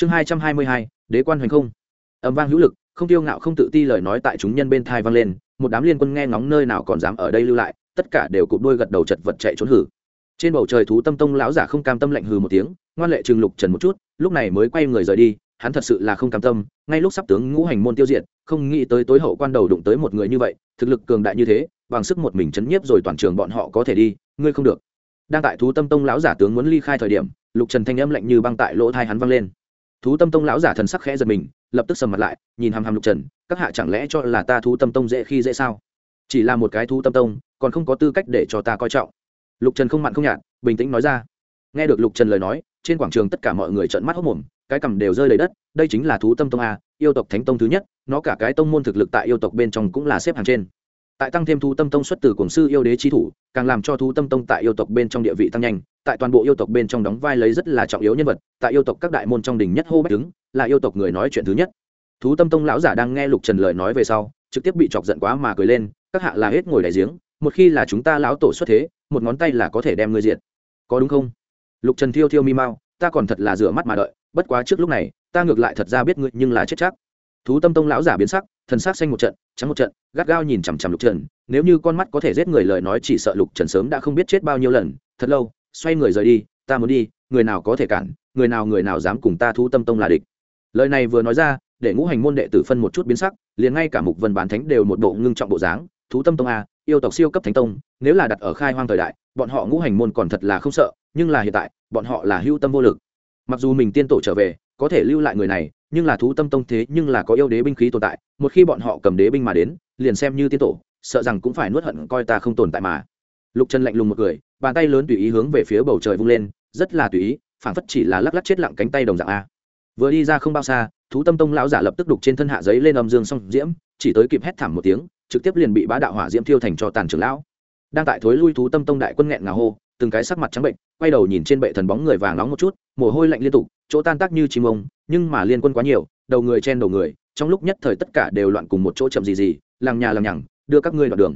chương hai trăm hai mươi hai, đế quan hoành không. Âm vang hữu lực, không tiêu ngạo không tự ti lời nói tại chúng nhân bên thai vang lên, một đám liên quân nghe ngóng nơi nào còn dám ở đây lưu lại, tất cả đều cụp đuôi gật đầu chật vật chạy trốn hử. Trên bầu trời thú tâm tông lão giả không cam tâm lạnh hừ một tiếng, ngoan lệ trừng lục trần một chút, lúc này mới quay người rời đi, hắn thật sự là không cam tâm, ngay lúc sắp tướng ngũ hành môn tiêu diệt, không nghĩ tới tối hậu quan đầu đụng tới một người như vậy, thực lực cường đại như thế, bằng sức một mình chấn nhiếp rồi toàn trường bọn họ có thể đi, ngươi không được. Đang tại thú tâm tông lão giả tướng muốn ly khai thời điểm, lục trần thanh âm lạnh như băng tại lỗ thai hắn văng lên thú tâm tông lão giả thần sắc khẽ giật mình, lập tức sầm mặt lại, nhìn hàm hàm lục trần, các hạ chẳng lẽ cho là ta thú tâm tông dễ khi dễ sao? Chỉ là một cái thú tâm tông, còn không có tư cách để cho ta coi trọng. Lục trần không mặn không nhạt, bình tĩnh nói ra. Nghe được lục trần lời nói, trên quảng trường tất cả mọi người trợn mắt hốc mồm cái cằm đều rơi đầy đất, đây chính là thú tâm tông a, yêu tộc thánh tông thứ nhất, nó cả cái tông môn thực lực tại yêu tộc bên trong cũng là xếp hàng trên tại tăng thêm thu tâm tông xuất từ cổng sư yêu đế trí thủ, càng làm cho thu tâm tông tại yêu tộc bên trong địa vị tăng nhanh, tại toàn bộ yêu tộc bên trong đóng vai lấy rất là trọng yếu nhân vật, tại yêu tộc các đại môn trong đình nhất hô bách đứng, là yêu tộc người nói chuyện thứ nhất. Thú tâm tông lão giả đang nghe lục trần lời nói về sau, trực tiếp bị chọc giận quá mà cười lên, các hạ là hết ngồi đại giếng, một khi là chúng ta lão tổ xuất thế, một ngón tay là có thể đem ngươi diệt. Có đúng không? Lục trần thiêu thiêu mi mau, ta còn thật là rửa mắt mà đợi, bất quá trước lúc này, ta ngược lại thật ra biết ngươi nhưng là chết chắc thú tâm tông lão giả biến sắc, thần sắc xanh một trận, trắng một trận, gắt gao nhìn chằm chằm lục trần. Nếu như con mắt có thể giết người lời nói chỉ sợ lục trần sớm đã không biết chết bao nhiêu lần. Thật lâu, xoay người rời đi, ta muốn đi, người nào có thể cản, người nào người nào dám cùng ta thú tâm tông là địch. Lời này vừa nói ra, để ngũ hành môn đệ tử phân một chút biến sắc, liền ngay cả mục vân bán thánh đều một bộ ngưng trọng bộ dáng. Thú tâm tông a, yêu tộc siêu cấp thánh tông, nếu là đặt ở khai hoang thời đại, bọn họ ngũ hành môn còn thật là không sợ, nhưng là hiện tại, bọn họ là hưu tâm vô lực. Mặc dù mình tiên tổ trở về, có thể lưu lại người này nhưng là thú tâm tông thế nhưng là có yêu đế binh khí tồn tại, một khi bọn họ cầm đế binh mà đến, liền xem như tiên tổ, sợ rằng cũng phải nuốt hận coi ta không tồn tại mà. Lục trần lạnh lùng một người bàn tay lớn tùy ý hướng về phía bầu trời vung lên, rất là tùy ý phản phất chỉ là lắc lắc chết lặng cánh tay đồng dạng a. Vừa đi ra không bao xa, thú tâm tông lão giả lập tức đục trên thân hạ giấy lên âm dương song diễm, chỉ tới kịp hét thảm một tiếng, trực tiếp liền bị bá đạo hỏa diễm thiêu thành cho tàn trưởng lão. Đang tại thối lui thú tâm tông đại quân nghẹn ngào hô từng cái sắc mặt trắng bệnh, quay đầu nhìn trên bệ thần bóng người vàng nóng một chút, mồ hôi lạnh liên tục, chỗ tan tác như chim ông, nhưng mà liên quân quá nhiều, đầu người chen đầu người, trong lúc nhất thời tất cả đều loạn cùng một chỗ chậm gì gì làng nhà làng nhằng, đưa các ngươi đoạn đường.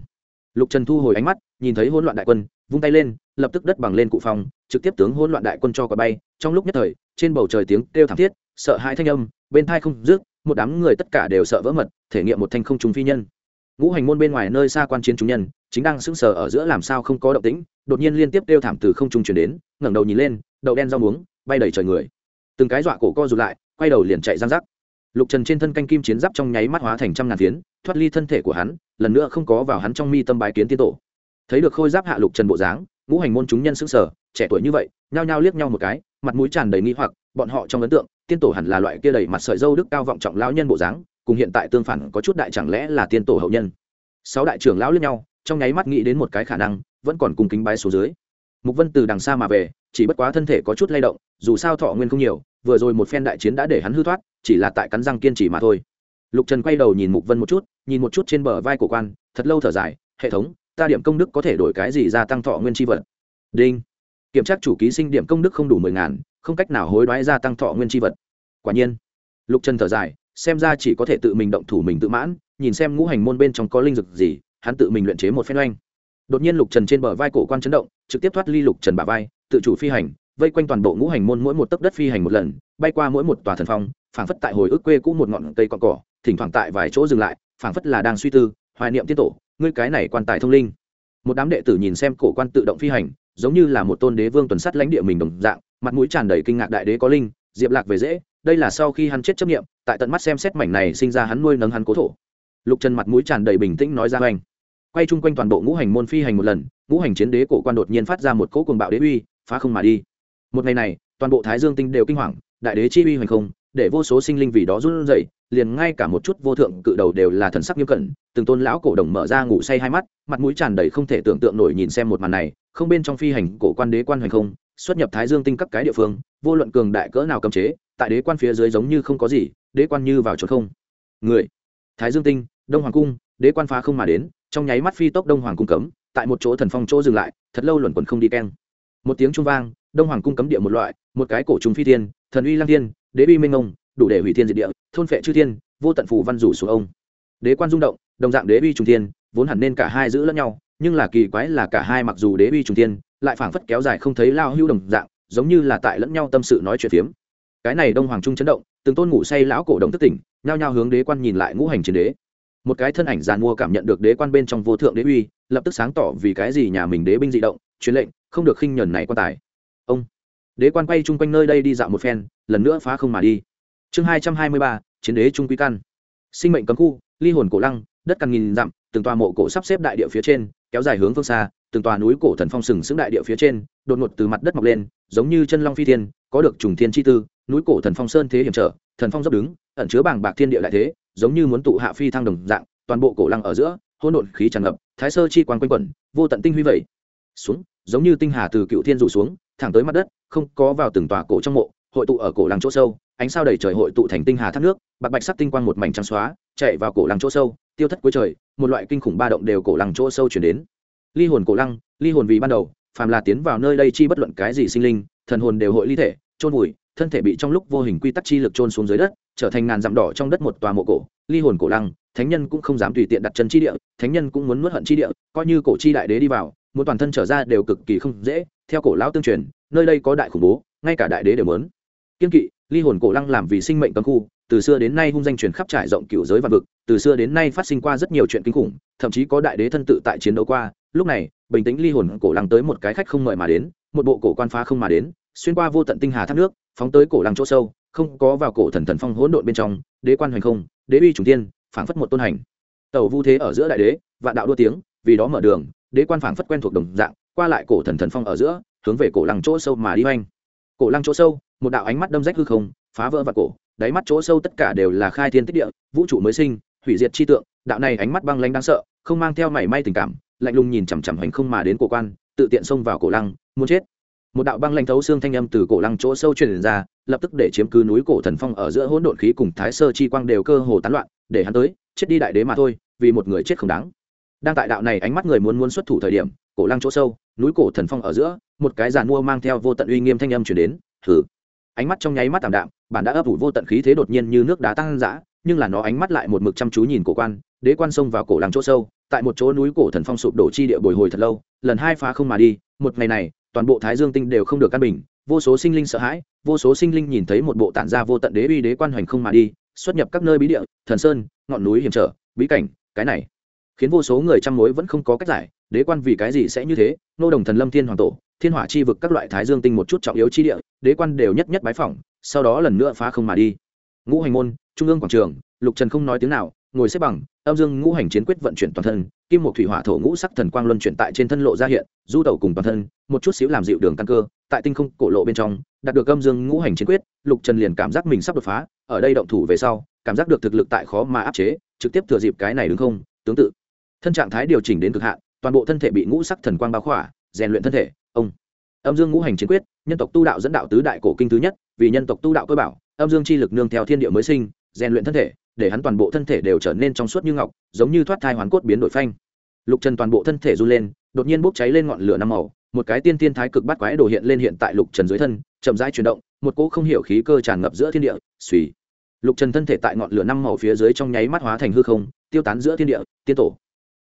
Lục trần thu hồi ánh mắt, nhìn thấy hỗn loạn đại quân, vung tay lên, lập tức đất bằng lên cụ phong trực tiếp tướng hỗn loạn đại quân cho quả bay, trong lúc nhất thời, trên bầu trời tiếng kêu thảm thiết, sợ hãi thanh âm, bên thai không rước một đám người tất cả đều sợ vỡ mật, thể nghiệm một thanh không trùng phi nhân ngũ hành môn bên ngoài nơi xa quan chiến chúng nhân, chính đang sững sờ ở giữa làm sao không có động tĩnh, đột nhiên liên tiếp kêu thảm từ không trung chuyển đến, ngẩng đầu nhìn lên, đậu đen rau muống, bay đầy trời người. Từng cái dọa cổ co rụt lại, quay đầu liền chạy răng rắc. Lục trần trên thân canh kim chiến giáp trong nháy mắt hóa thành trăm ngàn phiến, thoát ly thân thể của hắn, lần nữa không có vào hắn trong mi tâm bái kiến tiên tổ. Thấy được khôi giáp hạ lục trần bộ dáng, ngũ hành môn chúng nhân sững sờ, trẻ tuổi như vậy, nhao nhao liếc nhau một cái, mặt mũi tràn đầy nghi hoặc, bọn họ trong ấn tượng, tiên tổ hẳn là loại kia đầy mặt sợi dâu đức cao vọng trọng lão nhân bộ dáng cùng hiện tại tương phản có chút đại chẳng lẽ là tiên tổ hậu nhân. Sáu đại trưởng lão liếc nhau, trong nháy mắt nghĩ đến một cái khả năng, vẫn còn cùng kính bái số dưới. Mục vân từ đằng xa mà về, chỉ bất quá thân thể có chút lay động, dù sao thọ nguyên không nhiều, vừa rồi một phen đại chiến đã để hắn hư thoát, chỉ là tại cắn răng kiên trì mà thôi. Lục trần quay đầu nhìn mục vân một chút, nhìn một chút trên bờ vai của quan, thật lâu thở dài, hệ thống, ta điểm công đức có thể đổi cái gì ra tăng thọ nguyên tri vật? Đinh. Kiểm tra chủ ký sinh điểm công đức không đủ mười ngàn, không cách nào hối đoái gia tăng thọ nguyên tri vật. Quả nhiên. Lục trần thở dài xem ra chỉ có thể tự mình động thủ mình tự mãn, nhìn xem ngũ hành môn bên trong có linh dực gì, hắn tự mình luyện chế một phen oanh. Đột nhiên lục trần trên bờ vai cổ quan chấn động, trực tiếp thoát ly lục trần bả vai, tự chủ phi hành, vây quanh toàn bộ ngũ hành môn mỗi một tấc đất phi hành một lần, bay qua mỗi một tòa thần phong, phảng phất tại hồi ức quê cũ một ngọn cây con cỏ, thỉnh thoảng tại vài chỗ dừng lại, phảng phất là đang suy tư, hoài niệm tiết tổ, ngươi cái này quan tài thông linh. Một đám đệ tử nhìn xem cổ quan tự động phi hành, giống như là một tôn đế vương tuần sắt lãnh địa mình đồng dạng, mặt mũi tràn đầy kinh ngạc đại đế có linh, diệp lạc về dễ đây là sau khi hắn chết chấp nghiệm, tại tận mắt xem xét mảnh này sinh ra hắn nuôi nấng hắn cố thổ. Lục trần mặt mũi tràn đầy bình tĩnh nói ra oanh quay chung quanh toàn bộ ngũ hành môn phi hành một lần, ngũ hành chiến đế cổ quan đột nhiên phát ra một cỗ cuồng bạo đế uy, phá không mà đi. Một ngày này, toàn bộ thái dương tinh đều kinh hoàng, đại đế chi uy hoành không, để vô số sinh linh vì đó run rẩy, liền ngay cả một chút vô thượng cự đầu đều là thần sắc nghiêm cẩn, từng tôn lão cổ đồng mở ra ngủ say hai mắt, mặt mũi tràn đầy không thể tưởng tượng nổi nhìn xem một màn này, không bên trong phi hành cổ quan đế quan hoành không, xuất nhập thái dương tinh các cái địa phương, vô luận cường đại cỡ nào cầm chế tại đế quan phía dưới giống như không có gì, đế quan như vào chỗ không. Người, thái dương tinh, đông hoàng cung, đế quan phá không mà đến, trong nháy mắt phi tốc đông hoàng cung cấm, tại một chỗ thần phong chỗ dừng lại, thật lâu luẩn quẩn không đi keng. Một tiếng trung vang, đông hoàng cung cấm địa một loại, một cái cổ trùng phi thiên, thần uy lang thiên, đế uy minh ông, đủ để hủy thiên diệt địa, thôn phệ chư thiên, vô tận phù văn rủ xuống ông. Đế quan rung động, đồng dạng đế uy trùng thiên, vốn hẳn nên cả hai giữ lẫn nhau, nhưng là kỳ quái là cả hai mặc dù đế uy trùng thiên, lại phảng phất kéo dài không thấy lao hưu đồng dạng, giống như là tại lẫn nhau tâm sự nói chuyện phiếm cái này đông hoàng trung chấn động, từng tôn ngủ say lão cổ động thất tỉnh, nhao nhao hướng đế quan nhìn lại ngũ hành chiến đế. Một cái thân ảnh giàn mua cảm nhận được đế quan bên trong vô thượng đế uy, lập tức sáng tỏ vì cái gì nhà mình đế binh dị động, truyền lệnh, không được khinh nhẫn này quan tài. Ông, đế quan quay chung quanh nơi đây đi dạo một phen, lần nữa phá không mà đi. Chương hai trăm hai mươi ba, chiến đế trung quy căn. Sinh mệnh cấm khu, ly hồn cổ lăng, đất căn nghìn dặm, từng tòa mộ cổ sắp xếp đại địa phía trên, kéo dài hướng phương xa, từng tòa núi cổ thần phong sừng sững đại địa phía trên, đột ngột từ mặt đất mọc lên, giống như chân long phi thiên, có được trùng thiên chi tư núi cổ thần phong sơn thế hiểm trở, thần phong dốc đứng, ẩn chứa bảng bạc thiên địa đại thế, giống như muốn tụ hạ phi thăng đồng dạng, toàn bộ cổ lăng ở giữa, hỗn độn khí tràn ngập, thái sơ chi quang quanh quẩn, vô tận tinh huy vậy. Xuống, giống như tinh hà từ cựu thiên rụ xuống, thẳng tới mặt đất, không có vào từng tòa cổ trong mộ, hội tụ ở cổ lăng chỗ sâu, ánh sao đầy trời hội tụ thành tinh hà thác nước, bạc bạch sắc tinh quang một mảnh trắng xóa, chạy vào cổ lăng chỗ sâu, tiêu thất cuối trời, một loại kinh khủng ba động đều cổ lăng chỗ sâu chuyển đến. Ly hồn cổ lăng, ly hồn vì ban đầu, phàm là tiến vào nơi đây chi bất luận cái gì sinh linh, thần hồn đều hội ly thể trôn vùi thân thể bị trong lúc vô hình quy tắc chi lực trôn xuống dưới đất, trở thành ngàn dặm đỏ trong đất một tòa mộ cổ, ly hồn cổ lăng, thánh nhân cũng không dám tùy tiện đặt chân chi địa, thánh nhân cũng muốn nuốt hận chi địa, coi như cổ chi đại đế đi vào, muốn toàn thân trở ra đều cực kỳ không dễ, theo cổ lão tương truyền, nơi đây có đại khủng bố, ngay cả đại đế đều muốn. Kiên kỵ, ly hồn cổ lăng làm vì sinh mệnh cấm khu, từ xưa đến nay hung danh truyền khắp trải rộng cựu giới vạn vực, từ xưa đến nay phát sinh qua rất nhiều chuyện kinh khủng, thậm chí có đại đế thân tự tại chiến đấu qua, lúc này, bình tĩnh ly hồn cổ lăng tới một cái khách không mời mà đến, một bộ cổ quan phá không mà đến xuyên qua vô tận tinh hà thác nước, phóng tới cổ lăng chỗ sâu, không có vào cổ thần thần phong hỗn độn bên trong, đế quan hoành không, đế uy trùng tiên phảng phất một tôn hành. Tàu vu thế ở giữa đại đế, vạn đạo đua tiếng, vì đó mở đường, đế quan phảng phất quen thuộc đồng dạng, qua lại cổ thần thần phong ở giữa, hướng về cổ lăng chỗ sâu mà đi hoành. Cổ lăng chỗ sâu, một đạo ánh mắt đâm rách hư không, phá vỡ vạn cổ, đáy mắt chỗ sâu tất cả đều là khai thiên tích địa, vũ trụ mới sinh, hủy diệt chi tượng, đạo này ánh mắt băng lanh đáng sợ, không mang theo mảy may tình cảm, lạnh lùng nhìn chằm chằm hành không mà đến cổ quan, tự tiện xông vào cổ lăng, muốn chết một đạo băng lanh thấu xương thanh âm từ cổ lăng chỗ sâu truyền ra, lập tức để chiếm cứ núi cổ thần phong ở giữa hỗn độn khí cùng thái sơ chi quang đều cơ hồ tán loạn, để hắn tới, chết đi đại đế mà thôi, vì một người chết không đáng. Đang tại đạo này ánh mắt người muốn muốn xuất thủ thời điểm, cổ lăng chỗ sâu, núi cổ thần phong ở giữa, một cái giàn mua mang theo vô tận uy nghiêm thanh âm chuyển đến thử ánh mắt trong nháy mắt tảm đạm, bản đã ấp ủ vô tận khí thế đột nhiên như nước đá tăng dã nhưng là nó ánh mắt lại một mực chăm chú nhìn cổ quan, đế quan sông vào cổ lăng chỗ sâu, tại một chỗ núi cổ thần phong sụp đổ chi địa bồi hồi thật lâu, lần hai phá không mà đi, một ngày này toàn bộ thái dương tinh đều không được căn bình, vô số sinh linh sợ hãi, vô số sinh linh nhìn thấy một bộ tản ra vô tận đế uy đế quan hoành không mà đi, xuất nhập các nơi bí địa, thần sơn, ngọn núi hiểm trở, bí cảnh, cái này khiến vô số người chăm mối vẫn không có cách giải, đế quan vì cái gì sẽ như thế? Nô đồng thần lâm thiên hoàng tổ, thiên hỏa chi vực các loại thái dương tinh một chút trọng yếu chi địa, đế quan đều nhất nhất bái phỏng, sau đó lần nữa phá không mà đi. Ngũ hành môn, trung ương quảng trường, lục trần không nói tiếng nào, ngồi xếp bằng, âm dương ngũ hành chiến quyết vận chuyển toàn thân kim một thủy hỏa thổ ngũ sắc thần quang luân chuyển tại trên thân lộ ra hiện, du tẩu cùng toàn thân, một chút xíu làm dịu đường căn cơ, tại tinh không cổ lộ bên trong, đạt được âm dương ngũ hành chiến quyết, lục trần liền cảm giác mình sắp đột phá, ở đây động thủ về sau, cảm giác được thực lực tại khó mà áp chế, trực tiếp thừa dịp cái này đứng không tương tự. Thân trạng thái điều chỉnh đến cực hạn, toàn bộ thân thể bị ngũ sắc thần quang bao khỏa, rèn luyện thân thể, ông. Âm dương ngũ hành chiến quyết, nhân tộc tu đạo dẫn đạo tứ đại cổ kinh thứ nhất, vì nhân tộc tu đạo cơ bảo, âm dương chi lực nương theo thiên địa mới sinh, rèn luyện thân thể để hắn toàn bộ thân thể đều trở nên trong suốt như ngọc, giống như thoát thai hoàn cốt biến đổi phanh. Lục trần toàn bộ thân thể run lên, đột nhiên bốc cháy lên ngọn lửa năm màu, một cái tiên tiên thái cực bắt quái đồ hiện lên hiện tại lục trần dưới thân, chậm rãi chuyển động, một cỗ không hiểu khí cơ tràn ngập giữa thiên địa, suy. Lục trần thân thể tại ngọn lửa năm màu phía dưới trong nháy mắt hóa thành hư không, tiêu tán giữa thiên địa, tiên tổ.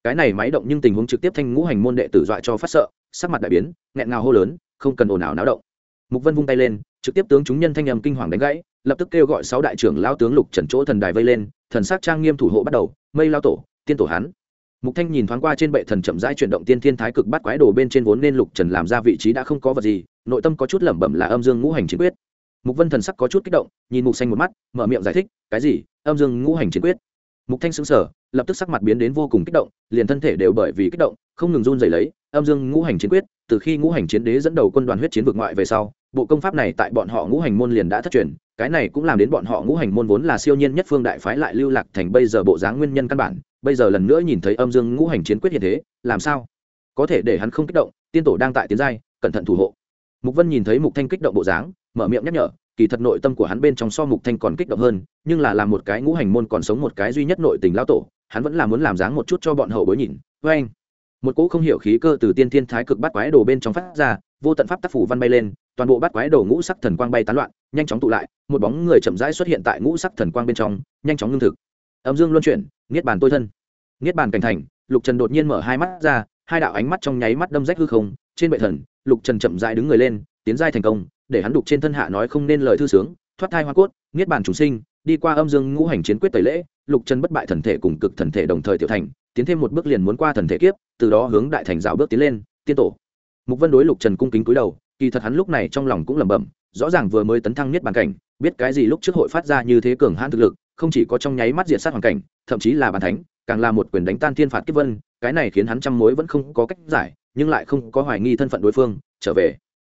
Cái này máy động nhưng tình huống trực tiếp thanh ngũ hành môn đệ tử dọa cho phát sợ, sắc mặt đại biến, nghẹn ngào hô lớn, không cần ồn ào náo động. Mục vân vung tay lên, trực tiếp tướng chúng nhân thanh âm kinh hoàng đánh gãy lập tức kêu gọi sáu đại trưởng lao tướng lục trần chỗ thần đài vây lên, thần sắc trang nghiêm thủ hộ bắt đầu, mây lao tổ, tiên tổ hán mục thanh nhìn thoáng qua trên bệ thần chậm rãi chuyển động tiên thiên thái cực bắt quái đồ bên trên vốn nên lục trần làm ra vị trí đã không có vật gì, nội tâm có chút lẩm bẩm là âm dương ngũ hành chiến quyết. Mục vân thần sắc có chút kích động, nhìn mục xanh một mắt, mở miệng giải thích, cái gì? Âm dương ngũ hành chiến quyết? Mục thanh xứng sở lập tức sắc mặt biến đến vô cùng kích động, liền thân thể đều bởi vì kích động, không ngừng run rẩy lấy, âm dương ngũ hành chiến quyết? Từ khi ngũ hành chiến đế dẫn đầu quân đoàn huyết chiến vực ngoại về sau bộ công pháp này tại bọn họ ngũ hành môn liền đã thất truyền, cái này cũng làm đến bọn họ ngũ hành môn vốn là siêu nhiên nhất phương đại phái lại lưu lạc thành bây giờ bộ dáng nguyên nhân căn bản, bây giờ lần nữa nhìn thấy âm dương ngũ hành chiến quyết hiện thế, làm sao? Có thể để hắn không kích động, tiên tổ đang tại tiến giai, cẩn thận thủ hộ. Mục vân nhìn thấy mục thanh kích động bộ dáng, mở miệng nhắc nhở, kỳ thật nội tâm của hắn bên trong so mục thanh còn kích động hơn, nhưng là làm một cái ngũ hành môn còn sống một cái duy nhất nội tình lao tổ, hắn vẫn là muốn làm dáng một chút cho bọn hậu bối nhìn. Với anh một cỗ không hiểu khí cơ từ tiên thiên thái cực bắt quái đồ bên trong phát ra, vô tận pháp tác phủ văn bay lên toàn bộ bắt quái đồ ngũ sắc thần quang bay tán loạn, nhanh chóng tụ lại, một bóng người chậm rãi xuất hiện tại ngũ sắc thần quang bên trong, nhanh chóng ngưng thực. Âm dương luân chuyển, niết bàn tôi thân. Niết bàn cảnh thành, lục trần đột nhiên mở hai mắt ra, hai đạo ánh mắt trong nháy mắt đâm rách hư không, trên bệ thần, lục trần chậm rãi đứng người lên, tiến giai thành công, để hắn đục trên thân hạ nói không nên lời thư sướng, thoát thai hoa cốt, niết bàn chúng sinh, đi qua âm dương ngũ hành chiến quyết tẩy lễ, lục trần bất bại thần thể cùng cực thần thể đồng thời tiểu thành, tiến thêm một bước liền muốn qua thần thể kiếp, từ đó hướng đại thành rào bước tiến lên, tiên tổ. Mục vân đối lục trần cung kính cúi đầu kỳ thật hắn lúc này trong lòng cũng lẩm bẩm, rõ ràng vừa mới tấn thăng niết bàn cảnh, biết cái gì lúc trước hội phát ra như thế cường hãn thực lực, không chỉ có trong nháy mắt diệt sát hoàn cảnh, thậm chí là bàn thánh, càng là một quyền đánh tan thiên phạt kiếp vân, cái này khiến hắn trăm mối vẫn không có cách giải, nhưng lại không có hoài nghi thân phận đối phương, trở về.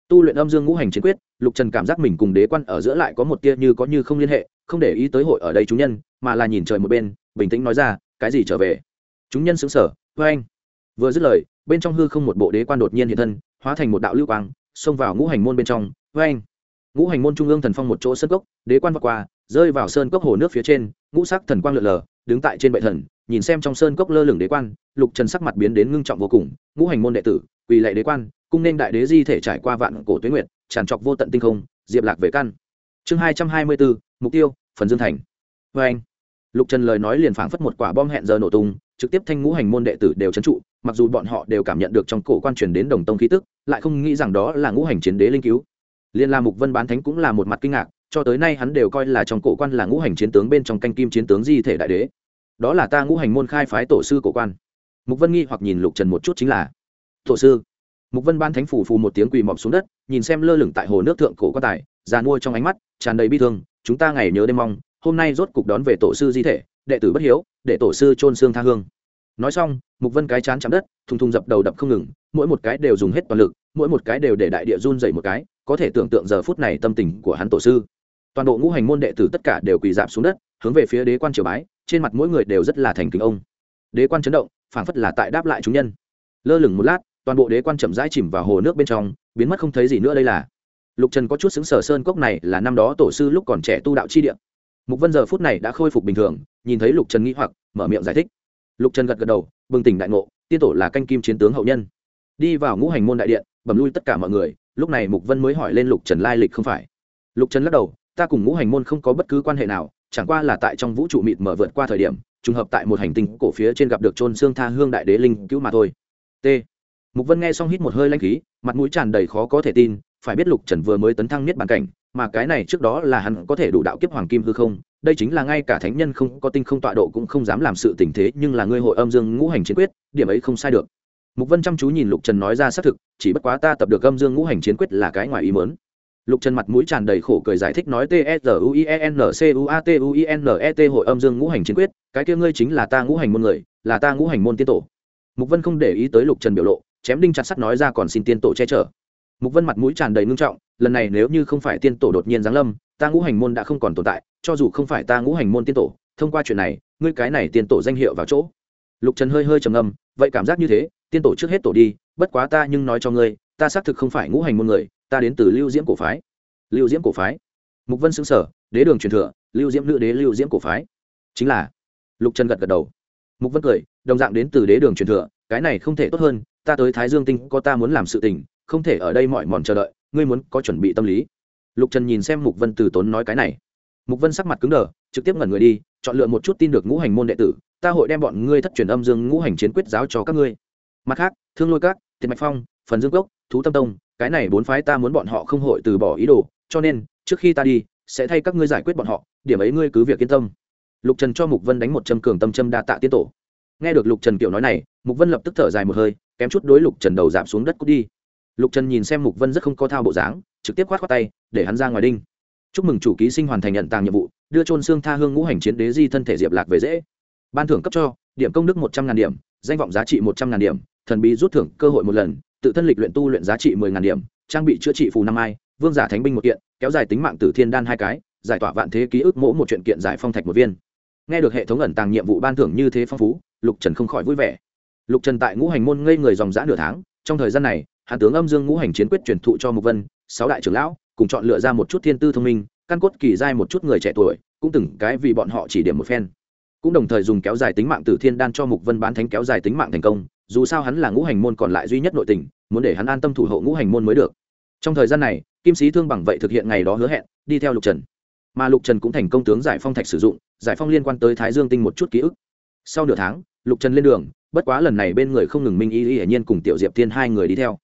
Tu luyện âm dương ngũ hành chiến quyết, lục trần cảm giác mình cùng đế quan ở giữa lại có một tia như có như không liên hệ, không để ý tới hội ở đây chúng nhân, mà là nhìn trời một bên, bình tĩnh nói ra, cái gì trở về? Chúng nhân xứng sở vê anh vừa dứt lời, bên trong hư không một bộ đế quan đột nhiên hiện thân, hóa thành một đạo lưu quang xông vào ngũ hành môn bên trong vê anh ngũ hành môn trung ương thần phong một chỗ sơn cốc, đế quan vượt qua, rơi vào sơn cốc hồ nước phía trên, ngũ sắc thần quang lượn lờ, đứng tại trên bệ thần, nhìn xem trong sơn cốc lơ lửng đế quan, lục trần sắc mặt biến đến ngưng trọng vô cùng, ngũ hành môn đệ tử, quỳ lệ đế quan, cung nên đại đế di thể trải qua vạn cổ tuyến nguyệt, tràn trọc vô tận tinh không, diệp lạc về căn. Chương hai trăm hai mươi bốn, mục tiêu, phần dương thành. Vê anh lục trần lời nói liền phảng phất một quả bom hẹn giờ nổ tung trực tiếp thanh ngũ hành môn đệ tử đều trấn trụ, mặc dù bọn họ đều cảm nhận được trong cổ quan truyền đến đồng tông khí tức, lại không nghĩ rằng đó là ngũ hành chiến đế linh cứu. Liên la mục vân bán thánh cũng là một mặt kinh ngạc, cho tới nay hắn đều coi là trong cổ quan là ngũ hành chiến tướng bên trong canh kim chiến tướng di thể đại đế. Đó là ta ngũ hành môn khai phái tổ sư cổ quan. Mục vân nghi hoặc nhìn lục trần một chút chính là, tổ sư? Mục vân ban thánh phủ phù một tiếng quỳ mọp xuống đất, nhìn xem lơ lửng tại hồ nước thượng cổ quan tài, già nuôi trong ánh mắt, tràn đầy bi thương, chúng ta ngày nhớ đêm mong, hôm nay rốt cục đón về tổ sư di thể đệ tử bất hiếu, để tổ sư trôn xương tha hương. Nói xong, mục vân cái chán chạm đất, thùng thùng dập đầu đập không ngừng, mỗi một cái đều dùng hết toàn lực, mỗi một cái đều để đại địa run dậy một cái, có thể tưởng tượng giờ phút này tâm tình của hắn tổ sư. Toàn bộ ngũ hành môn đệ tử tất cả đều quỳ dạp xuống đất, hướng về phía đế quan triều bái, trên mặt mỗi người đều rất là thành kính ông. Đế quan chấn động, phảng phất là tại đáp lại chúng nhân. Lơ lửng một lát, toàn bộ đế quan chậm rãi chìm vào hồ nước bên trong, biến mất không thấy gì nữa đây là. Lục trần có chút xứng sở sơn cốc này là năm đó tổ sư lúc còn trẻ tu đạo chi địa mục vân giờ phút này đã khôi phục bình thường, nhìn thấy lục trần nghĩ hoặc, mở miệng giải thích. Lục trần gật gật đầu, bừng tỉnh đại ngộ, tiên tổ là canh kim chiến tướng hậu nhân. Đi vào ngũ hành môn đại điện, bẩm lui tất cả mọi người, lúc này mục vân mới hỏi lên lục trần lai lịch không phải. Lục trần lắc đầu, ta cùng ngũ hành môn không có bất cứ quan hệ nào, chẳng qua là tại trong vũ trụ mịt mở vượt qua thời điểm, trùng hợp tại một hành tinh cổ phía trên gặp được trôn xương tha hương đại đế linh cứu mà thôi. T. Mục vân nghe xong hít một hơi lanh khí, mặt mũi tràn đầy khó có thể tin, phải biết lục trần vừa mới tấn thăng niết bàn cảnh mà cái này trước đó là hắn có thể đủ đạo kiếp hoàng kim hư không, đây chính là ngay cả thánh nhân không có tinh không tọa độ cũng không dám làm sự tình thế, nhưng là ngươi hội âm dương ngũ hành chiến quyết, điểm ấy không sai được. Mục vân chăm chú nhìn lục trần nói ra xác thực, chỉ bất quá ta tập được âm dương ngũ hành chiến quyết là cái ngoài ý mớn lục trần mặt mũi tràn đầy khổ cười giải thích nói t s u i e n c u a t u i n e t hội âm dương ngũ hành chiến quyết, cái kia ngươi chính là ta ngũ hành môn người, là ta ngũ hành môn tiên tổ. Mục vân không để ý tới lục trần biểu lộ, chém đinh chặt sắt nói ra còn xin tiên tổ che chở mục vân mặt mũi tràn đầy ngưng trọng, lần này nếu như không phải tiên tổ đột nhiên giáng lâm, ta ngũ hành môn đã không còn tồn tại, cho dù không phải ta ngũ hành môn tiên tổ, thông qua chuyện này, ngươi cái này tiên tổ danh hiệu vào chỗ. Lục trần hơi hơi trầm ngâm, vậy cảm giác như thế, tiên tổ trước hết tổ đi, bất quá ta nhưng nói cho ngươi, ta xác thực không phải ngũ hành môn người, ta đến từ lưu diễm cổ phái. Lưu diễm cổ phái? Mục vân xứng sở đế đường truyền thừa, lưu diễm nữ đế lưu diễm cổ phái. Chính là, lục trần gật gật đầu. Mục vân cười, đồng dạng đến từ đế đường truyền thừa, cái này không thể tốt hơn, ta tới thái dương tinh có ta muốn làm sự tình không thể ở đây mọi mòn chờ đợi, ngươi muốn có chuẩn bị tâm lý. Lục trần nhìn xem mục vân từ tốn nói cái này. Mục vân sắc mặt cứng đờ, trực tiếp ngẩn người đi, chọn lựa một chút tin được ngũ hành môn đệ tử, ta hội đem bọn ngươi thất truyền âm dương ngũ hành chiến quyết giáo cho các ngươi. Mặt khác, thương lôi các tiền mạch phong, phần dương cốc, thú tâm tông, cái này bốn phái ta muốn bọn họ không hội từ bỏ ý đồ, cho nên, trước khi ta đi, sẽ thay các ngươi giải quyết bọn họ, điểm ấy ngươi cứ việc yên tâm. Lục trần cho mục vân đánh một châm cường tâm châm đa tạ tiên tổ. Nghe được lục trần kiểu nói này, mục vân lập tức thở dài một hơi, kém chút đối lục trần đầu giảm xuống đất cút đi lục trần nhìn xem mục vân rất không có thao bộ dáng, trực tiếp khoát khoát tay, để hắn ra ngoài đinh. Chúc mừng chủ ký sinh hoàn thành nhận tàng nhiệm vụ, đưa trôn xương tha hương ngũ hành chiến đế di thân thể diệp lạc về dễ. Ban thưởng cấp cho, điểm công đức một trăm ngàn điểm, danh vọng giá trị một trăm ngàn điểm, thần bí rút thưởng cơ hội một lần, tự thân lịch luyện tu luyện giá trị mười ngàn điểm, trang bị chữa trị phù năm ai, vương giả thánh binh một kiện, kéo dài tính mạng tử thiên đan hai cái, giải tỏa vạn thế ký ức mỗ một chuyện kiện giải phong thạch một viên. Nghe được hệ thống ẩn tàng nhiệm vụ ban thưởng như thế phong phú, lục trần không khỏi vui vẻ. Lục trần tại ngũ hành môn ngây người dòng dã nửa tháng, trong thời gian này hàn tướng âm dương ngũ hành chiến quyết truyền thụ cho mục vân, sáu đại trưởng lão, cùng chọn lựa ra một chút thiên tư thông minh, căn cốt kỳ giai một chút người trẻ tuổi, cũng từng cái vì bọn họ chỉ điểm một phen. Cũng đồng thời dùng kéo dài tính mạng từ thiên đan cho mục vân bán thánh kéo dài tính mạng thành công, dù sao hắn là ngũ hành môn còn lại duy nhất nội tình, muốn để hắn an tâm thủ hộ ngũ hành môn mới được. Trong thời gian này, kim sĩ thương bằng vậy thực hiện ngày đó hứa hẹn, đi theo lục trần. Mà lục trần cũng thành công tướng giải phong thạch sử dụng, giải phong liên quan tới thái dương tinh một chút ký ức. Sau nửa tháng, lục trần lên đường, bất quá lần này bên người không ngừng minh y hiển nhiên cùng tiểu diệp thiên hai người đi theo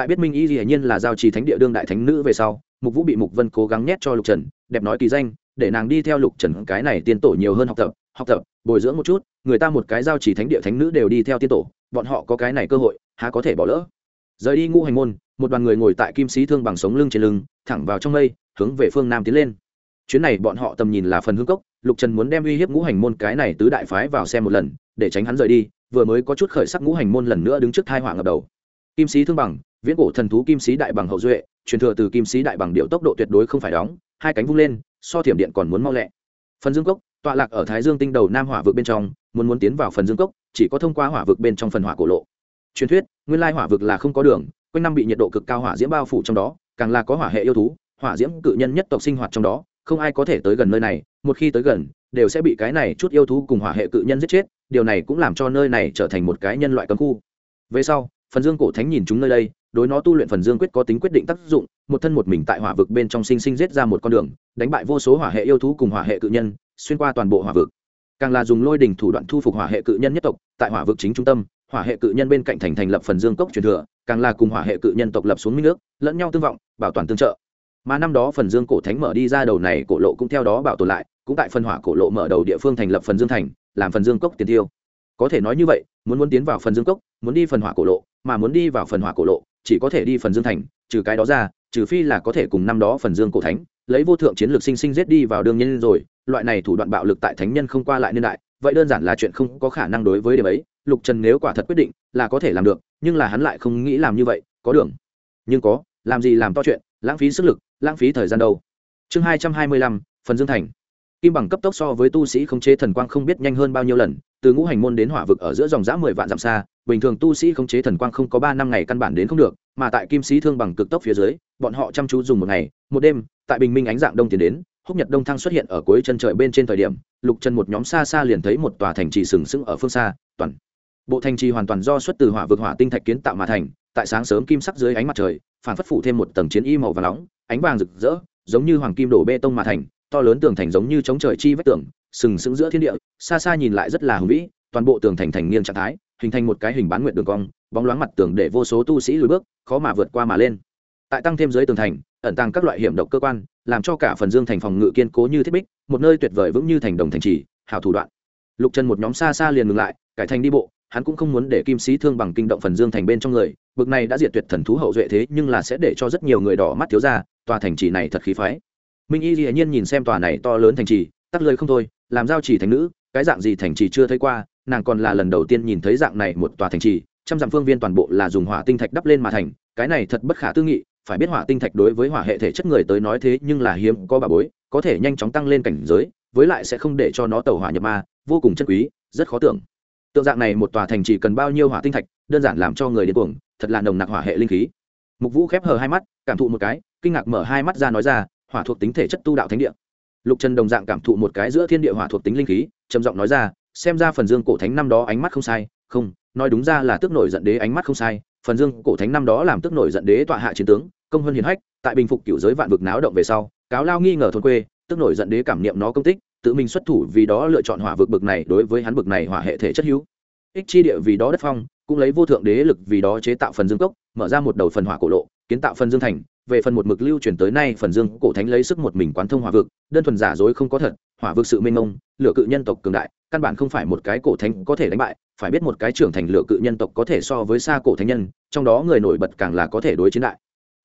tại biết minh y hiển nhiên là giao trì thánh địa đương đại thánh nữ về sau, mục vũ bị mục vân cố gắng nhét cho lục trần, đẹp nói kỳ danh, để nàng đi theo lục trần cái này tiên tổ nhiều hơn học tập học tập, bồi dưỡng một chút, người ta một cái giao chỉ thánh địa thánh nữ đều đi theo tiên tổ, bọn họ có cái này cơ hội, há có thể bỏ lỡ. Rời đi ngũ hành môn, một đoàn người ngồi tại kim sĩ thương bằng sống lưng trên lưng, thẳng vào trong mây, hướng về phương nam tiến lên. Chuyến này bọn họ tầm nhìn là phần hương cốc, lục trần muốn đem uy hiếp ngũ hành môn cái này tứ đại phái vào xem một lần, để tránh hắn rời đi, vừa mới có chút khởi sắc ngũ hành môn lần nữa đứng trước thai hỏa ngập đầu. Kim sĩ thương bằng viễn cổ thần thú kim sĩ đại bằng hậu duệ, truyền thừa từ kim sĩ đại bằng điệu tốc độ tuyệt đối không phải đóng, hai cánh vung lên, so thiểm điện còn muốn mau lẹ. Phần dương cốc, tọa lạc ở thái dương tinh đầu nam hỏa vực bên trong, muốn muốn tiến vào phần dương cốc, chỉ có thông qua hỏa vực bên trong phần hỏa cổ lộ. Truyền thuyết, nguyên lai hỏa vực là không có đường, quanh năm bị nhiệt độ cực cao hỏa diễm bao phủ trong đó, càng là có hỏa hệ yêu thú, hỏa diễm cự nhân nhất tộc sinh hoạt trong đó, không ai có thể tới gần nơi này, một khi tới gần, đều sẽ bị cái này chút yêu thú cùng hỏa hệ cự nhân giết chết, điều này cũng làm cho nơi này trở thành một cái nhân loại cấm khu. Về sau phần dương cổ thánh nhìn chúng nơi đây, đối nó tu luyện phần dương quyết có tính quyết định tác dụng, một thân một mình tại hỏa vực bên trong sinh sinh giết ra một con đường, đánh bại vô số hỏa hệ yêu thú cùng hỏa hệ cự nhân, xuyên qua toàn bộ hỏa vực. Càng là dùng lôi đình thủ đoạn thu phục hỏa hệ cự nhân nhất tộc, tại hỏa vực chính trung tâm, hỏa hệ cự nhân bên cạnh thành thành lập phần dương cốc truyền thừa, càng là cùng hỏa hệ cự nhân tộc lập xuống minh nước, lẫn nhau tương vọng, bảo toàn tương trợ. Mà năm đó phần dương cổ thánh mở đi ra đầu này cổ lộ cũng theo đó bảo tồn lại, cũng tại phần hỏa cổ lộ mở đầu địa phương thành lập phần dương thành, làm phần dương cốc tiền tiêu. Có thể nói như vậy, muốn muốn tiến vào phần dương cốc, muốn đi phần hỏa cổ lộ mà muốn đi vào phần hỏa cổ lộ, chỉ có thể đi phần dương thành, trừ cái đó ra, trừ phi là có thể cùng năm đó phần dương cổ thánh, lấy vô thượng chiến lược sinh sinh giết đi vào đương nhân rồi, loại này thủ đoạn bạo lực tại thánh nhân không qua lại niên đại, vậy đơn giản là chuyện không có khả năng đối với điểm ấy, lục trần nếu quả thật quyết định, là có thể làm được, nhưng là hắn lại không nghĩ làm như vậy, có đường. Nhưng có, làm gì làm to chuyện, lãng phí sức lực, lãng phí thời gian đâu. Chương hai trăm hai mươi lăm, phần dương thành kim bằng cấp tốc so với tu sĩ khống chế thần quang không biết nhanh hơn bao nhiêu lần, từ ngũ hành môn đến hỏa vực ở giữa dòng giã mười vạn dặm xa, bình thường tu sĩ khống chế thần quang không có ba năm ngày căn bản đến không được, mà tại kim sĩ thương bằng cực tốc phía dưới, bọn họ chăm chú dùng một ngày, một đêm, tại bình minh ánh dạng đông tiến đến, húc nhật đông thăng xuất hiện ở cuối chân trời bên trên thời điểm, lục chân một nhóm xa xa liền thấy một tòa thành trì sừng sững ở phương xa, toàn bộ thành trì hoàn toàn do xuất từ hỏa vực hỏa tinh thạch kiến tạo mà thành, tại sáng sớm kim sắc dưới ánh mặt trời, phản phất phủ thêm một tầng chiến y màu và nóng, ánh vàng rực rỡ, giống như hoàng kim đổ bê tông mà thành to lớn tường thành giống như chống trời chi vách tường, sừng sững giữa thiên địa, xa xa nhìn lại rất là hùng vĩ, toàn bộ tường thành thành nghiêng trạng thái, hình thành một cái hình bán nguyện đường cong, bóng loáng mặt tường để vô số tu sĩ lùi bước, khó mà vượt qua mà lên. Tại tăng thêm dưới tường thành, ẩn tàng các loại hiểm độc cơ quan, làm cho cả phần dương thành phòng ngự kiên cố như thiết bích, một nơi tuyệt vời vững như thành đồng thành trì hảo thủ đoạn. Lục trần một nhóm xa xa liền ngừng lại, cải thành đi bộ, hắn cũng không muốn để kim sĩ thương bằng kinh động phần dương thành bên trong người, bực này đã diệt tuyệt thần thú hậu duệ thế nhưng là sẽ để cho rất nhiều người đỏ mắt thiếu ra, tòa thành trì này thật khí phái minh y dĩ nhiên nhìn xem tòa này to lớn thành trì, tắt lời không thôi, làm giao chỉ thành nữ, cái dạng gì thành trì chưa thấy qua, nàng còn là lần đầu tiên nhìn thấy dạng này một tòa thành trì, trăm dặm phương viên toàn bộ là dùng hỏa tinh thạch đắp lên mà thành, cái này thật bất khả tư nghị, phải biết hỏa tinh thạch đối với hỏa hệ thể chất người tới nói thế nhưng là hiếm, có bà bối, có thể nhanh chóng tăng lên cảnh giới, với lại sẽ không để cho nó tẩu hỏa nhập ma, vô cùng chân quý, rất khó tưởng. Tượng dạng này một tòa thành chỉ cần bao nhiêu hỏa tinh thạch, đơn giản làm cho người điên cuồng, thật là nồng nặc hỏa hệ linh khí. Mục vũ khép hờ hai mắt, cảm thụ một cái, kinh ngạc mở hai mắt ra nói ra hỏa thuộc tính thể chất tu đạo thánh địa. Lục trần đồng dạng cảm thụ một cái giữa thiên địa hỏa thuộc tính linh khí, trầm giọng nói ra, xem ra phần dương cổ thánh năm đó ánh mắt không sai. Không, nói đúng ra là tức nổi giận đế ánh mắt không sai. Phần dương cổ thánh năm đó làm tức nổi giận đế tọa hạ chiến tướng, công hơn hiền hách, tại bình phục cựu giới vạn vực náo động về sau, cáo lao nghi ngờ thôn quê, tức nổi giận đế cảm niệm nó công tích, tự mình xuất thủ vì đó lựa chọn hỏa vực bực này đối với hắn bực này hỏa hệ thể chất hữu. Ích chi địa vì đó đất phong, cũng lấy vô thượng đế lực vì đó chế tạo phần dương cốc, mở ra một đầu phần hỏa cổ lộ, kiến tạo phần dương thành về phần một mực lưu truyền tới nay phần dương cổ thánh lấy sức một mình quán thông hỏa vực, đơn thuần giả dối không có thật, hỏa vực sự mênh mông lựa cự nhân tộc cường đại, căn bản không phải một cái cổ thánh có thể đánh bại, phải biết một cái trưởng thành lựa cự nhân tộc có thể so với xa cổ thánh nhân, trong đó người nổi bật càng là có thể đối chiến đại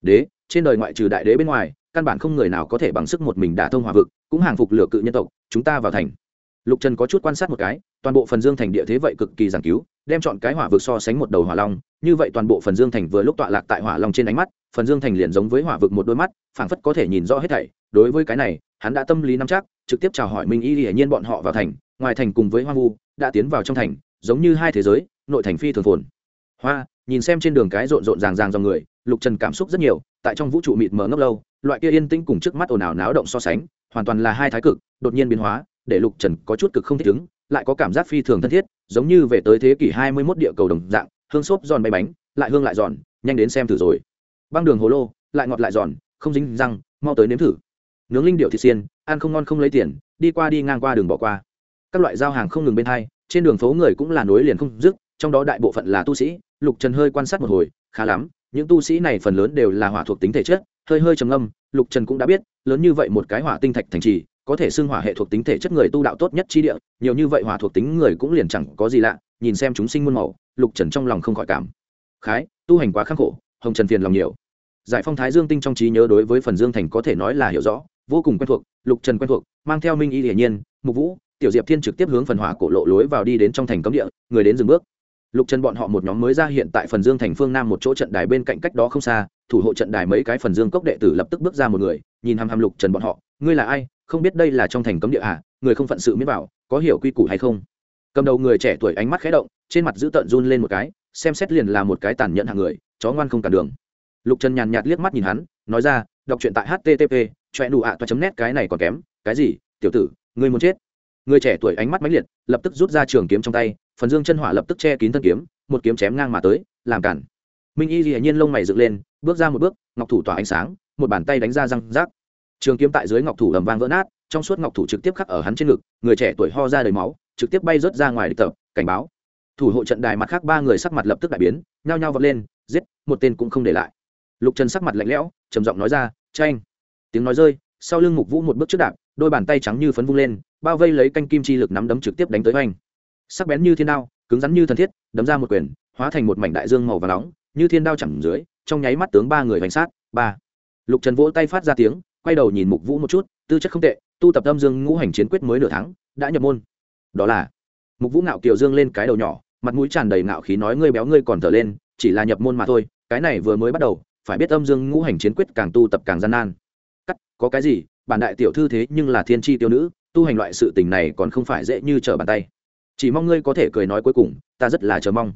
đế. Trên đời ngoại trừ đại đế bên ngoài, căn bản không người nào có thể bằng sức một mình đả thông hỏa vực, cũng hàng phục lựa cự nhân tộc, chúng ta vào thành. Lục trần có chút quan sát một cái, toàn bộ phần dương thành địa thế vậy cực kỳ giảng cứu đem chọn cái hỏa vực so sánh một đầu hỏa long, như vậy toàn bộ phần dương thành vừa lúc tọa lạc tại hỏa long trên ánh mắt, phần dương thành liền giống với hỏa vực một đôi mắt, phảng phất có thể nhìn rõ hết thảy. Đối với cái này, hắn đã tâm lý nắm chắc, trực tiếp chào hỏi minh y hiển nhiên bọn họ vào thành, ngoài thành cùng với hoa vu, đã tiến vào trong thành, giống như hai thế giới, nội thành phi thường phồn. Hoa, nhìn xem trên đường cái rộn rộn ràng ràng dòng người, lục trần cảm xúc rất nhiều, tại trong vũ trụ mịt mờ ngốc lâu, loại kia yên tĩnh cùng trước mắt ồn ào náo động so sánh, hoàn toàn là hai thái cực, đột nhiên biến hóa, để lục trần có chút cực không thích ứng lại có cảm giác phi thường thân thiết, giống như về tới thế kỷ hai mươi 21 địa cầu đồng dạng, hương xốp giòn bay bánh, lại hương lại giòn, nhanh đến xem thử rồi. Băng đường hồ lô, lại ngọt lại giòn, không dính răng, mau tới nếm thử. Nướng linh điệu thịt xiên, ăn không ngon không lấy tiền, đi qua đi ngang qua đường bỏ qua. Các loại giao hàng không ngừng bên hai, trên đường phố người cũng là nối liền không dứt, trong đó đại bộ phận là tu sĩ, lục trần hơi quan sát một hồi, khá lắm, những tu sĩ này phần lớn đều là hỏa thuộc tính thể chất, hơi hơi trầm âm lục trần cũng đã biết, lớn như vậy một cái hỏa tinh thạch thành trì có thể xưng hỏa hệ thuộc tính thể chất người tu đạo tốt nhất chi địa, nhiều như vậy hỏa thuộc tính người cũng liền chẳng có gì lạ, nhìn xem chúng sinh muôn màu, lục trần trong lòng không khỏi cảm. Khái, tu hành quá khắc khổ, hồng trần phiền lòng nhiều. Giải phong thái dương tinh trong trí nhớ đối với phần dương thành có thể nói là hiểu rõ, vô cùng quen thuộc, lục trần quen thuộc, mang theo minh y hiển nhiên, mục vũ, tiểu diệp thiên trực tiếp hướng phần hỏa cổ lộ lối vào đi đến trong thành cấm địa, người đến dừng bước. Lục trần bọn họ một nhóm mới ra hiện tại phần dương thành phương nam một chỗ trận đài bên cạnh cách đó không xa, thủ hộ trận đài mấy cái phần dương cốc đệ tử lập tức bước ra một người, nhìn hăm hăm lục trần bọn họ ngươi là ai, không biết đây là trong thành cấm địa à người không phận sự miết bảo có hiểu quy củ hay không? Cầm đầu người trẻ tuổi ánh mắt khẽ động, trên mặt giữ tợn run lên một cái, xem xét liền là một cái tàn nhẫn hàng người, chó ngoan không cản đường. Lục trần nhàn nhạt liếc mắt nhìn hắn, nói ra, đọc truyện tại http choẹ đủ ạ, toa chấm nét cái này còn kém, cái gì, tiểu tử, ngươi muốn chết. Người trẻ tuổi ánh mắt mãnh liệt, lập tức rút ra trường kiếm trong tay, phần dương chân hỏa lập tức che kín thân kiếm, một kiếm chém ngang mà tới, làm cản. Minh y hiển nhiên lông mày dựng lên, bước ra một bước, ngọc thủ tỏa ánh sáng, một bàn tay đánh ra răng rác trường kiếm tại dưới ngọc thủ ầm vang vỡ nát, trong suốt ngọc thủ trực tiếp khắc ở hắn trên ngực, người trẻ tuổi ho ra đầy máu, trực tiếp bay rớt ra ngoài địch tập, cảnh báo. Thủ hộ trận đài mặt khác ba người sắc mặt lập tức đại biến, nhao nhao vọt lên, giết, một tên cũng không để lại. Lục trần sắc mặt lạnh lẽo, trầm giọng nói ra, tranh. Tiếng nói rơi, sau lưng mục vũ một bước trước đạp, đôi bàn tay trắng như phấn vung lên, bao vây lấy canh kim chi lực nắm đấm trực tiếp đánh tới oanh. Sắc bén như thiên đao, cứng rắn như thân thiết, đấm ra một quyền, hóa thành một mảnh đại dương màu và nóng, như thiên đao chẳng dưới, trong nháy mắt tướng ba người hoành sát, ba. Lục trần vỗ tay phát ra tiếng quay đầu nhìn mục vũ một chút, tư chất không tệ, tu tập âm dương ngũ hành chiến quyết mới nửa tháng, đã nhập môn. Đó là, mục vũ ngạo kiều dương lên cái đầu nhỏ, mặt mũi tràn đầy ngạo khí nói ngươi béo ngươi còn thở lên, chỉ là nhập môn mà thôi, cái này vừa mới bắt đầu, phải biết âm dương ngũ hành chiến quyết càng tu tập càng gian nan. Cắt, có cái gì, bản đại tiểu thư thế nhưng là thiên tri tiêu nữ, tu hành loại sự tình này còn không phải dễ như trở bàn tay. Chỉ mong ngươi có thể cười nói cuối cùng, ta rất là chờ mong.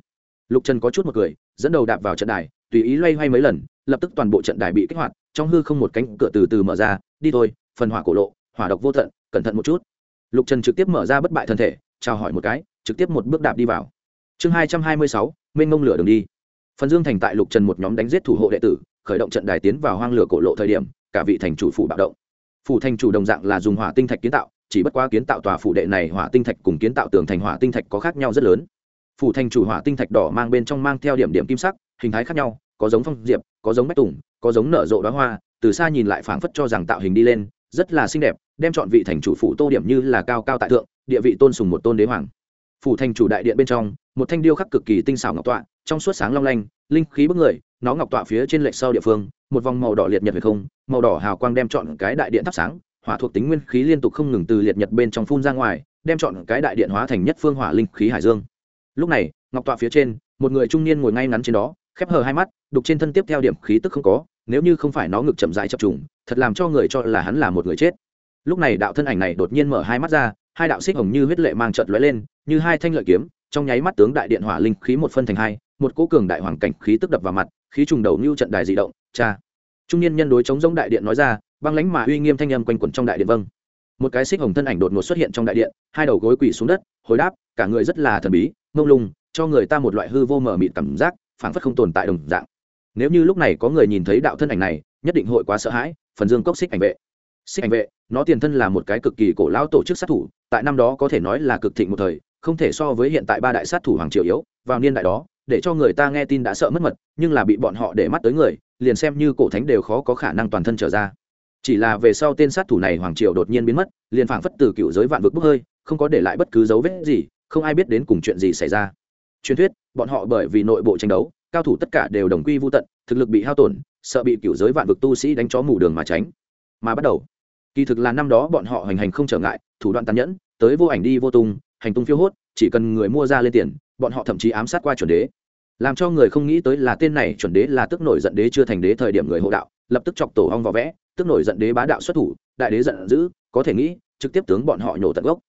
Lục trần có chút một cười, dẫn đầu đạp vào trận đài, tùy ý loay hoay mấy lần, lập tức toàn bộ trận đài bị kích hoạt trong hư không một cánh cửa từ từ mở ra, đi thôi, phần hỏa cổ lộ, hỏa độc vô tận, cẩn thận một chút. Lục trần trực tiếp mở ra bất bại thân thể, chào hỏi một cái, trực tiếp một bước đạp đi vào. Chương hai trăm hai mươi sáu, mênh mông lửa đường đi. Phần dương thành tại lục trần một nhóm đánh giết thủ hộ đệ tử, khởi động trận đài tiến vào hoang lửa cổ lộ thời điểm, cả vị thành chủ phủ bạo động. Phủ thành chủ đồng dạng là dùng hỏa tinh thạch kiến tạo, chỉ bất quá kiến tạo tòa phủ đệ này hỏa tinh thạch cùng kiến tạo tường thành hỏa tinh thạch có khác nhau rất lớn. Phủ thành chủ hỏa tinh thạch đỏ mang bên trong mang theo điểm điểm kim sắc, hình thái khác nhau có giống phong diệp, có giống bách tùng, có giống nở rộ đoá hoa, từ xa nhìn lại phảng phất cho rằng tạo hình đi lên, rất là xinh đẹp, đem chọn vị thành chủ phủ tô điểm như là cao cao tại thượng, địa vị tôn sùng một tôn đế hoàng. Phủ thành chủ đại điện bên trong, một thanh điêu khắc cực kỳ tinh xảo ngọc tọa, trong suốt sáng long lanh, linh khí bức người, nó ngọc tọa phía trên lệch sau địa phương, một vòng màu đỏ liệt nhật về không, màu đỏ hào quang đem chọn cái đại điện thắp sáng, hỏa thuộc tính nguyên khí liên tục không ngừng từ liệt nhật bên trong phun ra ngoài, đem chọn cái đại điện hóa thành nhất phương hỏa linh khí hải dương. Lúc này, ngọc tọa phía trên, một người trung niên ngồi ngay ngắn trên đó, khép hờ hai mắt đục trên thân tiếp theo điểm khí tức không có, nếu như không phải nó ngực chậm rãi chập trùng, thật làm cho người cho là hắn là một người chết. Lúc này đạo thân ảnh này đột nhiên mở hai mắt ra, hai đạo xích hồng như huyết lệ mang trợt lóe lên, như hai thanh lợi kiếm, trong nháy mắt tướng đại điện hỏa linh khí một phân thành hai, một cố cường đại hoàng cảnh khí tức đập vào mặt, khí trùng đầu như trận đài dị động, cha. Trung niên nhân đối chống giống đại điện nói ra, băng lãnh mà uy nghiêm thanh âm quanh quẩn trong đại điện vâng. Một cái xích hồng thân ảnh đột ngột xuất hiện trong đại điện, hai đầu gối quỳ xuống đất, hồi đáp, cả người rất là thần bí, mông lung, cho người ta một loại hư vô mờ mịt cảm giác, phảng phất không tồn tại đồng dạng nếu như lúc này có người nhìn thấy đạo thân ảnh này, nhất định hội quá sợ hãi, phần dương cốc xích ảnh vệ. Xích ảnh vệ, nó tiền thân là một cái cực kỳ cổ lão tổ chức sát thủ, tại năm đó có thể nói là cực thịnh một thời, không thể so với hiện tại ba đại sát thủ hoàng triều yếu, vào niên đại đó, để cho người ta nghe tin đã sợ mất mật, nhưng là bị bọn họ để mắt tới người, liền xem như cổ thánh đều khó có khả năng toàn thân trở ra. Chỉ là về sau tên sát thủ này hoàng triều đột nhiên biến mất, liền phảng phất từ cựu giới vạn vực bốc hơi, không có để lại bất cứ dấu vết gì, không ai biết đến cùng chuyện gì xảy ra. Truyền thuyết, bọn họ bởi vì nội bộ tranh đấu cao thủ tất cả đều đồng quy vô tận, thực lực bị hao tổn, sợ bị cựu giới vạn vực tu sĩ đánh chó mù đường mà tránh. Mà bắt đầu, kỳ thực là năm đó bọn họ hành hành không trở ngại, thủ đoạn tàn nhẫn, tới vô ảnh đi vô tung, hành tung phiêu hốt, chỉ cần người mua ra lên tiền, bọn họ thậm chí ám sát qua chuẩn đế. Làm cho người không nghĩ tới là tên này chuẩn đế là tức nổi giận đế chưa thành đế thời điểm người hộ đạo, lập tức chọc tổ hong vào vẽ, tức nổi giận đế bá đạo xuất thủ, đại đế giận dữ, có thể nghĩ, trực tiếp tướng bọn họ nhổ tận gốc.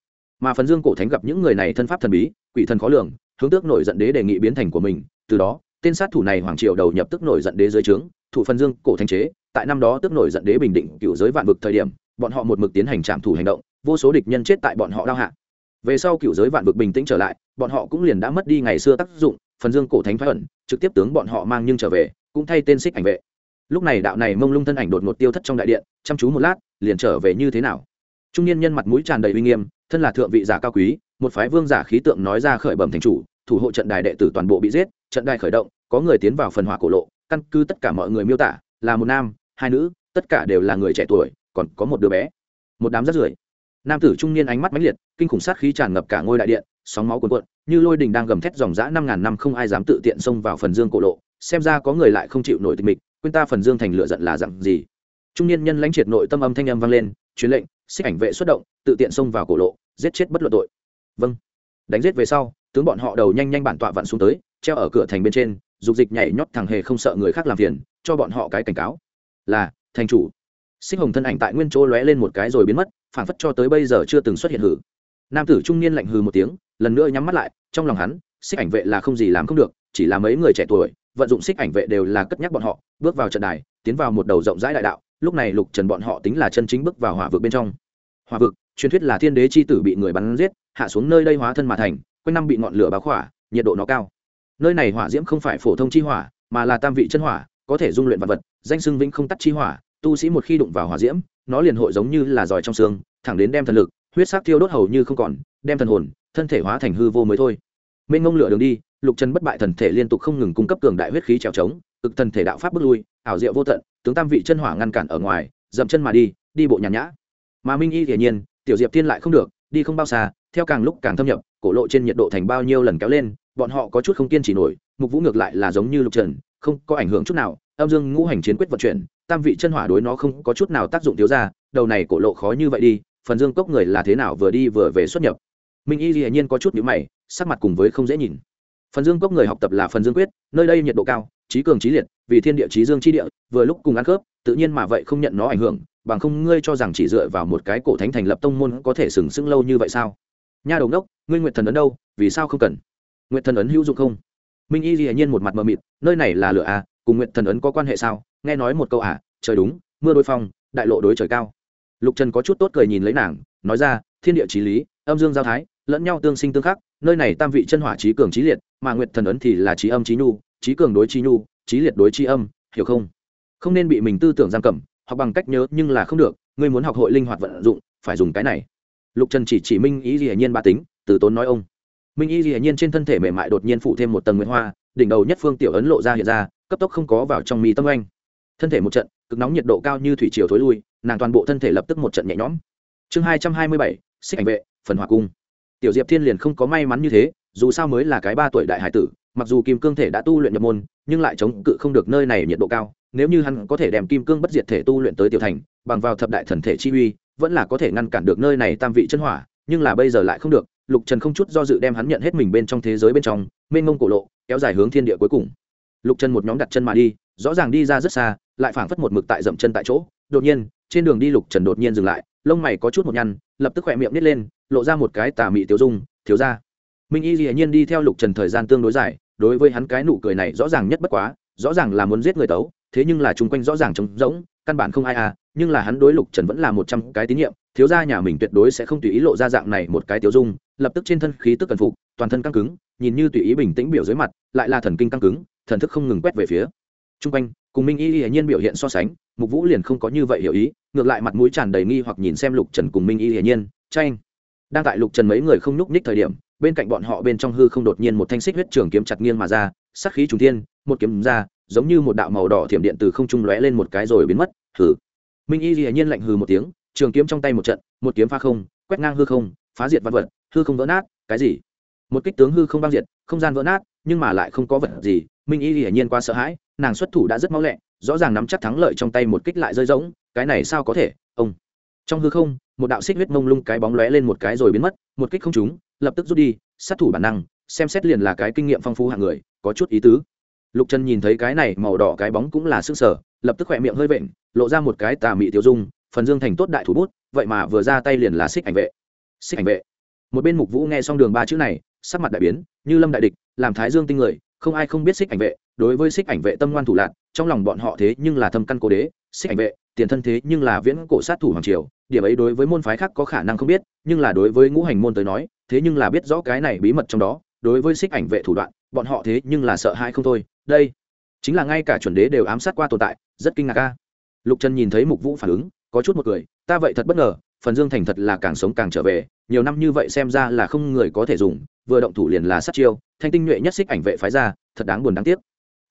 Mà phần dương cổ thánh gặp những người này thân pháp thần bí, quỷ thần khó lường, hướng tước nổi giận đế đề nghị biến thành của mình, từ đó tên sát thủ này hoàng triều đầu nhập tức nổi giận đế dưới trướng, thủ phần dương, cổ thánh chế, tại năm đó tức nổi giận đế bình định cựu giới vạn vực thời điểm, bọn họ một mực tiến hành trạm thủ hành động, vô số địch nhân chết tại bọn họ đao hạ. Về sau cựu giới vạn vực bình tĩnh trở lại, bọn họ cũng liền đã mất đi ngày xưa tác dụng, phần dương, cổ thánh thoái ẩn, trực tiếp tướng bọn họ mang nhưng trở về, cũng thay tên xích ảnh vệ. Lúc này đạo này mông lung thân ảnh đột ngột tiêu thất trong đại điện, chăm chú một lát, liền trở về như thế nào? Trung niên nhân mặt mũi tràn đầy uy nghiêm, thân là thượng vị giả cao quý, một phái vương giả khí tượng nói ra khởi bẩm thành chủ thủ hộ trận đài đệ tử toàn bộ bị giết, trận đài khởi động, có người tiến vào phần hỏa cổ lộ, căn cứ tất cả mọi người miêu tả, là một nam, hai nữ, tất cả đều là người trẻ tuổi, còn có một đứa bé. Một đám rắt rưởi. Nam tử trung niên ánh mắt mãnh liệt, kinh khủng sát khí tràn ngập cả ngôi đại điện, sóng máu cuồn cuộn, như lôi đình đang gầm thét dòng dã năm ngàn năm không ai dám tự tiện xông vào phần dương cổ lộ, xem ra có người lại không chịu nổi tình mịch, quên ta phần dương thành lựa giận là dặn gì. Trung niên nhân lãnh triệt nội tâm âm thanh âm vang lên, truyền lệnh, xích ảnh vệ xuất động, tự tiện xông vào cổ lộ, giết chết bất luận tội. Vâng. Đánh giết về sau tướng bọn họ đầu nhanh nhanh bản tọa vặn xuống tới, treo ở cửa thành bên trên, dục dịch nhảy nhót thằng hề không sợ người khác làm phiền, cho bọn họ cái cảnh cáo. Là, thành chủ. Xích hồng thân ảnh tại nguyên chỗ lóe lên một cái rồi biến mất phản phất cho tới bây giờ chưa từng xuất hiện hử. Nam tử trung niên lạnh hừ một tiếng, lần nữa nhắm mắt lại, trong lòng hắn, xích ảnh vệ là không gì làm không được, chỉ là mấy người trẻ tuổi, vận dụng xích ảnh vệ đều là cất nhắc bọn họ, bước vào trận đài, tiến vào một đầu rộng rãi đại đạo, lúc này lục trần bọn họ tính là chân chính bước vào hỏa vực bên trong. Hỏa vực, truyền thuyết là thiên đế c h i tử bị người bắn giết, hạ xuống nơi đây hóa thân mà thành quanh năm bị ngọn lửa báo khỏa, nhiệt độ nó cao. Nơi này hỏa diễm không phải phổ thông chi hỏa, mà là tam vị chân hỏa, có thể dung luyện vật vật, danh xưng vĩnh không tắt chi hỏa. Tu sĩ một khi đụng vào hỏa diễm, nó liền hội giống như là giỏi trong xương, thẳng đến đem thần lực, huyết sắc thiêu đốt hầu như không còn, đem thần hồn, thân thể hóa thành hư vô mới thôi. Mênh ngông lửa đường đi, lục chân bất bại thần thể liên tục không ngừng cung cấp cường đại huyết khí trèo trống, cực thần thể đạo pháp bước lui, ảo diệu vô tận, tướng tam vị chân hỏa ngăn cản ở ngoài, dậm chân mà đi đi bộ nhàn nhã. Mà minh y hiển nhiên, tiểu diệp tiên lại không được, đi không bao xa, theo càng lúc càng thâm nhập cổ lộ trên nhiệt độ thành bao nhiêu lần kéo lên, bọn họ có chút không kiên trì nổi, mục vũ ngược lại là giống như lục trần, không có ảnh hưởng chút nào, âm dương ngũ hành chiến quyết vận chuyển, tam vị chân hỏa đối nó không có chút nào tác dụng thiếu ra, đầu này cổ lộ khó như vậy đi, phần dương cốc người là thế nào vừa đi vừa về xuất nhập. Minh y dĩ nhiên có chút nhữ mày, sắc mặt cùng với không dễ nhìn. Phần dương cốc người học tập là phần dương quyết, nơi đây nhiệt độ cao, trí cường trí liệt, vì thiên địa trí dương trí địa, vừa lúc cùng ăn khớp, tự nhiên mà vậy không nhận nó ảnh hưởng, bằng không ngươi cho rằng chỉ dựa vào một cái cổ thánh thành lập tông môn có thể sừng sững lâu như vậy sao? Nha đầu đốc ngươi nguyện thần ấn đâu? Vì sao không cần? Nguyện thần ấn hữu dụng không? Minh y hiển nhiên một mặt mờ mịt, nơi này là lửa à cùng nguyện thần ấn có quan hệ sao? Nghe nói một câu à trời đúng, mưa đối phong, đại lộ đối trời cao. Lục trần có chút tốt cười nhìn lấy nàng, nói ra, thiên địa trí lý, âm dương giao thái, lẫn nhau tương sinh tương khắc, nơi này tam vị chân hỏa trí cường trí liệt, mà nguyệt thần ấn thì là trí âm trí nhu, trí cường đối trí nhu, trí liệt đối trí âm, hiểu không? Không nên bị mình tư tưởng giam cầm, học bằng cách nhớ nhưng là không được, ngươi muốn học hội linh hoạt vận dụng, phải dùng cái này lục trần chỉ chỉ minh ý gì nhiên ba tính, từ tốn nói ông. Minh ý gì nhiên trên thân thể mềm mại đột nhiên phụ thêm một tầng nguyễn hoa, đỉnh đầu nhất phương tiểu ấn lộ ra hiện ra, cấp tốc không có vào trong mi tâm anh. Thân thể một trận, cực nóng nhiệt độ cao như thủy chiều thối lui, nàng toàn bộ thân thể lập tức một trận nhẹ nhõm. Chương hai trăm hai mươi bảy, xích ảnh vệ, phần hòa cung. Tiểu diệp thiên liền không có may mắn như thế, dù sao mới là cái ba tuổi đại hải tử, mặc dù kim cương thể đã tu luyện nhập môn, nhưng lại chống cự không được nơi này nhiệt độ cao, nếu như hắn có thể đem kim cương bất diệt thể tu luyện tới tiểu thành, bằng vào thập đại thần thể chi uy vẫn là có thể ngăn cản được nơi này tam vị chân hỏa, nhưng là bây giờ lại không được, lục trần không chút do dự đem hắn nhận hết mình bên trong thế giới bên trong, mênh mông cổ lộ, kéo dài hướng thiên địa cuối cùng. Lục trần một nhóm đặt chân mà đi, rõ ràng đi ra rất xa, lại phảng phất một mực tại dậm chân tại chỗ. Đột nhiên, trên đường đi lục trần đột nhiên dừng lại, lông mày có chút một nhăn, lập tức khỏe miệng nít lên, lộ ra một cái tà mị tiêu dung, thiếu ra minh y dĩ nhiên đi theo lục trần thời gian tương đối dài, đối với hắn cái nụ cười này rõ ràng nhất bất quá, rõ ràng là muốn giết người tấu, thế nhưng là chung quanh rõ ràng trống rỗng, căn bản không ai à nhưng là hắn đối lục trần vẫn là một trăm cái tín nhiệm, thiếu gia nhà mình tuyệt đối sẽ không tùy ý lộ ra dạng này một cái tiêu dung, lập tức trên thân khí tức cần phục, toàn thân căng cứng, nhìn như tùy ý bình tĩnh biểu dưới mặt, lại là thần kinh căng cứng, thần thức không ngừng quét về phía. Chung quanh, cùng minh y hiển nhiên biểu hiện so sánh, mục vũ liền không có như vậy hiểu ý, ngược lại mặt mũi tràn đầy nghi hoặc nhìn xem lục trần cùng minh y hiển nhiên tranh đang tại lục trần mấy người không nhúc nhích thời điểm, bên cạnh bọn họ bên trong hư không đột nhiên một thanh xích huyết trường kiếm chặt nghiêng mà ra sắc khí trùng thiên, một kiếm ra, giống như một đạo màu đỏ thiểm điện từ không trung lóe lên một cái rồi biến mất. Thử minh y hiển nhiên lạnh hừ một tiếng, trường kiếm trong tay một trận, một kiếm pha không, quét ngang hư không, phá diệt vật vật, hư không vỡ nát, cái gì? Một kích tướng hư không băng diệt, không gian vỡ nát, nhưng mà lại không có vật gì, minh y hiển nhiên quá sợ hãi, nàng xuất thủ đã rất máu lẹ, rõ ràng nắm chắc thắng lợi trong tay một kích lại rơi rỗng, cái này sao có thể, ông. Trong hư không, một đạo xích huyết mông lung cái bóng lóe lên một cái rồi biến mất, một kích không trúng, lập tức rút đi, sát thủ bản năng, xem xét liền là cái kinh nghiệm phong phú hạng người, có chút ý tứ lục trần nhìn thấy cái này màu đỏ cái bóng cũng là sức sở, lập tức khỏe miệng hơi vện, lộ ra một cái tà mị tiêu dung, phần dương thành tốt đại thủ bút, vậy mà vừa ra tay liền là xích ảnh vệ. Xích ảnh vệ. Một bên mục vũ nghe xong đường ba chữ này, sắc mặt đại biến, như lâm đại địch, làm thái dương tinh người, không ai không biết xích ảnh vệ, đối với xích ảnh vệ tâm ngoan thủ lạc trong lòng bọn họ thế nhưng là thâm căn cố đế, xích ảnh vệ, tiền thân thế nhưng là viễn cổ sát thủ hoàng triều, điểm ấy đối với môn phái khác có khả năng không biết, nhưng là đối với ngũ hành môn tới nói, thế nhưng là biết rõ cái này bí mật trong đó, đối với xích ảnh vệ thủ đoạn, bọn họ thế nhưng là sợ hãi không thôi đây chính là ngay cả chuẩn đế đều ám sát qua tồn tại, rất kinh ngạc ca lục trần nhìn thấy mục vũ phản ứng, có chút một cười, ta vậy thật bất ngờ, phần dương thành thật là càng sống càng trở về, nhiều năm như vậy xem ra là không người có thể dùng, vừa động thủ liền là sát chiêu, thanh tinh nhuệ nhất xích ảnh vệ phái ra, thật đáng buồn đáng tiếc.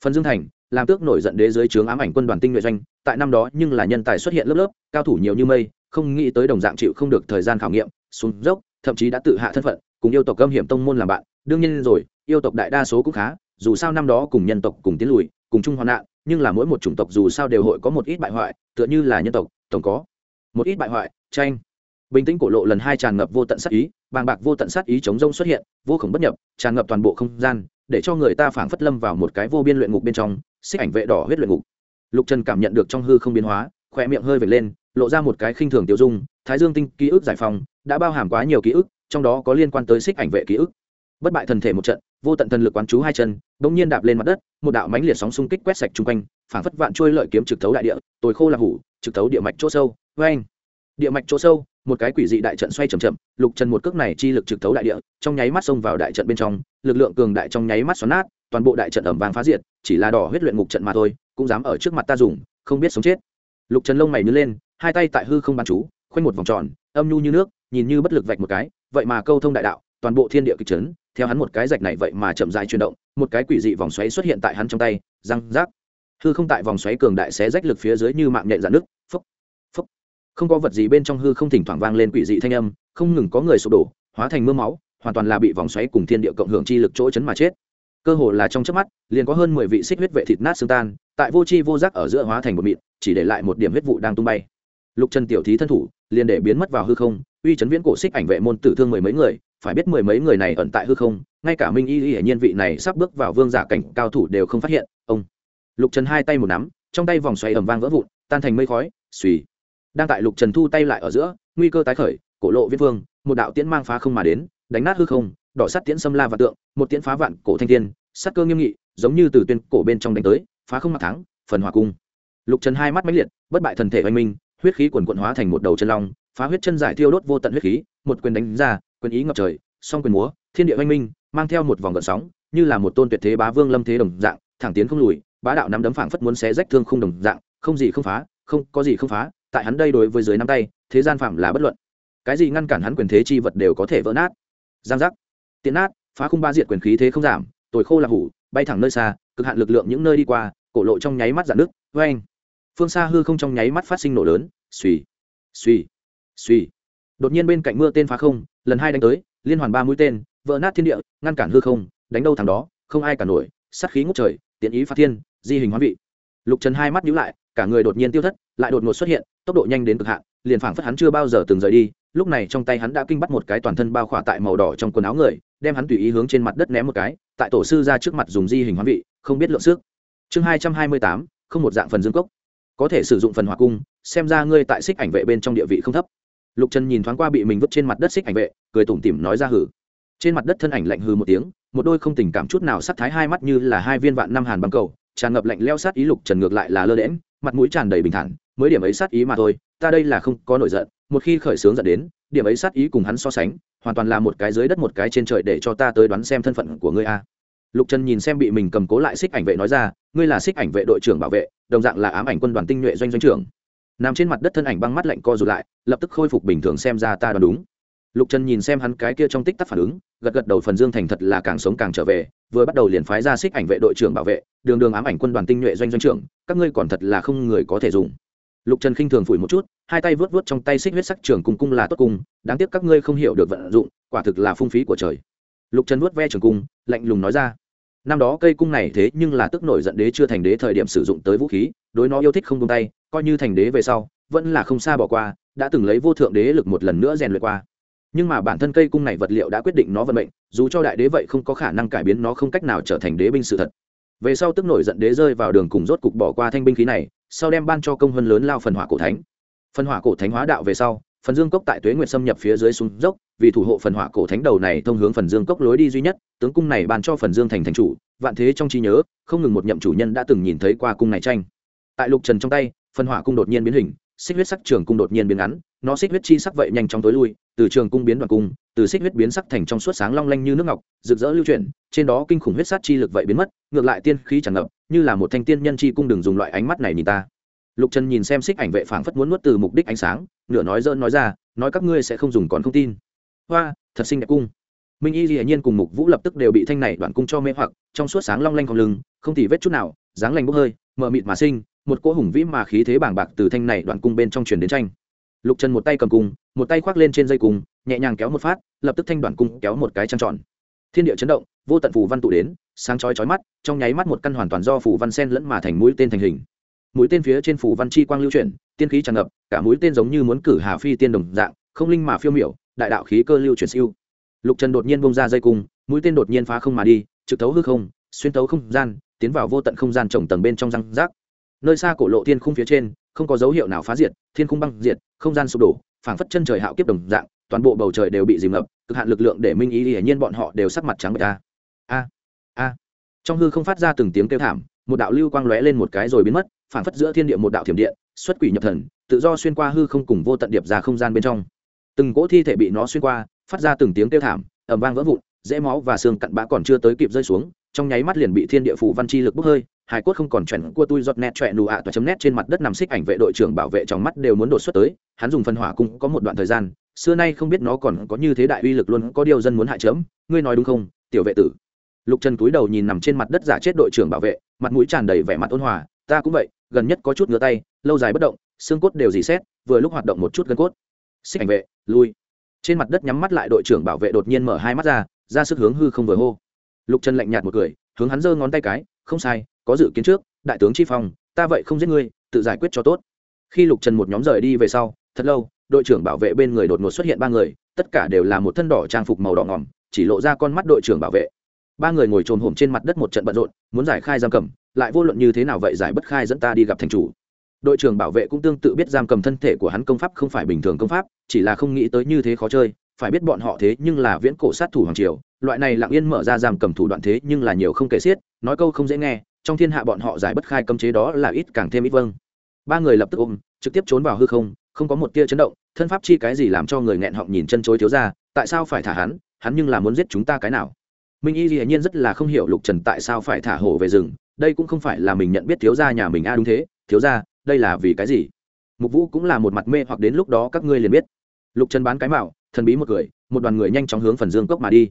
Phần dương thành, làm tước nổi giận đế dưới trướng ám ảnh quân đoàn tinh nhuệ doanh, tại năm đó nhưng là nhân tài xuất hiện lớp lớp, cao thủ nhiều như mây, không nghĩ tới đồng dạng chịu không được thời gian khảo nghiệm, xuống dốc, thậm chí đã tự hạ thân phận, cùng yêu tộc âm hiểm tông môn làm bạn, đương nhiên rồi, yêu tộc đại đa số cũng khá dù sao năm đó cùng nhân tộc cùng tiến lùi, cùng chung hoạn nạn, nhưng là mỗi một chủng tộc dù sao đều hội có một ít bại hoại, tựa như là nhân tộc, tổng có một ít bại hoại, tranh. Bình tĩnh cổ lộ lần hai tràn ngập vô tận sát ý, bàng bạc vô tận sát ý chống rông xuất hiện, vô khổng bất nhập, tràn ngập toàn bộ không gian, để cho người ta phảng phất lâm vào một cái vô biên luyện ngục bên trong, xích ảnh vệ đỏ huyết luyện ngục. Lục trần cảm nhận được trong hư không biến hóa khỏe miệng hơi vệt lên, lộ ra một cái khinh thường tiêu dung, thái dương tinh ký ức giải phóng, đã bao hàm quá nhiều ký ức, trong đó có liên quan tới xích ảnh vệ ký ức. Bất bại thần thể một trận vô tận thần lực quán chú hai chân, bỗng nhiên đạp lên mặt đất, một đạo mánh liệt sóng xung kích quét sạch chung quanh, phảng phất vạn trôi lợi kiếm trực thấu đại địa, tồi khô là hủ, trực thấu địa mạch chỗ sâu vê anh địa mạch chỗ sâu, một cái quỷ dị đại trận xoay chậm chậm, lục trần một cước này chi lực trực thấu đại địa, trong nháy mắt xông vào đại trận bên trong, lực lượng cường đại trong nháy mắt xoắn nát, toàn bộ đại trận ẩm vàng phá diệt, chỉ là đỏ huyết luyện ngục trận mà thôi, cũng dám ở trước mặt ta dùng, không biết sống chết. Lục trần lông mày nứa lên, hai tay tại hư không bán chú, khoanh một vòng tròn, âm nhu như nước, nhìn như bất lực vạch một cái, vậy mà câu thông đại đạo, toàn bộ thiên địa kịch trấn theo hắn một cái rạch này vậy mà chậm dài chuyển động, một cái quỷ dị vòng xoáy xuất hiện tại hắn trong tay, răng rác. Hư không tại vòng xoáy cường đại xé rách lực phía dưới như mạng nhện dạn nước phốc phốc không có vật gì bên trong hư không thỉnh thoảng vang lên quỷ dị thanh âm, không ngừng có người sụp đổ, hóa thành mưa máu, hoàn toàn là bị vòng xoáy cùng thiên địa cộng hưởng chi lực chỗ chấn mà chết. Cơ hồ là trong chớp mắt, liền có hơn mười vị xích huyết vệ thịt nát xương tan, tại vô chi vô giác ở giữa hóa thành một mịn, chỉ để lại một điểm huyết vụ đang tung bay. Lục trần tiểu thí thân thủ, liền để biến mất vào hư không, uy chấn viễn cổ xích ảnh vệ môn tử thương mười mấy người phải biết mười mấy người này ẩn tại hư không, ngay cả minh y y hệ nhiên vị này sắp bước vào vương giả cảnh cao thủ đều không phát hiện, ông. Lục trần hai tay một nắm, trong tay vòng xoay ầm vang vỡ vụn, tan thành mây khói suy đang tại lục trần thu tay lại ở giữa, nguy cơ tái khởi, cổ lộ viết vương một đạo tiễn mang phá không mà đến, đánh nát hư không, đỏ sắt tiễn xâm la và tượng, một tiễn phá vạn cổ thanh thiên sắt cơ nghiêm nghị, giống như từ tuyên cổ bên trong đánh tới, phá không mặc thắng, phần hòa cung. Lục trần hai mắt mãnh liệt, bất bại thần thể oanh minh, huyết khí quần quận hóa thành một đầu chân long, phá huyết chân giải thiêu đốt vô tận huyết khí, một quyền đánh ra quyền ý ngập trời, song quyền múa, thiên địa oanh minh, mang theo một vòng gợn sóng, như là một tôn tuyệt thế bá vương lâm thế đồng dạng, thẳng tiến không lùi, bá đạo nắm đấm phảng phất muốn xé rách thương không đồng dạng, không gì không phá, không, có gì không phá, tại hắn đây đối với dưới năm tay, thế gian phạm là bất luận. Cái gì ngăn cản hắn quyền thế chi vật đều có thể vỡ nát. Giang giác. Tiến nát, phá khung ba diệt quyền khí thế không giảm, tồi khô là hủ, bay thẳng nơi xa, cực hạn lực lượng những nơi đi qua, cổ lộ trong nháy mắt giãn nước vê anh phương xa hư không trong nháy mắt phát sinh nổ lớn suy suy suy đột nhiên bên cạnh mưa tên phá không lần hai đánh tới, liên hoàn ba mũi tên, vỡ nát thiên địa, ngăn cản hư không, đánh đâu thằng đó, không ai cả nổi, sát khí ngút trời, tiện ý phá thiên, di hình hóa vị. Lục trần hai mắt nhíu lại, cả người đột nhiên tiêu thất, lại đột ngột xuất hiện, tốc độ nhanh đến cực hạn, liền phảng phất hắn chưa bao giờ từng rời đi, lúc này trong tay hắn đã kinh bắt một cái toàn thân bao khỏa tại màu đỏ trong quần áo người, đem hắn tùy ý hướng trên mặt đất ném một cái, tại tổ sư ra trước mặt dùng di hình hóa vị, không biết lượng sức. Chương hai trăm hai mươi tám, không một dạng phần dương cốc. Có thể sử dụng phần hỏa cung, xem ra ngươi tại xích ảnh vệ bên trong địa vị không thấp lục trần nhìn thoáng qua bị mình vứt trên mặt đất xích ảnh vệ, cười tủm tỉm nói ra hử. Trên mặt đất thân ảnh lạnh hư một tiếng, một đôi không tình cảm chút nào sắc thái hai mắt như là hai viên vạn năm hàn băng cầu, tràn ngập lạnh leo sát ý lục trần ngược lại là lơ đễm mặt mũi tràn đầy bình thản, mới điểm ấy sát ý mà thôi, ta đây là không có nổi giận, một khi khởi sướng dẫn đến, điểm ấy sát ý cùng hắn so sánh, hoàn toàn là một cái dưới đất một cái trên trời để cho ta tới đoán xem thân phận của ngươi a. Lục trần nhìn xem bị mình cầm cố lại xích ảnh vệ nói ra, ngươi là xích ảnh vệ đội trưởng bảo vệ, đồng dạng là ám ảnh quân đoàn tinh nhuệ doanh doanh trưởng nằm trên mặt đất thân ảnh băng mắt lạnh co rụt lại, lập tức khôi phục bình thường xem ra ta đoán đúng. Lục trần nhìn xem hắn cái kia trong tích tắc phản ứng, gật gật đầu phần dương thành thật là càng sống càng trở về, vừa bắt đầu liền phái ra xích ảnh vệ đội trưởng bảo vệ, đường đường ám ảnh quân đoàn tinh nhuệ doanh doanh trưởng, các ngươi còn thật là không người có thể dùng. Lục trần khinh thường phủi một chút, hai tay vớt vớt trong tay xích huyết sắc trường cung cung là tốt cung, đáng tiếc các ngươi không hiểu được vận dụng, quả thực là phung phí của trời. Lục trần vớt ve trường cung, lạnh lùng nói ra năm đó cây cung này thế nhưng là tức nổi giận đế chưa thành đế thời điểm sử dụng tới vũ khí, đối nó yêu thích không tung tay, coi như thành đế về sau, vẫn là không xa bỏ qua, đã từng lấy vô thượng đế lực một lần nữa rèn luyện qua. Nhưng mà bản thân cây cung này vật liệu đã quyết định nó vận mệnh, dù cho đại đế vậy không có khả năng cải biến nó không cách nào trở thành đế binh sự thật. Về sau tức nổi giận đế rơi vào đường cùng rốt cục bỏ qua thanh binh khí này, sau đem ban cho công hơn lớn lao phần hỏa cổ thánh. Phần hỏa cổ thánh hóa đạo về sau, phần dương cốc tại tuế nguyệt xâm nhập phía dưới xuống dốc vì thủ hộ phần hỏa cổ thánh đầu này thông hướng phần dương cốc lối đi duy nhất, tướng cung này ban cho phần dương thành thành chủ, vạn thế trong trí nhớ, không ngừng một nhậm chủ nhân đã từng nhìn thấy qua cung này tranh. Tại lục trần trong tay, phần hỏa cung đột nhiên biến hình, xích huyết sắc trường cung đột nhiên biến ngắn, nó xích huyết chi sắc vậy nhanh chóng tối lui, từ trường cung biến đoạn cung, từ xích huyết biến sắc thành trong suốt sáng long lanh như nước ngọc, rực rỡ lưu chuyển, trên đó kinh khủng huyết sát chi lực vậy biến mất, ngược lại tiên khí tràn ngập, như là một thanh tiên nhân chi cung đừng dùng loại ánh mắt này nhìn ta. Lục trần nhìn xem xích ảnh vệ phảng phất muốn nuốt từ mục đích ánh sáng, nửa nói dơn nói ra, nói các ngươi sẽ không dùng còn không tin hoa, thật xinh đẹp cung. Minh y hiển nhiên cùng mục vũ lập tức đều bị thanh này đoạn cung cho mê hoặc, trong suốt sáng long lanh không lưng, không thì vết chút nào, dáng lành bốc hơi, mờ mịt mà sinh một cỗ hùng vĩ mà khí thế bàng bạc từ thanh này đoạn cung bên trong truyền đến tranh. Lục trần một tay cầm cung, một tay khoác lên trên dây cung, nhẹ nhàng kéo một phát, lập tức thanh đoạn cung kéo một cái trăng tròn. Thiên địa chấn động, vô tận phù văn tụ đến, sáng chói chói mắt, trong nháy mắt một căn hoàn toàn do phù văn sen lẫn mà thành mũi tên thành hình. Mũi tên phía trên phù văn chi quang lưu chuyển, tiên khí tràn ngập, cả mũi tên giống như muốn cử hà phi tiên đồng dạng, không linh mà phiêu miểu đại đạo khí cơ lưu chuyển siêu. Lục trần đột nhiên bông ra dây cung, mũi tên đột nhiên phá không mà đi, trực thấu hư không, xuyên thấu không gian, tiến vào vô tận không gian trồng tầng bên trong răng rác. Nơi xa cổ lộ thiên khung phía trên, không có dấu hiệu nào phá diệt, thiên khung băng diệt, không gian sụp đổ, phảng phất chân trời hạo kiếp đồng dạng, toàn bộ bầu trời đều bị dìm ngập, cực hạn lực lượng để minh ý hiển nhiên bọn họ đều sắc mặt trắng bệch a a a. Trong hư không phát ra từng tiếng kêu thảm, một đạo lưu quang lóe lên một cái rồi biến mất, phảng phất giữa thiên địa một đạo thiểm điện, xuất quỷ nhập thần, tự do xuyên qua hư không cùng vô tận điệp ra không gian bên trong từng cỗ thi thể bị nó xuyên qua phát ra từng tiếng kêu thảm ầm vang vỡ vụn dễ máu và xương cặn bã còn chưa tới kịp rơi xuống trong nháy mắt liền bị thiên địa phủ văn chi lực bốc hơi hải cốt không còn chuẩn cua tui giọt nét trọe nụ ạ toa chấm nét trên mặt đất nằm xích ảnh vệ đội trưởng bảo vệ trong mắt đều muốn đột xuất tới hắn dùng phân hỏa cũng có một đoạn thời gian xưa nay không biết nó còn có như thế đại uy lực luôn có điều dân muốn hại chấm, ngươi nói đúng không tiểu vệ tử? Lục trần cúi đầu nhìn nằm trên mặt đất giả chết đội trưởng bảo vệ mặt mũi tràn đầy vẻ mặt ôn hòa ta cũng vậy gần nhất có chút ngứa tay lâu dài bất động xương cốt đều dì xét vừa lúc hoạt động một chút gân cốt xích ảnh vệ, lui. Trên mặt đất nhắm mắt lại đội trưởng bảo vệ đột nhiên mở hai mắt ra ra sức hướng hư không vừa hô. Lục trần lạnh nhạt một cười, hướng hắn giơ ngón tay cái, không sai, có dự kiến trước, đại tướng chi phong, ta vậy không giết ngươi, tự giải quyết cho tốt. Khi lục trần một nhóm rời đi về sau, thật lâu, đội trưởng bảo vệ bên người đột ngột xuất hiện ba người, tất cả đều là một thân đỏ trang phục màu đỏ ngỏm, chỉ lộ ra con mắt đội trưởng bảo vệ. Ba người ngồi trồm hổm trên mặt đất một trận bận rộn, muốn giải khai giam cầm, lại vô luận như thế nào vậy giải bất khai dẫn ta đi gặp thành chủ đội trưởng bảo vệ cũng tương tự biết giam cầm thân thể của hắn công pháp không phải bình thường công pháp, chỉ là không nghĩ tới như thế khó chơi, phải biết bọn họ thế nhưng là viễn cổ sát thủ hoàng triều, loại này lặng yên mở ra giam cầm thủ đoạn thế nhưng là nhiều không kể xiết, nói câu không dễ nghe, trong thiên hạ bọn họ giải bất khai cấm chế đó là ít càng thêm ít vâng. Ba người lập tức ôm, trực tiếp trốn vào hư không không có một tia chấn động, thân pháp chi cái gì làm cho người nghẹn họng nhìn chân chối thiếu ra, tại sao phải thả hắn hắn nhưng là muốn giết chúng ta cái nào? Minh y hiển nhiên rất là không hiểu lục trần tại sao phải thả hổ về rừng, đây cũng không phải là mình nhận biết thiếu gia nhà mình a, đúng thế, thiếu gia đây là vì cái gì? Mục vũ cũng là một mặt mê hoặc đến lúc đó các ngươi liền biết. Lục trần bán cái mạo, thần bí một người, một đoàn người nhanh chóng hướng phần dương cốc mà đi.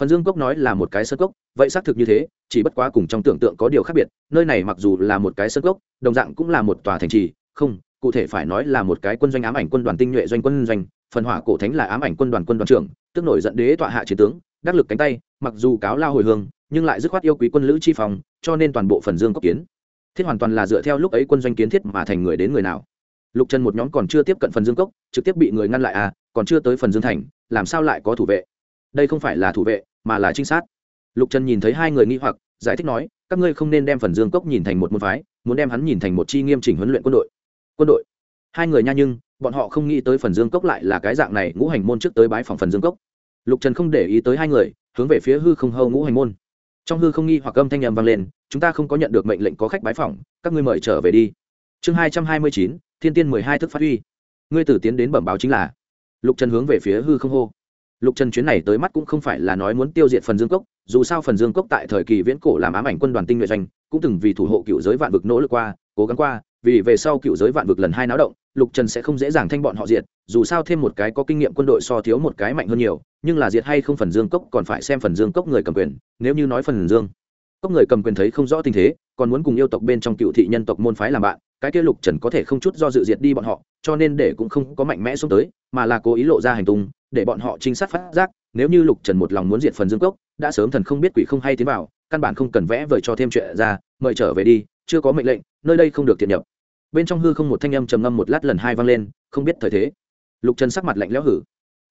Phần dương cốc nói là một cái sơ cốc, vậy xác thực như thế, chỉ bất quá cùng trong tưởng tượng có điều khác biệt, nơi này mặc dù là một cái sơ cốc, đồng dạng cũng là một tòa thành trì, không, cụ thể phải nói là một cái quân doanh ám ảnh quân đoàn tinh nhuệ doanh quân doanh, phần hỏa cổ thánh là ám ảnh quân đoàn quân đoàn trưởng, tức nổi giận đế tọa hạ chiến tướng, đắc lực cánh tay, mặc dù cáo lao hồi hương, nhưng lại dứt khoát yêu quý quân lữ chi phòng cho nên toàn bộ phần dương cốc kiến thiết hoàn toàn là dựa theo lúc ấy quân doanh kiến thiết mà thành người đến người nào. Lục trần một nhóm còn chưa tiếp cận phần dương cốc, trực tiếp bị người ngăn lại à còn chưa tới phần dương thành, làm sao lại có thủ vệ? Đây không phải là thủ vệ, mà là trinh sát. Lục trần nhìn thấy hai người nghi hoặc, giải thích nói, các ngươi không nên đem phần dương cốc nhìn thành một môn phái, muốn đem hắn nhìn thành một chi nghiêm chỉnh huấn luyện quân đội. Quân đội. Hai người nha nhưng, bọn họ không nghĩ tới phần dương cốc lại là cái dạng này ngũ hành môn trước tới bái phòng phần dương cốc. Lục trần không để ý tới hai người, hướng về phía hư không hâu ngũ hành môn trong hư không nghi hoặc âm thanh nhầm vang lên, chúng ta không có nhận được mệnh lệnh có khách bái phỏng, các ngươi mời trở về đi. Chương hai trăm hai mươi chín, thiên tiên mười hai thức phát huy. Ngươi tử tiến đến bẩm báo chính là. Lục trần hướng về phía hư không hô. Lục trần chuyến này tới mắt cũng không phải là nói muốn tiêu diệt phần dương cốc, dù sao phần dương cốc tại thời kỳ viễn cổ làm ám ảnh quân đoàn tinh nhuệ doanh, cũng từng vì thủ hộ cựu giới vạn vực nỗ lực qua, cố gắng qua vì về sau cựu giới vạn vực lần hai náo động, lục trần sẽ không dễ dàng thanh bọn họ diệt, dù sao thêm một cái có kinh nghiệm quân đội so thiếu một cái mạnh hơn nhiều, nhưng là diệt hay không phần dương cốc còn phải xem phần dương cốc người cầm quyền, nếu như nói phần dương cốc người cầm quyền thấy không rõ tình thế, còn muốn cùng yêu tộc bên trong cựu thị nhân tộc môn phái làm bạn, cái kia lục trần có thể không chút do dự diệt đi bọn họ, cho nên để cũng không có mạnh mẽ xuống tới, mà là cố ý lộ ra hành tung, để bọn họ trinh sát phát giác, nếu như lục trần một lòng muốn diệt phần dương cốc, đã sớm thần không biết quỷ không hay tiến vào, căn bản không cần vẽ vời cho thêm chuyện ra, mời trở về đi, chưa có mệnh lệnh, nơi đây không được thiện nhập bên trong hư không một thanh âm trầm ngâm một lát lần hai vang lên, không biết thời thế. Lục trần sắc mặt lạnh lẽo hử.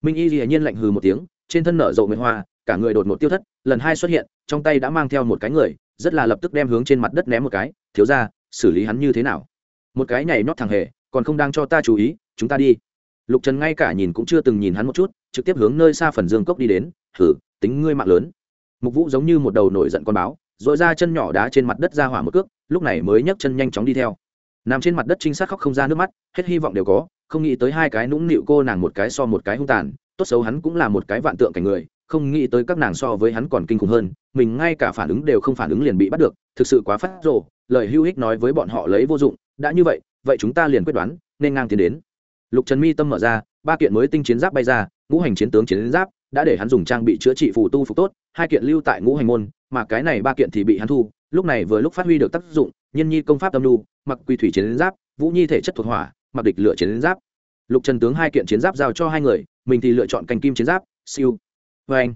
Minh y hiển nhiên lạnh hừ một tiếng, trên thân nở rộ nguyệt hoa, cả người đột ngột tiêu thất, lần hai xuất hiện, trong tay đã mang theo một cái người, rất là lập tức đem hướng trên mặt đất ném một cái, thiếu ra xử lý hắn như thế nào? Một cái nhảy nhót thằng hề, còn không đang cho ta chú ý, chúng ta đi. Lục trần ngay cả nhìn cũng chưa từng nhìn hắn một chút, trực tiếp hướng nơi xa phần dương cốc đi đến thử tính ngươi mạng lớn. Mục vũ giống như một đầu nổi giận con báo dội ra chân nhỏ đá trên mặt đất ra hỏa một cước, lúc này mới nhấc chân nhanh chóng đi theo nằm trên mặt đất trinh sát khóc không ra nước mắt, hết hy vọng đều có, không nghĩ tới hai cái nũng nịu cô nàng một cái so một cái hung tàn, tốt xấu hắn cũng là một cái vạn tượng cảnh người, không nghĩ tới các nàng so với hắn còn kinh khủng hơn, mình ngay cả phản ứng đều không phản ứng liền bị bắt được, thực sự quá phát rồ, lời hưu hích nói với bọn họ lấy vô dụng, đã như vậy vậy chúng ta liền quyết đoán, nên ngang tiến đến. Lục trần mi tâm mở ra, ba kiện mới tinh chiến giáp bay ra, ngũ hành chiến tướng chiến giáp, đã để hắn dùng trang bị chữa trị phù tu phục tốt, hai kiện lưu tại ngũ hành môn, mà cái này ba kiện thì bị hắn thu, lúc này vừa lúc phát huy được tác dụng nhân nhi công pháp tâm lưu mặc quy thủy chiến giáp, vũ nhi thể chất thuộc hỏa, mặc địch lựa chiến giáp. Lục trần tướng hai kiện chiến giáp giao cho hai người, mình thì lựa chọn cành kim chiến giáp, siêu. Vê anh,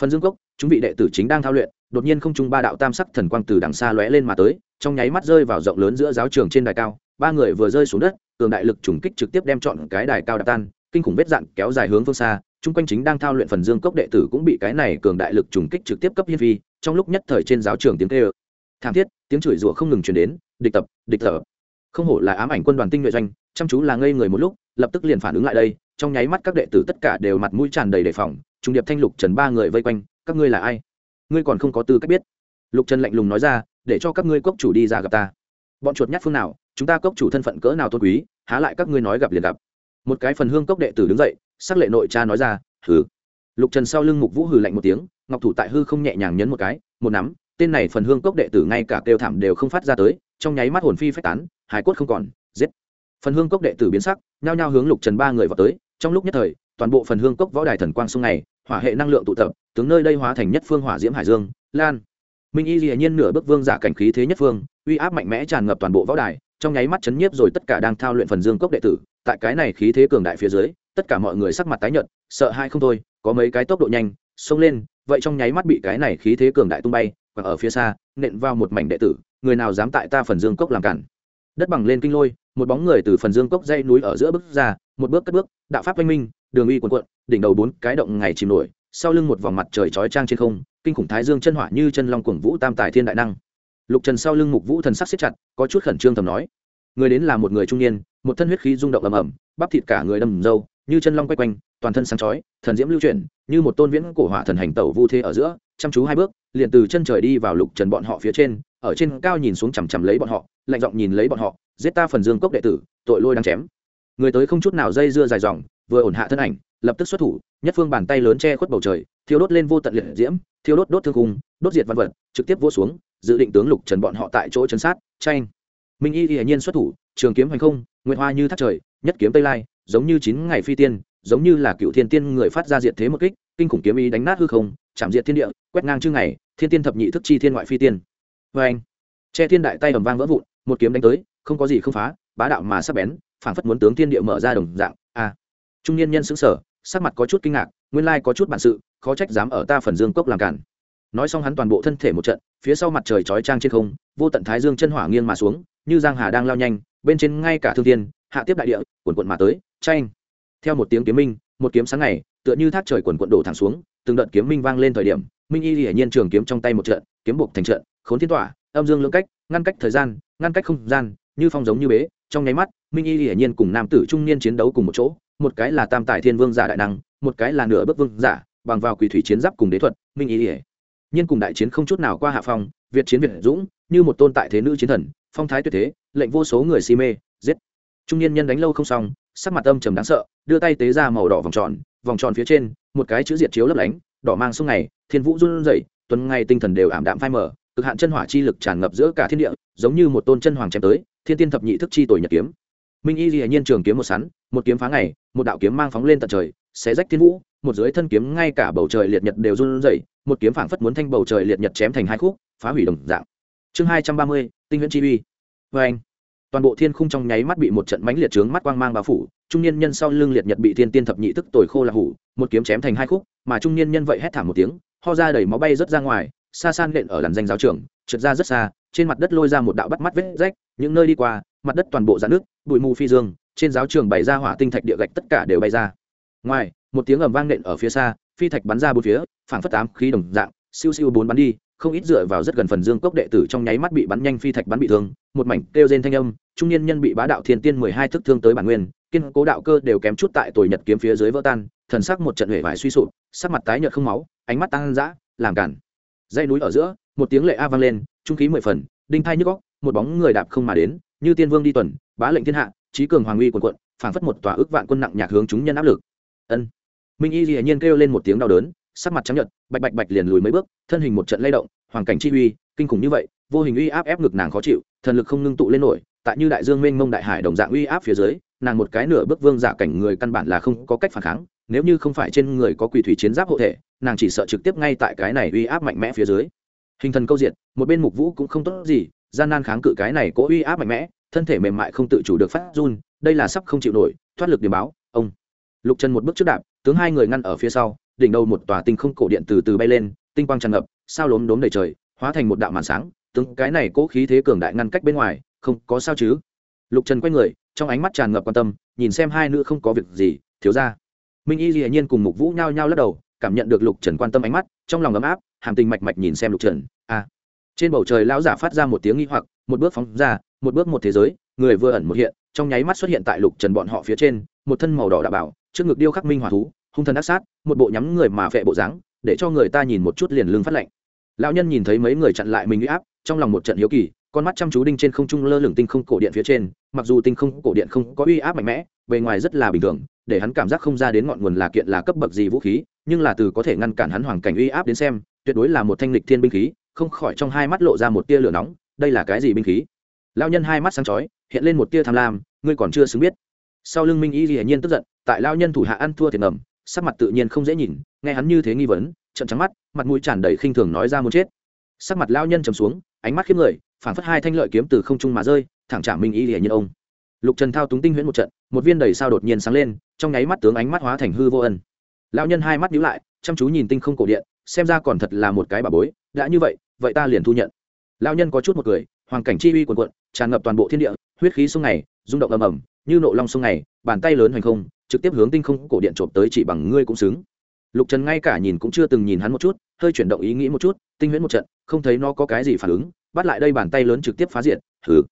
phần dương cốc, chúng vị đệ tử chính đang thao luyện, đột nhiên không trung ba đạo tam sắc thần quang từ đằng xa lóe lên mà tới, trong nháy mắt rơi vào rộng lớn giữa giáo trường trên đài cao, ba người vừa rơi xuống đất, cường đại lực trùng kích trực tiếp đem chọn cái đài cao đạp tan, kinh khủng vết dạn kéo dài hướng phương xa, chung quanh chính đang thao luyện phần dương cốc đệ tử cũng bị cái này cường đại lực trùng kích trực tiếp cấp hiên vi trong lúc nhất thời trên giáo trường tiếng kêu. Thảm thiết tiếng chửi rủa không ngừng chuyển đến, địch tập địch tập không hổ là ám ảnh quân đoàn tinh nhuệ doanh, chăm chú là ngây người một lúc, lập tức liền phản ứng lại đây, trong nháy mắt các đệ tử tất cả đều mặt mũi tràn đầy đề phòng, trung điệp thanh lục trần ba người vây quanh, các ngươi là ai? Ngươi còn không có tư cách biết. Lục trần lạnh lùng nói ra, để cho các ngươi cốc chủ đi ra gặp ta. Bọn chuột nhát phương nào, chúng ta cốc chủ thân phận cỡ nào tôn quý, há lại các ngươi nói gặp liền gặp. Một cái phần hương cốc đệ tử đứng dậy, sắc lệ nội cha nói ra, hừ. Lục trần sau lưng mục vũ hừ lạnh một tiếng, ngọc thủ tại hư không nhẹ nhàng nhấn một cái, một nắm tên này phần hương cốc đệ tử ngay cả kêu thảm đều không phát ra tới, trong nháy mắt hồn phi phách tán hải cốt không còn, giết. Phần hương cốc đệ tử biến sắc, nhao nhao hướng lục trần ba người vào tới, trong lúc nhất thời, toàn bộ phần hương cốc võ đài thần quang sông này, hỏa hệ năng lượng tụ tập, tướng nơi đây hóa thành nhất phương hỏa diễm hải dương, lan. Minh y hiển nhiên nửa bước vương giả cảnh khí thế nhất phương, uy áp mạnh mẽ tràn ngập toàn bộ võ đài, trong nháy mắt chấn nhiếp rồi tất cả đang thao luyện phần dương cốc đệ tử, tại cái này khí thế cường đại phía dưới, tất cả mọi người sắc mặt tái nhợt, sợ hai không thôi, có mấy cái tốc độ nhanh, xông lên, vậy trong nháy mắt bị cái này khí thế cường đại tung bay và ở phía xa, nện vào một mảnh đệ tử, người nào dám tại ta phần dương cốc làm cản. Đất bằng lên kinh lôi, một bóng người từ phần dương cốc dây núi ở giữa bước ra, một bước cất bước, đạo pháp oanh minh, đường uy quần quận đỉnh đầu bốn cái động ngày chìm nổi, sau lưng một vòng mặt trời chói trang trên không, kinh khủng thái dương chân hỏa như chân long cuồng vũ tam tài thiên đại năng. Lục trần sau lưng mục vũ thần sắc siết chặt, có chút khẩn trương thầm nói, người đến là một người trung niên, một thân huyết khí rung động ầm ầm, bắp thịt cả người đầm dâu như chân long quay quanh, toàn thân sáng chói, thần diễm lưu chuyển, như một tôn viễn cổ hỏa thần hành tẩu vu thế ở giữa, chăm chú hai bước liền từ chân trời đi vào lục trần bọn họ phía trên, ở trên cao nhìn xuống chằm chằm lấy bọn họ, lạnh giọng nhìn lấy bọn họ, giết ta phần dương cốc đệ tử, tội lôi đang chém. Người tới không chút nào dây dưa dài dòng, vừa ổn hạ thân ảnh, lập tức xuất thủ, nhất phương bàn tay lớn che khuất bầu trời, thiêu đốt lên vô tận liệt diễm, thiêu đốt đốt thương cung đốt diệt văn vật, trực tiếp vô xuống, dự định tướng lục trần bọn họ tại chỗ chấn sát, tranh. Minh y hiển nhiên xuất thủ, trường kiếm hành không, nguyệt hoa như thác trời, nhất kiếm tây lai, giống như chín ngày phi tiên, giống như là cựu thiên tiên người phát ra diệt thế một kích, kinh khủng kiếm ý đánh nát hư không, chạm diệt thiên địa, quét ngang chư ngày thiên tiên thập nhị thức chi thiên ngoại phi tiên. Vê anh, che thiên đại tay ầm vang vỡ vụn, một kiếm đánh tới, không có gì không phá, bá đạo mà sắp bén, phảng phất muốn tướng thiên địa mở ra đồng dạng. A trung niên nhân xứng sở sắc mặt có chút kinh ngạc, nguyên lai có chút bản sự, khó trách dám ở ta phần dương cốc làm cản. Nói xong hắn toàn bộ thân thể một trận, phía sau mặt trời chói trang trên không, vô tận thái dương chân hỏa nghiêng mà xuống, như giang hà đang lao nhanh, bên trên ngay cả thương thiên, hạ tiếp đại địa quần quận mà tới tranh theo một tiếng kiếm minh, một kiếm sáng ngày, tựa như thác trời quần quận đổ thẳng xuống, từng đợt kiếm minh vang lên thời điểm minh y hiển nhiên trường kiếm trong tay một trận, kiếm buộc thành trận, khốn thiên tỏa, âm dương lưỡng cách, ngăn cách thời gian, ngăn cách không gian, như phong giống như bế. Trong nháy mắt, minh y hiển nhiên cùng nam tử trung niên chiến đấu cùng một chỗ, một cái là tam tài thiên vương giả đại năng, một cái là nửa bước vương giả, bằng vào quỷ thủy chiến giáp cùng đế thuật, minh y hiển. Nhiên cùng đại chiến không chút nào qua hạ phong, việt chiến việt dũng, như một tôn tại thế nữ chiến thần, phong thái tuyệt thế, lệnh vô số người si mê, giết. Trung niên nhân đánh lâu không xong, sắc mặt âm trầm đáng sợ, đưa tay tế ra màu đỏ vòng tròn vòng tròn phía trên, một cái chữ diệt chiếu lấp lánh đỏ mang sông này thiên vũ run rẩy, tuần ngày tinh thần đều ảm đạm phai mờ, cực hạn chân hỏa chi lực tràn ngập giữa cả thiên địa, giống như một tôn chân hoàng chém tới, thiên tiên thập nhị thức chi tuổi nhật kiếm. Minh y hiển nhiên trường kiếm một sắn, một kiếm phá ngày, một đạo kiếm mang phóng lên tận trời, xé rách thiên vũ, một dưới thân kiếm ngay cả bầu trời liệt nhật đều run rẩy, một kiếm phảng phất muốn thanh bầu trời liệt nhật chém thành hai khúc, phá hủy đồng dạng. Chương hai trăm ba mươi, tinh huyễn chi uy. Vê anh toàn bộ thiên khung trong nháy mắt bị một trận mãnh liệt trướng mắt quang mang bao phủ, trung niên nhân sau lưng liệt nhật bị thiên tiên thập nhị tức tồi khô là hủ, một kiếm chém thành hai khúc, mà trung niên nhân vậy hét thảm một tiếng, ho ra đầy máu bay rớt ra ngoài, xa san nện ở làn danh giáo trường, trượt ra rất xa, trên mặt đất lôi ra một đạo bắt mắt vết rách, những nơi đi qua, mặt đất toàn bộ dạn nước bụi mù phi dương, trên giáo trường bày ra hỏa tinh thạch địa gạch tất cả đều bay ra. Ngoài, một tiếng ầm vang nện ở phía xa, phi thạch bắn ra bốn phía, phảng phất tám khí đồng dạng, siêu siêu bốn bắn đi không ít dựa vào rất gần phần dương cốc đệ tử trong nháy mắt bị bắn nhanh phi thạch bắn bị thương, một mảnh kêu rên thanh âm, trung niên nhân bị bá đạo thiên tiên mười hai thức thương tới bản nguyên, kiên cố đạo cơ đều kém chút tại tuổi nhật kiếm phía dưới vỡ tan, thần sắc một trận huệ vải suy sụp, sắc mặt tái nhợt không máu, ánh mắt tăng dã, làm cản. Dây núi ở giữa, một tiếng lệ a vang lên, trung khí mười phần, đinh thai nhức góc một bóng người đạp không mà đến, như tiên vương đi tuần, bá lệnh thiên hạ, trí cường hoàng uy quần quận phảng phất một tòa ước vạn quân nặng nhạc hướng chúng nhân áp lực. Ân. Minh y dĩ nhiên kêu lên một tiếng đau đớn, sắc mặt trắng nhợt bạch bạch bạch liền lùi mấy bước, thân hình một trận lay động hoàng cảnh chi uy, kinh khủng như vậy, vô hình uy áp ép ngực nàng khó chịu, thần lực không ngưng tụ lên nổi, tại như đại dương mênh mông đại hải đồng dạng uy áp phía dưới, nàng một cái nửa bước vương giả cảnh người căn bản là không có cách phản kháng, nếu như không phải trên người có quỷ thủy chiến giáp hộ thể, nàng chỉ sợ trực tiếp ngay tại cái này uy áp mạnh mẽ phía dưới. Hình thần câu diện một bên mục vũ cũng không tốt gì, gian nan kháng cự cái này cố uy áp mạnh mẽ, thân thể mềm mại không tự chủ được phát run, đây là sắp không chịu nổi, thoát lực điểm báo, ông. Lục trần một bước trước đạp, tướng hai người ngăn ở phía sau đỉnh đầu một tòa tinh không cổ điện từ từ bay lên, tinh quang tràn ngập, sao lốm đốm đầy trời, hóa thành một đạo màn sáng tướng cái này cố khí thế cường đại ngăn cách bên ngoài, không có sao chứ? Lục trần quay người, trong ánh mắt tràn ngập quan tâm, nhìn xem hai nữ không có việc gì, thiếu ra minh y dĩ nhiên cùng mục vũ nhao nhao lắc đầu, cảm nhận được lục trần quan tâm ánh mắt, trong lòng ấm áp, hàm tình mạch mạch nhìn xem lục trần. A trên bầu trời lão giả phát ra một tiếng nghi hoặc, một bước phóng ra, một bước một thế giới, người vừa ẩn một hiện, trong nháy mắt xuất hiện tại lục trần bọn họ phía trên, một thân màu đỏ đạo bảo, trước ngực điêu khắc minh hòa thú hung thần ác sát, một bộ nhắm người mà phệ bộ dáng, để cho người ta nhìn một chút liền lưng phát lạnh. Lão nhân nhìn thấy mấy người chặn lại mình uy áp, trong lòng một trận hiếu kỳ, con mắt chăm chú đinh trên không trung lơ lửng tinh không cổ điện phía trên, mặc dù tinh không cổ điện không có uy áp mạnh mẽ, bề ngoài rất là bình thường, để hắn cảm giác không ra đến ngọn nguồn là kiện là cấp bậc gì vũ khí, nhưng là từ có thể ngăn cản hắn hoàng cảnh uy áp đến xem, tuyệt đối là một thanh lịch thiên binh khí, không khỏi trong hai mắt lộ ra một tia lửa nóng, đây là cái gì binh khí? Lao nhân hai mắt sáng chói, hiện lên một tia tham lam, ngươi còn chưa xứng biết. Sau lưng minh y hiển nhiên tức giận, tại lao nhân thủ hạ ăn thua thiệt ngầm sắc mặt tự nhiên không dễ nhìn, nghe hắn như thế nghi vấn trận trắng mắt, mặt mũi tràn đầy khinh thường nói ra muốn chết. Sắc mặt lao nhân trầm xuống, ánh mắt khiếp người, phản phất hai thanh lợi kiếm từ không trung mà rơi, thẳng trả minh y hiển như ông. Lục trần thao túng tinh huyễn một trận, một viên đầy sao đột nhiên sáng lên, trong nháy mắt tướng ánh mắt hóa thành hư vô ân. Lão nhân hai mắt nhíu lại, chăm chú nhìn tinh không cổ điện, xem ra còn thật là một cái bà bối, đã như vậy vậy ta liền thu nhận. Lão nhân có chút một cười hoàng cảnh chi uy quần quận tràn ngập toàn bộ thiên địa, huyết khí sông này rung động ầm ầm, như nộ long sông này bàn tay lớn hoành không trực tiếp hướng tinh không cổ điện trộm tới chỉ bằng ngươi cũng xứng. Lục trần ngay cả nhìn cũng chưa từng nhìn hắn một chút, hơi chuyển động ý nghĩ một chút, tinh huyễn một trận, không thấy nó có cái gì phản ứng, bắt lại đây bàn tay lớn trực tiếp phá diệt thử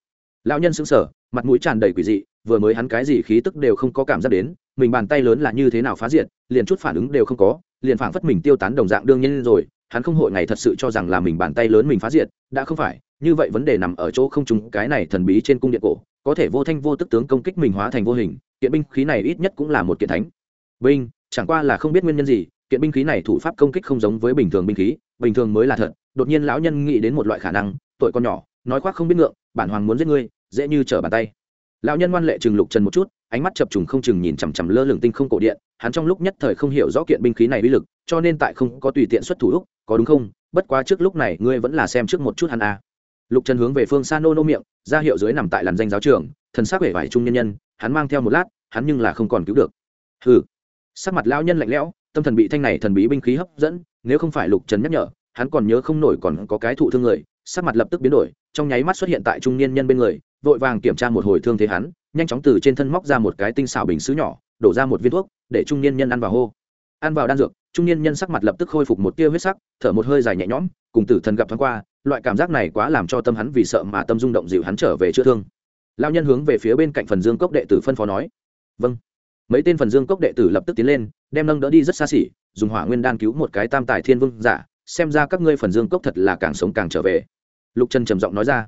lão nhân sững sờ, mặt mũi tràn đầy quỷ dị, vừa mới hắn cái gì khí tức đều không có cảm giác đến, mình bàn tay lớn là như thế nào phá diệt, liền chút phản ứng đều không có, liền phản phất mình tiêu tán đồng dạng đương nhiên rồi, hắn không hội ngày thật sự cho rằng là mình bàn tay lớn mình phá diệt, đã không phải, như vậy vấn đề nằm ở chỗ không trùng, cái này thần bí trên cung điện cổ, có thể vô thanh vô tức tướng công kích mình hóa thành vô hình kiện binh khí này ít nhất cũng là một kiện thánh. Binh, chẳng qua là không biết nguyên nhân gì, kiện binh khí này thủ pháp công kích không giống với bình thường binh khí, bình thường mới là thật, đột nhiên lão nhân nghĩ đến một loại khả năng tội con nhỏ, nói khoác không biết ngượng, bản hoàng muốn giết ngươi, dễ như trở bàn tay. Lão nhân ngoan lệ chừng lục trần một chút, ánh mắt chập trùng không chừng nhìn chằm chằm lơ lửng tinh không cổ điện, hắn trong lúc nhất thời không hiểu rõ kiện binh khí này uy lực, cho nên tại không có tùy tiện xuất thủ lúc, có đúng không? Bất quá trước lúc này ngươi vẫn là xem trước một chút hắn a. À. lục trần hướng về phương xa nô nô miệng, ra hiệu dưới nằm tại làn danh giáo trường, thần sắc vẻ vải trung nhân nhân hắn mang theo một lát, hắn nhưng là không còn cứu được. Hừ. Sắc mặt lão nhân lạnh lẽo, tâm thần bị thanh này thần bí binh khí hấp dẫn, nếu không phải lục trần nhắc nhở, hắn còn nhớ không nổi còn có cái thụ thương người, sắc mặt lập tức biến đổi, trong nháy mắt xuất hiện tại trung niên nhân bên người, vội vàng kiểm tra một hồi thương thế hắn, nhanh chóng từ trên thân móc ra một cái tinh xảo bình xứ nhỏ, đổ ra một viên thuốc, để trung niên nhân ăn vào hô. Ăn vào đan dược, trung niên nhân sắc mặt lập tức khôi phục một tia huyết sắc, thở một hơi dài nhẹ nhõm, cùng tử thần gặp thoáng qua, loại cảm giác này quá làm cho tâm hắn vì sợ mà tâm rung động dịu hắn trở về chữa thương lao nhân hướng về phía bên cạnh phần dương cốc đệ tử phân phó nói. Vâng. Mấy tên phần dương cốc đệ tử lập tức tiến lên, đem nâng đỡ đi rất xa xỉ, dùng hỏa nguyên đan cứu một cái tam tài thiên vương giả, xem ra các ngươi phần dương cốc thật là càng sống càng trở về. Lục trần trầm giọng nói ra.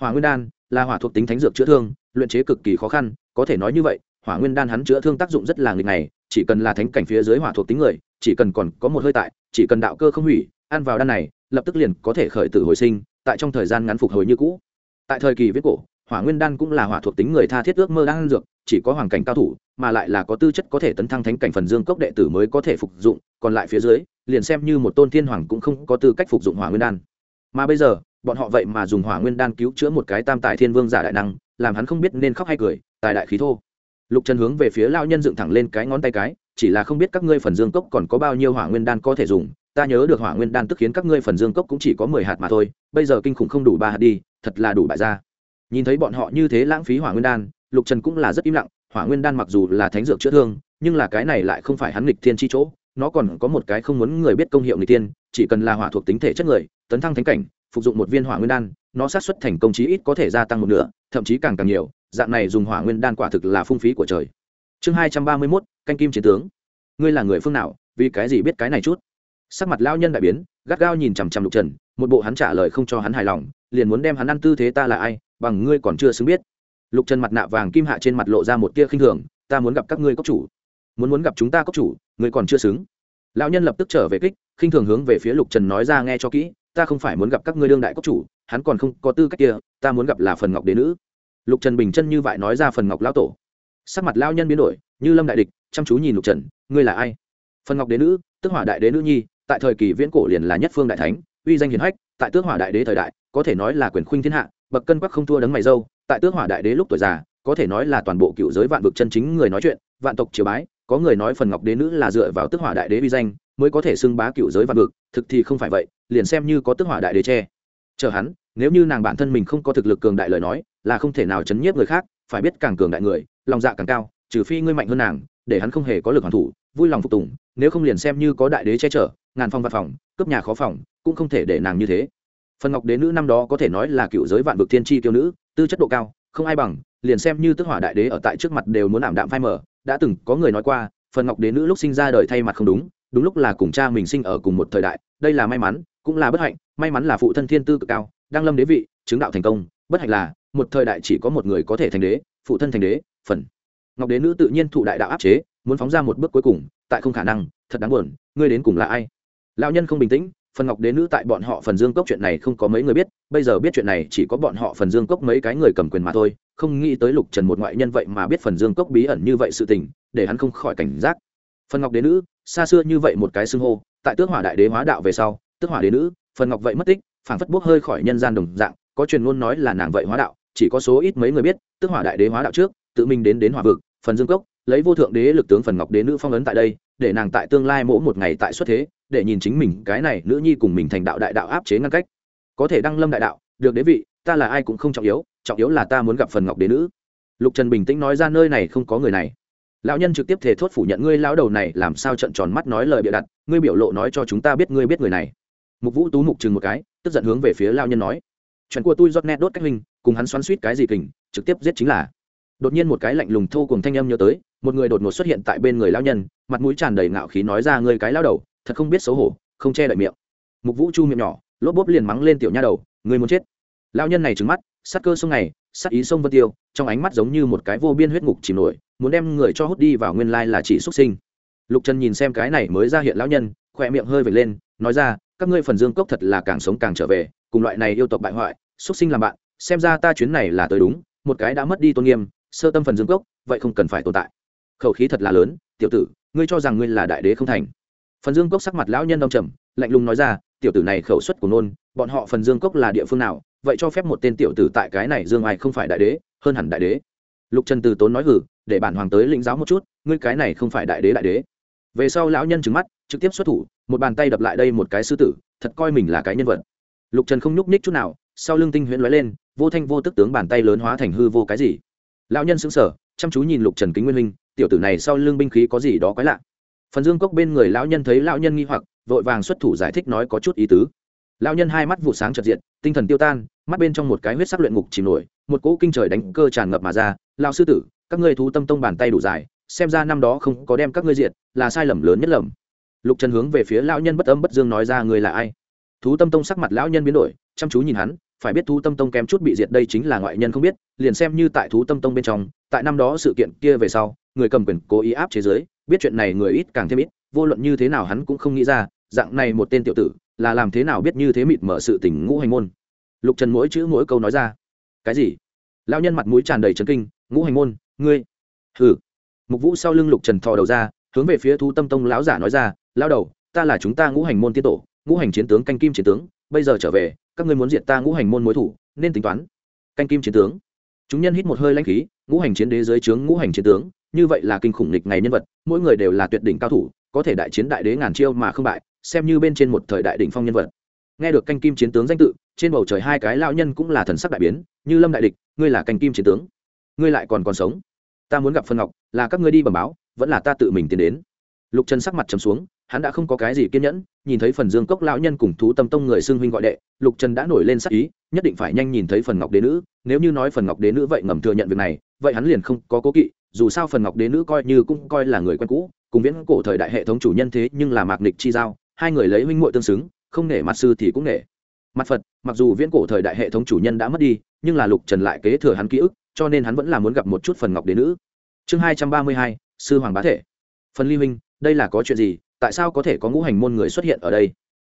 Hỏa nguyên đan là hỏa thuộc tính thánh dược chữa thương, luyện chế cực kỳ khó khăn, có thể nói như vậy, hỏa nguyên đan hắn chữa thương tác dụng rất là nghịch này chỉ cần là thánh cảnh phía dưới hỏa thuộc tính người, chỉ cần còn có một hơi tại, chỉ cần đạo cơ không hủy, ăn vào đan này, lập tức liền có thể khởi tử hồi sinh, tại trong thời gian ngắn phục hồi như cũ. Tại thời kỳ viết cổ hỏa nguyên đan cũng là hỏa thuộc tính người tha thiết ước mơ đang dược, chỉ có hoàng cảnh cao thủ, mà lại là có tư chất có thể tấn thăng thánh cảnh phần dương cốc đệ tử mới có thể phục dụng, còn lại phía dưới, liền xem như một tôn thiên hoàng cũng không có tư cách phục dụng hỏa nguyên đan. Mà bây giờ, bọn họ vậy mà dùng hỏa nguyên đan cứu chữa một cái tam tài thiên vương giả đại năng, làm hắn không biết nên khóc hay cười, tài đại khí thô. Lục trần hướng về phía lao nhân dựng thẳng lên cái ngón tay cái, chỉ là không biết các ngươi phần dương cốc còn có bao nhiêu hỏa nguyên đan có thể dùng, ta nhớ được hỏa nguyên đan tức khiến các ngươi phần dương cốc cũng chỉ có mười hạt mà thôi, bây giờ kinh khủng không đủ ba hạt đi, thật là đủ bại ra nhìn thấy bọn họ như thế lãng phí hỏa nguyên đan, lục trần cũng là rất im lặng, hỏa nguyên đan mặc dù là thánh dược chữa thương, nhưng là cái này lại không phải hắn nghịch thiên chi chỗ, nó còn có một cái không muốn người biết công hiệu nghịch tiên chỉ cần là hỏa thuộc tính thể chất người, tấn thăng thánh cảnh, phục dụng một viên hỏa nguyên đan, nó sát xuất thành công chí ít có thể gia tăng một nửa, thậm chí càng càng nhiều, dạng này dùng hỏa nguyên đan quả thực là phung phí của trời. Chương hai trăm ba mươi mốt, canh kim chiến tướng. Ngươi là người phương nào, vì cái gì biết cái này chút? Sắc mặt lao nhân đại biến, gắt gao nhìn chằm chằm lục trần, một bộ hắn trả lời không cho hắn hài lòng, liền muốn đem hắn ăn tư thế ta là ai bằng ngươi còn chưa xứng biết. Lục trần mặt nạ vàng kim hạ trên mặt lộ ra một tia khinh thường, ta muốn gặp các ngươi cốc chủ. Muốn muốn gặp chúng ta cốc chủ, ngươi còn chưa xứng. Lão nhân lập tức trở về kích, khinh thường hướng về phía lục trần nói ra nghe cho kỹ, ta không phải muốn gặp các ngươi đương đại cốc chủ, hắn còn không có tư cách kia, ta muốn gặp là phần ngọc đế nữ. Lục trần bình chân như vậy nói ra phần ngọc lão tổ. Sắc mặt lao nhân biến đổi, như lâm đại địch, chăm chú nhìn lục trần, ngươi là ai? Phần ngọc đế nữ tức hỏa đại đế nữ nhi, tại thời kỳ viễn cổ liền là nhất phương đại thánh, uy danh hiển hách, tại tước hỏa đại đế thời đại, có thể nói là quyền khuynh thiên hạ bậc cân quắc không thua đấng mày dâu, tại tước hỏa đại đế lúc tuổi già, có thể nói là toàn bộ cựu giới vạn vực chân chính người nói chuyện, vạn tộc triều bái, có người nói phần ngọc đế nữ là dựa vào tước hỏa đại đế uy danh mới có thể xưng bá cựu giới vạn vực, thực thì không phải vậy, liền xem như có tước hỏa đại đế che. Chờ hắn, nếu như nàng bản thân mình không có thực lực cường đại lời nói, là không thể nào chấn nhiếp người khác, phải biết càng cường đại người, lòng dạ càng cao, trừ phi ngươi mạnh hơn nàng, để hắn không hề có lực hoàn thủ, vui lòng phục tùng, nếu không liền xem như có đại đế che chở, ngàn phòng văn phòng, cướp nhà khó phòng, cũng không thể để nàng như thế phần ngọc đế nữ năm đó có thể nói là cựu giới vạn vực thiên tri tiêu nữ, tư chất độ cao, không ai bằng, liền xem như tức hỏa đại đế ở tại trước mặt đều muốn ảm đạm phai mở. đã từng có người nói qua, phần ngọc đế nữ lúc sinh ra đời thay mặt không đúng đúng lúc là cùng cha mình sinh ở cùng một thời đại, đây là may mắn, cũng là bất hạnh, may mắn là phụ thân thiên tư cực cao, đang lâm đế vị, chứng đạo thành công, bất hạnh là, một thời đại chỉ có một người có thể thành đế, phụ thân thành đế, phần ngọc đế nữ tự nhiên thụ đại đạo áp chế, muốn phóng ra một bước cuối cùng, tại không khả năng, thật đáng buồn, ngươi đến cùng là ai lão nhân không bình tĩnh phần ngọc đế nữ tại bọn họ phần dương cốc chuyện này không có mấy người biết, bây giờ biết chuyện này chỉ có bọn họ phần dương cốc mấy cái người cầm quyền mà thôi, không nghĩ tới lục trần một ngoại nhân vậy mà biết phần dương cốc bí ẩn như vậy sự tình, để hắn không khỏi cảnh giác. Phần ngọc đế nữ, xa xưa như vậy một cái xưng hô, tại tước hỏa đại đế hóa đạo về sau, tước hỏa đế nữ, phần ngọc vậy mất tích, phảng phất bốc hơi khỏi nhân gian đồng dạng, có truyền ngôn nói là nàng vậy hóa đạo, chỉ có số ít mấy người biết, tước hỏa đại đế hóa đạo trước, tự mình đến đến hỏa vực, phần dương cốc, lấy vô thượng đế lực tướng phần ngọc đế nữ phong ấn tại đây, để nàng tại tương lai mỗi một ngày tại xuất thế để nhìn chính mình cái này nữ nhi cùng mình thành đạo đại đạo áp chế ngăn cách. Có thể đăng lâm đại đạo, được đế vị, ta là ai cũng không trọng yếu trọng yếu là ta muốn gặp phần ngọc đế nữ. Lục trần bình tĩnh nói ra nơi này không có người này. Lão nhân trực tiếp thể thốt phủ nhận ngươi lão đầu này làm sao trận tròn mắt nói lời bịa đặt, ngươi biểu lộ nói cho chúng ta biết ngươi biết người này. Mục vũ tú mục chừng một cái, tức giận hướng về phía lão nhân nói. Chuyện của tôi rót nét đốt cách hình, cùng hắn xoắn suýt cái gì kình, trực tiếp giết chính là. Đột nhiên một cái lạnh lùng thô cùng thanh âm nhớ tới, một người đột ngột xuất hiện tại bên người lão nhân, mặt mũi tràn đầy ngạo khí nói ra, ngươi cái lão đầu thật không biết xấu hổ, không che đậy miệng. Mục vũ chu miệng nhỏ, lốp bốp liền mắng lên tiểu nha đầu người muốn chết. Lão nhân này trừng mắt sắc cơ sông này sắc ý sông vân tiêu, trong ánh mắt giống như một cái vô biên huyết ngục chìm nổi, muốn đem người cho hút đi vào nguyên lai là chỉ xuất sinh. Lục trần nhìn xem cái này mới ra hiện lão nhân khoe miệng hơi vệt lên, nói ra, các ngươi phần dương cốc thật là càng sống càng trở về, cùng loại này yêu tộc bại hoại, xuất sinh làm bạn, xem ra ta chuyến này là tới đúng, một cái đã mất đi tôn nghiêm, sơ tâm phần dương cốc, vậy không cần phải tồn tại. Khẩu khí thật là lớn, tiểu tử, ngươi cho rằng ngươi là đại đế không thành phần dương cốc sắc mặt lão nhân đông trầm, lạnh lùng nói ra, tiểu tử này khẩu suất của nôn, bọn họ phần dương cốc là địa phương nào? Vậy cho phép một tên tiểu tử tại cái này dương ai không phải đại đế, hơn hẳn đại đế. Lục trần từ tốn nói hử để bản hoàng tới lĩnh giáo một chút, ngươi cái này không phải đại đế đại đế. Về sau lão nhân trừng mắt, trực tiếp xuất thủ, một bàn tay đập lại đây một cái sư tử, thật coi mình là cái nhân vật. Lục trần không nhúc ních chút nào, sau lưng tinh huyễn lóe lên, vô thanh vô tức tướng bàn tay lớn hóa thành hư vô cái gì. Lão nhân sững sờ, chăm chú nhìn lục trần kính nguyên minh tiểu tử này sau lưng binh khí có gì đó quái lạ? Phần dương cốc bên người lão nhân thấy lão nhân nghi hoặc, vội vàng xuất thủ giải thích nói có chút ý tứ. Lão nhân hai mắt vụ sáng trật diện tinh thần tiêu tan, mắt bên trong một cái huyết sắc luyện ngục chìm nổi, một cỗ kinh trời đánh cơ tràn ngập mà ra. Lão sư tử, các ngươi thú tâm tông bàn tay đủ dài, xem ra năm đó không có đem các ngươi diệt, là sai lầm lớn nhất lầm. Lục trần hướng về phía lão nhân bất âm bất dương nói ra người là ai? Thú tâm tông sắc mặt lão nhân biến đổi, chăm chú nhìn hắn, phải biết thú tâm tông kém chút bị diệt đây chính là ngoại nhân không biết, liền xem như tại thú tâm tông bên trong, tại năm đó sự kiện kia về sau, người cầm quyền cố ý áp chế giới biết chuyện này người ít càng thêm ít, vô luận như thế nào hắn cũng không nghĩ ra, dạng này một tên tiểu tử, là làm thế nào biết như thế mịt mở sự tình ngũ hành môn. Lục trần mỗi chữ mỗi câu nói ra. Cái gì? Lao nhân mặt mũi tràn đầy trấn kinh, ngũ hành môn, ngươi? Hừ. Mục vũ sau lưng lục trần thò đầu ra, hướng về phía thu tâm tông lão giả nói ra lao đầu, ta là chúng ta ngũ hành môn tiên tổ, ngũ hành chiến tướng, canh kim chiến tướng, bây giờ trở về, các ngươi muốn diệt ta ngũ hành môn mối thủ, nên tính toán. Canh kim chiến tướng. Chúng nhân hít một hơi lanh khí, ngũ hành chiến đế dưới trướng ngũ hành chiến tướng như vậy là kinh khủng nghịch ngày nhân vật, mỗi người đều là tuyệt đỉnh cao thủ, có thể đại chiến đại đế ngàn chiêu mà không bại, xem như bên trên một thời đại đỉnh phong nhân vật. Nghe được canh kim chiến tướng danh tự, trên bầu trời hai cái lão nhân cũng là thần sắc đại biến, như lâm đại địch, ngươi là canh kim chiến tướng, ngươi lại còn còn sống. Ta muốn gặp phân ngọc, là các ngươi đi bẩm báo, vẫn là ta tự mình tiến đến. Lục trần sắc mặt trầm xuống, hắn đã không có cái gì kiên nhẫn, nhìn thấy phần dương cốc lão nhân cùng thú tâm tông người xưng huynh gọi đệ, lục trần đã nổi lên sắc ý, nhất định phải nhanh nhìn thấy phần ngọc đế nữ, nếu như nói phần ngọc đế nữ vậy ngầm thừa nhận việc này, vậy hắn liền không có cố kỵ dù sao phần ngọc đế nữ coi như cũng coi là người quen cũ, cùng viễn cổ thời đại hệ thống chủ nhân thế nhưng là mạc nịch chi giao, hai người lấy huynh muội tương xứng, không nể mặt sư thì cũng nể. Mặt phật, mặc dù viễn cổ thời đại hệ thống chủ nhân đã mất đi, nhưng là lục trần lại kế thừa hắn ký ức, cho nên hắn vẫn là muốn gặp một chút phần ngọc đế nữ. Chương hai trăm ba mươi hai, sư hoàng bá thể. Phần ly huynh, đây là có chuyện gì? Tại sao có thể có ngũ hành môn người xuất hiện ở đây?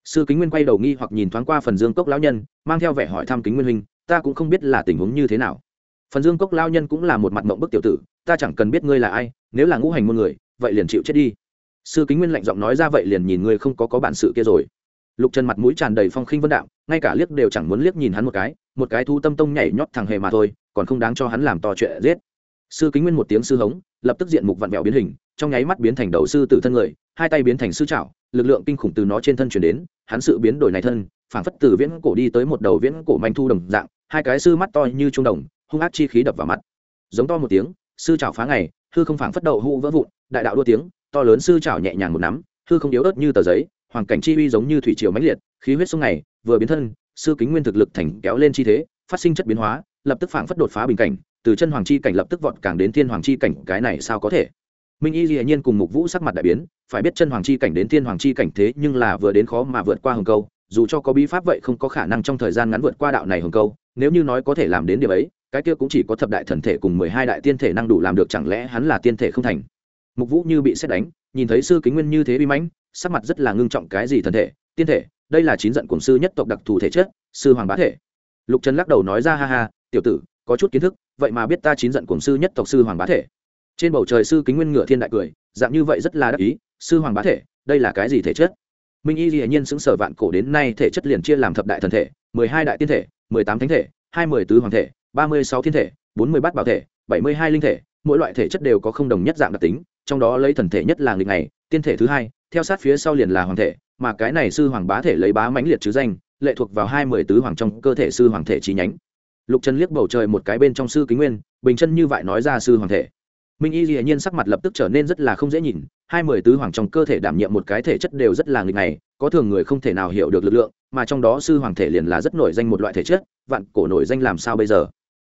Sư kính nguyên quay đầu nghi hoặc nhìn thoáng qua phần dương cốc lão nhân, mang theo vẻ hỏi thăm kính nguyên huynh, ta cũng không biết là tình huống như thế nào phần dương cốc lão nhân cũng là một mặt mộng bức tiểu tử, ta chẳng cần biết ngươi là ai, nếu là ngũ hành môn người, vậy liền chịu chết đi. Sư kính nguyên lạnh giọng nói ra vậy liền nhìn ngươi không có có bản sự kia rồi. Lục trần mặt mũi tràn đầy phong khinh vân đạo ngay cả liếc đều chẳng muốn liếc nhìn hắn một cái một cái thu tâm tông nhảy nhót thằng hề mà thôi, còn không đáng cho hắn làm to chuyện giết. Sư kính nguyên một tiếng sư hống, lập tức diện mục vặn vẹo biến hình, trong nháy mắt biến thành đầu sư tử thân người, hai tay biến thành sư trảo lực lượng kinh khủng từ nó trên thân chuyển đến, hắn sự biến đổi này thân, phảng phất từ viễn cổ đi tới một đầu viễn cổ manh thu đồng dạng, hai cái sư mắt to như trung đồng hung ác chi khí đập vào mặt. Giống to một tiếng, sư chảo phá ngày, hư không phảng phất đậu hũ vỡ vụn, đại đạo đua tiếng, to lớn sư chảo nhẹ nhàng một nắm, hư không yếu ớt như tờ giấy hoàng cảnh chi uy giống như thủy triều mãnh liệt, khí huyết sông này vừa biến thân, sư kính nguyên thực lực thành kéo lên chi thế, phát sinh chất biến hóa, lập tức phảng phất đột phá bình cảnh, từ chân hoàng chi cảnh lập tức vọt càng đến thiên hoàng chi cảnh, cái này sao có thể? Minh y dĩ nhiên cùng mục vũ sắc mặt đại biến, phải biết chân hoàng chi cảnh đến thiên hoàng chi cảnh thế nhưng là vừa đến khó mà vượt qua hồng câu, dù cho có bí pháp vậy không có khả năng trong thời gian ngắn vượt qua đạo này hồng câu, nếu như nói có thể làm đến điểm ấy cái kia cũng chỉ có thập đại thần thể cùng mười hai đại tiên thể năng đủ làm được, chẳng lẽ hắn là tiên thể không thành? Mục vũ như bị xét đánh, nhìn thấy sư kính nguyên như thế bi mãnh, sắc mặt rất là ngưng trọng, cái gì thần thể, tiên thể, đây là chín giận cổng sư nhất tộc đặc thù thể chất, sư hoàng bá thể. Lục trần lắc đầu nói ra, ha ha, tiểu tử, có chút kiến thức, vậy mà biết ta chín giận cổng sư nhất tộc sư hoàng bá thể. Trên bầu trời sư kính nguyên ngựa thiên đại cười, dạng như vậy rất là đắc ý, sư hoàng bá thể, đây là cái gì thể chất? Minh y dĩ nhiên xứng sở vạn cổ đến nay, thể chất liền chia làm thập đại thần thể, mười hai đại tiên thể, mười tám thánh thể hai mươi tứ hoàng thể, ba mươi sáu thiên thể, bốn mươi bát bảo thể, bảy mươi hai linh thể, mỗi loại thể chất đều có không đồng nhất dạng đặc tính, trong đó lấy thần thể nhất là nghịch này tiên thể thứ hai, theo sát phía sau liền là hoàng thể, mà cái này sư hoàng bá thể lấy bá mãnh liệt chứ danh, lệ thuộc vào hai mươi tứ hoàng trong cơ thể sư hoàng thể chi nhánh. Lục trần liếc bầu trời một cái bên trong sư kính nguyên, bình chân như vậy nói ra sư hoàng thể. Minh y hiển nhiên sắc mặt lập tức trở nên rất là không dễ nhìn, hai mươi tứ hoàng trong cơ thể đảm nhiệm một cái thể chất đều rất là nghịch này có thường người không thể nào hiểu được lực lượng, mà trong đó sư hoàng thể liền là rất nổi danh một loại thể chất vạn cổ nổi danh làm sao bây giờ?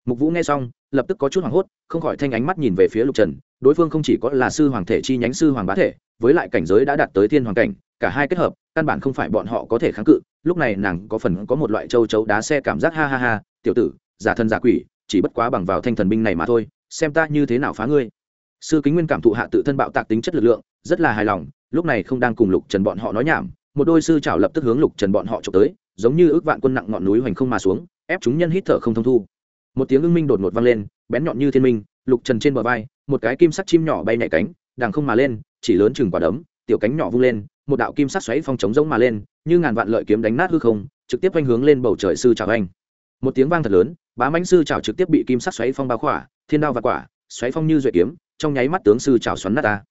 Mục vũ nghe xong, lập tức có chút hoảng hốt, không khỏi thanh ánh mắt nhìn về phía lục trần. Đối phương không chỉ có là sư hoàng thể chi nhánh sư hoàng bá thể, với lại cảnh giới đã đạt tới thiên hoàng cảnh, cả hai kết hợp, căn bản không phải bọn họ có thể kháng cự. Lúc này nàng có phần có một loại châu chấu đá xe cảm giác ha ha ha, tiểu tử, giả thân giả quỷ, chỉ bất quá bằng vào thanh thần binh này mà thôi, xem ta như thế nào phá ngươi. Sư kính nguyên cảm thụ hạ tự thân bạo tạc tính chất lực lượng, rất là hài lòng, lúc này không đang cùng lục trần bọn họ nói nhảm, một đôi sư chảo lập tức hướng lục trần bọn họ trộm tới, giống như ước vạn quân nặng ngọn núi hoành không mà xuống ép chúng nhân hít thở không thông thu. Một tiếng ưng minh đột ngột vang lên, bén nhọn như thiên minh, lục trần trên bờ vai, một cái kim sắc chim nhỏ bay nhảy cánh đàng không mà lên, chỉ lớn chừng quả đấm, tiểu cánh nhỏ vung lên, một đạo kim sắc xoáy phong trống rỗng mà lên, như ngàn vạn lợi kiếm đánh nát hư không, trực tiếp quanh hướng lên bầu trời sư trào anh. Một tiếng vang thật lớn, bá mãnh sư trào trực tiếp bị kim sắc xoáy phong bao khỏa, thiên đao và quả, xoáy phong như duệ kiếm, trong nháy mắt tướng sư trào xoắn nát ta.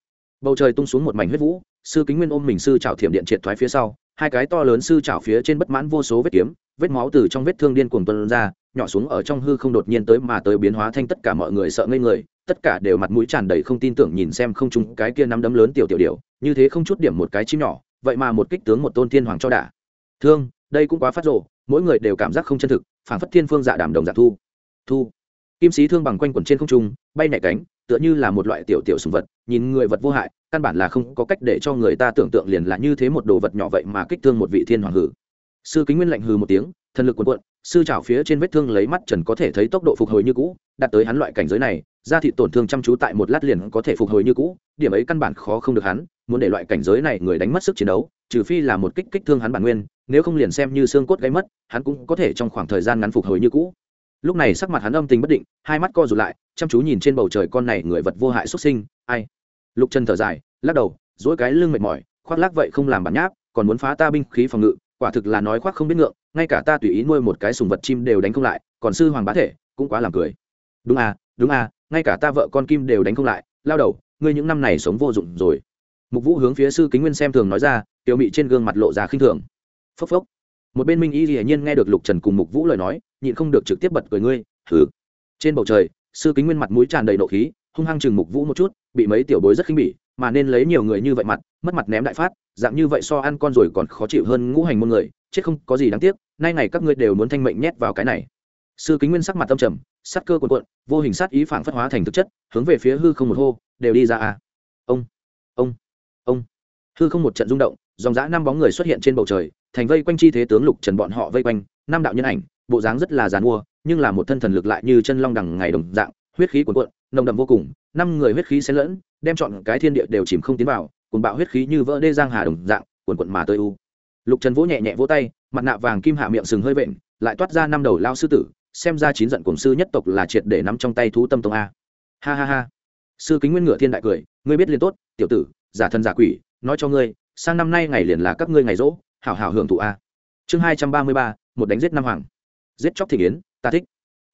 Bầu trời tung xuống một mảnh huyết vũ, sư kính nguyên ôm mình sư trào thiểm điện triệt thoái phía sau hai cái to lớn sư chảo phía trên bất mãn vô số vết kiếm, vết máu từ trong vết thương điên cuồng tuân ra, nhỏ xuống ở trong hư không đột nhiên tới mà tới biến hóa thanh tất cả mọi người sợ ngây người, tất cả đều mặt mũi tràn đầy không tin tưởng nhìn xem không chung cái kia nắm đấm lớn tiểu tiểu điều như thế không chút điểm một cái chim nhỏ, vậy mà một kích tướng một tôn thiên hoàng cho đả. Thương, đây cũng quá phát rộ mỗi người đều cảm giác không chân thực phản phất thiên phương dạ đảm đồng dạ thu. Thu. Kim sĩ thương bằng quanh quần trên không trung, bay nhẹ cánh tựa như là một loại tiểu tiểu sùng vật, nhìn người vật vô hại, căn bản là không có cách để cho người ta tưởng tượng liền là như thế một đồ vật nhỏ vậy mà kích thương một vị thiên hoàng hử. Sư kính nguyên lạnh hừ một tiếng, thần lực quần quận sư trào phía trên vết thương lấy mắt trần có thể thấy tốc độ phục hồi như cũ, đạt tới hắn loại cảnh giới này, da thị tổn thương chăm chú tại một lát liền có thể phục hồi như cũ, điểm ấy căn bản khó không được hắn, muốn để loại cảnh giới này người đánh mất sức chiến đấu, trừ phi là một kích kích thương hắn bản nguyên, nếu không liền xem như xương cốt gây mất, hắn cũng có thể trong khoảng thời gian ngắn phục hồi như cũ lúc này sắc mặt hắn âm tình bất định, hai mắt co rụt lại, chăm chú nhìn trên bầu trời con này người vật vô hại xuất sinh, ai? Lục trần thở dài, lắc đầu dỗi cái lưng mệt mỏi, khoác lác vậy không làm bản nháp, còn muốn phá ta binh khí phòng ngự, quả thực là nói khoác không biết ngượng, ngay cả ta tùy ý nuôi một cái sùng vật chim đều đánh không lại, còn sư hoàng bá thể, cũng quá làm cười. Đúng à đúng à ngay cả ta vợ con kim đều đánh không lại, lao đầu, ngươi những năm này sống vô dụng rồi. Mục vũ hướng phía sư kính nguyên xem thường nói ra, tiểu mị trên gương mặt lộ ra khinh thường. Phốc phốc. Một bên minh y dĩ nhiên nghe được lục trần cùng mục vũ lời nói nhịn không được trực tiếp bật cười ngươi thử trên bầu trời, sư kính nguyên mặt mũi tràn đầy nộ khí, hung hăng chừng mục vũ một chút, bị mấy tiểu bối rất khinh bỉ, mà nên lấy nhiều người như vậy mặt, mất mặt ném đại phát, dạng như vậy so ăn con rồi còn khó chịu hơn ngũ hành môn người, chết không có gì đáng tiếc, nay ngày các ngươi đều muốn thanh mệnh nhét vào cái này. Sư kính nguyên sắc mặt tâm trầm sát cơ cuộn cuộn, vô hình sát ý phản phất hóa thành thực chất, hướng về phía hư không một hô, đều đi ra à. Ông ông ông. Hư không một trận rung động, dòng dã năm bóng người xuất hiện trên bầu trời, thành vây quanh chi thế tướng lục trần bọn họ vây quanh, năm đạo nhân ảnh bộ dáng rất là dàn mua nhưng là một thân thần lực lại như chân long đằng ngày đồng dạng, huyết khí cuộn cuộn, nồng đậm vô cùng, năm người huyết khí xen lẫn, đem chọn cái thiên địa đều chìm không tiến vào cuồn bạo huyết khí như vỡ đê giang hà đồng dạng cuộn cuộn mà tơi u. Lục trần vỗ nhẹ nhẹ vỗ tay, mặt nạ vàng kim hạ miệng sừng hơi vện, lại toát ra năm đầu lao sư tử, xem ra chín giận cổng sư nhất tộc là triệt để nắm trong tay thú tâm tông a. Ha ha ha. Sư kính nguyên ngựa thiên đại cười, ngươi biết liền tốt, tiểu tử, giả thân giả quỷ, nói cho ngươi, sang năm nay ngày liền là các ngươi ngày rỗ, hảo hảo hưởng thụ a. Chương hai trăm ba mươi ba, một đánh giết năm hoàng giết chóc thị yến, ta thích.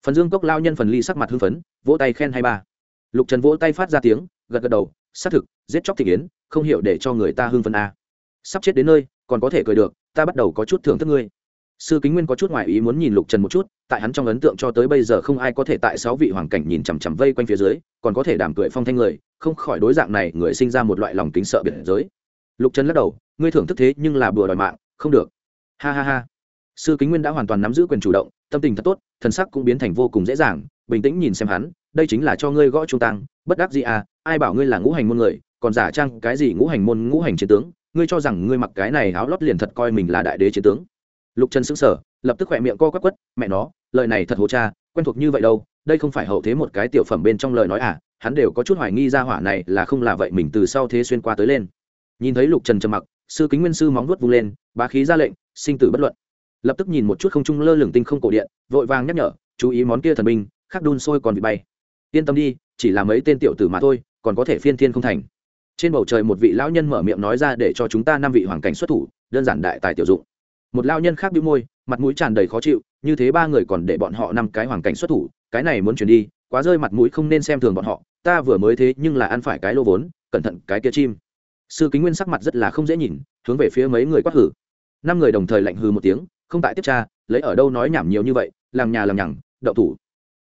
Phần dương cốc lao nhân phần ly sắc mặt hưng phấn vỗ tay khen hai ba. Lục trần vỗ tay phát ra tiếng gật gật đầu xác thực giết chóc thị yến, không hiểu để cho người ta hưng phấn a sắp chết đến nơi còn có thể cười được ta bắt đầu có chút thưởng thức ngươi. Sư kính nguyên có chút ngoại ý muốn nhìn lục trần một chút tại hắn trong ấn tượng cho tới bây giờ không ai có thể tại sáu vị hoàng cảnh nhìn chằm chằm vây quanh phía dưới còn có thể đảm cười phong thanh người không khỏi đối dạng này người sinh ra một loại lòng kính sợ biệt giới. Lục trần lắc đầu ngươi thưởng thức thế nhưng là bừa đòi mạng không được. Ha ha ha sư kính nguyên đã hoàn toàn nắm giữ quyền chủ động, tâm tình thật tốt thần sắc cũng biến thành vô cùng dễ dàng, bình tĩnh nhìn xem hắn, đây chính là cho ngươi gõ trung tăng bất đắc gì à ai bảo ngươi là ngũ hành môn người, còn giả trang cái gì ngũ hành môn, ngũ hành chiến tướng, ngươi cho rằng ngươi mặc cái này áo lót liền thật coi mình là đại đế chiến tướng. Lục trần sững sờ, lập tức khỏe miệng co quắp quất, mẹ nó, lời này thật hồ cha, quen thuộc như vậy đâu, đây không phải hậu thế một cái tiểu phẩm bên trong lời nói à hắn đều có chút hoài nghi ra hỏa này là không là vậy mình từ sau thế xuyên qua tới lên. Nhìn thấy lục trần trầm mặc, sư kính nguyên sư móng vuốt vung lên, bá khí ra lệnh, sinh tử bất luận lập tức nhìn một chút không trung lơ lửng tinh không cổ điện, vội vàng nhắc nhở, chú ý món kia thần binh, khắc đun sôi còn bị bay. Yên tâm đi, chỉ là mấy tên tiểu tử mà thôi, còn có thể phiên thiên không thành. Trên bầu trời một vị lão nhân mở miệng nói ra để cho chúng ta năm vị hoàng cảnh xuất thủ, đơn giản đại tài tiểu dụng. Một lao nhân khác bĩu môi, mặt mũi tràn đầy khó chịu, như thế ba người còn để bọn họ năm cái hoàng cảnh xuất thủ, cái này muốn chuyển đi, quá rơi mặt mũi không nên xem thường bọn họ, ta vừa mới thế nhưng là ăn phải cái lô vốn, cẩn thận cái kia chim. Sư kính nguyên sắc mặt rất là không dễ nhìn, hướng về phía mấy người quát hử. Năm người đồng thời lạnh hư một tiếng không tại tiếp tra, lấy ở đâu nói nhảm nhiều như vậy, làng nhà làm nhằng, đậu thủ.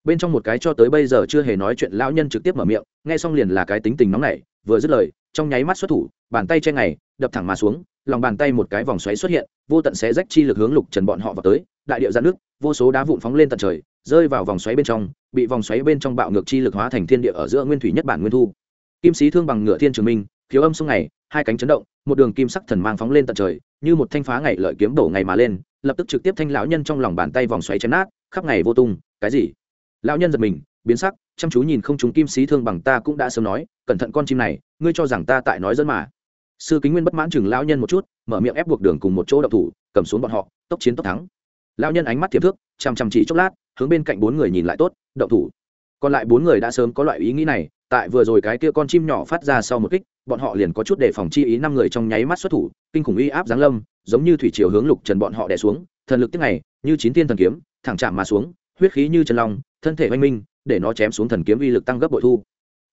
Bên trong một cái cho tới bây giờ chưa hề nói chuyện lão nhân trực tiếp mở miệng, nghe xong liền là cái tính tình nóng nảy, vừa dứt lời, trong nháy mắt xuất thủ, bàn tay che ngày, đập thẳng mà xuống, lòng bàn tay một cái vòng xoáy xuất hiện, vô tận xé rách chi lực hướng lục trần bọn họ vào tới, đại điệu ra nước, vô số đá vụn phóng lên tận trời, rơi vào vòng xoáy bên trong, bị vòng xoáy bên trong bạo ngược chi lực hóa thành thiên địa ở giữa nguyên thủy nhất bản nguyên thu. Kim sĩ thương bằng ngựa thiên trường minh thiếu âm sông ngày, hai cánh chấn động, một đường kim sắc thần mang phóng lên tận trời, như một thanh phá ngày lợi kiếm đổ ngày mà lên lập tức trực tiếp thanh lão nhân trong lòng bàn tay vòng xoáy chấn nát, khắp ngày vô tung, cái gì? Lão nhân giật mình, biến sắc, chăm chú nhìn không chúng kim sĩ thương bằng ta cũng đã sớm nói, cẩn thận con chim này, ngươi cho rằng ta tại nói dân mà. Sư kính nguyên bất mãn chừng lão nhân một chút, mở miệng ép buộc đường cùng một chỗ đậu thủ, cầm xuống bọn họ, tốc chiến tốc thắng. Lão nhân ánh mắt thiệp thước chằm chằm chỉ chốc lát, hướng bên cạnh bốn người nhìn lại tốt, đậu thủ. Còn lại bốn người đã sớm có loại ý nghĩ này, tại vừa rồi cái kia con chim nhỏ phát ra sau một kích, bọn họ liền có chút đề phòng chi ý năm người trong nháy mắt xuất thủ, kinh khủng uy áp giáng lâm giống như thủy chiều hướng lục trần bọn họ đè xuống, thần lực tiếp này như chín tiên thần kiếm, thẳng chạm mà xuống, huyết khí như chân long, thân thể oanh minh, để nó chém xuống thần kiếm uy lực tăng gấp bội thu.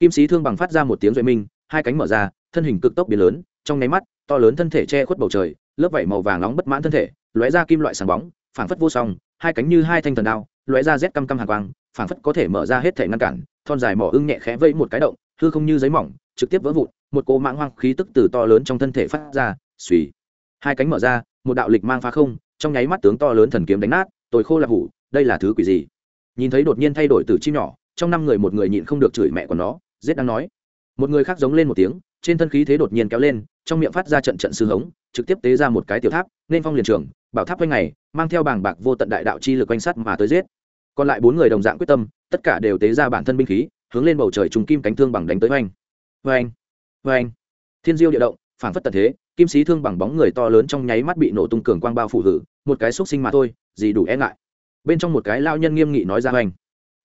Kim sĩ thương bằng phát ra một tiếng duệ minh, hai cánh mở ra, thân hình cực tốc biến lớn, trong nháy mắt, to lớn thân thể che khuất bầu trời, lớp vảy màu vàng nóng bất mãn thân thể, lóe ra kim loại sáng bóng, phảng phất vô song, hai cánh như hai thanh thần đao, lóe ra rét căm căm hàng quang, phảng phất có thể mở ra hết thể ngăn cản, thon dài mỏ ưng nhẹ khẽ vây một cái động, hư không như giấy mỏng, trực tiếp vỡ vụn, một cỗ mãng hoang khí tức từ to lớn trong thân thể phát ra suy hai cánh mở ra, một đạo lịch mang phá không, trong nháy mắt tướng to lớn thần kiếm đánh nát, tôi khô là hủ, đây là thứ quỷ gì? Nhìn thấy đột nhiên thay đổi từ chim nhỏ, trong năm người một người nhịn không được chửi mẹ của nó, giết đang nói. Một người khác giống lên một tiếng, trên thân khí thế đột nhiên kéo lên, trong miệng phát ra trận trận sư hống, trực tiếp tế ra một cái tiểu tháp, nên phong liền trường, bảo tháp quanh ngày, mang theo bảng bạc vô tận đại đạo chi lực quanh sắt mà tới giết. Còn lại bốn người đồng dạng quyết tâm, tất cả đều tế ra bản thân binh khí, hướng lên bầu trời trùng kim cánh thương bằng đánh tới oanh. Oanh. Oanh. Thiên diêu địa động phản phất tật thế kim sĩ thương bằng bóng người to lớn trong nháy mắt bị nổ tung cường quang bao phủ hử một cái xúc sinh mà thôi gì đủ e ngại. Bên trong một cái lao nhân nghiêm nghị nói ra hoành,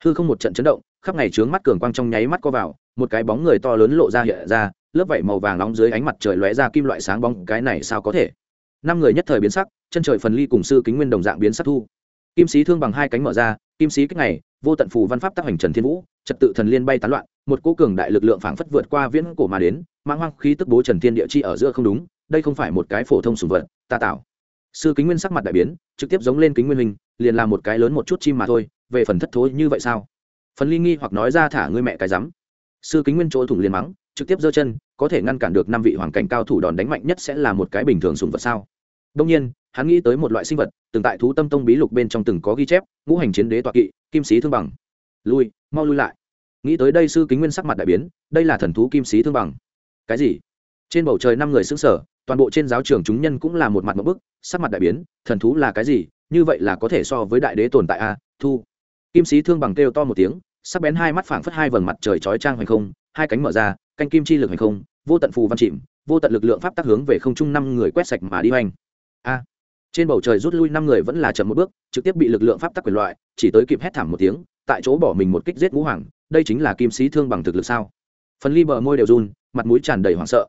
hư không một trận chấn động khắp ngày trướng mắt cường quang trong nháy mắt co vào một cái bóng người to lớn lộ ra hiện ra lớp vảy màu vàng nóng dưới ánh mặt trời lóe ra kim loại sáng bóng cái này sao có thể? Năm người nhất thời biến sắc chân trời phần ly cùng sư kính nguyên đồng dạng biến sắc thu. Kim sĩ thương bằng hai cánh mở ra kim sĩ cách này vô tận phù văn pháp tác hành trần thiên vũ trật tự thần liên bay tán loạn một cỗ cường đại lực lượng phảng phất vượt qua viễn cổ mà đến mang hoang khí tức bố trần thiên địa chi ở giữa không đúng đây không phải một cái phổ thông sùng vật, ta tạo. Sư kính nguyên sắc mặt đại biến, trực tiếp giống lên kính nguyên hình, liền là một cái lớn một chút chim mà thôi, về phần thất thối như vậy sao? Phần ly nghi hoặc nói ra thả ngươi mẹ cái rắm. Sư kính nguyên chỗ thủng liền mắng, trực tiếp giơ chân, có thể ngăn cản được năm vị hoàng cảnh cao thủ đòn đánh mạnh nhất sẽ là một cái bình thường sùng vật sao? Đông nhiên, hắn nghĩ tới một loại sinh vật, từng tại thú tâm tông bí lục bên trong từng có ghi chép, ngũ hành chiến đế toạ kỵ, kim sĩ thương bằng. Lui, mau lui lại. Nghĩ tới đây sư kính nguyên sắc mặt đại biến, đây là thần thú kim sĩ thương bằng. Cái gì? Trên bầu trời năm người xứng sở toàn bộ trên giáo trường chúng nhân cũng là một mặt một bức, sắc mặt đại biến, thần thú là cái gì, như vậy là có thể so với đại đế tồn tại a, thu. Kim sĩ thương bằng kêu to một tiếng, sắc bén hai mắt phảng phất hai vầng mặt trời chói trang hoành không, hai cánh mở ra, canh kim chi lực hoành không, vô tận phù văn chìm, vô tận lực lượng pháp tác hướng về không trung năm người quét sạch mà đi hoành. A. Trên bầu trời rút lui năm người vẫn là chậm một bước, trực tiếp bị lực lượng pháp tác quyền loại, chỉ tới kịp hét thảm một tiếng, tại chỗ bỏ mình một kích giết ngũ hoàng, đây chính là kim sĩ thương bằng thực lực sao? Phần ly bờ môi đều run, mặt mũi tràn đầy hoảng sợ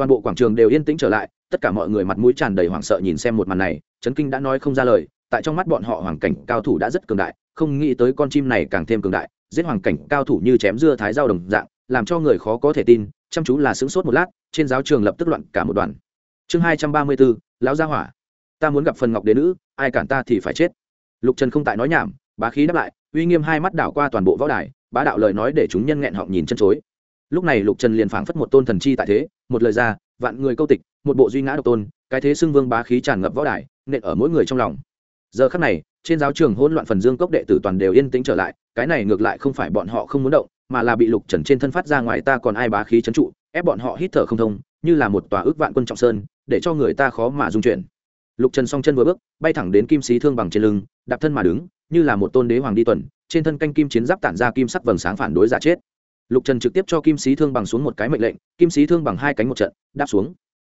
toàn bộ quảng trường đều yên tĩnh trở lại, tất cả mọi người mặt mũi tràn đầy hoảng sợ nhìn xem một màn này trấn kinh đã nói không ra lời, tại trong mắt bọn họ hoàng cảnh cao thủ đã rất cường đại, không nghĩ tới con chim này càng thêm cường đại, giết hoàng cảnh cao thủ như chém dưa thái dao đồng dạng, làm cho người khó có thể tin, chăm chú là sững sốt một lát, trên giáo trường lập tức loạn cả một đoàn. Chương hai trăm ba mươi bốn, lão gia hỏa. Ta muốn gặp phần ngọc đế nữ, ai cản ta thì phải chết. Lục trần không tại nói nhảm, bá khí đáp lại, uy nghiêm hai mắt đảo qua toàn bộ võ đài, bá đạo lời nói để chúng nhân nghẹn họng nhìn chân chối. Lúc này lục trần liền phảng phất một tôn thần chi tại thế một lời ra, vạn người câu tịch, một bộ duy ngã độc tôn, cái thế xưng vương bá khí tràn ngập võ đài, nện ở mỗi người trong lòng. Giờ khắc này, trên giáo trường hỗn loạn phần dương cốc đệ tử toàn đều yên tĩnh trở lại, cái này ngược lại không phải bọn họ không muốn động, mà là bị lục trần trên thân phát ra ngoài ta còn ai bá khí trấn trụ, ép bọn họ hít thở không thông, như là một tòa ước vạn quân trọng sơn, để cho người ta khó mà dung chuyển. Lục trần song chân vừa bước, bay thẳng đến kim sĩ thương bằng trên lưng, đạp thân mà đứng, như là một tôn đế hoàng đi tuần, trên thân canh kim chiến giáp tản ra kim sắc vầng sáng phản đối giả chết lục trần trực tiếp cho kim sĩ thương bằng xuống một cái mệnh lệnh, kim sĩ thương bằng hai cánh một trận, đáp xuống.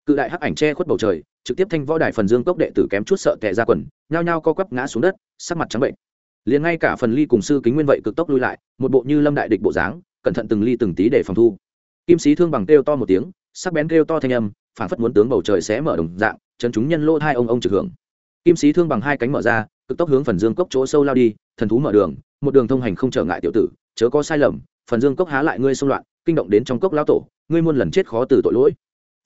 Cự đại hắc ảnh che khuất bầu trời, trực tiếp thanh võ đài phần dương cốc đệ tử kém chút sợ tệ ra quần, nhao nhao co quắp ngã xuống đất, sắc mặt trắng bệnh. Liền ngay cả phần ly cùng sư kính nguyên vậy cực tốc lui lại, một bộ như lâm đại địch bộ dáng, cẩn thận từng ly từng tí để phòng thu. Kim sĩ thương bằng kêu to một tiếng, sắc bén kêu to thanh âm phản phất muốn tướng bầu trời xé mở đồng dạng, chấn chúng nhân lô hai ông ông trực hưởng. Kim sĩ thương bằng hai cánh mở ra, cực tốc hướng phần dương cốc chỗ sâu lao đi, thần thú mở đường, một đường thông hành không trở ngại tiểu tử, chớ có sai lầm phần dương cốc há lại ngươi xung loạn, kinh động đến trong cốc lao tổ, ngươi muôn lần chết khó từ tội lỗi.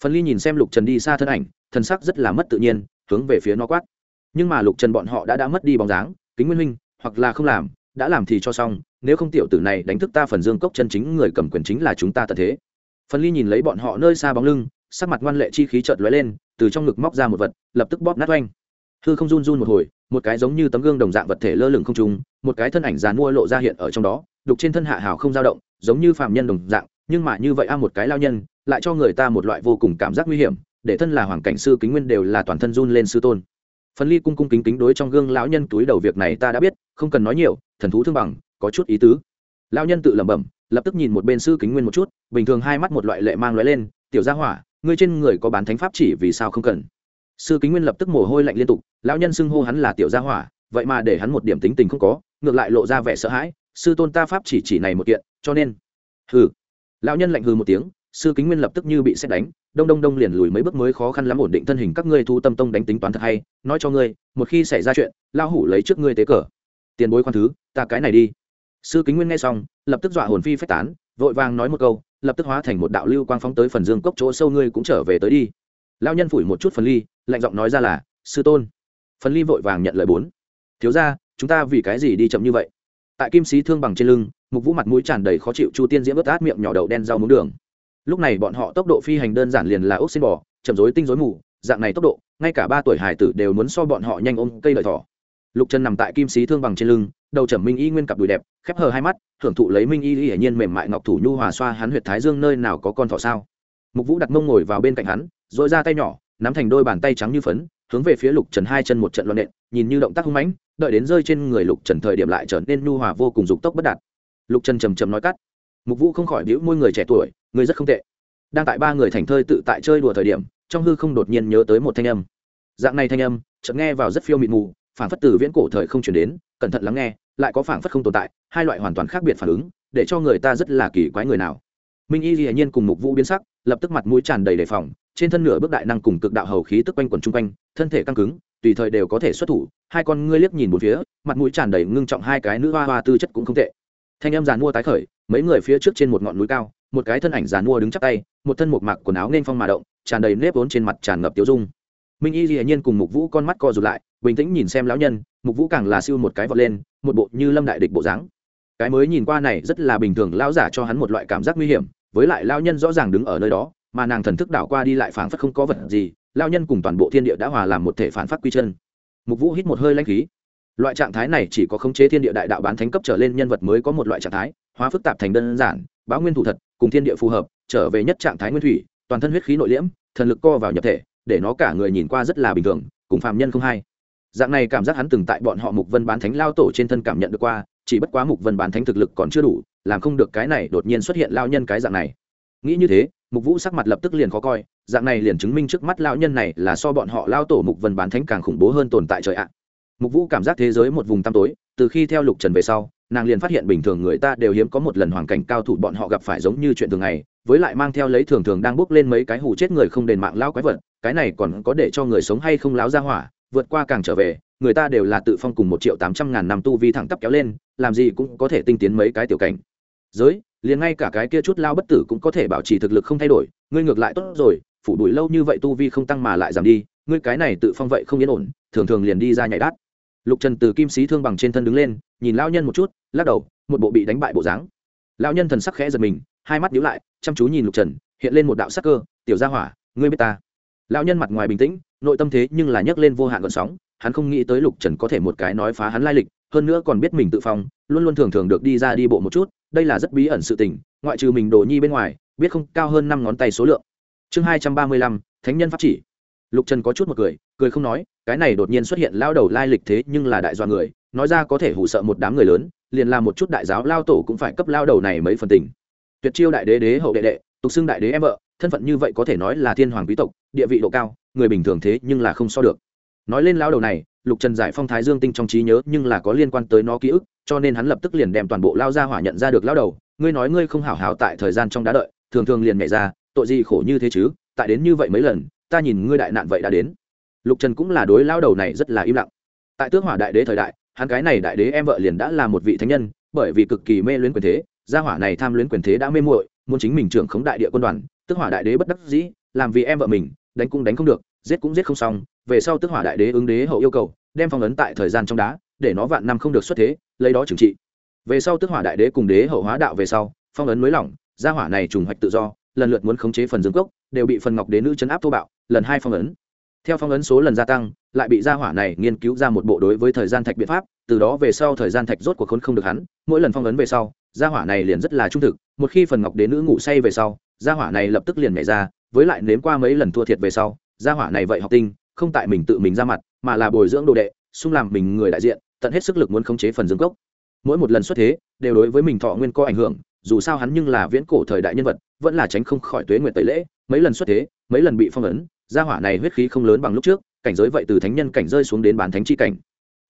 Phần ly nhìn xem lục trần đi xa thân ảnh thân sắc rất là mất tự nhiên, hướng về phía nó quát. Nhưng mà lục trần bọn họ đã đã mất đi bóng dáng, kính nguyên huynh, hoặc là không làm, đã làm thì cho xong, nếu không tiểu tử này đánh thức ta phần dương cốc chân chính người cầm quyền chính là chúng ta tận thế. Phần ly nhìn lấy bọn họ nơi xa bóng lưng, sắc mặt ngoan lệ chi khí chợt lóe lên, từ trong ngực móc ra một vật, lập tức bóp nát oanh. Hư không run run một hồi, một cái giống như tấm gương đồng dạng vật thể lơ lửng không trung, một cái thân ảnh dàn mua lộ ra hiện ở trong đó đục trên thân hạ hào không dao động, giống như phạm nhân đồng dạng, nhưng mà như vậy a một cái lao nhân, lại cho người ta một loại vô cùng cảm giác nguy hiểm, để thân là hoàng cảnh sư kính nguyên đều là toàn thân run lên sư tôn. Phần ly cung cung kính kính đối trong gương lão nhân túi đầu việc này ta đã biết, không cần nói nhiều, thần thú thương bằng, có chút ý tứ. Lão nhân tự lẩm bẩm, lập tức nhìn một bên sư kính nguyên một chút, bình thường hai mắt một loại lệ mang lóe lên, tiểu gia hỏa, ngươi trên người có bán thánh pháp chỉ vì sao không cần? Sư kính nguyên lập tức mồ hôi lạnh liên tục, lão nhân xưng hô hắn là tiểu gia hỏa, vậy mà để hắn một điểm tính tình không có, ngược lại lộ ra vẻ sợ hãi sư tôn ta pháp chỉ chỉ này một kiện, cho nên. Hừ. Lão nhân lạnh hừ một tiếng, sư kính nguyên lập tức như bị xét đánh, đông đông đông liền lùi mấy bước mới khó khăn lắm ổn định thân hình các ngươi thu tâm tông đánh tính toán thật hay, nói cho ngươi, một khi xảy ra chuyện lao hủ lấy trước ngươi tế cờ. Tiền bối khoan thứ, ta cái này đi. Sư kính nguyên nghe xong, lập tức dọa hồn phi phách tán, vội vàng nói một câu, lập tức hóa thành một đạo lưu quang phóng tới phần dương cốc chỗ sâu ngươi cũng trở về tới đi. Lao nhân phủi một chút phần ly, lạnh giọng nói ra là, sư tôn. Phần ly vội vàng nhận lời bốn. Thiếu ra chúng ta vì cái gì đi chậm như vậy? Tại kim sĩ thương bằng trên lưng, mục vũ mặt mũi tràn đầy khó chịu, chu tiên diễm ướt át miệng nhỏ đậu đen rau muống đường. Lúc này bọn họ tốc độ phi hành đơn giản liền là ốc xin bò, chậm rối tinh rối mù, dạng này tốc độ, ngay cả ba tuổi hải tử đều muốn so bọn họ nhanh ôm cây lợi thỏ. Lục chân nằm tại kim sĩ thương bằng trên lưng, đầu trầm minh y nguyên cặp đùi đẹp, khép hờ hai mắt thưởng thụ lấy minh y hiển nhiên mềm mại ngọc thủ nhu hòa xoa hắn huyệt thái dương nơi nào có con thỏ sao. Mục vũ đặt mông ngồi vào bên cạnh hắn dội ra tay nhỏ, nắm thành đôi bàn tay trắng như phấn hướng về phía lục trần hai chân một trận loạn nện, nhìn như động tác hung mãnh, đợi đến rơi trên người lục trần thời điểm lại trở nên nhu hòa vô cùng dục tốc bất đạt. Lục trần trầm trầm nói cắt. Mục vũ không khỏi biểu môi người trẻ tuổi, người rất không tệ. Đang tại ba người thành thơi tự tại chơi đùa thời điểm, trong hư không đột nhiên nhớ tới một thanh âm. Dạng này thanh âm, chợt nghe vào rất phiêu mịt mù phản phất từ viễn cổ thời không chuyển đến, cẩn thận lắng nghe, lại có phản phất không tồn tại, hai loại hoàn toàn khác biệt phản ứng, để cho người ta rất là kỳ quái người nào. Minh y hiển nhiên cùng mục vũ biến sắc, lập tức mặt mũi tràn đầy đề phòng, trên thân nửa bước đại năng cùng cực đạo hầu khí tức quanh quần chung quanh thân thể căng cứng, tùy thời đều có thể xuất thủ, hai con ngươi liếc nhìn một phía, mặt mũi tràn đầy ngưng trọng hai cái nữ hoa hoa tư chất cũng không tệ. Thanh em giàn mua tái khởi, mấy người phía trước trên một ngọn núi cao, một cái thân ảnh giàn mua đứng chắp tay, một thân một mặc quần áo nên phong mà động, tràn đầy nếp vốn trên mặt tràn ngập tiêu dung. Minh y dĩ nhiên cùng mục vũ con mắt co rụt lại, bình tĩnh nhìn xem lão nhân, mục vũ càng là siêu một cái vọt lên, một bộ như lâm đại địch bộ dáng. Cái mới nhìn qua này rất là bình thường, lão giả cho hắn một loại cảm giác nguy hiểm, với lại lão nhân rõ ràng đứng ở nơi đó, mà nàng thần thức đảo qua đi lại phảng phất không có vật gì lão nhân cùng toàn bộ thiên địa đã hòa làm một thể phản phát quy chân. Mục vũ hít một hơi lãnh khí. Loại trạng thái này chỉ có khống chế thiên địa đại đạo bán thánh cấp trở lên nhân vật mới có một loại trạng thái, hóa phức tạp thành đơn giản, báo nguyên thủ thật, cùng thiên địa phù hợp, trở về nhất trạng thái nguyên thủy, toàn thân huyết khí nội liễm, thần lực co vào nhập thể, để nó cả người nhìn qua rất là bình thường, cùng phàm nhân không hay dạng này cảm giác hắn từng tại bọn họ mục vân bán thánh lao tổ trên thân cảm nhận được qua, chỉ bất quá mục vân bán thánh thực lực còn chưa đủ, làm không được cái này đột nhiên xuất hiện lao nhân cái dạng này. Nghĩ như thế mục vũ sắc mặt lập tức liền khó coi, dạng này liền chứng minh trước mắt lão nhân này là so bọn họ lao tổ mục vân bán thánh càng khủng bố hơn tồn tại trời ạ. Mục vũ cảm giác thế giới một vùng tăm tối, từ khi theo lục trần về sau, nàng liền phát hiện bình thường người ta đều hiếm có một lần hoàn cảnh cao thủ bọn họ gặp phải giống như chuyện thường ngày, với lại mang theo lấy thường thường đang bước lên mấy cái hù chết người không đền mạng lao quái vật, cái này còn có để cho người sống hay không láo ra hỏa, vượt qua càng trở về, người ta đều là tự phong cùng một triệu tám trăm ngàn năm tu vi thẳng tắp kéo lên, làm gì cũng có thể tinh tiến mấy cái tiểu cảnh giới, liền ngay cả cái kia chút lao bất tử cũng có thể bảo trì thực lực không thay đổi, ngươi ngược lại tốt rồi, phủ đuổi lâu như vậy tu vi không tăng mà lại giảm đi, ngươi cái này tự phong vậy không yên ổn, thường thường liền đi ra nhảy đát. Lục trần từ kim sĩ thương bằng trên thân đứng lên, nhìn lao nhân một chút, lắc đầu, một bộ bị đánh bại bộ dáng. Lao nhân thần sắc khẽ giật mình, hai mắt nhíu lại, chăm chú nhìn lục trần, hiện lên một đạo sắc cơ, tiểu gia hỏa, ngươi biết ta? Lao nhân mặt ngoài bình tĩnh, nội tâm thế nhưng là nhấc lên vô hạn gợn sóng, hắn không nghĩ tới lục trần có thể một cái nói phá hắn lai lịch, hơn nữa còn biết mình tự phong, luôn luôn thường thường được đi ra đi bộ một chút đây là rất bí ẩn sự tình, ngoại trừ mình đồ nhi bên ngoài, biết không, cao hơn năm ngón tay số lượng. Chương hai trăm ba mươi lăm, thánh nhân pháp chỉ. Lục trần có chút một cười cười không nói, cái này đột nhiên xuất hiện lao đầu lai lịch thế nhưng là đại doa người, nói ra có thể hủ sợ một đám người lớn, liền làm một chút đại giáo lao tổ cũng phải cấp lao đầu này mấy phần tình. Tuyệt chiêu đại đế đế hậu đệ đệ, tục xưng đại đế em vợ, thân phận như vậy có thể nói là thiên hoàng quý tộc, địa vị độ cao, người bình thường thế nhưng là không so được. Nói lên lao đầu này, lục trần giải phong thái dương tinh trong trí nhớ nhưng là có liên quan tới nó ký ức cho nên hắn lập tức liền đem toàn bộ lao ra hỏa nhận ra được lao đầu. Ngươi nói ngươi không hảo hảo tại thời gian trong đá đợi, thường thường liền nhảy ra, tội gì khổ như thế chứ? Tại đến như vậy mấy lần, ta nhìn ngươi đại nạn vậy đã đến. Lục trần cũng là đối lao đầu này rất là im lặng. Tại tước hỏa đại đế thời đại, hắn cái này đại đế em vợ liền đã là một vị thánh nhân, bởi vì cực kỳ mê luyến quyền thế, gia hỏa này tham luyến quyền thế đã mê muội, muốn chính mình trưởng khống đại địa quân đoàn, tước hỏa đại đế bất đắc dĩ, làm vì em vợ mình, đánh cũng đánh không được, giết cũng giết không xong. Về sau tước hỏa đại đế ứng đế hậu yêu cầu, đem phong ấn tại thời gian trong đá, để nó vạn năm không được xuất thế lấy đó trừng trị. Về sau tước hỏa đại đế cùng đế hậu hóa đạo về sau, phong ấn mới lỏng, gia hỏa này trùng hoạch tự do, lần lượt muốn khống chế phần dương cốc, đều bị phần ngọc đế nữ chấn áp thô bạo, lần hai phong ấn. Theo phong ấn số lần gia tăng, lại bị gia hỏa này nghiên cứu ra một bộ đối với thời gian thạch biện pháp, từ đó về sau thời gian thạch rốt cuộc khốn không được hắn, mỗi lần phong ấn về sau, gia hỏa này liền rất là trung thực, một khi phần ngọc đế nữ ngủ say về sau, gia hỏa này lập tức liền nhảy ra, với lại nếm qua mấy lần thua thiệt về sau, gia hỏa này vậy học tinh, không tại mình tự mình ra mặt, mà là bồi dưỡng đồ đệ, xung làm mình người đại diện tận hết sức lực muốn khống chế phần dương cốc. Mỗi một lần xuất thế, đều đối với mình thọ nguyên có ảnh hưởng, dù sao hắn nhưng là viễn cổ thời đại nhân vật, vẫn là tránh không khỏi tuế nguyện tẩy lễ, mấy lần xuất thế, mấy lần bị phong ấn, gia hỏa này huyết khí không lớn bằng lúc trước, cảnh giới vậy từ thánh nhân cảnh rơi xuống đến bán thánh chi cảnh.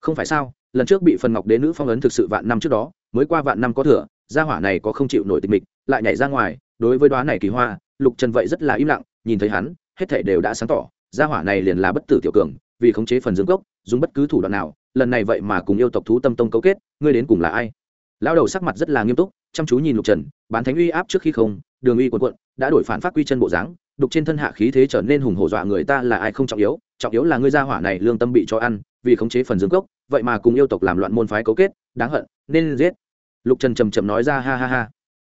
Không phải sao, lần trước bị phần ngọc đế nữ phong ấn thực sự vạn năm trước đó, mới qua vạn năm có thừa, gia hỏa này có không chịu nổi tịch mịch, lại nhảy ra ngoài, đối với đoá này kỳ hoa, lục trần vậy rất là im lặng, nhìn thấy hắn, hết thể đều đã sáng tỏ, gia hỏa này liền là bất tử tiểu cường, vì khống chế phần dưỡng gốc dùng bất cứ thủ đoạn nào lần này vậy mà cùng yêu tộc thú tâm tông cấu kết, ngươi đến cùng là ai? Lão đầu sắc mặt rất là nghiêm túc, chăm chú nhìn lục trần, bán thánh uy áp trước khi không, đường uy quần quận đã đổi phản phát quy chân bộ dáng, đục trên thân hạ khí thế trở nên hùng hổ dọa người ta là ai không trọng yếu trọng yếu là ngươi gia hỏa này lương tâm bị cho ăn, vì khống chế phần dương gốc vậy mà cùng yêu tộc làm loạn môn phái cấu kết, đáng hận, nên giết. Lục trần trầm trầm nói ra ha ha ha.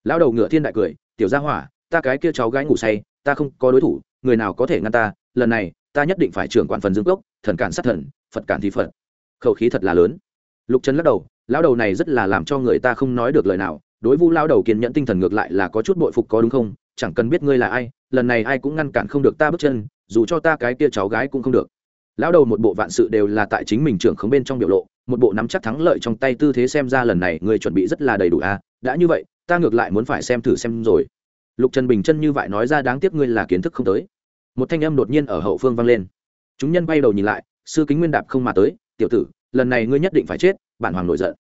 Lão đầu ngựa thiên đại cười, tiểu gia hỏa, ta cái kia cháu gái ngủ say, ta không có đối thủ, người nào có thể ngăn ta, lần này, ta nhất định phải trưởng quản phần dương cốc, thần cản sát thần, phật cản thì phật khẩu khí thật là lớn. Lục trần lắc đầu, lão đầu này rất là làm cho người ta không nói được lời nào, đối vu lao đầu kiên nhẫn tinh thần ngược lại là có chút bội phục có đúng không? Chẳng cần biết ngươi là ai, lần này ai cũng ngăn cản không được ta bước chân, dù cho ta cái kia cháu gái cũng không được. Lão đầu một bộ vạn sự đều là tại chính mình trưởng không bên trong biểu lộ, một bộ nắm chắc thắng lợi trong tay tư thế xem ra lần này người chuẩn bị rất là đầy đủ à? Đã như vậy, ta ngược lại muốn phải xem thử xem rồi. Lục trần bình chân như vậy nói ra đáng tiếc ngươi là kiến thức không tới. Một thanh âm đột nhiên ở hậu phương vang lên. Chúng nhân bay đầu nhìn lại, sư kính nguyên đạp không mà tới tiểu tử, lần này ngươi nhất định phải chết, bản hoàng nổi giận.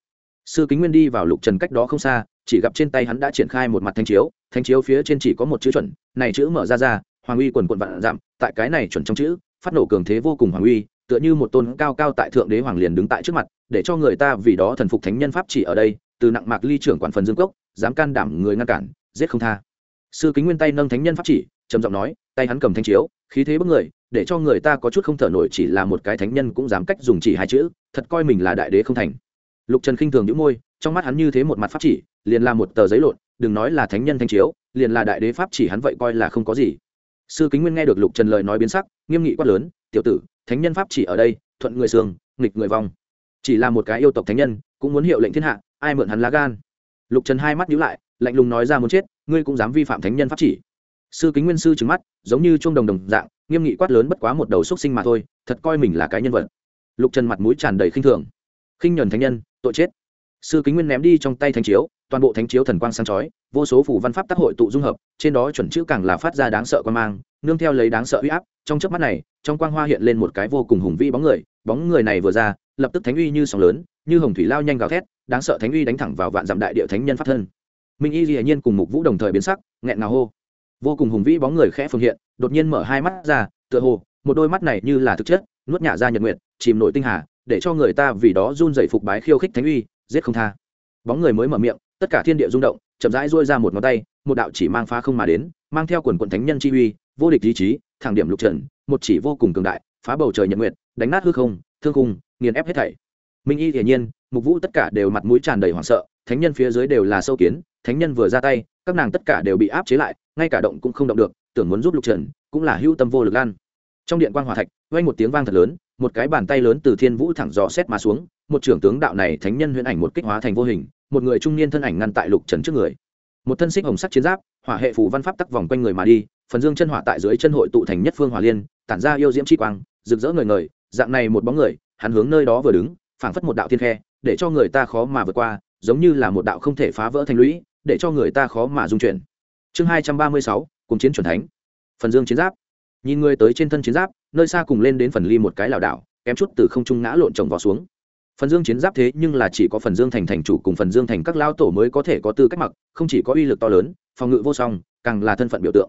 Sư kính nguyên đi vào lục trần cách đó không xa, chỉ gặp trên tay hắn đã triển khai một mặt thanh chiếu thanh chiếu phía trên chỉ có một chữ chuẩn, này chữ mở ra ra, hoàng uy quần quận vạn dặm tại cái này chuẩn trong chữ, phát nổ cường thế vô cùng hoàng uy, tựa như một tôn cao cao tại thượng đế hoàng liền đứng tại trước mặt, để cho người ta vì đó thần phục thánh nhân pháp chỉ ở đây, từ nặng mạc ly trưởng quản phần dương cốc, dám can đảm người ngăn cản, giết không tha. Sư kính nguyên tay nâng thánh nhân pháp chỉ, trầm giọng nói, tay hắn cầm thanh chiếu, khí thế bức người để cho người ta có chút không thở nổi chỉ là một cái thánh nhân cũng dám cách dùng chỉ hai chữ, thật coi mình là đại đế không thành. Lục trần khinh thường nhũ môi, trong mắt hắn như thế một mặt pháp chỉ, liền là một tờ giấy lộn, đừng nói là thánh nhân thanh chiếu, liền là đại đế pháp chỉ hắn vậy coi là không có gì. Sư kính nguyên nghe được lục trần lời nói biến sắc, nghiêm nghị quát lớn, tiểu tử, thánh nhân pháp chỉ ở đây, thuận người sương nghịch người vong. Chỉ là một cái yêu tộc thánh nhân, cũng muốn hiệu lệnh thiên hạ, ai mượn hắn lá gan? Lục trần hai mắt nhíu lại, lạnh lùng nói ra muốn chết, ngươi cũng dám vi phạm thánh nhân pháp chỉ sư kính nguyên sư trừng mắt, giống như chuông đồng đồng dạng, nghiêm nghị quát lớn bất quá một đầu xúc sinh mà thôi, thật coi mình là cái nhân vật. Lục trần mặt mũi tràn đầy khinh thường. Khinh nhuần thánh nhân, tội chết. Sư kính nguyên ném đi trong tay thánh chiếu, toàn bộ thánh chiếu thần quang sáng chói, vô số phủ văn pháp tác hội tụ dung hợp, trên đó chuẩn chữ càng là phát ra đáng sợ quan mang, nương theo lấy đáng sợ uy áp, trong chớp mắt này, trong quang hoa hiện lên một cái vô cùng hùng vĩ bóng người bóng người này vừa ra, lập tức thánh uy như sóng lớn, như hồng thủy lao nhanh gào thét, đáng sợ thánh uy đánh thẳng vào vạn dặm đại địa thánh nhân pháp thân. Minh y dĩ nhiên cùng mục vũ đồng thời biến sắc, nghẹn ngào hô vô cùng hùng vĩ bóng người khẽ phương hiện, đột nhiên mở hai mắt ra, tựa hồ, một đôi mắt này như là thực chất, nuốt nhả ra nhật nguyệt, chìm nổi tinh hà, để cho người ta vì đó run dậy phục bái khiêu khích thánh uy, giết không tha. Bóng người mới mở miệng, tất cả thiên địa rung động, chậm rãi duỗi ra một ngón tay, một đạo chỉ mang phá không mà đến, mang theo quần quận thánh nhân chi uy, vô địch ý chí, thẳng điểm lục trần, một chỉ vô cùng cường đại, phá bầu trời nhật nguyệt, đánh nát hư không, thương khung, nghiền ép hết thảy. Minh y hiển nhiên, mục vũ tất cả đều mặt mũi tràn đầy hoảng sợ, thánh nhân phía dưới đều là sâu kiến, thánh nhân vừa ra tay, các nàng tất cả đều bị áp chế lại ngay cả động cũng không động được, tưởng muốn giúp lục trần, cũng là hưu tâm vô lực lan. Trong điện quan hòa thạch, vang một tiếng vang thật lớn, một cái bàn tay lớn từ thiên vũ thẳng dò xét mà xuống, một trưởng tướng đạo này thánh nhân huyễn ảnh một kích hóa thành vô hình, một người trung niên thân ảnh ngăn tại lục trần trước người. Một thân xích hồng sắc chiến giáp, hỏa hệ phủ văn pháp tắc vòng quanh người mà đi, phần dương chân hỏa tại dưới chân hội tụ thành nhất phương hỏa liên, tản ra yêu diễm chi quang, rực rỡ ngời ngời, dạng này một bóng người, hắn hướng nơi đó vừa đứng, phảng phất một đạo thiên khe, để cho người ta khó mà vượt qua, giống như là một đạo không thể phá vỡ thành lũy, để cho người ta khó mà dung chuyển chương hai trăm ba mươi sáu, cùng chiến chuẩn thánh. Phần dương chiến giáp. Nhìn người tới trên thân chiến giáp, nơi xa cùng lên đến phần ly một cái lảo đảo, kém chút từ không trung ngã lộn trồng vào xuống. Phần dương chiến giáp thế nhưng là chỉ có phần dương thành thành chủ cùng phần dương thành các lao tổ mới có thể có tư cách mặc, không chỉ có uy lực to lớn, phòng ngự vô song, càng là thân phận biểu tượng.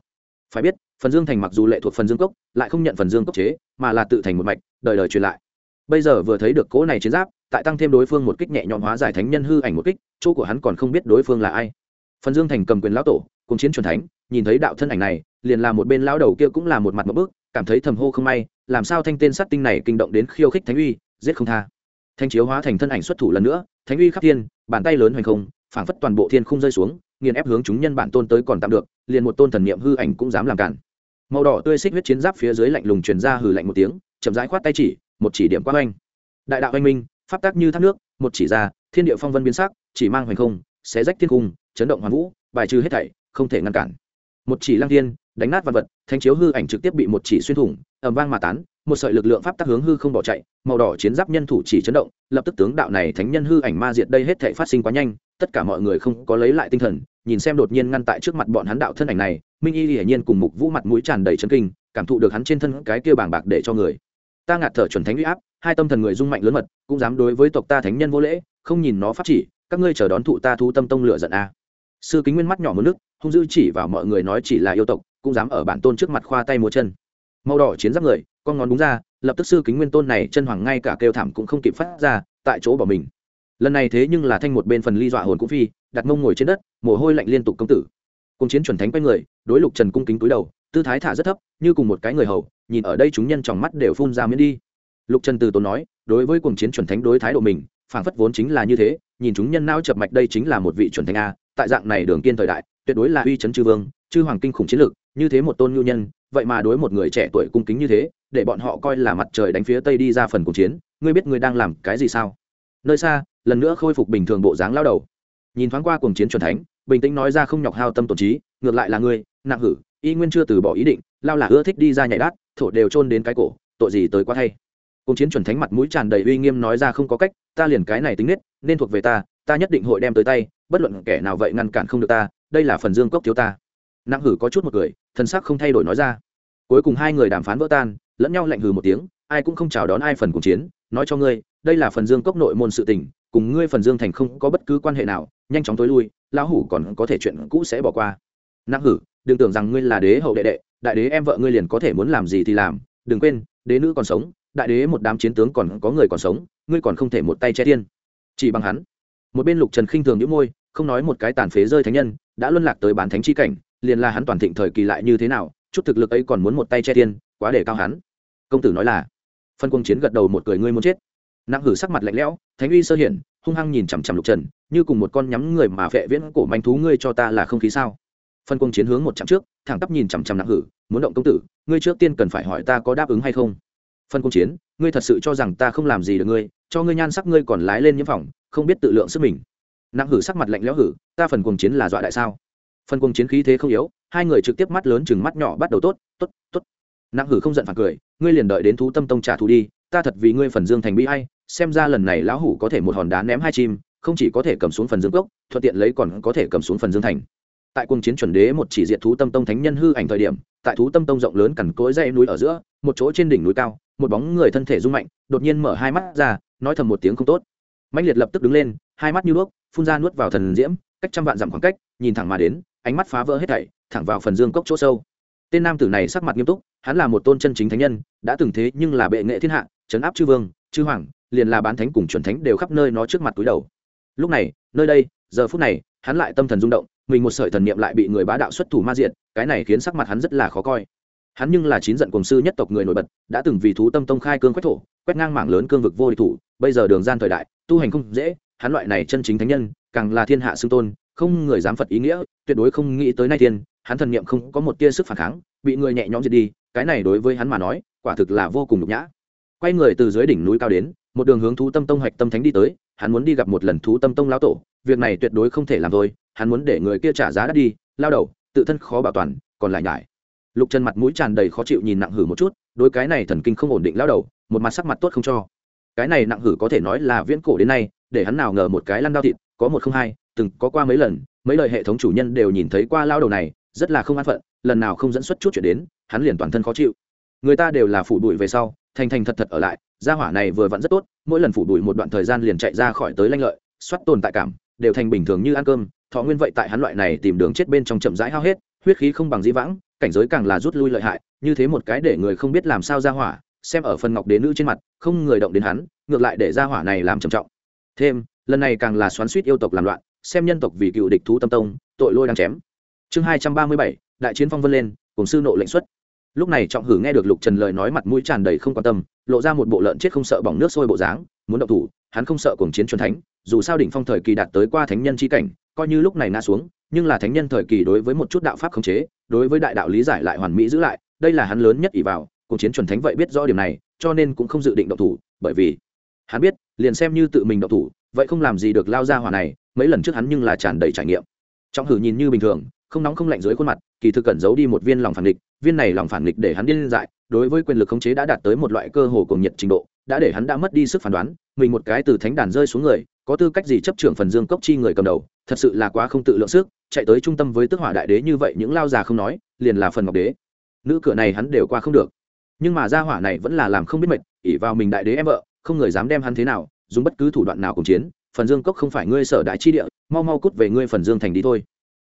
Phải biết, phần dương thành mặc dù lệ thuộc phần dương cốc, lại không nhận phần dương cốc chế, mà là tự thành một mạch, đời đời truyền lại. Bây giờ vừa thấy được cỗ này chiến giáp, tại tăng thêm đối phương một kích nhẹ nhõm hóa giải thánh nhân hư ảnh một kích, chỗ của hắn còn không biết đối phương là ai. Phần dương thành cầm quyền lão tổ cùng chiến truyền thánh, nhìn thấy đạo thân ảnh này, liền là một bên lão đầu kia cũng là một mặt một bước, cảm thấy thầm hô không may, làm sao thanh tên sát tinh này kinh động đến khiêu khích thánh uy, giết không tha. Thanh chiếu hóa thành thân ảnh xuất thủ lần nữa, thánh uy khắp thiên, bàn tay lớn hoành không, phảng phất toàn bộ thiên không rơi xuống, nghiền ép hướng chúng nhân bản tôn tới còn tạm được, liền một tôn thần niệm hư ảnh cũng dám làm cản. Màu đỏ tươi xích huyết chiến giáp phía dưới lạnh lùng truyền ra hừ lạnh một tiếng, chậm rãi khoát tay chỉ, một chỉ điểm quang oanh đại đạo anh minh, pháp tác như thác nước, một chỉ ra, thiên địa phong vân biến sắc, chỉ mang hoành không, xé rách thiên cung chấn động hoàn vũ, bài trừ hết thảy không thể ngăn cản. Một chỉ lang thiên, đánh nát vật vật thanh chiếu hư ảnh trực tiếp bị một chỉ xuyên thủng, ầm vang mà tán, một sợi lực lượng pháp tắc hướng hư không bỏ chạy, màu đỏ chiến giáp nhân thủ chỉ chấn động, lập tức tướng đạo này thánh nhân hư ảnh ma diệt đây hết thảy phát sinh quá nhanh, tất cả mọi người không có lấy lại tinh thần, nhìn xem đột nhiên ngăn tại trước mặt bọn hắn đạo thân ảnh này, minh y hiển nhiên cùng mục vũ mặt mũi tràn đầy chấn kinh, cảm thụ được hắn trên thân cái kia bàng bạc để cho người. Ta ngạt thở chuẩn thánh uy áp, hai tâm thần người dung mạnh lớn mật, cũng dám đối với tộc ta thánh nhân vô lễ, không nhìn nó pháp chỉ, các ngươi chờ đón thụ ta thu tâm tông lửa giận a sư kính nguyên mắt nhỏ một nước, hung dữ chỉ vào mọi người nói chỉ là yêu tộc, cũng dám ở bản tôn trước mặt khoa tay múa chân. Màu đỏ chiến giáp người, con ngón đúng ra, lập tức sư kính nguyên tôn này chân hoàng ngay cả kêu thảm cũng không kịp phát ra, tại chỗ bỏ mình. Lần này thế nhưng là thanh một bên phần ly dọa hồn cũng phi, đặt mông ngồi trên đất, mồ hôi lạnh liên tục công tử. Cùng chiến chuẩn thánh quay người, đối lục trần cung kính túi đầu, tư thái thả rất thấp, như cùng một cái người hầu, nhìn ở đây chúng nhân trong mắt đều phun ra miễn đi. Lục trần từ tốn nói, đối với cùng chiến chuẩn thánh đối thái độ mình phảng phất vốn chính là như thế, nhìn chúng nhân nao chập mạch đây chính là một vị chuẩn thánh a, tại dạng này đường kiên thời đại, tuyệt đối là uy chấn chư vương, chư hoàng kinh khủng chiến lược, như thế một tôn nhu nhân, vậy mà đối một người trẻ tuổi cung kính như thế, để bọn họ coi là mặt trời đánh phía tây đi ra phần cuộc chiến, ngươi biết ngươi đang làm cái gì sao? Nơi xa, lần nữa khôi phục bình thường bộ dáng lao đầu. Nhìn thoáng qua cuồng chiến chuẩn thánh, bình tĩnh nói ra không nhọc hao tâm tổn trí, ngược lại là ngươi, nặng hử, y nguyên chưa từ bỏ ý định, lao là ưa thích đi ra nhảy đát, thổ đều trôn đến cái cổ, tội gì tới quá thay. Cuồng chiến chuẩn thánh mặt mũi tràn đầy uy nghiêm nói ra không có cách ta liền cái này tính nết, nên thuộc về ta ta nhất định hội đem tới tay, bất luận kẻ nào vậy ngăn cản không được ta, đây là phần dương cốc thiếu ta. Nặng hử có chút một cười thân sắc không thay đổi nói ra. Cuối cùng hai người đàm phán vỡ tan, lẫn nhau lạnh hừ một tiếng, ai cũng không chào đón ai phần cùng chiến, nói cho ngươi, đây là phần dương cốc nội môn sự tình, cùng ngươi phần dương thành không có bất cứ quan hệ nào, nhanh chóng tối lui, lão hủ còn có thể chuyện cũ sẽ bỏ qua. Nặng hử, đừng tưởng rằng ngươi là đế hậu đệ đệ, đại đế em vợ ngươi liền có thể muốn làm gì thì làm, đừng quên, đế nữ còn sống đại đế một đám chiến tướng còn có người còn sống, ngươi còn không thể một tay che tiên chỉ bằng hắn. Một bên lục trần khinh thường những môi, không nói một cái tàn phế rơi thánh nhân, đã luân lạc tới bán thánh chi cảnh, liền là hắn toàn thịnh thời kỳ lại như thế nào, chút thực lực ấy còn muốn một tay che tiên quá để cao hắn. Công tử nói là, phân quân chiến gật đầu một cười ngươi muốn chết. Nặng hử sắc mặt lạnh lẽo, thánh uy sơ hiển, hung hăng nhìn chằm chằm lục trần, như cùng một con nhắm người mà vệ viễn cổ manh thú ngươi cho ta là không khí sao? Phân quân chiến hướng một chặng trước, thẳng tắp nhìn chằm chằm nặng hử, muốn động công tử, ngươi trước tiên cần phải hỏi ta có đáp ứng hay không? Phân quân chiến, ngươi thật sự cho rằng ta không làm gì được ngươi, cho ngươi nhan sắc ngươi còn lái lên nhiễm phòng, không biết tự lượng sức mình. Nặng hử sắc mặt lạnh lẽo hử, ta phần quân chiến là dọa đại sao? Phần quân chiến khí thế không yếu, hai người trực tiếp mắt lớn chừng mắt nhỏ bắt đầu tốt tốt tốt. Nặng hử không giận phản cười, ngươi liền đợi đến thú tâm tông trả thù đi, ta thật vì ngươi phần dương thành bi hay xem ra lần này lão hủ có thể một hòn đá ném hai chim, không chỉ có thể cầm xuống phần dương gốc thuận tiện lấy còn có thể cầm xuống phần dương thành. Tại quân chiến chuẩn đế một chỉ diện thú tâm tông thánh nhân hư ảnh thời điểm, tại thú tâm tông rộng lớn cằn cối dây núi ở giữa, một chỗ trên đỉnh núi cao một bóng người thân thể rung mạnh, đột nhiên mở hai mắt ra, nói thầm một tiếng không tốt. Mạnh liệt lập tức đứng lên, hai mắt như đuốc, phun ra nuốt vào thần diễm, cách trăm vạn dặm khoảng cách, nhìn thẳng mà đến, ánh mắt phá vỡ hết thảy, thẳng vào phần dương cốc chỗ sâu. Tên nam tử này sắc mặt nghiêm túc, hắn là một tôn chân chính thánh nhân, đã từng thế nhưng là bệ nghệ thiên hạ, trấn áp chư vương, chư hoàng, liền là bán thánh cùng chuẩn thánh đều khắp nơi nó trước mặt túi đầu. Lúc này, nơi đây, giờ phút này, hắn lại tâm thần rung động, mình một sợi thần niệm lại bị người bá đạo xuất thủ ma diện cái này khiến sắc mặt hắn rất là khó coi hắn nhưng là chín giận cổng sư nhất tộc người nổi bật, đã từng vì thú tâm tông khai cương quét thổ, quét ngang mảng lớn cương vực vô địch thủ, bây giờ đường gian thời đại, tu hành không dễ, hắn loại này chân chính thánh nhân, càng là thiên hạ xưng tôn, không người dám phật ý nghĩa, tuyệt đối không nghĩ tới nay tiên hắn thần niệm không có một tia sức phản kháng, bị người nhẹ nhõm diệt đi, cái này đối với hắn mà nói, quả thực là vô cùng nhục nhã. Quay người từ dưới đỉnh núi cao đến, một đường hướng thú tâm tông hoạch tâm thánh đi tới, hắn muốn đi gặp một lần thú tâm tông lão tổ, việc này tuyệt đối không thể làm thôi, hắn muốn để người kia trả giá đắt đi, lao đầu, tự thân khó bảo toàn, còn lại nhải lục trần mặt mũi tràn đầy khó chịu nhìn nặng hử một chút đôi cái này thần kinh không ổn định lao đầu, một mặt sắc mặt tốt không cho. Cái này nặng hử có thể nói là viễn cổ đến nay, để hắn nào ngờ một cái lăn đao thịt, có một không hai, từng có qua mấy lần, mấy lời hệ thống chủ nhân đều nhìn thấy qua lao đầu này, rất là không an phận, lần nào không dẫn xuất chút chuyện đến, hắn liền toàn thân khó chịu. Người ta đều là phủ bụi về sau, thành thành thật thật ở lại, gia hỏa này vừa vặn rất tốt, mỗi lần phủ bụi một đoạn thời gian liền chạy ra khỏi tới lanh lợi, soát tồn tại cảm, đều thành bình thường như ăn cơm, thọ nguyên vậy tại hắn loại này tìm đường chết bên trong chậm rãi hao hết, huyết khí không bằng di vãng cảnh giới càng là rút lui lợi hại, như thế một cái để người không biết làm sao ra hỏa, xem ở phần ngọc đế nữ trên mặt, không người động đến hắn, ngược lại để ra hỏa này làm trầm trọng. Thêm, lần này càng là xoắn suýt yêu tộc làm loạn, xem nhân tộc vì cựu địch thú tâm tông, tội lôi đang chém. Chương hai trăm ba mươi bảy, đại chiến phong vân lên, cùng sư nộ lệnh xuất. Lúc này trọng hử nghe được lục trần lời nói mặt mũi tràn đầy không quan tâm, lộ ra một bộ lợn chết không sợ bỏng nước sôi bộ dáng, muốn động thủ, hắn không sợ cuồng chiến c thánh, dù sao đỉnh phong thời kỳ đạt tới qua thánh nhân c h i cảnh coi như lúc này ngã xuống nhưng là thánh nhân thời kỳ đối với một chút đạo pháp khống chế đối với đại đạo lý giải lại hoàn mỹ giữ lại đây là hắn lớn nhất ỷ vào cuồng chiến chuẩn thánh vậy biết rõ điểm này cho nên cũng không dự định động thủ bởi vì hắn biết liền xem như tự mình động thủ vậy không làm gì được lao ra hỏa này mấy lần trước hắn nhưng là tràn đầy trải nghiệm. Trong hử nhìn như bình thường không nóng không lạnh dưới khuôn mặt kỳ thực cẩn giấu đi một viên lòng phản nghịch, viên này lòng phản nghịch để hắn điên dại đối với quyền lực khống chế đã đạt tới một loại cơ hồ cùng nhiệt trình độ đã để hắn đã mất đi sức phán đoán, mình một cái từ thánh đàn rơi xuống người, có tư cách gì chấp trưởng phần dương cốc chi người cầm đầu, thật sự là quá không tự lượng sức, chạy tới trung tâm với tức hỏa đại đế như vậy những lao già không nói, liền là phần ngọc đế. Nữ cửa này hắn đều qua không được. Nhưng mà gia hỏa này vẫn là làm không biết mệt ỉ vào mình đại đế em vợ, không người dám đem hắn thế nào, dùng bất cứ thủ đoạn nào cùng chiến, phần dương cốc không phải ngươi sở đại chi địa, mau mau cút về ngươi phần dương thành đi thôi.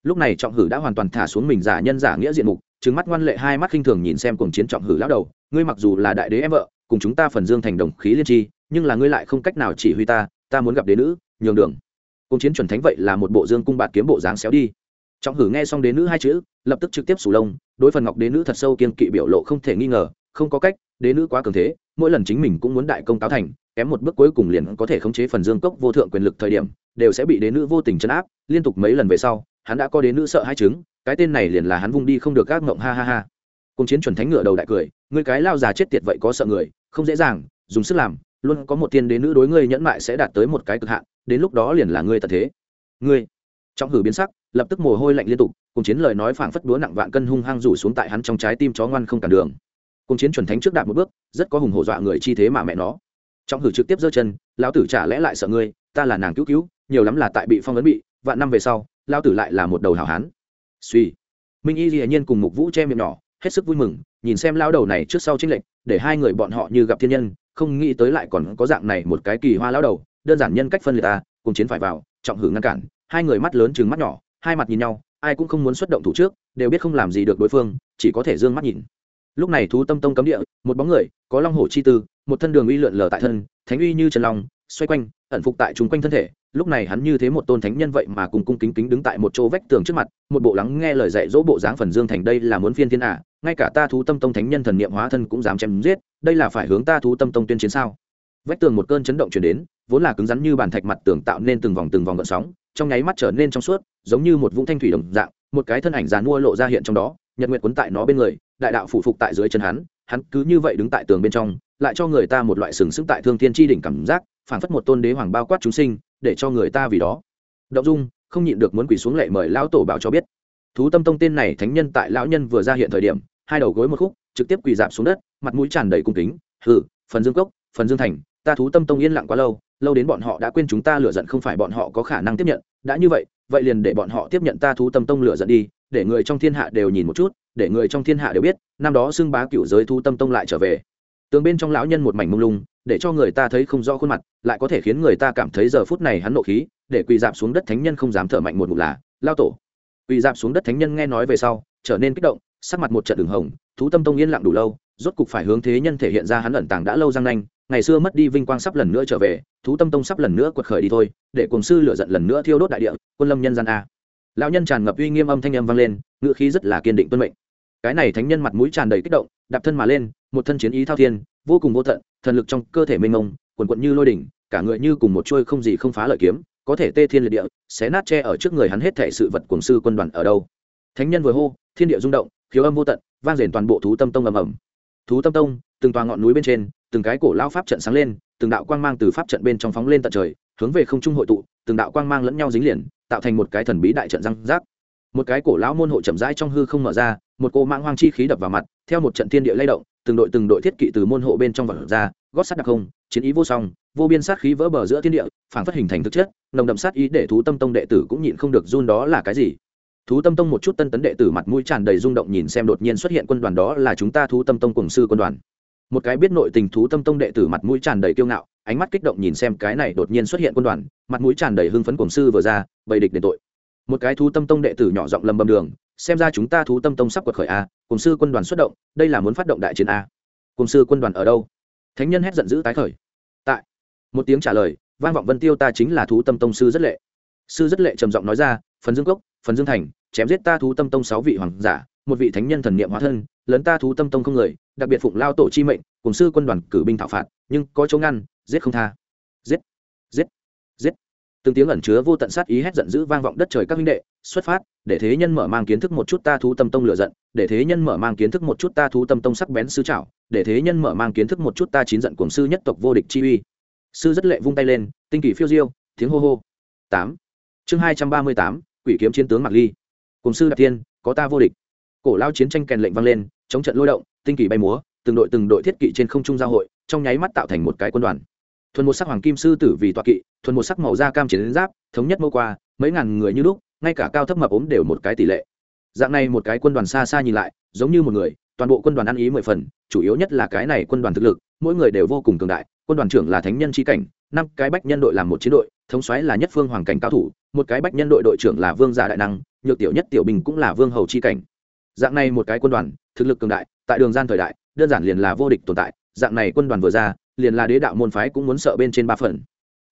Lúc này trọng hử đã hoàn toàn thả xuống mình giả nhân giả nghĩa diện mục trứng mắt ngoan lệ hai mắt khinh thường nhìn xem cùng chiến trọng hử lão đầu, ngươi mặc dù là đại đế em vợ cùng chúng ta phần dương thành đồng khí liên tri, nhưng là ngươi lại không cách nào chỉ huy ta ta muốn gặp đế nữ, nhường đường. Cùng chiến chuẩn thánh vậy là một bộ dương cung bạt kiếm bộ dáng xéo đi. Trọng hử nghe xong đế nữ hai chữ, lập tức trực tiếp sủ lông, đối phần ngọc đế nữ thật sâu kiên kỵ biểu lộ không thể nghi ngờ, không có cách, đế nữ quá cường thế, mỗi lần chính mình cũng muốn đại công táo thành, kém một bước cuối cùng liền có thể khống chế phần dương cốc vô thượng quyền lực thời điểm, đều sẽ bị đế nữ vô tình chấn áp, liên tục mấy lần về sau, hắn đã có đế nữ sợ hai chứng, cái tên này liền là hắn vung đi không được gác ngộng, ha ha ha. Cùng chiến chuẩn thánh ngựa đầu đại cười người cái lao già chết tiệt vậy có sợ người không dễ dàng, dùng sức làm, luôn có một tiên đế nữ đối ngươi nhẫn mại sẽ đạt tới một cái cực hạn, đến lúc đó liền là ngươi tật thế. Ngươi. Trọng hử biến sắc, lập tức mồ hôi lạnh liên tục, cùng chiến lời nói phảng phất đúa nặng vạn cân hung hăng rủ xuống tại hắn trong trái tim chó ngoan không cản đường. Cùng chiến chuẩn thánh trước đạp một bước, rất có hùng hổ dọa người chi thế mà mẹ nó. Trọng hử trực tiếp giơ chân, lão tử trả lẽ lại sợ ngươi, ta là nàng cứu cứu, nhiều lắm là tại bị phong ấn bị, vạn năm về sau, lão tử lại là một đầu hảo hán. Suy minh y hiển nhiên cùng mục vũ che miệng nhỏ, hết sức vui mừng, nhìn xem lao đầu này trước sau tranh lệch để hai người bọn họ như gặp thiên nhân, không nghĩ tới lại còn có dạng này một cái kỳ hoa lao đầu, đơn giản nhân cách phân liệt ta, cùng chiến phải vào, trọng hử ngăn cản, hai người mắt lớn chừng mắt nhỏ, hai mặt nhìn nhau, ai cũng không muốn xuất động thủ trước, đều biết không làm gì được đối phương, chỉ có thể d ư ơ n g mắt nhìn. Lúc này thú tâm tông cấm địa, một bóng người, có long hổ chi tư, một thân đường uy lượn lờ tại thân, thánh uy như trần long, xoay quanh, ẩn phục tại chúng quanh thân thể lúc này hắn như thế một tôn thánh nhân vậy mà cùng cung kính kính đứng tại một chỗ vách tường trước mặt, một bộ lắng nghe lời dạy dỗ bộ dáng phần dương thành đây là muốn phiên thiên à. ngay cả ta thú tâm tông thánh nhân thần niệm hóa thân cũng dám chém giết, đây là phải hướng ta thú tâm tông tuyên chiến sao vách tường một cơn chấn động chuyển đến, vốn là cứng rắn như bàn thạch mặt tường tạo nên từng vòng từng vòng gợn sóng, trong nháy mắt trở nên trong suốt, giống như một vũng thanh thủy đồng dạng, một cái thân ảnh dàn mua lộ ra hiện trong đó, nhật nguyện quấn tại nó bên người, đại đạo phủ phục tại dưới chân hắn hắn cứ như vậy đứng tại tường bên trong, lại cho người ta một loại sừng sững tại thương thiên tri đỉnh cảm giác phản phất một tôn đế hoàng bao quát chúng sinh, để cho người ta vì đó. Động dung, không nhịn được muốn quỳ xuống lệ mời lão tổ bảo cho biết. Thú tâm tông tên này thánh nhân tại lão nhân vừa ra hiện thời điểm, hai đầu gối một khúc, trực tiếp quỳ dạp xuống đất, mặt mũi tràn đầy cung kính, hừ, phần dương cốc, phần dương thành, ta thú tâm tông yên lặng quá lâu lâu đến bọn họ đã quên chúng ta lựa giận không phải bọn họ có khả năng tiếp nhận, đã như vậy vậy liền để bọn họ tiếp nhận ta thú tâm tông lựa giận đi, để người trong thiên hạ đều nhìn một chút, để người trong thiên hạ đều biết, năm đó xưng bá cựu giới thú tâm tông lại trở về. Tường bên trong lão nhân một mảnh mông lung để cho người ta thấy không rõ khuôn mặt, lại có thể khiến người ta cảm thấy giờ phút này hắn nộ khí, để quỳ dạp xuống đất thánh nhân không dám thở mạnh một ngụm là, lao tổ. Quỳ dạp xuống đất thánh nhân nghe nói về sau, trở nên kích động, sắc mặt một trận đường hồng, thú tâm tông yên lặng đủ lâu, rốt cục phải hướng thế nhân thể hiện ra hắn ẩn tàng đã lâu răng nanh, ngày xưa mất đi vinh quang sắp lần nữa trở về, thú tâm tông sắp lần nữa quật khởi đi thôi, để cùng sư lựa giận lần nữa thiêu đốt đại địa, quân lâm nhân gian a. Lão nhân tràn ngập uy nghiêm âm thanh âm vang lên ngựa khí rất là kiên định tuân mệnh. Cái này thánh nhân mặt mũi tràn đầy kích động, đạp thân mà lên, một thân chiến ý thao thiên vô cùng vô tận, thần lực trong cơ thể mênh mông, quần quận như lôi đỉnh, cả người như cùng một chuôi không gì không phá lợi kiếm, có thể tê thiên liệt địa, xé nát tre ở trước người hắn hết thể sự vật cuồng sư quân đoàn ở đâu. Thánh nhân vừa hô, thiên địa rung động, khiếu âm vô tận, vang rền toàn bộ thú tâm tông ầm ầm. Thú tâm tông, từng tòa ngọn núi bên trên, từng cái cổ lao pháp trận sáng lên, từng đạo quang mang từ pháp trận bên trong phóng lên tận trời, hướng về không trung hội tụ, từng đạo quang mang lẫn nhau dính liền, tạo thành một cái thần bí đại trận răng rác. Một cái cổ lão môn hộ chậm rãi trong hư không mở ra, một cô mạng hoang chi khí đập vào mặt, theo một trận thiên địa lay động từng đội từng đội thiết kỵ từ môn hộ bên trong vật ra, gót sắt đặc không, chiến ý vô song, vô biên sát khí vỡ bờ giữa thiên địa, phảng phất hình thành thực chất, nồng đậm sát ý để thú tâm tông đệ tử cũng nhịn không được run đó là cái gì? Thú tâm tông một chút tân tấn đệ tử mặt mũi tràn đầy rung động nhìn xem đột nhiên xuất hiện quân đoàn đó là chúng ta thú tâm tông cùng sư quân đoàn. Một cái biết nội tình thú tâm tông đệ tử mặt mũi tràn đầy kiêu ngạo, ánh mắt kích động nhìn xem cái này đột nhiên xuất hiện quân đoàn, mặt mũi tràn đầy hưng phấn cùng sư vừa ra bày địch đền tội một cái thú tâm tông đệ tử nhỏ giọng lầm bầm đường, xem ra chúng ta thú tâm tông sắp quật khởi a, cùng sư quân đoàn xuất động, đây là muốn phát động đại chiến a. Cùng sư quân đoàn ở đâu? Thánh nhân hét giận dữ tái khởi. Tại. Một tiếng trả lời, vang vọng vân tiêu ta chính là thú tâm tông sư rất lệ. Sư rất lệ trầm giọng nói ra, phần dương cốc, phần dương thành, chém giết ta thú tâm tông sáu vị hoàng giả, một vị thánh nhân thần niệm hóa thân lớn ta thú tâm tông không người, đặc biệt phụng lao tổ chi mệnh, cùng sư quân đoàn cử binh thảo phạt, nhưng có chỗ ngăn, giết không tha. Giết giết. Giết từng tiếng ẩn chứa vô tận sát ý hét giận dữ vang vọng đất trời các huynh đệ, xuất phát, để thế nhân mở mang kiến thức một chút ta thú tâm tông lửa giận, để thế nhân mở mang kiến thức một chút ta thú tâm tông sắc bén sư trảo, để thế nhân mở mang kiến thức một chút ta chín giận cuồng sư nhất tộc vô địch chi uy. Sư rất lệ vung tay lên, tinh kỳ phiêu diêu, tiếng hô hô. Tám. Chương hai trăm ba mươi tám, quỷ kiếm chiến tướng mạc ly. Cùng sư đạp tiên có ta vô địch. Cổ lao chiến tranh kèn lệnh vang lên, chống trận lôi động, tinh kỳ bay múa, từng đội từng đội thiết kỵ trên không trung giao hội, trong nháy mắt tạo thành một cái quân đoàn thuần một sắc hoàng kim sư tử vì tọa kỵ, thuần một sắc màu da cam chiến giáp, thống nhất mâu qua, mấy ngàn người như lúc, ngay cả cao thấp mập ốm đều một cái tỷ lệ. Dạng này một cái quân đoàn xa xa nhìn lại, giống như một người, toàn bộ quân đoàn ăn ý mười phần, chủ yếu nhất là cái này quân đoàn thực lực, mỗi người đều vô cùng cường đại, quân đoàn trưởng là thánh nhân tri cảnh, năm cái bách nhân đội làm một chiến đội, thống xoáy là nhất phương hoàng cảnh cao thủ, một cái bách nhân đội đội trưởng là vương giả đại năng, nhược tiểu nhất tiểu bình cũng là vương hầu chi cảnh. Dạng này một cái quân đoàn, thực lực cường đại, tại đường gian thời đại, đơn giản liền là vô địch tồn tại, dạng này quân đoàn vừa ra liền là đế đạo môn phái cũng muốn sợ bên trên ba phần.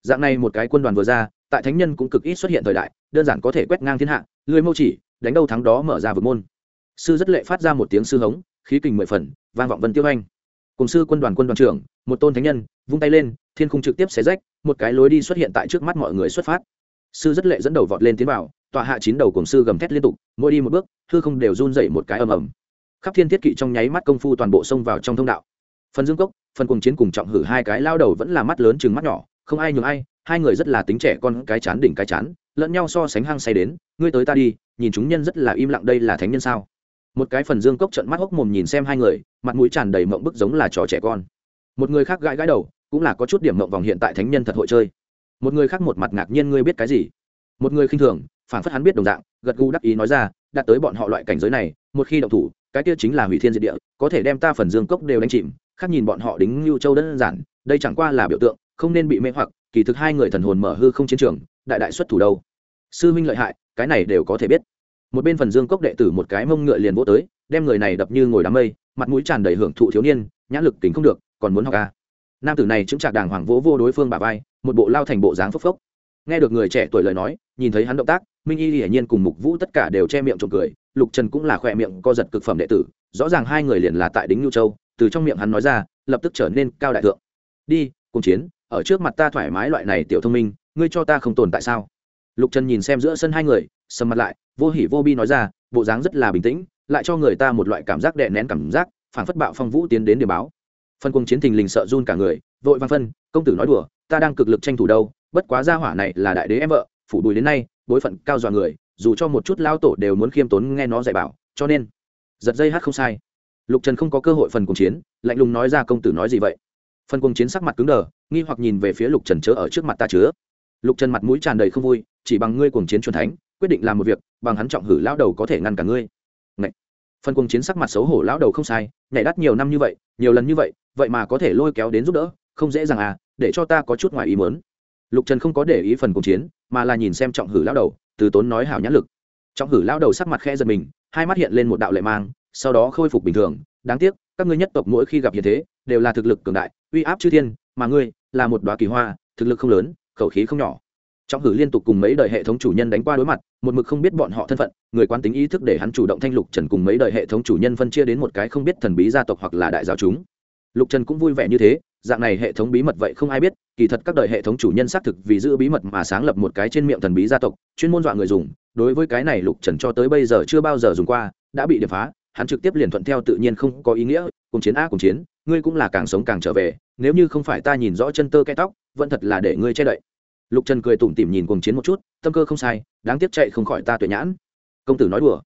Dạng này một cái quân đoàn vừa ra, tại thánh nhân cũng cực ít xuất hiện thời đại, đơn giản có thể quét ngang thiên hạ, lưới mâu chỉ, đánh đâu thắng đó mở ra vực môn. Sư rất lệ phát ra một tiếng sư hống, khí kình mười phần, vang vọng vân tiêu anh. Cùng sư quân đoàn quân đoàn trưởng, một tôn thánh nhân, vung tay lên, thiên khung trực tiếp xé rách, một cái lối đi xuất hiện tại trước mắt mọi người xuất phát. Sư rất lệ dẫn đầu vọt lên tiến vào, tọa hạ chín đầu cùng sư gầm thét liên tục, mỗi đi một bước, hư không đều run dậy một cái ầm ầm. Khắp thiên thiết kỵ trong nháy mắt công phu toàn bộ xông vào trong thông đạo phần dương cốc, phần cùng chiến cùng trọng hử hai cái lao đầu vẫn là mắt lớn chừng mắt nhỏ, không ai nhường ai, hai người rất là tính trẻ con, cái chán đỉnh cái chán, lẫn nhau so sánh hăng say đến, ngươi tới ta đi, nhìn chúng nhân rất là im lặng đây là thánh nhân sao? Một cái phần dương cốc trận mắt hốc mồm nhìn xem hai người, mặt mũi tràn đầy mộng bức giống là trò trẻ con. Một người khác gãi gãi đầu, cũng là có chút điểm mộng vòng hiện tại thánh nhân thật hội chơi. Một người khác một mặt ngạc nhiên ngươi biết cái gì? Một người khinh thường phản phất hắn biết đồng dạng, gật gù đắc ý nói ra, đạt tới bọn họ loại cảnh giới này, một khi động thủ, cái kia chính là hủy thiên diệt địa, có thể đem ta phần dương cốc đều đánh chìm khác nhìn bọn họ đính lưu châu đơn giản, đây chẳng qua là biểu tượng, không nên bị mê hoặc, kỳ thực hai người thần hồn mở hư không chiến trường, đại đại xuất thủ đâu. Sư minh lợi hại, cái này đều có thể biết. Một bên phần dương cốc đệ tử một cái mông ngựa liền vỗ tới, đem người này đập như ngồi đám mây, mặt mũi tràn đầy hưởng thụ thiếu niên, nhãn lực tính không được, còn muốn học ca nam tử này chứng trạc đàng hoàng vỗ vô đối phương bà vai, một bộ lao thành bộ dáng phốc phốc. Nghe được người trẻ tuổi lời nói, nhìn thấy hắn động tác, minh y hiển nhiên cùng mục vũ tất cả đều che miệng trộm cười, lục trần cũng là khỏe miệng co giật cực phẩm đệ tử, rõ ràng hai người liền là tại đính nhu châu từ trong miệng hắn nói ra, lập tức trở nên cao đại thượng. Đi, cùng chiến, ở trước mặt ta thoải mái loại này tiểu thông minh, ngươi cho ta không tồn tại sao? Lục trần nhìn xem giữa sân hai người, sầm mặt lại, vô hỉ vô bi nói ra, bộ dáng rất là bình tĩnh, lại cho người ta một loại cảm giác đè nén cảm giác phản phất bạo phong vũ tiến đến điểm báo. Phân cung chiến thình lình sợ run cả người, vội văn phân, công tử nói đùa, ta đang cực lực tranh thủ đâu, bất quá gia hỏa này là đại đế em vợ, phủ bùi đến nay, bối phận cao dọa người, dù cho một chút lao tổ đều muốn khiêm tốn nghe nó dạy bảo, cho nên. Giật dây hát không sai lục trần không có cơ hội phần cùng chiến, lạnh lùng nói ra công tử nói gì vậy? Phần cùng chiến sắc mặt cứng đờ, nghi hoặc nhìn về phía lục trần chớ ở trước mặt ta chứa. Lục trần mặt mũi tràn đầy không vui, chỉ bằng ngươi cuồng chiến truyền thánh, quyết định làm một việc, bằng hắn trọng hử lão đầu có thể ngăn cả ngươi. Ngậy. phần cuồng chiến sắc mặt xấu hổ lão đầu không sai, nhảy đắt nhiều năm như vậy, nhiều lần như vậy vậy mà có thể lôi kéo đến giúp đỡ, không dễ dàng à để cho ta có chút ngoài ý mớn lục trần không có để ý phần cuồng chiến, mà là nhìn xem trọng hử lão đầu, từ tốn nói hảo nhãn lực. Trọng hử lao đầu sắc mặt khe giật mình, hai mắt hiện lên một đạo lệ mang sau đó khôi phục bình thường. Đáng tiếc, các ngươi nhất tộc mỗi khi gặp hiện thế, đều là thực lực cường đại, uy áp chư thiên, mà ngươi là một đoá kỳ hoa, thực lực không lớn, khẩu khí không nhỏ. Trong hử liên tục cùng mấy đời hệ thống chủ nhân đánh qua đối mặt, một mực không biết bọn họ thân phận, người quán tính ý thức để hắn chủ động thanh lục trần cùng mấy đời hệ thống chủ nhân phân chia đến một cái không biết thần bí gia tộc hoặc là đại giáo chúng. Lục trần cũng vui vẻ như thế, dạng này hệ thống bí mật vậy không ai biết, kỳ thật các đời hệ thống chủ nhân xác thực vì giữ bí mật mà sáng lập một cái trên miệng thần bí gia tộc, chuyên môn dọa người dùng. Đối với cái này lục trần cho tới bây giờ chưa bao giờ dùng qua, đã bị đập phá hắn trực tiếp liền thuận theo tự nhiên không có ý nghĩa, cùng chiến a cùng chiến, ngươi cũng là càng sống càng trở về, nếu như không phải ta nhìn rõ chân tơ cái tóc, vẫn thật là để ngươi che đậy. Lục trần cười tủm tỉm nhìn cùng chiến một chút, tâm cơ không sai, đáng tiếc chạy không khỏi ta tuệ nhãn. Công tử nói đùa.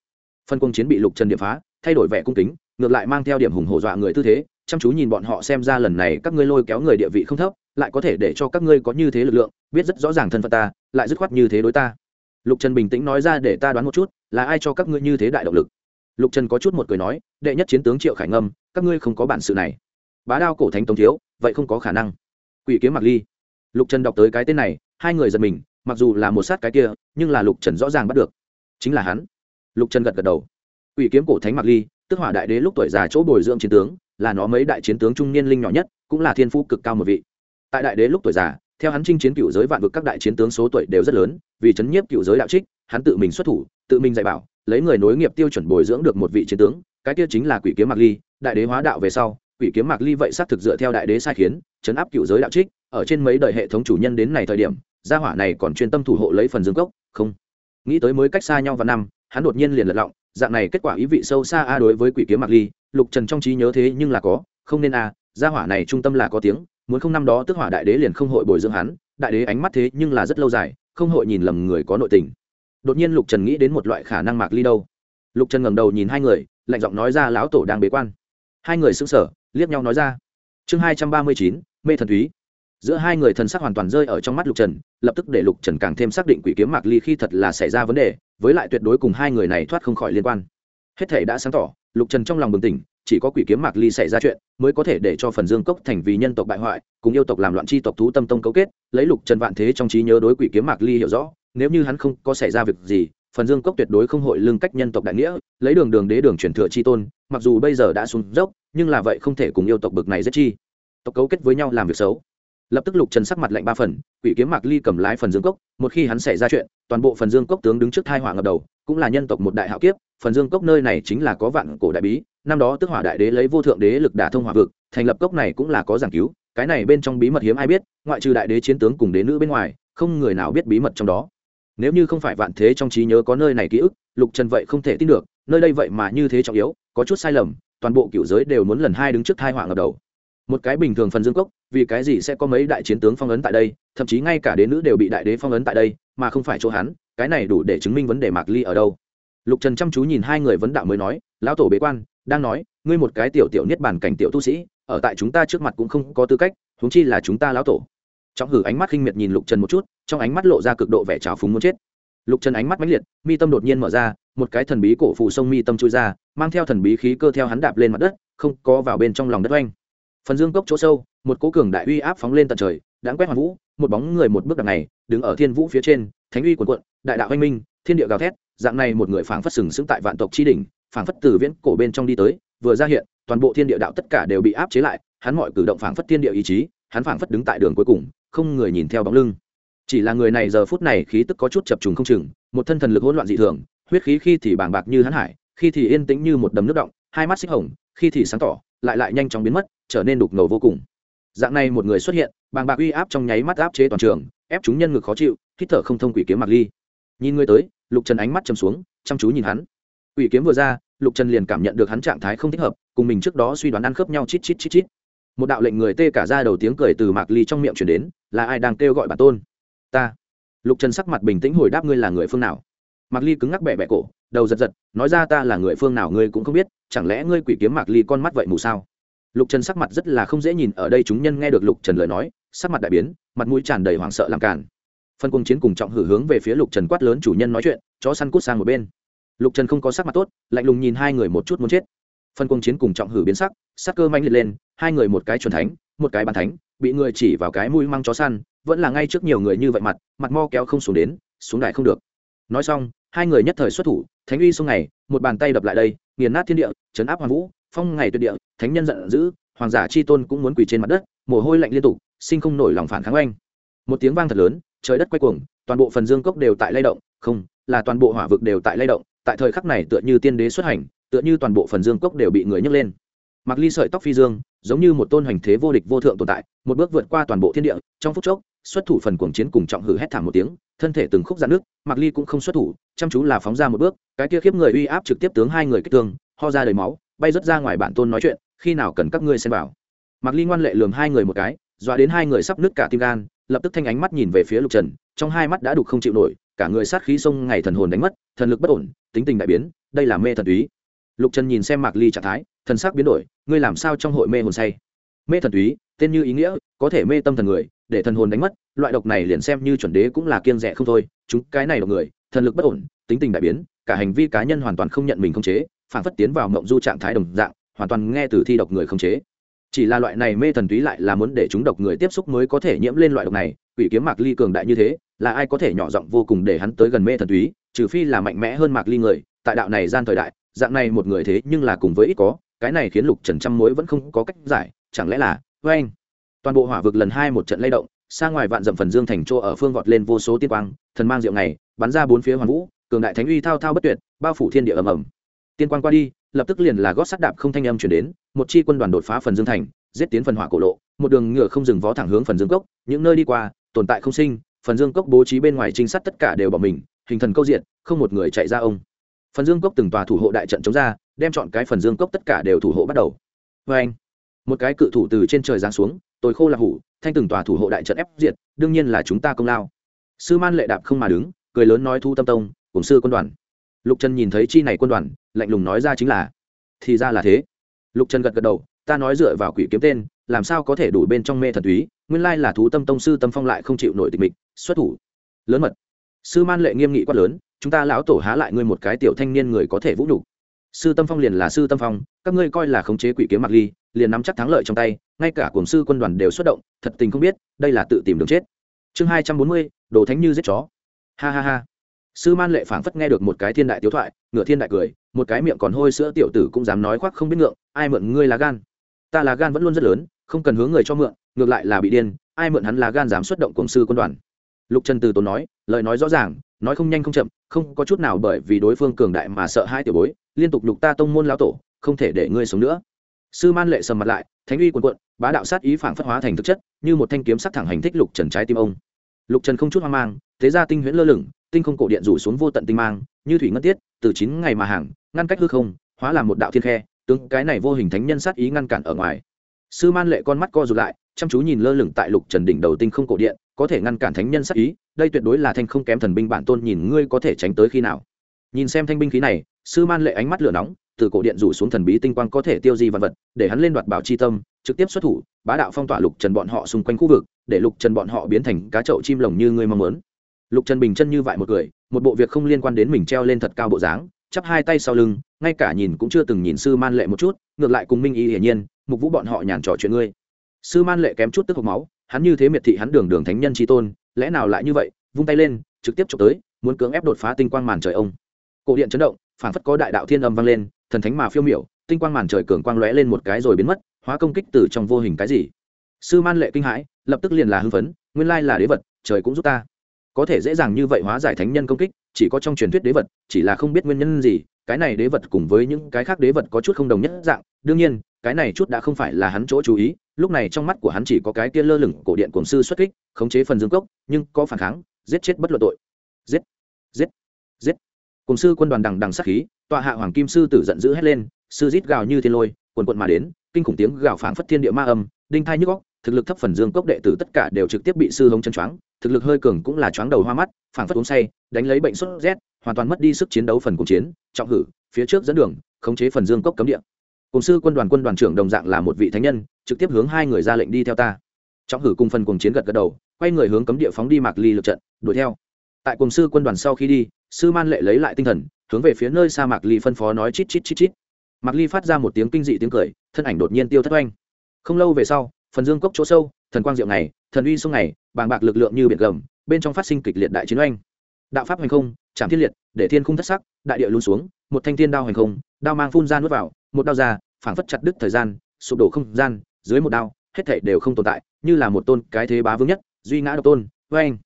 Phân cùng chiến bị lục trần điệp phá, thay đổi vẻ cung kính, ngược lại mang theo điểm hùng hổ dọa người tư thế, chăm chú nhìn bọn họ xem ra lần này các ngươi lôi kéo người địa vị không thấp, lại có thể để cho các ngươi có như thế lực lượng, biết rất rõ ràng thân phận ta, lại dứt khoát như thế đối ta. Lục trần bình tĩnh nói ra để ta đoán một chút, là ai cho các ngươi như thế đại động lực? Lục trần có chút một cười nói, đệ nhất chiến tướng triệu khải ngâm, các ngươi không có bản sự này. Bá đao cổ thánh tống thiếu, vậy không có khả năng. Quỷ kiếm mặc ly. Lục trần đọc tới cái tên này, hai người giật mình, mặc dù là một sát cái kia, nhưng là lục trần rõ ràng bắt được. Chính là hắn. Lục trần gật gật đầu. Quỷ kiếm cổ thánh mặc ly, tức hỏa đại đế lúc tuổi già chỗ bồi dưỡng chiến tướng, là nó mấy đại chiến tướng trung niên linh nhỏ nhất, cũng là thiên phú cực cao một vị. Tại đại đế lúc tuổi già, theo hắn chinh chiến cựu giới vạn vực các đại chiến tướng số tuổi đều rất lớn, vì chấn nhiếp cựu giới đạo trích, hắn tự mình xuất thủ, tự mình dạy bảo lấy người nối nghiệp tiêu chuẩn bồi dưỡng được một vị chiến tướng, cái kia chính là quỷ kiếm mạc ly, đại đế hóa đạo về sau, quỷ kiếm mạc ly vậy xác thực dựa theo đại đế sai khiến, chấn áp cựu giới đạo trích, ở trên mấy đời hệ thống chủ nhân đến này thời điểm, gia hỏa này còn chuyên tâm thủ hộ lấy phần dương cốc, không. Nghĩ tới mới cách xa nhau vài năm, hắn đột nhiên liền lật lọng, dạng này kết quả ý vị sâu xa a đối với quỷ kiếm mạc ly, lục trần trong trí nhớ thế nhưng là có, không nên a, gia hỏa này trung tâm là có tiếng, muốn không năm đó tức hỏa đại đế liền không hội bồi dưỡng hắn, đại đế ánh mắt thế nhưng là rất lâu dài, không hội nhìn lầm người có nội tình đột nhiên lục trần nghĩ đến một loại khả năng mạc ly đâu. Lục trần ngẩng đầu nhìn hai người, lạnh giọng nói ra, lão tổ đang bế quan. Hai người sững sờ, liếc nhau nói ra, chương hai trăm ba mươi chín, mê thần thúy giữa hai người thần sắc hoàn toàn rơi ở trong mắt lục trần, lập tức để lục trần càng thêm xác định quỷ kiếm mạc ly khi thật là xảy ra vấn đề, với lại tuyệt đối cùng hai người này thoát không khỏi liên quan. Hết thể đã sáng tỏ, lục trần trong lòng bừng tỉnh, chỉ có quỷ kiếm mạc ly xảy ra chuyện mới có thể để cho phần dương cốc thành vì nhân tộc bại hoại, cùng yêu tộc làm loạn chi tộc thú tâm tông cấu kết, lấy lục trần vạn thế trong trí nhớ đối quỷ kiếm mạc ly hiểu rõ nếu như hắn không có xảy ra việc gì, phần dương cốc tuyệt đối không hội lương cách nhân tộc đại nghĩa, lấy đường đường đế đường truyền thừa chi tôn, mặc dù bây giờ đã xuống dốc, nhưng là vậy không thể cùng yêu tộc bực này giết chi. Tộc cấu kết với nhau làm việc xấu. Lập tức lục trần sắc mặt lạnh ba phần, quỷ kiếm mạc ly cầm lái phần dương cốc, một khi hắn xảy ra chuyện, toàn bộ phần dương cốc tướng đứng trước thai hỏa ngập đầu, cũng là nhân tộc một đại hạo kiếp, phần dương cốc nơi này chính là có vạn cổ đại bí, năm đó tức hỏa đại đế lấy vô thượng đế lực đả thông hỏa vực, thành lập cốc này cũng là có giảng cứu, cái này bên trong bí mật hiếm ai biết, ngoại trừ đại đế chiến tướng cùng đế nữ bên ngoài, không người nào biết bí mật trong đó nếu như không phải vạn thế trong trí nhớ có nơi này ký ức, lục trần vậy không thể tin được, nơi đây vậy mà như thế trọng yếu, có chút sai lầm, toàn bộ cựu giới đều muốn lần hai đứng trước thai họa ngập đầu. Một cái bình thường phần dương cốc, vì cái gì sẽ có mấy đại chiến tướng phong ấn tại đây, thậm chí ngay cả đế nữ đều bị đại đế phong ấn tại đây, mà không phải chỗ hắn, cái này đủ để chứng minh vấn đề mạc ly ở đâu. Lục trần chăm chú nhìn hai người vấn đạo mới nói, lão tổ bế quan, đang nói, ngươi một cái tiểu tiểu niết bàn cảnh tiểu tu sĩ, ở tại chúng ta trước mặt cũng không có tư cách, huống chi là chúng ta lão tổ. Trọng hử ánh mắt khinh miệt nhìn lục trần một chút trong ánh mắt lộ ra cực độ vẻ trào phúng muốn chết. Lục trần ánh mắt mãnh liệt, mi tâm đột nhiên mở ra, một cái thần bí cổ phù sông mi tâm chui ra, mang theo thần bí khí cơ theo hắn đạp lên mặt đất, không có vào bên trong lòng đất oanh. Phần dương cốc chỗ sâu, một cố cường đại uy áp phóng lên tận trời, đáng quét hoàn vũ, một bóng người một bước đằng này, đứng ở thiên vũ phía trên, thánh uy quần quận đại đạo anh minh, thiên địa gào thét, dạng này một người phảng phất sừng sững tại vạn tộc tri đỉnh, phảng phất từ viễn cổ bên trong đi tới, vừa ra hiện, toàn bộ thiên địa đạo tất cả đều bị áp chế lại, hắn mọi cử động phảng phất thiên địa ý chí, hắn phảng phất đứng tại đường cuối cùng, không người nhìn theo bóng lưng chỉ là người này giờ phút này khí tức có chút chập trùng không chừng, một thân thần lực hỗn loạn dị thường, huyết khí khi thì bàng bạc như hắn hải, khi thì yên tĩnh như một đầm nước động, hai mắt xích hồng, khi thì sáng tỏ, lại lại nhanh chóng biến mất, trở nên đục ngầu vô cùng. Dạng này một người xuất hiện, bàng bạc uy áp trong nháy mắt áp chế toàn trường, ép chúng nhân ngực khó chịu, hít thở không thông quỷ kiếm mặc ly. Nhìn người tới, lục trần ánh mắt chầm xuống, chăm chú nhìn hắn. Quỷ kiếm vừa ra, lục trần liền cảm nhận được hắn trạng thái không thích hợp, cùng mình trước đó suy đoán ăn khớp nhau chít chít chít chít. Một đạo lệnh người tê cả ra đầu tiếng cười từ mạc ly trong miệng chuyển đến, là ai đang kêu gọi bản tôn? Ta. Lục trần sắc mặt bình tĩnh hồi đáp ngươi là người phương nào? Mạc ly cứng ngắc bẹ bẹ cổ, đầu giật giật, nói ra ta là người phương nào ngươi cũng không biết, chẳng lẽ ngươi quỷ kiếm mạc ly con mắt vậy mù sao? Lục trần sắc mặt rất là không dễ nhìn, ở đây chúng nhân nghe được lục trần lời nói, sắc mặt đại biến, mặt mũi tràn đầy hoảng sợ làm cản phân công chiến cùng trọng hử hướng về phía lục trần quát lớn chủ nhân nói chuyện, chó săn cút sang một bên. Lục trần không có sắc mặt tốt, lạnh lùng nhìn hai người một chút muốn chết. Phân công chiến cùng trọng hử biến sắc sắc cơ manh liệt lên, hai người một cái chuẩn thánh, một cái bàn thánh, bị người chỉ vào cái mũi măng chó săn vẫn là ngay trước nhiều người như vậy mặt mặt mo kéo không xuống đến, xuống đại không được. Nói xong, hai người nhất thời xuất thủ, thánh uy xuống ngày, một bàn tay đập lại đây, nghiền nát thiên địa, chấn áp hoàng vũ, phong ngày tuyệt địa, thánh nhân giận dữ, hoàng giả chi tôn cũng muốn quỳ trên mặt đất, mồ hôi lạnh liên tục, sinh không nổi lòng phản kháng oanh. Một tiếng vang thật lớn, trời đất quay cuồng, toàn bộ phần dương cốc đều tại lay động, không, là toàn bộ hỏa vực đều tại lay động, tại thời khắc này tựa như tiên đế xuất hành, tựa như toàn bộ phần dương cốc đều bị người nhấc lên. Mặc ly sợi tóc phi dương, giống như một tôn hoành thế vô địch vô thượng tồn tại, một bước vượt qua toàn bộ thiên địa, trong phút chốc xuất thủ phần cuồng chiến cùng trọng hử hét thảm một tiếng, thân thể từng khúc ra nước mặc ly cũng không xuất thủ, chăm chú là phóng ra một bước, cái kia khiếp người uy áp trực tiếp tướng hai người kích thương, ho ra đầy máu, bay rớt ra ngoài bản tôn nói chuyện, khi nào cần các ngươi xem vào. Mặc ly ngoan lệ lườm hai người một cái, dọa đến hai người sắp nứt cả tim gan, lập tức thanh ánh mắt nhìn về phía lục trần, trong hai mắt đã đục không chịu nổi, cả người sát khí sông ngày thần hồn đánh mất, thần lực bất ổn, tính tình đại biến, đây là mê thần túy. Lục trần nhìn xem mạc ly trạng thái, thần sắc biến đổi, ngươi làm sao trong hội mê hồn say? Mê thần túy, tên như ý nghĩa, có thể mê tâm thần người để thần hồn đánh mất, loại độc này liền xem như chuẩn đế cũng là kiên rẻ không thôi, chúng cái này độc người, thần lực bất ổn, tính tình đại biến, cả hành vi cá nhân hoàn toàn không nhận mình không chế, phản phất tiến vào mộng du trạng thái đồng dạng, hoàn toàn nghe từ thi độc người không chế. Chỉ là loại này mê thần túy lại là muốn để chúng độc người tiếp xúc mới có thể nhiễm lên loại độc này, quỷ kiếm mạc ly cường đại như thế, là ai có thể nhỏ giọng vô cùng để hắn tới gần mê thần túy, trừ phi là mạnh mẽ hơn mạc ly người, tại đạo này gian thời đại, dạng này một người thế nhưng là cùng với ít có, cái này khiến lục trần trăm mối vẫn không có cách giải, chẳng lẽ là vê anh toàn bộ hỏa vực lần hai một trận lay động, xa ngoài vạn dậm phần dương thành chỗ ở phương vọt lên vô số tiên quang, thần mang diệu này bắn ra bốn phía hoàng vũ, cường đại thánh uy thao thao bất tuyệt, bao phủ thiên địa ầm ầm. Tiên quang qua đi, lập tức liền là gót sắt đạp không thanh âm chuyển đến, một chi quân đoàn đột phá phần dương thành, giết tiến phần hỏa cổ lộ, một đường ngựa không dừng vó thẳng hướng phần dương cốc, những nơi đi qua, tồn tại không sinh, phần dương cốc bố trí bên ngoài trinh sát tất cả đều bỏ mình, hình thần câu diện không một người chạy ra ông. Phần dương cốc từng tòa thủ hộ đại trận chống ra, đem chọn cái phần dương cốc tất cả đều thủ hộ bắt đầu. Vê anh một cái cự thủ từ trên trời giáng xuống tôi khô là hủ, thanh từng tòa thủ hộ đại trận ép diệt, đương nhiên là chúng ta công lao. Sư man lệ đạp không mà đứng, cười lớn nói thu tâm tông, cùng sư quân đoàn. Lục trần nhìn thấy chi này quân đoàn, lạnh lùng nói ra chính là, thì ra là thế. Lục trần gật gật đầu, ta nói dựa vào quỷ kiếm tên, làm sao có thể đủ bên trong mê thần túy, nguyên lai là thú tâm tông sư tâm phong lại không chịu nổi tịch mịch, xuất thủ. Lớn mật. Sư man lệ nghiêm nghị quát lớn, chúng ta lão tổ há lại ngươi một cái tiểu thanh niên người có thể vũ nhục. Sư tâm phong liền là sư tâm phong, các ngươi coi là khống chế quỷ kiếm mặc ly liền nắm chắc thắng lợi trong tay, ngay cả cuồng sư quân đoàn đều xuất động, thật tình không biết, đây là tự tìm đường chết. Chương hai trăm bốn mươi, đồ thánh như giết chó. Ha ha ha. Sư man lệ phảng phất nghe được một cái thiên đại tiếu thoại ngựa thiên đại cười, một cái miệng còn hôi sữa tiểu tử cũng dám nói khoác không biết ngượng, ai mượn ngươi là gan? Ta là gan vẫn luôn rất lớn, không cần hướng người cho mượn, ngược lại là bị điên, ai mượn hắn là gan dám xuất động cuồng sư quân đoàn? Lục trần từ tốn nói, lời nói rõ ràng, nói không nhanh không chậm, không có chút nào bởi vì đối phương cường đại mà sợ hai tiểu bối, liên tục lục ta tông môn lão tổ, không thể để ngươi sống nữa sư man lệ sầm mặt lại, thánh uy quần quận bá đạo sát ý phản phất hóa thành thực chất, như một thanh kiếm sắc thẳng hành thích lục trần trái tim ông. Lục trần không chút hoang mang, thế ra tinh huyễn lơ lửng, tinh không cổ điện rủ xuống vô tận tinh mang, như thủy ngân tiết, từ chín ngày mà hàng, ngăn cách hư không, hóa làm một đạo thiên khe, tướng cái này vô hình thánh nhân sát ý ngăn cản ở ngoài. Sư man lệ con mắt co rụt lại, chăm chú nhìn lơ lửng tại lục trần đỉnh đầu tinh không cổ điện, có thể ngăn cản thánh nhân sát ý, đây tuyệt đối là thanh không kém thần binh bản tôn nhìn ngươi có thể tránh tới khi nào. Nhìn xem thanh binh khí này, sư man lệ ánh mắt lửa nóng từ cổ điện rủ xuống thần bí tinh quang có thể tiêu di vật vật, để hắn lên đoạt bảo chi tâm, trực tiếp xuất thủ, bá đạo phong tỏa lục trần bọn họ xung quanh khu vực, để lục trần bọn họ biến thành cá chậu chim lồng như người mong muốn. Lục trần bình chân như vậy một người, một bộ việc không liên quan đến mình treo lên thật cao bộ dáng, chắp hai tay sau lưng, ngay cả nhìn cũng chưa từng nhìn sư man lệ một chút, ngược lại cùng minh y hiển nhiên, mục vũ bọn họ nhàn trò chuyện ngươi. Sư man lệ kém chút tức hộc máu, hắn như thế miệt thị hắn đường đường thánh nhân tri tôn, lẽ nào lại như vậy, vung tay lên, trực tiếp chụp tới, muốn cưỡng ép đột phá tinh quang màn trời ông. Cổ điện chấn động phản phất có đại đạo thiên âm vang lên thần thánh mà phiêu miểu, tinh quang màn trời cường quang lóe lên một cái rồi biến mất, hóa công kích từ trong vô hình cái gì. Sư man lệ kinh hãi, lập tức liền là hưng phấn, nguyên lai là đế vật, trời cũng giúp ta. Có thể dễ dàng như vậy hóa giải thánh nhân công kích, chỉ có trong truyền thuyết đế vật, chỉ là không biết nguyên nhân gì, cái này đế vật cùng với những cái khác đế vật có chút không đồng nhất dạng. Đương nhiên, cái này chút đã không phải là hắn chỗ chú ý, lúc này trong mắt của hắn chỉ có cái kia lơ lửng cổ điện cổng sư xuất kích, khống chế phần dương cốc, nhưng có phản kháng, giết chết bất luận tội. Giết giết giết. Cùng sư quân đoàn đằng đằng sát khí tọa hạ hoàng kim sư tử giận dữ hét lên, sư rít gào như thiên lôi quần quận mà đến, kinh khủng tiếng gào phảng phất thiên địa ma âm, đinh thai nhức góc thực lực thấp phần dương cốc đệ tử tất cả đều trực tiếp bị sư hống chân choáng, thực lực hơi cường cũng là choáng đầu hoa mắt, phảng phất uống say, đánh lấy bệnh sốt rét, hoàn toàn mất đi sức chiến đấu phần cuộc chiến, trọng hử, phía trước dẫn đường, khống chế phần dương cốc cấm địa. Cùng sư quân đoàn quân đoàn trưởng đồng dạng là một vị thánh nhân, trực tiếp hướng hai người ra lệnh đi theo ta. Trọng hử cùng phần cuồng chiến gật gật đầu, quay người hướng cấm địa phóng đi mạc ly lượt trận, đuổi theo. Tại cùng sư quân đoàn sau khi đi, sư man lệ lấy lại tinh thần hướng về phía nơi xa mạc ly phân phó nói chít chít chít chít. Mạc ly phát ra một tiếng kinh dị tiếng cười, thân ảnh đột nhiên tiêu thất oanh. Không lâu về sau, phần dương cốc chỗ sâu, thần quang diệu này thần uy sông này bàng bạc lực lượng như biển gầm, bên trong phát sinh kịch liệt đại chiến oanh. Đạo pháp hành không, chạm thiên liệt, để thiên khung thất sắc, đại địa luôn xuống, một thanh thiên đao hành không, đao mang phun ra nuốt vào, một đao ra, phảng phất chặt đứt thời gian, sụp đổ không gian, dưới một đao, hết thảy đều không tồn tại, như là một tôn cái thế bá vương nhất, duy ngã độc tôn, oanh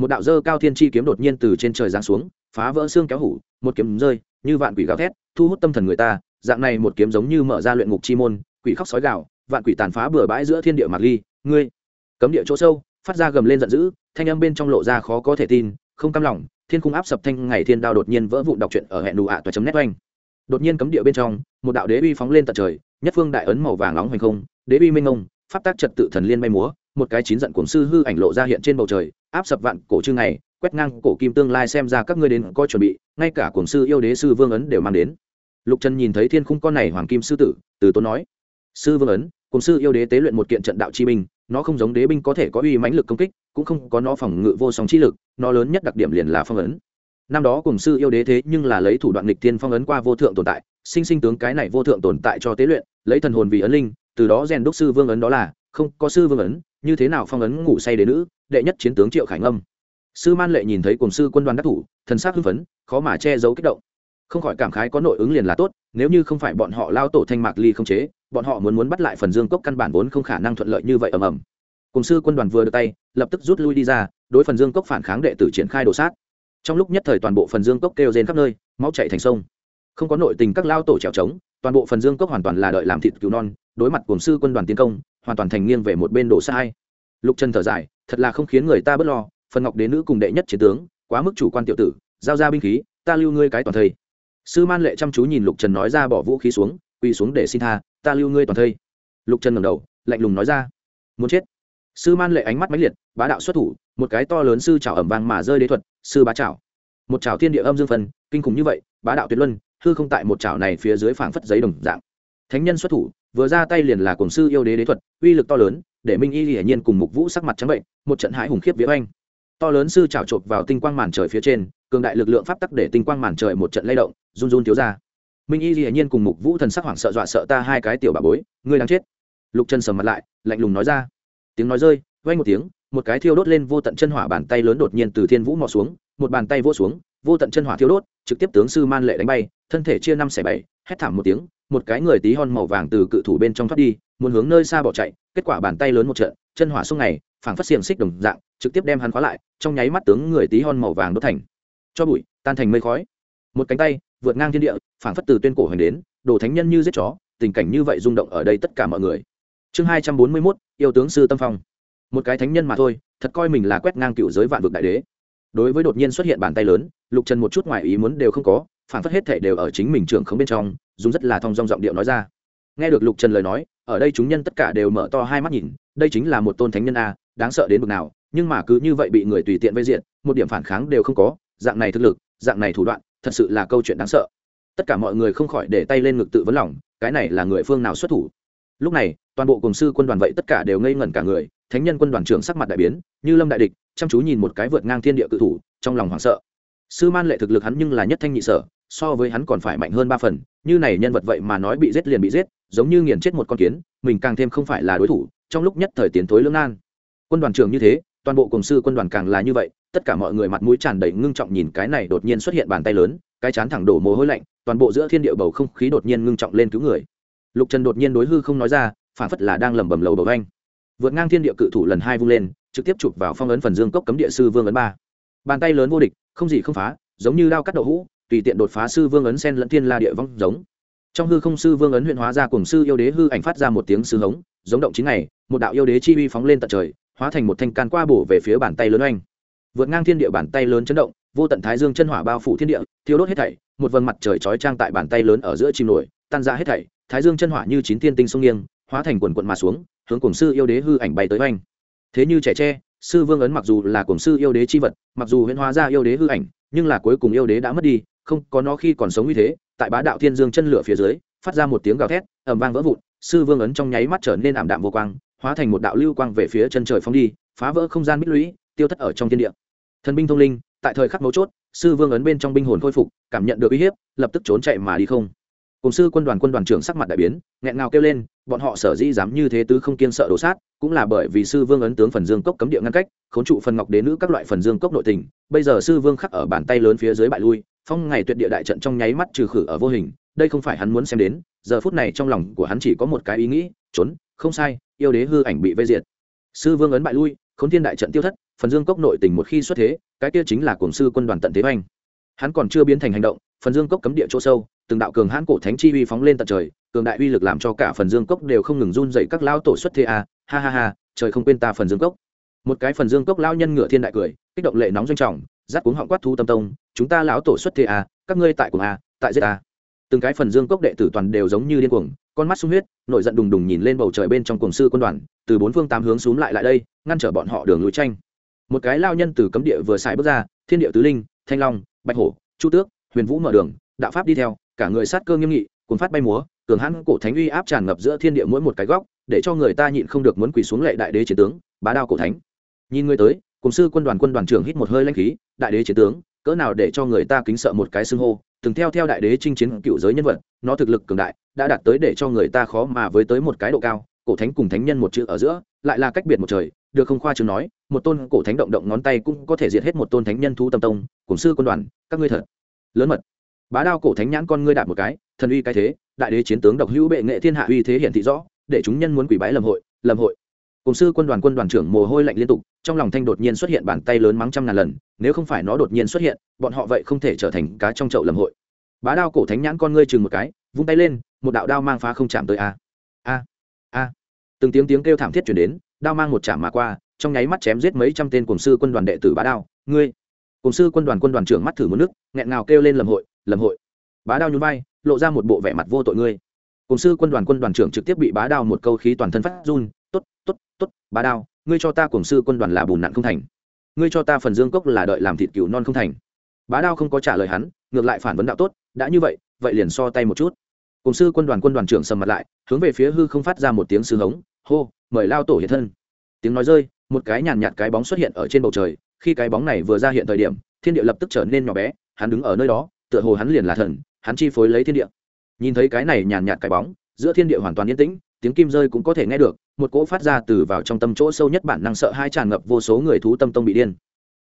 một đạo dơ cao thiên chi kiếm đột nhiên từ trên trời giáng xuống, phá vỡ xương kéo hủ, một kiếm rơi, như vạn quỷ gào thét, thu hút tâm thần người ta. Dạng này một kiếm giống như mở ra luyện ngục chi môn, quỷ khóc sói gạo vạn quỷ tàn phá bừa bãi giữa thiên địa mạc ly ngươi, cấm địa chỗ sâu, phát ra gầm lên giận dữ, thanh âm bên trong lộ ra khó có thể tin, không cam lòng, thiên cung áp sập thanh ngày thiên đao đột nhiên vỡ vụn đọc truyện ở hẹn đủ ạ toa chấm nét oanh. Đột nhiên cấm địa bên trong, một đạo đế uy phóng lên tận trời, nhất phương đại ấn màu vàng nóng hoành không, đế uy minh ngông pháp tác trật tự thần liên bay múa một cái chín giận cuồng sư hư ảnh lộ ra hiện trên bầu trời áp sập vạn cổ chư này, quét ngang cổ kim tương lai xem ra các ngươi đến coi chuẩn bị ngay cả cuồng sư yêu đế sư vương ấn đều mang đến. Lục trần nhìn thấy thiên khung con này hoàng kim sư tử từ tốn nói sư vương ấn cùng sư yêu đế tế luyện một kiện trận đạo chi binh nó không giống đế binh có thể có uy mãnh lực công kích cũng không có nó phòng ngự vô song chi lực nó lớn nhất đặc điểm liền là phong ấn. Năm đó cùng sư yêu đế thế nhưng là lấy thủ đoạn lịch tiên phong ấn qua vô thượng tồn tại sinh sinh tướng cái này vô thượng tồn tại cho tế luyện lấy thần hồn vì ấn linh từ đó rèn đúc sư vương ấn đó là, không có sư vương ấn, như thế nào phong ấn ngủ say đến nữ, đệ nhất chiến tướng triệu khải ngâm. Sư man lệ nhìn thấy cùng sư quân đoàn đắc thủ, thần sắc hưng phấn, khó mà che giấu kích động. Không khỏi cảm khái có nội ứng liền là tốt, nếu như không phải bọn họ lao tổ thanh mạc ly không chế, bọn họ muốn muốn bắt lại phần dương cốc căn bản vốn không khả năng thuận lợi như vậy ầm ầm. Cùng sư quân đoàn vừa được tay, lập tức rút lui đi ra, đối phần dương cốc phản kháng đệ tử triển khai đổ sát. Trong lúc nhất thời toàn bộ phần dương cốc kêu rên khắp nơi, máu chạy thành sông. Không có nội tình các lao tổ trèo trống, toàn bộ phần dương cốc hoàn toàn là đợi làm thịt cứu non đối mặt cùng sư quân đoàn tiến công, hoàn toàn thành nghiêng về một bên đổ sai lục trần thở dài, thật là không khiến người ta bớt lo, phần ngọc đế nữ cùng đệ nhất chiến tướng, quá mức chủ quan tiểu tử, giao ra binh khí, ta lưu ngươi cái toàn thây. Sư man lệ chăm chú nhìn lục trần nói ra bỏ vũ khí xuống, quỳ xuống để xin tha, ta lưu ngươi toàn thây. Lục trần ngầm đầu, lạnh lùng nói ra, muốn chết. Sư man lệ ánh mắt mãnh liệt, bá đạo xuất thủ, một cái to lớn sư trào ẩm vang mà rơi đế thuật, sư bá trào một trào thiên địa âm dương phân, kinh khủng như vậy, bá đạo tuyệt luân, hư không tại một trào này phía dưới phảng phất giấy đồng dạng. Thánh nhân xuất thủ vừa ra tay liền là cổng sư yêu đế đế thuật, uy lực to lớn, để minh y hiển nhiên cùng mục vũ sắc mặt trắng bệnh, một trận hãi hùng khiếp vía oanh. To lớn sư trào chộp vào tinh quang màn trời phía trên, cường đại lực lượng pháp tắc để tinh quang màn trời một trận lay động, run run thiếu ra. Minh y hiển nhiên cùng mục vũ thần sắc hoảng sợ dọa sợ ta hai cái tiểu bà bối, ngươi đang chết. Lục chân sầm mặt lại, lạnh lùng nói ra. Tiếng nói rơi vay một tiếng, một cái thiêu đốt lên vô tận chân hỏa bàn tay lớn đột nhiên từ thiên vũ mò xuống, một bàn tay vô xuống, vô tận chân hỏa thiêu đốt, trực tiếp tướng sư man lệ đánh bay, thân thể chia năm xẻ bảy, hét thảm một tiếng một cái người tí hon màu vàng từ cự thủ bên trong thoát đi, muốn hướng nơi xa bỏ chạy, kết quả bàn tay lớn một trận, chân hỏa xuống này, phảng phát xiềng xích đồng dạng, trực tiếp đem hắn khóa lại, trong nháy mắt tướng người tí hon màu vàng đốt thành. Cho bụi, tan thành mây khói. Một cánh tay, vượt ngang thiên địa, phảng phất từ tuyên cổ hoành đến, đồ thánh nhân như giết chó, tình cảnh như vậy rung động ở đây tất cả mọi người. Chương hai trăm bốn mươi mốt, yêu tướng sư tâm phong. Một cái thánh nhân mà thôi, thật coi mình là quét ngang cựu giới vạn vực đại đế. Đối với đột nhiên xuất hiện bàn tay lớn, lục trần một chút ngoài ý muốn đều không có phản phất hết thể đều ở chính mình trưởng không bên trong, dùng rất là thong dong giọng điệu nói ra. Nghe được lục trần lời nói, ở đây chúng nhân tất cả đều mở to hai mắt nhìn, đây chính là một tôn thánh nhân a, đáng sợ đến bực nào, nhưng mà cứ như vậy bị người tùy tiện vây diện một điểm phản kháng đều không có, dạng này thực lực, dạng này thủ đoạn, thật sự là câu chuyện đáng sợ. Tất cả mọi người không khỏi để tay lên ngực tự vấn lòng, cái này là người phương nào xuất thủ? Lúc này, toàn bộ cùng sư quân đoàn vậy tất cả đều ngây ngẩn cả người, thánh nhân quân đoàn trưởng sắc mặt đại biến, như lâm đại địch, chăm chú nhìn một cái vượt ngang thiên địa cự thủ, trong lòng hoảng sợ. Sư man lệ thực lực hắn nhưng là nhất thanh nhị sở so với hắn còn phải mạnh hơn ba phần, như này nhân vật vậy mà nói bị giết liền bị giết, giống như nghiền chết một con kiến, mình càng thêm không phải là đối thủ, trong lúc nhất thời tiến thối lưỡng nan. Quân đoàn trưởng như thế, toàn bộ cùng sư quân đoàn càng là như vậy, tất cả mọi người mặt mũi tràn đầy ngưng trọng nhìn cái này đột nhiên xuất hiện bàn tay lớn, cái chán thẳng đổ mồ hôi lạnh, toàn bộ giữa thiên địa bầu không khí đột nhiên ngưng trọng lên cứu người. Lục trần đột nhiên đối hư không nói ra, phản phất là đang lẩm bẩm lầu bầu anh. Vượt ngang thiên địa cự thủ lần hai vung lên, trực tiếp chụp vào phong ấn phần dương cốc cấm địa sư vương ấn ba. Bàn tay lớn vô địch, không gì không phá, giống như đao cắt đậu hũ tùy tiện đột phá sư vương ấn sen lẫn thiên la địa vong giống. Trong hư không sư vương ấn huyện hóa ra cùng sư yêu đế hư ảnh phát ra một tiếng sư hống, giống động chín ngày một đạo yêu đế chi uy phóng lên tận trời, hóa thành một thanh can qua bổ về phía bàn tay lớn oanh. Vượt ngang thiên địa bàn tay lớn chấn động, vô tận thái dương chân hỏa bao phủ thiên địa, thiêu đốt hết thảy, một vầng mặt trời chói trang tại bàn tay lớn ở giữa chim nổi, tan ra hết thảy, thái dương chân hỏa như chín thiên tinh sông nghiêng, hóa thành quần quận mà xuống, hướng cùng sư yêu đế hư ảnh bay tới oanh. Thế như trẻ tre, sư vương ấn mặc dù là cùng sư yêu đế chi vật, mặc dù huyễn hóa ra yêu đế hư ảnh, nhưng là cuối cùng yêu đế đã mất đi không có nó khi còn sống như thế, tại bá đạo thiên dương chân lửa phía dưới, phát ra một tiếng gào thét, ầm vang vỡ vụn, sư vương ấn trong nháy mắt trở nên ảm đạm vô quang, hóa thành một đạo lưu quang về phía chân trời phong đi, phá vỡ không gian bích lũy, tiêu thất ở trong thiên địa. Thần binh thông linh, tại thời khắc mấu chốt, sư vương ấn bên trong binh hồn khôi phục, cảm nhận được uy hiếp, lập tức trốn chạy mà đi không. Cùng sư quân đoàn quân đoàn trưởng sắc mặt đại biến, nghẹn ngào kêu lên, bọn họ sở dĩ dám như thế tứ không kiên sợ đổ sát, cũng là bởi vì sư vương ấn tướng phần dương cốc cấm địa ngăn cách, khốn trụ phần ngọc đế nữ các loại phần dương cốc nội tình, bây giờ sư vương khắc ở bàn tay lớn phía dưới bại lui phong ngày tuyệt địa đại trận trong nháy mắt trừ khử ở vô hình, đây không phải hắn muốn xem đến, giờ phút này trong lòng của hắn chỉ có một cái ý nghĩ, trốn, không sai, yêu đế hư ảnh bị vây diệt. Sư vương ấn bại lui k h ố n thiên đại trận tiêu thất, phần dương cốc nội tình một khi xuất thế, cái kia chính là cổng sư quân đoàn tận thế oanh hắn còn chưa biến thành hành động, phần dương cốc cấm địa chỗ sâu, từng đạo cường hãn cổ thánh chi uy phóng lên tận trời, cường đại uy lực làm cho cả phần dương cốc đều không ngừng run dậy các lão tổ xuất thế a ha ha ha, trời không quên ta phần dương cốc. Một cái phần dương cốc lao nhân ngựa thiên đại cười, kích động lệ nóng doanh trọng rát cuống họng quát thu tâm tông, chúng ta lão tổ xuất thế a các ngươi tại cùng a tại giết a từng cái phần dương cốc đệ tử toàn đều giống như điên cuồng, con mắt sung huyết, nổi giận đùng đùng nhìn lên bầu trời bên trong cuồng sư quân đoàn, từ bốn phương tám hướng xúm lại lại đây, ngăn trở bọn họ đường núi tranh. Một cái lao nhân từ cấm địa vừa xài bước ra, thiên địa tứ linh, thanh long, bạch hổ, chu tước, huyền vũ mở đường, đạo pháp đi theo, cả người sát cơ nghiêm nghị cuốn phát bay múa, cường hãn cổ thánh uy áp tràn ngập giữa thiên địa mỗi một cái góc, để cho người ta nhịn không được muốn quỳ xuống lệ đại đế chiến tướng, bá đao cổ thánh. Nhìn người tới cùng sư quân đoàn quân đoàn trưởng hít một hơi lanh khí, đại đế chiến tướng, cỡ nào để cho người ta kính sợ một cái xưng hô, từng theo theo đại đế chinh chiến cựu giới nhân vật, nó thực lực cường đại, đã đạt tới để cho người ta khó mà với tới một cái độ cao, cổ thánh cùng thánh nhân một chữ ở giữa, lại là cách biệt một trời, được không khoa chứng nói, một tôn cổ thánh động động ngón tay cũng có thể diệt hết một tôn thánh nhân thu tâm tông, cùng sư quân đoàn, các ngươi thật lớn mật. Bá đao cổ thánh nhãn con ngươi đạt một cái, thần uy cái thế, đại đế chiến tướng độc hữu bệ nghệ thiên hạ uy thế hiển thị rõ, để chúng nhân muốn quỷ bái lầm hội lầm hội cùng sư quân đoàn quân đoàn trưởng mồ hôi lạnh liên tục, trong lòng thanh đột nhiên xuất hiện bàn tay lớn mắng trăm ngàn lần, nếu không phải nó đột nhiên xuất hiện, bọn họ vậy không thể trở thành cá trong chậu lầm hội. Bá đao cổ thánh nhãn con ngươi chừng một cái, vung tay lên, một đạo đao mang phá không chạm tới a. A a. Từng tiếng tiếng kêu thảm thiết chuyển đến, đao mang một chạm mà qua, trong nháy mắt chém giết mấy trăm tên cùng sư quân đoàn đệ tử bá đao. Ngươi, cùng sư quân đoàn quân đoàn trưởng mắt thử một nước, nghẹn ngào kêu lên lầm hội lầm hội. Bá đao nhún vai, lộ ra một bộ vẻ mặt vô tội ngươi. Cùng sư quân đoàn quân đoàn trưởng trực tiếp bị bá đao một câu khí toàn thân phát run, tốt tốt tốt, bá đao, ngươi cho ta cùng sư quân đoàn là bùn nặn không thành. Ngươi cho ta phần dương cốc là đợi làm thịt cừu non không thành. Bá đao không có trả lời hắn, ngược lại phản vấn đạo tốt, đã như vậy vậy liền so tay một chút. Cùng sư quân đoàn quân đoàn trưởng sầm mặt lại, hướng về phía hư không phát ra một tiếng sư hống, hô, mời lao tổ hiện thân. Tiếng nói rơi, một cái nhàn nhạt cái bóng xuất hiện ở trên bầu trời, khi cái bóng này vừa ra hiện thời điểm, thiên địa lập tức trở nên nhỏ bé, hắn đứng ở nơi đó, tựa hồ hắn liền là thần, hắn chi phối lấy thiên địa. Nhìn thấy cái này nhàn nhạt cái bóng, giữa thiên địa hoàn toàn yên tĩnh tiếng kim rơi cũng có thể nghe được, một cỗ phát ra từ vào trong tâm chỗ sâu nhất bản năng sợ hai tràn ngập vô số người thú tâm tông bị điên.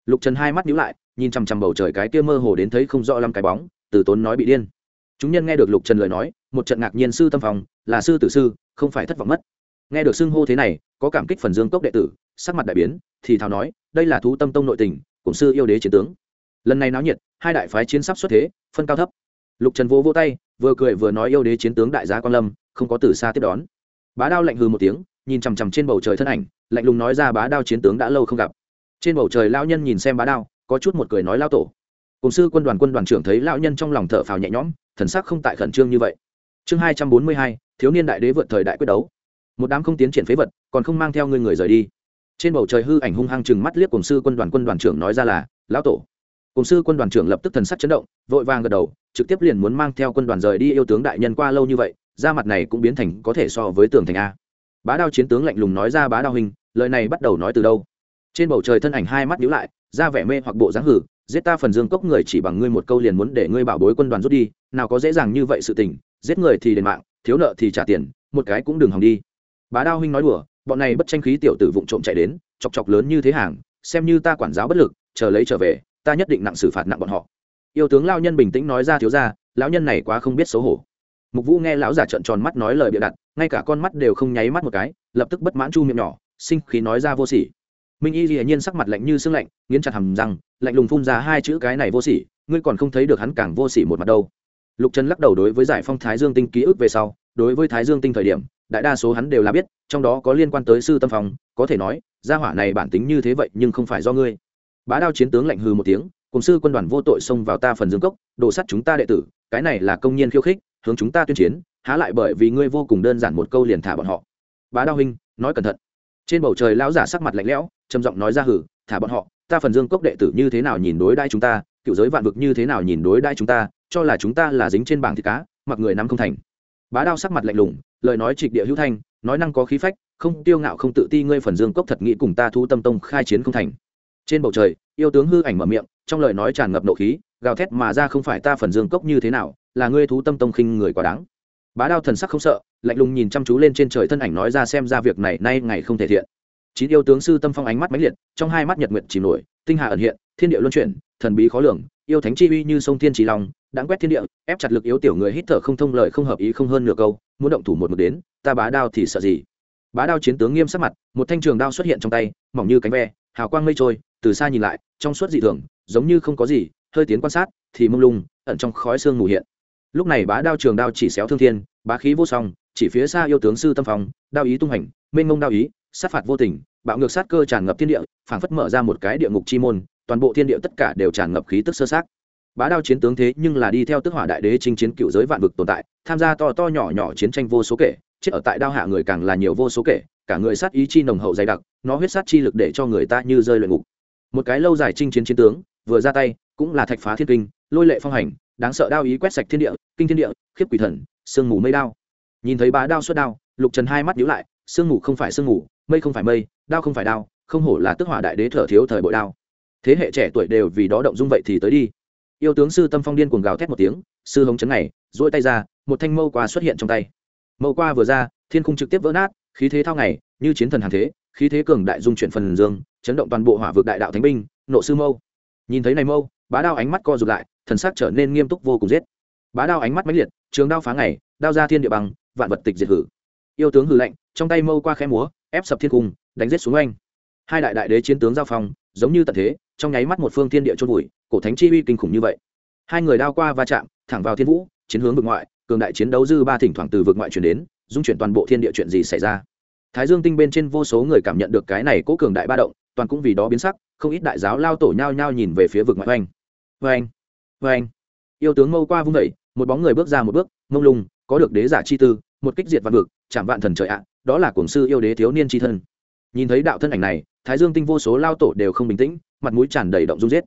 Lục trần hai mắt nhíu lại, nhìn chằm chằm bầu trời cái kia mơ hồ đến thấy không rõ lắm cái bóng, từ tốn nói bị điên. Chúng nhân nghe được lục trần lời nói, một trận ngạc nhiên sư tâm phòng, là sư tử sư, không phải thất vọng mất. Nghe được xưng hô thế này, có cảm kích phần dương cốc đệ tử, sắc mặt đại biến, thì thào nói, đây là thú tâm tông nội tình, cùng sư yêu đế chiến tướng. Lần này náo nhiệt, hai đại phái chiến sắp xuất thế, phân cao thấp. Lục trần vô vô tay, vừa cười vừa nói yêu đế chiến tướng đại gia quan lâm, không có từ xa tiếp đón bá đao lạnh hừ một tiếng, nhìn chằm chằm trên bầu trời thân ảnh, lạnh lùng nói ra bá đao chiến tướng đã lâu không gặp. Trên bầu trời lao nhân nhìn xem bá đao, có chút một cười nói lao tổ. Cùng sư quân đoàn quân đoàn trưởng thấy lão nhân trong lòng thở phào nhẹ nhõm, thần sắc không tại khẩn trương như vậy. Chương hai trăm bốn mươi hai, thiếu niên đại đế vượt thời đại quyết đấu. Một đám không tiến triển phế vật, còn không mang theo ngươi người rời đi. Trên bầu trời hư ảnh hung hăng chừng mắt liếc cùng sư quân đoàn quân đoàn trưởng nói ra là, lão tổ cùng sư quân đoàn trưởng lập tức thần sắc chấn động, vội vàng gật đầu, trực tiếp liền muốn mang theo quân đoàn rời đi yêu tướng đại nhân qua lâu như vậy da mặt này cũng biến thành có thể so với tường thành a. Bá đao chiến tướng lạnh lùng nói ra bá đao hình lời này bắt đầu nói từ đâu? Trên bầu trời thân ảnh hai mắt nhíu lại, ra vẻ mê hoặc bộ dáng hử, giết ta phần dương cốc người chỉ bằng ngươi một câu liền muốn để ngươi bảo bối quân đoàn rút đi, nào có dễ dàng như vậy sự tình, giết người thì đền mạng, thiếu nợ thì trả tiền, một cái cũng đừng hòng đi. Bá đao huynh nói đùa, bọn này bất tranh khí tiểu tử vụng trộm chạy đến, chọc chọc lớn như thế hàng, xem như ta quản giáo bất lực, chờ lấy trở về ta nhất định nặng xử phạt nặng bọn họ. Yêu tướng lao nhân bình tĩnh nói ra thiếu ra lão nhân này quá không biết xấu hổ. Mục vũ nghe lão giả trợn tròn mắt nói lời bịa đặt, ngay cả con mắt đều không nháy mắt một cái, lập tức bất mãn chu miệng nhỏ, sinh khí nói ra vô sỉ. Minh y hiển nhiên sắc mặt lạnh như sương lạnh, nghiến chặt hầm răng, lạnh lùng phun ra hai chữ cái này vô sỉ, ngươi còn không thấy được hắn càng vô sỉ một mặt đâu. Lục trần lắc đầu đối với giải phong thái dương tinh ký ức về sau, đối với thái dương tinh thời điểm, đại đa số hắn đều là biết, trong đó có liên quan tới sư tâm phòng có thể nói, gia hỏa này bản tính như thế vậy nhưng không phải do ngươi bá đao chiến tướng lạnh hừ một tiếng, cùng sư quân đoàn vô tội xông vào ta phần dương cốc đổ sắt chúng ta đệ tử, cái này là công nhiên khiêu khích, hướng chúng ta tuyên chiến, há lại bởi vì ngươi vô cùng đơn giản một câu liền thả bọn họ. Bá đao huynh, nói cẩn thận. Trên bầu trời lão giả sắc mặt lạnh lẽo, trầm giọng nói ra hử thả bọn họ, ta phần dương cốc đệ tử như thế nào nhìn đối đãi chúng ta, cựu giới vạn vực như thế nào nhìn đối đãi chúng ta, cho là chúng ta là dính trên bảng thịt cá, mặc người nắm không thành. Bá đao sắc mặt lạnh lùng, lời nói trịch địa hữu thanh, nói năng có khí phách, không tiêu ngạo không tự ti ngươi phần dương cốc thật nghĩ cùng ta thu tâm tông khai chiến không thành trên bầu trời, yêu tướng hư ảnh mở miệng, trong lời nói tràn ngập nộ khí, gào thét mà ra không phải ta phần dương cốc như thế nào, là ngươi thú tâm tông khinh người quá đáng. Bá đao thần sắc không sợ, lạnh lùng nhìn chăm chú lên trên trời thân ảnh nói ra xem ra việc này nay ngày không thể thiện. Chín yêu tướng sư tâm phong ánh mắt mãnh liệt, trong hai mắt nhật nguyệt chìm nổi, tinh hà ẩn hiện, thiên địa luân chuyển, thần bí khó lường, yêu thánh chi uy như sông thiên trí long, đáng quét thiên địa, ép chặt lực yếu tiểu người hít thở không thông lời không hợp ý không hơn nửa câu, muốn động thủ một mực đến, ta bá đao thì sợ gì? Bá đao chiến tướng nghiêm sắc mặt, một thanh trường đao xuất hiện trong tay, mỏng như cánh ve hào quang mây trôi, từ xa nhìn lại, trong suốt dị thường, giống như không có gì, hơi tiến quan sát, thì mông lung, ẩn trong khói xương mù hiện. Lúc này bá đao trường đao chỉ xéo thương thiên, bá khí vô song, chỉ phía xa yêu tướng sư tâm phong, đao ý tung hành, mênh mông đao ý, sát phạt vô tình, bạo ngược sát cơ tràn ngập thiên địa, phảng phất mở ra một cái địa ngục chi môn, toàn bộ thiên địa tất cả đều tràn ngập khí tức sơ sát bá đao chiến tướng thế nhưng là đi theo tức hỏa đại đế chinh chiến cựu giới vạn vực tồn tại, tham gia to to nhỏ nhỏ chiến tranh vô số kể, chết ở tại đao hạ người càng là nhiều vô số kể cả người sát ý chi nồng hậu dày đặc, nó huyết sát chi lực để cho người ta như rơi luyện ngục. Một cái lâu dài chinh chiến chiến tướng, vừa ra tay, cũng là thạch phá thiên kinh, lôi lệ phong hành, đáng sợ đao ý quét sạch thiên địa, kinh thiên địa, khiếp quỷ thần, sương mù mây đao. Nhìn thấy bá đao xuất đao, lục trần hai mắt nhíu lại, sương mù không phải sương mù, mây không phải mây, đao không phải đao, không hổ là tức hỏa đại đế thở thiếu thời bội đao. Thế hệ trẻ tuổi đều vì đó động dung vậy thì tới đi. Yêu tướng sư tâm phong điên cuồng gào thét một tiếng, sư hống chấn này, duỗi tay ra, một thanh mâu qua xuất hiện trong tay. Mâu qua vừa ra, thiên khung trực tiếp vỡ nát khí thế thao ngày, như chiến thần hàng thế, khí thế cường đại dung chuyển phần dương, chấn động toàn bộ hỏa vực đại đạo thánh binh, nộ sư mâu. Nhìn thấy này mâu, bá đao ánh mắt co rụt lại, thần sắc trở nên nghiêm túc vô cùng giết. Bá đao ánh mắt mãnh liệt, trường đao phá ngày, đao ra thiên địa bằng, vạn vật tịch diệt hử. Yêu tướng hử lạnh, trong tay mâu qua khẽ múa, ép sập thiên cung, đánh giết xuống anh hai đại đại đế chiến tướng giao phong, giống như tận thế, trong nháy mắt một phương thiên địa trôn vùi, cổ thánh chi uy kinh khủng như vậy. Hai người đao qua va chạm, thẳng vào thiên vũ, chiến hướng vực ngoại, cường đại chiến đấu dư ba thỉnh thoảng từ vực ngoại chuyển đến, dung chuyển toàn bộ thiên địa chuyện gì xảy ra thái dương tinh bên trên vô số người cảm nhận được cái này cố cường đại ba động, toàn cũng vì đó biến sắc, không ít đại giáo lao tổ nhao nhao nhìn về phía vực ngoại oanh. Oanh oanh. Yêu tướng mâu qua vung vẩy một bóng người bước ra một bước, mông lung, có được đế giả chi tư, một kích diệt vạn vực, chạm vạn thần trời ạ, đó là cổng sư yêu đế thiếu niên chi thân. Nhìn thấy đạo thân ảnh này, thái dương tinh vô số lao tổ đều không bình tĩnh, mặt mũi tràn đầy động rung rết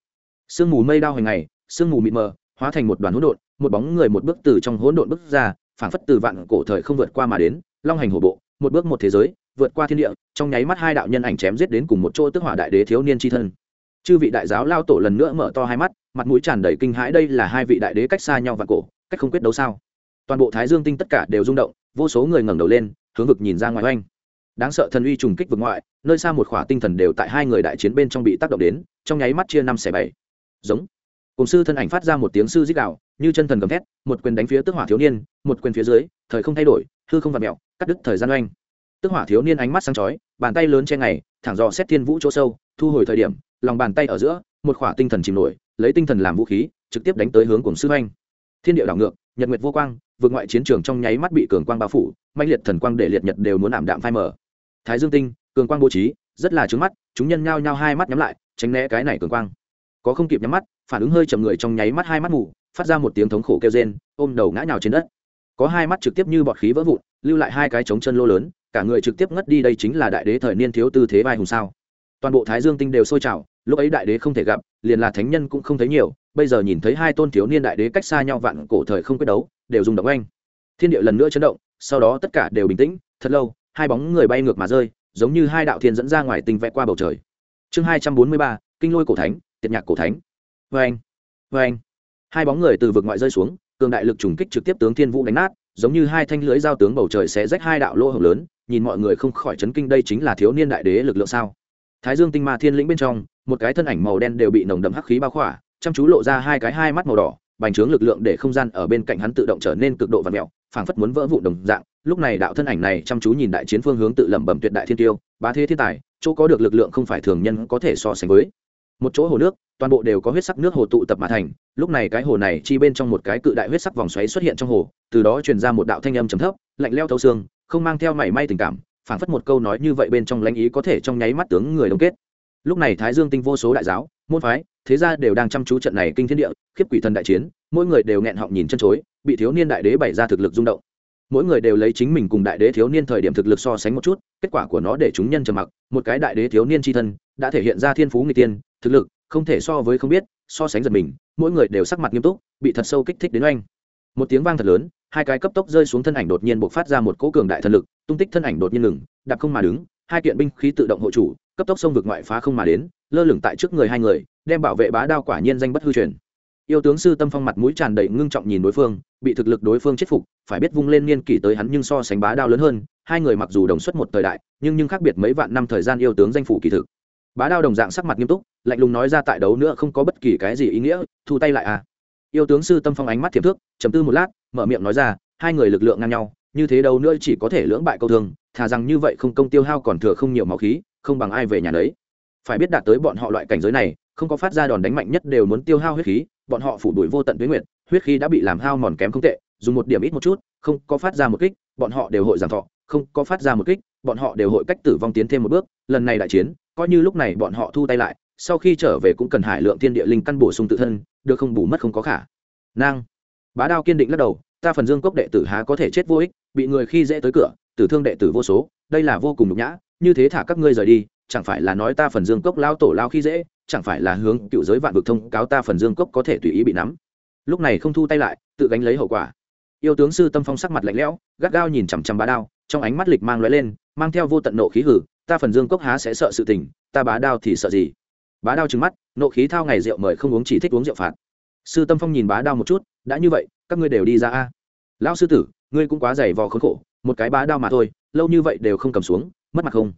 sương mù mây đao hành ngày, sương mù mịt mờ, hóa thành một đoàn hỗn độn, một bóng người một bước từ trong hỗn độn bước ra, phảng phất từ vạn cổ thời không vượt qua mà đến, long hành hổ bộ một bước một thế giới, vượt qua thiên địa, trong nháy mắt hai đạo nhân ảnh chém giết đến cùng một chỗ tức hỏa đại đế thiếu niên chi thân. Chư vị đại giáo lao tổ lần nữa mở to hai mắt, mặt mũi tràn đầy kinh hãi, đây là hai vị đại đế cách xa nhau và cổ, cách không quyết đấu sao? Toàn bộ thái dương tinh tất cả đều rung động, vô số người ngẩng đầu lên, hướng vực nhìn ra ngoài oanh. Đáng sợ thần uy trùng kích vực ngoại, nơi xa một khỏa tinh thần đều tại hai người đại chiến bên trong bị tác động đến, trong nháy mắt chia năm xẻ bảy. Giống. Cùng sư thân ảnh phát ra một tiếng sư dích đạo như chân thần gầm thét, một quyền đánh phía tức hỏa thiếu niên, một quyền phía dưới, thời không thay đổi, hư không vặt mẹo cắt đứt thời gian oanh. Tức hỏa thiếu niên ánh mắt sáng chói, bàn tay lớn che ngày, thẳng dò xét thiên vũ chỗ sâu, thu hồi thời điểm, lòng bàn tay ở giữa, một khỏa tinh thần chìm nổi, lấy tinh thần làm vũ khí, trực tiếp đánh tới hướng cùng sư oanh. Thiên địa đảo ngược, nhật nguyệt vô quang, vượt ngoại chiến trường trong nháy mắt bị cường quang bao phủ mạnh liệt thần quang để liệt nhật đều muốn ảm đạm phai mở thái dương tinh, cường quang bố trí, rất là trướng mắt, chúng nhân nhao nhao hai mắt nhắm lại, tránh né cái này cường quang. Có không kịp nhắm mắt, phản ứng hơi chậm người trong nháy mắt hai mắt mù, phát ra một tiếng thống khổ kêu rên, ôm đầu ngã nhào trên đất có hai mắt trực tiếp như bọt khí vỡ vụn, lưu lại hai cái trống chân lô lớn, cả người trực tiếp ngất đi đây chính là đại đế thời niên thiếu tư thế vai hùng sao. Toàn bộ thái dương tinh đều sôi trào, lúc ấy đại đế không thể gặp, liền là thánh nhân cũng không thấy nhiều, bây giờ nhìn thấy hai tôn thiếu niên đại đế cách xa nhau vạn cổ thời không quyết đấu, đều dùng động anh thiên địa lần nữa chấn động, sau đó tất cả đều bình tĩnh, thật lâu, hai bóng người bay ngược mà rơi, giống như hai đạo thiên dẫn ra ngoài tinh vẽ qua bầu trời. Chương hai trăm bốn mươi ba, kinh lôi cổ thánh, tiệt nhạc cổ thánh. Vê anh vê anh hai bóng người từ vực ngoại rơi xuống cường đại lực trùng kích trực tiếp tướng thiên vũ đánh nát, giống như hai thanh lưới giao tướng bầu trời sẽ rách hai đạo lỗ hồng lớn, nhìn mọi người không khỏi chấn kinh đây chính là thiếu niên đại đế lực lượng sao. Thái dương tinh ma thiên lĩnh bên trong, một cái thân ảnh màu đen đều bị nồng đậm hắc khí bao khỏa, chăm chú lộ ra hai cái hai mắt màu đỏ, bành trướng lực lượng để không gian ở bên cạnh hắn tự động trở nên cực độ và mẹo phảng phất muốn vỡ vụn đồng dạng. Lúc này đạo thân ảnh này chăm chú nhìn đại chiến phương hướng tự lẩm bẩm tuyệt đại thiên tiêu, bá thế thiên tài, chỗ có được lực lượng không phải thường nhân có thể so sánh với một chỗ hồ nước, toàn bộ đều có huyết sắc nước hồ tụ tập mà thành. Lúc này cái hồ này chi bên trong một cái cự đại huyết sắc vòng xoáy xuất hiện trong hồ, từ đó truyền ra một đạo thanh âm trầm thấp, lạnh leo thấu xương, không mang theo mảy may tình cảm, phảng phất một câu nói như vậy bên trong lãnh ý có thể trong nháy mắt tướng người đông kết. Lúc này thái dương tinh vô số đại giáo, môn phái, thế gia đều đang chăm chú trận này kinh thiên địa, khiếp quỷ thần đại chiến, mỗi người đều nghẹn họng nhìn chân chối, bị thiếu niên đại đế bày ra thực lực rung động mỗi người đều lấy chính mình cùng đại đế thiếu niên thời điểm thực lực so sánh một chút, kết quả của nó để chúng nhân trầm mặc, một cái đại đế thiếu niên tri thân đã thể hiện ra thiên phú người tiên, thực lực không thể so với không biết, so sánh giật mình, mỗi người đều sắc mặt nghiêm túc, bị thật sâu kích thích đến oanh. Một tiếng vang thật lớn, hai cái cấp tốc rơi xuống thân ảnh đột nhiên bộc phát ra một cỗ cường đại thần lực, tung tích thân ảnh đột nhiên ngừng, đạp không mà đứng, hai kiện binh khí tự động hộ chủ, cấp tốc xông vực ngoại phá không mà đến, lơ lửng tại trước người hai người, đem bảo vệ bá đao quả nhiên danh bất hư truyền yêu tướng sư tâm phong mặt mũi tràn đầy ngưng trọng nhìn đối phương, bị thực lực đối phương chết phục, phải biết vung lên niên kỷ tới hắn nhưng so sánh bá đao lớn hơn, hai người mặc dù đồng xuất một thời đại, nhưng nhưng khác biệt mấy vạn năm thời gian yêu tướng danh phủ kỳ thực. Bá đao đồng dạng sắc mặt nghiêm túc, lạnh lùng nói ra tại đấu nữa không có bất kỳ cái gì ý nghĩa, thu tay lại à. Yêu tướng sư tâm phong ánh mắt thiệp thước chấm tư một lát, mở miệng nói ra, hai người lực lượng ngang nhau, như thế đâu nữa chỉ có thể lưỡng bại câu thương thà rằng như vậy không công tiêu hao còn thừa không nhiều máu khí, không bằng ai về nhà đấy phải biết đạt tới bọn họ loại cảnh giới này, không có phát ra đòn đánh mạnh nhất đều muốn tiêu hao huyết khí bọn họ phủ đuổi vô tận tuyến nguyện huyết khí đã bị làm hao mòn kém không tệ, dùng một điểm ít một chút, không có phát ra một kích, bọn họ đều hội giảm thọ, không có phát ra một kích, bọn họ đều hội cách tử vong tiến thêm một bước, lần này đại chiến, coi như lúc này bọn họ thu tay lại, sau khi trở về cũng cần hải lượng thiên địa linh căn bổ sung tự thân, được không bù mất không có khả năng. Bá đao kiên định lắc đầu, ta phần dương cốc đệ tử há có thể chết vô ích, bị người khi dễ tới cửa, tử thương đệ tử vô số, đây là vô cùng nhục nhã, như thế thả các ngươi rời đi chẳng phải là nói ta phần dương cốc lao tổ lao khi dễ, chẳng phải là hướng cựu giới vạn vực thông cáo ta phần dương cốc có thể tùy ý bị nắm. Lúc này không thu tay lại, tự gánh lấy hậu quả. Yêu tướng sư tâm phong sắc mặt lạnh lẽo, gắt gao nhìn chằm chằm bá đao, trong ánh mắt lịch mang lóe lên, mang theo vô tận nộ khí hử, ta phần dương cốc há sẽ sợ sự tình, ta bá đao thì sợ gì? Bá đao trừng mắt, nộ khí thao ngày rượu mời không uống chỉ thích uống rượu phạt. Sư tâm phong nhìn bá đao một chút, đã như vậy, các ngươi đều đi ra a. Lão sư tử, ngươi cũng quá dày vò khốn khổ, một cái bá đao mà thôi, lâu như vậy đều không cầm xuống, mất mặt không?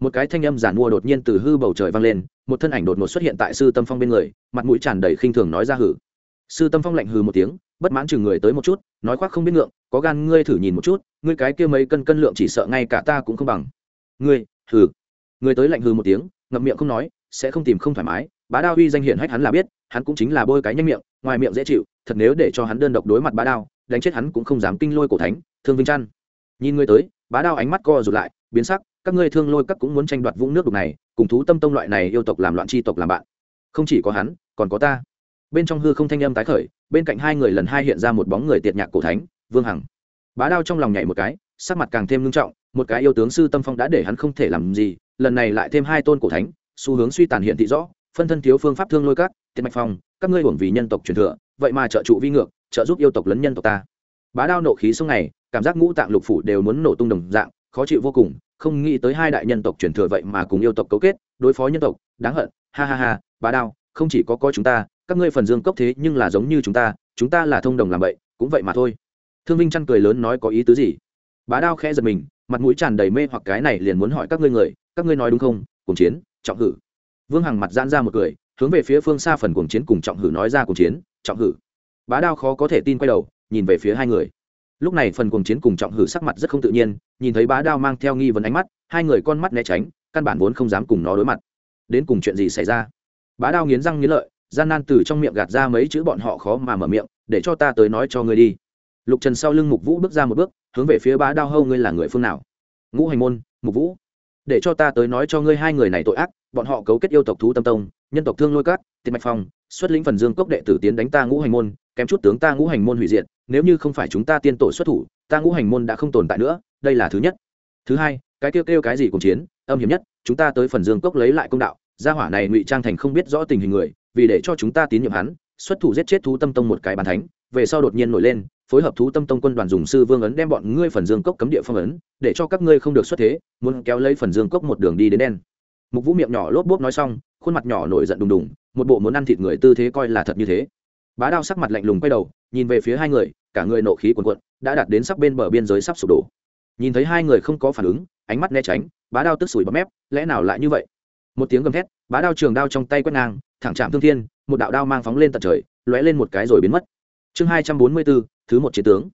Một cái thanh âm giản mua đột nhiên từ hư bầu trời vang lên, một thân ảnh đột ngột xuất hiện tại sư tâm phong bên người, mặt mũi tràn đầy khinh thường nói ra hử. Sư tâm phong lạnh hừ một tiếng, bất mãn chừng người tới một chút, nói khoác không biết ngượng, có gan ngươi thử nhìn một chút, ngươi cái kia mấy cân cân lượng chỉ sợ ngay cả ta cũng không bằng. Ngươi, hừ. Người tới lạnh hừ một tiếng, ngậm miệng không nói, sẽ không tìm không thoải mái, bá đao uy danh hiển hách hắn là biết, hắn cũng chính là bôi cái nhanh miệng, ngoài miệng dễ chịu, thật nếu để cho hắn đơn độc đối mặt bá đao, đánh chết hắn cũng không dám kinh lôi cổ thánh, thương vinh chăn. Nhìn ngươi tới, bá đao ánh mắt co rụt lại, biến sắc các ngươi thương lôi các cũng muốn tranh đoạt vũng nước đục này, cùng thú tâm tông loại này yêu tộc làm loạn chi tộc làm bạn. Không chỉ có hắn, còn có ta. Bên trong hư không thanh âm tái khởi, bên cạnh hai người lần hai hiện ra một bóng người tiệt nhạc cổ thánh, vương hằng. Bá đao trong lòng nhảy một cái, sắc mặt càng thêm ngưng trọng, một cái yêu tướng sư tâm phong đã để hắn không thể làm gì, lần này lại thêm hai tôn cổ thánh, xu hướng suy tàn hiện thị rõ, phân thân thiếu phương pháp thương lôi các, tiệt mạch phong, các ngươi hưởng vì nhân tộc truyền thừa, vậy mà trợ trụ vi ngược, trợ giúp yêu tộc lấn nhân tộc ta. Bá đao nộ khí sông này, cảm giác ngũ tạng lục phủ đều muốn nổ tung đồng dạng, khó chịu vô cùng không nghĩ tới hai đại nhân tộc truyền thừa vậy mà cùng yêu tộc cấu kết, đối phó nhân tộc, đáng hận, ha ha ha, bá đao, không chỉ có có chúng ta, các ngươi phần dương cốc thế nhưng là giống như chúng ta chúng ta là thông đồng làm vậy, cũng vậy mà thôi. Thương vinh chăn cười lớn nói có ý tứ gì? Bá đao khẽ giật mình, mặt mũi tràn đầy mê hoặc cái này liền muốn hỏi các ngươi người, các ngươi nói đúng không? Cùng chiến, trọng hử. Vương hằng mặt giãn ra một cười, hướng về phía phương xa phần cùng chiến cùng trọng hử nói ra cùng chiến, trọng hử. Bá đao khó có thể tin quay đầu, nhìn về phía hai người lúc này phần cuồng chiến cùng trọng hử sắc mặt rất không tự nhiên, nhìn thấy bá đao mang theo nghi vấn ánh mắt, hai người con mắt né tránh, căn bản vốn không dám cùng nó đối mặt. Đến cùng chuyện gì xảy ra? Bá đao nghiến răng nghiến lợi, gian nan từ trong miệng gạt ra mấy chữ bọn họ khó mà mở miệng, để cho ta tới nói cho ngươi đi. Lục trần sau lưng mục vũ bước ra một bước, hướng về phía bá đao, hâu, ngươi là người phương nào? Ngũ hành môn, mục vũ. Để cho ta tới nói cho ngươi hai người này tội ác, bọn họ cấu kết yêu tộc thú tâm tông, nhân tộc thương lôi cát tiền mạch phong, xuất lĩnh phần dương cốc đệ tử tiến đánh ta ngũ hành môn, kém chút tướng ta ngũ hành môn hủy diệt nếu như không phải chúng ta tiên tổ xuất thủ, ta ngũ hành môn đã không tồn tại nữa, đây là thứ nhất. Thứ hai, cái kêu kêu cái gì cùng chiến, âm hiểm nhất, chúng ta tới phần dương cốc lấy lại công đạo. Gia hỏa này ngụy trang thành không biết rõ tình hình người, vì để cho chúng ta tín nhiệm hắn, xuất thủ giết chết thú tâm tông một cái bàn thánh, về sau đột nhiên nổi lên, phối hợp thú tâm tông quân đoàn dùng sư vương ấn đem bọn ngươi phần dương cốc cấm địa phong ấn, để cho các ngươi không được xuất thế, muốn kéo lấy phần dương cốc một đường đi đến đen. Mục vũ miệng nhỏ lốp bốp nói xong, khuôn mặt nhỏ nổi giận đùng đùng, một bộ muốn ăn thịt người tư thế coi là thật như thế bá đao sắc mặt lạnh lùng quay đầu, nhìn về phía hai người, cả người nộ khí cuồn cuộn, đã đạt đến sắp bên bờ biên giới sắp sụp đổ. Nhìn thấy hai người không có phản ứng, ánh mắt né tránh, bá đao tức sủi bấm mép, lẽ nào lại như vậy? Một tiếng gầm thét, bá đao trường đao trong tay quét ngang, thẳng chạm thương thiên, một đạo đao mang phóng lên tận trời, lóe lên một cái rồi biến mất. Chương hai trăm bốn mươi bốn, thứ một chiến tướng.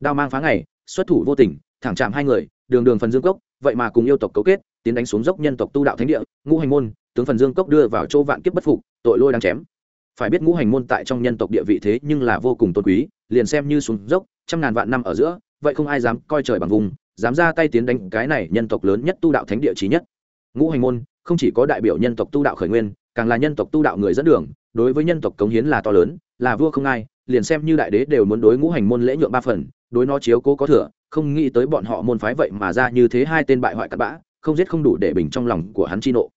Đao mang phá ngày, xuất thủ vô tình, thẳng chạm hai người, đường đường phần dương cốc, vậy mà cùng yêu tộc cấu kết, tiến đánh xuống dốc nhân tộc tu đạo thánh địa, ngũ hành môn, tướng phần dương cốc đưa vào chỗ vạn kiếp bất phục, tội lôi đang chém phải biết ngũ hành môn tại trong nhân tộc địa vị thế nhưng là vô cùng tôn quý, liền xem như xuống dốc, trăm ngàn vạn năm ở giữa, vậy không ai dám coi trời bằng vùng, dám ra tay tiến đánh cái này nhân tộc lớn nhất tu đạo thánh địa trí nhất. Ngũ hành môn không chỉ có đại biểu nhân tộc tu đạo khởi nguyên, càng là nhân tộc tu đạo người dẫn đường, đối với nhân tộc cống hiến là to lớn, là vua không ai, liền xem như đại đế đều muốn đối ngũ hành môn lễ nhượng ba phần, đối nó chiếu cố có thừa, không nghĩ tới bọn họ môn phái vậy mà ra như thế hai tên bại hoại cặn bã, không giết không đủ để bình trong lòng của hắn chi nộ.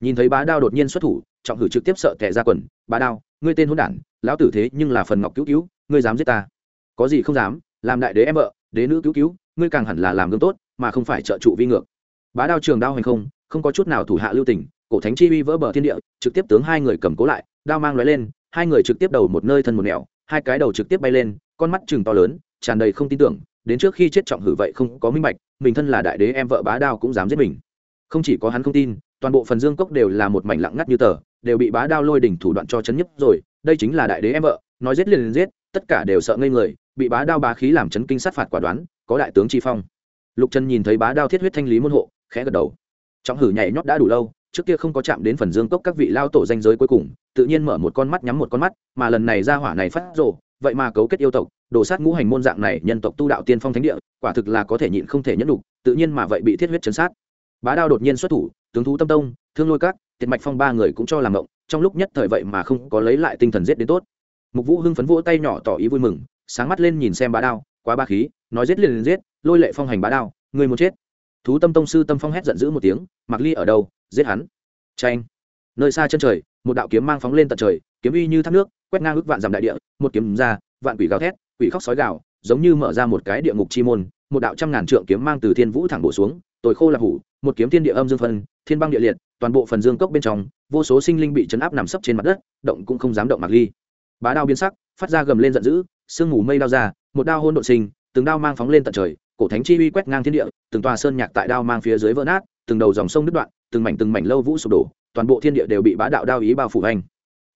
Nhìn thấy bá đao đột nhiên xuất thủ, trọng hử trực tiếp sợ tệ ra quần, bá đao ngươi tên hôn đản, lão tử thế nhưng là phần ngọc cứu cứu, ngươi dám giết ta. Có gì không dám, làm đại đế em vợ, đế nữ cứu cứu, ngươi càng hẳn là làm gương tốt, mà không phải trợ trụ vi ngược. Bá đao trường đao hành không không có chút nào thủ hạ lưu tình, cổ thánh chi uy vỡ bờ thiên địa, trực tiếp tướng hai người cầm cố lại, đao mang lóe lên, hai người trực tiếp đầu một nơi thân một nẻo, hai cái đầu trực tiếp bay lên, con mắt chừng to lớn, tràn đầy không tin tưởng, đến trước khi chết trọng hử vậy không có minh bạch, mình thân là đại đế em vợ bá đao cũng dám giết mình. Không chỉ có hắn không tin, toàn bộ phần dương cốc đều là một mảnh lặng ngắt như tờ đều bị bá đao lôi đỉnh thủ đoạn cho chấn nhấp rồi, đây chính là đại đế em vợ, nói giết liền giết, tất cả đều sợ ngây người, bị bá đao bá khí làm chấn kinh sát phạt quả đoán, có đại tướng chi phong. Lục trần nhìn thấy bá đao thiết huyết thanh lý môn hộ, khẽ gật đầu. Trọng hử nhảy nhót đã đủ lâu, trước kia không có chạm đến phần dương cốc các vị lao tổ danh giới cuối cùng, tự nhiên mở một con mắt nhắm một con mắt, mà lần này ra hỏa này phát rộ vậy mà cấu kết yêu tộc đổ sát ngũ hành môn dạng này nhân tộc tu đạo tiên phong thánh địa, quả thực là có thể nhịn không thể nhẫn đục tự nhiên mà vậy bị thiết huyết chấn sát. Bá đao đột nhiên xuất thủ tướng thú tâm tông, thương lôi các, tiệt mạch phong ba người cũng cho làm động trong lúc nhất thời vậy mà không có lấy lại tinh thần giết đến tốt. Mục vũ hưng phấn vỗ tay nhỏ tỏ ý vui mừng, sáng mắt lên nhìn xem bá đao, quá ba khí, nói giết liền liền giết, lôi lệ phong hành bá đao, người muốn chết. Thú tâm tông sư tâm phong hét giận dữ một tiếng mặc ly ở đâu, giết hắn. Tranh nơi xa chân trời, một đạo kiếm mang phóng lên tận trời, kiếm uy như thác nước, quét ngang ước vạn dặm đại địa, một kiếm ra, vạn quỷ gào thét, quỷ khóc sói gào, giống như mở ra một cái địa ngục chi môn, một đạo trăm ngàn trượng kiếm mang từ thiên vũ thẳng bổ xuống tồi khô là hủ, một kiếm thiên địa âm dương phân, thiên băng địa liệt, toàn bộ phần dương cốc bên trong, vô số sinh linh bị chấn áp nằm sấp trên mặt đất, động cũng không dám động mặc ly. Bá đao biến sắc, phát ra gầm lên giận dữ, sương mù mây đao ra, một đao hôn độn sinh, từng đao mang phóng lên tận trời, cổ thánh chi uy quét ngang thiên địa, từng tòa sơn nhạc tại đao mang phía dưới vỡ nát, từng đầu dòng sông đứt đoạn, từng mảnh từng mảnh lâu vũ sụp đổ, toàn bộ thiên địa đều bị bá đạo đao ý bao phủ hành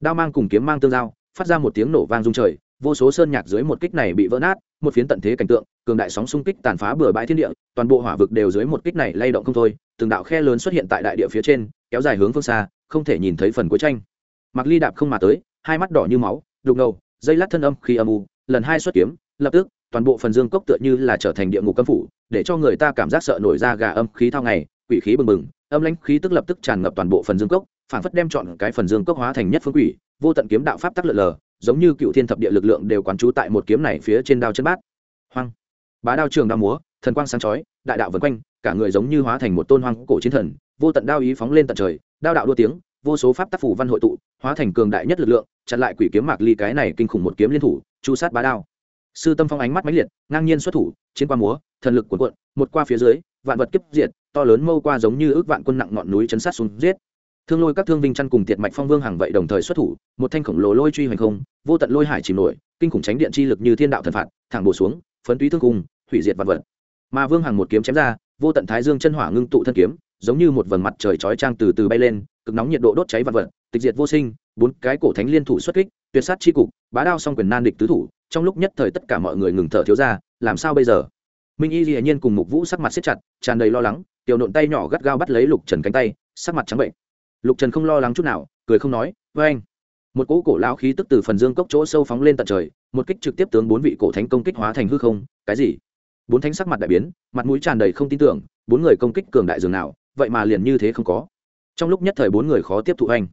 đao mang cùng kiếm mang tương giao, phát ra một tiếng nổ vang rung trời, vô số sơn nhạc dưới một kích này bị vỡ nát một phiến tận thế cảnh tượng, cường đại sóng xung kích tàn phá bừa bãi thiên địa, toàn bộ hỏa vực đều dưới một kích này lay động không thôi, từng đạo khe lớn xuất hiện tại đại địa phía trên, kéo dài hướng phương xa, không thể nhìn thấy phần cuối tranh. Mặc ly đạp không mà tới, hai mắt đỏ như máu, đục ngầu, dây lát thân âm khi âm u, lần hai xuất kiếm, lập tức, toàn bộ phần dương cốc tựa như là trở thành địa ngục cấm phủ, để cho người ta cảm giác sợ nổi ra gà âm khí thao ngày, quỷ khí bừng bừng, âm lãnh khí tức lập tức tràn ngập toàn bộ phần dương cốc phản phất đem chọn cái phần dương cốc hóa thành nhất phương quỷ, vô tận kiếm đạo pháp tắc lượn lờ giống như cựu thiên thập địa lực lượng đều quán trú tại một kiếm này phía trên đao chân bát. Hoang. Bá đao trường đao múa, thần quang sáng chói, đại đạo vân quanh, cả người giống như hóa thành một tôn hoang cổ chiến thần, vô tận đao ý phóng lên tận trời, đao đạo đua tiếng, vô số pháp tác phủ văn hội tụ, hóa thành cường đại nhất lực lượng, chặn lại quỷ kiếm mạc ly cái này kinh khủng một kiếm liên thủ, chu sát bá đao. Sư tâm phong ánh mắt mãnh liệt, ngang nhiên xuất thủ, chiến qua múa, thần lực cuộn cuộn, một qua phía dưới, vạn vật kiếp diệt, to lớn mâu qua giống như ước vạn quân nặng ngọn núi chấn sát xuống giết thương lôi các thương vinh chăn cùng tiệt mạch phong vương hàng vậy đồng thời xuất thủ, một thanh khổng lồ lôi truy hoành không, vô tận lôi hải chìm nổi, kinh khủng tránh điện chi lực như thiên đạo thần phạt, thẳng bổ xuống, phấn túy thương cung, hủy diệt vật vật. Mà vương hàng một kiếm chém ra, vô tận thái dương chân hỏa ngưng tụ thân kiếm, giống như một vầng mặt trời chói trang từ từ bay lên, cực nóng nhiệt độ đốt cháy vật vật, tịch diệt vô sinh, bốn cái cổ thánh liên thủ xuất kích, tuyệt sát chi cục, bá đao song quyền nan địch tứ thủ, trong lúc nhất thời tất cả mọi người ngừng thở thiếu ra, làm sao bây giờ? Minh y dĩ nhiên cùng mục vũ sắc mặt siết chặt, tràn đầy lo lắng, tiểu nộn tay nhỏ gắt gao bắt lấy lục trần cánh tay, sắc mặt trắng bệnh lục trần không lo lắng chút nào, cười không nói với anh một cỗ cổ lão khí tức từ phần dương cốc chỗ sâu phóng lên tận trời, một kích trực tiếp tướng bốn vị cổ thánh công kích hóa thành hư không, cái gì? Bốn thánh sắc mặt đại biến, mặt mũi tràn đầy không tin tưởng, bốn người công kích cường đại dường nào, vậy mà liền như thế không có. Trong lúc nhất thời bốn người khó tiếp thụ anh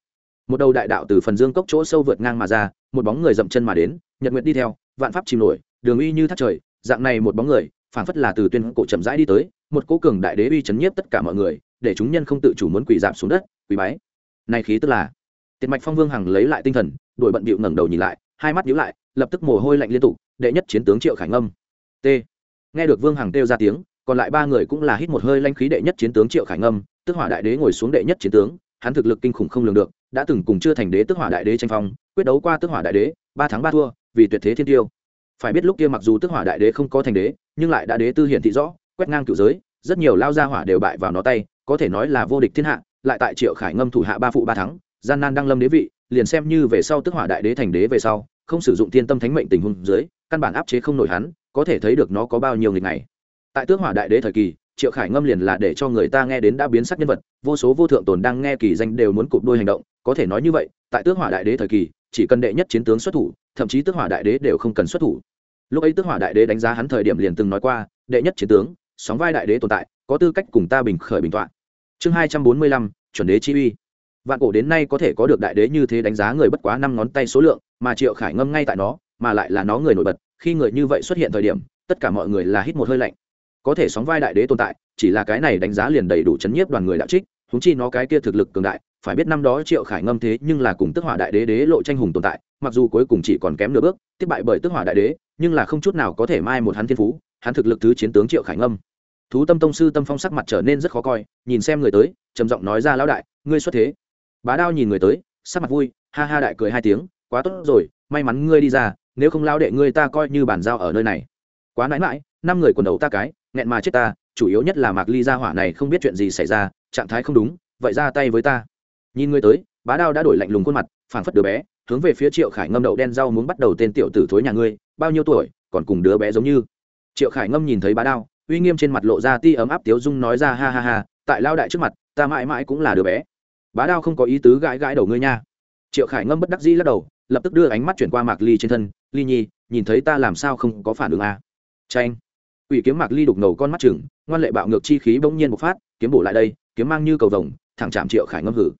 một đầu đại đạo từ phần dương cốc chỗ sâu vượt ngang mà ra, một bóng người dậm chân mà đến, nhật nguyệt đi theo, vạn pháp chìm nổi, đường uy như thác trời, dạng này một bóng người, phảng phất là từ tuyên cổ chậm rãi đi tới, một cố cường đại đế uy chấn nhiếp tất cả mọi người để chúng nhân không tự chủ muốn quỳ giảm xuống đất, quỳ bái. Này khí tức là tiệt mạch phong vương hằng lấy lại tinh thần, đuổi bận bịu ngẩng đầu nhìn lại, hai mắt nhíu lại, lập tức mồ hôi lạnh liên tục, đệ nhất chiến tướng triệu khải ngâm. T. Nghe được vương hằng kêu ra tiếng, còn lại ba người cũng là hít một hơi lanh khí đệ nhất chiến tướng triệu khải ngâm, tức hỏa đại đế ngồi xuống đệ nhất chiến tướng, hắn thực lực kinh khủng không lường được, đã từng cùng chưa thành đế tức hỏa đại đế tranh phong, quyết đấu qua tức hỏa đại đế, ba tháng ba thua, vì tuyệt thế thiên tiêu. Phải biết lúc kia mặc dù tức hỏa đại đế không có thành đế, nhưng lại đã đế tư hiển thị rõ, quét ngang cựu giới, rất nhiều lao gia hỏa đều bại vào nó tay có thể nói là vô địch thiên hạ, lại tại triệu khải ngâm thủ hạ ba phụ ba thắng, gian nan đăng lâm đế vị, liền xem như về sau tức hỏa đại đế thành đế về sau, không sử dụng thiên tâm thánh mệnh tình huống dưới, căn bản áp chế không nổi hắn, có thể thấy được nó có bao nhiêu nghịch này tại tước hỏa đại đế thời kỳ, triệu khải ngâm liền là để cho người ta nghe đến đã biến sắc nhân vật, vô số vô thượng tồn đang nghe kỳ danh đều muốn cụp đôi hành động, có thể nói như vậy, tại tước hỏa đại đế thời kỳ, chỉ cần đệ nhất chiến tướng xuất thủ, thậm chí tước hỏa đại đế đều không cần xuất thủ lúc ấy tước hỏa đại đế đánh giá hắn thời điểm liền từng nói qua, đệ nhất chiến tướng, sóng vai đại đế tồn tại, có tư cách cùng ta bình khởi bình toạn chương hai trăm bốn mươi lăm, chuẩn đế chi uy. Vạn cổ đến nay có thể có được đại đế như thế đánh giá người bất quá năm ngón tay số lượng, mà triệu khải ngâm ngay tại nó, mà lại là nó người nổi bật, khi người như vậy xuất hiện thời điểm, tất cả mọi người là hít một hơi lạnh. Có thể sóng vai đại đế tồn tại, chỉ là cái này đánh giá liền đầy đủ chấn nhiếp đoàn người đạo trích húng chi nó cái kia thực lực cường đại, phải biết năm đó triệu khải ngâm thế nhưng là cùng tức hỏa đại đế đế lộ tranh hùng tồn tại, mặc dù cuối cùng chỉ còn kém nửa bước, tiếp bại bởi tức hỏa đại đế, nhưng là không chút nào có thể mai một hắn thiên phú, hắn thực lực thứ chiến tướng triệu khải ngâm thú tâm tông sư tâm phong sắc mặt trở nên rất khó coi, nhìn xem người tới, trầm giọng nói ra, lão đại, ngươi xuất thế. Bá đao nhìn người tới, sắc mặt vui, ha ha đại cười hai tiếng, quá tốt rồi, may mắn ngươi đi ra, nếu không lao đệ ngươi ta coi như bản giao ở nơi này. Quá nãi mãi năm người quần đầu ta cái, nghẹn mà chết ta, chủ yếu nhất là mạc ly gia hỏa này không biết chuyện gì xảy ra, trạng thái không đúng, vậy ra tay với ta. Nhìn ngươi tới, bá đao đã đổi lạnh lùng khuôn mặt, phảng phất đứa bé, hướng về phía triệu khải ngâm đậu đen rau muốn bắt đầu tên tiểu tử thối nhà ngươi, bao nhiêu tuổi, còn cùng đứa bé giống như. Triệu khải ngâm nhìn thấy bá đao uy nghiêm trên mặt lộ ra ti ấm áp tiếu dung nói ra, ha ha ha, tại lao đại trước mặt, ta mãi mãi cũng là đứa bé. Bá đao không có ý tứ gãi gãi đầu ngươi nha. Triệu khải ngâm bất đắc dĩ lắc đầu, lập tức đưa ánh mắt chuyển qua mạc ly trên thân, ly nhi, nhìn thấy ta làm sao không có phản ứng à. tranh. Ủy kiếm mạc ly đục ngầu con mắt chừng, ngoan lệ bạo ngược chi khí bỗng nhiên bộc phát, kiếm bổ lại đây, kiếm mang như cầu vồng, thẳng chạm triệu khải ngâm hử.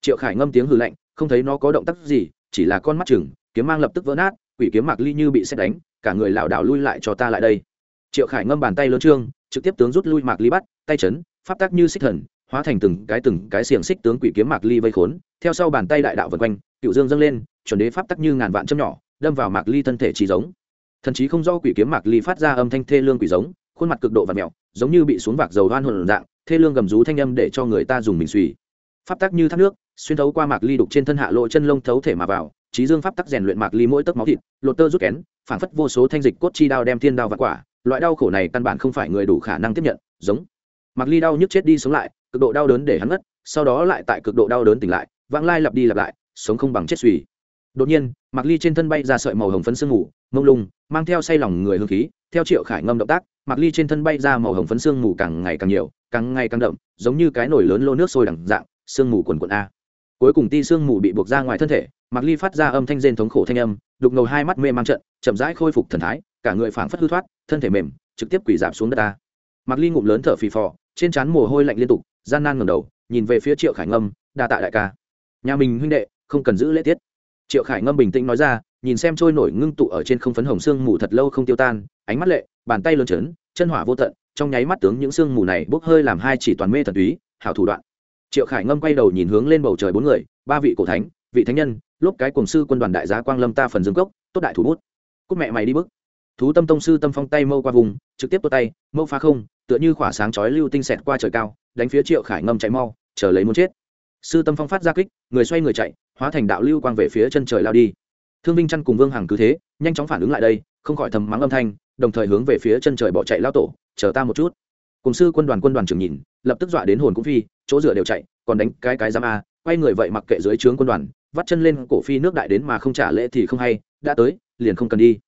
Triệu khải ngâm tiếng hử lạnh, không thấy nó có động tác gì, chỉ là con mắt chừng, kiếm mang lập tức vỡ nát, quỷ kiếm mạc ly như bị xét đánh, cả người lảo đảo lui lại cho ta lại đây triệu khải ngâm bàn tay lớn trương, trực tiếp tướng rút lui mạc ly bắt, tay chấn, pháp tác như xích thần, hóa thành từng cái từng cái xiềng xích tướng quỷ kiếm mạc ly vây khốn, theo sau bàn tay đại đạo vân quanh, cựu dương dâng lên, chuẩn đế pháp tắc như ngàn vạn châm nhỏ, đâm vào mạc ly thân thể trí giống. Thần chí không do quỷ kiếm mạc ly phát ra âm thanh thê lương quỷ giống, khuôn mặt cực độ và mẹo giống như bị xuống vạc dầu đoan hồn dạng, thê lương gầm rú thanh âm để cho người ta dùng mình suy. Pháp tắc như thác nước, xuyên thấu qua mạc ly đục trên thân hạ lộ chân lông thấu thể mà vào trí dương pháp tắc rèn luyện mạc ly mỗi tấc máu thịt, lột tơ rút kén, phảng phất vô số thanh dịch cốt chi đao đem thiên đao và quả loại đau khổ này căn bản không phải người đủ khả năng tiếp nhận, giống. Mặc ly đau nhức chết đi sống lại, cực độ đau đớn để hắn ngất, sau đó lại tại cực độ đau đớn tỉnh lại, vãng lai lặp đi lặp lại, sống không bằng chết suy. Đột nhiên Mặc ly trên thân bay ra sợi màu hồng phấn sương mù, mông lung, mang theo say lòng người hương khí, theo triệu khải ngâm động tác Mặc ly trên thân bay ra màu hồng phấn sương mù càng ngày càng nhiều, càng ngày càng đậm, giống như cái nồi lớn lô nước sôi đẳng dạng, sương mù quần quần a. Cuối cùng ti sương mù bị buộc ra ngoài thân thể Mặc ly phát ra âm thanh rên thống khổ thanh âm, đục ngầu hai mắt mê mang trận, chậm rãi khôi phục thần thái cả người phảng phất hư thoát thân thể mềm trực tiếp quỳ giảm xuống đất ta. Mạc ly ngụm lớn thở phì phò trên trán mồ hôi lạnh liên tục gian nan ngẩng đầu nhìn về phía triệu khải ngâm đa tạ đại ca. Nhà mình huynh đệ không cần giữ lễ tiết. Triệu khải ngâm bình tĩnh nói ra nhìn xem trôi nổi ngưng tụ ở trên không phấn hồng sương mù thật lâu không tiêu tan ánh mắt lệ bàn tay lớn chấn, chân hỏa vô tận trong nháy mắt tướng những sương mù này bốc hơi làm hai chỉ toàn mê thần túy hảo thủ đoạn. Triệu khải ngâm quay đầu nhìn hướng lên bầu trời bốn người ba vị cổ thánh vị thánh nhân lốp cái cùng sư quân đoàn đại giá quang lâm ta phần dương cốc tốt đại thủ bút. Cúc mẹ mày đi bước thú tâm tông sư tâm phong tay mâu qua vùng, trực tiếp tốt tay, mâu phá không, tựa như khỏa sáng chói lưu tinh xẹt qua trời cao, đánh phía triệu khải ngâm chạy mau, chờ lấy muốn chết. Sư tâm phong phát ra kích, người xoay người chạy, hóa thành đạo lưu quang về phía chân trời lao đi. Thương vinh chăn cùng vương hằng cứ thế, nhanh chóng phản ứng lại đây, không khỏi thầm mắng âm thanh, đồng thời hướng về phía chân trời bỏ chạy lao tổ, chờ ta một chút. Cùng sư quân đoàn quân đoàn trưởng nhìn, lập tức dọa đến hồn cũng phi, chỗ dựa đều chạy, còn đánh cái cái giam a, quay người vậy mặc kệ dưới trướng quân đoàn, vắt chân lên cổ phi nước đại đến mà không trả lễ thì không hay, đã tới, liền không cần đi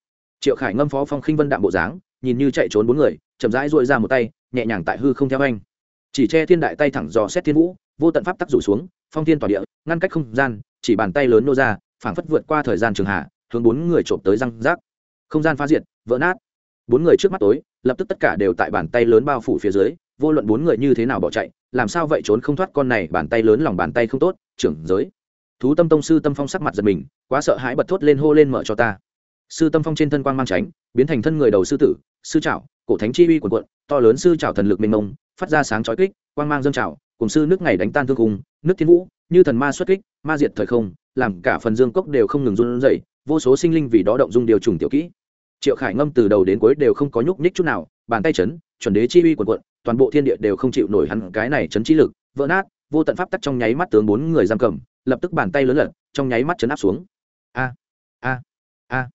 triệu khải ngâm phó phong khinh vân đạm bộ dáng, nhìn như chạy trốn bốn người, chậm rãi dội ra một tay, nhẹ nhàng tại hư không theo anh. Chỉ che thiên đại tay thẳng dò xét thiên vũ, vô tận pháp tắc rủ xuống, phong thiên tỏa địa, ngăn cách không gian, chỉ bàn tay lớn nô ra, phảng phất vượt qua thời gian trường hạ, hướng bốn người trộm tới răng rác. Không gian phá diệt, vỡ nát. Bốn người trước mắt tối, lập tức tất cả đều tại bàn tay lớn bao phủ phía dưới, vô luận bốn người như thế nào bỏ chạy, làm sao vậy trốn không thoát con này bàn tay lớn lòng bàn tay không tốt, trưởng giới. Thú tâm tông sư tâm phong sắc mặt giật mình, quá sợ hãi bật thốt lên hô lên mở cho ta sư tâm phong trên thân quang mang tránh, biến thành thân người đầu sư tử, sư trảo, cổ thánh chi uy quần quận to lớn sư trảo thần lực mênh mông, phát ra sáng chói kích, quang mang dâng trảo cùng sư nước ngày đánh tan thương cung, nước thiên vũ, như thần ma xuất kích, ma diệt thời không, làm cả phần dương cốc đều không ngừng run rẩy, vô số sinh linh vì đó động dung điều trùng tiểu kỹ. Triệu khải ngâm từ đầu đến cuối đều không có nhúc nhích chút nào, bàn tay chấn, chuẩn đế chi uy quần quận toàn bộ thiên địa đều không chịu nổi hắn cái này chấn chi lực, vỡ nát, vô tận pháp tắc trong nháy mắt tướng bốn người giam cầm, lập tức bàn tay lớn lật, trong nháy mắt chấn áp xuống. A a a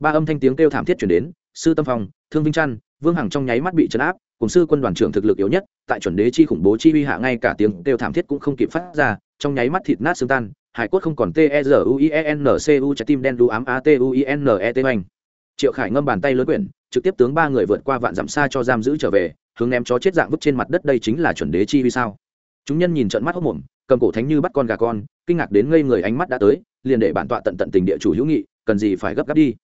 ba âm thanh tiếng kêu thảm thiết chuyển đến, sư tâm phong, thương vinh trăn, vương hằng trong nháy mắt bị chấn áp, cùng sư quân đoàn trưởng thực lực yếu nhất, tại chuẩn đế chi khủng bố chi uy hạ ngay cả tiếng kêu thảm thiết cũng không kịp phát ra, trong nháy mắt thịt nát xương tan, hải cốt không còn t e r u i e n c u trái tim đen đu ám a t u i n e t oanh triệu khải ngâm bàn tay lớn quyển, trực tiếp tướng ba người vượt qua vạn dặm xa cho giam giữ trở về, hướng ném chó chết dạng vứt trên mặt đất đây chính là chuẩn đế chi uy sao. Chúng nhân nhìn trận mắt hốc mồm, cầm cổ thánh như bắt con gà con, kinh ngạc đến ngây người ánh mắt đã tới, liền để bản tọa tận tận tình địa chủ hữu nghị, cần gì phải gấp gáp đi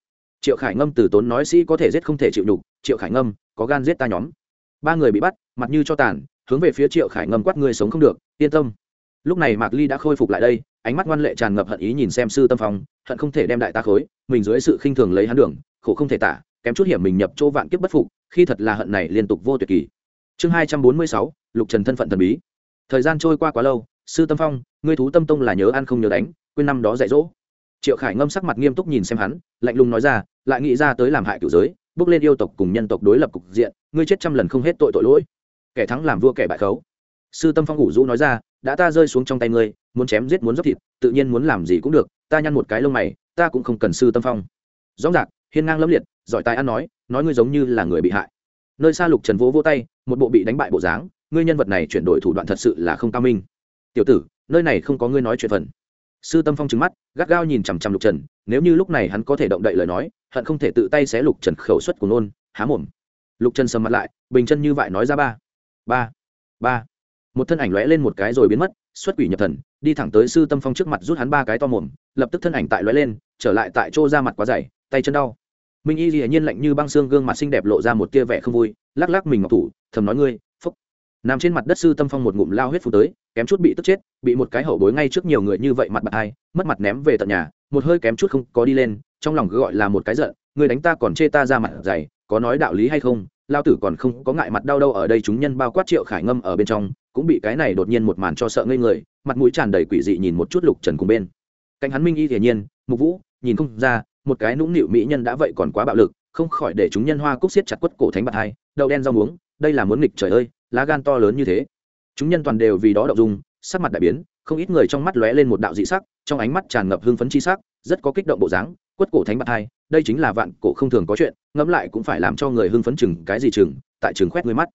triệu khải ngâm từ tốn nói sĩ có thể giết không thể chịu nhục, triệu khải ngâm, có gan giết ta nhóm. Ba người bị bắt, mặt như cho tàn, hướng về phía triệu khải ngâm quát người sống không được, yên tâm. Lúc này mạc ly đã khôi phục lại đây, ánh mắt ngoan lệ tràn ngập hận ý nhìn xem sư tâm phong, hận không thể đem đại ta khối, mình dưới sự khinh thường lấy hắn đường, khổ không thể tả, kém chút hiểm mình nhập chỗ vạn kiếp bất phục, khi thật là hận này liên tục vô tuyệt kỳ. Chương hai trăm bốn mươi sáu, lục trần thân phận thần bí. Thời gian trôi qua quá lâu, sư tâm phong, ngươi thú tâm tông là nhớ ăn không nhớ đánh, quên năm đó dạy dỗ triệu khải ngâm sắc mặt nghiêm túc nhìn xem hắn, lạnh lùng nói ra, lại nghĩ ra tới làm hại cửu giới, bước lên yêu tộc cùng nhân tộc đối lập cục diện, ngươi chết trăm lần không hết tội tội lỗi. Kẻ thắng làm vua kẻ bại khấu. Sư tâm phong ngủ rũ nói ra, đã ta rơi xuống trong tay ngươi, muốn chém giết muốn dốc thịt, tự nhiên muốn làm gì cũng được, ta nhăn một cái lông mày, ta cũng không cần sư tâm phong. Rõ ràng, hiên ngang lâm liệt, giỏi tài ăn nói nói ngươi giống như là người bị hại. Nơi xa lục trần vỗ vỗ tay, một bộ bị đánh bại bộ dáng, ngươi nhân vật này chuyển đổi thủ đoạn thật sự là không cao minh. Tiểu tử, nơi này không có ngươi nói chuyện phần sư tâm phong trứng mắt, gắt gao nhìn chằm chằm lục trần, nếu như lúc này hắn có thể động đậy lời nói, hận không thể tự tay xé lục trần khẩu suất của nôn, há mồm. Lục trần sầm mặt lại, bình chân như vậy nói ra ba ba ba. Một thân ảnh lóe lên một cái rồi biến mất, xuất quỷ nhập thần, đi thẳng tới sư tâm phong trước mặt rút hắn ba cái to mồm, lập tức thân ảnh tại lóe lên, trở lại tại chỗ ra mặt quá dày, tay chân đau. Minh y dĩ nhiên lạnh như băng xương gương mặt xinh đẹp lộ ra một tia vẻ không vui, lắc lắc mình ngọc thủ, thầm nói ngươi, phúc. Nằm trên mặt đất sư tâm phong một ngụm lao huyết phù tới kém chút bị tức chết, bị một cái hậu bối ngay trước nhiều người như vậy mặt bạc hai, mất mặt ném về tận nhà, một hơi kém chút không có đi lên, trong lòng gọi là một cái giận, người đánh ta còn chê ta ra mặt dày, có nói đạo lý hay không? Lao tử còn không có ngại mặt đau đâu, ở đây chúng nhân bao quát triệu khải ngâm ở bên trong, cũng bị cái này đột nhiên một màn cho sợ ngây người, mặt mũi tràn đầy quỷ dị nhìn một chút lục trần cùng bên. Cạnh hắn minh y hiển nhiên, mục vũ, nhìn không ra, một cái nũng nịu mỹ nhân đã vậy còn quá bạo lực, không khỏi để chúng nhân hoa cúc siết chặt quất cổ thánh bạc hai, đậu đen rau muống, đây là muốn nghịch trời ơi, lá gan to lớn như thế chúng nhân toàn đều vì đó động dung, sắc mặt đại biến, không ít người trong mắt lóe lên một đạo dị sắc, trong ánh mắt tràn ngập hương phấn chi sắc, rất có kích động bộ dáng, quất cổ thánh bạc hai, đây chính là vạn cổ không thường có chuyện, ngẫm lại cũng phải làm cho người hưng phấn chừng cái gì chừng, tại chừng khoét người mắt.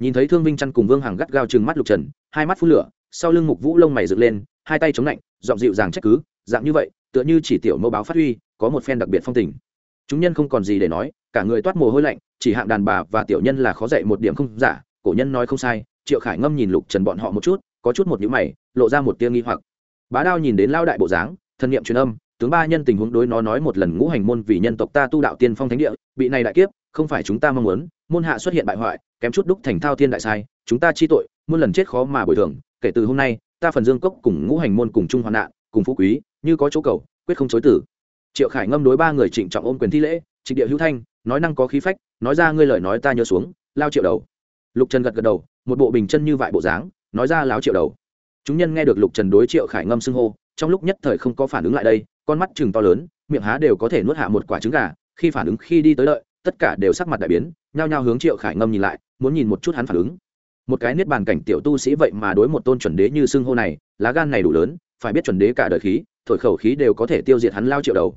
Nhìn thấy thương vinh chăn cùng vương hàng gắt gao chừng mắt lục trần, hai mắt phun lửa, sau lưng mục vũ lông mày dựng lên, hai tay chống lạnh, giọng dịu dàng trách cứ, dạng như vậy, tựa như chỉ tiểu mẫu báo phát huy, có một phen đặc biệt phong tình. Chúng nhân không còn gì để nói, cả người toát mồ hôi lạnh, chỉ hạng đàn bà và tiểu nhân là khó dạy một điểm không giả, cổ nhân nói không sai triệu khải ngâm nhìn lục trần bọn họ một chút, có chút một nhữ mày, lộ ra một tia nghi hoặc. Bá đao nhìn đến lao đại bộ dáng thân nhiệm truyền âm, tướng ba nhân tình huống đối nó nói một lần ngũ hành môn vì nhân tộc ta tu đạo tiên phong thánh địa, bị này đại kiếp, không phải chúng ta mong muốn, môn hạ xuất hiện bại hoại, kém chút đúc thành thao thiên đại sai, chúng ta chi tội, muôn lần chết khó mà bồi thường, kể từ hôm nay, ta phần dương cốc cùng ngũ hành môn cùng chung hoạn nạn, cùng phú quý, như có chỗ cầu, quyết không chối tử triệu khải ngâm đối ba người trịnh trọng ôm quyền thi lễ, trịnh địa hữu thanh, nói năng có khí phách, nói ra ngươi lời nói ta nhớ xuống, lao triệu đầu lục trần gật gật đầu, một bộ bình chân như vại bộ dáng, nói ra láo triệu đầu. Chúng nhân nghe được lục trần đối triệu khải ngâm xưng hô, trong lúc nhất thời không có phản ứng lại đây, con mắt chừng to lớn, miệng há đều có thể nuốt hạ một quả trứng gà, khi phản ứng khi đi tới lợi tất cả đều sắc mặt đại biến, nhao nhao hướng triệu khải ngâm nhìn lại, muốn nhìn một chút hắn phản ứng. Một cái niết bàn cảnh tiểu tu sĩ vậy mà đối một tôn chuẩn đế như xưng hô này, lá gan này đủ lớn, phải biết chuẩn đế cả đời khí, thổi khẩu khí đều có thể tiêu diệt hắn lao triệu đầu.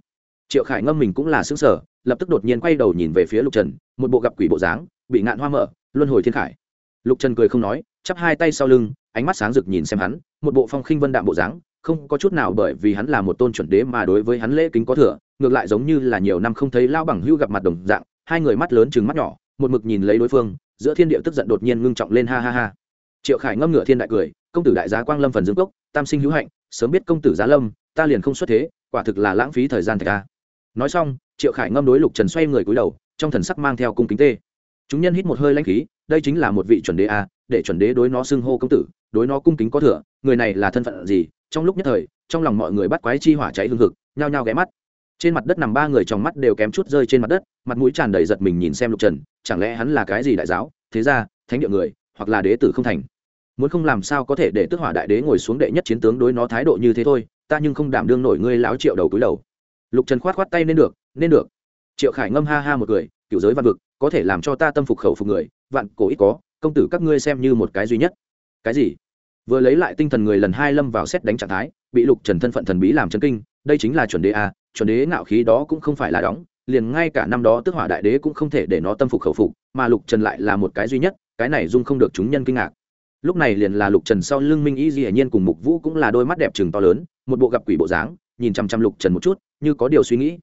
Triệu khải ngâm mình cũng là xứng sở lập tức đột nhiên quay đầu nhìn về phía lục trần, một bộ gặp quỷ bộ dáng bị ngạn hoa mở, luân hồi thiên khải. Lục trần cười không nói, chắp hai tay sau lưng, ánh mắt sáng rực nhìn xem hắn, một bộ phong khinh vân đạm bộ dáng, không có chút nào bởi vì hắn là một tôn chuẩn đế mà đối với hắn lễ kính có thừa, ngược lại giống như là nhiều năm không thấy lao bằng hưu gặp mặt đồng dạng, hai người mắt lớn chừng mắt nhỏ, một mực nhìn lấy đối phương, giữa thiên địa tức giận đột nhiên ngưng trọng lên ha ha ha. Triệu khải ngâm ngựa thiên đại cười, công tử đại giá quang lâm phần dương cốc, tam sinh hữu hạnh, sớm biết công tử giá lâm, ta liền không xuất thế, quả thực là lãng phí thời gian thạch ca nói xong, triệu khải ngâm đối lục trần xoay người cúi đầu, trong thần sắc mang theo cung kính tê chúng nhân hít một hơi lãnh khí, đây chính là một vị chuẩn đế a, để chuẩn đế đối nó xưng hô công tử, đối nó cung kính có thừa, người này là thân phận gì? Trong lúc nhất thời, trong lòng mọi người bắt quái chi hỏa cháy hương thực nhao nhao ghé mắt. Trên mặt đất nằm ba người trong mắt đều kém chút rơi trên mặt đất, mặt mũi tràn đầy giật mình nhìn xem lục trần, chẳng lẽ hắn là cái gì đại giáo? Thế ra, thánh địa người, hoặc là đế tử không thành. Muốn không làm sao có thể để tước hỏa đại đế ngồi xuống đệ nhất chiến tướng đối nó thái độ như thế thôi, ta nhưng không đảm đương nổi ngươi lão triệu đầu túi đầu. Lục trần khoát khoát tay, nên được nên được. Triệu khải ngâm ha ha một cười cựu giới văn vực có thể làm cho ta tâm phục khẩu phục người, vạn cổ ít có, công tử các ngươi xem như một cái duy nhất. Cái gì? Vừa lấy lại tinh thần người lần hai lâm vào xét đánh trạng thái, bị lục trần thân phận thần bí làm chân kinh, đây chính là chuẩn đế a, chuẩn đế ngạo khí đó cũng không phải là đóng, liền ngay cả năm đó tức hỏa đại đế cũng không thể để nó tâm phục khẩu phục, mà lục trần lại là một cái duy nhất, cái này dung không được chúng nhân kinh ngạc. Lúc này liền là lục trần sau lưng minh y di hải nhiên cùng mục vũ cũng là đôi mắt đẹp chừng to lớn, một bộ gặp quỷ bộ dáng, nhìn chăm chăm lục trần một chút, như có điều suy nghĩ.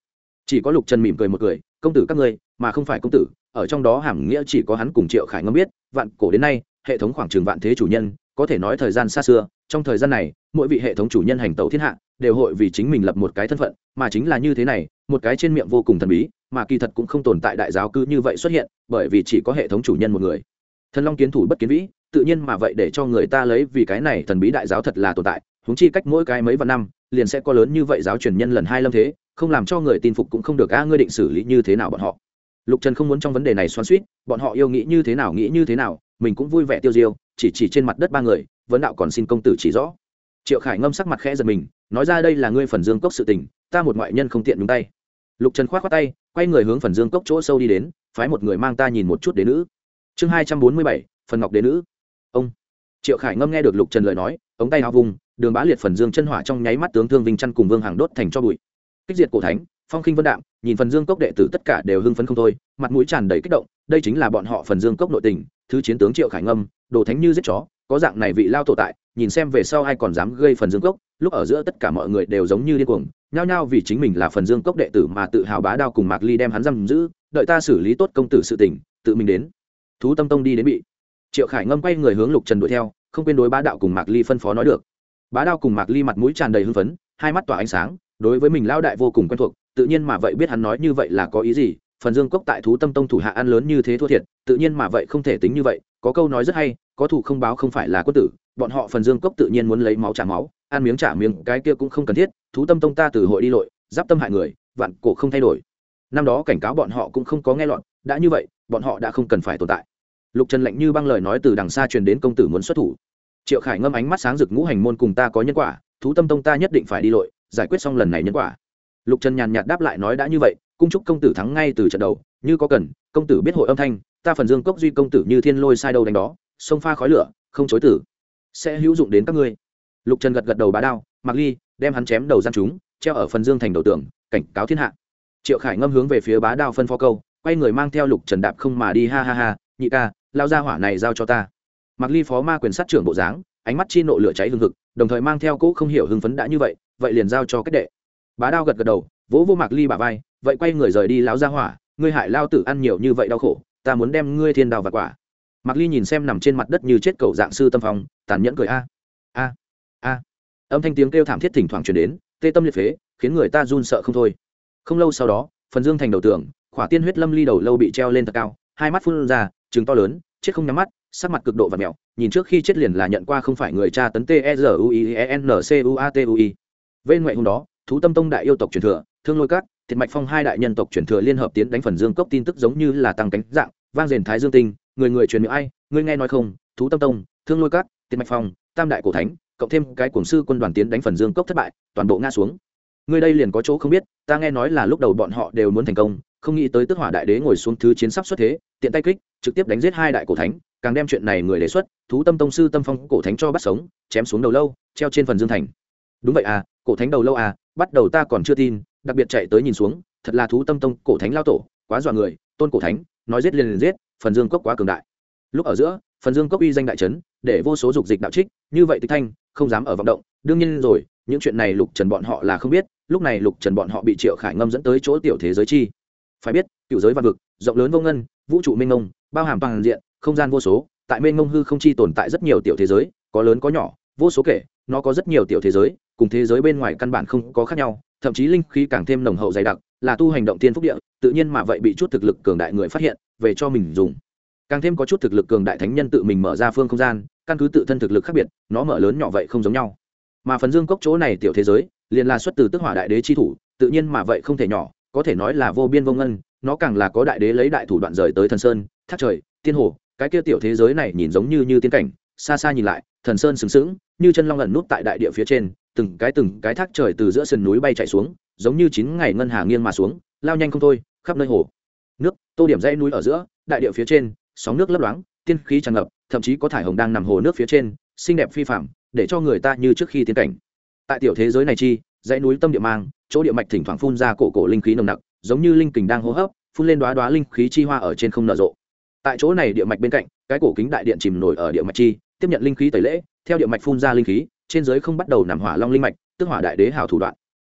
Chỉ có lục trần mỉm cười một cười, công tử các ngươi, mà không phải công tử ở trong đó hàm nghĩa chỉ có hắn cùng triệu khải ngâm biết, vạn cổ đến nay, hệ thống khoảng trường vạn thế chủ nhân, có thể nói thời gian xa xưa, trong thời gian này, mỗi vị hệ thống chủ nhân hành tẩu thiên hạ, đều hội vì chính mình lập một cái thân phận, mà chính là như thế này, một cái trên miệng vô cùng thần bí, mà kỳ thật cũng không tồn tại đại giáo cứ như vậy xuất hiện, bởi vì chỉ có hệ thống chủ nhân một người. Thần long kiến thủ bất kiến vĩ, tự nhiên mà vậy để cho người ta lấy vì cái này thần bí đại giáo thật là tồn tại húng chi cách mỗi cái mấy vạn năm, liền sẽ có lớn như vậy giáo truyền nhân lần hai lâm thế, không làm cho người tin phục cũng không được, a, ngươi định xử lý như thế nào bọn họ? Lục trần không muốn trong vấn đề này xoắn suýt, bọn họ yêu nghĩ như thế nào nghĩ như thế nào, mình cũng vui vẻ tiêu diêu, chỉ chỉ trên mặt đất ba người, vấn đạo còn xin công tử chỉ rõ. Triệu khải ngâm sắc mặt khẽ giật mình, nói ra đây là ngươi phần dương cốc sự tình, ta một ngoại nhân không tiện đúng tay. Lục trần k h o á t khoác tay, quay người hướng phần dương cốc chỗ sâu đi đến, phái một người mang ta nhìn một chút đế nữ. Chương hai trăm bốn mươi bảy, phần ngọc đế nữ. Ông. Triệu khải ngâm nghe được lục trần lời nói, ống tay áo vùng, đường bá liệt phần dương chân hỏa trong nháy mắt tướng thương vinh chăn cùng vương hàng đốt thành cho bụi. Kích diệt cổ thánh phong khinh vân đạm, nhìn phần dương cốc đệ tử tất cả đều hưng phấn không thôi, mặt mũi tràn đầy kích động, đây chính là bọn họ phần dương cốc nội tình, thứ chiến tướng triệu khải ngâm, đồ thánh như giết chó, có dạng này vị lao tổ tại, nhìn xem về sau ai còn dám gây phần dương cốc, lúc ở giữa tất cả mọi người đều giống như điên cuồng, nhao nhao vì chính mình là phần dương cốc đệ tử mà tự hào bá đao cùng mạc ly đem hắn giam giữ, đợi ta xử lý tốt công tử sự tỉnh tự mình đến. Thú tâm tông đi đến bị. Triệu khải ngâm quay người hướng lục trần đuổi theo, không quên đối bá đạo cùng mạc ly phân phó nói được. Bá đao cùng mạc ly mặt mũi tràn đầy hưng phấn, hai mắt tỏa ánh sáng, đối với mình lao đại vô cùng quen thuộc tự nhiên mà vậy biết hắn nói như vậy là có ý gì, phần dương cốc tại thú tâm tông thủ hạ ăn lớn như thế thua thiệt, tự nhiên mà vậy không thể tính như vậy, có câu nói rất hay, có thủ không báo không phải là quân tử, bọn họ phần dương cốc tự nhiên muốn lấy máu trả máu, ăn miếng trả miếng, cái kia cũng không cần thiết, thú tâm tông ta từ hội đi lội, giáp tâm hại người, vạn cổ không thay đổi. Năm đó cảnh cáo bọn họ cũng không có nghe lọt đã như vậy, bọn họ đã không cần phải tồn tại. Lục trần lạnh như băng lời nói từ đằng xa truyền đến công tử muốn xuất thủ. Triệu khải ngâm ánh mắt sáng rực ngũ hành môn cùng ta có nhân quả, thú tâm tông ta nhất định phải đi lội, giải quyết xong lần này nhân quả lục trần nhàn nhạt đáp lại nói đã như vậy, cung chúc công tử thắng ngay từ trận đầu, như có cần, công tử biết hội âm thanh, ta phần dương cốc duy công tử như thiên lôi sai đâu đánh đó, sông pha khói lửa, không chối tử. Sẽ hữu dụng đến các ngươi. Lục trần gật gật đầu bá đao, mặc ly, đem hắn chém đầu gian chúng, treo ở phần dương thành đầu tường, cảnh cáo thiên hạ. Triệu khải ngâm hướng về phía bá đao phân phó câu, quay người mang theo lục trần đạp không mà đi, ha ha ha, nhị ca, lao ra hỏa này giao cho ta. Mặc ly phó ma quyền sát trưởng bộ dáng, ánh mắt chi nộ lửa cháy hương hực, đồng thời mang theo cỗ không hiểu hưng phấn đã như vậy vậy liền giao cho cách đệ bá đao gật gật đầu, vỗ vô mạc ly bà vai, vậy quay người rời đi láo ra hỏa, ngươi hại lao tử ăn nhiều như vậy đau khổ, ta muốn đem ngươi thiên đào và quả. Mạc ly nhìn xem nằm trên mặt đất như chết cầu dạng sư tâm phòng tàn nhẫn cười, a a a. Âm thanh tiếng kêu thảm thiết thỉnh thoảng truyền đến, tê tâm liệt phế, khiến người ta run sợ không thôi. Không lâu sau đó, phần dương thành đầu tường, khỏa tiên huyết lâm ly đầu lâu bị treo lên thật cao, hai mắt phun ra trứng to lớn, chết không nhắm mắt, sắc mặt cực độ và mèo, nhìn trước khi chết liền là nhận qua không phải người cha tấn t e r u i e n c u a t u i. Bên ngoại hôm đó thú tâm tông đại yêu tộc truyền thừa, thương lôi cát thiệt mạch phong hai đại nhân tộc truyền thừa liên hợp tiến đánh phần dương cốc tin tức giống như là tăng cánh dạng, vang rền thái dương tinh, người người truyền miệng ai ngươi nghe nói không, thú tâm tông, thương lôi cát thiệt mạch phong, tam đại cổ thánh, cộng thêm cái cuồng sư quân đoàn tiến đánh phần dương cốc thất bại, toàn bộ ngã xuống. Ngươi đây liền có chỗ không biết, ta nghe nói là lúc đầu bọn họ đều muốn thành công, không nghĩ tới tức hỏa đại đế ngồi xuống thứ chiến sắp xuất thế, tiện tay kích, trực tiếp đánh giết hai đại cổ thánh, càng đem chuyện này người đề xuất, thú tâm tông sư tâm phong cổ thánh cho bắt sống, chém xuống đầu lâu, treo trên phần dương thành. Đúng vậy à cổ thánh đầu lâu à bắt đầu ta còn chưa tin, đặc biệt chạy tới nhìn xuống, thật là thú tâm tông cổ thánh lao tổ, quá dọa người, tôn cổ thánh, nói giết liền liền giết, phần dương cốc quá cường đại. Lúc ở giữa, phần dương cốc uy danh đại trấn, để vô số dục dịch đạo trích, như vậy tịch thanh, không dám ở vọng động, đương nhiên rồi, những chuyện này lục trần bọn họ là không biết, lúc này lục trần bọn họ bị triệu khải ngâm dẫn tới chỗ tiểu thế giới chi. Phải biết, cựu giới văn vực, rộng lớn vô ngân, vũ trụ mênh mông, bao hàm toàn diện, không gian vô số, tại mênh mông hư không chi tồn tại rất nhiều tiểu thế giới, có lớn có nhỏ, vô số kể, nó có rất nhiều tiểu thế giới cùng thế giới bên ngoài căn bản không có khác nhau, thậm chí linh khí càng thêm nồng hậu dày đặc, là tu hành động tiên phúc địa, tự nhiên mà vậy bị chút thực lực cường đại người phát hiện, về cho mình dùng. Càng thêm có chút thực lực cường đại thánh nhân tự mình mở ra phương không gian, căn cứ tự thân thực lực khác biệt, nó mở lớn nhỏ vậy không giống nhau. Mà phần dương cốc chỗ này tiểu thế giới, liền là xuất từ tức hỏa đại đế chi thủ, tự nhiên mà vậy không thể nhỏ, có thể nói là vô biên vô ngân, nó càng là có đại đế lấy đại thủ đoạn rời tới thần sơn, thác trời, tiên hồ, cái kia tiểu thế giới này nhìn giống như như tiên cảnh, xa xa nhìn lại, thần sơn sừng sững, như chân long ẩn nút tại đại địa phía trên từng cái từng cái thác trời từ giữa sườn núi bay chạy xuống, giống như chín ngày ngân hà nghiêng mà xuống, lao nhanh không thôi, khắp nơi hồ. Nước, tô điểm dãy núi ở giữa, đại địa phía trên, sóng nước lấp loáng, tiên khí tràn ngập, thậm chí có thải hồng đang nằm hồ nước phía trên, xinh đẹp phi phạm để cho người ta như trước khi tiến cảnh. Tại tiểu thế giới này chi, dãy núi tâm địa mang, chỗ địa mạch thỉnh thoảng phun ra cổ cổ linh khí nồng nặc, giống như linh kình đang hô hấp, phun lên đoá đoá linh khí chi hoa ở trên không nở rộ. Tại chỗ này địa mạch bên cạnh, cái cổ kính đại điện chìm nổi ở địa mạch chi, tiếp nhận linh khí tẩy lễ, theo địa mạch phun ra linh khí trên giới không bắt đầu nằm hỏa long linh mạch, tức hỏa đại đế hảo thủ đoạn.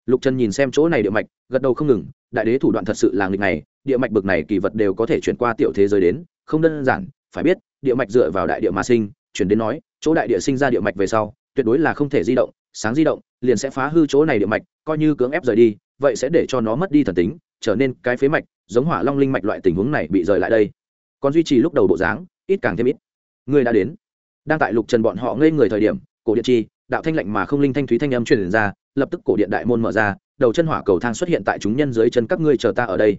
Lục trần nhìn xem chỗ này địa mạch, gật đầu không ngừng, đại đế thủ đoạn thật sự là nghịch này, địa mạch bực này kỳ vật đều có thể chuyển qua tiểu thế giới đến, không đơn giản, phải biết, địa mạch dựa vào đại địa mà sinh, chuyển đến nói, chỗ đại địa sinh ra địa mạch về sau, tuyệt đối là không thể di động, sáng di động, liền sẽ phá hư chỗ này địa mạch, coi như cưỡng ép rời đi, vậy sẽ để cho nó mất đi thần tính, trở nên cái phế mạch, giống hỏa long linh mạch loại tình huống này bị rời lại đây. Còn duy trì lúc đầu bộ dáng, ít càng thêm ít. Người đã đến. Đang tại lục trần bọn họ ngây người thời điểm, cổ điện chi đạo thanh lạnh mà không linh thanh thúy thanh âm truyền ra, lập tức cổ điện đại môn mở ra, đầu chân hỏa cầu thang xuất hiện tại chúng nhân dưới chân các ngươi chờ ta ở đây.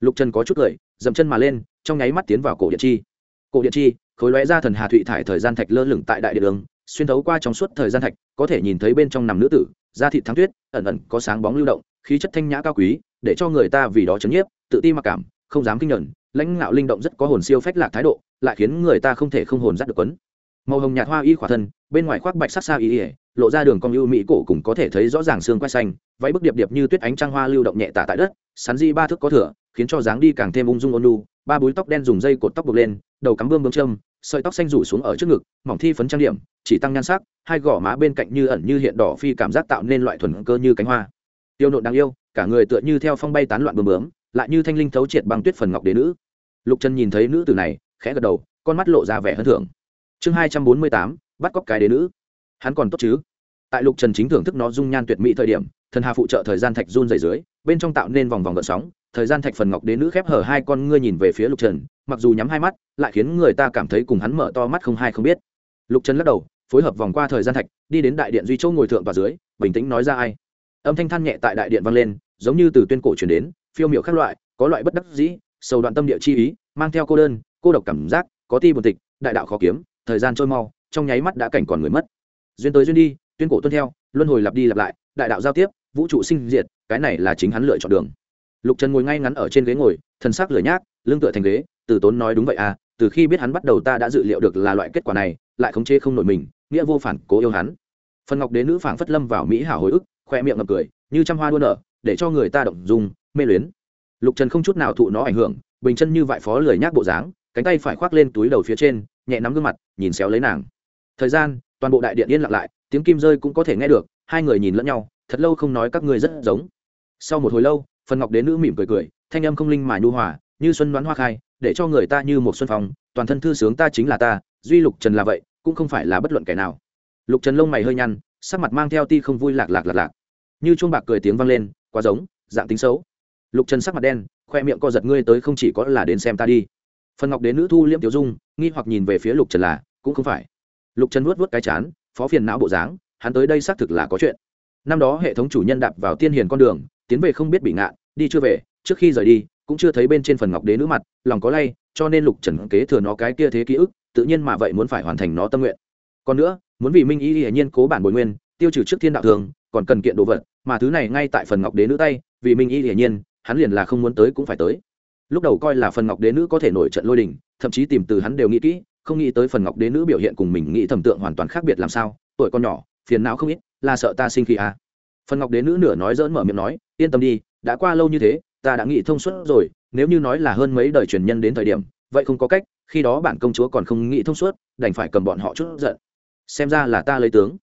Lục trần có chút cười, dậm chân mà lên, trong nháy mắt tiến vào cổ điện chi. Cổ điện chi, khối lóe ra thần hà thụy thải thời gian thạch lơ lửng tại đại điện đường, xuyên thấu qua trong suốt thời gian thạch, có thể nhìn thấy bên trong nằm nữ tử, da thịt thắng tuyết, ẩn ẩn có sáng bóng lưu động, khí chất thanh nhã cao quý, để cho người ta vì đó chấn nhiếp, tự ti mặc cảm, không dám kinh nhẫn lãnh ngạo linh động rất có hồn siêu phách lạc thái độ, lại khiến người ta không thể không hồn dắt được quấn. Màu hồng nhạt hoa y khỏa thân bên ngoài khoác bạch sắc xa y ỉa, lộ ra đường cong ưu mỹ cổ cũng có thể thấy rõ ràng xương quay xanh, váy bức điệp điệp như tuyết ánh trăng hoa lưu động nhẹ tả tại đất, sắn di ba thước có thửa, khiến cho dáng đi càng thêm ung dung ôn lu ba búi tóc đen dùng dây cột tóc buộc lên, đầu cắm bươm bươm châm, sợi tóc xanh rủ xuống ở trước ngực, mỏng thi phấn trang điểm, chỉ tăng nhan sắc, hai gò má bên cạnh như ẩn như hiện đỏ phi cảm giác tạo nên loại thuần cơ như cánh hoa. Tiêu nộn đáng yêu, cả người tựa như theo phong bay tán loạn bướm bướm, lại như thanh linh thấu triệt băng tuyết phần ngọc đế nữ. Lục trần nhìn thấy nữ tử này, khẽ gật đầu, con mắt lộ ra vẻ hơn thưởng chương hai trăm bốn mươi tám bắt cóc cái đế nữ. Hắn còn tốt chứ? Tại lục trần chính thưởng thức nó dung nhan tuyệt mỹ thời điểm, thần hà phụ trợ thời gian thạch run dày dưới, bên trong tạo nên vòng vòng gợn sóng, thời gian thạch phần ngọc đế nữ khép hở hai con ngươi nhìn về phía lục trần, mặc dù nhắm hai mắt, lại khiến người ta cảm thấy cùng hắn mở to mắt không hai không biết. Lục trần lắc đầu, phối hợp vòng qua thời gian thạch, đi đến đại điện duy châu ngồi thượng và dưới, bình tĩnh nói ra ai. Âm thanh than nhẹ tại đại điện vang lên, giống như từ tuyên cổ truyền đến, phiêu miệu các loại, có loại bất đắc dĩ, sầu đoạn tâm địa chi ý, mang theo cô đơn, cô độc cảm giác, có ti buồn tịch, đại đạo khó kiếm, thời gian trôi mau trong nháy mắt đã cảnh còn người mất. Duyên tới duyên đi, tuyên cổ tuân theo, luân hồi lặp đi lặp lại, đại đạo giao tiếp, vũ trụ sinh diệt, cái này là chính hắn lựa chọn đường. Lục trần ngồi ngay ngắn ở trên ghế ngồi thân xác lửa nhác, lưng tựa thành ghế, từ tốn nói đúng vậy à từ khi biết hắn bắt đầu ta đã dự liệu được là loại kết quả này, lại khống chế không nổi mình, nghĩa vô phản, cố yêu hắn. Phần ngọc đế nữ phảng phất lâm vào mỹ hảo hồi ức, khoe miệng ngập cười, như trăm hoa đua nở, để cho người ta động dung, mê luyến. Lục trần không chút nào thụ nó ảnh hưởng, bình chân như vại phó lười nhác bộ dáng, cánh tay phải khoác lên túi đầu phía trên, nhẹ nắm gương mặt, nhìn xéo lấy nàng thời gian, toàn bộ đại điện yên lặng lại, tiếng kim rơi cũng có thể nghe được, hai người nhìn lẫn nhau, thật lâu không nói các ngươi rất giống. Sau một hồi lâu, phần ngọc đến nữ mỉm cười cười, thanh âm không linh mà nhu hòa, như xuân đoán hoa khai, để cho người ta như một xuân phong, toàn thân thư sướng ta chính là ta, duy lục trần là vậy, cũng không phải là bất luận kẻ nào. Lục trần lông mày hơi nhăn, sắc mặt mang theo ti không vui lạc lạc lạc lạc. Như chuông bạc cười tiếng vang lên, quá giống, dạng tính xấu. Lục trần sắc mặt đen, khoe miệng co giật ngươi tới không chỉ có là đến xem ta đi. Phần ngọc đến nữ thu liễm tiểu dung, nghi hoặc nhìn về phía lục trần là, cũng không phải lục trần vuốt vuốt cái chán, phó phiền não bộ dáng, hắn tới đây xác thực là có chuyện. Năm đó hệ thống chủ nhân đạp vào tiên hiền con đường, tiến về không biết bị ngạn, đi chưa về, trước khi rời đi, cũng chưa thấy bên trên phần ngọc đế nữ mặt, lòng có lay, cho nên lục trần kế thừa nó cái kia thế ký ức, tự nhiên mà vậy muốn phải hoàn thành nó tâm nguyện. Còn nữa, muốn vì minh y hiển nhiên cố bản bồi nguyên, tiêu trừ trước thiên đạo thường, còn cần kiện đồ vật, mà thứ này ngay tại phần ngọc đế nữ tay, vì minh y hiển nhiên, hắn liền là không muốn tới cũng phải tới. Lúc đầu coi là phần ngọc đế nữ có thể nổi trận lôi đình, thậm chí tìm từ hắn đều nghĩ kỹ không nghĩ tới phần ngọc đế nữ biểu hiện cùng mình nghĩ thẩm tượng hoàn toàn khác biệt làm sao, tuổi con nhỏ, phiền não không ít, là sợ ta sinh khi à. phần ngọc đế nữ nửa nói dỡn mở miệng nói, yên tâm đi, đã qua lâu như thế, ta đã nghĩ thông suốt rồi, nếu như nói là hơn mấy đời truyền nhân đến thời điểm, vậy không có cách, khi đó bản công chúa còn không nghĩ thông suốt, đành phải cầm bọn họ chút giận. Xem ra là ta lấy tướng.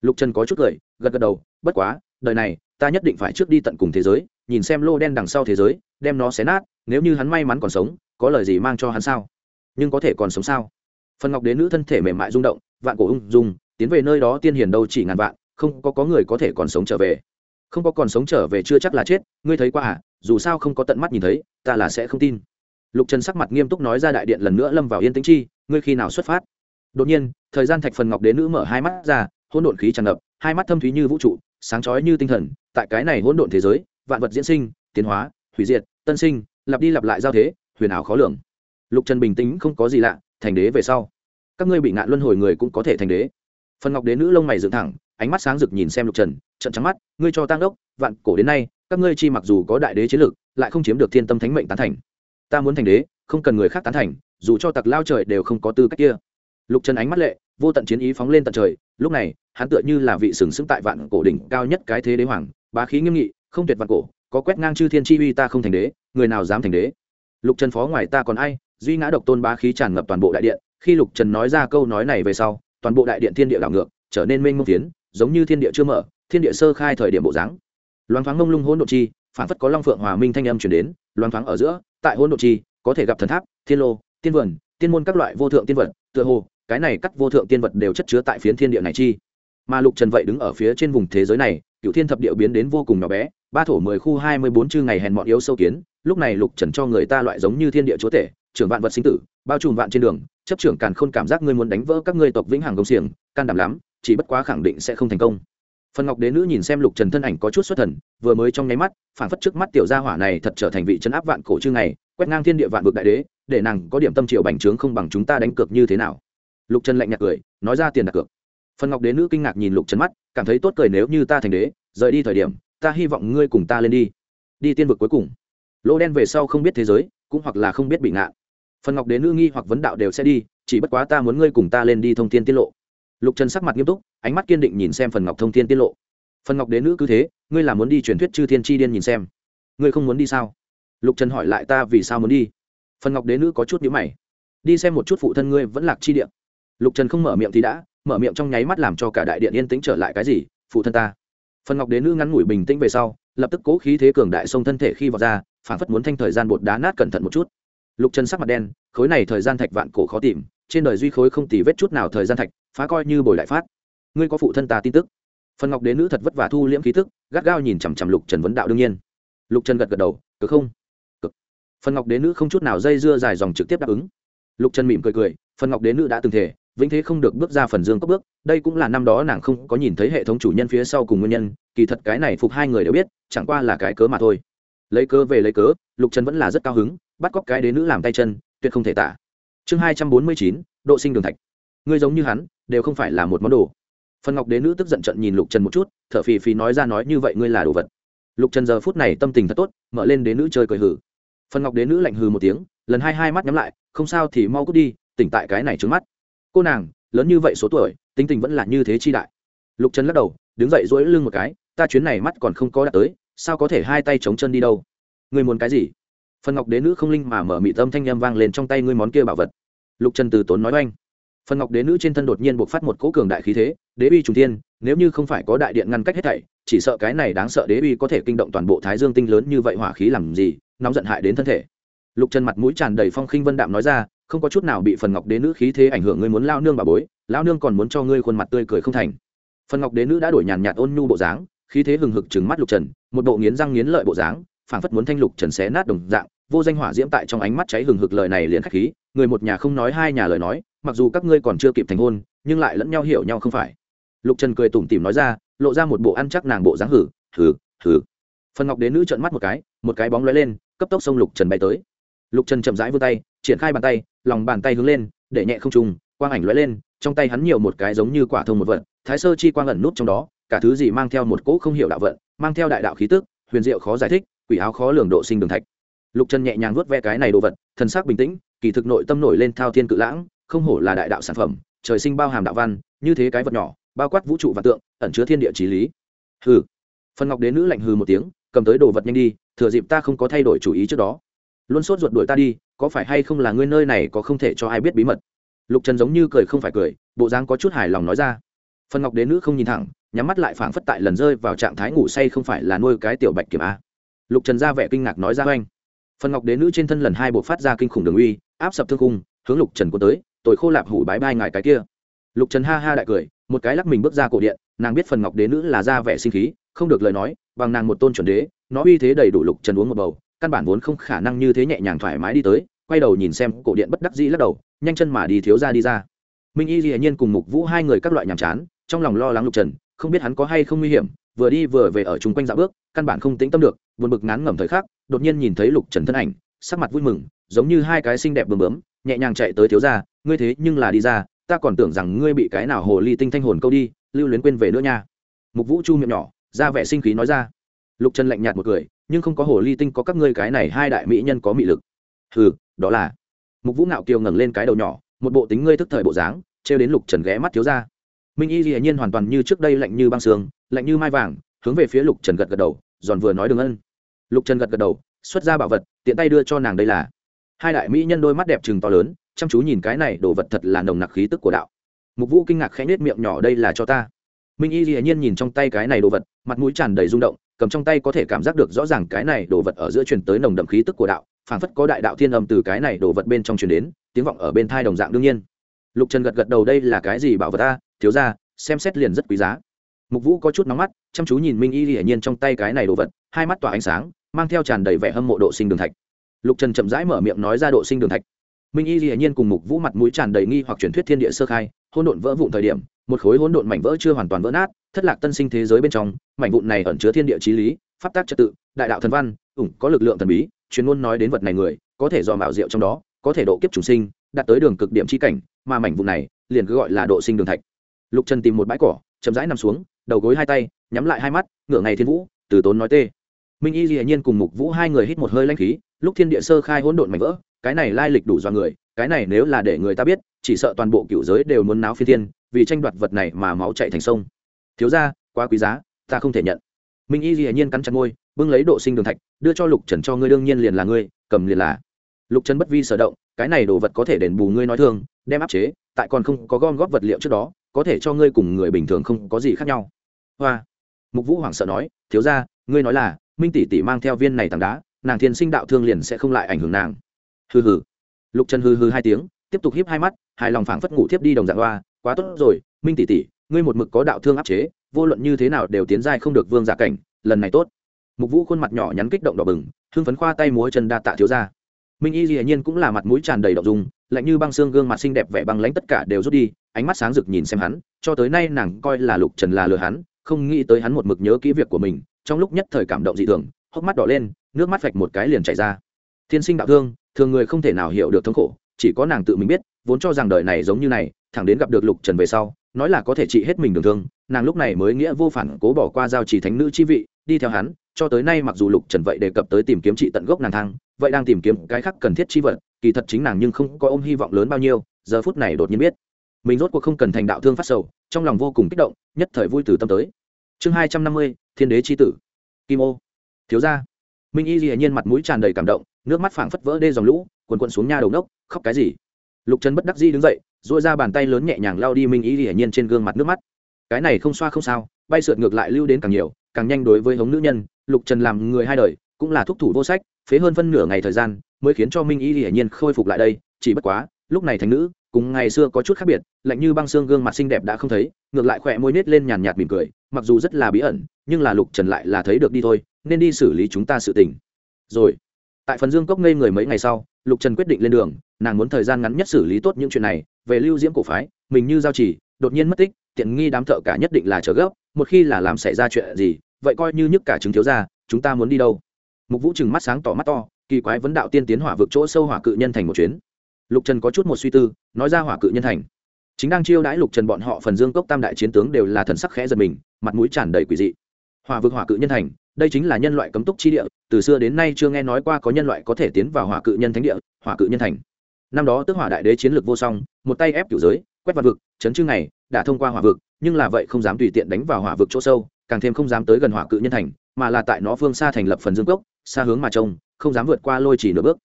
Lục trần có chút cười, gật gật đầu, bất quá, đời này, ta nhất định phải trước đi tận cùng thế giới, nhìn xem lô đen đằng sau thế giới, đem nó xé nát, nếu như hắn may mắn còn sống, có lời gì mang cho hắn sao? Nhưng có thể còn sống sao? Phần ngọc đế nữ thân thể mềm mại rung động, vạn cổ ung dung, tiến về nơi đó tiên hiền đâu chỉ ngàn vạn, không có có người có thể còn sống trở về. Không có còn sống trở về chưa chắc là chết, ngươi thấy qua à dù sao không có tận mắt nhìn thấy, ta là sẽ không tin. Lục trần sắc mặt nghiêm túc nói ra đại điện lần nữa lâm vào yên tĩnh chi, ngươi khi nào xuất phát? Đột nhiên, thời gian thạch phần ngọc đế nữ mở hai mắt ra, hỗn độn khí tràn ngập, hai mắt thâm thúy như vũ trụ, sáng chói như tinh thần, tại cái này hỗn độn thế giới, vạn vật diễn sinh, tiến hóa, hủy diệt, tân sinh, lặp đi lặp lại giao thế, huyền ảo khó lường. Lục trần bình tĩnh không có gì lạ thành đế về sau. Các ngươi bị ngạn luân hồi người cũng có thể thành đế. Phần ngọc đế nữ lông mày dựng thẳng, ánh mắt sáng rực nhìn xem lục trần trận trắng mắt, ngươi cho tăng đốc, vạn cổ đến nay, các ngươi chi mặc dù có đại đế chiến lực, lại không chiếm được thiên tâm thánh mệnh tán thành. Ta muốn thành đế, không cần người khác tán thành, dù cho tặc lao trời đều không có tư cách kia. Lục trần ánh mắt lệ, vô tận chiến ý phóng lên tận trời, lúc này, hắn tựa như là vị sừng sững tại vạn cổ đỉnh cao nhất cái thế đế hoàng, bá khí nghiêm nghị, không tuyệt vạn cổ, có quét ngang chư thiên chi uy ta không thành đế, người nào dám thành đế? Lục trần phó ngoài ta còn ai duy ngã độc tôn bá khí tràn ngập toàn bộ đại điện, khi lục trần nói ra câu nói này về sau, toàn bộ đại điện thiên địa đảo ngược, trở nên mênh mông tiến giống như thiên địa chưa mở, thiên địa sơ khai thời điểm bộ dáng. Loáng thoáng mông lung hỗn độ chi, phản phất có long phượng hòa minh thanh âm chuyển đến loáng thoáng ở giữa, tại hỗn độ chi, có thể gặp thần tháp, thiên lô, tiên vườn, tiên môn các loại vô thượng tiên vật, tựa hồ, cái này cắt vô thượng tiên vật đều chất chứa tại phiến thiên địa này chi. Mà lục trần vậy đứng ở phía trên vùng thế giới này, cựu thiên thập địa biến đến vô cùng nhỏ bé, ba thổ mười khu hai mươi bốn chư ngày hèn mọn yếu sâu kiến, lúc này lục trần cho người ta loại giống như thiên địa chúa tể trưởng vạn vật sinh tử, bao trùm vạn trên đường, chấp trưởng càn khôn cảm giác ngươi muốn đánh vỡ các ngươi tộc vĩnh hằng công xiềng, can đảm lắm, chỉ bất quá khẳng định sẽ không thành công. Phần ngọc đế nữ nhìn xem lục trần thân ảnh có chút xuất thần, vừa mới trong nháy mắt phản phất trước mắt tiểu gia hỏa này thật trở thành vị trấn áp vạn cổ chư ngày, quét ngang thiên địa vạn vực đại đế, để nàng có điểm tâm triệu bành trướng không bằng chúng ta đánh cược như thế nào. Lục trần lạnh nhạt cười, nói ra tiền đặt cược. Phần ngọc đế nữ kinh ngạc nhìn lục trần mắt, cảm thấy tốt cười nếu như ta thành đế, rời đi thời điểm, ta hy vọng ngươi cùng ta lên đi. Đi tiên vực cuối cùng. Lỗ đen về sau không biết thế giới, cũng hoặc là không biết bị ngạn phần ngọc đế nữ nghi hoặc vấn đạo đều sẽ đi, chỉ bất quá ta muốn ngươi cùng ta lên đi thông tin tiết lộ. Lục trần sắc mặt nghiêm túc, ánh mắt kiên định nhìn xem phần ngọc thông tin tiết lộ. Phần ngọc đế nữ cứ thế, ngươi là muốn đi truyền thuyết chư thiên tri điên nhìn xem. Ngươi không muốn đi sao? Lục trần hỏi lại ta vì sao muốn đi? Phần ngọc đế nữ có chút nhữ mày. Đi xem một chút phụ thân ngươi vẫn lạc chi điện lục trần không mở miệng thì đã, mở miệng trong nháy mắt làm cho cả đại điện yên tĩnh trở lại cái gì, phụ thân ta. Phần ngọc đế nữ ngắn ngủi bình tĩnh về sau, lập tức cố khí thế cường đại sông thân thể khi vào ra phản phất muốn thanh thời gian bột đá nát cẩn thận một chút lục trần sắc mặt đen, khối này thời gian thạch vạn cổ khó tìm, trên đời duy khối không tì vết chút nào thời gian thạch, phá coi như bồi đại phát. Ngươi có phụ thân ta tin tức? Phần ngọc đế nữ thật vất vả thu liễm khí tức, gắt gao nhìn chằm chằm lục trần vấn đạo đương nhiên. Lục trần gật gật đầu, cực không, cực. Phần ngọc đế nữ không chút nào dây dưa dài dòng trực tiếp đáp ứng. Lục trần mỉm cười cười, phần ngọc đế nữ đã từng thể, vĩnh thế không được bước ra phần dương cốc bước, đây cũng là năm đó nàng không có nhìn thấy hệ thống chủ nhân phía sau cùng nguyên nhân, kỳ thật cái này phục hai người đều biết, chẳng qua là cái cớ mà thôi. Lấy cớ về lấy cớ, lục trần vẫn là rất cao hứng bắt cóc cái đế nữ làm tay chân, tuyệt không thể tả. Chương hai trăm bốn mươi chín, độ sinh đường thạch. Ngươi giống như hắn, đều không phải là một món đồ. Phần ngọc đế nữ tức giận trận nhìn lục trần một chút t h ở phì phì nói ra nói như vậy ngươi là đồ vật. Lục trần giờ phút này tâm tình thật tốt, mở lên đế nữ chơi cười hử. Phần ngọc đế nữ lạnh hừ một tiếng, lần hai hai mắt nhắm lại, không sao thì mau cút đi, tỉnh tại cái này trước mắt. Cô nàng, lớn như vậy số tuổi, tính tình vẫn là như thế chi đại. Lục trần lắc đầu, đứng dậy dỗi lưng một cái, ta chuyến này mắt còn không có đạt tới, sao có thể hai tay chống chân đi đâu? Ngươi muốn cái gì? Phần ngọc đế nữ không linh mà mở mị tâm thanh â m vang lên trong tay ngươi món kia bảo vật. Lục trần từ tốn nói oanh. Phần ngọc đế nữ trên thân đột nhiên buộc phát một cỗ cường đại khí thế, đế uy trùng tiên nếu như không phải có đại điện ngăn cách hết thảy, chỉ sợ cái này đáng sợ đế uy có thể kinh động toàn bộ thái dương tinh lớn như vậy hỏa khí làm gì, nóng giận hại đến thân thể. Lục trần mặt mũi tràn đầy phong khinh vân đạm nói ra, không có chút nào bị phần ngọc đế nữ khí thế ảnh hưởng ngươi muốn lao nương bà bối, lao nương còn muốn cho ngươi khuôn mặt tươi cười không thành. Phần ngọc đế nữ đã đổi nhàn nhạt ôn nhu bộ dáng, khí thế hừng hực trừng mắt lục trần, một bộ nghiến răng nghiến lợi bộ dáng, phảng phất muốn thanh lục trần xé nát đồng dạng vô danh hỏa diễm tại trong ánh mắt cháy hừng hực lời này liền khách khí, người một nhà không nói hai nhà lời nói, mặc dù các ngươi còn chưa kịp thành hôn, nhưng lại lẫn nhau hiểu nhau không phải. Lục trần cười tủm tỉm nói ra, lộ ra một bộ ăn chắc nàng bộ dáng hử hử hử. Phần ngọc đế nữ trợn mắt một cái một cái bóng lóe lên, cấp tốc xông lục trần bay tới. Lục trần chậm rãi vươn tay, triển khai bàn tay, lòng bàn tay hướng lên, để nhẹ không trùng quang ảnh lóe lên, trong tay hắn nhiều một cái giống như quả thông một vật thái sơ chi quang ẩn nút trong đó, cả thứ gì mang theo một cỗ không hiểu đạo vận, mang theo đại đạo khí tức, huyền diệu khó giải thích, quỷ áo khó lường độ sinh đường thạch lục trần nhẹ nhàng vuốt ve cái này đồ vật, thần sắc bình tĩnh, kỳ thực nội tâm nổi lên thao thiên cự lãng, không hổ là đại đạo sản phẩm, trời sinh bao hàm đạo văn, như thế cái vật nhỏ, bao quát vũ trụ và tượng, ẩn chứa thiên địa trí lý. Hừ. Phần ngọc đế nữ lạnh hừ một tiếng, cầm tới đồ vật nhanh đi, thừa dịp ta không có thay đổi chủ ý trước đó. Luôn sốt ruột đuổi ta đi, có phải hay không là ngươi nơi này có không thể cho ai biết bí mật? Lục trần giống như cười không phải cười, bộ dáng có chút hài lòng nói ra. Phần ngọc đế nữ không nhìn thẳng, nhắm mắt lại phảng phất tại lần rơi vào trạng thái ngủ say không phải là nuôi cái tiểu bạch kiểm a. Lục trần ra vẻ kinh ngạc nói ra, oanh phần ngọc đế nữ trên thân lần hai bộ phát ra kinh khủng đường uy, áp sập thương khung, hướng lục trần có tới tội khô lạp hủ bái bai ngài cái kia. Lục trần ha ha đại cười, một cái lắc mình bước ra cổ điện, nàng biết phần ngọc đế nữ là ra vẻ sinh khí, không được lời nói, bằng nàng một tôn chuẩn đế, nó uy thế đầy đủ lục trần uống một bầu, căn bản vốn không khả năng như thế nhẹ nhàng thoải mái đi tới, quay đầu nhìn xem cổ điện bất đắc dĩ lắc đầu, nhanh chân mà đi thiếu ra đi ra. Minh y hiển nhiên cùng mục vũ hai người các loại nhàm chán, trong lòng lo lắng lục trần, không biết hắn có hay không nguy hiểm, vừa đi vừa về ở chung quanh dạo bước, căn bản không tĩnh tâm được, buồn bực ngán ngẩm thời khắc đột nhiên nhìn thấy lục trần thân ảnh, sắc mặt vui mừng, giống như hai cái xinh đẹp bướm bướm, nhẹ nhàng chạy tới thiếu gia, ngươi thế nhưng là đi ra, ta còn tưởng rằng ngươi bị cái nào hồ ly tinh thanh hồn câu đi, lưu luyến quên về nữa nha. Mục vũ chu miệng nhỏ, ra vẻ sinh khí nói ra. Lục trần lạnh nhạt một cười, nhưng không có hồ ly tinh có các ngươi cái này hai đại mỹ nhân có mị lực. Hừ, đó là. Mục vũ ngạo kiều ngẩng lên cái đầu nhỏ, một bộ tính ngươi thức thời bộ dáng, trêu đến lục trần ghé mắt thiếu ra minh y hiển nhiên hoàn toàn như trước đây lạnh như băng sương, lạnh như mai vàng, hướng về phía lục trần gật gật đầu, giòn vừa nói đường ân lục trần gật gật đầu, xuất ra bảo vật, tiện tay đưa cho nàng đây là. Hai đại mỹ nhân đôi mắt đẹp trừng to lớn, chăm chú nhìn cái này đồ vật thật là nồng nặc khí tức của đạo. Mục vũ kinh ngạc khẽ nết miệng nhỏ, đây là cho ta. Minh y dĩ nhiên nhìn trong tay cái này đồ vật, mặt mũi tràn đầy rung động, cầm trong tay có thể cảm giác được rõ ràng cái này đồ vật ở giữa truyền tới nồng đậm khí tức của đạo, phảng phất có đại đạo thiên âm từ cái này đồ vật bên trong truyền đến, tiếng vọng ở bên thai đồng dạng đương nhiên. Lục trần gật gật đầu, đây là cái gì bảo vật ta? Thiếu ra xem xét liền rất quý giá. Mục vũ có chút nóng mắt, chăm chú nhìn minh y hiển nhiên trong tay cái này đồ vật, hai mắt tỏa ánh sáng mang theo tràn đầy vẻ hâm mộ độ sinh đường thạch. Lục trần chậm rãi mở miệng nói ra độ sinh đường thạch. Minh y dĩ nhiên cùng mục vũ mặt mũi tràn đầy nghi hoặc truyền thuyết thiên địa sơ khai, hỗn độn vỡ vụn thời điểm, một khối hỗn độn mảnh vỡ chưa hoàn toàn vỡ nát, thất lạc tân sinh thế giới bên trong, mảnh vụn này ẩn chứa thiên địa trí lý, pháp tác trật tự, đại đạo thần văn, ủng có lực lượng thần bí, chuyên môn nói đến vật này người, có thể do mạo rượu trong đó, có thể độ kiếp chủ sinh, đạt tới đường cực điểm chi cảnh, mà mảnh vụn này liền cứ gọi là độ sinh đường thạch. Lục trần tìm một bãi cỏ, chậm rãi nằm xuống, đầu gối hai tay, nhắm lại hai mắt, ngửa ngày thiên vũ, từ tốn nói tê minh y dĩ nhiên cùng mục vũ hai người hít một hơi lanh khí, lúc thiên địa sơ khai hỗn độn mảnh vỡ, cái này lai lịch đủ do người, cái này nếu là để người ta biết, chỉ sợ toàn bộ cựu giới đều muốn náo phi thiên, vì tranh đoạt vật này mà máu chạy thành sông. Thiếu ra quá quý giá, ta không thể nhận. Minh y dĩ nhiên cắn chặt ngôi bưng lấy độ sinh đường thạch, đưa cho lục trần cho ngươi, đương nhiên liền là ngươi, cầm liền là. Lục trần bất vi sở động, cái này đồ vật có thể đền bù ngươi nói thương đem áp chế, tại còn không có gom góp vật liệu trước đó, có thể cho ngươi cùng người bình thường không có gì khác nhau. Hoa. Mục vũ hoảng sợ nói, thiếu ra ngươi nói là minh tỷ tỷ mang theo viên này tảng đá, nàng thiên sinh đạo thương liền sẽ không lại ảnh hưởng nàng. Hừ hừ. Lục trần hừ hừ hai tiếng, tiếp tục hiếp hai mắt, hài lòng phảng phất ngủ thiếp đi đồng dạng hoa. Quá tốt rồi, minh tỷ tỷ, ngươi một mực có đạo thương áp chế, vô luận như thế nào đều tiến giai không được vương giả cảnh, lần này tốt. Mục vũ khuôn mặt nhỏ nhắn kích động đỏ bừng, hưng phấn khoa tay múa chân đa tạ thiếu ra minh y dĩ nhiên cũng là mặt mũi tràn đầy đậu dùng lạnh như băng xương gương mặt xinh đẹp vẻ băng lãnh tất cả đều rút đi, ánh mắt sáng rực nhìn xem hắn, cho tới nay nàng coi là lục trần là lừa hắn, không nghĩ tới hắn một mực nhớ kỹ việc của mình trong lúc nhất thời cảm động dị thường, hốc mắt đỏ lên, nước mắt vạch một cái liền chảy ra. Thiên sinh đạo thương, thường người không thể nào hiểu được thống khổ, chỉ có nàng tự mình biết, vốn cho rằng đời này giống như này, thẳng đến gặp được lục trần về sau, nói là có thể trị hết mình đường thương, nàng lúc này mới nghĩa vô phản cố bỏ qua giao chỉ thánh nữ chi vị, đi theo hắn, cho tới nay mặc dù lục trần vậy đề cập tới tìm kiếm trị tận gốc nàng thang, vậy đang tìm kiếm cái khác cần thiết chi vật, kỳ thật chính nàng nhưng không có ôm hy vọng lớn bao nhiêu, giờ phút này đột nhiên biết, mình rốt cuộc không cần thành đạo thương phát sầu, trong lòng vô cùng kích động, nhất thời vui từ tâm tới chương hai trăm năm mươi, thiên đế chi tử. Kim ô. Thiếu gia. Minh y dĩ nhiên mặt mũi tràn đầy cảm động, nước mắt phảng phất vỡ đê dòng lũ quần quần xuống nha đầu nốc khóc cái gì? Lục trần bất đắc di đứng dậy dội ra bàn tay lớn nhẹ nhàng lao đi minh y dĩ nhiên trên gương mặt nước mắt. Cái này không xoa không sao, bay sượt ngược lại lưu đến càng nhiều, càng nhanh đối với hống nữ nhân, lục trần làm người hai đời, cũng là thúc thủ vô sách, phế hơn phân nửa ngày thời gian, mới khiến cho minh y hiển nhiên khôi phục lại đây, chỉ bất quá, lúc này thành nữ, cùng ngày xưa có chút khác biệt, lạnh như băng xương gương mặt xinh đẹp đã không thấy, ngược lại khỏe môi nết lên nhàn nhạt mỉm cười mặc dù rất là bí ẩn, nhưng là lục trần lại là thấy được đi thôi, nên đi xử lý chúng ta sự tình. Rồi, tại phần dương cốc ngây người mấy ngày sau, lục trần quyết định lên đường, nàng muốn thời gian ngắn nhất xử lý tốt những chuyện này, về lưu diễm cổ phái, mình như giao chỉ, đột nhiên mất tích, tiện nghi đám thợ cả nhất định là chờ gấp, một khi là làm xảy ra chuyện gì, vậy coi như nhức cả chứng thiếu ra, chúng ta muốn đi đâu? Mục vũ trừng mắt sáng tỏ mắt to, kỳ quái vấn đạo tiên tiến hỏa vực chỗ sâu hỏa cự nhân thành một chuyến. Lục trần có chút một suy tư, nói ra hỏa cự nhân thành chính đang chiêu đãi lục trần bọn họ phần dương cốc tam đại chiến tướng đều là thần sắc khẽ giật mình, mặt mũi tràn đầy quỷ dị. Hỏa vực hỏa cự nhân thành, đây chính là nhân loại cấm túc chi địa, từ xưa đến nay chưa nghe nói qua có nhân loại có thể tiến vào hỏa cự nhân thánh địa, hỏa cự nhân thành. Năm đó tức hỏa đại đế chiến lược vô song, một tay ép kiểu giới, quét vạn vực, chấn chư này đã thông qua hỏa vực, nhưng là vậy không dám tùy tiện đánh vào hỏa vực chỗ sâu, càng thêm không dám tới gần hỏa cự nhân thành, mà là tại nó phương xa thành lập phần dương cốc, xa hướng mà trông, không dám vượt qua lôi chỉ nửa bước.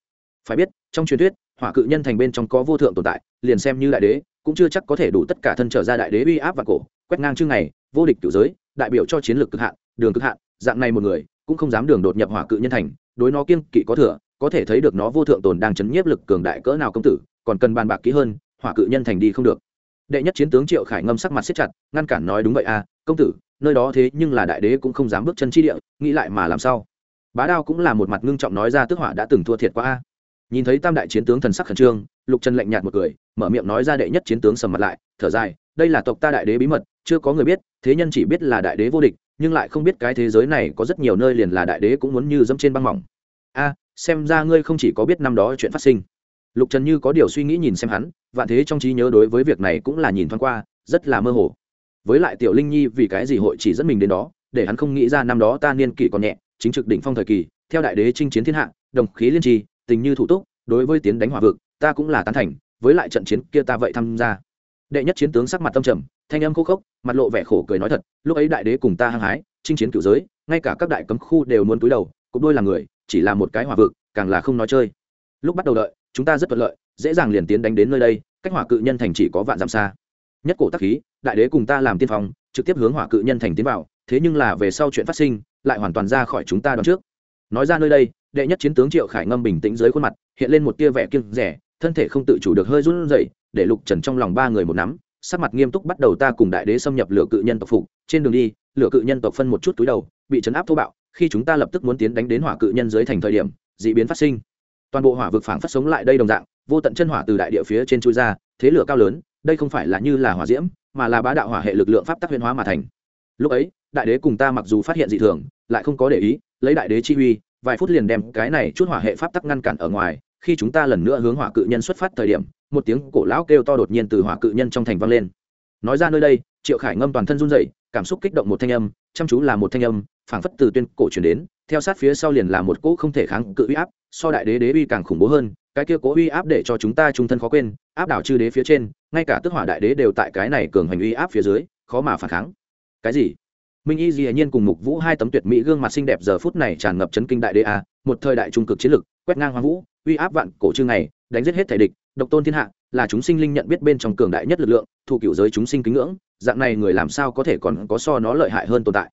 Phải biết, trong truyền thuyết, hỏa cự nhân thành bên trong có vô thượng tồn tại, liền xem như đại đế cũng chưa chắc có thể đủ tất cả thân trở ra đại đế uy áp và cổ, quét ngang chương này vô địch cựu giới, đại biểu cho chiến lược cực hạn, đường cực hạn, dạng này một người, cũng không dám đường đột nhập hỏa cự nhân thành, đối nó kiên kỵ có thừa, có thể thấy được nó vô thượng tồn đang chấn nhiếp lực cường đại cỡ nào công tử, còn cần bàn bạc kỹ hơn, hỏa cự nhân thành đi không được. Đệ nhất chiến tướng triệu khải ngâm sắc mặt siết chặt, ngăn cản nói đúng vậy à công tử, nơi đó thế nhưng là đại đế cũng không dám bước chân chi địa, nghĩ lại mà làm sao? Bá đao cũng là một mặt ngưng trọng nói ra tức hỏa đã từng thua thiệt quá a nhìn thấy tam đại chiến tướng thần sắc khẩn trương, lục trần lạnh nhạt một cười, mở miệng nói ra đệ nhất chiến tướng sầm mặt lại, thở dài, đây là tộc ta đại đế bí mật, chưa có người biết, thế nhân chỉ biết là đại đế vô địch, nhưng lại không biết cái thế giới này có rất nhiều nơi liền là đại đế cũng muốn như dẫm trên băng mỏng. A, xem ra ngươi không chỉ có biết năm đó chuyện phát sinh. Lục trần như có điều suy nghĩ nhìn xem hắn, vạn thế trong trí nhớ đối với việc này cũng là nhìn thoáng qua, rất là mơ hồ. Với lại tiểu linh nhi vì cái gì hội chỉ dẫn mình đến đó, để hắn không nghĩ ra năm đó ta niên kỷ còn nhẹ, chính trực đỉnh phong thời kỳ, theo đại đế chinh chiến thiên hạ, đồng khí liên trì tình như thủ túc, đối với tiến đánh hỏa vực, ta cũng là tán thành, với lại trận chiến kia ta vậy tham gia. Đệ nhất chiến tướng sắc mặt tâm trầm, thanh âm khô khốc, mặt lộ vẻ khổ cười nói thật, lúc ấy đại đế cùng ta hăng hái, chinh chiến cửu giới, ngay cả các đại cấm khu đều muốn túi đầu cũng đôi là người, chỉ là một cái hỏa vực, càng là không nói chơi. Lúc bắt đầu đợi, chúng ta rất thuận lợi, dễ dàng liền tiến đánh đến nơi đây, cách hỏa cự nhân thành chỉ có vạn dặm xa. Nhất cổ tắc khí, đại đế cùng ta làm tiên phong, trực tiếp hướng hỏa cự nhân thành tiến vào, thế nhưng là về sau chuyện phát sinh, lại hoàn toàn ra khỏi chúng ta đón trước. Nói ra nơi đây đệ nhất chiến tướng triệu khải ngâm bình tĩnh dưới khuôn mặt, hiện lên một tia vẻ kiêng rẻ, thân thể không tự chủ được hơi run rẩy, để lục trần trong lòng ba người một nắm, sắc mặt nghiêm túc bắt đầu ta cùng đại đế xâm nhập lửa cự nhân tộc phục, trên đường đi, lửa cự nhân tộc phân một chút túi đầu, bị chấn áp thô bạo, khi chúng ta lập tức muốn tiến đánh đến hỏa cự nhân dưới thành thời điểm, d ị biến phát sinh. Toàn bộ hỏa vực phảng phát sống lại đây đồng dạng, vô tận chân hỏa từ đại địa phía trên chui ra, thế lửa cao lớn, đây không phải là như là hỏa diễm, mà là bá đạo hỏa hệ lực lượng pháp tắc huyền hóa mà thành. Lúc ấy, đại đế cùng ta mặc dù phát hiện dị thường, lại không có để ý, lấy đại đế chi uy vài phút liền đem cái này chút hỏa hệ pháp tắc ngăn cản ở ngoài, khi chúng ta lần nữa hướng hỏa cự nhân xuất phát thời điểm, một tiếng cổ lão kêu to đột nhiên từ hỏa cự nhân trong thành vang lên. Nói ra nơi đây, triệu khải ngâm toàn thân run rẩy, cảm xúc kích động một thanh âm, chăm chú là một thanh âm, phảng phất từ tuyên cổ truyền đến, theo sát phía sau liền là một cỗ không thể kháng cự uy áp, so đại đế đế uy càng khủng bố hơn, cái kia cố uy áp để cho chúng ta trung thân khó quên, áp đảo chư đế phía trên, ngay cả tức hỏa đại đế đều tại cái này cường hành uy áp phía dưới, khó mà phản kháng. Cái gì? Minh y dĩ nhiên cùng mục vũ hai tấm tuyệt mỹ gương mặt xinh đẹp giờ phút này tràn ngập chấn kinh đại đế a, một thời đại trung cực chiến lực quét ngang hoàng vũ, uy áp vạn cổ chương này đánh giết hết thể địch, độc tôn thiên hạ, là chúng sinh linh nhận biết bên trong cường đại nhất lực lượng, thu cựu giới chúng sinh kính ngưỡng, dạng này người làm sao có thể còn có so nó lợi hại hơn tồn tại.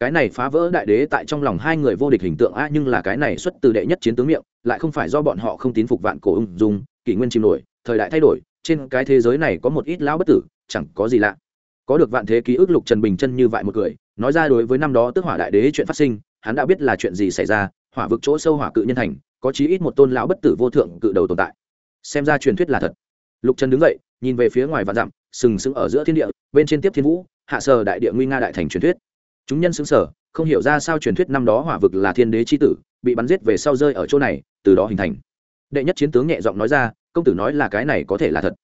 Cái này phá vỡ đại đế tại trong lòng hai người vô địch hình tượng a, nhưng là cái này xuất từ đệ nhất chiến tướng miệng, lại không phải do bọn họ không tín phục vạn cổ ung dung, kỷ nguyên chìm nổi, thời đại thay đổi, trên cái thế giới này có một ít lão bất tử, chẳng có gì lạ. Có được vạn thế ký ức lục trần bình chân như vậy một người nói ra đối với năm đó tức hỏa đại đế chuyện phát sinh, hắn đã biết là chuyện gì xảy ra, hỏa vực chỗ sâu hỏa cự nhân thành, có chí ít một tôn lão bất tử vô thượng cự đầu tồn tại. Xem ra truyền thuyết là thật. Lục trần đứng dậy, nhìn về phía ngoài vạn dặm, sừng sững ở giữa thiên địa, bên trên tiếp thiên vũ, hạ sở đại địa nguy nga đại thành truyền thuyết. Chúng nhân xứng sở không hiểu ra sao truyền thuyết năm đó hỏa vực là thiên đế c h i tử, bị bắn giết về sau rơi ở chỗ này, từ đó hình thành. Đệ nhất chiến tướng nhẹ giọng nói ra, công tử nói là cái này có thể là thật.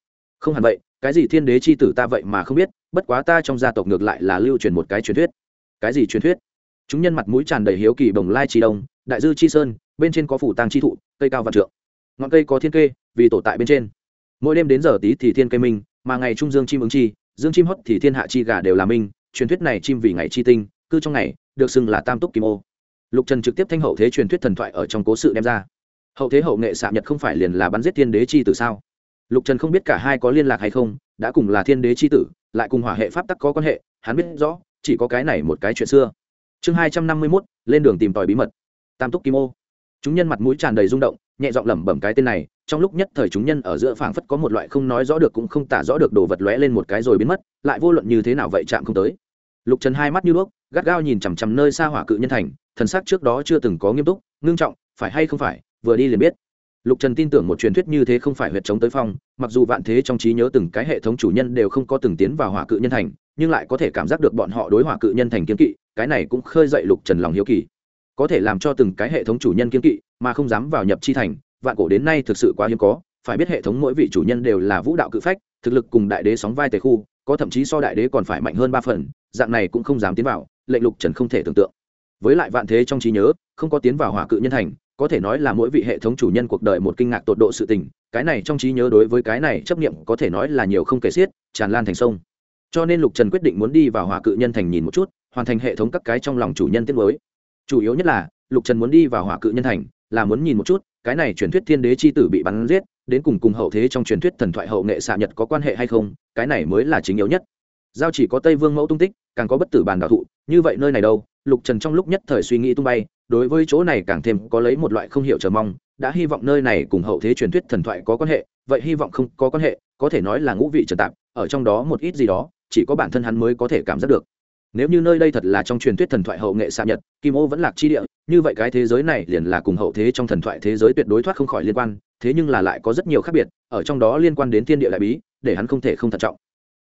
Không hẳn vậy, cái gì thiên đế c h i tử ta vậy mà không biết, bất quá ta trong gia tộc ngược lại là lưu truyền một cái truyền thuyết cái gì truyền thuyết? Chúng nhân mặt mũi tràn đầy hiếu kỳ bồng lai trì đông, đại dư chi sơn, bên trên có phủ tàng chi thụ, cây cao vạn trượng. Ngọn cây có thiên kê, vì tổ tại bên trên. Mỗi đêm đến giờ tí thì thiên cây minh, mà ngày trung dương chim ứng chi, dương chim hót thì thiên hạ chi gà đều là minh, truyền thuyết này chim vì ngày chi tinh cư trong ngày, được xưng là tam túc kim ô. Lục trần trực tiếp thanh hậu thế truyền thuyết thần thoại ở trong cố sự đem ra. Hậu thế hậu nghệ xạ nhật không phải liền là bắn giết thiên đế chi tử sao? Lục trần không biết cả hai có liên lạc hay không, đã cùng là thiên đế chi tử, lại cùng hỏa hệ pháp tắc có quan hệ, hắn biết rõ chỉ có cái này một cái chuyện xưa. Chương hai trăm năm mươi mốt, lên đường tìm tòi bí mật. Tam túc kim ô. Chúng nhân mặt mũi tràn đầy rung động, nhẹ giọng lẩm bẩm cái tên này, trong lúc nhất thời chúng nhân ở giữa phảng phất có một loại không nói rõ được cũng không tả rõ được đồ vật lóe lên một cái rồi biến mất, lại vô luận như thế nào vậy chạm không tới. Lục trần hai mắt như đuốc, gắt gao nhìn chằm chằm nơi xa hỏa cự nhân thành, thần sắc trước đó chưa từng có nghiêm túc, ngưng trọng, phải hay không phải, vừa đi liền biết. Lục trần tin tưởng một truyền thuyết như thế không phải huyệt chống tới phong, mặc dù vạn thế trong trí nhớ từng cái hệ thống chủ nhân đều không có từng tiến vào hỏa cự nhân thành nhưng lại có thể cảm giác được bọn họ đối hỏa cự nhân thành kiên kỵ, cái này cũng khơi dậy lục trần lòng hiếu kỳ. Có thể làm cho từng cái hệ thống chủ nhân kiên kỵ, mà không dám vào nhập chi thành, vạn cổ đến nay thực sự quá hiếm có, phải biết hệ thống mỗi vị chủ nhân đều là vũ đạo cự phách, thực lực cùng đại đế sóng vai tề khu, có thậm chí so đại đế còn phải mạnh hơn ba phần, dạng này cũng không dám tiến vào, lệnh lục trần không thể tưởng tượng. Với lại vạn thế trong trí nhớ, không có tiến vào hỏa cự nhân thành, có thể nói là mỗi vị hệ thống chủ nhân cuộc đời một kinh ngạc tột độ sự tình, cái này trong trí nhớ đối với cái này chấp nghiệm có thể nói là nhiều không kể xiết, tràn lan thành sông cho nên lục trần quyết định muốn đi vào hỏa cự nhân thành nhìn một chút, hoàn thành hệ thống các cái trong lòng chủ nhân tiết mới. Chủ yếu nhất là, lục trần muốn đi vào hỏa cự nhân thành, là muốn nhìn một chút, cái này truyền thuyết thiên đế c h i tử bị bắn giết, đến cùng cùng hậu thế trong truyền thuyết thần thoại hậu nghệ xạ nhật có quan hệ hay không, cái này mới là chính yếu nhất. Giao chỉ có tây vương mẫu tung tích, càng có bất tử bàn đạo thụ, như vậy nơi này đâu, lục trần trong lúc nhất thời suy nghĩ tung bay, đối với chỗ này càng thêm có lấy một loại không hiểu chờ mong, đã hy vọng nơi này cùng hậu thế truyền thuyết thần thoại có quan hệ, vậy hy vọng không có quan hệ, có thể nói là ngũ vị trần tạp, ở trong đó một ít gì đó chỉ có bản thân hắn mới có thể cảm giác được. Nếu như nơi đây thật là trong truyền thuyết thần thoại hậu nghệ xạ nhật, kim ô vẫn lạc chi địa, như vậy cái thế giới này liền là cùng hậu thế trong thần thoại thế giới tuyệt đối thoát không khỏi liên quan, thế nhưng là lại có rất nhiều khác biệt, ở trong đó liên quan đến thiên địa đại bí, để hắn không thể không thận trọng.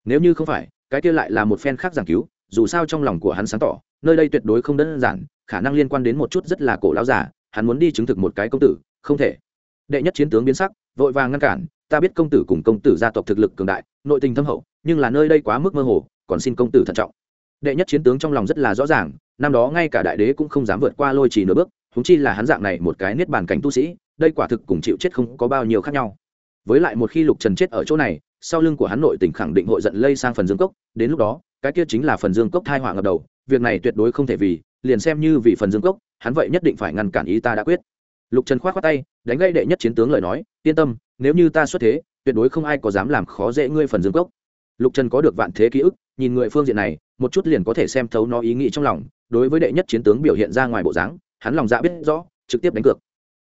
Nếu như không phải, cái kia lại là một phen khác giảng cứu, dù sao trong lòng của hắn sáng tỏ, nơi đây tuyệt đối không đơn giản, khả năng liên quan đến một chút rất là cổ lão giả hắn muốn đi chứng thực một cái công tử, không thể. Đệ nhất chiến tướng biến sắc, vội vàng ngăn cản, ta biết công tử cùng công tử gia tộc thực lực cường đại, nội tình thâm hậu nhưng là nơi đây quá mức mơ hồ, còn xin công tử thận trọng. Đệ nhất chiến tướng trong lòng rất là rõ ràng, năm đó ngay cả đại đế cũng không dám vượt qua lôi trì nửa bước húng chi là hắn dạng này một cái niết bàn cảnh tu sĩ, đây quả thực cùng chịu chết không có bao nhiêu khác nhau. Với lại một khi lục trần chết ở chỗ này, sau lưng của hắn nội tỉnh khẳng định hội giận lây sang phần dương cốc, đến lúc đó, cái kia chính là phần dương cốc thai họa ngập đầu, việc này tuyệt đối không thể vì, liền xem như vì phần dương cốc, hắn vậy nhất định phải ngăn cản ý ta đã quyết. Lục trần k h o á t khoác tay, đánh gây đệ nhất chiến tướng lời nói, yên tâm, nếu như ta xuất thế, tuyệt đối không ai có dám làm khó dễ ngươi phần dương cốc lục trần có được vạn thế ký ức, nhìn người phương diện này, một chút liền có thể xem thấu nó ý nghĩ trong lòng, đối với đệ nhất chiến tướng biểu hiện ra ngoài bộ dáng, hắn lòng dạ biết rõ, trực tiếp đánh cược.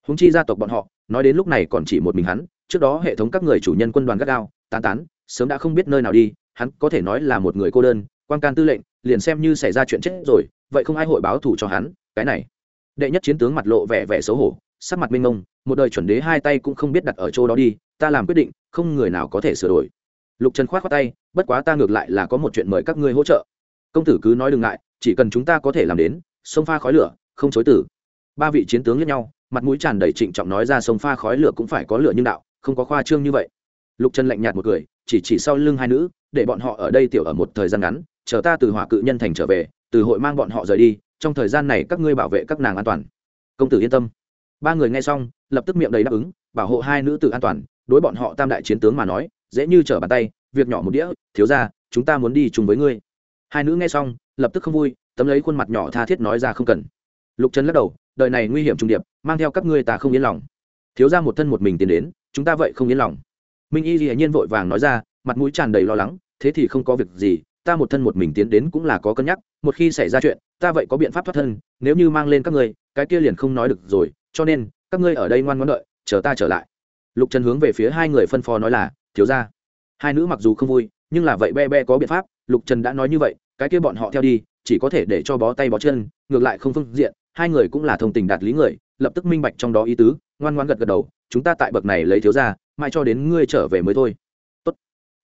Húng chi gia tộc bọn họ, nói đến lúc này còn chỉ một mình hắn, trước đó hệ thống các người chủ nhân quân đoàn gắt gao, tán tán, sớm đã không biết nơi nào đi, hắn có thể nói là một người cô đơn, quan can tư lệnh, liền xem như xảy ra chuyện chết rồi, vậy không ai hội báo thủ cho hắn, cái này. Đệ nhất chiến tướng mặt lộ vẻ vẻ xấu hổ, sắc mặt minh mông, một đời chuẩn đế hai tay cũng không biết đặt ở chỗ đó đi, ta làm quyết định, không người nào có thể sửa đổi lục trần khoát khoát tay, bất quá ta ngược lại là có một chuyện mời các ngươi hỗ trợ. Công tử cứ nói đừng ngại, chỉ cần chúng ta có thể làm đến, sông pha khói lửa, không chối tử ba vị chiến tướng lẫn nhau, mặt mũi tràn đầy trịnh trọng nói ra sông pha khói lửa cũng phải có lửa nhưng đạo, không có khoa trương như vậy. Lục trần lạnh nhạt một cười, chỉ chỉ sau lưng hai nữ, để bọn họ ở đây tiểu ở một thời gian ngắn, chờ ta từ hỏa cự nhân thành trở về, từ hội mang bọn họ rời đi, trong thời gian này các ngươi bảo vệ các nàng an toàn. Công tử yên tâm. Ba người nghe xong, lập tức miệng đầy đáp ứng, bảo hộ hai nữ tự an toàn, đối bọn họ tam đại chiến tướng mà nói dễ như trở bàn tay, việc nhỏ một đĩa, thiếu ra, chúng ta muốn đi chung với ngươi. Hai nữ nghe xong, lập tức không vui, tấm lấy khuôn mặt nhỏ tha thiết nói ra không cần. Lục trần lắc đầu, đời này nguy hiểm trung điệp, mang theo các ngươi ta không yên lòng. Thiếu ra một thân một mình tiến đến, chúng ta vậy không yên lòng. Minh y hiển nhiên vội vàng nói ra, mặt mũi tràn đầy lo lắng, thế thì không có việc gì, ta một thân một mình tiến đến cũng là có cân nhắc, một khi xảy ra chuyện, ta vậy có biện pháp thoát thân, nếu như mang lên các ngươi, cái kia liền không nói được rồi, cho nên, các ngươi ở đây ngoan ngoãn đợi, chờ ta trở lại. Lục trần hướng về phía hai người phân phó nói là thiếu ra. Hai nữ mặc dù không vui, nhưng là vậy be be có biện pháp, lục trần đã nói như vậy, cái kia bọn họ theo đi, chỉ có thể để cho bó tay bó chân, ngược lại không phương diện, hai người cũng là thông tình đạt lý người, lập tức minh bạch trong đó ý tứ, ngoan ngoan gật gật đầu, chúng ta tại bậc này lấy thiếu ra mai cho đến ngươi trở về mới thôi. Tốt.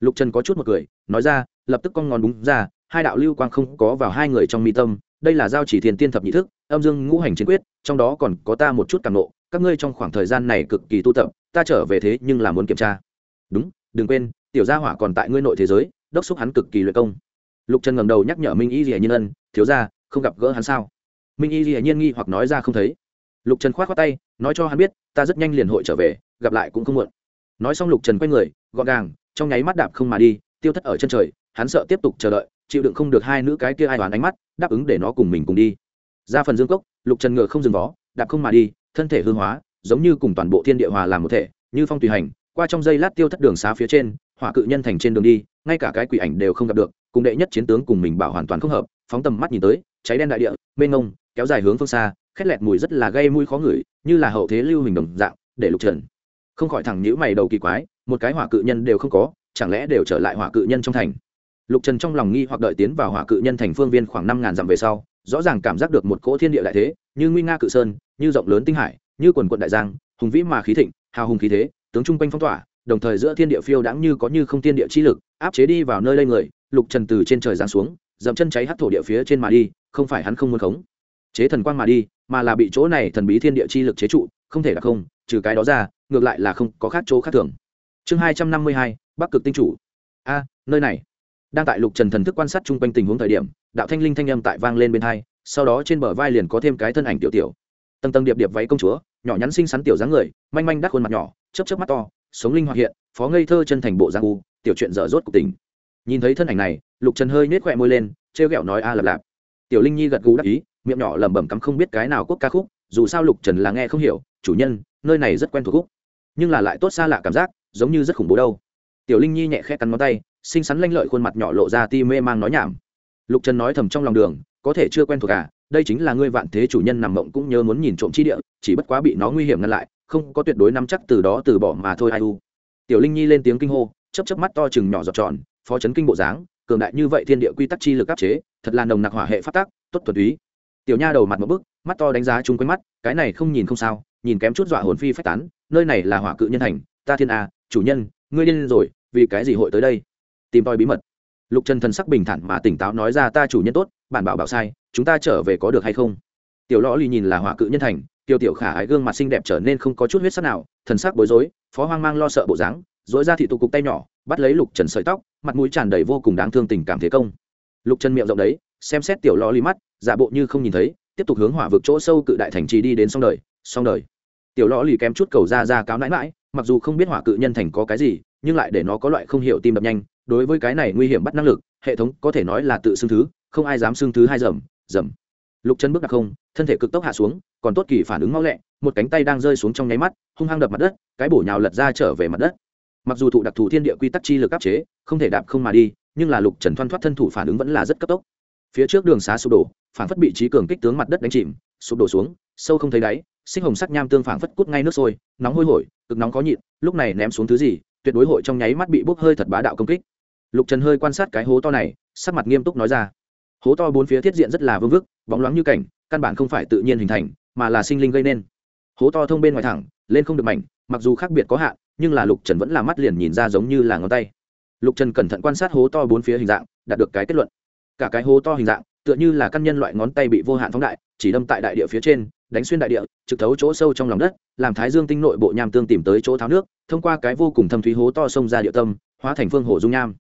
lục trần có chút một cười, nói ra, lập tức con ngón đúng ra, hai đạo lưu quang không có vào hai người trong mi tâm, đây là giao chỉ thiền tiên thập nhị thức, âm dương ngũ hành chiến quyết, trong đó còn có ta một chút càng nộ, các ngươi trong khoảng thời gian này cực kỳ tu tập, ta trở về thế nhưng là muốn kiểm tra đúng, đừng quên, tiểu gia hỏa còn tại ngươi nội thế giới, đốc xúc hắn cực kỳ luyện công. Lục trần ngầm đầu nhắc nhở minh y dĩa nhiên ân, thiếu ra không gặp gỡ hắn sao? Minh y dĩa nhiên nghi hoặc nói ra không thấy. Lục trần k h o á t khoác tay, nói cho hắn biết, ta rất nhanh liền hội trở về, gặp lại cũng không muộn. Nói xong lục trần quay người, gọn gàng, trong nháy mắt đạp không mà đi, tiêu thất ở chân trời, hắn sợ tiếp tục chờ đợi, chịu đựng không được hai nữ cái kia ai đoán ánh mắt, đáp ứng để nó cùng mình cùng đi. Ra phần dương cốc, lục trần ngựa không dừng vó, đạp không mà đi, thân thể hư hóa, giống như cùng toàn bộ thiên địa hòa làm một thể, như phong tùy hành qua trong giây lát tiêu thất đường xá phía trên, hỏa cự nhân thành trên đường đi, ngay cả cái quỷ ảnh đều không gặp được, cùng đệ nhất chiến tướng cùng mình bảo hoàn toàn không hợp, phóng tầm mắt nhìn tới, cháy đen đại địa, mênh ngông kéo dài hướng phương xa, khét lẹt mùi rất là gây mũi khó ngửi, như là hậu thế lưu hình đồng dạng, để lục trần. Không khỏi thẳng nhữ mày đầu kỳ quái, một cái hỏa cự nhân đều không có, chẳng lẽ đều trở lại hỏa cự nhân trong thành? Lục trần trong lòng nghi hoặc đợi tiến vào hỏa cự nhân thành phương viên khoảng năm ngàn dặm về sau, rõ ràng cảm giác được một cỗ thiên địa đại thế, như nguy nga cự sơn, như rộng lớn tinh hải, như quần quận đại giang, hùng vĩ mà khí thịnh, hào hùng khí thế tướng trung quanh phong tỏa, đồng thời giữa thiên địa phiêu đáng như có như không thiên địa chi lực, áp chế đi vào nơi lây người, lục trần từ trên trời giáng xuống, dậm chân cháy hắt thổ địa phía trên mà đi, không phải hắn không muốn khống chế thần quang mà đi, mà là bị chỗ này thần bí thiên địa chi lực chế trụ, không thể là không, trừ cái đó ra, ngược lại là không có khác chỗ khác thường. Chương hai trăm năm mươi hai, bắc cực tinh chủ. A, nơi này. Đang tại lục trần thần thức quan sát chung quanh tình huống thời điểm, đạo thanh linh thanh âm tại vang lên bên hai, sau đó trên bờ vai liền có thêm cái thân ảnh tiểu tiểu tầng tầng điệp điệp váy công chúa, nhỏ nhắn xinh xắn tiểu dáng người, manh manh đắt khuôn mặt nhỏ, chớp chớp mắt to, sống linh hoạt hiện, phó ngây thơ chân thành bộ giang u, tiểu chuyện dở dốt cục tình nhìn thấy thân ảnh này, lục trần hơi nết khỏe môi lên, trêu ghẹo nói a lạp lạp. Tiểu linh nhi gật gù đắc ý, miệng nhỏ lẩm bẩm cắm không biết cái nào quốc ca khúc, dù sao lục trần là nghe không hiểu, chủ nhân, nơi này rất quen thuộc khúc. Nhưng là lại tốt xa lạ cảm giác, giống như rất khủng bố đâu. Tiểu linh nhi nhẹ khẽ cắn ngón tay, xinh xắn lanh lợi khuôn mặt nhỏ lộ ra ti mê mang nói nhảm. Lục trần nói thầm trong lòng đường, có thể chưa quen thuộc à đây chính là ngươi vạn thế chủ nhân nằm mộng cũng nhớ muốn nhìn trộm chi địa, chỉ bất quá bị nó nguy hiểm ngăn lại, không có tuyệt đối nắm chắc từ đó từ bỏ mà thôi ai u. Tiểu linh nhi lên tiếng kinh hô chấp chấp mắt to chừng nhỏ giọt tròn, phó chấn kinh bộ dáng, cường đại như vậy thiên địa quy tắc chi lực áp chế, thật là nồng nặc hỏa hệ phát tác tốt thuần túy. Tiểu nha đầu mặt một bức, mắt to đánh giá chung quanh mắt, cái này không nhìn không sao, nhìn kém chút dọa hồn phi phách tán, nơi này là hỏa cự nhân thành ta thiên a, chủ nhân, ngươi điên rồi, vì cái gì hội tới đây? Tìm tòi bí mật. Lục trần thần sắc bình thản mà tỉnh táo nói ra, ta chủ nhân tốt bản bảo bảo sai, chúng ta trở về có được hay không? Tiểu lõ lì nhìn là hỏa cự nhân thành, tiêu tiểu khả ái gương mặt xinh đẹp trở nên không có chút huyết sắc nào, thần sắc bối rối, phó hoang mang lo sợ bộ dáng dối ra thị tụ cục tay nhỏ, bắt lấy lục trần sợi tóc, mặt mũi tràn đầy vô cùng đáng thương tình cảm thế công. Lục trần miệng rộng đấy, xem xét tiểu lò lì mắt, giả bộ như không nhìn thấy, tiếp tục hướng hỏa vực chỗ sâu cự đại thành trì đi đến xong đời xong đời. Tiểu lò lì kém chút cầu ra ra cáo nãi mãi mặc dù không biết hỏa cự nhân thành có cái gì, nhưng lại để nó có loại không hiểu tim đập nhanh, đối với cái này nguy hiểm bắt năng lực, hệ thống có thể nói là tự xưng thứ không ai dám xưng thứ hai dầm dầm. Lục chân bước đặc không, thân thể cực tốc hạ xuống, còn tốt kỳ phản ứng mau lẹ, một cánh tay đang rơi xuống trong nháy mắt, hung hăng đập mặt đất, cái bổ nhào lật ra trở về mặt đất. Mặc dù thụ đặc thù thiên địa quy tắc chi lực áp chế, không thể đạp không mà đi, nhưng là lục trần thoăn thoát thân thủ phản ứng vẫn là rất cấp tốc. Phía trước đường xá sụp đổ, phản phất bị trí cường kích tướng mặt đất đánh chìm, sụp đổ xuống, sâu không thấy đáy sinh hồng sắc nham tương phản phất cút ngay nước sôi, nóng hôi hổi, cực nóng khó nhịn, lúc này ném xuống thứ gì, tuyệt đối hội trong nháy mắt bị bốc hơi thật bá đạo công kích. Lục trần hơi quan sát cái hố to này, sắc mặt nghiêm túc nói ra hố to bốn phía thiết diện rất là vương vức, bóng loáng như cảnh, căn bản không phải tự nhiên hình thành, mà là sinh linh gây nên. Hố to thông bên ngoài thẳng, lên không được mảnh, mặc dù khác biệt có hạn, nhưng là lục trần vẫn là mắt liền nhìn ra giống như là ngón tay. Lục trần cẩn thận quan sát hố to bốn phía hình dạng, đạt được cái kết luận. Cả cái hố to hình dạng, tựa như là căn nhân loại ngón tay bị vô hạn phóng đại, chỉ đâm tại đại địa phía trên, đánh xuyên đại địa, trực thấu chỗ sâu trong lòng đất, làm thái dương tinh nội bộ nham tương tìm tới chỗ tháo nước, thông qua cái vô cùng thâm thúy hố to sông ra địa tâm, hóa thành phương hồ dung nham.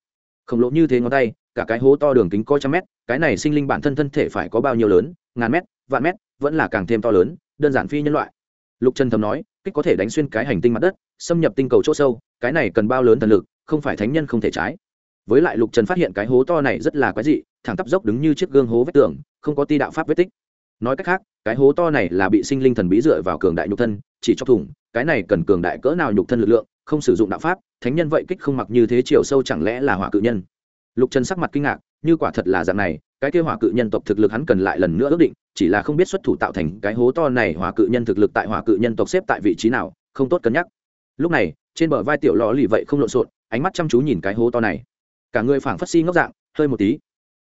Khổng lồ như thế ngón tay, cả cái hố to đường kính có trăm mét cái này sinh linh bản thân thân thể phải có bao nhiêu lớn, ngàn mét, vạn mét, vẫn là càng thêm to lớn, đơn giản phi nhân loại. Lục trần thầm nói, kích có thể đánh xuyên cái hành tinh mặt đất, xâm nhập tinh cầu chỗ sâu, cái này cần bao lớn thần lực, không phải thánh nhân không thể trái. Với lại lục trần phát hiện cái hố to này rất là quái dị, thẳng tắp dốc đứng như chiếc gương hố vết tường, không có ti đạo pháp vết tích. Nói cách khác, cái hố to này là bị sinh linh thần bí dựa vào cường đại nhục thân, chỉ cho thủng, cái này cần cường đại cỡ nào nhục thân lực lượng, không sử dụng đạo pháp, thánh nhân vậy kích không mặc như thế chiều sâu chẳng lẽ là hỏa cự nhân? Lục trần sắc mặt kinh ngạc như quả thật là dạng này, cái kêu hỏa cự nhân tộc thực lực hắn cần lại lần nữa ước định, chỉ là không biết xuất thủ tạo thành cái hố to này hỏa cự nhân thực lực tại hỏa cự nhân tộc xếp tại vị trí nào, không tốt cân nhắc. Lúc này, trên bờ vai tiểu lò lì vậy không lộn xộn, ánh mắt chăm chú nhìn cái hố to này. Cả người phảng phất si ngốc dạng, hơi một tí.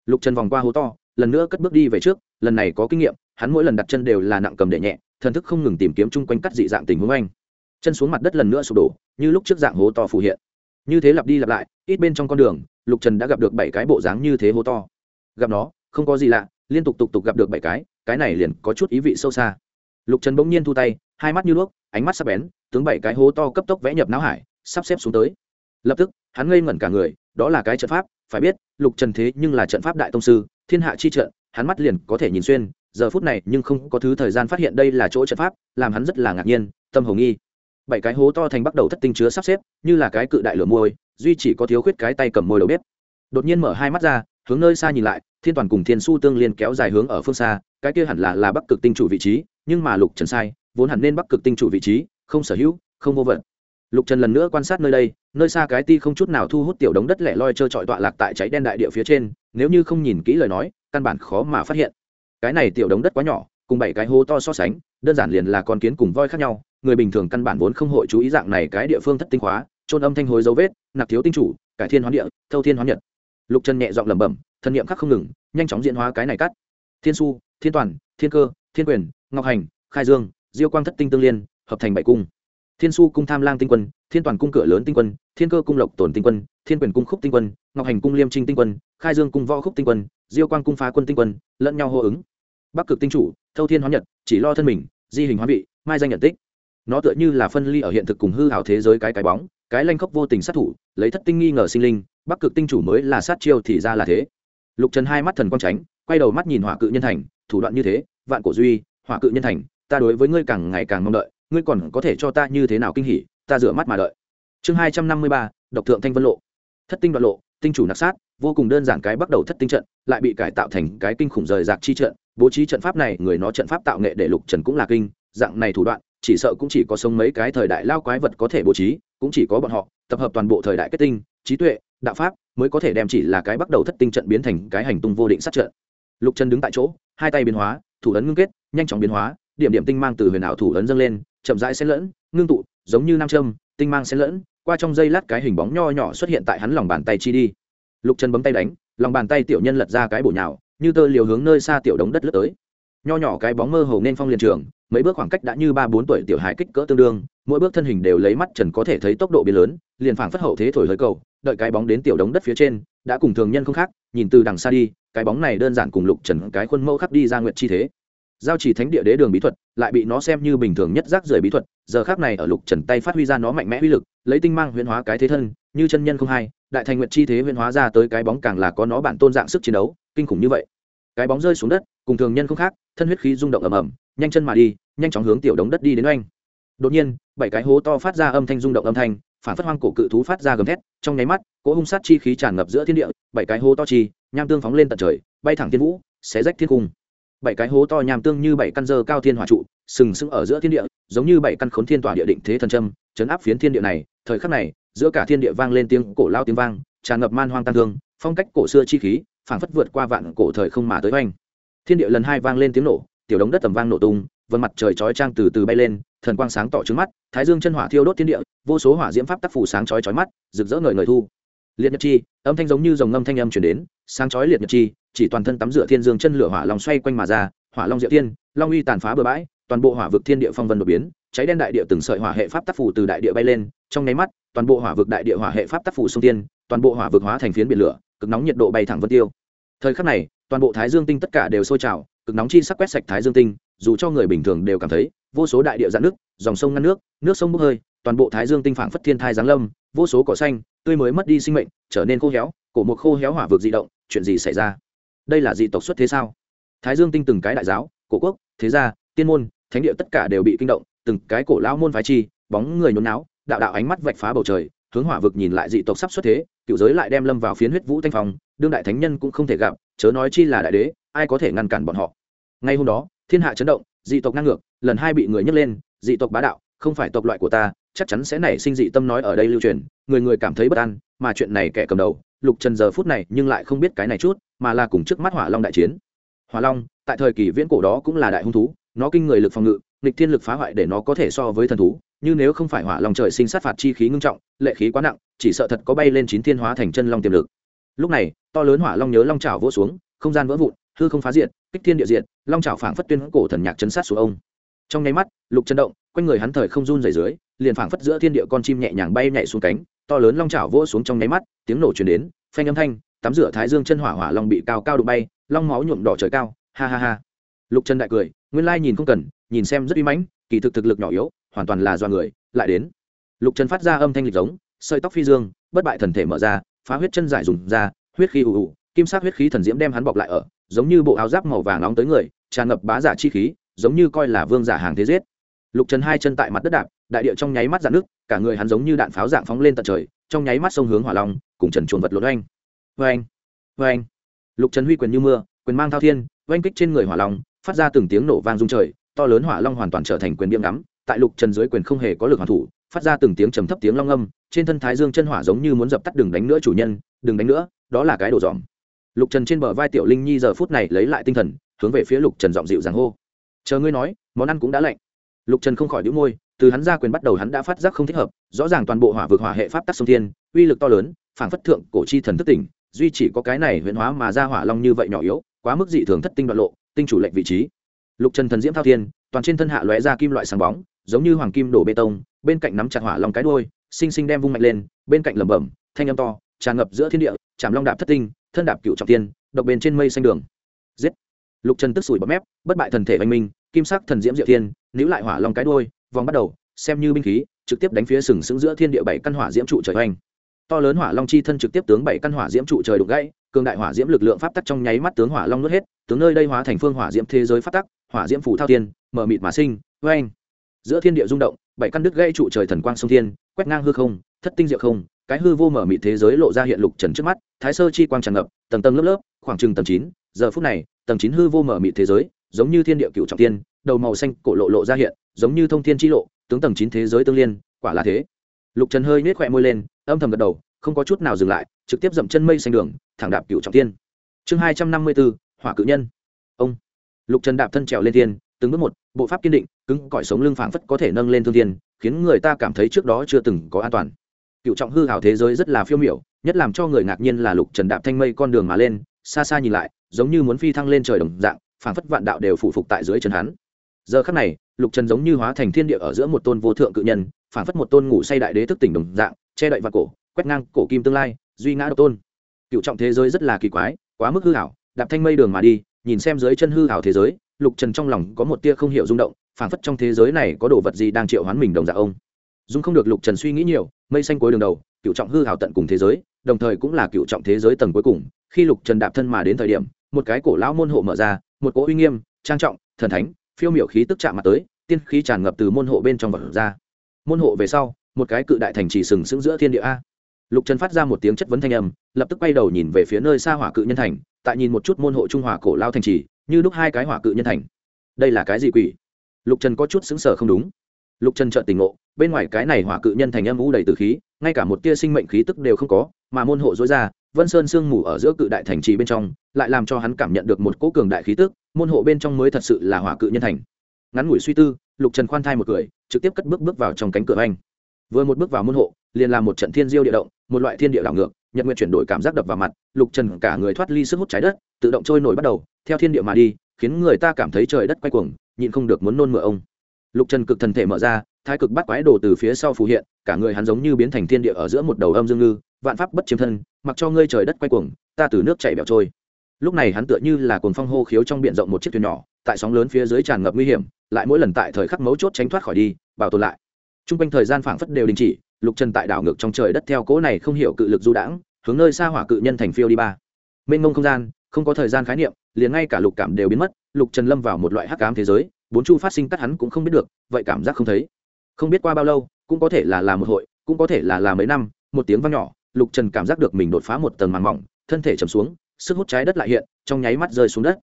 Lục trần vòng qua hố to, lần nữa cất bước đi về trước, lần này có kinh nghiệm, hắn mỗi lần đặt chân đều là nặng cầm để nhẹ, thần thức không ngừng tìm kiếm chung quanh cắt dị dạng tình huống anh. Chân xuống mặt đất lần nữa sụp đổ, như lúc trước dạng hố to phù hiện như thế lặp đi lặp lại, ít bên trong con đường, lục trần đã gặp được bảy cái bộ dáng như thế hố to. Gặp nó, không có gì lạ, liên tục tục tục gặp được bảy cái cái này liền có chút ý vị sâu xa. Lục trần bỗng nhiên thu tay, hai mắt như đuốc ánh mắt sắp bén, tướng bảy cái hố to cấp tốc vẽ nhập não hải, sắp xếp xuống tới. Lập tức, hắn ngây ngẩn cả người, đó là cái trận pháp, phải biết, lục trần thế nhưng là trận pháp đại tông sư, thiên hạ chi trận, hắn mắt liền có thể nhìn xuyên, giờ phút này nhưng không có thứ thời gian phát hiện đây là chỗ trận pháp, làm hắn rất là ngạc nhiên, tâm hồng nghi bảy cái hố to thành bắt đầu thất tinh chứa sắp xếp, như là cái cự đại lửa môi, duy chỉ có thiếu khuyết cái tay cầm môi đầu bếp. Đột nhiên mở hai mắt ra, hướng nơi xa nhìn lại, thiên toàn cùng thiên su tương liên kéo dài hướng ở phương xa, cái kia hẳn là là bắc cực tinh chủ vị trí, nhưng mà lục trần sai, vốn hẳn nên bắc cực tinh chủ vị trí, không sở hữu, không vô vận lục trần lần nữa quan sát nơi đây, nơi xa cái ti không chút nào thu hút tiểu đống đất lẻ loi trơ trọi tọa lạc tại cháy đen đại địa phía trên, nếu như không nhìn kỹ lời nói, căn bản khó mà phát hiện. Cái này tiểu đống đất quá nhỏ, cùng bảy cái hố to so sánh, đơn giản liền là con kiến cùng voi khác nhau người bình thường căn bản vốn không hội chú ý dạng này cái địa phương thất tinh hóa trôn âm thanh hối dấu vết, nạp thiếu tinh chủ, cải thiên hoán địa, thâu thiên hoán nhật. Lục trần nhẹ giọng lẩm bẩm, thân nhiệm khắc không ngừng, nhanh chóng diễn hóa cái này cắt. Thiên su thiên toàn, thiên cơ, thiên quyền, ngọc hành, khai dương, diêu quang thất tinh tương liên, hợp thành bảy cung. Thiên su cung tham lang tinh quân, thiên toàn cung cửa lớn tinh quân, thiên cơ cung lộc tổn tinh quân, thiên quyền cung khúc tinh quân, ngọc hành cung liêm trinh tinh quân, khai dương cung võ khúc tinh quân, diêu quang cung phá quân tinh quân, lẫn nhau hô ứng. Bắc cực tinh chủ, thâu thiên hóa nhật, chỉ lo thân mình, di hình hóa vị, mai danh nhận tích nó tựa như là phân ly ở hiện thực cùng hư hảo thế giới cái cái bóng, cái lanh khóc vô tình sát thủ, lấy thất tinh nghi ngờ sinh linh, bắc cực tinh chủ mới là sát chiêu thì ra là thế. Lục trần hai mắt thần quang tránh, quay đầu mắt nhìn hỏa cự nhân thành, thủ đoạn như thế, vạn cổ duy, hỏa cự nhân thành, ta đối với ngươi càng ngày càng mong đợi, ngươi còn có thể cho ta như thế nào kinh hỉ, ta rửa mắt mà đợi. Chương hai trăm năm mươi ba, độc thượng thanh vân lộ. Thất tinh đoạn lộ, tinh chủ nạp sát, vô cùng đơn giản cái bắt đầu thất tinh trận, lại bị cải tạo thành cái kinh khủng rời rạc chi trận, bố trí trận pháp này, người nó trận pháp tạo nghệ để lục trần cũng là kinh, dạng này thủ đoạn chỉ sợ cũng chỉ có sống mấy cái thời đại lao quái vật có thể bố trí, cũng chỉ có bọn họ, tập hợp toàn bộ thời đại kết tinh, trí tuệ, đạo pháp mới có thể đem chỉ là cái bắt đầu thất tinh trận biến thành cái hành tung vô định sát trận. Lục trần đứng tại chỗ, hai tay biến hóa, thủ ấn ngưng kết, nhanh chóng biến hóa, điểm điểm tinh mang từ huyền ảo thủ ấn dâng lên, chậm rãi xen lẫn, ngưng tụ, giống như nam châm, tinh mang xen lẫn, qua trong dây lát cái hình bóng nho nhỏ xuất hiện tại hắn lòng bàn tay chi đi. Lục trần bấm tay đánh, lòng bàn tay tiểu nhân lật ra cái bổ nhào, như tơ liều hướng nơi xa tiểu đống đất lướt tới. Nho nhỏ cái bóng mơ hồ nên phong liền trường mấy bước khoảng cách đã như ba bốn tuổi tiểu hài kích cỡ tương đương, mỗi bước thân hình đều lấy mắt trần có thể thấy tốc độ biến lớn, liền phảng phất hậu thế thổi hơi cầu, đợi cái bóng đến tiểu đống đất phía trên, đã cùng thường nhân không khác, nhìn từ đằng xa đi, cái bóng này đơn giản cùng lục trần cái khuôn mẫu khắc đi ra nguyện chi thế. Giao chỉ thánh địa đế đường bí thuật, lại bị nó xem như bình thường nhất rác rưởi bí thuật, giờ khác này ở lục trần tay phát huy ra nó mạnh mẽ uy lực, lấy tinh mang huyễn hóa cái thế thân, như chân nhân không hai, đại thành nguyện chi thế huyễn hóa ra tới cái bóng càng là có nó bản tôn dạng sức chiến đấu, kinh khủng như vậy. Cái bóng rơi xuống đất, cùng thường nhân không khác, thân huyết khí rung động ầm ầm nhanh chân mà đi, nhanh chóng hướng tiểu đống đất đi đến oanh. Đột nhiên, bảy cái hố to phát ra âm thanh rung động âm thanh, phản phất hoang cổ cự thú phát ra gầm thét, trong nháy mắt, cỗ hung sát chi khí tràn ngập giữa thiên địa, bảy cái hố to chi, nham tương phóng lên tận trời, bay thẳng thiên vũ, xé rách thiên cung. Bảy cái hố to nham tương như bảy căn dơ cao thiên hỏa trụ, sừng sững ở giữa thiên địa, giống như bảy căn khốn thiên tỏa địa định thế thần trâm chấn áp phiến thiên địa này. Thời khắc này, giữa cả thiên địa vang lên tiếng cổ lao tiếng vang, tràn ngập man hoang tăng thương, phong cách cổ xưa chi khí, phảng phất vượt qua vạn cổ thời không mà tới oanh. Thiên địa lần hai vang lên tiếng nổ tiểu đống đất tầm vang nổ tung, vân mặt trời chói trang từ từ bay lên, thần quang sáng tỏ trước mắt, thái dương chân hỏa thiêu đốt thiên địa, vô số hỏa diễm pháp tác phủ sáng chói chói mắt, rực rỡ ngời ngời thu. Liệt nhật chi, âm thanh giống như dòng ngâm thanh âm chuyển đến, sáng chói liệt nhật chi, chỉ toàn thân tắm rửa thiên dương chân lửa hỏa long xoay quanh mà ra, hỏa long diệu thiên, long uy tàn phá bừa bãi, toàn bộ hỏa vực thiên địa phong vân đột biến, cháy đen đại địa từng sợi hỏa hệ pháp tác phủ từ đại địa bay lên, trong nháy mắt, toàn bộ hỏa vực đại địa hỏa hệ pháp tác phủ sông tiên toàn bộ hỏa vực hóa thành phiến biển lửa, cực nóng nhiệt độ bay thẳng vân tiêu. Thời khắc này toàn bộ thái dương tinh tất cả đều sôi trào, cực nóng chi sắc quét sạch thái dương tinh, dù cho người bình thường đều cảm thấy vô số đại địa dạn nước, dòng sông ngăn nước nước sông bốc hơi, toàn bộ thái dương tinh phảng phất thiên thai giáng lâm, vô số cỏ xanh, tươi mới mất đi sinh mệnh, trở nên khô héo, cổ một khô héo hỏa vực di động, chuyện gì xảy ra? Đây là dị tộc xuất thế sao? Thái dương tinh từng cái đại giáo, cổ quốc, thế gia, tiên môn, thánh địa tất cả đều bị kinh động, từng cái cổ lao môn phái chi, bóng người nhốn náo, đạo đạo ánh mắt vạch phá bầu trời hướng hỏa vực nhìn lại dị tộc sắp xuất thế, cựu giới lại đem lâm vào phiến huyết vũ thanh phong, đương đại thánh nhân cũng không thể gặp, chớ nói chi là đại đế, ai có thể ngăn cản bọn họ. Ngay hôm đó, thiên hạ chấn động, dị tộc ngang ngược, lần hai bị người nhấc lên, dị tộc bá đạo, không phải tộc loại của ta, chắc chắn sẽ nảy sinh dị tâm nói ở đây lưu truyền, người người cảm thấy bất an, mà chuyện này kẻ cầm đầu, lục trần giờ phút này nhưng lại không biết cái này chút, mà là cùng trước mắt hỏa long đại chiến. Hỏa long, tại thời kỳ viễn cổ đó cũng là đại hung thú, nó kinh người lực phòng ngự, nghịch thiên lực phá hoại để nó có thể so với thần thú như nếu không phải hỏa long trời sinh sát phạt chi khí ngưng trọng, lệ khí quá nặng, chỉ sợ thật có bay lên chín thiên hóa thành chân long tiềm lực. Lúc này, to lớn hỏa long nhớ long trào vỗ xuống, không gian vỡ vụn, hư không phá diệt, kích thiên địa diện long trào phảng phất tuyên cổ thần nhạc chấn sát xuống ông. Trong nháy mắt, lục chấn động, quanh người hắn thời không run rẩy dưới, liền phảng phất giữa thiên địa con chim nhẹ nhàng bay nhảy xuống cánh, to lớn long trào vỗ xuống trong nháy mắt, tiếng nổ truyền đến, phanh âm thanh, tắm rửa thái dương chân hỏa hỏa long bị cao cao đụng bay, long máu nhuộm đỏ trời cao, ha ha ha. Lục trần đại cười, nguyên lai nhìn không cần, nhìn xem rất uy mãnh, kỳ thực thực lực nhỏ yếu hoàn toàn là do người, lại đến. Lục trần phát ra âm thanh lịch giống, sợi tóc phi dương, bất bại thần thể mở ra, phá huyết chân giải dùng ra, huyết khí ù ù, kim sát huyết khí thần diễm đem hắn bọc lại ở, giống như bộ áo giáp màu vàng nóng tới người, tràn ngập bá giả chi khí, giống như coi là vương giả hàng thế giết. Lục trần hai chân tại mặt đất đạp, đại địa trong nháy mắt dạn nước cả người hắn giống như đạn pháo dạng phóng lên tận trời, trong nháy mắt sông hướng hỏa long, cùng trần chuồn vật lộn oanh. Oanh oanh. Lục trần huy quyền như mưa, quyền mang thao thiên, oanh kích trên người hỏa long, phát ra từng tiếng nổ vang rung trời, to lớn hỏa long hoàn toàn trở thành quyền biếm ngắm tại lục trần dưới quyền không hề có lực hoàn thủ, phát ra từng tiếng trầm thấp tiếng long âm, trên thân thái dương chân hỏa giống như muốn dập tắt đừng đánh nữa chủ nhân, đừng đánh nữa, đó là cái đồ dòm. Lục trần trên bờ vai tiểu linh nhi giờ phút này lấy lại tinh thần, hướng về phía lục trần giọng dịu dàng hô. Chờ ngươi nói, món ăn cũng đã lạnh. Lục trần không khỏi đĩu môi, từ hắn ra quyền bắt đầu hắn đã phát giác không thích hợp, rõ ràng toàn bộ hỏa vực hỏa hệ pháp tắc sông thiên, uy lực to lớn, phảng phất thượng cổ chi thần thức tỉnh, duy chỉ có cái này huyễn hóa mà ra hỏa long như vậy nhỏ yếu, quá mức dị thường thất tinh đoạn lộ, tinh chủ lệnh vị trí. Lục trần thần diễm thao thiên, toàn trên thân hạ lóe ra kim loại sáng bóng giống như hoàng kim đổ bê tông, bên cạnh nắm chặt hỏa long cái đuôi, xinh xinh đem vung mạnh lên, bên cạnh lẩm bẩm, thanh âm to, tràn ngập giữa thiên địa chạm long đạp thất tinh, thân đạp cựu trọng tiên, độc bên trên mây xanh đường. Giết! Lục trần tức sủi bọt mép, bất bại thần thể oanh minh, kim sắc thần diễm diệu thiên, níu lại hỏa long cái đuôi, vòng bắt đầu, xem như binh khí, trực tiếp đánh phía sừng sững giữa thiên địa bảy căn hỏa diễm trụ trời oanh. To lớn hỏa long chi thân trực tiếp tướng bảy căn hỏa diễm trụ trời đục gãy, cường đại hỏa diễm lực lượng pháp tắc trong nháy mắt tướng hỏa long nuốt hết, tướng nơi đây hóa thành phương hỏa diễm thế giới pháp tắc, hỏa diễm phủ thao tiên mở mịt mà sinh, oanh giữa thiên địa rung động, bảy căn đứt gây trụ trời thần quang sông thiên, quét ngang hư không, thất tinh diệu không, cái hư vô mở mị thế giới lộ ra hiện lục trần trước mắt, thái sơ chi quang tràn ngập, tầng tầng lớp lớp, khoảng chừng tầng chín, giờ phút này, tầng chín hư vô mở mị thế giới, giống như thiên địa cựu trọng tiên, đầu màu xanh cổ lộ lộ ra hiện, giống như thông thiên chi lộ, tướng tầng chín thế giới tương liên, quả là thế. Lục trần hơi nết khỏe môi lên, âm thầm gật đầu, không có chút nào dừng lại, trực tiếp dậm chân mây xanh đường, thẳng đạp cựu trọng tiên. Chương hai trăm năm mươi bốn, hỏa cự nhân. Ông. Lục trần đạp thân trèo lên tiên từng bước một, bộ pháp kiên định, cứng cõi sống lưng phảng phất có thể nâng lên thương tiên khiến người ta cảm thấy trước đó chưa từng có an toàn. Cựu trọng hư hào thế giới rất là phiêu miểu, nhất làm cho người ngạc nhiên là lục trần đạp thanh mây con đường mà lên, xa xa nhìn lại, giống như muốn phi thăng lên trời đồng dạng, phảng phất vạn đạo đều phụ phục tại dưới chân hắn. Giờ khắc này, lục trần giống như hóa thành thiên địa ở giữa một tôn vô thượng cự nhân, phảng phất một tôn ngủ say đại đế thức tỉnh đồng dạng, che đậy và cổ, quét ngang cổ kim tương lai, duy ngã độc tôn. Cựu trọng thế giới rất là kỳ quái, quá mức hư hảo, đạp thanh mây đường mà đi, nhìn xem dưới chân hư hảo thế giới lục trần trong lòng có một tia không hiểu rung động, phảng phất trong thế giới này có đồ vật gì đang triệu hoán mình đồng dạng ông. Dung không được lục trần suy nghĩ nhiều, mây xanh cuối đường đầu, cựu trọng hư hào tận cùng thế giới, đồng thời cũng là cựu trọng thế giới tầng cuối cùng. Khi lục trần đạp thân mà đến thời điểm, một cái cổ lão môn hộ mở ra, một cỗ uy nghiêm, trang trọng, thần thánh, phiêu miểu khí tức chạm mặt tới, tiên khí tràn ngập từ môn hộ bên trong vật ra. Môn hộ về sau, một cái cự đại thành trì sừng sững giữa thiên địa a. Lục trần phát ra một tiếng chất vấn thanh âm, lập tức quay đầu nhìn về phía nơi xa hỏa cự nhân thành, tại nhìn một chút môn hộ trung hòa cổ lao thành trì như đúc hai cái hỏa cự nhân thành. Đây là cái gì quỷ? Lục trần có chút xứng sở không đúng. Lục trần trợn tình ngộ, bên ngoài cái này hỏa cự nhân thành âm u đầy từ khí, ngay cả một tia sinh mệnh khí tức đều không có, mà môn hộ dối ra, vân sơn sương mù ở giữa cự đại thành trì bên trong, lại làm cho hắn cảm nhận được một cỗ cường đại khí tức, môn hộ bên trong mới thật sự là hỏa cự nhân thành. Ngắn ngủi suy tư, lục trần khoan thai một cười, trực tiếp cất bước bước vào trong cánh cửa anh. Vừa một bước vào môn hộ, liền làm một trận thiên diêu địa động, một loại thiên địa đảo ngược, nhật nguyện chuyển đổi cảm giác đập vào mặt, lục trần cả người thoát ly sức hút trái đất tự động trôi nổi bắt đầu, theo thiên địa mà đi, khiến người ta cảm thấy trời đất quay cuồng, nhịn không được muốn nôn mửa ông. Lục trần cực thần thể mở ra, thái cực bắt quái đồ từ phía sau phù hiện, cả người hắn giống như biến thành thiên địa ở giữa một đầu âm dương ngư, vạn pháp bất chiếm thân, mặc cho ngươi trời đất quay cuồng, ta từ nước chảy bẹo trôi. Lúc này hắn tựa như là cồn phong hô khiếu trong b i ể n rộng một chiếc thuyền nhỏ, tại sóng lớn phía dưới tràn ngập nguy hiểm, lại mỗi lần tại thời khắc mấu chốt tránh thoát khỏi đi, bảo tồn lại. T r u n g quanh thời gian phảng phất đều đình chỉ, lục trần tại đảo ngược trong trời đất theo cỗ này không hiểu cự lực du đãng, hướng nơi xa hỏa cự nhân thành phiêu đi ba. Mênh mông không gian không có thời gian khái niệm, liền ngay cả lục cảm đều biến mất, lục trần lâm vào một loại hắc cám thế giới, bốn chu phát sinh tắt hắn cũng không biết được, vậy cảm giác không thấy. Không biết qua bao lâu, cũng có thể là là một hội, cũng có thể là là mấy năm, một tiếng vang nhỏ, lục trần cảm giác được mình đột phá một tầng màng mỏng, thân thể chầm xuống, sức hút trái đất lại hiện, trong nháy mắt rơi xuống đất.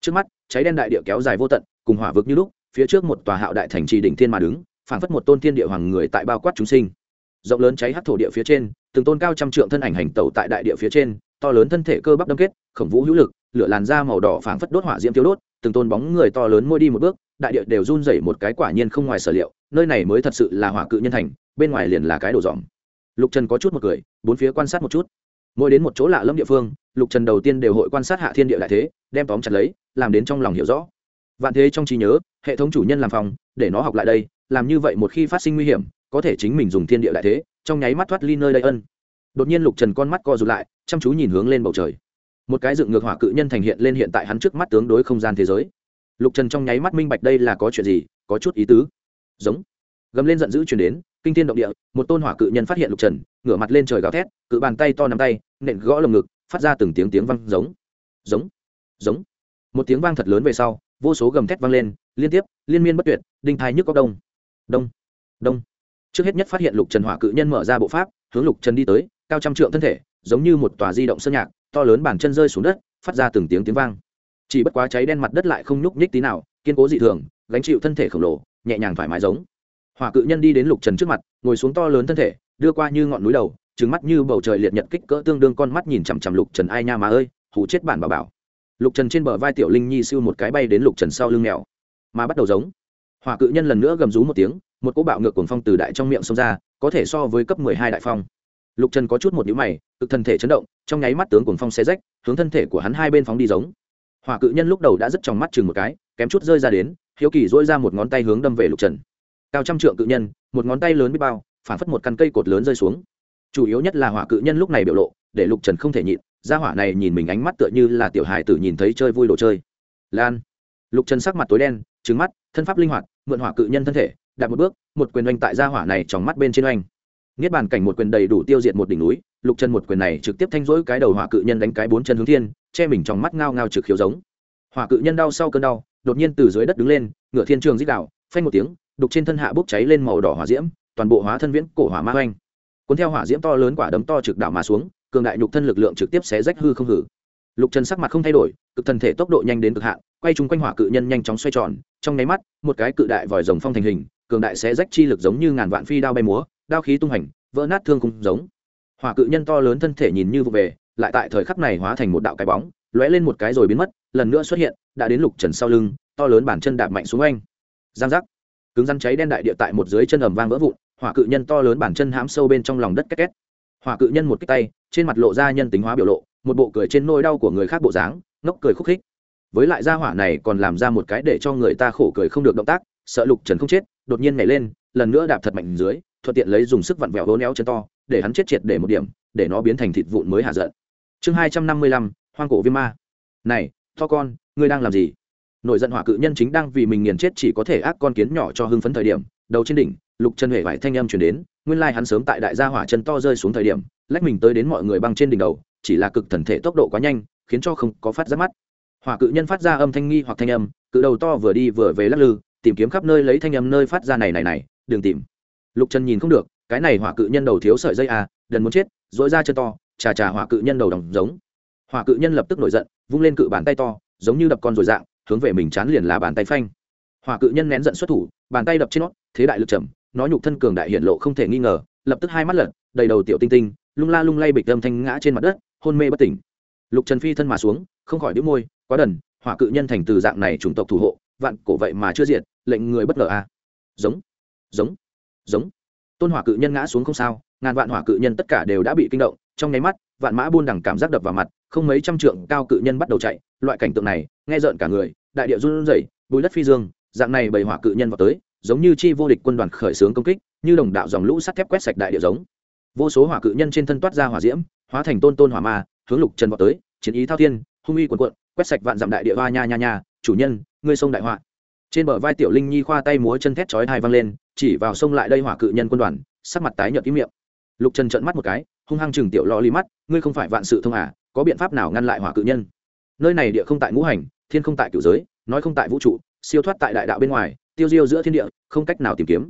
Trước mắt, cháy đen đại địa kéo dài vô tận, cùng hỏa vực như lúc, phía trước một tòa hạo đại thành trì đỉnh thiên mà đứng, phảng phất một tôn thiên địa hoàng người tại bao quát chúng sinh. Rộng lớn cháy hắc thổ địa phía trên, từng tôn cao trăm trượng thân ảnh hành tẩu tại đại địa phía trên to lớn thân thể cơ bắp đâm kết, khổng vũ hữu lực, lửa làn da màu đỏ phảng phất đốt hỏa diễm tiêu đốt, từng tôn bóng người to lớn môi đi một bước, đại địa đều run rẩy một cái quả nhiên không ngoài sở liệu, nơi này mới thật sự là hỏa cự nhân thành, bên ngoài liền là cái đồ dòm. Lục trần có chút một cười, bốn phía quan sát một chút. Mỗi đến một chỗ lạ lẫm địa phương, lục trần đầu tiên đều hội quan sát hạ thiên địa đại thế, đem tóm chặt lấy, làm đến trong lòng hiểu rõ. Vạn thế trong trí nhớ, hệ thống chủ nhân làm phòng, để nó học lại đây, làm như vậy một khi phát sinh nguy hiểm, có thể chính mình dùng thiên địa đại thế, trong nháy mắt thoát ly nơi đây ân đột nhiên lục trần con mắt co rụt lại, chăm chú nhìn hướng lên bầu trời. Một cái dựng ngược hỏa cự nhân thành hiện lên hiện tại hắn trước mắt tướng đối không gian thế giới. Lục trần trong nháy mắt minh bạch đây là có chuyện gì, có chút ý tứ. Giống. Gầm lên giận dữ chuyển đến, kinh thiên động địa, một tôn hỏa cự nhân phát hiện lục trần, ngửa mặt lên trời gào thét, cự bàn tay to nắm tay, nện gõ lồng ngực, phát ra từng tiếng tiếng vang giống. Giống. Giống. Một tiếng vang thật lớn về sau, vô số gầm thét vang lên, liên tiếp, liên miên bất tuyệt, đinh thai nhức góc đông. Đông. Đông. Trước hết nhất phát hiện lục trần hỏa cự nhân mở ra bộ pháp, hướng lục trần đi tới cao trăm trượng thân thể, giống như một tòa di động sơn nhạc, to lớn bàn chân rơi xuống đất, phát ra từng tiếng tiếng vang. Chỉ bất quá cháy đen mặt đất lại không nhúc nhích tí nào, kiên cố dị thường, gánh chịu thân thể khổng lồ, nhẹ nhàng thoải mái giống. Hỏa cự nhân đi đến lục trần trước mặt, ngồi xuống to lớn thân thể, đưa qua như ngọn núi đầu trứng mắt như bầu trời liệt nhật kích cỡ tương đương con mắt nhìn chằm chằm lục trần, ai nha mà ơi hủ chết bản bà bảo. Lục trần trên bờ vai tiểu linh nhi siêu một cái bay đến lục trần sau lưng mèo, mà bắt đầu giống. Hỏa cự nhân lần nữa gầm rú một tiếng, một cỗ bạo ngược cuồng phong từ đại trong miệng xông ra, có thể so với cấp mười hai đại phong lục trần có chút một nhũ mày, cực thân thể chấn động, trong nháy mắt tướng cuồng phong xe rách, hướng thân thể của hắn hai bên phóng đi giống. Hỏa cự nhân lúc đầu đã rất trong mắt chừng một cái, kém chút rơi ra đến, hiếu kỳ dỗi ra một ngón tay hướng đâm về lục trần. Cao trăm trượng cự nhân, một ngón tay lớn biết bao, phản phất một căn cây cột lớn rơi xuống. Chủ yếu nhất là hỏa cự nhân lúc này biểu lộ, để lục trần không thể nhịn ra hỏa này nhìn mình ánh mắt tựa như là tiểu hài tử nhìn thấy chơi vui đồ chơi. Lan. Lục trần sắc mặt tối đen trứng mắt, thân pháp linh hoạt, mượn hỏa cự nhân thân thể đạt một bước, một quyền oanh tại gia hỏa này trong mắt bên trên oanh niết bàn cảnh một quyền đầy đủ tiêu diệt một đỉnh núi, lục trần một quyền này trực tiếp thanh rỗi cái đầu hỏa cự nhân đánh cái bốn chân hướng thiên, che mình trong mắt ngao ngao trực khiếu giống. Hỏa cự nhân đau sau cơn đau, đột nhiên từ dưới đất đứng lên ngựa thiên trường dích đạo phanh một tiếng, đục trên thân hạ bốc cháy lên màu đỏ hỏa diễm, toàn bộ hóa thân viễn cổ hỏa ma oanh cuốn theo hỏa diễm to lớn quả đấm to trực đảo mà xuống, cường đại nhục thân lực lượng trực tiếp xé rách hư không hử. Lục trần sắc mặt không thay đổi, cực thân thể tốc độ nhanh đến cực hạn, quay chung quanh hỏa cự nhân nhanh chóng xoay tròn, trong nháy mắt, một cái cự đại vòi rồng phong thành hình, cường đại xé rách chi lực giống như ngàn vạn phi đao bay múa đao khí tung hành, vỡ nát thương cung giống. Hỏa cự nhân to lớn thân thể nhìn như vụ về, lại tại thời khắc này hóa thành một đạo cái bóng, lóe lên một cái rồi biến mất, lần nữa xuất hiện, đã đến lục trần sau lưng, to lớn bản chân đạp mạnh xuống anh giang giác. Cứng rắn cháy đen đại địa tại một dưới chân ầm vang vỡ vụn, hỏa cự nhân to lớn bản chân hãm sâu bên trong lòng đất két két. Hỏa cự nhân một cái tay, trên mặt lộ ra nhân tính hóa biểu lộ, một bộ cười trên nôi đau của người khác bộ dáng, ngốc cười khúc khích. Với lại gia hỏa này còn làm ra một cái để cho người ta khổ cười không được động tác, sợ lục trần không chết, đột nhiên nhảy lên, lần nữa đạp thật mạnh dưới thuận tiện lấy dùng sức vặn vẹo hố néo chân to, để hắn chết triệt để một điểm, để nó biến thành thịt vụn mới hạ giận. Chương hai trăm năm mươi lăm, hoang cổ viêm ma. Này, to con, ngươi đang làm gì? Nổi giận hỏa cự nhân chính đang vì mình nghiền chết chỉ có thể ác con kiến nhỏ cho hưng phấn thời điểm, đầu trên đỉnh, lục chân huệ vải thanh âm chuyển đến, nguyên lai hắn sớm tại đại gia hỏa chân to rơi xuống thời điểm, lách mình tới đến mọi người băng trên đỉnh đầu, chỉ là cực thần thể tốc độ quá nhanh, khiến cho không có phát ra mắt. Hỏa cự nhân phát ra âm thanh nghi hoặc thanh âm, cự đầu to vừa đi vừa về lắc lư, tìm kiếm khắp nơi lấy thanh âm nơi phát ra này này này, đừng tìm lục trần nhìn không được, cái này hỏa cự nhân đầu thiếu sợi dây à đần muốn chết dỗi ra chân to, chà chà hỏa cự nhân đầu đồng giống. Hỏa cự nhân lập tức nổi giận, vung lên cự bàn tay to, giống như đập con rồi dạng, hướng về mình chán liền là bàn tay phanh. Hỏa cự nhân nén giận xuất thủ, bàn tay đập trên nó, thế đại lực trầm, nó nhục thân cường đại hiện lộ không thể nghi ngờ, lập tức hai mắt lật, đầy đầu tiểu tinh tinh, lung la lung lay bịch âm thanh ngã trên mặt đất, hôn mê bất tỉnh. Lục trần phi thân mà xuống, không khỏi đĩu môi, quá đần, hỏa cự nhân thành từ dạng này chủng tộc thủ hộ, vạn cổ vậy mà chưa diệt, lệnh người bất ngờ a à. giống giống giống. Tôn hỏa cự nhân ngã xuống không sao, ngàn vạn hỏa cự nhân tất cả đều đã bị kinh động, trong nháy mắt, vạn mã buôn đằng cảm giác đập vào mặt, không mấy trăm trượng cao cự nhân bắt đầu chạy, loại cảnh tượng này, nghe rợn cả người, đại địa run rẩy, bùi đất phi dương, dạng này bầy hỏa cự nhân vào tới, giống như chi vô địch quân đoàn khởi xướng công kích, như đồng đạo dòng lũ sắt thép quét sạch đại địa giống. Vô số hỏa cự nhân trên thân toát ra hỏa diễm, hóa thành tôn tôn hỏa ma, hướng lục trần vào tới, chiến ý thao thiên, hung uy quần quận quét sạch vạn dặm đại địa hoa nha nha nha, chủ nhân, ngươi sông đại họa trên bờ vai tiểu linh nhi khoa tay múa chân thét chói hai văng lên, chỉ vào sông lại đây hỏa cự nhân quân đoàn, sắc mặt tái nhợt ý miệng. Lục trần trợn mắt một cái, hung hăng chừng tiểu lò lì mắt, ngươi không phải vạn sự thông à có biện pháp nào ngăn lại hỏa cự nhân? Nơi này địa không tại ngũ hành, thiên không tại cửu giới, nói không tại vũ trụ, siêu thoát tại đại đạo bên ngoài, tiêu diêu giữa thiên địa, không cách nào tìm kiếm.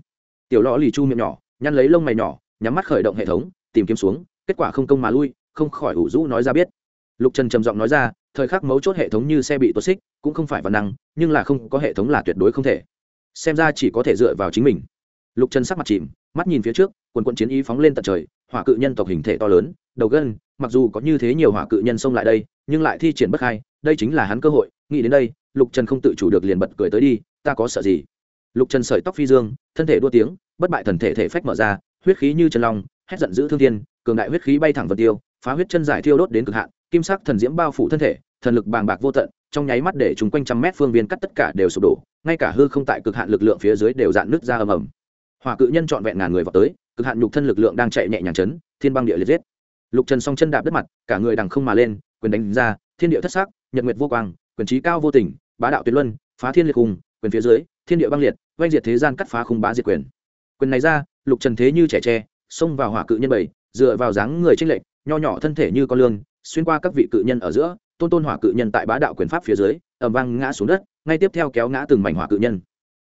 Tiểu lò lì chu miệng nhỏ, nhăn lấy lông mày nhỏ, nhắm mắt khởi động hệ thống, tìm kiếm xuống, kết quả không công mà lui, không khỏi ủ rũ nói ra biết. Lục trần trầm giọng nói ra thời khắc mấu chốt hệ thống như xe bị tuột xích, cũng không phải văn năng, nhưng là không có hệ thống là tuyệt đối không thể. Xem ra chỉ có thể dựa vào chính mình. Lục trần sắc mặt chìm, mắt nhìn phía trước, quần quận chiến ý phóng lên tận trời, hỏa cự nhân tộc hình thể to lớn, đầu gân, mặc dù có như thế nhiều hỏa cự nhân xông lại đây, nhưng lại thi triển bất khai, đây chính là hắn cơ hội, nghĩ đến đây, lục trần không tự chủ được liền bật cười tới đi, ta có sợ gì? Lục trần sợi tóc phi dương, thân thể đua tiếng, bất bại thần thể thể phách mở ra, huyết khí như chân long, hét giận dữ thương thiên, cường đại huyết khí bay thẳng vật tiêu, phá huyết chân giải thiêu đốt đến cực hạn, kim sắc thần diễm bao phủ thân thể thần lực bàng bạc vô tận, trong nháy mắt để chúng quanh trăm mét phương viên cắt tất cả đều sụp đổ, ngay cả hư không tại cực hạn lực lượng phía dưới đều dạn nước ra ầm ầm. Hỏa cự nhân trọn vẹn ngàn người vào tới, cực hạn nhục thân lực lượng đang chạy nhẹ nhàng chấn, thiên băng địa liệt giết. Lục trần song chân đạp đất mặt, cả người đằng không mà lên, quyền đánh ra, thiên địa thất sắc, nhật nguyệt vô quang, quyền trí cao vô tình, bá đạo tuyệt luân, phá thiên liệt cùng, quyền phía dưới, thiên địa băng liệt oanh diệt thế gian cắt phá khung bá diệt quyền. Quyền này ra, lục trần thế như trẻ tre, xông vào hỏa cự nhân bảy, dựa vào dáng người tranh lệch, nho nhỏ thân thể như con lương xuyên qua các vị cự nhân ở giữa tôn tôn hỏa cự nhân tại bá đạo quyền pháp phía dưới ẩm vang ngã xuống đất, ngay tiếp theo kéo ngã từng mảnh hỏa cự nhân.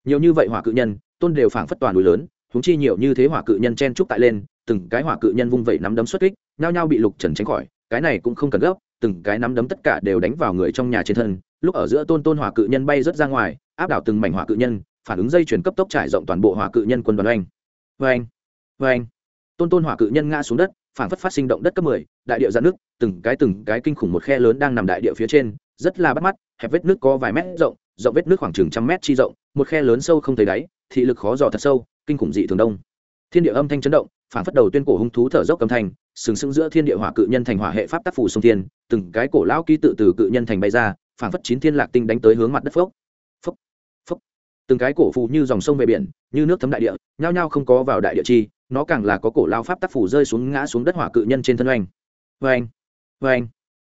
Nhiều như vậy hỏa cự nhân, tôn đều phảng phất toàn núi lớn húng chi nhiều như thế hỏa cự nhân chen trúc tại lên, từng cái hỏa cự nhân vung vẩy nắm đấm xuất kích, nhao nhao bị lục trần tránh khỏi, cái này cũng không cần gấp, từng cái nắm đấm tất cả đều đánh vào người trong nhà trên thân, lúc ở giữa tôn tôn hỏa cự nhân bay rớt ra ngoài, áp đảo từng mảnh hỏa cự nhân, phản ứng dây chuyển cấp tốc trải rộng toàn bộ hỏa cự nhân quân đoàn oanh. Oanh oanh. Tôn tôn hỏa cự nhân ngã xuống đất phản phất phát sinh động đất cấp mười, đại địa giãn nước, từng cái từng cái kinh khủng một khe lớn đang nằm đại địa phía trên, rất là bắt mắt, hẹp vết nước có vài mét rộng rộng vết nước khoảng chừng trăm mét chi rộng, một khe lớn sâu không thấy đáy, thị lực khó dò thật sâu, kinh khủng dị thường đông. Thiên địa âm thanh chấn động phản phất đầu tuyên cổ hung thú thở dốc âm thanh, sừng sững giữa thiên địa hỏa cự nhân thành hỏa hệ pháp tác phủ sông thiên, từng cái cổ lão ký tự từ cự nhân thành bay ra phản phất chín thiên lạc tinh đánh tới hướng mặt đất phốc phốc phốc. Từng cái cổ phù như dòng sông về biển, như nước thấm đại địa, nhao nhao không có vào đại địa chi nó càng là có cổ lao pháp tác phủ rơi xuống ngã xuống đất hỏa cự nhân trên thân oanh. Oanh oanh.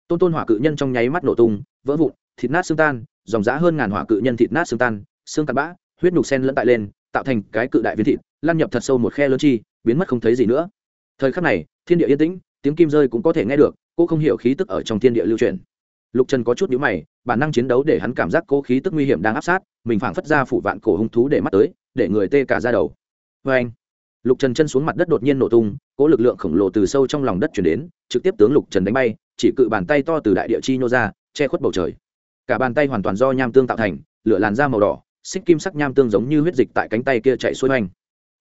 Tôn tôn hỏa cự nhân trong nháy mắt nổ tung, vỡ vụn, thịt nát xương tan, dòng giá hơn ngàn hỏa cự nhân thịt nát xương tan, xương tạt bã, huyết nhục sen lẫn tại lên, tạo thành cái cự đại viên thịt lan nhập thật sâu một khe lớn chi, biến mất không thấy gì nữa. Thời khắc này, thiên địa yên tĩnh, tiếng kim rơi cũng có thể nghe được, cô không hiểu khí tức ở trong thiên địa lưu truyền. Lục trần có chút nhíu mày, bản năng chiến đấu để hắn cảm giác cô khí tức nguy hiểm đang áp sát, mình phảng phất ra phủ vạn cổ hung thú để mắt tới, để người tê cả ra đầu. Vê anh lục trần chân xuống mặt đất đột nhiên nổ tung cỗ lực lượng khổng lồ từ sâu trong lòng đất chuyển đến, trực tiếp tướng lục trần đánh bay, chỉ cự bàn tay to từ đại địa chi nhô ra, che khuất bầu trời. Cả bàn tay hoàn toàn do nham tương tạo thành, lửa làn da màu đỏ, xích kim sắc nham tương giống như huyết dịch tại cánh tay kia chạy xuôi hoành.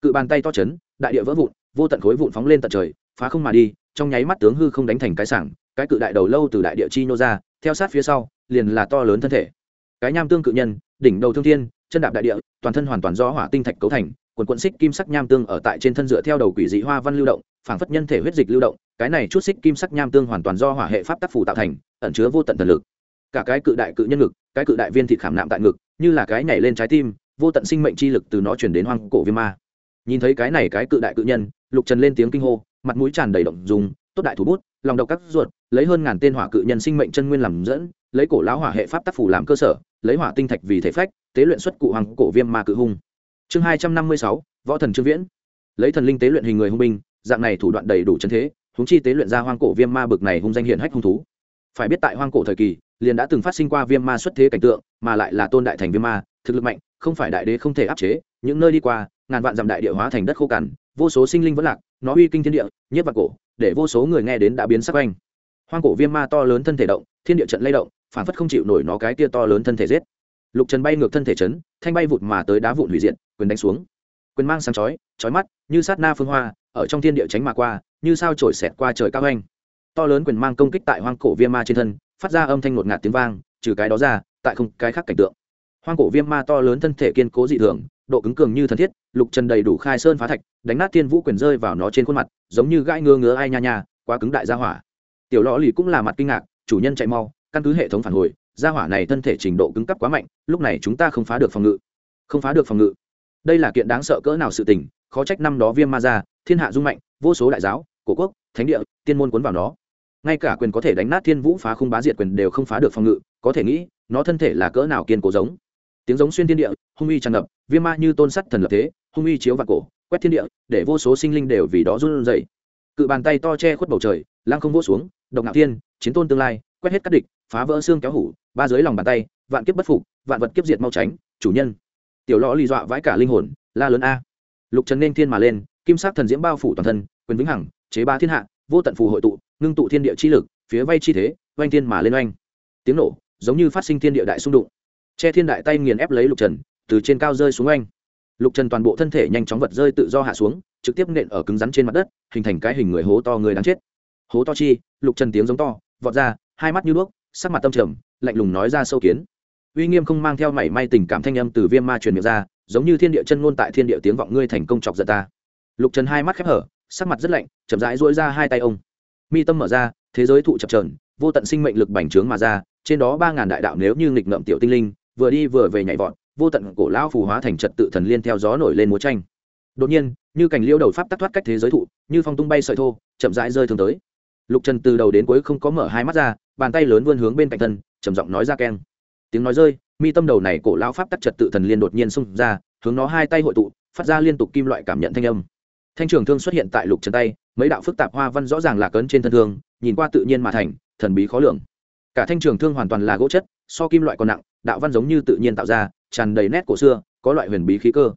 Cự bàn tay to chấn, đại địa vỡ vụn, vô tận khối vụn phóng lên tận trời, phá không mà đi, trong nháy mắt tướng hư không đánh thành cái sảng, cái cự đại đầu lâu từ đại địa chi nhô ra, theo sát phía sau, liền là to lớn thân thể. Cái nham tương cự nhân, đỉnh đầu thương thiên, chân đạp đại địa, toàn thân hoàn toàn do hỏa tinh thạch cấu thành quần quận xích kim sắc nham tương ở tại trên thân dựa theo đầu quỷ dị hoa văn lưu động, phảng phất nhân thể huyết dịch lưu động, cái này chút xích kim sắc nham tương hoàn toàn do hỏa hệ pháp tác phủ tạo thành, ẩn chứa vô tận thần lực. Cả cái cự đại cự nhân ngực, cái cự đại viên thịt khảm nạm tại ngực, như là cái nhảy lên trái tim, vô tận sinh mệnh chi lực từ nó chuyển đến hoang cổ viêm ma. Nhìn thấy cái này cái cự đại cự nhân, lục trần lên tiếng kinh hô, mặt mũi tràn đầy động dùng tốt đại thủ bút, lòng độc cắt ruột, lấy hơn ngàn tên hỏa cự nhân sinh mệnh chân nguyên làm dẫn, lấy cổ lão hỏa hệ pháp tác phủ làm cơ sở, lấy hỏa tinh thạch vì thể phách, tế luyện xuất cụ hoàng cổ viêm ma cự hung chương hai trăm năm mươi sáu, võ thần trương viễn. Lấy thần linh tế luyện hình người hung binh, dạng này thủ đoạn đầy đủ chân thế húng chi tế luyện ra hoang cổ viêm ma bực này hung danh hiển hách hung thú. Phải biết tại hoang cổ thời kỳ, liền đã từng phát sinh qua viêm ma xuất thế cảnh tượng, mà lại là tôn đại thành viêm ma, thực lực mạnh, không phải đại đế không thể áp chế, những nơi đi qua, ngàn vạn dặm đại địa hóa thành đất khô cằn, vô số sinh linh vẫn lạc, nó uy kinh thiên địa nhất vạn cổ, để vô số người nghe đến đã biến sắc oanh. Hoang cổ viêm ma to lớn thân thể động, thiên địa trận lay động phản phất không chịu nổi nó cái tia to lớn thân thể giết lục trần bay ngược thân thể chấn, thanh bay vụt mà tới đá vụn hủy diện quyền đánh xuống. Quyền mang sáng chói chói mắt, như sát na phương hoa, ở trong thiên địa tránh mà qua, như sao trổi xẹt qua trời cao anh to lớn quyền mang công kích tại hoang cổ viêm ma trên thân, phát ra âm thanh ngột ngạt tiếng vang, trừ cái đó ra, tại không cái khác cảnh tượng. Hoang cổ viêm ma to lớn thân thể kiên cố dị thường, độ cứng cường như thân thiết, lục trần đầy đủ khai sơn phá thạch, đánh nát thiên vũ quyền rơi vào nó trên khuôn mặt, giống như gãi ngơ ngứa ai nha nha, quá cứng đại gia hỏa. Tiểu lõ lì cũng là mặt kinh ngạc, chủ nhân chạy mau, căn cứ hệ thống phản hồi gia hỏa này thân thể trình độ cứng cấp quá mạnh, lúc này chúng ta không phá được phòng ngự. Không phá được phòng ngự. Đây là kiện đáng sợ cỡ nào sự tình, khó trách năm đó viêm ma ra thiên hạ dung mạnh, vô số đại giáo, cổ quốc, thánh địa, tiên môn cuốn vào nó. Ngay cả quyền có thể đánh nát thiên vũ phá khung bá diệt quyền đều không phá được phòng ngự, có thể nghĩ, nó thân thể là cỡ nào kiên cố giống. Tiếng giống xuyên thiên địa, hung uy tràn ngập, viêm ma như tôn sắt thần lập thế, hung uy chiếu vào cổ, quét thiên địa, để vô số sinh linh đều vì đó run rẩy. Cự bàn tay to che khuất bầu trời, lăng không vỗ xuống, độc ngạo thiên, chiến tôn tương lai quét hết các địch, phá vỡ xương kéo hủ, ba dưới lòng bàn tay, vạn kiếp bất phục, vạn vật kiếp diệt mau tránh, chủ nhân. Tiểu lõ lì dọa vãi cả linh hồn, la lớn a. Lục trần nên thiên mà lên, kim sắc thần diễm bao phủ toàn thân, quyền vĩnh hằng, chế ba thiên hạ, vô tận phù hội tụ, ngưng tụ thiên địa chi lực, phía vay chi thế, oanh thiên mà lên oanh. Tiếng nổ, giống như phát sinh thiên địa đại xung đụng. Che thiên đại tay nghiền ép lấy lục trần, từ trên cao rơi xuống oanh. Lục trần toàn bộ thân thể nhanh chóng vật rơi tự do hạ xuống, trực tiếp nện ở cứng rắn trên mặt đất, hình thành cái hình người hố to người đáng chết. Hố to chi, lục trần tiếng giống to, vọt ra hai mắt như đuốc, sắc mặt tâm trầm, lạnh lùng nói ra sâu kiến. Uy nghiêm không mang theo mảy may tình cảm thanh âm từ viêm ma truyền miệng ra, giống như thiên địa chân ngôn tại thiên địa tiếng vọng ngươi thành công chọc giận ta. Lục trần hai mắt khép hở, sắc mặt rất lạnh, chậm rãi dỗi ra hai tay ông. Mi tâm mở ra, thế giới thụ chập trờn vô tận sinh mệnh lực bành trướng mà ra, trên đó ba ngàn đại đạo nếu như nghịch ngợm tiểu tinh linh, vừa đi vừa về nhảy vọt, vô tận cổ lão phù hóa thành trật tự thần liên theo gió nổi lên múa tranh đột nhiên, như cảnh liêu đầu pháp tắc thoát cách thế giới thụ, như phong tung bay sợi thô, chậm rãi rơi thường tới lục trần từ đầu đến cuối không có mở hai mắt ra, bàn tay lớn vươn hướng bên cạnh thân, trầm giọng nói ra keng. Tiếng nói rơi, mi tâm đầu này cổ lão pháp tắc trật tự thần liên đột nhiên xung ra, hướng nó hai tay hội tụ, phát ra liên tục kim loại cảm nhận thanh âm. Thanh trường thương xuất hiện tại lục trần tay, mấy đạo phức tạp hoa văn rõ ràng là cấn trên thân thương, nhìn qua tự nhiên mà thành, thần bí khó lường. Cả thanh trường thương hoàn toàn là gỗ chất, so kim loại còn nặng, đạo văn giống như tự nhiên tạo ra, tràn đầy nét cổ xưa, có loại huyền bí khí cơ.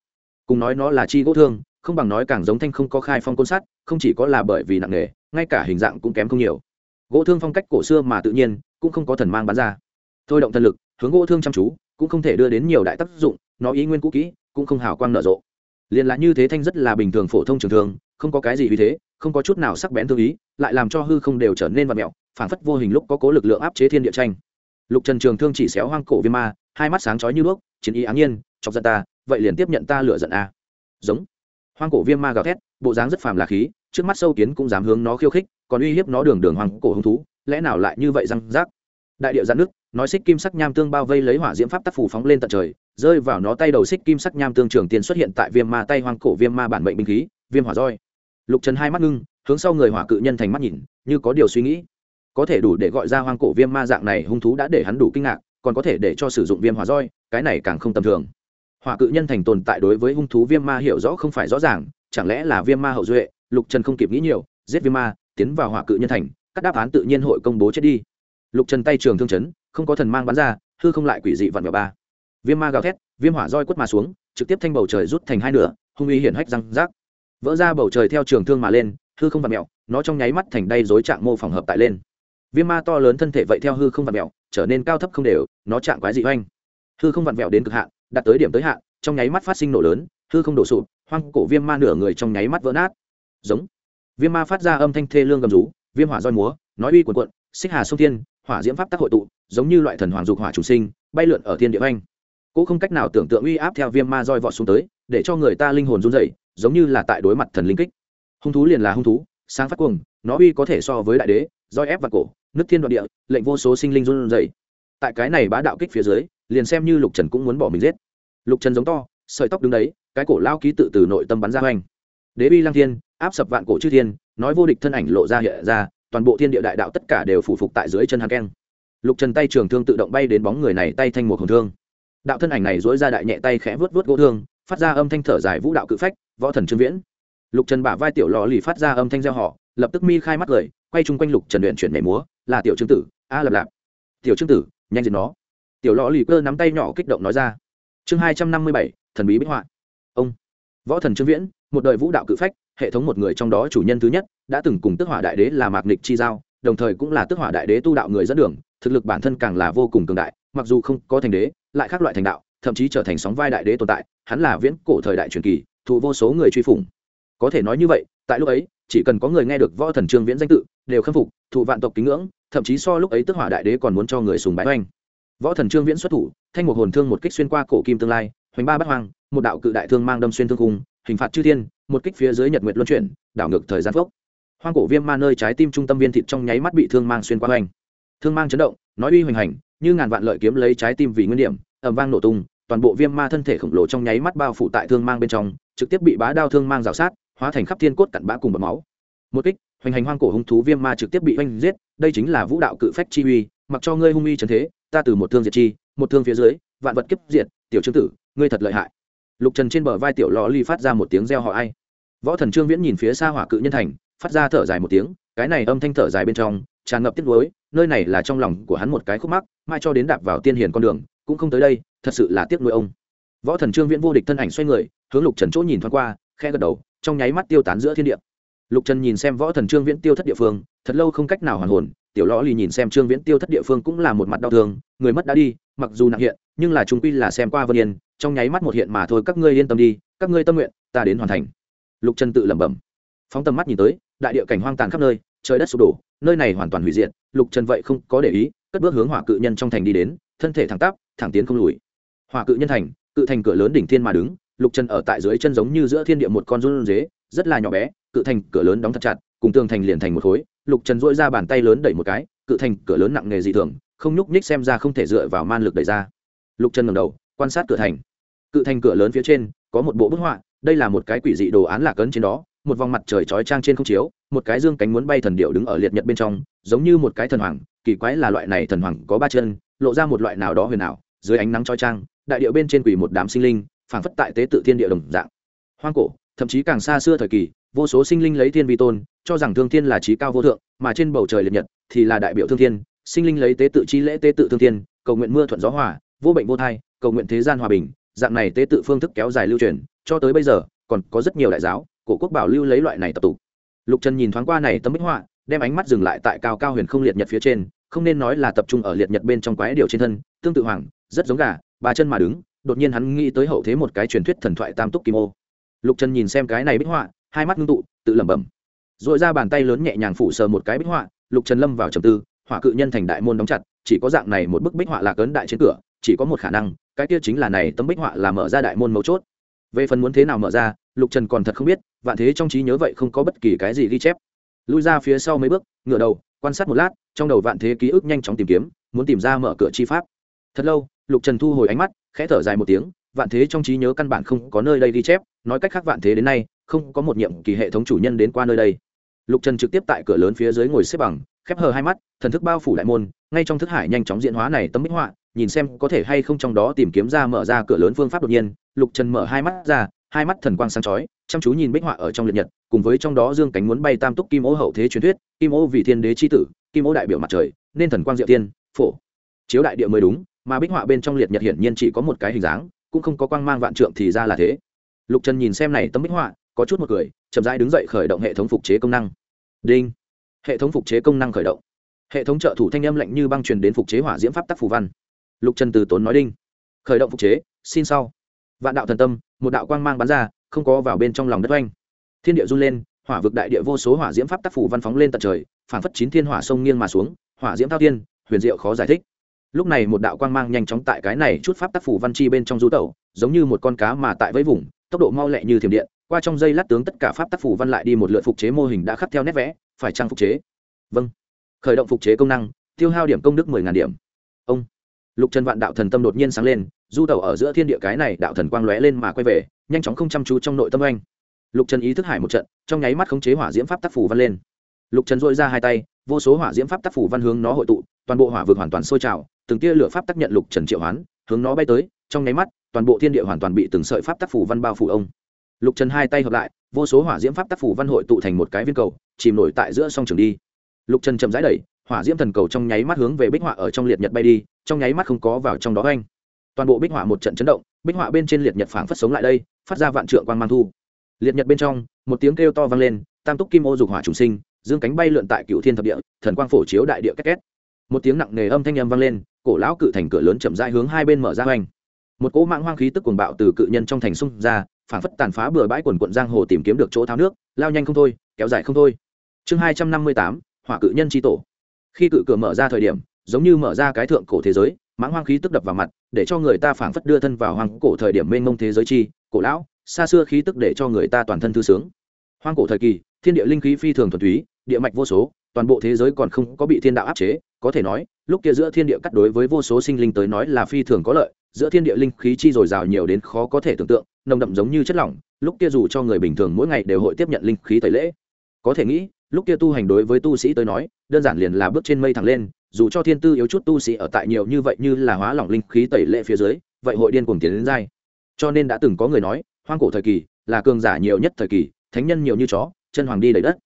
Cùng nói nó là chi gỗ thương, không bằng nói càng giống thanh không có khai phong côn sắt, không chỉ có là bởi vì nặng nghề ngay cả hình dạng cũng kém không nhiều. Gỗ thương phong cách cổ xưa mà tự nhiên, cũng không có thần mang bán ra. Thôi động thần lực, hướng gỗ thương chăm chú, cũng không thể đưa đến nhiều đại tác dụng, nó ý nguyên cũ kỹ, cũng không hào quang nở rộ. Liền là như thế thanh rất là bình thường phổ thông trường thường, không có cái gì vì thế, không có chút nào sắc bén thương ý, lại làm cho hư không đều trở nên vật mẹo phản phất vô hình lúc có cố lực lượng áp chế thiên địa tranh. Lục trần trường thương chỉ xéo hoang cổ viêm ma, hai mắt sáng chói như đuốc, chiến ý áng nhiên, chọc giận ta, vậy liền tiếp nhận ta lửa giận a. Giống. Hoang cổ viêm ma gào thét, bộ dáng rất phàm là khí trước mắt sâu kiến cũng dám hướng nó khiêu khích, còn uy hiếp nó đường đường hoang cổ hứng thú, lẽ nào lại như vậy răng rác? Đại điệu giãn nước nói xích kim sắc nham tương bao vây lấy hỏa diễm pháp tác phủ phóng lên tận trời, rơi vào nó tay đầu xích kim sắc nham tương trường tiền xuất hiện tại viêm ma tay hoang cổ viêm ma bản mệnh binh khí, viêm hỏa roi. Lục trần hai mắt ngưng, hướng sau người hỏa cự nhân thành mắt nhìn, như có điều suy nghĩ. Có thể đủ để gọi ra hoang cổ viêm ma dạng này hung thú đã để hắn đủ kinh ngạc, còn có thể để cho sử dụng viêm hỏa roi, cái này càng không tầm thường. Hỏa cự nhân thành tồn tại đối với hung thú viêm ma hiểu rõ không phải rõ ràng, chẳng lẽ là viêm ma hậu duệ? Lục trần không kịp nghĩ nhiều, giết viêm ma, tiến vào hỏa cự nhân thành, các đáp án tự nhiên hội công bố chết đi. Lục trần tay trường thương chấn, không có thần mang bắn ra, hư không lại quỷ dị vặn vào ba. Viêm ma gào thét, viêm hỏa roi quất mà xuống, trực tiếp thanh bầu trời rút thành hai nửa, hung uy hiển hách răng rác. Vỡ ra bầu trời theo trường thương mà lên, hư không vặn mẹo, nó trong nháy mắt thành đay dối trạng mô phỏng hợp tại lên. Viêm ma to lớn thân thể vậy theo hư không vặn mẹo, trở nên cao thấp không đều, nó trạng quái dị oanh hư không vặn mẹo đến cực hạn, đạt tới điểm tới hạn, trong nháy mắt phát sinh nổ lớn, hư không đổ sụp, hoang cổ viêm ma nửa người trong nháy mắt vỡ nát giống. Viêm ma phát ra âm thanh thê lương gầm rú, viêm hỏa roi múa, nói uy quần quận xích hà sông thiên, hỏa diễm pháp tác hội tụ, giống như loại thần hoàng dục hỏa chủ sinh, bay lượn ở thiên địa anh cô không cách nào tưởng tượng uy áp theo viêm ma roi vọt xuống tới, để cho người ta linh hồn run dậy giống như là tại đối mặt thần linh kích. Hung thú liền là hung thú, sáng phát cuồng, nó uy có thể so với đại đế, roi ép vào cổ, nứt thiên đoạn địa, lệnh vô số sinh linh run dậy tại cái này bá đạo kích phía dưới, liền xem như lục trần cũng muốn bỏ mình giết. Lục trần giống to, sợi tóc đứng đấy, cái cổ lao ký tự từ nội tâm bắn ra hoành đế bi lăng thiên, áp sập vạn cổ chư thiên, nói vô địch thân ảnh lộ ra hiện ra, toàn bộ thiên địa đại đạo tất cả đều phủ phục tại dưới chân hắn keng. Lục trần tay trường thương tự động bay đến bóng người này tay thanh một hồn thương. Đạo thân ảnh này dối ra đại nhẹ tay khẽ vớt vớt gỗ thương, phát ra âm thanh thở dài vũ đạo cự phách, võ thần trương viễn. Lục trần bả vai tiểu lò lì phát ra âm thanh gieo họ lập tức mi khai mắt cười quay chung quanh lục trần luyện chuyển mẻ múa, là tiểu trương tử, a lập lạp. Tiểu trương tử, nhanh diệt nó. Tiểu lò lì cơ nắm tay nhỏ kích động nói ra. Chương hai trăm năm mươi bảy, thần bí bích họa. Ông võ thần trương viễn, một đời vũ đạo cự phách, hệ thống một người trong đó chủ nhân thứ nhất, đã từng cùng tức hỏa đại đế là mạc nịch chi giao, đồng thời cũng là tức hỏa đại đế tu đạo người dẫn đường, thực lực bản thân càng là vô cùng cường đại, mặc dù không có thành đế, lại khác loại thành đạo, thậm chí trở thành sóng vai đại đế tồn tại, hắn là viễn cổ thời đại truyền kỳ, thụ vô số người truy phủng. Có thể nói như vậy, tại lúc ấy, chỉ cần có người nghe được võ thần trương viễn danh tự, đều khâm phục, thụ vạn tộc kính ngưỡng, thậm chí so lúc ấy tức hỏa đại đế còn muốn cho người sùng bái oanh. Võ thần trương viễn xuất thủ, thanh một hồn thương một kích xuyên qua cổ kim tương lai, hoành ba bát hoang một đạo cự đại thương mang đâm xuyên thương khung, hình phạt chư thiên, một kích phía dưới nhật nguyệt luân chuyển, đảo ngược thời gian phốc. Hoang cổ viêm ma nơi trái tim trung tâm viên thịt trong nháy mắt bị thương mang xuyên qua hoành. Thương mang chấn động, nói uy hoành hành, như ngàn vạn lợi kiếm lấy trái tim vì nguyên điểm ẩm vang nổ tung, toàn bộ viêm ma thân thể khổng lồ trong nháy mắt bao phủ tại thương mang bên trong, trực tiếp bị bá đao thương mang rào sát, hóa thành khắp thiên cốt cặn bã cùng bầm máu. Một kích, hoành hành hoang cổ hung thú viêm ma trực tiếp bị oanh giết, đây chính là vũ đạo cự phách chi uy, mặc cho ngươi hung uy trần thế, ta từ một thương diệt chi, một thương phía dưới, vạn vật kiếp diệt, tiểu trương tử, ngươi thật lợi hại lục trần trên bờ vai tiểu lò ly phát ra một tiếng reo họ ai. Võ thần trương viễn nhìn phía xa hỏa cự nhân thành, phát ra thở dài một tiếng, cái này âm thanh thở dài bên trong, tràn ngập tiếc nuối, nơi này là trong lòng của hắn một cái khúc mắc, mai cho đến đạp vào tiên hiền con đường, cũng không tới đây, thật sự là tiếc nuối ông. Võ thần trương viễn vô địch thân ảnh xoay người, hướng lục trần chỗ nhìn thoáng qua khe gật đầu, trong nháy mắt tiêu tán giữa thiên địa. Lục trần nhìn xem võ thần trương viễn tiêu thất địa phương, thật lâu không cách nào hoàn hồn, tiểu lõ lì nhìn xem trương viễn tiêu thất địa phương cũng là một mặt đau thương, người mất đã đi, mặc dù nặng hiện, nhưng là trung quy là xem qua vân yên trong nháy mắt một hiện mà thôi, các ngươi yên tâm đi, các ngươi tâm nguyện, ta đến hoàn thành. Lục trần tự lẩm bẩm. Phóng tầm mắt nhìn tới, đại địa cảnh hoang tàn khắp nơi, trời đất sụp đổ, nơi này hoàn toàn hủy diệt, lục trần vậy không có để ý, cất bước hướng hỏa cự nhân trong thành đi đến, thân thể thẳng tắp, thẳng tiến không lùi. Hỏa cự nhân thành, cự thành cửa lớn đỉnh thiên mà đứng, lục trần ở tại dưới chân giống như giữa thiên địa một con run dế, rất là nhỏ bé, cự thành cửa lớn đóng thật chặt, cùng tường thành liền thành một khối, lục trần dỗi ra bàn tay lớn đẩy một cái, cự thành cửa lớn nặng nghề dị thường, không nhúc nhích xem ra không thể dựa vào man lực đẩy ra. Lục trần ngầm đầu, quan sát cửa thành cự thành cửa lớn phía trên, có một bộ bức họa, đây là một cái quỷ dị đồ án lạc ấn trên đó, một vòng mặt trời chói trang trên không chiếu, một cái dương cánh muốn bay thần điệu đứng ở liệt nhật bên trong, giống như một cái thần hoàng, kỳ quái là loại này thần hoàng có ba chân, lộ ra một loại nào đó huyền ảo, dưới ánh nắng chói trang đại điệu bên trên quỷ một đám sinh linh, phảng phất tại tế tự thiên địa đồng dạng. Hoang cổ, thậm chí càng xa xưa thời kỳ, vô số sinh linh lấy thiên vi tôn, cho rằng thương thiên là trí cao vô thượng, mà trên bầu trời liệt nhật thì là đại biểu thương thiên, sinh linh lấy tế tự chi lễ tế tự thương thiên, cầu nguyện mưa thuận gió hòa, vô bệnh vô thai, cầu nguyện thế gian hòa bình dạng này tế tự phương thức kéo dài lưu truyền, cho tới bây giờ, còn có rất nhiều đại giáo, cổ quốc bảo lưu lấy loại này tập tục. Lục trần nhìn thoáng qua này tấm bích họa, đem ánh mắt dừng lại tại cao cao huyền không liệt nhật phía trên, không nên nói là tập trung ở liệt nhật bên trong quái điều trên thân, tương tự hoàng, rất giống gà, ba chân mà đứng, đột nhiên hắn nghĩ tới hậu thế một cái truyền thuyết thần thoại tam túc kim ô. Lục trần nhìn xem cái này bích họa, hai mắt ngưng tụ, tự lẩm bẩm. R ồ i ra bàn tay lớn nhẹ nhàng phủ sờ một cái bích họa, lục trần lâm vào trầm tư, họa cự nhân thành đại môn đóng chặt, chỉ có dạng này một bức bích họa lạc ấn đại trên cửa, chỉ có một khả năng cái kia chính là này tấm bích họa là mở ra đại môn mấu chốt. Về phần muốn thế nào mở ra, lục trần còn thật không biết, vạn thế trong trí nhớ vậy không có bất kỳ cái gì ghi chép. Lui ra phía sau mấy bước, ngửa đầu, quan sát một lát, trong đầu vạn thế ký ức nhanh chóng tìm kiếm, muốn tìm ra mở cửa chi pháp. Thật lâu, lục trần thu hồi ánh mắt, khẽ thở dài một tiếng, vạn thế trong trí nhớ căn bản không có nơi đây ghi chép, nói cách khác vạn thế đến nay, không có một nhiệm kỳ hệ thống chủ nhân đến qua nơi đây. Lục trần trực tiếp tại cửa lớn phía dưới ngồi xếp bằng, khép hờ hai mắt, thần thức bao phủ đại môn, ngay trong thức hải nhanh chóng diễn hóa này tấm bích họa nhìn xem có thể hay không trong đó tìm kiếm ra mở ra cửa lớn phương pháp đột nhiên, lục trần mở hai mắt ra, hai mắt thần quang sáng chói, chăm chú nhìn bích họa ở trong liệt nhật, cùng với trong đó dương cánh muốn bay tam túc kim ô hậu thế truyền thuyết, kim ô vì thiên đế c h i tử, kim ô đại biểu mặt trời, nên thần quang diệu tiên, phổ. Chiếu đại địa mới đúng, mà bích họa bên trong liệt nhật hiển nhiên chỉ có một cái hình dáng, cũng không có quang mang vạn trượng thì ra là thế. Lục trần nhìn xem này tấm bích họa, có chút một cười, chậm rãi đứng dậy khởi động hệ thống phục chế công năng. Đinh. Hệ thống phục chế công năng khởi động. Hệ thống trợ thủ thanh âm lạnh như băng truyền đến phục chế hỏa diễm pháp tắc phù văn lục trần từ tốn nói đinh. Khởi động phục chế, xin sau. Vạn đạo thần tâm, một đạo quang mang bắn ra, không có vào bên trong lòng đất oanh. Thiên địa run lên, hỏa vực đại địa vô số hỏa diễm pháp tác phủ văn phóng lên tận trời phản phất chín thiên hỏa sông nghiêng mà xuống, hỏa diễm thao tiên huyền diệu khó giải thích. Lúc này một đạo quang mang nhanh chóng tại cái này chút pháp tác phủ văn chi bên trong du tẩu, giống như một con cá mà tại với vùng, tốc độ mau lẹ như thiểm điện, qua trong dây lát tướng tất cả pháp tác phủ văn lại đi một lượt phục chế mô hình đã khắc theo nét vẽ, phải trang phục chế? Vâng. Khởi động phục chế công năng, tiêu hao điểm công đức mười ngàn điểm lục trần vạn đạo thần tâm đột nhiên sáng lên, du tàu ở giữa thiên địa cái này đạo thần quang lóe lên mà quay về, nhanh chóng không chăm chú trong nội tâm anh. Lục trần ý thức hải một trận, trong nháy mắt khống chế hỏa diễm pháp tác phủ văn lên. Lục trần dội ra hai tay, vô số hỏa diễm pháp tác phủ văn hướng nó hội tụ, toàn bộ hỏa vực hoàn toàn sôi trào, từng tia lửa pháp tác nhận lục trần triệu hoán, hướng nó bay tới, trong nháy mắt, toàn bộ thiên địa hoàn toàn bị từng sợi pháp tác phủ văn bao phủ ông. Lục trần hai tay hợp lại, vô số hỏa diễm pháp tác phủ văn hội tụ thành một cái viên cầu, chìm nổi tại giữa sông trường đi. Lục trần chậm rãi đẩy, hỏa diễm thần cầu trong nháy mắt hướng về bích họa ở trong liệt nhật bay đi trong nháy mắt không có vào trong đó anh. Toàn bộ bích họa một trận chấn động, bích họa bên trên liệt nhật phảng phất sống lại đây, phát ra vạn trượng quang mang thu. Liệt nhật bên trong, một tiếng kêu to vang lên, tam túc kim ô dục hỏa trùng sinh, dương cánh bay lượn tại cựu thiên thập địa, thần quang phổ chiếu đại địa két két. Một tiếng nặng nề âm thanh âm vang lên, cổ lão cự thành cửa lớn chậm rãi hướng hai bên mở ra hoành. Một cỗ mạng hoang khí tức cuồng bạo từ cự nhân trong thành xung ra, phảng phất tàn phá bừa bãi quần quận giang hồ tìm kiếm được chỗ tháo nước, lao nhanh không thôi, kéo dài không thôi. Chương hai trăm năm mươi tám, hỏa cự nhân tri tổ. Khi cự cửa mở ra thời điểm giống như mở ra cái thượng cổ thế giới, mãng hoang khí tức đập vào mặt, để cho người ta phảng phất đưa thân vào hoang cổ thời điểm mênh mông thế giới chi, cổ lão, xa xưa khí tức để cho người ta toàn thân thư sướng. Hoang cổ thời kỳ, thiên địa linh khí phi thường thuần túy, địa mạch vô số, toàn bộ thế giới còn không có bị thiên đạo áp chế, có thể nói, lúc kia giữa thiên địa cắt đối với vô số sinh linh tới nói là phi thường có lợi, giữa thiên địa linh khí chi dồi dào nhiều đến khó có thể tưởng tượng, nồng đậm giống như chất lỏng, lúc kia dù cho người bình thường mỗi ngày đều hội tiếp nhận linh khí tẩy lễ. Có thể nghĩ, lúc kia tu hành đối với tu sĩ tới nói, đơn giản liền là bước trên mây thẳng lên dù cho thiên tư yếu chút tu sĩ ở tại nhiều như vậy như là hóa lỏng linh khí tẩy lệ phía dưới, vậy hội điên cuồng tiến đến dai. Cho nên đã từng có người nói, hoang cổ thời kỳ là cường giả nhiều nhất thời kỳ, thánh nhân nhiều như chó, chân hoàng đi đầy đất.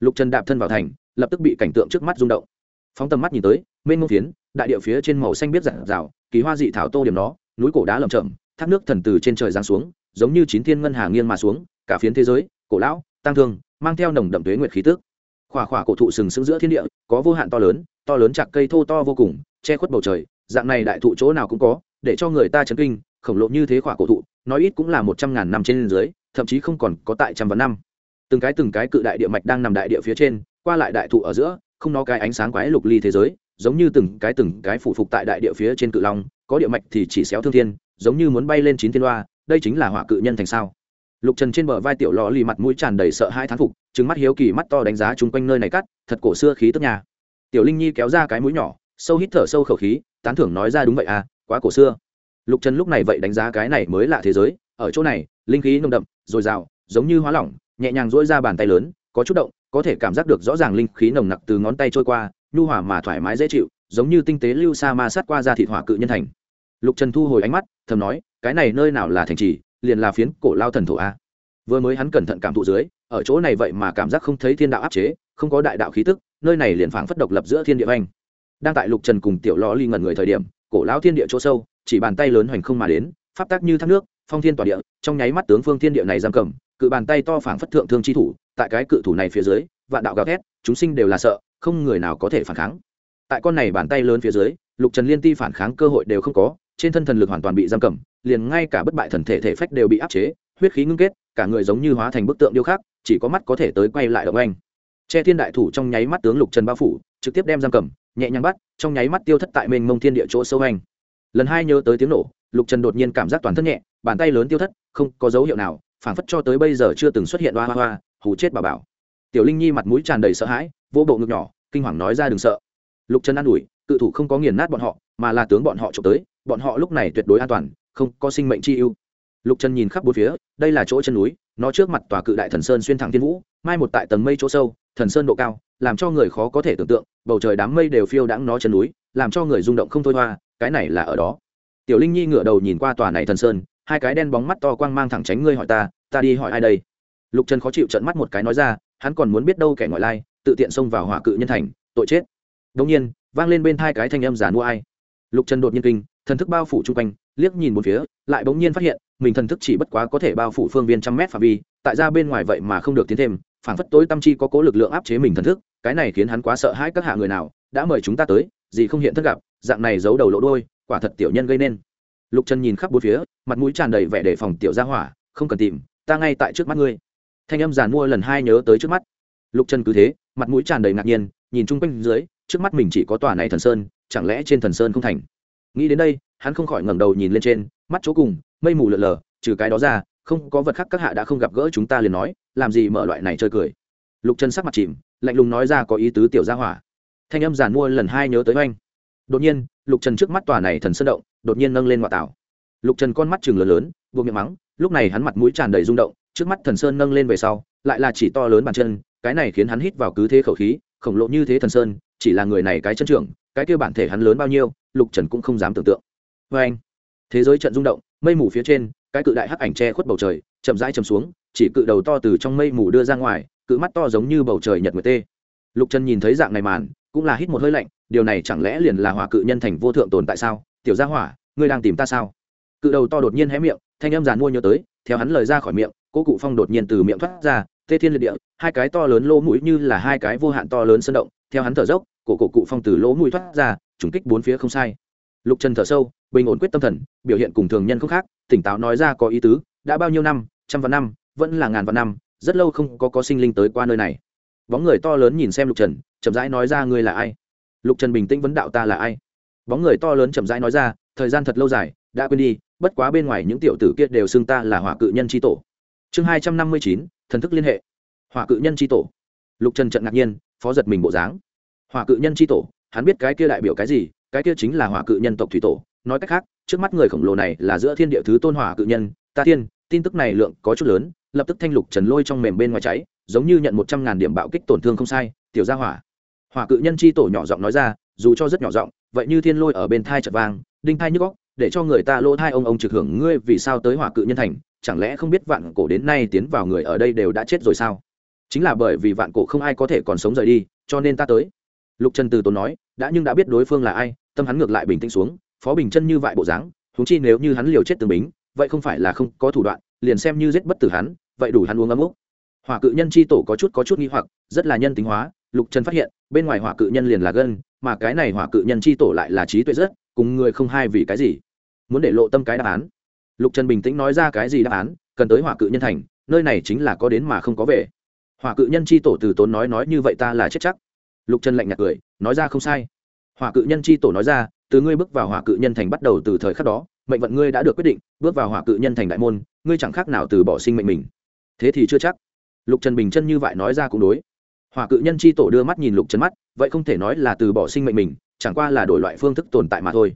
Lục trần đạp thân vào thành, lập tức bị cảnh tượng trước mắt rung động. Phóng tầm mắt nhìn tới, mênh ngông phiến, đại địa phía trên màu xanh biết rạng rào kỳ hoa dị thảo tô điểm nó núi cổ đá lầm chậm thác nước thần từ trên trời giáng xuống, giống như chín thiên ngân hà nghiêng mà xuống, cả phiến thế giới, cổ lão tăng thương, mang theo nồng đậm tuế nguyệt khí tức. Khỏa khỏa cổ thụ sừng sững giữa thiên địa, có vô hạn to lớn to lớn chạc cây thô to vô cùng, che khuất bầu trời, dạng này đại thụ chỗ nào cũng có, để cho người ta chấn kinh, khổng lồ như thế khỏa cổ thụ, nói ít cũng là một trăm ngàn năm trên dưới, thậm chí không còn có tại trăm vạn năm. Từng cái từng cái cự đại địa mạch đang nằm đại địa phía trên, qua lại đại thụ ở giữa, không nó cái ánh sáng quái lục ly thế giới, giống như từng cái từng cái phủ phục tại đại địa phía trên cự long, có địa mạch thì chỉ xéo thương thiên, giống như muốn bay lên chín thiên loa, đây chính là hỏa cự nhân thành sao. Lục trần trên bờ vai tiểu lò lì mặt mũi tràn đầy sợ hai thán phục trứng mắt hiếu kỳ mắt to đánh giá chung quanh nơi này cắt, thật cổ xưa khí tức nhà tiểu linh nhi kéo ra cái mũi nhỏ, sâu hít thở sâu khẩu khí, tán thưởng nói ra đúng vậy à quá cổ xưa. Lục trần lúc này vậy đánh giá cái này mới lạ thế giới, ở chỗ này, linh khí nồng đậm, dồi dào, giống như hóa lỏng, nhẹ nhàng dỗi ra bàn tay lớn, có chút động, có thể cảm giác được rõ ràng linh khí nồng nặc từ ngón tay trôi qua, nhu hòa mà thoải mái dễ chịu, giống như tinh tế lưu sa ma sát qua ra thịt hỏa cự nhân thành. Lục trần thu hồi ánh mắt, thầm nói, cái này nơi nào là thành trì, liền là phiến cổ lao thần thổ a. Vừa mới hắn cẩn thận cảm thụ dưới, ở chỗ này vậy mà cảm giác không thấy thiên đạo áp chế, không có đại đạo khí tức nơi này liền phảng phất độc lập giữa thiên địa anh đang tại lục trần cùng tiểu lò ly ngẩn người thời điểm, cổ lão thiên địa chỗ sâu, chỉ bàn tay lớn hoành không mà đến, pháp tác như thác nước, phong thiên tỏa địa, trong nháy mắt tướng phương thiên địa này giam cầm, cự bàn tay to phảng phất thượng thương chi thủ, tại cái cự thủ này phía dưới, vạn đạo gào thét, chúng sinh đều là sợ, không người nào có thể phản kháng. Tại con này bàn tay lớn phía dưới, lục trần liên ti phản kháng cơ hội đều không có, trên thân thần lực hoàn toàn bị giam cầm, liền ngay cả bất bại thần thể thể phách đều bị áp chế, huyết khí ngưng kết, cả người giống như hóa thành bức tượng điêu khắc, chỉ có mắt có thể tới quay lại động anh che thiên đại thủ trong nháy mắt tướng lục trần bao phủ, trực tiếp đem giam cầm, nhẹ nhàng bắt, trong nháy mắt tiêu thất tại mênh mông thiên địa chỗ sâu hành lần hai nhớ tới tiếng nổ, lục trần đột nhiên cảm giác toàn thân nhẹ, bàn tay lớn tiêu thất, không có dấu hiệu nào, phảng phất cho tới bây giờ chưa từng xuất hiện hoa hoa hoa hù chết bà bảo. Tiểu linh nhi mặt mũi tràn đầy sợ hãi vô bộ ngực nhỏ, kinh hoàng nói ra đừng sợ. Lục trần an ủi, cự thủ không có nghiền nát bọn họ, mà là tướng bọn họ trộm tới, bọn họ lúc này tuyệt đối an toàn, không có sinh mệnh chi ưu. Lục trần nhìn khắp bốn phía, đây là chỗ chân núi nó trước mặt tòa cự đại thần sơn xuyên thẳng thiên vũ, mai một tại tầng mây chỗ sâu, thần sơn độ cao, làm cho người khó có thể tưởng tượng, bầu trời đám mây đều phiêu đãng nó chân núi, làm cho người rung động không thôi hoa, cái này là ở đó. Tiểu linh nhi ngửa đầu nhìn qua tòa này thần sơn, hai cái đen bóng mắt to quang mang thẳng tránh ngươi hỏi ta ta đi hỏi ai đây? Lục trần khó chịu trận mắt một cái nói ra, hắn còn muốn biết đâu kẻ ngoại lai, tự tiện xông vào hỏa cự nhân thành, tội chết. Đông nhiên, vang lên bên hai cái thanh âm giả mua ai. Lục trần đột nhiên kinh, thần thức bao phủ chung quanh, liếc nhìn một phía, lại bỗng nhiên phát hiện mình thần thức chỉ bất quá có thể bao phủ phương viên trăm mét phạm vi, tại ra bên ngoài vậy mà không được tiến thêm phản phất tối tâm chi có cố lực lượng áp chế mình thần thức, cái này khiến hắn quá sợ hãi các hạ người nào, đã mời chúng ta tới, gì không hiện thức gặp, dạng này giấu đầu lộ đôi quả thật tiểu nhân gây nên. Lục trần nhìn khắp bốn phía, mặt mũi tràn đầy vẻ đề phòng tiểu gia hỏa, không cần tìm, ta ngay tại trước mắt ngươi. Thanh âm giàn mua lần hai nhớ tới trước mắt. Lục trần cứ thế, mặt mũi tràn đầy ngạc nhiên, nhìn chung quanh dưới, trước mắt mình chỉ có tòa này thần sơn, chẳng lẽ trên thần sơn không thành? Nghĩ đến đây, hắn không khỏi ngẩng đầu nhìn lên trên mắt chỗ cùng, mây mù lượn lờ, trừ cái đó ra, không có vật khác, các hạ đã không gặp gỡ chúng ta liền nói, làm gì mở loại này chơi cười. Lục trần sắc mặt chìm, lạnh lùng nói ra có ý tứ tiểu gia hỏa. Thanh âm giàn mua lần hai nhớ tới oanh. Đột nhiên, lục trần trước mắt tòa này thần sơn động, đột nhiên nâng lên ngoại tảo. Lục trần con mắt chừng lớn lớn, buộc miệng mắng, lúc này hắn mặt mũi tràn đầy rung động, trước mắt thần sơn nâng lên về sau, lại là chỉ to lớn bàn chân, cái này khiến hắn hít vào cứ thế khẩu khí, khổng lồ như thế thần sơn, chỉ là người này cái chân trưởng, cái kia bản thể hắn lớn bao nhiêu, lục trần cũng không dám tưởng tượng. Vê anh thế giới trận rung động, mây mù phía trên, cái cự đại hắc ảnh che khuất bầu trời, chậm rãi chầm xuống, chỉ cự đầu to từ trong mây mù đưa ra ngoài, cự mắt to giống như bầu trời nhật nguyệt tê. Lục trần nhìn thấy dạng này màn, cũng là hít một hơi lạnh, điều này chẳng lẽ liền là hỏa cự nhân thành vô thượng tồn tại sao? Tiểu gia hỏa, ngươi đang tìm ta sao? Cự đầu to đột nhiên hé miệng, thanh âm giàn mua nhớ tới, theo hắn lời ra khỏi miệng cô cụ phong đột nhiên từ miệng thoát ra, tê thiên liệt địa, hai cái to lớn lỗ mũi như là hai cái vô hạn to lớn sân động, theo hắn thở dốc, cổ cổ cụ phong từ lỗ mũi thoát ra, trùng kích bốn phía không sai. Lục trần thở sâu bình ổn quyết tâm thần, biểu hiện cùng thường nhân không khác, tỉnh táo nói ra có ý tứ, đã bao nhiêu năm, trăm vạn năm, vẫn là ngàn vạn năm, rất lâu không có có sinh linh tới qua nơi này. Bóng người to lớn nhìn xem lục trần, chậm rãi nói ra ngươi là ai? Lục trần bình tĩnh vấn đạo ta là ai? Bóng người to lớn chậm rãi nói ra, thời gian thật lâu dài, đã quên đi, bất quá bên ngoài những tiểu tử kia đều xưng ta là hỏa cự nhân tri tổ. Chương hai trăm năm mươi chín, thần thức liên hệ. Hỏa cự nhân tri tổ. Lục trần trận ngạc nhiên, phó giật mình bộ dáng. Hỏa cự nhân tri tổ, hắn biết cái kia đại biểu cái gì, cái kia chính là hỏa cự nhân tộc thủy tổ nói cách khác, trước mắt người khổng lồ này là giữa thiên địa thứ tôn hỏa cự nhân, ta thiên, tin tức này lượng có chút lớn, lập tức thanh lục trần lôi trong mềm bên ngoài cháy, giống như nhận một trăm ngàn điểm bạo kích tổn thương không sai, tiểu gia hỏa. Hỏa cự nhân chi tổ nhỏ giọng nói ra, dù cho rất nhỏ giọng, vậy như thiên lôi ở bên thai chật vang, đinh thai nhức góc để cho người ta lỗ thai ông ông trực hưởng ngươi vì sao tới hỏa cự nhân thành, chẳng lẽ không biết vạn cổ đến nay tiến vào người ở đây đều đã chết rồi sao? Chính là bởi vì vạn cổ không ai có thể còn sống rời đi, cho nên ta tới. Lục trần từ tốn nói, đã nhưng đã biết đối phương là ai, tâm hắn ngược lại bình tĩnh xuống phó bình chân như vại bộ dáng húng chi nếu như hắn liều chết tương bính, vậy không phải là không có thủ đoạn, liền xem như giết bất tử hắn, vậy đủ hắn uống ấm úc hỏa cự nhân chi tổ có chút có chút nghi hoặc, rất là nhân tính hóa, lục trần phát hiện, bên ngoài hỏa cự nhân liền là gân, mà cái này hỏa cự nhân chi tổ lại là trí tuệ rất, cùng người không hai vì cái gì. Muốn để lộ tâm cái đáp án. Lục trần bình tĩnh nói ra cái gì đáp án, cần tới hỏa cự nhân thành, nơi này chính là có đến mà không có về. Hỏa cự nhân chi tổ từ tốn nói nói như vậy ta là chết chắc. Lục trần lạnh nhạt cười, nói ra không sai. Hỏa cự nhân chi tổ nói ra từ ngươi bước vào hỏa cự nhân thành bắt đầu từ thời khắc đó, mệnh vận ngươi đã được quyết định, bước vào hỏa cự nhân thành đại môn, ngươi chẳng khác nào từ bỏ sinh mệnh mình. Thế thì chưa chắc. Lục trần bình chân như vậy nói ra cũng đối. Hỏa cự nhân chi tổ đưa mắt nhìn lục trần mắt, vậy không thể nói là từ bỏ sinh mệnh mình, chẳng qua là đổi loại phương thức tồn tại mà thôi.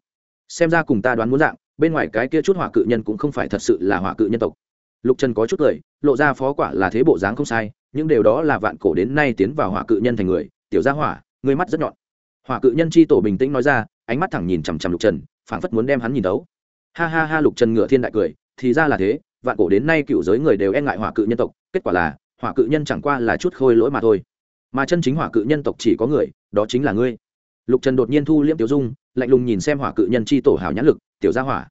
Xem ra cùng ta đoán muốn dạng, bên ngoài cái kia chút hỏa cự nhân cũng không phải thật sự là hỏa cự nhân tộc. Lục trần có chút cười, lộ ra phó quả là thế bộ dáng không sai nhưng điều đó là vạn cổ đến nay tiến vào hỏa cự nhân thành người, tiểu gia hỏa người mắt rất nhọn. Hỏa cự nhân chi tổ bình tĩnh nói ra ánh mắt thẳng nhìn chằm chằm lục trần, phảng phất muốn đem hắn nhìn đấu ha ha ha, lục trần ngựa thiên đại cười, thì ra là thế, vạn cổ đến nay cựu giới người đều e ngại hỏa cự nhân tộc, kết quả là, hỏa cự nhân chẳng qua là chút khôi lỗi mà thôi. Mà chân chính hỏa cự nhân tộc chỉ có người, đó chính là ngươi. Lục trần đột nhiên thu liễm tiểu dung, lạnh lùng nhìn xem hỏa cự nhân chi tổ hào nhãn lực, tiểu gia hỏa.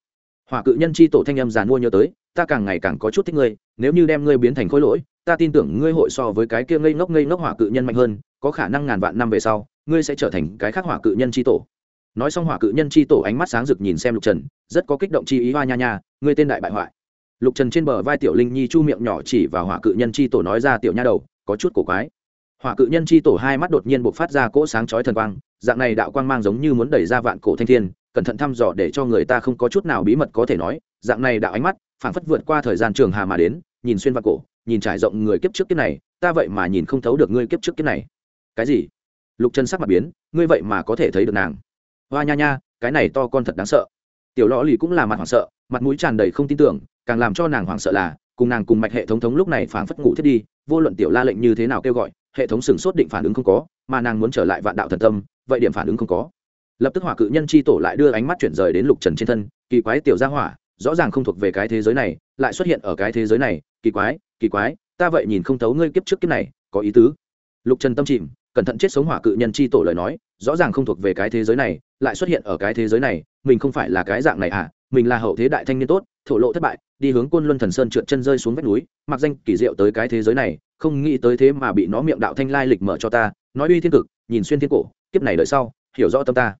Hỏa cự nhân chi tổ thanh âm giàn mua nhớ tới, ta càng ngày càng có chút thích ngươi, nếu như đem ngươi biến thành khối lỗi, ta tin tưởng ngươi hội so với cái kia ngây ngốc ngây ngốc hỏa cự nhân mạnh hơn, có khả năng ngàn vạn năm về sau, ngươi sẽ trở thành cái khác hỏa cự nhân chi tổ nói xong hỏa cự nhân chi tổ ánh mắt sáng rực nhìn xem lục trần, rất có kích động chi ý, hoa nha nha người tên đại bại hoại. Lục trần trên bờ vai tiểu linh nhi chu miệng nhỏ chỉ vào hỏa cự nhân chi tổ nói ra, tiểu nha đầu, có chút cổ quái. Hỏa cự nhân chi tổ hai mắt đột nhiên buộc phát ra cỗ sáng chói thần quang, dạng này đạo quang mang giống như muốn đẩy ra vạn cổ thanh thiên, cẩn thận thăm dò để cho người ta không có chút nào bí mật có thể nói, dạng này đạo ánh mắt, phảng phất vượt qua thời gian trường hà mà đến, nhìn xuyên vạn cổ, nhìn trải rộng người kiếp trước kiếp này, ta vậy mà nhìn không thấu được ngươi kiếp trước kiếp này. Cái gì? Lục chân sắc mặt biến, ngươi vậy mà có thể thấy được nàng hoa nha nha, cái này to con thật đáng sợ. Tiểu lõ lì cũng là mặt hoảng sợ, mặt mũi tràn đầy không tin tưởng, càng làm cho nàng hoảng sợ là, cùng nàng cùng mạch hệ thống thống lúc này phảng phất ngủ thiết đi, vô luận tiểu la lệnh như thế nào kêu gọi, hệ thống sừng sốt định phản ứng không có, mà nàng muốn trở lại vạn đạo thần tâm, vậy điểm phản ứng không có. Lập tức hỏa cự nhân chi tổ lại đưa ánh mắt chuyển rời đến lục trần trên thân, kỳ quái tiểu gia hỏa, rõ ràng không thuộc về cái thế giới này, lại xuất hiện ở cái thế giới này, kỳ quái kỳ quái, ta vậy nhìn không thấu ngươi kiếp trước kiếp này, có ý tứ. Lục trần tâm chìm, cẩn thận chết sống hỏa cự nhân chi tổ lời nói, rõ ràng không thuộc về cái thế giới này lại xuất hiện ở cái thế giới này, mình không phải là cái dạng này à mình là hậu thế đại thanh niên tốt, thổ lộ thất bại, đi hướng côn luân thần sơn trượt chân rơi xuống vách núi, mặc danh kỳ diệu tới cái thế giới này, không nghĩ tới thế mà bị nó miệng đạo thanh lai lịch mở cho ta, nói uy thiên cực, nhìn xuyên thiên cổ, kiếp này đợi sau, hiểu rõ tâm ta.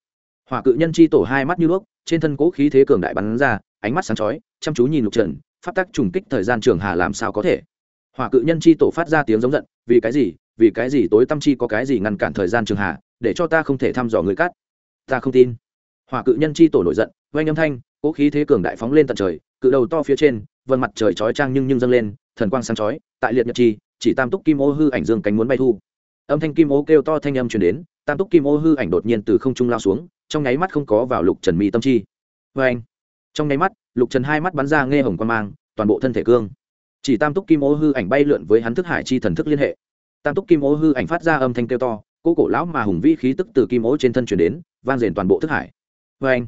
Hỏa cự nhân chi tổ hai mắt như đuốc trên thân cố khí thế cường đại bắn ra, ánh mắt sáng chói, chăm chú nhìn lục trần phát tác trùng kích thời gian trường hà làm sao có thể. Hỏa cự nhân chi tổ phát ra tiếng giống giận, vì cái gì, vì cái gì tối tâm chi có cái gì ngăn cản thời gian trường hà, để cho ta không thể thăm dò người cắt ta không tin. Hỏa cự nhân chi tổ nổi giận, oanh âm thanh, cố khí thế cường đại phóng lên tận trời, cự đầu to phía trên vân mặt trời chói trang nhưng nhưng dâng lên, thần quang sáng chói, tại liệt nhật chi, chỉ tam túc kim ô hư ảnh dương cánh muốn bay thu. Âm thanh kim ô kêu to thanh âm truyền đến, tam túc kim ô hư ảnh đột nhiên từ không trung lao xuống, trong nháy mắt không có vào lục trần mi tâm chi. Vê anh trong nháy mắt, lục trần hai mắt bắn ra nghe hồng quan mang, toàn bộ thân thể cương. Chỉ tam túc kim ô hư ảnh bay lượn với hắn thức hải chi thần thức liên hệ. Tam túc kim ô hư ảnh phát ra âm thanh kêu to cô cổ lão mà hùng vĩ khí tức từ kim ố trên thân truyền đến, vang rền toàn bộ thức hải. Vê anh,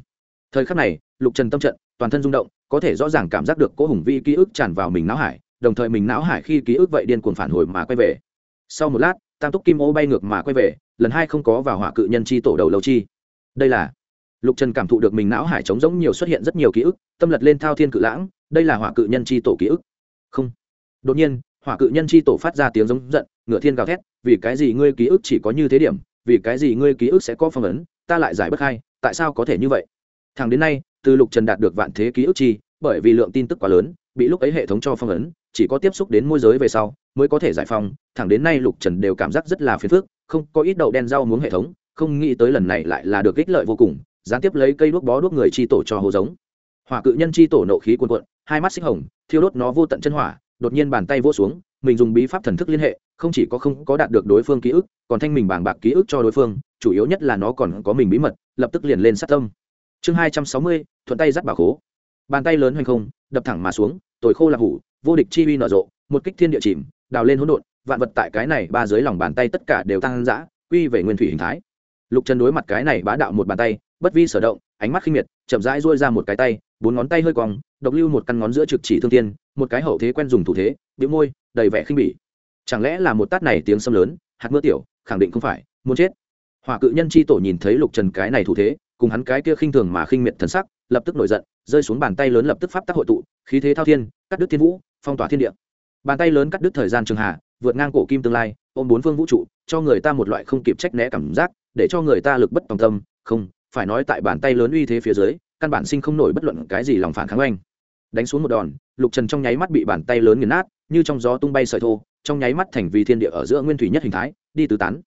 thời khắc này, lục trần tâm trận, toàn thân rung động, có thể rõ ràng cảm giác được cỗ hùng vĩ ký ức tràn vào mình não hải, đồng thời mình não hải khi ký ức vậy điên cuồng phản hồi mà quay về. Sau một lát, tam túc kim ô bay ngược mà quay về, lần hai không có vào hỏa cự nhân chi tổ đầu lâu chi. Đây là, lục trần cảm thụ được mình não hải trống rỗng nhiều xuất hiện rất nhiều ký ức, tâm lật lên thao thiên cự lãng, đây là hỏa cự nhân chi tổ ký ức. Không. Đột nhiên, hỏa cự nhân chi tổ phát ra tiếng giống giận ngựa thiên gào thét, vì cái gì ngươi ký ức chỉ có như thế điểm, vì cái gì ngươi ký ức sẽ có phong ấn, ta lại giải bất khai, tại sao có thể như vậy? Thằng đến nay, từ lục trần đạt được vạn thế ký ức chi, bởi vì lượng tin tức quá lớn, bị lúc ấy hệ thống cho phong ấn, chỉ có tiếp xúc đến môi giới về sau, mới có thể giải phong thẳng đến nay lục trần đều cảm giác rất là phiền phức, không có ít đậu đen rau muống hệ thống, không nghĩ tới lần này lại là được ích lợi vô cùng, gián tiếp lấy cây đuốc bó đuốc người chi tổ cho hồ giống. Hỏa cự nhân chi tổ nộ khí cuồn cuộn, hai mắt xích hồng, thiêu đốt nó vô tận chân hỏa, đột nhiên bàn tay vô xuống mình dùng bí pháp thần thức liên hệ, không chỉ có không có đạt được đối phương ký ức, còn thanh mình bảng bạc ký ức cho đối phương, chủ yếu nhất là nó còn có mình bí mật, lập tức liền lên sát tâm. Chương hai trăm sáu mươi, thuận tay dắt bà khố. Bàn tay lớn hoành không, đập thẳng mà xuống, tồi khô là hủ, vô địch chi uy nở rộ, một kích thiên địa chìm, đào lên hỗn độn, vạn vật tại cái này ba dưới lòng bàn tay tất cả đều tăng dã, quy về nguyên thủy hình thái. Lục trần đối mặt cái này bá đạo một bàn tay, bất vi sở động, ánh mắt khinh miệt, chậm rãi duỗi ra một cái tay bốn ngón tay hơi cong, độc lưu một căn ngón giữa trực chỉ thương tiên một cái hậu thế quen dùng thủ thế biểu môi, đầy vẻ khinh bỉ. Chẳng lẽ là một tát này tiếng sâm lớn, hạt mưa tiểu, khẳng định không phải, muốn chết. Hỏa cự nhân chi tổ nhìn thấy lục trần cái này thủ thế, cùng hắn cái kia khinh thường mà khinh miệt thần sắc, lập tức nổi giận, rơi xuống bàn tay lớn lập tức pháp tác hội tụ, khí thế thao thiên, cắt đứt thiên vũ, phong tỏa thiên địa. Bàn tay lớn cắt đứt thời gian trường hạ, vượt ngang cổ kim tương lai, ôm bốn phương vũ trụ, cho người ta một loại không kịp trách né cảm giác, để cho người ta lực bất tòng tâm, không, phải nói tại bàn tay lớn uy thế phía dưới căn bản sinh không nổi bất luận cái gì lòng phản kháng oanh. Đánh xuống một đòn, lục trần trong nháy mắt bị bàn tay lớn nghiền nát, như trong gió tung bay sợi thô, trong nháy mắt thành vì thiên địa ở giữa nguyên thủy nhất hình thái, đi tứ tán.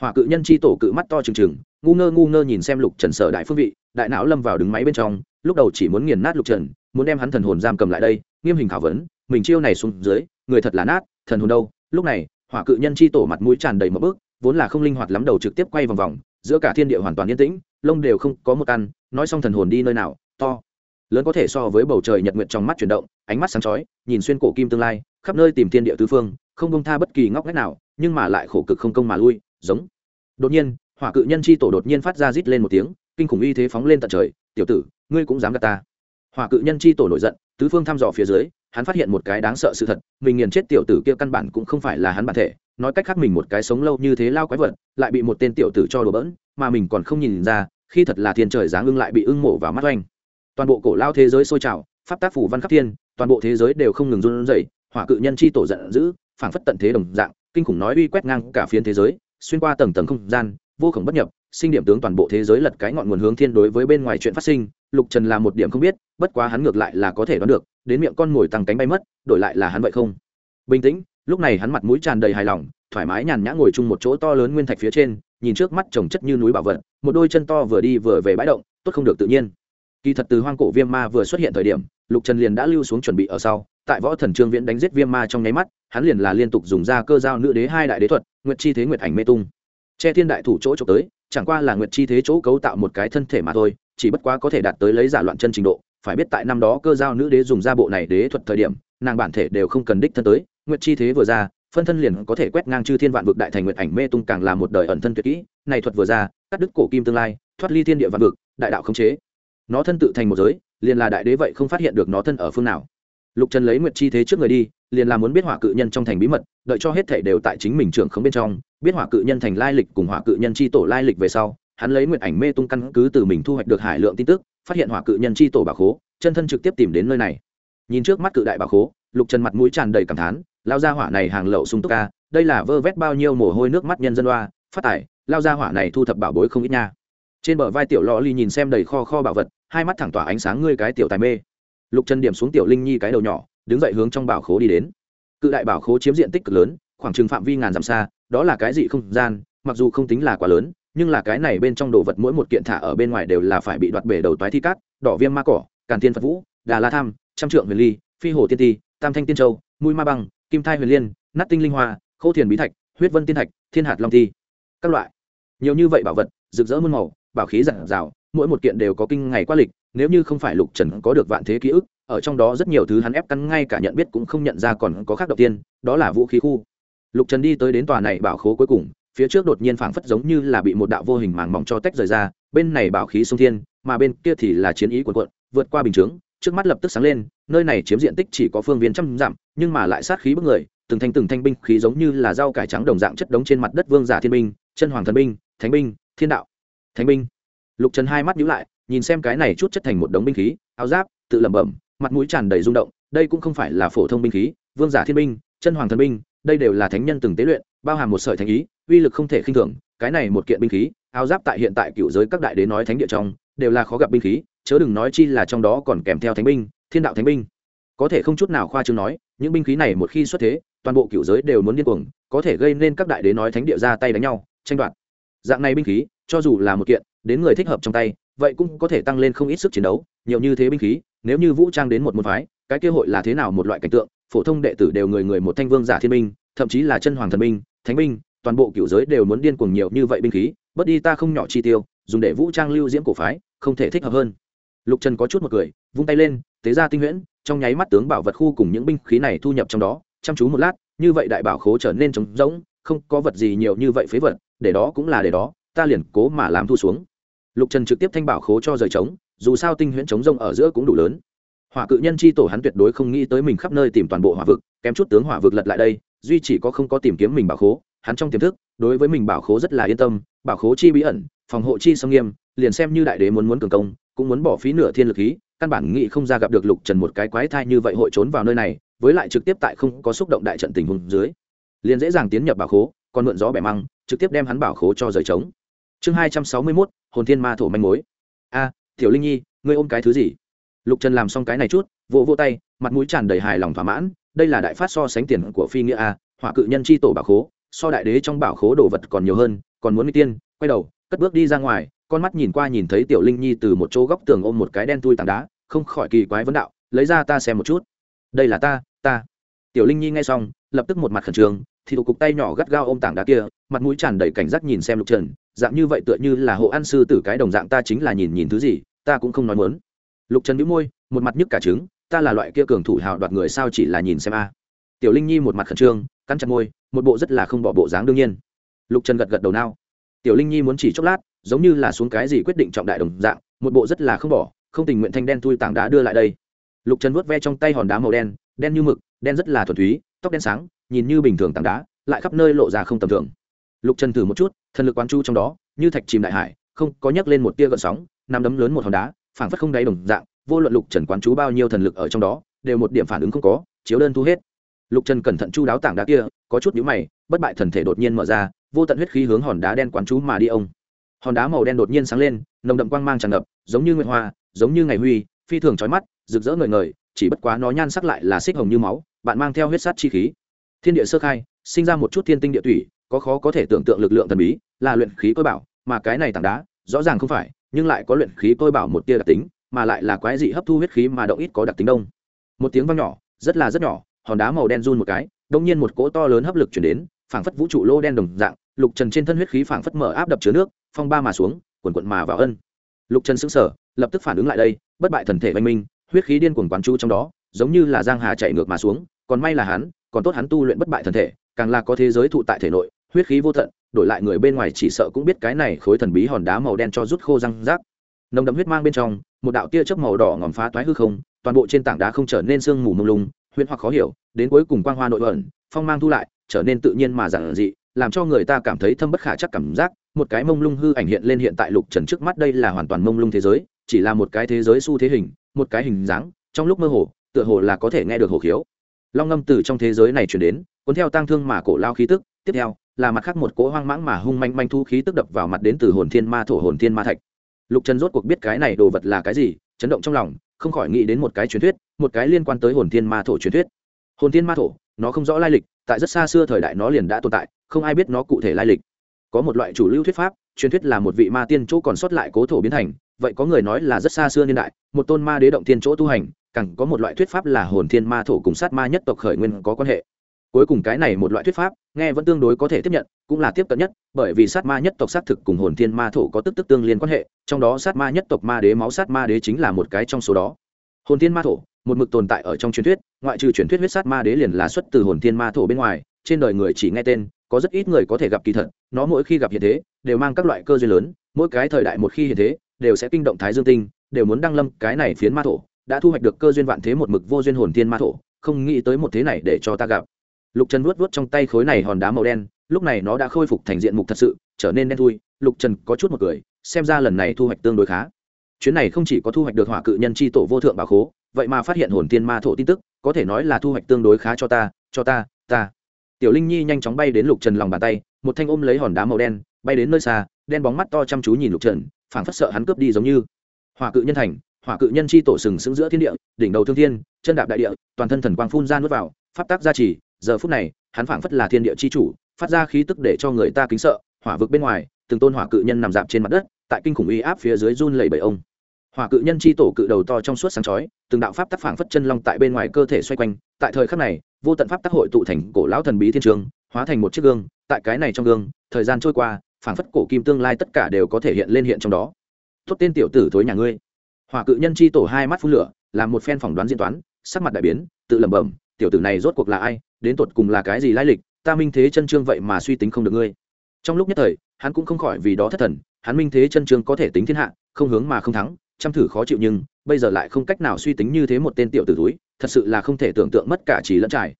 Hỏa cự nhân chi tổ cự mắt to trừng trừng, ngu ngơ ngu ngơ nhìn xem lục trần sở đại phương vị, đại não lâm vào đứng máy bên trong, lúc đầu chỉ muốn nghiền nát lục trần, muốn đem hắn thần hồn giam cầm lại đây, nghiêm hình khảo vấn, mình chiêu này xuống dưới, người thật là nát, thần hồn đâu? Lúc này, hỏa cự nhân chi tổ mặt mũi tràn đầy một bước, vốn là không linh hoạt lắm đầu trực tiếp quay vòng vòng giữa cả thiên địa hoàn toàn yên tĩnh lông đều không có một ăn, nói xong thần hồn đi nơi nào to lớn có thể so với bầu trời nhật nguyện trong mắt chuyển động ánh mắt sáng chói nhìn xuyên cổ kim tương lai khắp nơi tìm thiên địa tứ phương không công tha bất kỳ ngóc ngách nào nhưng mà lại khổ cực không công mà lui giống. Đột nhiên hỏa cự nhân chi tổ đột nhiên phát ra rít lên một tiếng kinh khủng uy thế phóng lên tận trời tiểu tử ngươi cũng dám gạt ta. Hỏa cự nhân chi tổ nổi giận tứ phương thăm dò phía dưới hắn phát hiện một cái đáng sợ sự thật mình nghiền chết tiểu tử kia căn bản cũng không phải là hắn bản thể nói cách khác mình một cái sống lâu như thế lao quái vật, lại bị một tên tiểu tử cho đùa bỡn, mà mình còn không nhìn ra, khi thật là thiên trời giáng ưng lại bị ưng mổ vào mắt oanh. Toàn bộ cổ lao thế giới sôi trào, pháp tác phủ văn khắc thiên, toàn bộ thế giới đều không ngừng run rẩy, hỏa cự nhân chi tổ giận dữ, phảng phất tận thế đồng dạng, kinh khủng nói uy quét ngang cả phiến thế giới, xuyên qua tầng tầng không gian, vô khổng bất nhập, sinh điểm tướng toàn bộ thế giới lật cái ngọn nguồn hướng thiên đối với bên ngoài chuyện phát sinh, lục trần là một điểm không biết, bất quá hắn ngược lại là có thể đoán được, đến miệng con ngồi tăng cánh bay mất, đổi lại là hắn vậy không? Bình tĩnh lúc này hắn mặt mũi tràn đầy hài lòng, thoải mái nhàn nhã ngồi chung một chỗ to lớn nguyên thạch phía trên, nhìn trước mắt trồng chất như núi bảo vật, một đôi chân to vừa đi vừa về bãi động, tốt không được tự nhiên. Kỳ thật từ hoang cổ viêm ma vừa xuất hiện thời điểm, lục trần liền đã lưu xuống chuẩn bị ở sau, tại võ thần trương viễn đánh giết viêm ma trong nháy mắt, hắn liền là liên tục dùng ra cơ giao nữ đế hai đại đế thuật, nguyệt chi thế nguyệt ảnh mê tung. Che thiên đại thủ chỗ trộm tới, chẳng qua là nguyệt chi thế chỗ cấu tạo một cái thân thể mà thôi, chỉ bất quá có thể đạt tới lấy giả loạn chân trình độ, phải biết tại năm đó cơ giao nữ đế dùng ra bộ này đế thuật thời điểm, nàng bản thể đều không cần đích thân tới nguyệt chi thế vừa ra, phân thân liền có thể quét ngang chư thiên vạn vực đại thành nguyệt ảnh mê tung càng là một đời ẩn thân tuyệt kỹ, này thuật vừa ra, cắt đứt cổ kim tương lai, thoát ly thiên địa vạn vực, đại đạo khống chế. Nó thân tự thành một giới, liền là đại đế vậy không phát hiện được nó thân ở phương nào. Lục trần lấy nguyệt chi thế trước người đi, liền là muốn biết hỏa cự nhân trong thành bí mật, đợi cho hết thể đều tại chính mình trưởng không bên trong, biết hỏa cự nhân thành lai lịch cùng hỏa cự nhân chi tổ lai lịch về sau, hắn lấy nguyệt ảnh mê tung căn cứ từ mình thu hoạch được hải lượng tin tức, phát hiện hỏa cự nhân chi tổ bà khố, chân thân trực tiếp tìm đến nơi này. Nhìn trước mắt cự đại bà khố, lục trần mặt mũi tràn đầy cảm thán lao ra hỏa này hàng lậu sung túc ca, đây là vơ vét bao nhiêu mồ hôi nước mắt nhân dân đoa phát tải lao ra hỏa này thu thập bảo bối không ít nha. Trên bờ vai tiểu lò ly nhìn xem đầy kho kho bảo vật, hai mắt thẳng tỏa ánh sáng ngươi cái tiểu tài mê. Lục chân điểm xuống tiểu linh nhi cái đầu nhỏ, đứng dậy hướng trong bảo khố đi đến. Cự đại bảo khố chiếm diện tích cực lớn, khoảng chừng phạm vi ngàn dặm xa, đó là cái gì không gian, mặc dù không tính là quá lớn, nhưng là cái này bên trong đồ vật mỗi một kiện thả ở bên ngoài đều là phải bị đoạt bể đầu toái thi cát, đỏ viêm ma cỏ, càn tiên phật vũ, đà la tham, trăm trượng huyền ly, phi hồ tiên ti, tam thanh tiên châu mũi ma băng kim thai huyền liên, nát tinh linh hoa, Khô thiền bí thạch, huyết vân tiên thạch, thiên hạt long thi. Các loại. Nhiều như vậy bảo vật, rực rỡ muôn màu, bảo khí giản rào mỗi một kiện đều có kinh ngày qua lịch, nếu như không phải lục trần có được vạn thế ký ức, ở trong đó rất nhiều thứ hắn ép cắn ngay cả nhận biết cũng không nhận ra còn có khác đầu tiên, đó là vũ khí khu. Lục trần đi tới đến tòa này bảo khố cuối cùng, phía trước đột nhiên phảng phất giống như là bị một đạo vô hình màng mỏng cho tách rời ra, bên này bảo khí sông thiên, mà bên kia thì là chiến ý quần quận vượt qua bình chướng trước mắt lập tức sáng lên, nơi này chiếm diện tích chỉ có phương viên trăm dặm, nhưng mà lại sát khí bức người, từng thanh từng thanh binh khí giống như là rau cải trắng đồng dạng chất đống trên mặt đất vương giả thiên binh, chân hoàng thần binh, thánh binh, thiên đạo, thánh binh. Lục trần hai mắt nhíu lại, nhìn xem cái này chút chất thành một đống binh khí, áo giáp, tự lẩm bẩm, mặt mũi tràn đầy rung động, đây cũng không phải là phổ thông binh khí, vương giả thiên binh, chân hoàng thần binh, đây đều là thánh nhân từng tế luyện, bao hàm một sợi thánh ý, uy lực không thể khinh thường, cái này một kiện binh khí, áo giáp tại hiện tại cựu giới các đại đế nói thánh địa trong, đều là khó gặp binh khí chớ đừng nói chi là trong đó còn kèm theo thánh binh, thiên đạo thánh binh. Có thể không chút nào khoa trương nói, những binh khí này một khi xuất thế, toàn bộ cựu giới đều muốn điên cuồng, có thể gây nên các đại đế nói thánh địa ra tay đánh nhau, tranh đoạt. Dạng này binh khí, cho dù là một kiện, đến người thích hợp trong tay, vậy cũng có thể tăng lên không ít sức chiến đấu, nhiều như thế binh khí, nếu như vũ trang đến một môn phái, cái kế hội là thế nào một loại cảnh tượng, phổ thông đệ tử đều người người một thanh vương giả thiên binh, thậm chí là chân hoàng thần binh, thánh binh, toàn bộ cựu giới đều muốn điên cuồng nhiều như vậy binh khí, bớt đi ta không nhỏ chi tiêu, dùng để vũ trang lưu diễm cổ phái, không thể thích hợp hơn lục trần có chút một cười, vung tay lên, tế ra tinh huyễn, trong nháy mắt tướng bảo vật khu cùng những binh khí này thu nhập trong đó, chăm chú một lát, như vậy đại bảo khố trở nên trống rỗng, không có vật gì nhiều như vậy phế vật, để đó cũng là để đó, ta liền cố mà làm thu xuống. Lục trần trực tiếp thanh bảo khố cho rời trống, dù sao tinh huyễn trống rông ở giữa cũng đủ lớn. Hỏa cự nhân chi tổ hắn tuyệt đối không nghĩ tới mình khắp nơi tìm toàn bộ hỏa vực, kém chút tướng hỏa vực lật lại đây, duy chỉ có không có tìm kiếm mình bảo khố, hắn trong tiềm thức, đối với mình bảo khố rất là yên tâm, bảo khố chi bí ẩn, phòng hộ chi sông nghiêm, liền xem như đại đế muốn muốn cường công cũng muốn bỏ phí nửa thiên lực khí, căn bản nghĩ không ra gặp được lục trần một cái quái thai như vậy hội trốn vào nơi này, với lại trực tiếp tại không có xúc động đại trận tình huống dưới, liền dễ dàng tiến nhập bảo khố, còn mượn gió bẻ măng, trực tiếp đem hắn bảo khố cho rời trống. Chương hai trăm sáu mươi mốt, hồn thiên ma thổ manh mối. A, tiểu linh nhi, ngươi ôm cái thứ gì? Lục trần làm xong cái này chút, vỗ vỗ tay, mặt mũi tràn đầy hài lòng thỏa mãn, đây là đại phát so sánh tiền của phi nghĩa a, hỏa cự nhân chi tổ bảo khố, so đại đế trong bảo khố đồ vật còn nhiều hơn, còn muốn n tiên, quay đầu, cất bước đi ra ngoài con mắt nhìn qua nhìn thấy tiểu linh nhi từ một chỗ góc tường ôm một cái đen tui tảng đá, không khỏi kỳ quái vấn đạo, lấy ra ta xem một chút. Đây là ta ta. Tiểu linh nhi nghe xong, lập tức một mặt khẩn trương, thì tụ cục tay nhỏ gắt gao ôm tảng đá kia, mặt mũi tràn đầy cảnh giác nhìn xem lục trần, dạng như vậy tựa như là hộ an sư tử cái đồng dạng ta chính là nhìn nhìn thứ gì, ta cũng không nói muốn. Lục trần nhíu môi, một mặt nhức cả trứng, ta là loại kia cường thủ hào đoạt người sao chỉ là nhìn xem a. À. Tiểu linh nhi một mặt khẩn trương, cắn chặt môi, một bộ rất là không bỏ bộ dáng đương nhiên. Lục trần gật gật đầu nao. Tiểu linh nhi muốn chỉ chốc lát giống như là xuống cái gì quyết định trọng đại đồng dạng, một bộ rất là không bỏ, không tình nguyện thanh đen thui tảng đá đưa lại đây. Lục trần vuốt ve trong tay hòn đá màu đen đen như mực, đen rất là thuần túy, tóc đen sáng, nhìn như bình thường tảng đá, lại khắp nơi lộ ra không tầm thường. Lục trần thử một chút, thần lực quán chu trong đó, như thạch chìm đại hải, không, có nhấc lên một tia gợn sóng, nằm đấm lớn một hòn đá, phảng phất không đáy đồng dạng, vô luận lục trần quán chú bao nhiêu thần lực ở trong đó, đều một điểm phản ứng không có, chiếu đơn thu hết. Lục trần cẩn thận chu đáo tảng đá kia, có chút nhũ mày, bất bại thần thể đột nhiên mở ra, vô tận huyết khí hướng hòn đá đen quán chú mà đi ông hòn đá màu đen đột nhiên sáng lên, nồng đậm quang mang tràn ngập, giống như nguyệt hoa, giống như ngày huy, phi thường trói mắt, rực rỡ ngời ngời, chỉ bất quá nó nhan sắc lại là xích hồng như máu, bạn mang theo huyết sát chi khí. Thiên địa sơ khai, sinh ra một chút thiên tinh địa thủy có khó có thể tưởng tượng lực lượng thần bí, là luyện khí cơ bảo, mà cái này tảng đá, rõ ràng không phải, nhưng lại có luyện khí cơ bảo một tia đặc tính, mà lại là quái dị hấp thu huyết khí mà động ít có đặc tính đông. Một tiếng vang nhỏ, rất là rất nhỏ, hòn đá màu đen run một cái, đông nhiên một cỗ to lớn hấp lực chuyển đến, phảng phất vũ trụ lô đen đồng dạng lục trần trên thân huyết khí phảng phất mở áp đập chứa nước, phong ba mà xuống quần quận mà vào ân. Lục trần xứng sở lập tức phản ứng lại đây, bất bại thần thể văn minh, huyết khí điên cuồng quán chú trong đó, giống như là giang hà chạy ngược mà xuống, còn may là hắn, còn tốt hắn tu luyện bất bại thần thể, càng là có thế giới thụ tại thể nội, huyết khí vô tận, đổi lại người bên ngoài chỉ sợ cũng biết cái này khối thần bí hòn đá màu đen cho rút khô răng rác. Nồng đậm huyết mang bên trong, một đạo tia chớp màu đỏ ngòm phá toái hư không, toàn bộ trên tảng đá không trở nên sương mù mông lung, huyễn hoặc khó hiểu, đến cuối cùng quang hoa nội ẩn, phong mang thu lại, trở nên tự nhiên mà giản dị làm cho người ta cảm thấy thâm bất khả chắc cảm giác, một cái mông lung hư ảnh hiện lên hiện tại lục trần trước mắt đây là hoàn toàn mông lung thế giới, chỉ là một cái thế giới xu thế hình, một cái hình dáng, trong lúc mơ hồ, tựa hồ là có thể nghe được hồ khiếu. Long ngâm từ trong thế giới này chuyển đến, cuốn theo tang thương mà cổ lao khí tức, tiếp theo, là mặt khác một cỗ hoang mãng mà hung manh manh thu khí tức đập vào mặt đến từ hồn thiên ma thổ hồn thiên ma thạch. Lục trần rốt cuộc biết cái này đồ vật là cái gì, chấn động trong lòng, không khỏi nghĩ đến một cái truyền thuyết, một cái liên quan tới hồn thiên ma thổ truyền thuyết. Hồn thiên ma thổ nó không rõ lai lịch, tại rất xa xưa thời đại nó liền đã tồn tại, không ai biết nó cụ thể lai lịch. Có một loại chủ lưu thuyết pháp, truyền thuyết là một vị ma tiên chỗ còn sót lại cố thổ biến thành, vậy có người nói là rất xa xưa niên đại, một tôn ma đế động tiên chỗ tu hành, càng có một loại thuyết pháp là hồn thiên ma thổ cùng sát ma nhất tộc khởi nguyên có quan hệ. Cuối cùng cái này một loại thuyết pháp, nghe vẫn tương đối có thể tiếp nhận, cũng là tiếp cận nhất, bởi vì sát ma nhất tộc xác thực cùng hồn thiên ma thổ có tức tức tương liên quan hệ, trong đó sát ma nhất tộc ma đế máu sát ma đế chính là một cái trong số đó. Hồn thiên ma thổ một mực tồn tại ở trong truyền thuyết, ngoại trừ truyền thuyết huyết sát ma đế liền là xuất từ hồn thiên ma thổ bên ngoài, trên đời người chỉ nghe tên, có rất ít người có thể gặp kỳ thật, nó mỗi khi gặp hiện thế, đều mang các loại cơ duyên lớn, mỗi cái thời đại một khi hiện thế, đều sẽ kinh động thái dương tinh, đều muốn đăng lâm cái này phiến ma thổ, đã thu hoạch được cơ duyên vạn thế một mực vô duyên hồn thiên ma thổ, không nghĩ tới một thế này để cho ta gặp. Lục trần vuốt vuốt trong tay khối này hòn đá màu đen, lúc này nó đã khôi phục thành diện mục thật sự, trở nên đen thui, lục trần có chút một cười, xem ra lần này thu hoạch tương đối khá. Chuyến này không chỉ có thu hoạch được hỏa cự nhân c h i tổ vô thượng bà khố vậy mà phát hiện hồn tiên ma thổ tin tức, có thể nói là thu hoạch tương đối khá cho ta cho ta ta. Tiểu linh nhi nhanh chóng bay đến lục trần lòng bàn tay, một thanh ôm lấy hòn đá màu đen, bay đến nơi xa, đen bóng mắt to chăm chú nhìn lục trần, phảng phất sợ hắn cướp đi giống như. Hỏa cự nhân thành, hỏa cự nhân chi tổ sừng sững giữa thiên địa, đỉnh đầu thương thiên, chân đạp đại địa, toàn thân thần quang phun ra nuốt vào, pháp tác gia trì, giờ phút này, hắn phảng phất là thiên địa chi chủ, phát ra khí tức để cho người ta kính sợ, hỏa vực bên ngoài, từng tôn hỏa cự nhân nằm dạp trên mặt đất, tại kinh khủng uy áp phía dưới run lẩy bẩy ông hỏa cự nhân chi tổ cự đầu to trong suốt sáng chói, từng đạo pháp tác phảng phất chân long tại bên ngoài cơ thể xoay quanh, tại thời khắc này, vô tận pháp tác hội tụ thành cổ lão thần bí thiên trường, hóa thành một chiếc gương, tại cái này trong gương, thời gian trôi qua, phảng phất cổ kim tương lai tất cả đều có thể hiện lên hiện trong đó. Tốt tên tiểu tử thối nhà ngươi. Hỏa cự nhân chi tổ hai mắt phun lửa, làm một phen phỏng đoán diễn toán, sắc mặt đại biến, tự lẩm bẩm, tiểu tử này rốt cuộc là ai, đến tột cùng là cái gì lai lịch, ta minh thế chân trương vậy mà suy tính không được ngươi. Trong lúc nhất thời, hắn cũng không khỏi vì đó thất thần, hắn minh thế chân trương có thể tính thiên hạ, không hướng mà không thắng chăm thử khó chịu nhưng bây giờ lại không cách nào suy tính như thế một tên tiểu tử túi thật sự là không thể tưởng tượng mất cả trí lẫn trải.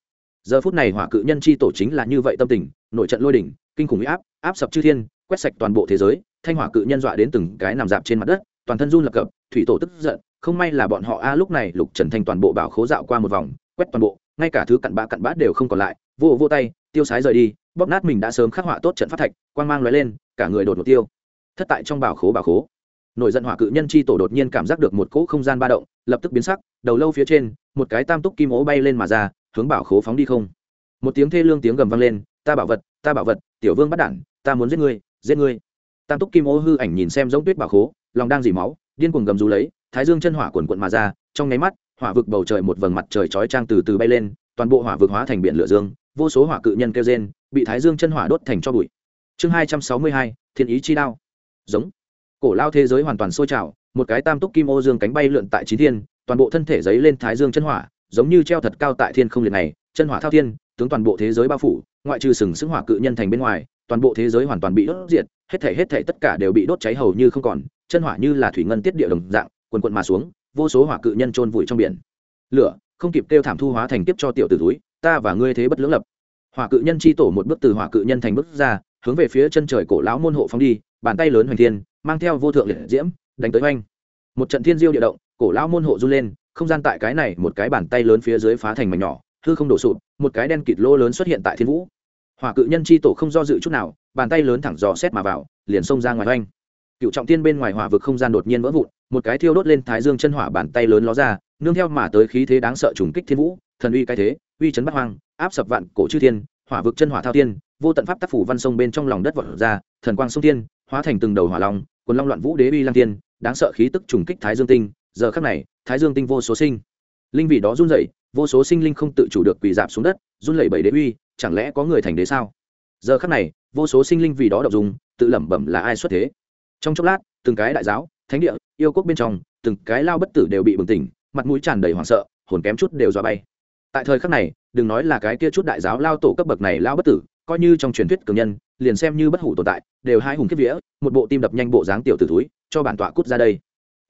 Giờ phút này hỏa cự nhân chi tổ chính là như vậy tâm tình, nội trận lôi đỉnh, kinh khủng huy áp áp sập chư thiên, quét sạch toàn bộ thế giới, thanh hỏa cự nhân dọa đến từng cái nằm dạp trên mặt đất, toàn thân run lập cập, thủy tổ tức giận, không may là bọn họ a, lúc này lục trần thanh toàn bộ bảo khố dạo qua một vòng, quét toàn bộ, ngay cả thứ cặn bã cặn bã đều không còn lại, vô vô tay, tiêu sái rời đi, bóp nát mình đã sớm khắc họa tốt trận phát thạch, quang mang lóe lên, cả người đột một tiêu. Thất tại trong bảo khố bảo khố nổi giận hỏa cự nhân chi tổ đột nhiên cảm giác được một cỗ không gian ba động, lập tức biến sắc, đầu lâu phía trên, một cái tam túc kim ố bay lên mà ra, hướng bảo khố phóng đi không. Một tiếng thê lương tiếng gầm vang lên, ta bảo vật, ta bảo vật, tiểu vương bắt đản, ta muốn giết ngươi giết ngươi. Tam túc kim ố hư ảnh nhìn xem giống tuyết bảo khố, lòng đang dỉ máu, điên cuồng gầm rú lấy, thái dương chân hỏa quần quận mà ra, trong nháy mắt, hỏa vực bầu trời một vầng mặt trời chói trang từ từ bay lên, toàn bộ hỏa vực hóa thành biển lửa dương, vô số hỏa cự nhân kêu rên, bị thái dương chân hỏa đốt thành cho bụi. Chương hai trăm sáu mươi hai, thiên ý chi đao. Giống cổ lao thế giới hoàn toàn sôi trào, một cái tam túc kim ô dương cánh bay lượn tại trí thiên, toàn bộ thân thể giấy lên thái dương chân hỏa, giống như treo thật cao tại thiên không liệt này, chân hỏa thao thiên, tướng toàn bộ thế giới bao phủ, ngoại trừ sừng sững hỏa cự nhân thành bên ngoài, toàn bộ thế giới hoàn toàn bị đốt diệt, hết thể hết thể tất cả đều bị đốt cháy hầu như không còn, chân hỏa như là thủy ngân tiết địa đồng dạng, quần quận mà xuống, vô số hỏa cự nhân trôn vùi trong biển. Lửa, không kịp kêu thảm thu hóa thành tiếp cho tiểu tử túi, ta và ngươi thế bất lưỡng lập. Hỏa cự nhân chi tổ một bước từ hỏa cự nhân thành bước ra, hướng về phía chân trời cổ lão môn hộ phóng đi, bàn tay lớn hoành thiên mang theo vô thượng liệt diễm, đánh tới oanh. Một trận thiên diêu địa động, cổ lão môn hộ run lên, không gian tại cái này một cái bàn tay lớn phía dưới phá thành mảnh nhỏ, hư không đổ sụp, một cái đen kịt lô lớn xuất hiện tại thiên vũ. Hỏa cự nhân chi tổ không do dự chút nào, bàn tay lớn thẳng dò xét mà vào, liền xông ra ngoài oanh. Cựu trọng tiên bên ngoài hỏa vực không gian đột nhiên vỡ vụn, một cái thiêu đốt lên thái dương chân hỏa bàn tay lớn ló ra, nương theo mà tới khí thế đáng sợ trùng kích thiên vũ, thần uy cái thế, uy chấn bắt hoang, áp sập vạn cổ chư thiên, hỏa vực chân hỏa thao tiên, vô tận pháp tác phủ văn sông bên trong lòng đất vọt ra, thần quang sông thiên hóa thành từng đầu hỏa long quần long loạn vũ đế uy lang tiên đáng sợ khí tức trùng kích thái dương tinh. Giờ khắc này, thái dương tinh vô số sinh linh vị đó run rẩy, vô số sinh linh không tự chủ được quỳ dạp xuống đất, run lẩy bẩy đế uy, chẳng lẽ có người thành đế sao? Giờ khắc này, vô số sinh linh vì đó đọc dùng tự lẩm bẩm là ai xuất thế? Trong chốc lát, từng cái đại giáo, thánh địa, yêu quốc bên trong, từng cái lao bất tử đều bị bừng tỉnh, mặt mũi tràn đầy hoảng sợ, hồn kém chút đều dọa bay. Tại thời khắc này, đừng nói là cái kia chút đại giáo lao tổ cấp bậc này lao bất tử, coi như trong truyền thuyết cường nhân liền xem như bất hủ tồn tại, đều hai hùng kiếp vía, một bộ tim đập nhanh bộ dáng tiểu tử túi cho bản tọa cút ra đây.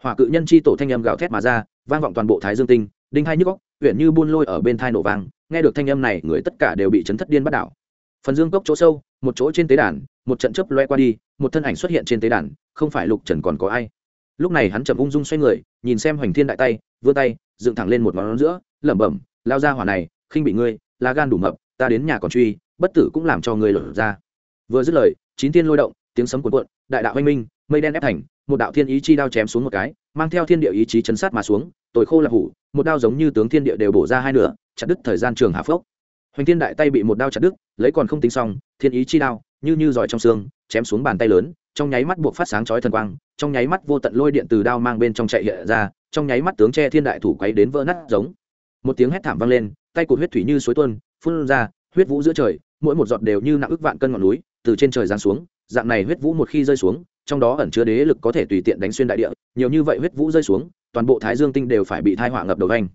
Hỏa cự nhân chi tổ thanh âm gào thét mà ra, vang vọng toàn bộ thái dương tinh, đinh hai nhức góc huyện như buôn lôi ở bên thai nổ vang, nghe được thanh âm này, người tất cả đều bị chấn thất điên bắt đảo. Phần dương cốc chỗ sâu, một chỗ trên tế đàn, một trận chớp loe qua đi, một thân ảnh xuất hiện trên tế đàn, không phải lục trần còn có ai. Lúc này hắn chậm ung dung xoay người, nhìn xem hoành thiên đại tay, vươn tay, dựng thẳng lên một ngón giữa, lẩm bẩm, lao ra hỏa này, khinh bị ngươi, lá gan đủ mập, ta đến nhà còn truy, bất tử cũng làm cho ngươi lột ra vừa dứt lời, chín tiên lôi động, tiếng sấm cuộn cuộn, đại đạo anh minh, mây đen ép thành, một đạo thiên ý chi đao chém xuống một cái, mang theo thiên địa ý chí chấn sát mà xuống, tội khô là hủ, một đao giống như tướng thiên địa đều bổ ra hai nửa, chặt đứt thời gian trường hạ phốc. Hoành thiên đại tay bị một đao chặt đứt, lấy còn không tính xong, thiên ý chi đao, như như giỏi trong xương, chém xuống bàn tay lớn, trong nháy mắt buộc phát sáng chói thần quang, trong nháy mắt vô tận lôi điện từ đao mang bên trong chạy hiện ra, trong nháy mắt tướng che thiên đại thủ quấy đến vỡ nát giống. Một tiếng hét thảm vang lên, tay cụt huyết thủy như suối tuôn, phun ra, huyết vũ giữa trời, mỗi một giọt đều như nặng ức vạn cân ngọn núi từ trên trời giáng xuống, dạng này huyết vũ một khi rơi xuống, trong đó ẩn chứa đế lực có thể tùy tiện đánh xuyên đại địa, nhiều như vậy huyết vũ rơi xuống, toàn bộ thái dương tinh đều phải bị thai hỏa ngập đầu vanh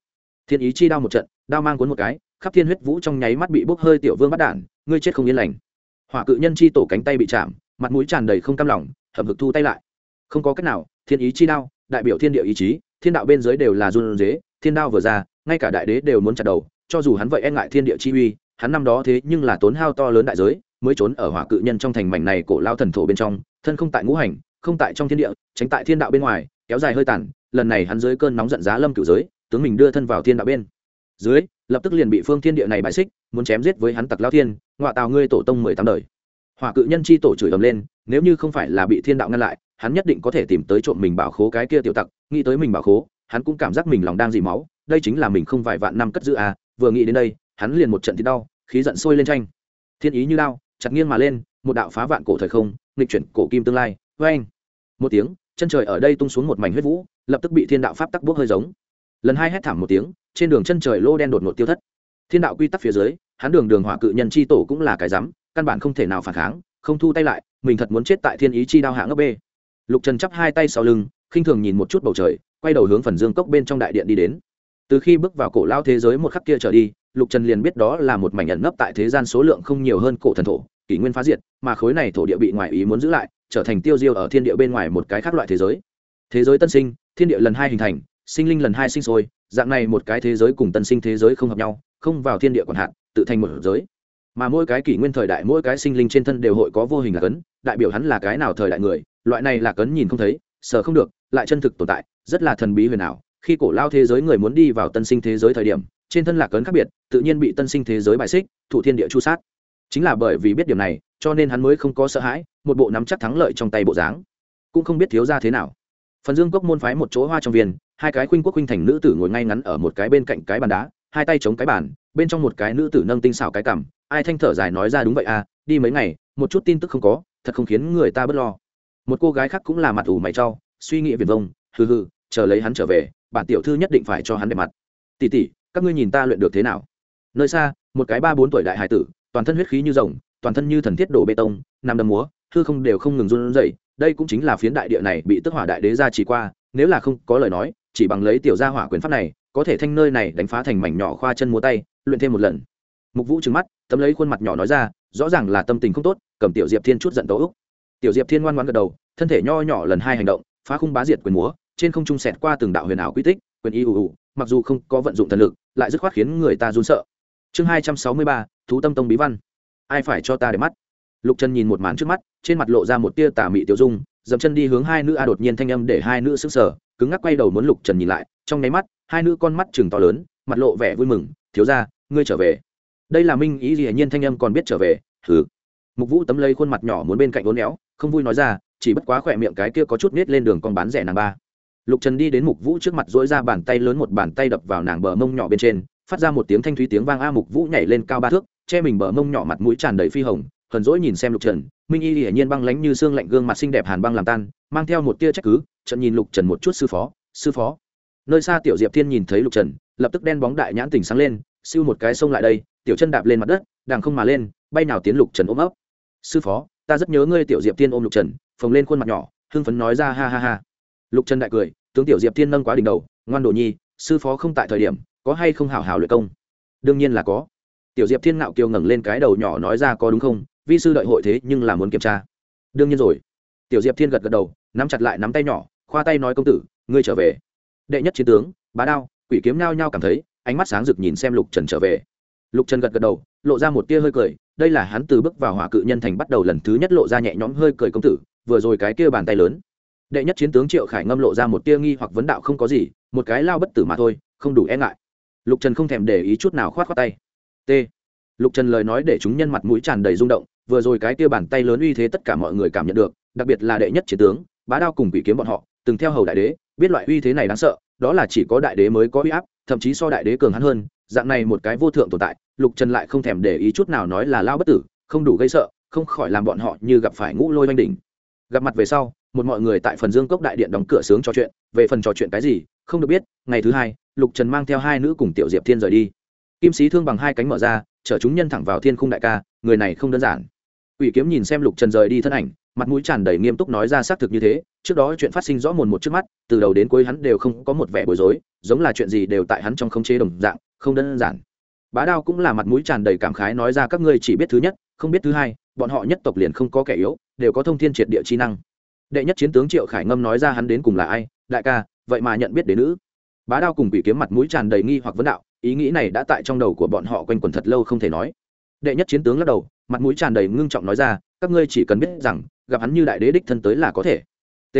thiên ý chi đao một trận, đao mang cuốn một cái, khắp thiên huyết vũ trong nháy mắt bị bốc hơi tiểu vương bắt đản ngươi chết không yên lành. Hỏa cự nhân chi tổ cánh tay bị chạm, mặt mũi tràn đầy không cam lòng hầm hực thu tay lại. Không có cách nào, thiên ý chi đao, đại biểu thiên địa ý chí, thiên đạo bên dưới đều là run dế thiên đao vừa ra, ngay cả đại đế đều muốn chặt đầu, cho dù hắn vậy e ngại thiên địa chi uy, hắn năm đó thế nhưng là tốn hao to lớn đại giới mới trốn ở hỏa cự nhân trong thành mảnh này cổ lao thần thổ bên trong, thân không tại ngũ hành, không tại trong thiên địa, tránh tại thiên đạo bên ngoài, kéo dài hơi tàn, lần này hắn dưới cơn nóng giận giá lâm cửu giới, tướng mình đưa thân vào thiên đạo bên. Dưới, lập tức liền bị phương thiên địa này bãi xích, muốn chém giết với hắn tặc lao thiên ngoại tào ngươi tổ tông mười tám đời. Hỏa cự nhân chi tổ chửi ầm lên, nếu như không phải là bị thiên đạo ngăn lại, hắn nhất định có thể tìm tới trộm mình bảo khố cái kia tiểu tặc, nghĩ tới mình bảo khố, hắn cũng cảm giác mình lòng đang dì máu, đây chính là mình không vài vạn năm cất giữ à vừa nghĩ đến đây, hắn liền một trận thì đau, khí giận sôi lên tranh thiên ý như đao chặt nghiêng mà lên, một đạo phá vạn cổ thời không, nghịch chuyển cổ kim tương lai vê anh một tiếng, chân trời ở đây tung xuống một mảnh huyết vũ, lập tức bị thiên đạo pháp tắc bốc hơi giống. Lần hai hét thảm một tiếng, trên đường chân trời lô đen đột ngột tiêu thất. Thiên đạo quy tắc phía dưới, hắn đường đường hỏa cự nhân chi tổ cũng là cái rắm, căn bản không thể nào phản kháng, không thu tay lại, mình thật muốn chết tại thiên ý chi đao hạng ngấp bê. Lục trần chắp hai tay sau lưng, khinh thường nhìn một chút bầu trời, quay đầu hướng phần dương cốc bên trong đại điện đi đến. Từ khi bước vào cổ lao thế giới một khắc kia trở đi lục trần liền biết đó là một mảnh ẩn nấp tại thế gian số lượng không nhiều hơn cổ thần thổ, kỷ nguyên phá diệt, mà khối này thổ địa bị ngoại ý muốn giữ lại, trở thành tiêu diêu ở thiên địa bên ngoài một cái khác loại thế giới. Thế giới tân sinh, thiên địa lần hai hình thành, sinh linh lần hai sinh sôi, dạng này một cái thế giới cùng tân sinh thế giới không hợp nhau, không vào thiên địa còn hạn, tự thành một giới. Mà mỗi cái kỷ nguyên thời đại, mỗi cái sinh linh trên thân đều hội có vô hình là cấn, đại biểu hắn là cái nào thời đại người, loại này là cấn nhìn không thấy, sợ không được, lại chân thực tồn tại, rất là thần bí huyền ảo. Khi cổ lao thế giới người muốn đi vào tân sinh thế giới thời điểm trên thân lạc cấn khác biệt, tự nhiên bị tân sinh thế giới bài xích, thủ thiên địa chu sát. Chính là bởi vì biết điểm này, cho nên hắn mới không có sợ hãi, một bộ nắm chắc thắng lợi trong tay bộ dáng. Cũng không biết thiếu ra thế nào. Phần dương cốc môn phái một chỗ hoa trong viên, hai cái khuynh quốc khuynh thành nữ tử ngồi ngay ngắn ở một cái bên cạnh cái bàn đá, hai tay chống cái bàn, bên trong một cái nữ tử nâng tinh xảo cái cằm, ai thanh thở dài nói ra đúng vậy à đi mấy ngày, một chút tin tức không có, thật không khiến người ta bớt lo. Một cô gái khác cũng là mặt ủ mày trau suy nghĩ viền vông, hừ hừ, chờ lấy hắn trở về, bản tiểu thư nhất định phải cho hắn đẹp mặt. Tỉ tỉ các ngươi nhìn ta luyện được thế nào? Nơi xa, một cái ba bốn tuổi đại hải tử, toàn thân huyết khí như rồng, toàn thân như thần thiết đổ bê tông, nằm đầm múa thư không đều không ngừng run rẩy. Đây cũng chính là phiến đại địa này bị tức hỏa đại đế ra chỉ qua, nếu là không có lời nói, chỉ bằng lấy tiểu gia hỏa quyền pháp này, có thể thanh nơi này đánh phá thành mảnh nhỏ khoa chân múa tay, luyện thêm một lần. Mục vũ trừng mắt, tấm lấy khuôn mặt nhỏ nói ra, rõ ràng là tâm tình không tốt, cầm tiểu diệp thiên chút giận tố úc. Tiểu diệp thiên ngoan ngoan gật đầu, thân thể nho nhỏ lần hai hành động, phá khung bá diệt quyền múa, trên không trung sẹt qua từng đạo huyền ảo quy tích, quyền y ù ù, mặc dù không có vận dụng thần lực lại dứt khoát khiến người ta run sợ. Chương hai trăm sáu mươi ba, thú tâm tông bí văn. Ai phải cho ta để mắt? Lục trần nhìn một màn trước mắt, trên mặt lộ ra một tia tà mị tiêu dung, dậm chân đi hướng hai nữ a đột nhiên thanh âm để hai nữ sức sở cứng ngắc quay đầu muốn lục trần nhìn lại, trong nháy mắt, hai nữ con mắt chừng to lớn, mặt lộ vẻ vui mừng, thiếu ra ngươi trở về. Đây là minh ý gì nhiên thanh âm còn biết trở về thử mục vũ tấm lấy khuôn mặt nhỏ muốn bên cạnh uốn éo, không vui nói ra, chỉ bất quá khỏe miệng cái kia có chút nết lên đường con bán rẻ nàng ba lục trần đi đến mục vũ trước mặt dỗi ra bàn tay lớn một bàn tay đập vào nàng bờ mông nhỏ bên trên, phát ra một tiếng thanh thúy tiếng vang a mục vũ nhảy lên cao ba thước, che mình bờ mông nhỏ mặt mũi tràn đầy phi hồng, hờn dỗi nhìn xem lục trần, minh y hiển nhiên băng lánh như xương lạnh gương mặt xinh đẹp hàn băng làm tan, mang theo một tia trách cứ trận nhìn lục trần một chút sư phó sư phó. Nơi xa tiểu diệp thiên nhìn thấy lục trần, lập tức đen bóng đại nhãn tỉnh sáng lên, siêu một cái sông lại đây, tiểu chân đạp lên mặt đất đàng không mà lên, bay nào tiến lục trần ôm ấp. Sư phó, ta rất nhớ ngươi tiểu diệp thiên ôm lục trần, phồng lên khuôn mặt nhỏ, hưng phấn nói ra ha ha ha lục trần đại cười, tướng tiểu diệp thiên nâng quá đỉnh đầu, ngoan đồ nhi, sư phó không tại thời điểm, có hay không hảo hảo luyện công? Đương nhiên là có. Tiểu diệp thiên nạo kiều ngẩng lên cái đầu nhỏ nói ra có đúng không, vi sư đợi hội thế nhưng là muốn kiểm tra. Đương nhiên rồi. Tiểu diệp thiên gật gật đầu, nắm chặt lại nắm tay nhỏ, khoa tay nói công tử, ngươi trở về. Đệ nhất chiến tướng, bá đao. Quỷ kiếm nao nhao cảm thấy, ánh mắt sáng rực nhìn xem lục trần trở về. Lục trần gật gật đầu, lộ ra một tia hơi cười, đây là hắn từ bước vào hỏa cự nhân thành bắt đầu lần thứ nhất lộ ra nhẹ nhõm hơi cười công tử, vừa rồi cái kia bàn tay lớn đệ nhất chiến tướng triệu khải ngâm lộ ra một tia nghi hoặc vấn đạo không có gì, một cái lao bất tử mà thôi, không đủ e ngại. Lục trần không thèm để ý chút nào khoát khoát tay. T. Lục trần lời nói để chúng nhân mặt mũi tràn đầy rung động, vừa rồi cái tia bàn tay lớn uy thế tất cả mọi người cảm nhận được, đặc biệt là đệ nhất chiến tướng, bá đao cùng quỷ kiếm bọn họ, từng theo hầu đại đế, biết loại uy thế này đáng sợ, đó là chỉ có đại đế mới có uy áp, thậm chí so đại đế cường hắn hơn, dạng này một cái vô thượng tồn tại, lục trần lại không thèm để ý chút nào nói là lao bất tử, không đủ gây sợ, không khỏi làm bọn họ như gặp phải ngũ lôi oanh đỉnh. Gặp mặt về sau một mọi người tại phần dương cốc đại điện đóng cửa sướng trò chuyện, về phần trò chuyện cái gì, không được biết, ngày thứ hai, lục trần mang theo hai nữ cùng tiểu diệp thiên rời đi. Kim sĩ thương bằng hai cánh mở ra, chở chúng nhân thẳng vào thiên khung đại ca, người này không đơn giản. Ủy kiếm nhìn xem lục trần rời đi thân ảnh, mặt mũi tràn đầy nghiêm túc nói ra xác thực như thế, trước đó chuyện phát sinh rõ mồn một trước mắt, từ đầu đến cuối hắn đều không có một vẻ bối rối, giống là chuyện gì đều tại hắn trong khống chế đồng dạng, không đơn giản. Bá đao cũng là mặt mũi tràn đầy cảm khái nói ra các ngươi chỉ biết thứ nhất, không biết thứ hai, bọn họ nhất tộc liền không có kẻ yếu, đều có thông thiên triệt địa chi năng đệ nhất chiến tướng triệu khải ngâm nói ra hắn đến cùng là ai, đại ca, vậy mà nhận biết đến nữ. Bá đao cùng quỷ kiếm mặt mũi tràn đầy nghi hoặc vấn đạo, ý nghĩ này đã tại trong đầu của bọn họ quanh quẩn thật lâu không thể nói. Đệ nhất chiến tướng lắc đầu, mặt mũi tràn đầy ngưng trọng nói ra, các ngươi chỉ cần biết rằng, gặp hắn như đại đế đích thân tới là có thể. T.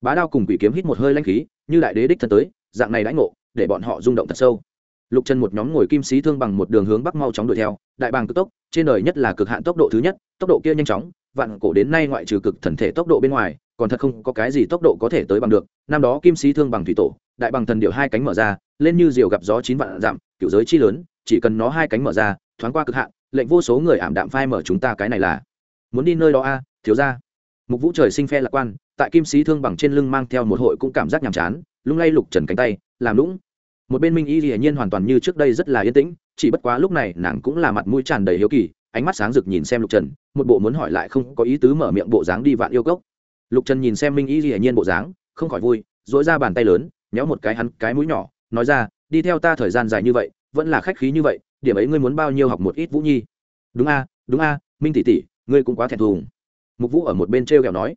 Bá đao cùng quỷ kiếm hít một hơi lanh khí, như đại đế đích thân tới, dạng này đãi ngộ, để bọn họ rung động thật sâu. Lục chân một nhóm ngồi kim sĩ thương bằng một đường hướng bắc mau chóng đuổi theo, đại bàng cực tốc, trên đời nhất là cực hạn tốc độ thứ nhất, tốc độ kia nhanh chóng vạn cổ đến nay ngoại trừ cực thần thể tốc độ bên ngoài, còn thật không có cái gì tốc độ có thể tới bằng được. Năm đó kim sĩ thương bằng thủy tổ, đại bằng thần điệu hai cánh mở ra, lên như diều gặp gió chín vạn giảm cựu giới chi lớn, chỉ cần nó hai cánh mở ra, thoáng qua cực hạn, lệnh vô số người ảm đạm phai mở chúng ta cái này là. Muốn đi nơi đó a à? thiếu ra mục vũ trời sinh phe lạc quan, tại kim sĩ thương bằng trên lưng mang theo một hội cũng cảm giác nhàm chán, lung lay lục trần cánh tay, làm lũng. Một bên minh y hiển nhiên hoàn toàn như trước đây rất là yên tĩnh, chỉ bất quá lúc này nàng cũng là mặt mũi tràn đầy hiếu kỳ ánh mắt sáng rực nhìn xem lục trần, một bộ muốn hỏi lại không có ý tứ mở miệng bộ dáng đi vạn yêu cốc. Lục trần nhìn xem minh y hiển nhiên bộ dáng, không khỏi vui dỗi ra bàn tay lớn nhéo một cái hắn cái mũi nhỏ, nói ra, đi theo ta thời gian dài như vậy, vẫn là khách khí như vậy, điểm ấy ngươi muốn bao nhiêu học một ít vũ nhi? Đúng a đúng a, minh tỷ tỷ, ngươi cũng quá thẹn thùng. Mục vũ ở một bên t r e o kẹo nói.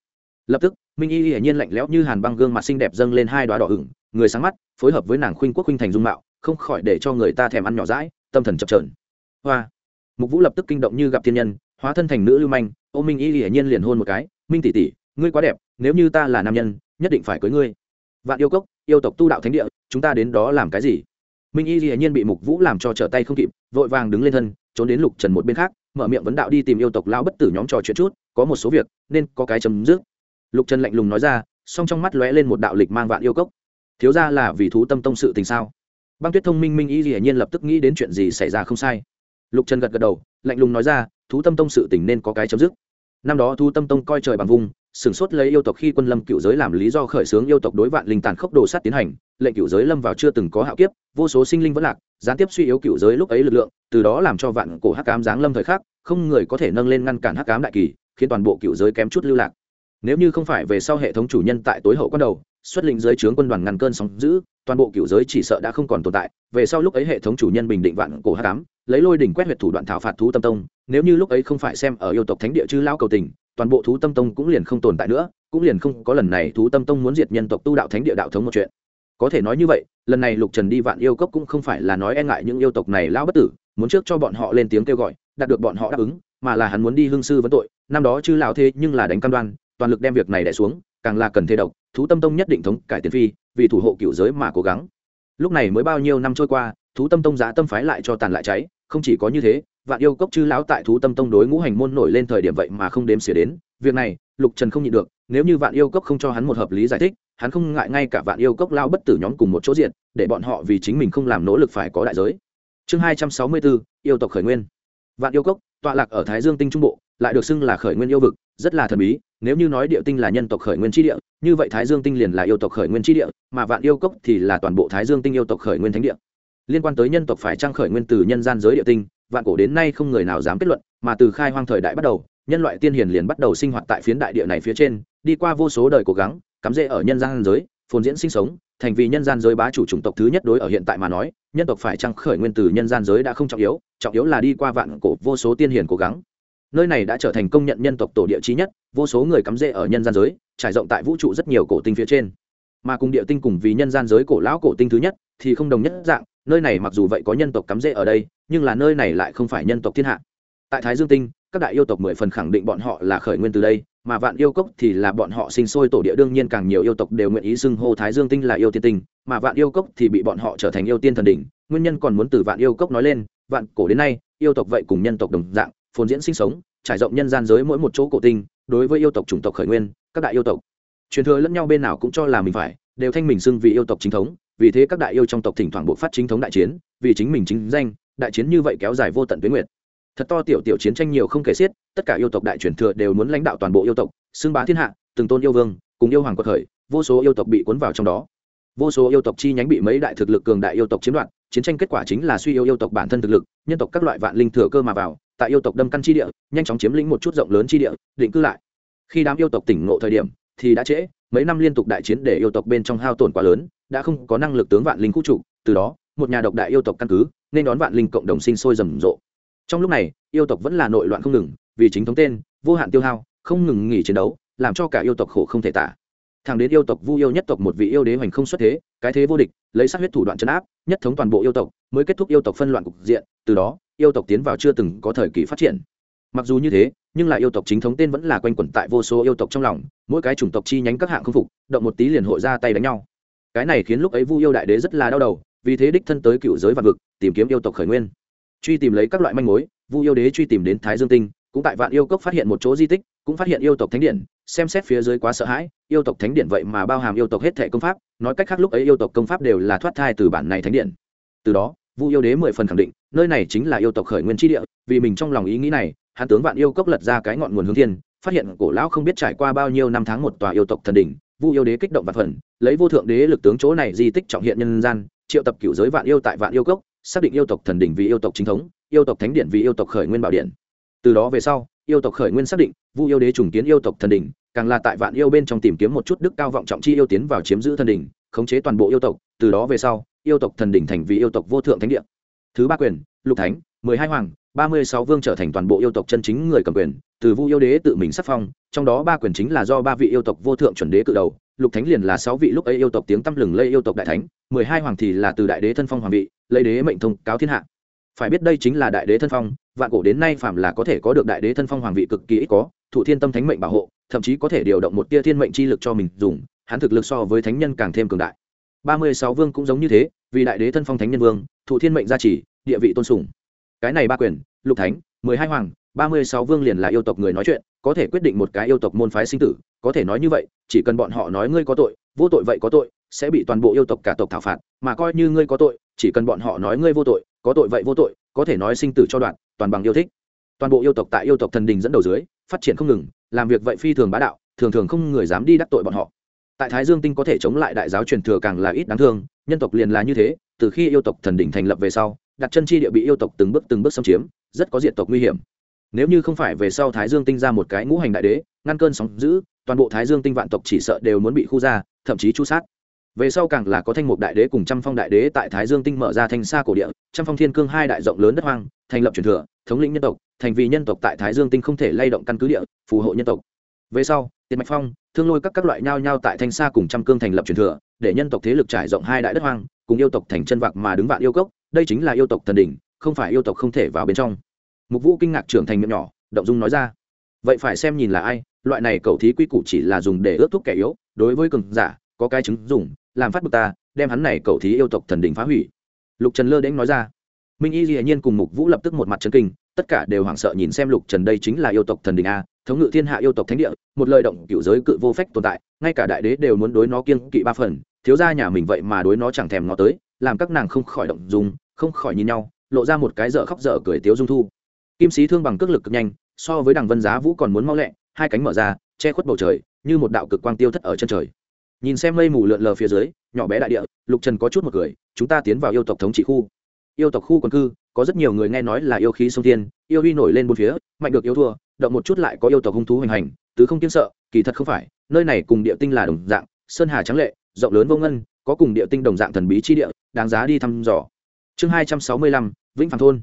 Lập tức, minh y hiển nhiên lạnh lẽo như hàn băng gương mặt xinh đẹp dâng lên hai đoá đỏ ửng, người sáng mắt, phối hợp với nàng khuynh quốc khuynh thành dung mạo, không khỏi để cho người ta thèm ăn nhỏ rãi tâm thần chập trờn hoa! Mục vũ lập tức kinh động như gặp thiên nhân, hóa thân thành nữ lưu manh, ô minh y hiển nhiên liền hôn một cái, minh tỷ tỷ, ngươi quá đẹp, nếu như ta là nam nhân, nhất định phải cưới ngươi. Vạn yêu cốc, yêu tộc tu đạo thánh địa, chúng ta đến đó làm cái gì? Minh y hiển nhiên bị mục vũ làm cho trở tay không kịp, vội vàng đứng lên thân, trốn đến lục trần một bên khác, mở miệng vấn đạo đi tìm yêu tộc lao bất tử nhóm trò chuyện chút, có một số việc, nên có cái chấm dứt. Lục trần lạnh lùng nói ra, song trong mắt lóe lên một đạo lịch mang vạn yêu cốc. Thiếu ra là vì thú tâm tông sự tình sao? Băng tuyết thông minh minh y hiển nhiên lập tức nghĩ đến chuyện gì xảy ra không sai lục trần gật gật đầu, lạnh lùng nói ra, thú tâm tông sự tình nên có cái chấm dứt. Năm đó thú tâm tông coi trời bằng vùng, sửng sốt lấy yêu tộc khi quân lâm cựu giới làm lý do khởi xướng yêu tộc đối vạn linh tàn khốc đồ sát tiến hành, lệnh cựu giới lâm vào chưa từng có hạo kiếp, vô số sinh linh vẫn lạc, gián tiếp suy yếu cựu giới lúc ấy lực lượng, từ đó làm cho vạn cổ hắc cám giáng lâm thời khắc, không người có thể nâng lên ngăn cản hắc cám đại kỳ, khiến toàn bộ cựu giới kém chút lưu lạc. Nếu như không phải về sau hệ thống chủ nhân tại tối hậu quan đầu xuất lĩnh giới trướng quân đoàn ngăn cơn sóng giữ toàn bộ cựu giới chỉ sợ đã không còn tồn tại, về sau lúc ấy hệ thống chủ nhân bình định vạn cổ hắc cám lấy lôi đỉnh quét huyệt thủ đoạn thảo phạt thú tâm tông, nếu như lúc ấy không phải xem ở yêu tộc thánh địa chư lao cầu tình, toàn bộ thú tâm tông cũng liền không tồn tại nữa, cũng liền không có lần này thú tâm tông muốn diệt nhân tộc tu đạo thánh địa đạo thống một chuyện. Có thể nói như vậy, lần này lục trần đi vạn yêu cốc cũng không phải là nói e ngại những yêu tộc này lao bất tử, muốn trước cho bọn họ lên tiếng kêu gọi, đạt được bọn họ đáp ứng, mà là hắn muốn đi hương sư vấn tội, năm đó chư lão thế nhưng là đánh cam đoan, toàn lực đem việc này đẻ xuống càng là cần thế độc, thú tâm tông nhất định thống cải tiến phi, vì thủ hộ cựu giới mà cố gắng. Lúc này mới bao nhiêu năm trôi qua, thú tâm tông giá tâm phái lại cho tàn lại cháy, không chỉ có như thế, vạn yêu cốc chư lão tại thú tâm tông đối ngũ hành môn nổi lên thời điểm vậy mà không đếm xỉa đến, việc này, lục trần không nhịn được, nếu như vạn yêu cốc không cho hắn một hợp lý giải thích, hắn không ngại ngay cả vạn yêu cốc lao bất tử nhóm cùng một chỗ diện, để bọn họ vì chính mình không làm nỗ lực phải có đại giới. Chương hai trăm sáu mươi bốn, yêu tộc khởi nguyên. Vạn yêu cốc, tọa lạc ở thái dương tinh trung bộ, lại được xưng là khởi nguyên yêu vực rất là thần bí, nếu như nói địa tinh là nhân tộc khởi nguyên tri địa, như vậy thái dương tinh liền là yêu tộc khởi nguyên tri địa, mà vạn yêu cốc thì là toàn bộ thái dương tinh yêu tộc khởi nguyên thánh địa. Liên quan tới nhân tộc phải trang khởi nguyên từ nhân gian giới địa tinh, vạn cổ đến nay không người nào dám kết luận, mà từ khai hoang thời đại bắt đầu, nhân loại tiên hiền liền bắt đầu sinh hoạt tại phiến đại địa này phía trên, đi qua vô số đời cố gắng, cắm rễ ở nhân gian giới, phồn diễn sinh sống, thành vì nhân gian giới bá chủ chủng tộc thứ nhất đối ở hiện tại mà nói, nhân tộc phải trang khởi nguyên từ nhân gian giới đã không trọng yếu trọng yếu là đi qua vạn cổ vô số tiên hiền cố gắng nơi này đã trở thành công nhận nhân tộc tổ địa chí nhất, vô số người cắm rễ ở nhân gian giới, trải rộng tại vũ trụ rất nhiều cổ tinh phía trên. Mà cùng địa tinh cùng vì nhân gian giới cổ lão cổ tinh thứ nhất thì không đồng nhất dạng, nơi này mặc dù vậy có nhân tộc cắm rễ ở đây, nhưng là nơi này lại không phải nhân tộc thiên hạ. Tại thái dương tinh, các đại yêu tộc mười phần khẳng định bọn họ là khởi nguyên từ đây, mà vạn yêu cốc thì là bọn họ sinh sôi tổ địa, đương nhiên càng nhiều yêu tộc đều nguyện ý xưng hô thái dương tinh là yêu tiên tinh, mà vạn yêu cốc thì bị bọn họ trở thành yêu tiên thần đỉnh. Nguyên nhân còn muốn từ vạn yêu cốc nói lên, vạn cổ đến nay, yêu tộc vậy cùng nhân tộc đồng dạng phồn diễn sinh sống, trải rộng nhân gian giới mỗi một chỗ cổ tinh, đối với yêu tộc chủng tộc khởi nguyên, các đại yêu tộc. Truyền thừa lẫn nhau bên nào cũng cho là mình phải, đều thanh mình xưng vì yêu tộc chính thống, vì thế các đại yêu trong tộc thỉnh thoảng bộ phát chính thống đại chiến, vì chính mình chính danh, đại chiến như vậy kéo dài vô tận tuyến nguyệt. Thật to tiểu tiểu chiến tranh nhiều không kể xiết, tất cả yêu tộc đại truyền thừa đều muốn lãnh đạo toàn bộ yêu tộc, xưng bá thiên hạ, từng tôn yêu vương, cùng yêu hoàng quật khởi, vô số yêu tộc bị cuốn vào trong đó. Vô số yêu tộc chi nhánh bị mấy đại thực lực cường đại yêu tộc chiếm đoạt, chiến tranh kết quả chính là suy yêu yêu tộc bản thân thực lực, nhân tộc các loại vạn linh thừa cơ mà vào tại yêu tộc đâm căn chi địa, nhanh chóng chiếm lĩnh một chút rộng lớn chi địa, định cư lại. Khi đám yêu tộc tỉnh ngộ thời điểm, thì đã trễ, mấy năm liên tục đại chiến để yêu tộc bên trong hao tổn quá lớn, đã không có năng lực tướng vạn linh khu trụ, từ đó, một nhà độc đại yêu tộc căn cứ, nên đón vạn linh cộng đồng sinh sôi rầm rộ. Trong lúc này, yêu tộc vẫn là nội loạn không ngừng, vì chính thống tên, vô hạn tiêu hao, không ngừng nghỉ chiến đấu, làm cho cả yêu tộc khổ không thể tả. Thằng đến yêu tộc vu yêu nhất tộc một vị yêu đế hoành không xuất thế, cái thế vô địch, lấy sát huyết thủ đoạn chấn áp, nhất thống toàn bộ yêu tộc mới kết thúc yêu tộc phân loạn cục diện, từ đó, yêu tộc tiến vào chưa từng có thời kỳ phát triển. Mặc dù như thế, nhưng là yêu tộc chính thống tên vẫn là quanh quẩn tại vô số yêu tộc trong lòng, mỗi cái chủng tộc chi nhánh các hạng không phục, động một tí liền hội ra tay đánh nhau. Cái này khiến lúc ấy vu yêu đại đế rất là đau đầu, vì thế đích thân tới cựu giới vạn vực, tìm kiếm yêu tộc khởi nguyên. Truy tìm lấy các loại manh mối, vu yêu đế truy tìm đến thái dương tinh, cũng tại vạn yêu cốc phát hiện một chỗ di tích, cũng phát hiện yêu tộc thánh điện, xem xét phía dưới quá sợ hãi, yêu tộc thánh điện vậy mà bao hàm yêu tộc hết thệ công pháp, nói cách khác lúc ấy yêu tộc công pháp đều là thoát thai từ bản này thánh điện. Từ đó vu yêu đế mười phần khẳng định, nơi này chính là yêu tộc khởi nguyên tri địa, vì mình trong lòng ý nghĩ này, hắn tướng vạn yêu cốc lật ra cái ngọn nguồn hướng thiên, phát hiện cổ lão không biết trải qua bao nhiêu năm tháng một tòa yêu tộc thần đỉnh, vu yêu đế kích động vạn phần, lấy vô thượng đế lực tướng chỗ này di tích trọng hiện nhân gian, triệu tập cựu giới vạn yêu tại vạn yêu cốc, xác định yêu tộc thần đỉnh vì yêu tộc chính thống, yêu tộc thánh điện vì yêu tộc khởi nguyên bảo điện. Từ đó về sau, yêu tộc khởi nguyên xác định, vu yêu đế trùng kiến yêu tộc thần đỉnh, càng là tại vạn yêu bên trong tìm kiếm một chút đức cao vọng trọng chi yêu tiến vào chiếm giữ thần đỉnh, khống chế toàn bộ yêu tộc, từ đó về sau yêu tộc thần đỉnh thành vì yêu tộc vô thượng thánh địa. Thứ ba quyền, lục thánh, mười hai hoàng, ba mươi sáu vương trở thành toàn bộ yêu tộc chân chính người cầm quyền, từ vu yêu đế tự mình sắc phong, trong đó ba quyền chính là do ba vị yêu tộc vô thượng chuẩn đế cự đầu, lục thánh liền là sáu vị lúc ấy yêu tộc tiếng tăm lừng lây yêu tộc đại thánh, mười hai hoàng thì là từ đại đế thân phong hoàng vị, lấy đế mệnh thông cáo thiên hạ. Phải biết đây chính là đại đế thân phong, vạn cổ đến nay phạm là có thể có được đại đế thân phong hoàng vị cực kỳ ít có thủ thiên tâm thánh mệnh bảo hộ, thậm chí có thể điều động một tia thiên mệnh chi lực cho mình dùng, hắn thực lực so với thánh nhân càng thêm cường đại ba mươi sáu vương cũng giống như thế, vì đại đế thân phong thánh nhân vương, thụ thiên mệnh gia trì, địa vị tôn sùng. Cái này ba quyền, lục thánh, mười hai hoàng, ba mươi sáu vương liền là yêu tộc người nói chuyện, có thể quyết định một cái yêu tộc môn phái sinh tử, có thể nói như vậy, chỉ cần bọn họ nói ngươi có tội, vô tội vậy có tội, sẽ bị toàn bộ yêu tộc cả tộc thảo phạt, mà coi như ngươi có tội, chỉ cần bọn họ nói ngươi vô tội, có tội vậy vô tội, có thể nói sinh tử cho đoạn, toàn bằng yêu thích. Toàn bộ yêu tộc tại yêu tộc thần đình dẫn đầu dưới, phát triển không ngừng, làm việc vậy phi thường bá đạo, thường thường không người dám đi đắc tội bọn họ tại thái dương tinh có thể chống lại đại giáo truyền thừa càng là ít đáng thương, nhân tộc liền là như thế, từ khi yêu tộc thần đỉnh thành lập về sau, đặt chân chi địa bị yêu tộc từng bước từng bước xâm chiếm, rất có diện tộc nguy hiểm. Nếu như không phải về sau thái dương tinh ra một cái ngũ hành đại đế, ngăn cơn sóng giữ toàn bộ thái dương tinh vạn tộc chỉ sợ đều muốn bị khu ra, thậm chí chu sát. Về sau càng là có thanh mục đại đế cùng trăm phong đại đế tại thái dương tinh mở ra thanh xa cổ địa, trăm phong thiên cương hai đại rộng lớn đất hoang, thành lập truyền thừa, thống lĩnh nhân tộc, thành vì nhân tộc tại thái dương tinh không thể lay động căn cứ địa, phù hộ nhân tộc. Về sau tiền mạch phong thương lôi các các loại nhao nhao tại thanh xa cùng trăm cương thành lập truyền thừa, để nhân tộc thế lực trải rộng hai đại đất hoang, cùng yêu tộc thành chân vạc mà đứng vạn yêu cốc, đây chính là yêu tộc thần đỉnh, không phải yêu tộc không thể vào bên trong. Mục vũ kinh ngạc trưởng thành miệng nhỏ, động dung nói ra. Vậy phải xem nhìn là ai, loại này cầu thí quy củ chỉ là dùng để ướt thuốc kẻ yếu, đối với cường giả, có cái chứng dùng, làm phát bực ta, đem hắn này cầu thí yêu tộc thần đỉnh phá hủy. Lục trần lơ đễnh nói ra. Minh y dĩ nhiên cùng mục vũ lập tức một mặt chân kinh, tất cả đều hoảng sợ nhìn xem lục trần đây chính là yêu tộc thần đình a thống ngự thiên hạ yêu tộc thánh địa, một lời động cựu giới cự vô phách tồn tại, ngay cả đại đế đều muốn đối nó kiêng kỵ ba phần, thiếu gia nhà mình vậy mà đối nó chẳng thèm ngó tới, làm các nàng không khỏi động dùng không khỏi nhìn nhau, lộ ra một cái dở khóc dở cười tiếu dung thu. Kim sĩ thương bằng cước lực cực nhanh, so với đằng vân giá vũ còn muốn mau lẹ, hai cánh mở ra, che khuất bầu trời, như một đạo cực quang tiêu thất ở chân trời. Nhìn xem mây mù lượn lờ phía dưới, nhỏ bé đại địa, lục trần có chút một cười, chúng ta tiến vào yêu tộc thống trị khu. Yêu tộc khu quân cư, có rất nhiều người nghe nói là yêu khí sông thiên, yêu uy nổi lên bốn phía, mạnh được yêu thua động một chút lại có yêu tộc hung thú hoành hành, tứ không kiên sợ, kỳ thật không phải, nơi này cùng địa tinh là đồng dạng, sơn hà trắng lệ, rộng lớn vô ngân, có cùng địa tinh đồng dạng thần bí chi địa, đáng giá đi thăm dò. Chương hai trăm sáu mươi lăm, vĩnh phàm thôn.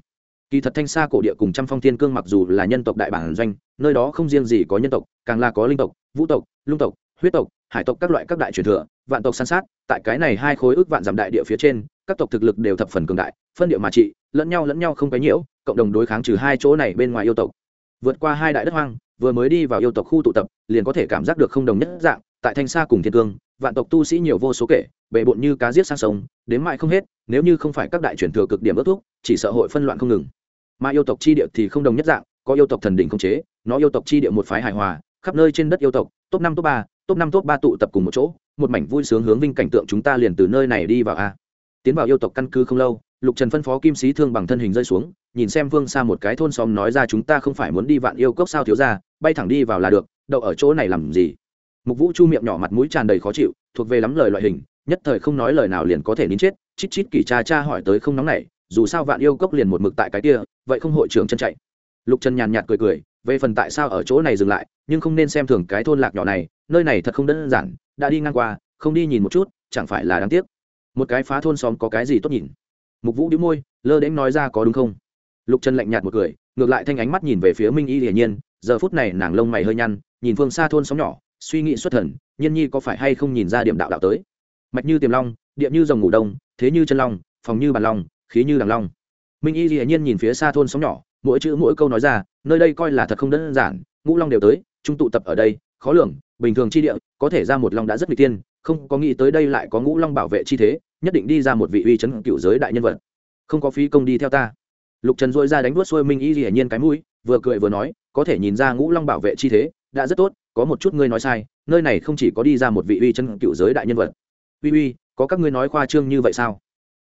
Kỳ thật thanh xa cổ địa cùng trăm phong thiên cương mặc dù là nhân tộc đại bản doanh, nơi đó không riêng gì có nhân tộc, càng là có linh tộc, vũ tộc, lung tộc, huyết tộc, hải tộc các loại các đại truyền thừa, vạn tộc san sát, tại cái này hai khối ước vạn giảm đại địa phía trên, các tộc thực lực đều thập phần cường đại, phân địa mà trị, lẫn nhau lẫn nhau không cái nhiễu, cộng đồng đối kháng trừ hai chỗ này bên ngoài yêu tộc vượt qua hai đại đất hoang, vừa mới đi vào yêu tộc khu tụ tập, liền có thể cảm giác được không đồng nhất dạng, tại thanh sa cùng thiên cương, vạn tộc tu sĩ nhiều vô số kể, bề bộn như cá giết sang sông, đến mại không hết, nếu như không phải các đại truyền thừa cực điểm ước thúc, chỉ sợ hội phân loạn không ngừng. Mà yêu tộc chi địa thì không đồng nhất dạng, có yêu tộc thần đỉnh không chế, nó yêu tộc chi địa một phái hài hòa, khắp nơi trên đất yêu tộc, top năm, top ba, top năm, top ba tụ tập cùng một chỗ, một mảnh vui sướng hướng vinh cảnh tượng chúng ta liền từ nơi này đi vào a. Tiến vào yêu tộc căn cứ không lâu lục trần phân phó kim sĩ thương bằng thân hình rơi xuống, nhìn xem vương xa một cái thôn xóm nói ra chúng ta không phải muốn đi vạn yêu cốc sao thiếu ra bay thẳng đi vào là được, đậu ở chỗ này làm gì? Mục vũ chu miệng nhỏ mặt mũi tràn đầy khó chịu, thuộc về lắm lời loại hình, nhất thời không nói lời nào liền có thể nín chết, chít chít kỳ cha cha hỏi tới không nóng này dù sao vạn yêu cốc liền một mực tại cái kia, vậy không hội trưởng chân chạy. Lục trần nhàn nhạt cười cười, về phần tại sao ở chỗ này dừng lại, nhưng không nên xem thường cái thôn lạc nhỏ này, nơi này thật không đơn giản, đã đi ngang qua, không đi nhìn một chút, chẳng phải là đáng tiếc. Một cái phá thôn xóm có cái gì tốt nhìn? Mục vũ đĩu môi, lơ đễnh nói ra có đúng không? Lục trần lạnh nhạt một cười, ngược lại thanh ánh mắt nhìn về phía minh y hiển nhiên, giờ phút này nàng lông mày hơi nhăn, nhìn phương xa thôn xóm nhỏ, suy nghĩ xuất thần, nhiên nhi có phải hay không nhìn ra điểm đạo đạo tới? Mạch như tiềm long, địa như dòng ngủ đông, thế như chân long, phòng như bàn long, khí như đằng long. Minh y hiển nhiên nhìn phía xa thôn xóm nhỏ, mỗi chữ mỗi câu nói ra, nơi đây coi là thật không đơn giản, ngũ long đều tới, trung tụ tập ở đây, khó lường, bình thường chi địa, có thể ra một long đã rất nguy tiên không có nghĩ tới đây lại có ngũ long bảo vệ chi thế nhất định đi ra một vị uy chấn cựu giới đại nhân vật. Không có phí công đi theo ta. Lục trần dội ra đánh đuốt xuôi minh y hiển nhiên cái mũi, vừa cười vừa nói, có thể nhìn ra ngũ long bảo vệ chi thế, đã rất tốt, có một chút ngươi nói sai, nơi này không chỉ có đi ra một vị uy chân cựu giới đại nhân vật. Uy uy, có các ngươi nói khoa trương như vậy sao?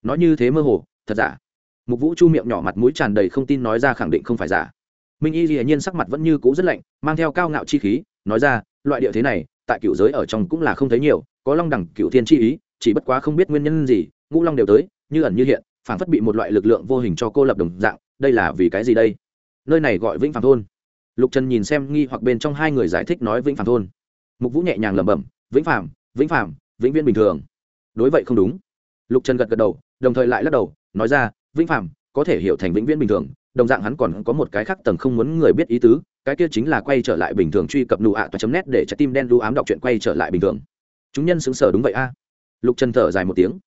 Nói như thế mơ hồ, thật giả? Mục vũ chu miệng nhỏ mặt mũi tràn đầy không tin nói ra khẳng định không phải giả. Minh y hiển nhiên sắc mặt vẫn như cũ rất lạnh, mang theo cao ngạo chi khí, nói ra, loại địa thế này, tại cựu giới ở trong cũng là không thấy nhiều, có long đẳng cựu thiên chi ý chỉ bất quá không biết nguyên nhân gì, ngũ long đều tới, như ẩn như hiện phản phất bị một loại lực lượng vô hình cho cô lập đồng dạng, đây là vì cái gì đây? Nơi này gọi vĩnh phạm thôn. Lục trần nhìn xem nghi hoặc bên trong hai người giải thích nói vĩnh phạm thôn. Mục vũ nhẹ nhàng lẩm bẩm, vĩnh phạm vĩnh phạm vĩnh viên bình thường. Đối vậy không đúng. Lục trần gật gật đầu, đồng thời lại lắc đầu, nói ra, vĩnh phạm có thể hiểu thành vĩnh viễn bình thường, đồng dạng hắn còn có một cái khác tầng không muốn người biết ý tứ, cái kia chính là quay trở lại bình thường truy cập nụ ạ toa chấm nét để trái tim đen đu ám đọc truyện quay trở lại bình thường. Chúng nhân xứng sở đúng vậy a lục trần thở dài một tiếng.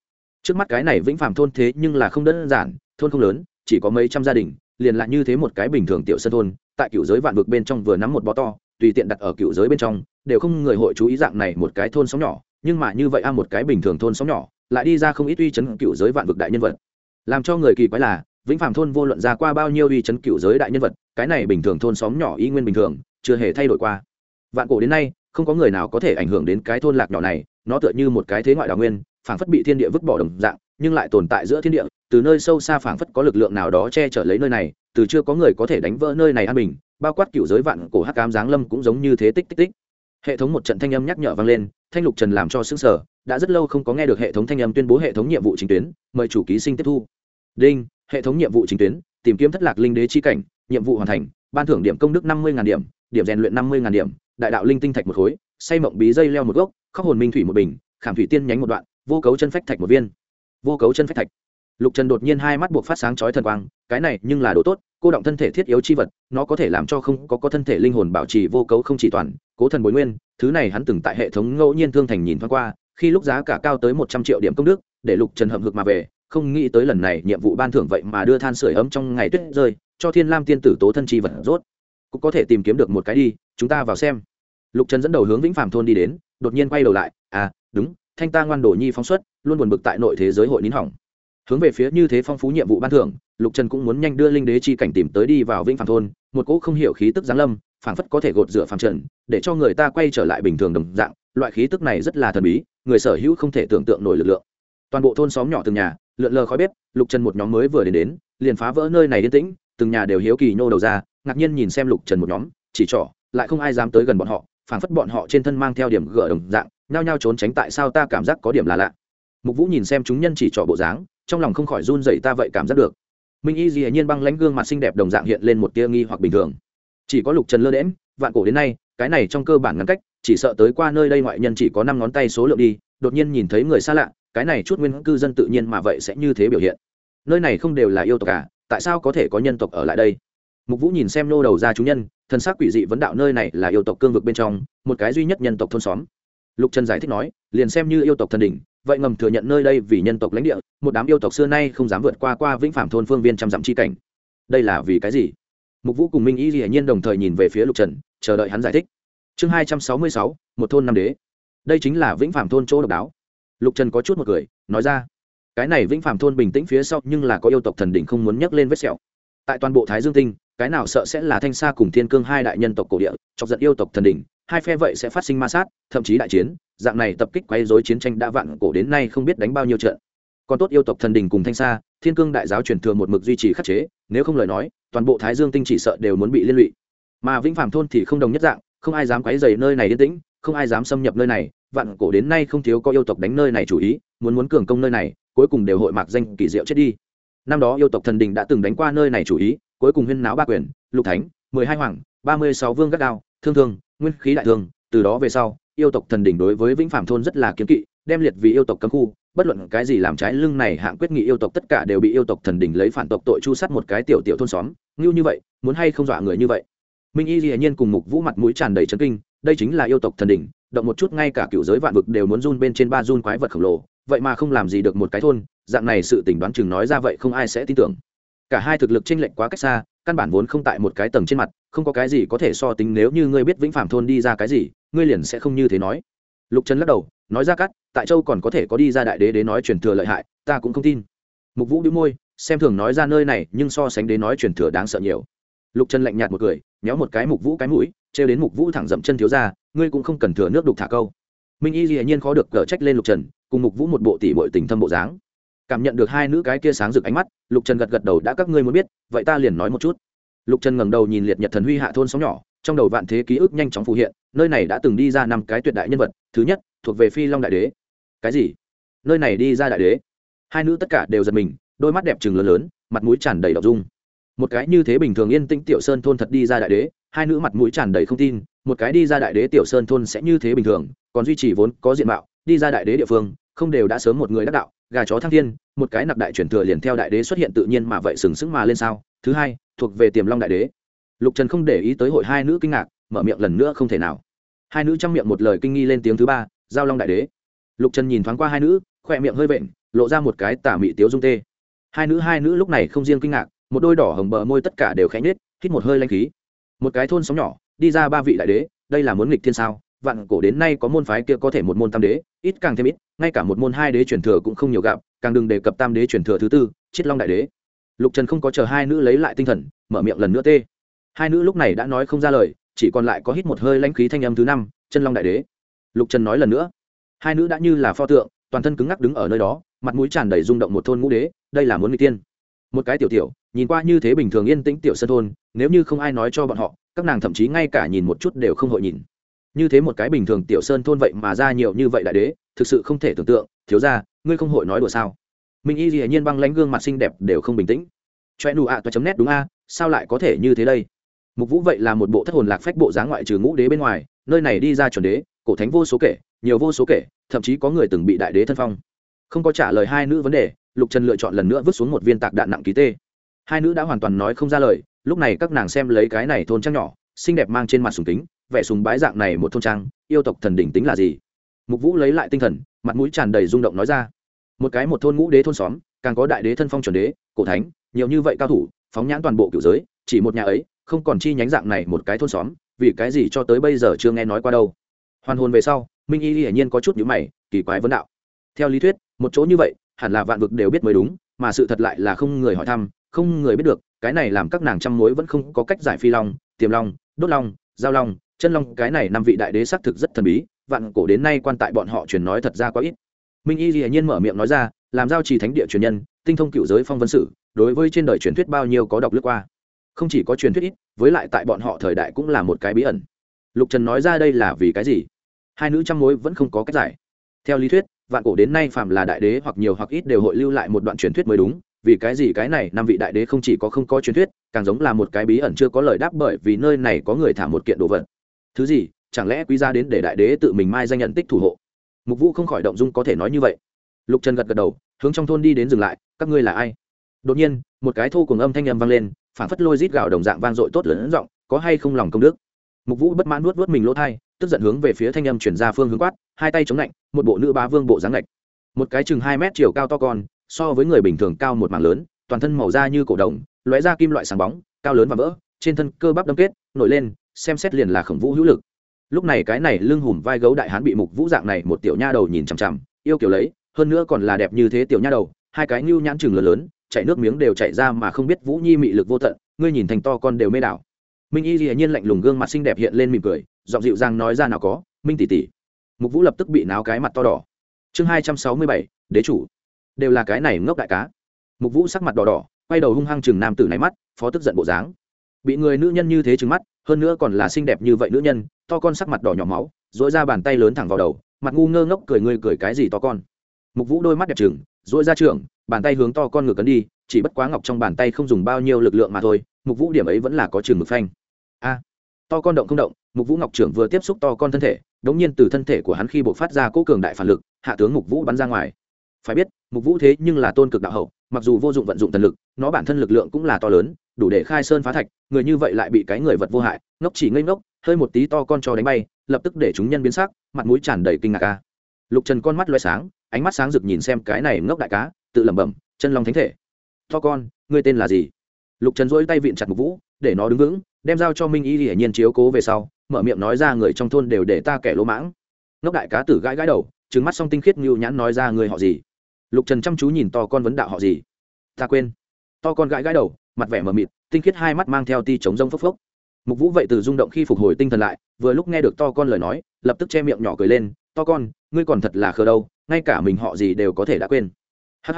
Trước mắt cái này vĩnh phàm thôn thế nhưng là không đơn giản, thôn không lớn, chỉ có mấy trăm gia đình, liền lại như thế một cái bình thường tiểu sân thôn, tại cựu giới vạn vực bên trong vừa nắm một bó to, tùy tiện đặt ở cựu giới bên trong, đều không người hội chú ý dạng này một cái thôn sóng nhỏ, nhưng mà như vậy a một cái bình thường thôn sóng nhỏ, lại đi ra không ít uy chấn cựu giới vạn vực đại nhân vật. Làm cho người kỳ quái là, vĩnh phạm thôn vô luận ra qua bao nhiêu uy chấn cựu giới đại nhân vật, cái này bình thường thôn xóm nhỏ y nguyên bình thường, chưa hề thay đổi qua. Vạn cổ đến nay, không có người nào có thể ảnh hưởng đến cái thôn lạc nhỏ này nó tựa như một cái thế ngoại đào nguyên, phảng phất bị thiên địa vứt bỏ đồng dạng, nhưng lại tồn tại giữa thiên địa, từ nơi sâu xa phảng phất có lực lượng nào đó che chở lấy nơi này, từ chưa có người có thể đánh vỡ nơi này an bình, bao quát cựu giới vạn cổ hắc cám giáng lâm cũng giống như thế tích tích tích. Hệ thống một trận thanh âm nhắc nhở vang lên, thanh lục trần làm cho xứng sở đã rất lâu không có nghe được hệ thống thanh âm tuyên bố hệ thống nhiệm vụ chính tuyến, mời chủ ký sinh tiếp thu. Đinh, hệ thống nhiệm vụ chính tuyến, tìm kiếm thất lạc linh đế chi cảnh, nhiệm vụ hoàn thành, ban thưởng điểm công đức năm mươi điểm điểm rèn luyện năm mươi điểm, đại đạo linh tinh thạch một khối, say mộng bí dây leo một gốc khóc hồn minh thủy một bình, khảm thủy tiên nhánh một đoạn, vô cấu chân phách thạch một viên. Vô cấu chân phách thạch. Lục trần đột nhiên hai mắt buộc phát sáng chói thần quang, cái này nhưng là đồ tốt, cô động thân thể thiết yếu chi vật, nó có thể làm cho không có có thân thể linh hồn bảo trì vô cấu không chỉ toàn, cố thần bối nguyên, thứ này hắn từng tại hệ thống ngẫu nhiên thương thành nhìn thoáng qua, khi lúc giá cả cao tới một trăm triệu điểm công đức, để lục trần hậm hực mà về, không nghĩ tới lần này nhiệm vụ ban thưởng vậy mà đưa than sửa ấm trong ngày tuyết rơi, cho thiên lam tiên tử tố thân chi vật rốt. Cũng có thể tìm kiếm được một cái đi, chúng ta vào xem. Lục trần dẫn đầu hướng vĩnh phạm thôn đi đến đột nhiên quay đầu lại à đúng, thanh ta ngoan đồ nhi phóng xuất, luôn buồn bực tại nội thế giới hội nín hỏng. Hướng về phía như thế phong phú nhiệm vụ ban thưởng, lục trần cũng muốn nhanh đưa linh đế chi cảnh tìm tới đi vào vĩnh phạm thôn, một cỗ không hiểu khí tức giáng lâm, phảng phất có thể gột rửa phạm trần, để cho người ta quay trở lại bình thường đồng dạng, loại khí tức này rất là thần bí, người sở hữu không thể tưởng tượng nổi lực lượng. Toàn bộ thôn xóm nhỏ từng nhà, lượn lờ khói bếp, lục trần một nhóm mới vừa đến đến, liền phá vỡ nơi này yên tĩnh, từng nhà đều hiếu kỳ nhô đầu ra, ngạc nhiên nhìn xem lục trần một nhóm, chỉ trỏ, lại không ai dám tới gần bọn họ phảng phất bọn họ trên thân mang theo điểm gỡ đồng dạng nhao nhao trốn tránh tại sao ta cảm giác có điểm là lạ. Mục vũ nhìn xem chúng nhân chỉ trỏ bộ dáng trong lòng không khỏi run dậy ta vậy cảm giác được. Minh y dĩ nhiên băng lãnh gương mặt xinh đẹp đồng dạng hiện lên một tia nghi hoặc bình thường. Chỉ có lục trần lơ đễm vạn cổ đến nay cái này trong cơ bản ngắn cách chỉ sợ tới qua nơi đây ngoại nhân chỉ có năm ngón tay số lượng đi đột nhiên nhìn thấy người xa lạ cái này chút nguyên cư dân tự nhiên mà vậy sẽ như thế biểu hiện. Nơi này không đều là yêu tộc cả à, tại sao có thể có nhân tộc ở lại đây? Mục vũ nhìn xem nô đầu ra chúng nhân thân xác quỷ dị vấn đạo nơi này là yêu tộc cương vực bên trong, một cái duy nhất nhân tộc thôn xóm. Lục trần giải thích nói, liền xem như yêu tộc thần đỉnh, vậy ngầm thừa nhận nơi đây vì nhân tộc lãnh địa, một đám yêu tộc xưa nay không dám vượt qua qua vĩnh phạm thôn phương viên trăm dặm chi cảnh. Đây là vì cái gì? Mục vũ cùng minh y hiển nhiên đồng thời nhìn về phía lục trần, chờ đợi hắn giải thích. Chương hai trăm sáu mươi sáu, một thôn năm đế. Đây chính là vĩnh phạm thôn chỗ độc đáo. Lục trần có chút một cười, nói ra, cái này vĩnh phạm thôn bình tĩnh phía sau nhưng là có yêu tộc thần đỉnh không muốn nhắc lên vết sẹo. Tại toàn bộ thái dương tinh cái nào sợ sẽ là thanh sa cùng thiên cương hai đại nhân tộc cổ địa, chọc giận yêu tộc thần đỉnh, hai phe vậy sẽ phát sinh ma sát, thậm chí đại chiến, dạng này tập kích quấy dối chiến tranh đã vạn cổ đến nay không biết đánh bao nhiêu trận. Còn tốt yêu tộc thần đình cùng thanh sa, thiên cương đại giáo truyền thừa một mực duy trì khắc chế, nếu không lời nói, toàn bộ thái dương tinh chỉ sợ đều muốn bị liên lụy. Mà vĩnh phạm thôn thì không đồng nhất dạng, không ai dám quấy dày nơi này yên tĩnh, không ai dám xâm nhập nơi này, vạn cổ đến nay không thiếu có yêu tộc đánh nơi này chủ ý, muốn muốn cường công nơi này, cuối cùng đều hội mạc danh kỳ diệu chết đi. Năm đó yêu tộc thần đình đã từng đánh qua nơi này chủ ý cuối cùng huyên náo ba quyền, lục thánh, mười hai hoàng, ba mươi sáu vương gắt đao thương thương, nguyên khí đại thương, từ đó về sau, yêu tộc thần đỉnh đối với vĩnh phạm thôn rất là kiếm kỵ, đem liệt vì yêu tộc cấm khu, bất luận cái gì làm trái lưng này hạng quyết nghị yêu tộc tất cả đều bị yêu tộc thần đỉnh lấy phản tộc tội chu sát một cái tiểu tiểu thôn xóm, ngưu như vậy, muốn hay không dọa người như vậy. Minh y hiển nhiên cùng mục vũ mặt mũi tràn đầy trấn kinh, đây chính là yêu tộc thần đỉnh, động một chút ngay cả cựu giới vạn vực đều muốn run bên trên ba run quái vật khổng lồ, vậy mà không làm gì được một cái thôn, dạng này sự tỉnh đoán chừng nói ra vậy không ai sẽ tin tưởng cả hai thực lực chênh lệch quá cách xa, căn bản vốn không tại một cái tầng trên mặt, không có cái gì có thể so tính nếu như ngươi biết vĩnh phạm thôn đi ra cái gì, ngươi liền sẽ không như thế nói. Lục trần lắc đầu, nói ra cắt, tại châu còn có thể có đi ra đại đế đế nói truyền thừa lợi hại, ta cũng không tin. Mục vũ đĩu môi, xem thường nói ra nơi này, nhưng so sánh đế nói truyền thừa đáng sợ nhiều. Lục trần lạnh nhạt một cười, nhéo một cái mục vũ cái mũi, trêu đến mục vũ thẳng dậm chân thiếu ra, ngươi cũng không cần thừa nước đục thả câu. Minh y dĩ nhiên khó được cở trách lên lục trần, cùng mục vũ một bộ tỷ bội tình thâm bộ dáng cảm nhận được hai nữ cái kia sáng rực ánh mắt, lục trần gật gật đầu, đã các ngươi muốn biết, vậy ta liền nói một chút. Lục trần ngẩng đầu nhìn liệt nhật thần huy hạ thôn sóng nhỏ, trong đầu vạn thế ký ức nhanh chóng phù hiện, nơi này đã từng đi ra năm cái tuyệt đại nhân vật, thứ nhất, thuộc về phi long đại đế. Cái gì? Nơi này đi ra đại đế? Hai nữ tất cả đều giật mình, đôi mắt đẹp trừng lớn lớn, mặt mũi tràn đầy đ dung. Một cái như thế bình thường yên tĩnh tiểu sơn thôn thật đi ra đại đế, hai nữ mặt mũi tràn đầy không tin, một cái đi ra đại đế tiểu sơn thôn sẽ như thế bình thường, còn duy trì vốn có diện mạo, đi ra đại đế địa phương, không đều đã sớm một người đắc đạo gà chó thăng thiên, một cái nặc đại chuyển thừa liền theo đại đế xuất hiện tự nhiên mà vậy sừng sững mà lên sao? Thứ hai, thuộc về tiềm long đại đế. Lục trần không để ý tới hội hai nữ kinh ngạc, mở miệng lần nữa không thể nào. Hai nữ trong miệng một lời kinh nghi lên tiếng thứ ba, giao long đại đế. Lục trần nhìn thoáng qua hai nữ, khỏe miệng hơi vện, lộ ra một cái tả mị tiếu dung tê. Hai nữ hai nữ lúc này không riêng kinh ngạc, một đôi đỏ hồng bờ môi tất cả đều khẽ nhết hít một hơi lanh khí. Một cái thôn sóng nhỏ, đi ra ba vị đại đế, đây là muốn nghịch thiên sao? Vạn cổ đến nay có môn phái kia có thể một môn tam đế, ít càng thêm ít, ngay cả một môn hai đế truyền thừa cũng không nhiều gặp, càng đừng đề cập tam đế truyền thừa thứ tư chiết long đại đế. Lục trần không có chờ hai nữ lấy lại tinh thần, mở miệng lần nữa tê. Hai nữ lúc này đã nói không ra lời, chỉ còn lại có hít một hơi lãnh khí thanh âm thứ năm, chân long đại đế. Lục trần nói lần nữa. Hai nữ đã như là pho tượng, toàn thân cứng ngắc đứng ở nơi đó, mặt mũi tràn đầy rung động một thôn ngũ đế, đây là muốn n g tiên. Một cái tiểu tiểu, nhìn qua như thế bình thường yên tĩnh tiểu sân thôn, nếu như không ai nói cho bọn họ, các nàng thậm chí ngay cả nhìn một chút đều không hội nhìn như thế một cái bình thường tiểu sơn thôn vậy mà ra nhiều như vậy đại đế, thực sự không thể tưởng tượng. Thiếu ra ngươi không hội nói đùa sao? Minh y dĩ nhiên băng lánh gương mặt xinh đẹp đều không bình tĩnh. Choe nụ ạ, toa chấm nét đúng a, sao lại có thể như thế đây? Mục vũ vậy là một bộ thất hồn lạc phách bộ dáng ngoại trừ ngũ đế bên ngoài, nơi này đi ra chuẩn đế, cổ thánh vô số kể, nhiều vô số kể, thậm chí có người từng bị đại đế thân phong. Không có trả lời hai nữ vấn đề, lục trần lựa chọn lần nữa vứt xuống một viên tạc đạn nặng ký tê. Hai nữ đã hoàn toàn nói không ra lời, lúc này các nàng xem lấy cái này thôn trăng nhỏ, xinh đẹp mang trên mặt sùng kính vẻ sùng bái dạng này một thôn trang, yêu tộc thần đỉnh tính là gì? Mục vũ lấy lại tinh thần, mặt mũi tràn đầy rung động nói ra. Một cái một thôn ngũ đế thôn xóm, càng có đại đế thân phong chuẩn đế, cổ thánh, nhiều như vậy cao thủ, phóng nhãn toàn bộ cựu giới, chỉ một nhà ấy, không còn chi nhánh dạng này một cái thôn xóm, vì cái gì cho tới bây giờ chưa nghe nói qua đâu. Hoàn hồn về sau, minh y hiển nhiên có chút nhữ mày, kỳ quái vấn đạo. Theo lý thuyết, một chỗ như vậy, hẳn là vạn vực đều biết mới đúng, mà sự thật lại là không người hỏi thăm, không người biết được, cái này làm các nàng trăm mối vẫn không có cách giải phi long, tiềm long, đốt long, giao long chân long, cái này năm vị đại đế xác thực rất thần bí, vạn cổ đến nay quan tại bọn họ truyền nói thật ra quá ít. Minh y hiển nhiên mở miệng nói ra, làm giao trì thánh địa truyền nhân, tinh thông cựu giới phong vân sử đối với trên đời truyền thuyết bao nhiêu có đọc lướt qua. Không chỉ có truyền thuyết ít, với lại tại bọn họ thời đại cũng là một cái bí ẩn. Lục trần nói ra đây là vì cái gì? Hai nữ trăm mối vẫn không có cách giải. Theo lý thuyết, vạn cổ đến nay phàm là đại đế hoặc nhiều hoặc ít đều hội lưu lại một đoạn truyền thuyết mới đúng, vì cái gì cái này năm vị đại đế không chỉ có không có truyền thuyết, càng giống là một cái bí ẩn chưa có lời đáp bởi vì nơi này có người thả một kiện đồ vật thứ gì? Chẳng lẽ quý gia đến để đại đế tự mình mai danh nhận tích thủ hộ? Mục vũ không khỏi động dung có thể nói như vậy. Lục trần gật gật đầu, hướng trong thôn đi đến dừng lại, các ngươi là ai? Đột nhiên, một cái thô cùng âm thanh âm vang lên phản phất lôi rít gạo đồng dạng vang dội tốt lớn giọng, có hay không lòng công đức? Mục vũ bất mãn nuốt nuốt mình lỗ thai, tức giận hướng về phía thanh âm chuyển ra phương hướng quát, hai tay chống lạnh, một bộ nữ bá vương bộ dáng lạnh một cái chừng hai mét chiều cao to con, so với người bình thường cao một mảng lớn, toàn thân màu da như cổ đồng, lóe ra kim loại sáng bóng, cao lớn và vỡ, trên thân cơ bắp đâm kết, nổi lên xem xét liền là khổng vũ hữu lực. Lúc này cái này lưng hùm vai gấu đại hán bị mục vũ dạng này một tiểu nha đầu nhìn chằm chằm, yêu kiểu lấy, hơn nữa còn là đẹp như thế tiểu nha đầu, hai cái ngưu nhãn chừng lớn lớn chạy nước miếng đều chạy ra mà không biết vũ nhi mị lực vô tận, ngươi nhìn thành to con đều mê đảo. Minh y hiển nhiên lạnh lùng gương mặt xinh đẹp hiện lên mỉm cười, giọng dịu dàng nói ra nào có, minh tỷ tỷ. Mục vũ lập tức bị náo cái mặt to đỏ. Chương hai trăm sáu mươi bảy, đế chủ. Đều là cái này ngốc đại cá. Mục vũ sắc mặt đỏ đỏ, quay đầu hung hăng chừng nam tử này mắt, phó tức giận bộ dáng. Bị người nữ nhân như thế trừng mắt hơn nữa còn là xinh đẹp như vậy nữ nhân, to con sắc mặt đỏ nhỏ máu dỗi ra bàn tay lớn thẳng vào đầu, mặt ngu ngơ ngốc cười ngươi cười cái gì to con. Mục vũ đôi mắt đẹp trừng dỗi ra trường bàn tay hướng to con ngược cấn đi, chỉ bất quá ngọc trong bàn tay không dùng bao nhiêu lực lượng mà thôi, mục vũ điểm ấy vẫn là có trường mực phanh. A! To con động không động, mục vũ ngọc trưởng vừa tiếp xúc to con thân thể, đống nhiên từ thân thể của hắn khi bộ phát ra cố cường đại phản lực, hạ tướng mục vũ bắn ra ngoài. Phải biết, mục vũ thế nhưng là tôn cực đạo hậu mặc dù vô dụng vận dụng thần lực, nó bản thân lực lượng cũng là to lớn, đủ để khai sơn phá thạch, người như vậy lại bị cái người vật vô hại, ngốc chỉ ngây ngốc, hơi một tí to con cho đánh bay, lập tức để chúng nhân biến sắc, mặt mũi tràn đầy kinh ngạc ca lục trần con mắt loay sáng, ánh mắt sáng rực nhìn xem cái này ngốc đại cá, tự lẩm bẩm, chân long thánh thể, to con, ngươi tên là gì? Lục trần dỗi tay vịn chặt mục vũ, để nó đứng vững, đem giao cho minh y hiển nhiên chiếu cố về sau, mở miệng nói ra người trong thôn đều để ta kẻ lỗ mãng. Ngốc đại cá tử gãi gãi đầu trứng mắt song tinh khiết ngưu nhãn nói ra người họ gì? Lục trần chăm chú nhìn to con vấn đạo họ gì? Ta quên. To con gãi gãi đầu, mặt vẻ mờ mịt, tinh khiết hai mắt mang theo ti chống rông phốc phốc. Mục vũ vậy từ rung động khi phục hồi tinh thần lại, vừa lúc nghe được to con lời nói, lập tức che miệng nhỏ cười lên, to con, ngươi còn thật là khờ đâu, ngay cả mình họ gì đều có thể đã quên. Hh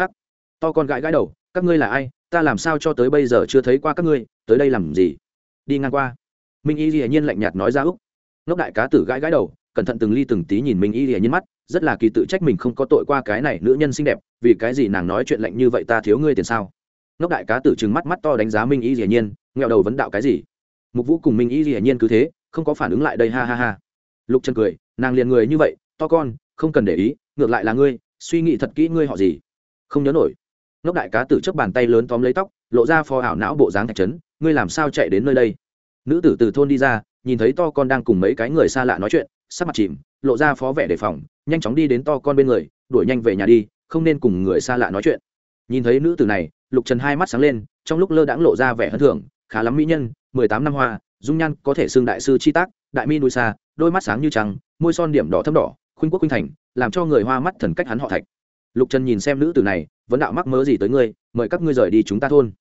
to con gãi gãi đầu, các ngươi là ai? Ta làm sao cho tới bây giờ chưa thấy qua các ngươi, tới đây làm gì? Đi ngang qua. Minh y hiển nhiên lạnh nhạt nói ra úc. Ngốc đại cá tử gãi gãi đầu, cẩn thận từng ly từng tí nhìn minh y hiển nhiên mắt rất là kỳ tự trách mình không có tội qua cái này nữ nhân xinh đẹp, vì cái gì nàng nói chuyện lạnh như vậy ta thiếu ngươi tiền sao? Ngốc đại cá tử trừng mắt mắt to đánh giá minh y dĩa nhiên nghèo đầu vấn đạo cái gì? Mục vũ cùng minh y dĩa nhiên cứ thế, không có phản ứng lại đây, ha ha ha. Lục chân cười, nàng liền người như vậy, to con, không cần để ý, ngược lại là ngươi, suy nghĩ thật kỹ ngươi họ gì? Không nhớ nổi. Ngốc đại cá tử trước bàn tay lớn tóm lấy tóc, lộ ra phò ảo não bộ dáng thạch trấn ngươi làm sao chạy đến nơi đây? Nữ tử từ thôn đi ra, nhìn thấy to con đang cùng mấy cái người xa lạ nói chuyện, sắc mặt chìm, lộ ra phó vẻ đề phòng nhanh chóng đi đến to con bên người, đuổi nhanh về nhà đi, không nên cùng người xa lạ nói chuyện. Nhìn thấy nữ tử này, lục trần hai mắt sáng lên, trong lúc lơ đãng lộ ra vẻ hân thưởng, khá lắm mỹ nhân, mười tám năm hoa, dung nhan có thể xưng đại sư chi tác, đại mi núi xa, đôi mắt sáng như trăng, môi son điểm đỏ thâm đỏ, khuynh quốc khuynh thành, làm cho người hoa mắt thần cách hắn họ thạch. Lục trần nhìn xem nữ tử này vẫn đạo mắc mớ gì tới ngươi, mời các ngươi rời đi chúng ta thôn.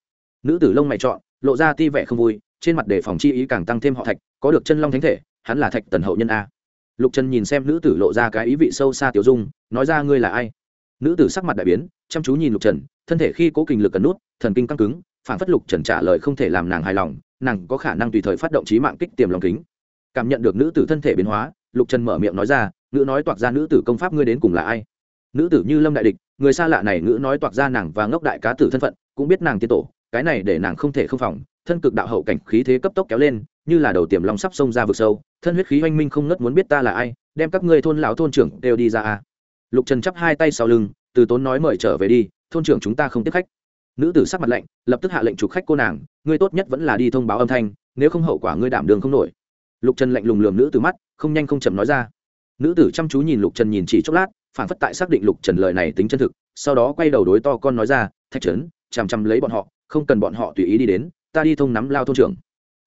Nữ tử lông mày chọn lộ ra ti vẻ không vui, trên mặt đề phòng chi ý càng tăng thêm họ thạch, có được chân long thánh thể, hắn là thạch tần hậu nhân a lục trần nhìn xem nữ tử lộ ra cái ý vị sâu xa tiểu dung, nói ra, ngươi là ai? Nữ tử sắc mặt đại biến, chăm chú nhìn lục trần, thân thể khi cố kình lực cần nút, thần kinh căng cứng, phản phất lục trần trả lời không thể làm nàng hài lòng, nàng có khả năng tùy thời phát động trí mạng kích tiềm lòng kính. Cảm nhận được nữ tử thân thể biến hóa, lục trần mở miệng nói ra, ngữ nói toạc ra nữ tử công pháp ngươi đến cùng là ai? Nữ tử như lâm đại địch, người xa lạ này ngữ nói toạc ra nàng và ngốc đại cá tử thân phận, cũng biết nàng tiên tổ, cái này để nàng không thể không phòng, thân cực đạo hậu cảnh khí thế cấp tốc kéo lên như là đầu tiềm long sắp xông ra vực sâu, thân huyết khí oanh minh không ngất muốn biết ta là ai, đem các ngươi thôn lão thôn trưởng đều đi ra à. lục trần chắp hai tay sau lưng, từ tốn nói mời trở về đi, thôn trưởng chúng ta không tiếp khách. Nữ tử sắc mặt lạnh, lập tức hạ lệnh chụp khách cô nàng, ngươi tốt nhất vẫn là đi thông báo âm thanh, nếu không hậu quả ngươi đảm đường không nổi. Lục trần lạnh lùng lườm nữ tử mắt, không nhanh không chậm nói ra. Nữ tử chăm chú nhìn lục trần nhìn chỉ chốc lát, phản phất tại xác định lục trần lời này tính chân thực, sau đó quay đầu đối to con nói ra, thạch trấn, chằm chằm lấy bọn họ, không cần bọn họ tùy ý đi đến, ta đi thông nắm lao thôn trưởng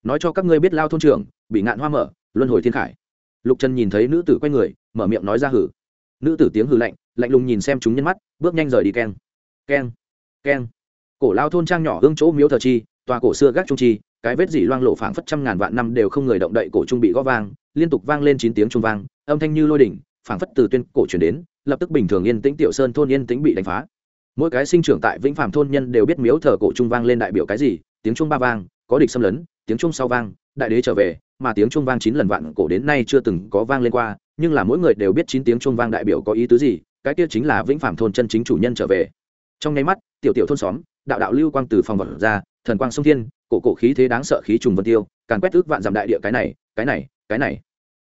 nói cho các ngươi biết lao thôn trưởng, bị ngạn hoa mở, luân hồi thiên khải. Lục trần nhìn thấy nữ tử quay người, mở miệng nói ra hử. Nữ tử tiếng hử lạnh lạnh lùng nhìn xem chúng nhân mắt, bước nhanh rời đi keng. Keng keng. Cổ lao thôn trang nhỏ hương chỗ miếu thờ chi, tòa cổ xưa gác trung chi, cái vết dỉ loang lộ phảng phất trăm ngàn vạn năm đều không người động đậy cổ trung bị gõ vang, liên tục vang lên chín tiếng trung vang, âm thanh như lôi đỉnh, phảng phất từ tuyên cổ chuyển đến, lập tức bình thường yên tĩnh tiểu sơn thôn yên tĩnh bị đánh phá. Mỗi cái sinh trưởng tại vĩnh phạm thôn nhân đều biết miếu thờ cổ trung vang lên đại biểu cái gì, tiếng trung ba vang, có địch xâm lấn tiếng trung sau vang, đại đế trở về, mà tiếng trung vang chín lần vạn cổ đến nay chưa từng có vang lên qua, nhưng là mỗi người đều biết chín tiếng trung vang đại biểu có ý tứ gì, cái kia chính là vĩnh phạm thôn chân chính chủ nhân trở về. Trong nháy mắt, tiểu tiểu thôn xóm, đạo đạo lưu quang từ phòng vật ra, thần quang sông thiên, cổ cổ khí thế đáng sợ khí trùng vân tiêu càng quét ước vạn dặm đại địa cái này cái này cái này.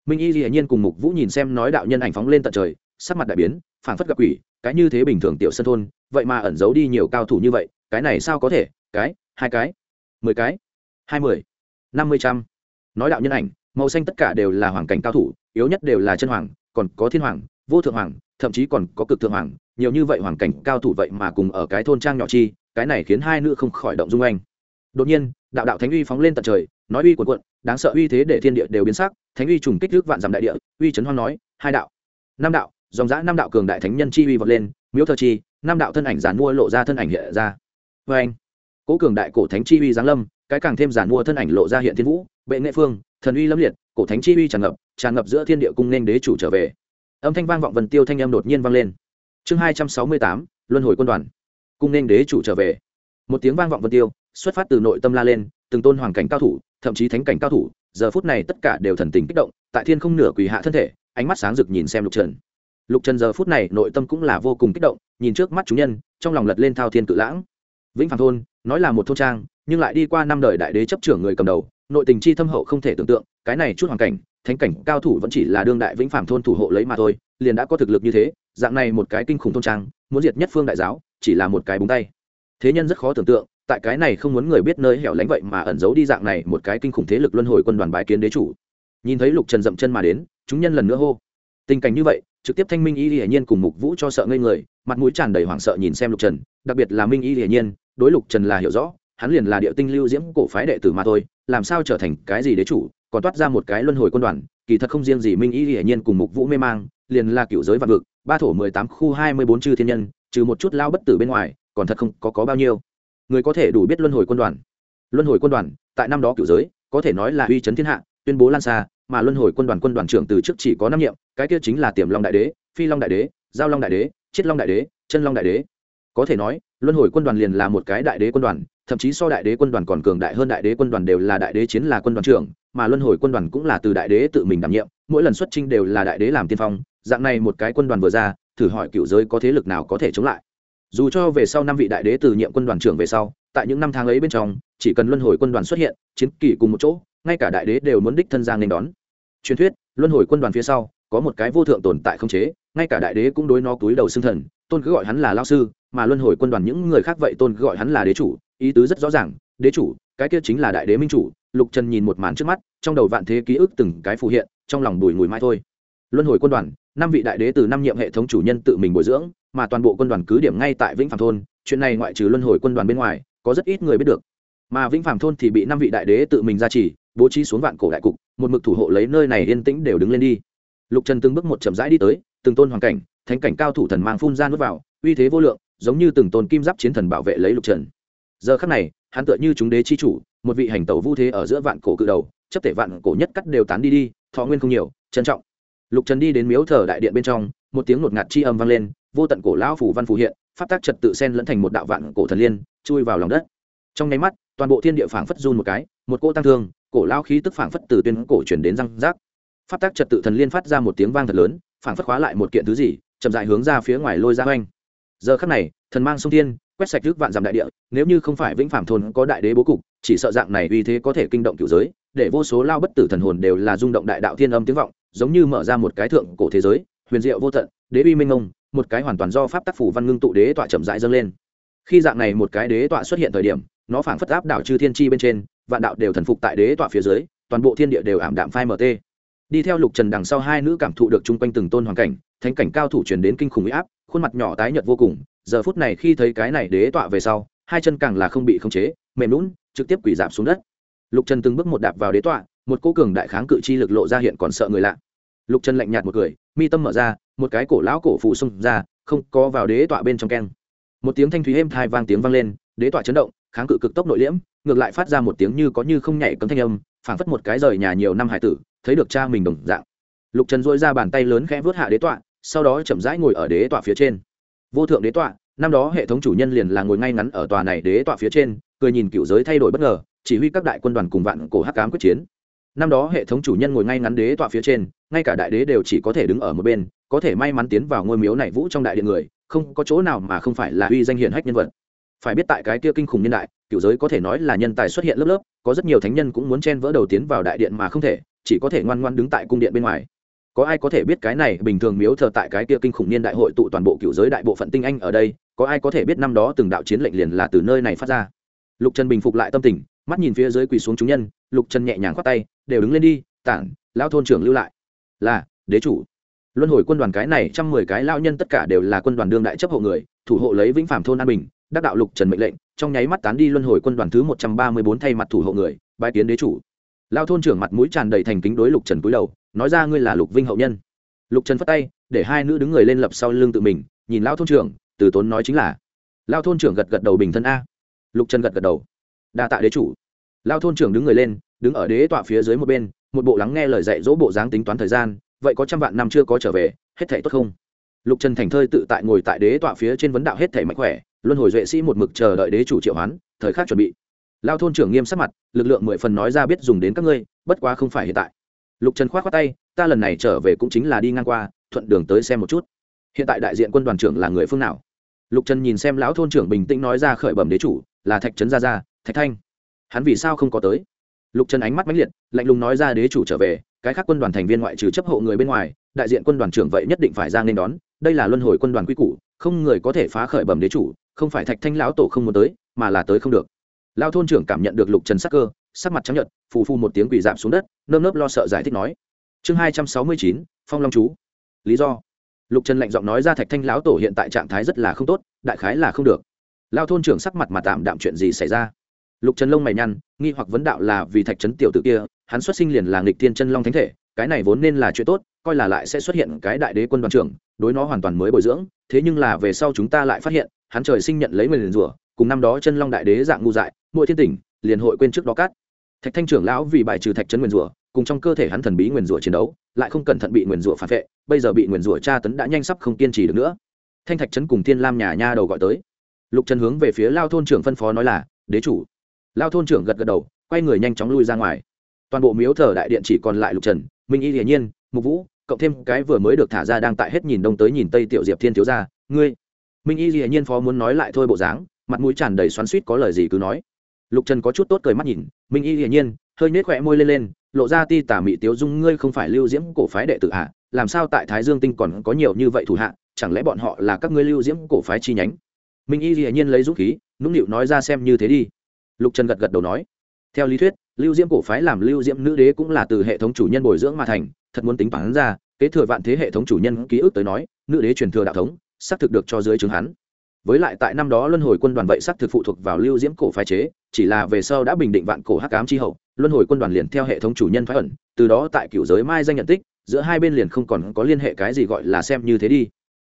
Minh y dĩ nhiên cùng mục vũ nhìn xem nói đạo nhân ảnh phóng lên tận trời, sắc mặt đại biến, phảng phất gặp quỷ, cái như thế bình thường tiểu sân thôn, vậy mà ẩn giấu đi nhiều cao thủ như vậy, cái này sao có thể, cái, hai cái, mười cái, hai mươi năm mươi trăm. Nói đạo nhân ảnh, màu xanh tất cả đều là hoàng cảnh cao thủ, yếu nhất đều là chân hoàng, còn có thiên hoàng, vô thượng hoàng, thậm chí còn có cực thượng hoàng. Nhiều như vậy hoàng cảnh cao thủ vậy mà cùng ở cái thôn trang nhỏ chi, cái này khiến hai nữ không khỏi động dung anh. Đột nhiên, đạo đạo thánh uy phóng lên tận trời, nói uy quần quận đáng sợ uy thế để thiên địa đều biến sắc, thánh uy trùng kích thước vạn dặm đại địa, uy trấn hoang nói, hai đạo. Năm đạo, dòng dã năm đạo cường đại thánh nhân chi uy vọt lên, miếu thơ chi, năm đạo thân ảnh giàn mua lộ ra thân ảnh hiện ra. Vê anh. Cố cường đại cổ thánh chi uy giáng lâm cái càng thêm giàn mua thân ảnh lộ ra hiện thiên vũ, bệ nghệ phương, thần uy lâm liệt, cổ thánh chi uy tràn ngập tràn ngập giữa thiên địa cung nên đế chủ trở về. Âm thanh vang vọng vần tiêu thanh âm đột nhiên vang lên. Chương hai trăm sáu mươi tám, luân hồi quân đoàn. Cung nên đế chủ trở về. Một tiếng vang vọng vần tiêu, xuất phát từ nội tâm la lên, từng tôn hoàng cảnh cao thủ, thậm chí thánh cảnh cao thủ, giờ phút này tất cả đều thần tình kích động, tại thiên không nửa quỳ hạ thân thể, ánh mắt sáng rực nhìn xem lục trần. Lục trần giờ phút này nội tâm cũng là vô cùng kích động, nhìn trước mắt chúng nhân, trong lòng lật lên thao thiên cự lãng. Vĩnh phạm thôn, nói là một thôn trang nhưng lại đi qua năm đời đại đế chấp trưởng người cầm đầu, nội tình chi thâm hậu không thể tưởng tượng, cái này chút hoàn cảnh, thánh cảnh cao thủ vẫn chỉ là đương đại vĩnh phạm thôn thủ hộ lấy mà thôi, liền đã có thực lực như thế, dạng này một cái kinh khủng thôn trang, muốn diệt nhất phương đại giáo, chỉ là một cái búng tay. Thế nhân rất khó tưởng tượng, tại cái này không muốn người biết nơi hẻo lánh vậy mà ẩn giấu đi dạng này một cái kinh khủng thế lực luân hồi quân đoàn bái kiến đế chủ. Nhìn thấy lục trần dậm chân mà đến, chúng nhân lần nữa hô. Tình cảnh như vậy, trực tiếp thanh minh y hiển nhiên cùng mục vũ cho sợ ngây người, mặt mũi tràn đầy hoảng sợ nhìn xem lục trần, đặc biệt là minh y hiển nhiên, đối lục trần là hiểu rõ hắn liền là địa tinh lưu diễm cổ phái đệ tử mà thôi làm sao trở thành cái gì đế chủ còn toát ra một cái luân hồi quân đoàn kỳ thật không riêng gì minh y hiển nhiên cùng mục vũ mê mang liền là cựu giới vạn vực ba thổ mười tám khu hai mươi bốn chư thiên nhân trừ một chút lao bất tử bên ngoài còn thật không có, có bao nhiêu. Người có thể đủ biết luân hồi quân đoàn. Luân hồi quân đoàn tại năm đó cựu giới có thể nói là uy chấn thiên hạ tuyên bố lan xa mà luân hồi quân đoàn quân đoàn trưởng từ trước chỉ có năm nhiệm cái kia chính là tiềm long đại đế phi long đại đế giao long đại đế chiết long đại đế chân long đại đế. Có thể nói luân hồi quân đoàn liền là một cái đại đế quân đoàn, thậm chí so đại đế quân đoàn còn cường đại hơn đại đế quân đoàn đều là đại đế chiến là quân đoàn trưởng, mà luân hồi quân đoàn cũng là từ đại đế tự mình đảm nhiệm, mỗi lần xuất trinh đều là đại đế làm tiên phong, dạng này một cái quân đoàn vừa ra, thử hỏi cựu giới có thế lực nào có thể chống lại. Dù cho về sau năm vị đại đế từ nhiệm quân đoàn trưởng về sau, tại những năm tháng ấy bên trong, chỉ cần luân hồi quân đoàn xuất hiện, chiến kỳ cùng một chỗ, ngay cả đại đế đều muốn đích thân giang nên đón. Truyền thuyết, luân hồi quân đoàn phía sau, có một cái vô thượng tồn tại không chế, ngay cả đại đế cũng đối nó túi đầu xưng thần, tôn cứ gọi hắn là lao sư mà luân hồi quân đoàn những người khác vậy tôn gọi hắn là đế chủ, ý tứ rất rõ ràng, đế chủ, cái kia chính là đại đế minh chủ, lục trần nhìn một màn trước mắt, trong đầu vạn thế ký ức từng cái phù hiện, trong lòng đùi ngùi mai thôi. Luân hồi quân đoàn, năm vị đại đế từ năm nhiệm hệ thống chủ nhân tự mình bồi dưỡng, mà toàn bộ quân đoàn cứ điểm ngay tại vĩnh phạm thôn, chuyện này ngoại trừ luân hồi quân đoàn bên ngoài, có rất ít người biết được. Mà vĩnh phạm thôn thì bị năm vị đại đế tự mình ra chỉ bố trí xuống vạn cổ đại cục, một mực thủ hộ lấy nơi này yên tĩnh đều đứng lên đi. Lục trần từng bước một chậm rãi đi tới, từng tôn hoàn cảnh, thánh cảnh cao thủ thần mang phun ra nước vào, uy thế vô lượng giống như từng tôn kim giáp chiến thần bảo vệ lấy lục trần. Giờ khắc này, hắn tựa như chúng đế chi chủ, một vị hành tẩu vu thế ở giữa vạn cổ cự đầu, chấp thể vạn cổ nhất cắt đều tán đi đi, thọ nguyên không nhiều, trân trọng. Lục trần đi đến miếu thờ đại điện bên trong, một tiếng ngột ngạt chi âm vang lên, vô tận cổ lão phủ văn phù hiện, pháp tác trật tự sen lẫn thành một đạo vạn cổ thần liên, chui vào lòng đất. Trong nháy mắt, toàn bộ thiên địa phảng phất run một cái, một cỗ tăng thương, cổ lao khí tức phảng phất từ tuyên cổ chuyển đến răng rác. Pháp tác trật tự thần liên phát ra một tiếng vang thật lớn, phảng phất khóa lại một kiện thứ gì, chậm dại hướng ra phía ngoài lôi ra oanh giờ khắc này, thần mang sông thiên, quét sạch nước vạn dặm đại địa, nếu như không phải vĩnh phạm thôn có đại đế bố cục, chỉ sợ dạng này uy thế có thể kinh động cựu giới, để vô số lao bất tử thần hồn đều là rung động đại đạo thiên âm tiếng vọng, giống như mở ra một cái thượng cổ thế giới, huyền diệu vô tận, đế uy minh ông một cái hoàn toàn do pháp tác phủ văn ngưng tụ đế tọa chậm rãi dâng lên. Khi dạng này một cái đế tọa xuất hiện thời điểm, nó phảng phất áp đảo chư thiên chi bên trên, vạn đạo đều thần phục tại đế tọa phía dưới, toàn bộ thiên địa đều ảm đạm phai mt đi theo lục trần đằng sau hai nữ cảm thụ được chung quanh từng tôn hoàng cảnh, thánh cảnh cao thủ truyền đến kinh khủng huy áp, khuôn mặt nhỏ tái nhợt vô cùng, giờ phút này khi thấy cái này đế tọa về sau, hai chân càng là không bị khống chế, mềm lún trực tiếp quỷ giảm xuống đất. Lục trần từng bước một đạp vào đế tọa, một cô cường đại kháng cự chi lực lộ ra hiện còn sợ người lạ. Lục trần lạnh nhạt một cười, mi tâm mở ra, một cái cổ lão cổ phụ xông ra, không có vào đế tọa bên trong keng. Một tiếng thanh thúy êm thai vang tiếng vang lên, đế tọa chấn động, kháng cự cực tốc nội liễm, ngược lại phát ra một tiếng như có như không nhảy cấm thanh âm phảng phất một cái rời nhà nhiều năm hải tử, thấy được cha mình đồng dạng. Lục trần dội ra bàn tay lớn khẽ vớt hạ đế tọa, sau đó chậm rãi ngồi ở đế tọa phía trên. Vô thượng đế tọa, năm đó hệ thống chủ nhân liền là ngồi ngay ngắn ở tòa này đế tọa phía trên, cười nhìn cựu giới thay đổi bất ngờ, chỉ huy các đại quân đoàn cùng vạn cổ hắc cám quyết chiến. Năm đó hệ thống chủ nhân ngồi ngay ngắn đế tọa phía trên, ngay cả đại đế đều chỉ có thể đứng ở một bên, có thể may mắn tiến vào ngôi miếu này vũ trong đại điện người, không có chỗ nào mà không phải là uy danh hiển hách nhân vật phải biết tại cái kia kinh khủng nhân đại, cựu giới có thể nói là nhân tài xuất hiện lớp lớp, có rất nhiều thánh nhân cũng muốn chen vỡ đầu tiến vào đại điện mà không thể, chỉ có thể ngoan ngoan đứng tại cung điện bên ngoài. Có ai có thể biết cái này bình thường miếu thờ tại cái kia kinh khủng niên đại hội tụ toàn bộ cựu giới đại bộ phận tinh anh ở đây, có ai có thể biết năm đó từng đạo chiến lệnh liền là từ nơi này phát ra? Lục trần bình phục lại tâm tình, mắt nhìn phía dưới quỳ xuống chúng nhân, lục trần nhẹ nhàng khoát tay, đều đứng lên đi, tản lao thôn trưởng lưu lại. Là, đế chủ luân hồi quân đoàn cái này trăm mười cái lao nhân tất cả đều là quân đoàn đương đại chấp hộ người, thủ hộ lấy vĩnh phạm thôn an bình, đắc đạo lục trần mệnh lệnh, trong nháy mắt tán đi luân hồi quân đoàn thứ một trăm ba mươi bốn thay mặt thủ hộ người bãi kiến đế chủ. Lao thôn trưởng mặt mũi tràn đầy thành kính đối lục trần cúi đầu, nói ra ngươi là lục vinh hậu nhân. Lục trần phất tay, để hai nữ đứng người lên lập sau lưng tự mình, nhìn lao thôn trưởng, từ tốn nói chính là lao thôn trưởng gật gật đầu bình thân a. Lục trần gật gật đầu, đa tạ đế chủ. Lao thôn trưởng đứng người lên, đứng ở đế tọa phía dưới một bên, một bộ lắng nghe lời dạy dỗ bộ dáng tính toán thời gian vậy có trăm vạn năm chưa có trở về, hết thể tốt không? Lục trần thành thơi tự tại ngồi tại đế tọa phía trên vấn đạo hết thể mạnh khỏe, luân hồi duệ sĩ một mực chờ đợi đế chủ triệu hoán, thời khắc chuẩn bị. Lao thôn trưởng nghiêm sắc mặt, lực lượng mười phần nói ra biết dùng đến các ngươi, bất quá không phải hiện tại. Lục trần k h o á t khoác tay, ta lần này trở về cũng chính là đi ngang qua, thuận đường tới xem một chút. Hiện tại đại diện quân đoàn trưởng là người phương nào? Lục trần nhìn xem lão thôn trưởng bình tĩnh nói ra khởi bẩm đế chủ, là thạch trấn gia gia, thạch thanh. Hắn vì sao không có tới? Lục trần ánh mắt mãnh liệt, lạnh lùng nói ra đế chủ trở về, cái khác quân đoàn thành viên ngoại trừ chấp hộ người bên ngoài, đại diện quân đoàn trưởng vậy nhất định phải ra nên đón, đây là luân hồi quân đoàn quy củ, không người có thể phá khởi bẩm đế chủ, không phải thạch thanh lão tổ không muốn tới, mà là tới không được. Lao thôn trưởng cảm nhận được lục trần sắc cơ, sắc mặt chấp nhận phù phu một tiếng quỳ giảm xuống đất, nơm nớp lo sợ giải thích nói. Chương hai trăm sáu mươi chín, phong long chú. Lý do. Lục trần lạnh giọng nói ra thạch thanh lão tổ hiện tại trạng thái rất là không tốt, đại khái là không được. Lao thôn trưởng sắc mặt mà tạm đạm chuyện gì xảy ra? Lục trần lông mày nhăn, nghi hoặc vấn đạo là vì thạch trấn tiểu t ử kia, hắn xuất sinh liền là nghịch tiên chân long thánh thể, cái này vốn nên là chuyện tốt, coi là lại sẽ xuất hiện cái đại đế quân đoàn trưởng, đối nó hoàn toàn mới bồi dưỡng, thế nhưng là về sau chúng ta lại phát hiện, hắn trời sinh nhận lấy mình liền rủa cùng năm đó chân long đại đế dạng ngu dại, mỗi thiên tỉnh, liền hội quên trước đó cát. Thạch thanh trưởng lão vì bài trừ thạch trấn nguyền rủa cùng trong cơ thể hắn thần bí nguyền rủa chiến đấu, lại không cẩn thận bị nguyền rủa phản vệ, bây giờ bị nguyền rủa tra tấn đã nhanh sắp không kiên trì được nữa. Thanh thạch trấn cùng thiên lam nhà nha đầu gọi tới. Lục trần hướng về phía lao thôn trưởng phân phó nói là, đế chủ lao thôn trưởng gật gật đầu, quay người nhanh chóng lui ra ngoài. Toàn bộ miếu thờ đại điện chỉ còn lại lục trần, minh y hiển nhiên, mục vũ, cộng thêm cái vừa mới được thả ra đang tại hết nhìn đông tới nhìn tây tiểu diệp thiên thiếu ra ngươi. Minh y hiển nhiên phó muốn nói lại thôi bộ dáng, mặt mũi tràn đầy xoắn suýt có lời gì cứ nói. Lục trần có chút tốt cười mắt nhìn, minh y hiển nhiên, hơi nhếch khỏe môi lên lên, lộ ra ti tả mị tiếu dung, ngươi không phải lưu diễm cổ phái đệ tử hạ làm sao tại thái dương tinh còn có nhiều như vậy thủ hạ, chẳng lẽ bọn họ là các ngươi lưu diễm cổ phái chi nhánh? Minh y hiển nhiên lấy dũng khí, nũng nịu nói ra xem như thế đi lục trần gật gật đầu nói, theo lý thuyết, lưu diễm cổ phái làm lưu diễm nữ đế cũng là từ hệ thống chủ nhân bồi dưỡng mà thành, thật muốn tính toán ra, kế thừa vạn thế hệ thống chủ nhân ký ức tới nói, nữ đế truyền thừa đạo thống, xác thực được cho dưới chứng hắn. Với lại tại năm đó luân hồi quân đoàn vậy xác thực phụ thuộc vào lưu diễm cổ phái chế, chỉ là về sau đã bình định vạn cổ hắc ám chi hậu, luân hồi quân đoàn liền theo hệ thống chủ nhân phái ẩn, từ đó tại cựu giới mai danh nhận tích, giữa hai bên liền không còn có liên hệ cái gì gọi là xem như thế đi.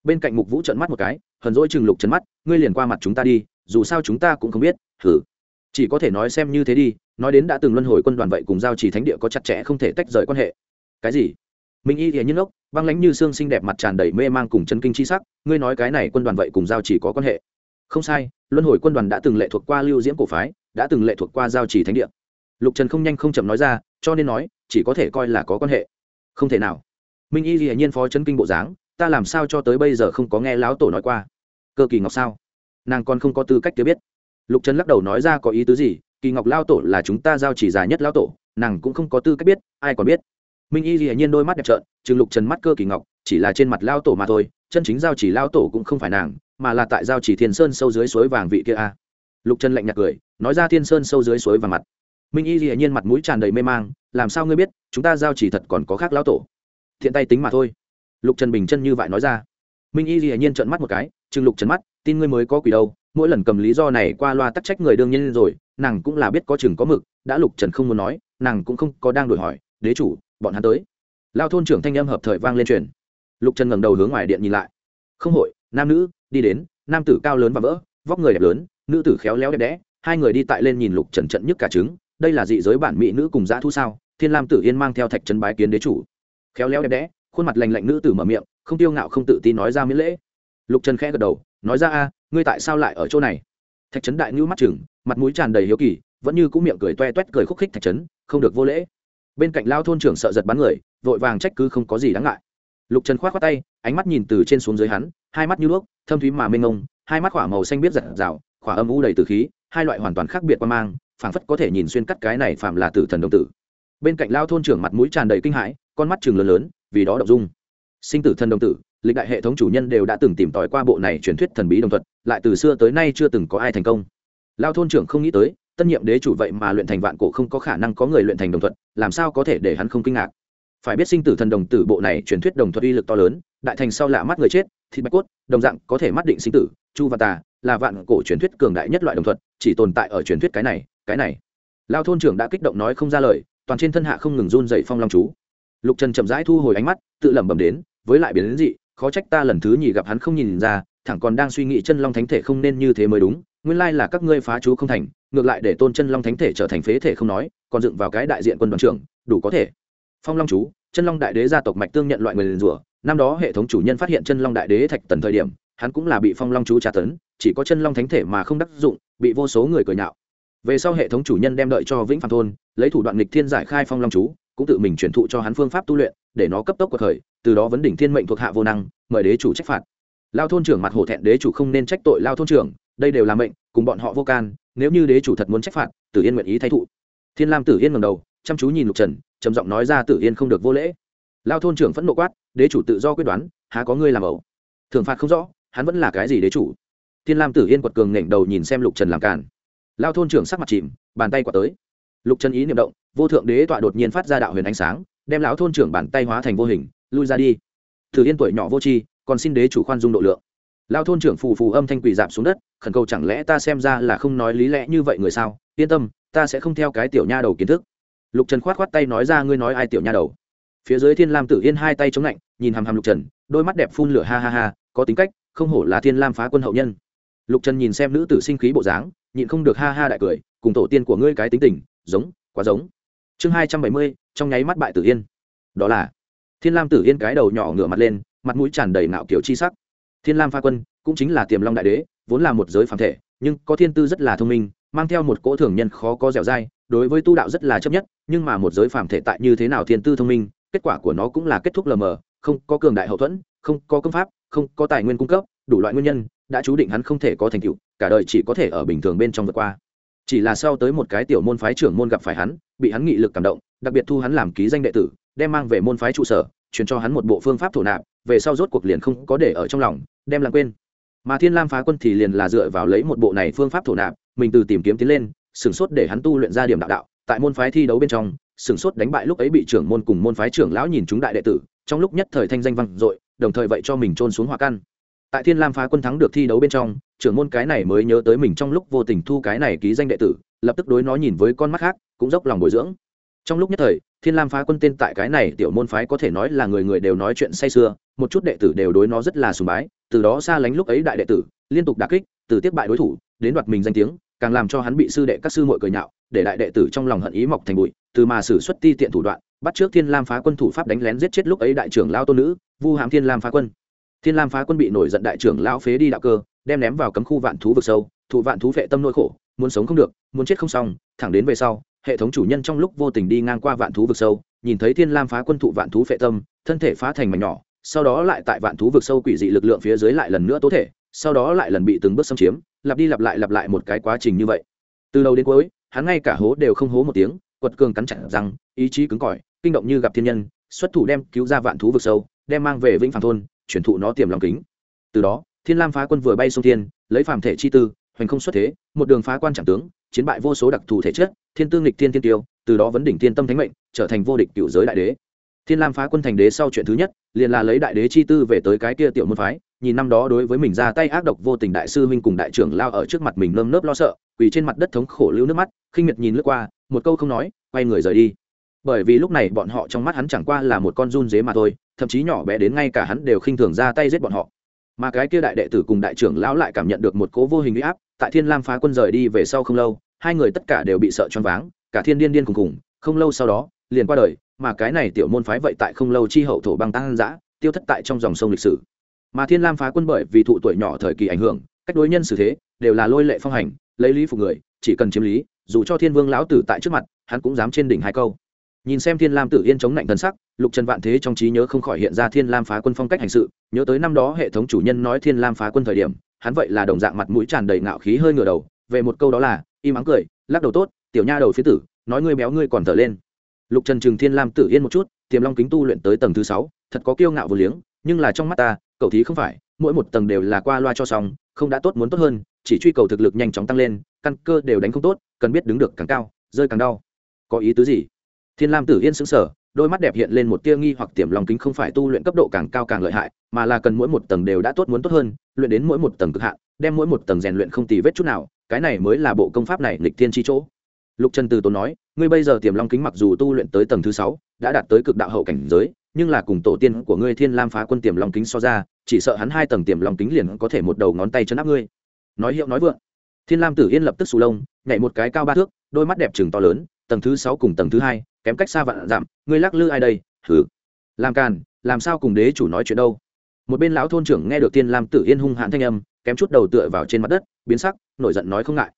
Bên cạnh mục vũ trận mắt một cái, hờn dỗi chừng lục trấn mắt, ngươi liền qua mặt chúng ta đi, dù sao chúng ta cũng không biết. Thử chỉ có thể nói xem như thế đi, nói đến đã từng luân hồi quân đoàn vậy cùng giao chỉ thánh địa có chặt chẽ không thể tách rời quan hệ. Cái gì? Minh y thì nhiên ốc, băng lánh như xương xinh đẹp mặt tràn đầy mê mang cùng chân kinh chi sắc, ngươi nói cái này quân đoàn vậy cùng giao chỉ có quan hệ? Không sai, luân hồi quân đoàn đã từng lệ thuộc qua lưu diễm cổ phái, đã từng lệ thuộc qua giao chỉ thánh địa. Lục trần không nhanh không chậm nói ra, cho nên nói, chỉ có thể coi là có quan hệ. Không thể nào. Minh y dĩ nhiên phó chân kinh bộ dáng, ta làm sao cho tới bây giờ không có nghe láo tổ nói qua? Cơ kỳ ngọc sao? Nàng còn không có tư cách kia biết lục trần lắc đầu nói ra có ý tứ gì, kỳ ngọc lao tổ là chúng ta giao chỉ già nhất lao tổ, nàng cũng không có tư cách biết, ai còn biết. Minh y dĩ nhiên đôi mắt đẹp trợn chừng lục trần mắt cơ kỳ ngọc, chỉ là trên mặt lao tổ mà thôi, chân chính giao chỉ lao tổ cũng không phải nàng, mà là tại giao chỉ thiên sơn sâu dưới suối vàng vị kia a. Lục trần lạnh nhạt cười, nói ra thiên sơn sâu dưới suối vàng mặt. Minh y dĩ nhiên mặt mũi tràn đầy mê mang, làm sao ngươi biết, chúng ta giao chỉ thật còn có khác lao tổ? Thiện tay tính mà thôi. Lục trần bình chân như vậy nói ra. Minh y dĩ nhiên trợn mắt một cái chừng lục trần mắt, tin ngươi mới có quỷ đâu mỗi lần cầm lý do này qua loa tắc trách người đương nhiên rồi, nàng cũng là biết có chừng có mực, đã lục trần không muốn nói, nàng cũng không có đang đổi hỏi, đế chủ, bọn hắn tới. Lao thôn trưởng thanh âm hợp thời vang lên truyền. Lục trần ngẩng đầu hướng ngoài điện nhìn lại. Không hội, nam nữ, đi đến, nam tử cao lớn và vỡ, vóc người đẹp lớn, nữ tử khéo léo đẹp đẽ, hai người đi tại lên nhìn lục trần trận nhức cả trứng, đây là dị giới bản mỹ nữ cùng dã thu sao? Thiên lam tử yên mang theo thạch trấn bái kiến đế chủ. Khéo léo đẹp đẽ, khuôn mặt lành lạnh nữ tử mở miệng, không tiêu ngạo không tự tin nói ra miễn lễ. Lục trần khẽ gật đầu nói ra a, ngươi tại sao lại ở chỗ này? Thạch trấn đại ngữ mắt chừng, mặt mũi tràn đầy hiếu kỳ, vẫn như cũng miệng cười toe toét cười khúc khích thạch trấn không được vô lễ. Bên cạnh lao thôn trưởng sợ giật bắn người, vội vàng trách cứ không có gì đáng ngại. Lục trần k h o á t khoác tay, ánh mắt nhìn từ trên xuống dưới hắn, hai mắt như đuốc thâm thúy mà mênh ngông hai mắt khỏa màu xanh biết giật rào, khỏa âm u đầy từ khí, hai loại hoàn toàn khác biệt qua mang, phảng phất có thể nhìn xuyên cắt cái này phạm là tử thần đồng tử. Bên cạnh lao thôn trưởng mặt mũi tràn đầy kinh hãi, con mắt chừng lớn lớn, vì đó đậu dung. Sinh tử thần đồng tử lịch đại hệ thống chủ nhân đều đã từng tìm tòi qua bộ này truyền thuyết thần bí đồng thuật lại từ xưa tới nay chưa từng có ai thành công. Lao thôn trưởng không nghĩ tới tân nhiệm đế chủ vậy mà luyện thành vạn cổ không có khả năng có người luyện thành đồng thuật, làm sao có thể để hắn không kinh ngạc. Phải biết sinh tử thần đồng tử bộ này truyền thuyết đồng thuật uy lực to lớn đại thành sau lạ mắt người chết thịt bạch cốt đồng dạng có thể mắt định sinh tử chu và tà là vạn cổ truyền thuyết cường đại nhất loại đồng thuật, chỉ tồn tại ở truyền thuyết cái này cái này. Lao thôn trưởng đã kích động nói không ra lời toàn trên thân hạ không ngừng run dậy phong long chú. Lục trần chậm rãi thu hồi ánh mắt tự lẩm bẩm đến với lại biến đến dị khó trách ta lần thứ nhì gặp hắn không nhìn ra, thẳng còn đang suy nghĩ chân long thánh thể không nên như thế mới đúng, nguyên lai là các ngươi phá chú không thành, ngược lại để tôn chân long thánh thể trở thành phế thể không nói, còn dựng vào cái đại diện quân đoàn trưởng, đủ có thể. Phong long chú, chân long đại đế gia tộc mạch tương nhận loại người liền rủa, năm đó hệ thống chủ nhân phát hiện chân long đại đế thạch tần thời điểm, hắn cũng là bị phong long chú tra tấn, chỉ có chân long thánh thể mà không đắc dụng, bị vô số người cười nhạo. Về sau hệ thống chủ nhân đem đợi cho vĩnh phạm thôn, lấy thủ đoạn nghịch thiên giải khai phong long chú, cũng tự mình truyền thụ cho hắn phương pháp tu luyện để nó cấp tốc cuộc khởi, từ đó vấn đỉnh thiên mệnh thuộc hạ vô năng, mời đế chủ trách phạt. Lao thôn trưởng mặt hổ thẹn đế chủ không nên trách tội lao thôn trưởng, đây đều là mệnh, cùng bọn họ vô can, nếu như đế chủ thật muốn trách phạt, tử yên nguyện ý thay thụ. Thiên lam tử yên ngầm đầu, chăm chú nhìn lục trần, trầm giọng nói ra tử yên không được vô lễ. Lao thôn trưởng phẫn nộ quát, đế chủ tự do quyết đoán, há có ngươi làm ẩu? Thường phạt không rõ, hắn vẫn là cái gì đế chủ? Thiên lam tử yên quật cường nghển đầu nhìn xem lục trần làm càn. Lao thôn trưởng sắc mặt chìm, bàn tay quả tới. Lục trần ý niệm động, vô thượng đế tọa đột nhiên phát ra đạo huyền ánh sáng đem lão thôn trưởng bàn tay hóa thành vô hình, lui ra đi. Thử yên tuổi nhỏ vô tri, còn xin đế chủ khoan dung độ lượng. Lao thôn trưởng phù phù âm thanh quỳ dạp xuống đất, khẩn cầu chẳng lẽ ta xem ra là không nói lý lẽ như vậy người sao? Yên tâm, ta sẽ không theo cái tiểu nha đầu kiến thức. Lục trần khoát khoát tay nói ra, ngươi nói ai tiểu nha đầu? Phía dưới thiên lam tử yên hai tay chống lạnh, nhìn hàm hàm lục trần, đôi mắt đẹp phun lửa ha ha ha, có tính cách, không hổ là thiên lam phá quân hậu nhân. Lục trần nhìn xem nữ tử sinh khí bộ dáng, nhịn không được ha ha đại cười, cùng tổ tiên của ngươi cái tính tình, giống, quá giống chương hai trăm bảy mươi, trong nháy mắt bại tử yên. Đó là, thiên lam tử yên cái đầu nhỏ ngửa mặt lên, mặt mũi tràn đầy nạo kiểu chi sắc. Thiên lam pha quân cũng chính là tiềm long đại đế, vốn là một giới phàm thể, nhưng có thiên tư rất là thông minh, mang theo một cỗ thường nhân khó có dẻo dai, đối với tu đạo rất là chấp nhất, nhưng mà một giới phàm thể tại như thế nào thiên tư thông minh, kết quả của nó cũng là kết thúc lờ mờ, không có cường đại hậu thuẫn, không có công pháp, không có tài nguyên cung cấp, đủ loại nguyên nhân, đã chú định hắn không thể có thành tựu, cả đời chỉ có thể ở bình thường bên trong vượt qua. Chỉ là sau tới một cái tiểu môn phái trưởng môn gặp phải hắn bị hắn nghị lực cảm động, đặc biệt thu hắn làm ký danh đệ tử, đem mang về môn phái trụ sở, truyền cho hắn một bộ phương pháp thổ nạp, về sau rốt cuộc liền không có để ở trong lòng, đem lãng quên. Mà thiên lam phá quân thì liền là dựa vào lấy một bộ này phương pháp thổ nạp, mình từ tìm kiếm tiến lên, sửng sốt để hắn tu luyện ra điểm đạo đạo, tại môn phái thi đấu bên trong, sửng sốt đánh bại lúc ấy bị trưởng môn cùng môn phái trưởng lão nhìn chúng đại đệ tử, trong lúc nhất thời thanh danh vang dội, đồng thời vậy cho mình trôn xuống hỏa căn. Tại thiên lam phá quân thắng được thi đấu bên trong, trưởng môn cái này mới nhớ tới mình trong lúc vô tình thu cái này ký danh đệ tử, lập tức đối nó nhìn với con mắt khác cũng dốc lòng bồi dưỡng. Trong lúc nhất thời, thiên lam phá quân tên tại cái này tiểu môn phái có thể nói là người người đều nói chuyện say sưa, một chút đệ tử đều đối nó rất là sùng bái, từ đó xa lánh lúc ấy đại đệ tử, liên tục đà kích, từ tiếp bại đối thủ, đến đoạt mình danh tiếng, càng làm cho hắn bị sư đệ các sư muội cười nhạo, để đại đệ tử trong lòng hận ý mọc thành bụi, từ mà xử xuất ti tiện thủ đoạn, bắt trước thiên lam phá quân thủ pháp đánh lén giết chết lúc ấy đại trưởng lao tôn nữ, vu hãm thiên lam phá quân. Thiên lam phá quân bị nổi giận đại trưởng lao phế đi đạo cơ, đem ném vào cấm khu vạn thú vực sâu, thụ vạn thú vệ tâm nỗi khổ, muốn sống không được, muốn chết không xong, thẳng đến về sau hệ thống chủ nhân trong lúc vô tình đi ngang qua vạn thú vực sâu, nhìn thấy thiên lam phá quân thụ vạn thú phệ tâm, thân thể phá thành mảnh nhỏ, sau đó lại tại vạn thú vực sâu quỷ dị lực lượng phía dưới lại lần nữa tố thể, sau đó lại lần bị từng bước xâm chiếm, lặp đi lặp lại lặp lại một cái quá trình như vậy. Từ đầu đến cuối, hắn ngay cả hố đều không hố một tiếng, quật cường cắn chặt răng, ý chí cứng cỏi, kinh động như gặp thiên nhân, xuất thủ đem cứu ra vạn thú vực sâu, đem mang về vĩnh phàm thôn chuyển thụ nó tiềm lòng kính. Từ đó, thiên lam phá quân vừa bay sông thiên, lấy phàm thể chi tư, hoành không xuất thế, một đường phá quan trọng tướng chiến bại vô số đặc thù thể chất, thiên tương lịch thiên thiên tiêu, từ đó vấn đỉnh thiên tâm thánh mệnh, trở thành vô địch cựu giới đại đế. Thiên lam phá quân thành đế sau chuyện thứ nhất, liền là lấy đại đế chi tư về tới cái kia tiểu môn phái, nhìn năm đó đối với mình ra tay ác độc vô tình đại sư huynh cùng đại trưởng lao ở trước mặt mình lơm nớp lo sợ, quỳ trên mặt đất thống khổ lưu nước mắt, khinh miệt nhìn lướt qua, một câu không nói, quay người rời đi. Bởi vì lúc này bọn họ trong mắt hắn chẳng qua là một con run dế mà thôi, thậm chí nhỏ bé đến ngay cả hắn đều khinh thường ra tay giết bọn họ. Mà cái kia đại đệ tử cùng đại trưởng lão lại cảm nhận được một cố vô hình uy áp tại thiên lam phá quân rời đi về sau không lâu, hai người tất cả đều bị sợ choáng váng, cả thiên điên điên cùng cùng không lâu sau đó, liền qua đời, mà cái này tiểu môn phái vậy tại không lâu chi hậu thổ băng tăng giã tiêu thất tại trong dòng sông lịch sử. Mà thiên lam phá quân bởi vì thụ tuổi nhỏ thời kỳ ảnh hưởng, cách đối nhân xử thế, đều là lôi lệ phong hành, lấy lý phục người, chỉ cần chiếm lý, dù cho thiên vương lão tử tại trước mặt, hắn cũng dám trên đỉnh hai câu. Nhìn xem thiên lam tử yên chống lạnh thần sắc, lục trần vạn thế trong trí nhớ không khỏi hiện ra thiên lam phá quân phong cách hành sự, nhớ tới năm đó hệ thống chủ nhân nói thiên lam phá quân thời điểm hắn vậy là đồng dạng mặt mũi tràn đầy ngạo khí hơi ngửa đầu, về một câu đó là, im ắng cười, lắc đầu tốt, tiểu nha đầu phía tử, nói ngươi béo ngươi còn thở lên. Lục trần trừng thiên lam tử yên một chút, tiềm long kính tu luyện tới tầng thứ sáu, thật có kiêu ngạo vừa liếng, nhưng là trong mắt ta, cậu thí không phải, mỗi một tầng đều là qua loa cho xong, không đã tốt muốn tốt hơn, chỉ truy cầu thực lực nhanh chóng tăng lên, căn cơ đều đánh không tốt, cần biết đứng được càng cao, rơi càng đau. Có ý tứ gì? Thiên lam tử yên xứng sở đôi mắt đẹp hiện lên một tia nghi hoặc tiềm lòng kính không phải tu luyện cấp độ càng cao càng lợi hại, mà là cần mỗi một tầng đều đã tốt muốn tốt hơn, luyện đến mỗi một tầng cực hạn, đem mỗi một tầng rèn luyện không tì vết chút nào, cái này mới là bộ công pháp này lịch thiên chi chỗ. Lục trần từ tốn nói, ngươi bây giờ tiềm long kính mặc dù tu luyện tới tầng thứ sáu, đã đạt tới cực đạo hậu cảnh giới, nhưng là cùng tổ tiên của ngươi thiên lam phá quân tiềm long kính so ra, chỉ sợ hắn hai tầng tiềm long kính liền có thể một đầu ngón tay chấn áp ngươi. Nói hiệu nói vượng, thiên lam tử yên lập tức sù lông, nhảy một cái cao ba thước, đôi mắt đẹp trừng to lớn, tầng thứ sáu cùng tầng thứ hai kém cách xa vạn dặm, ngươi lắc lư ai đây? Thử làm càn, làm sao cùng đế chủ nói chuyện đâu? Một bên lão thôn trưởng nghe được tiên lam tử yên hung hãn thanh âm, kém chút đầu tựa vào trên mặt đất, biến sắc, nổi giận nói không ngại.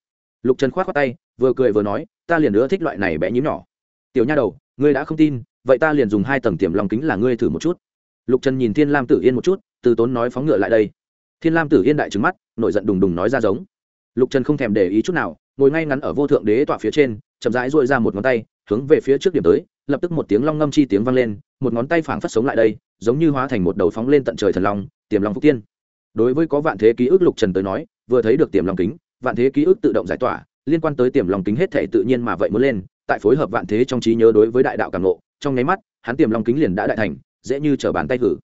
Lục trần khoát khoát tay, vừa cười vừa nói, ta liền nữa thích loại này bé nhím nhỏ. Tiểu nha đầu, ngươi đã không tin, vậy ta liền dùng hai tầng tiềm lòng kính là ngươi thử một chút. Lục trần nhìn thiên lam tử yên một chút, từ tốn nói phóng ngựa lại đây. Thiên lam tử yên đại trứng mắt, nổi giận đùng đùng nói ra giống. Lục trần không thèm để ý chút nào, ngồi ngay ngắn ở vô thượng đế tọa phía trên, chậm rãi dội ra một ngón tay hướng về phía trước điểm tới, lập tức một tiếng long ngâm chi tiếng vang lên, một ngón tay phảng phất sống lại đây, giống như hóa thành một đầu phóng lên tận trời thần long, tiềm long phúc tiên. Đối với có vạn thế ký ức lục trần tới nói, vừa thấy được tiềm long kính, vạn thế ký ức tự động giải tỏa, liên quan tới tiềm long kính hết thể tự nhiên mà vậy muốn lên, tại phối hợp vạn thế trong trí nhớ đối với đại đạo càng ngộ, trong nháy mắt, hắn tiềm long kính liền đã đại thành, dễ như trở bàn tay hử.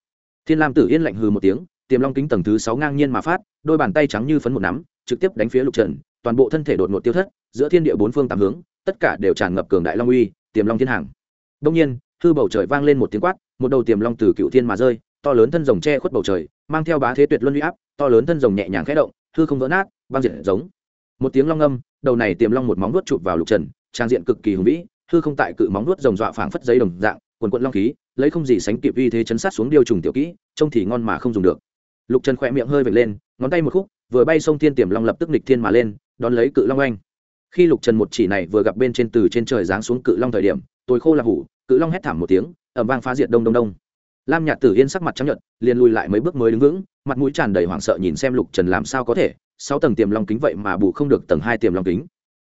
Thiên lam tử yên lạnh hừ một tiếng, tiềm long kính tầng thứ sáu ngang nhiên mà phát, đôi bàn tay trắng như phấn một nắm, trực tiếp đánh phía lục trần, toàn bộ thân thể đột ngột tiêu thất, giữa thiên địa bốn phương tám hướng tất cả đều tràn ngập cường đại long uy, tiềm long thiên hàng. Đông nhiên, hư bầu trời vang lên một tiếng quát, một đầu tiềm long từ cựu thiên mà rơi, to lớn thân rồng che khuất bầu trời, mang theo bá thế tuyệt luân uy áp, to lớn thân rồng nhẹ nhàng khẽ động, hư không vỡ nát, băng diện giống. Một tiếng long âm đầu này tiềm long một móng nuốt chụp vào lục trần, trang diện cực kỳ hùng vĩ, hư không tại cự móng nuốt rồng dọa phảng phất giấy đồng dạng, quần quận long khí, lấy không gì sánh kịp uy thế chấn sát xuống điêu trùng tiểu kỹ, trông thì ngon mà không dùng được. Lục trần khỏe miệng hơi vệt lên, ngón tay một khúc, vừa bay sông thiên tiềm long lập tức nịch thiên mà lên, đón lấy cự long oanh khi lục trần một chỉ này vừa gặp bên trên từ trên trời giáng xuống cự long thời điểm, tôi khô là hủ, cự long hét thảm một tiếng ẩm vang phá diệt đông đông đông. Lam nhạc tử yên sắc mặt trắng nhợt, liền lùi lại mấy bước mới đứng vững, mặt mũi tràn đầy hoảng sợ nhìn xem lục trần làm sao có thể, sáu tầng tiềm long kính vậy mà bù không được tầng hai tiềm long kính.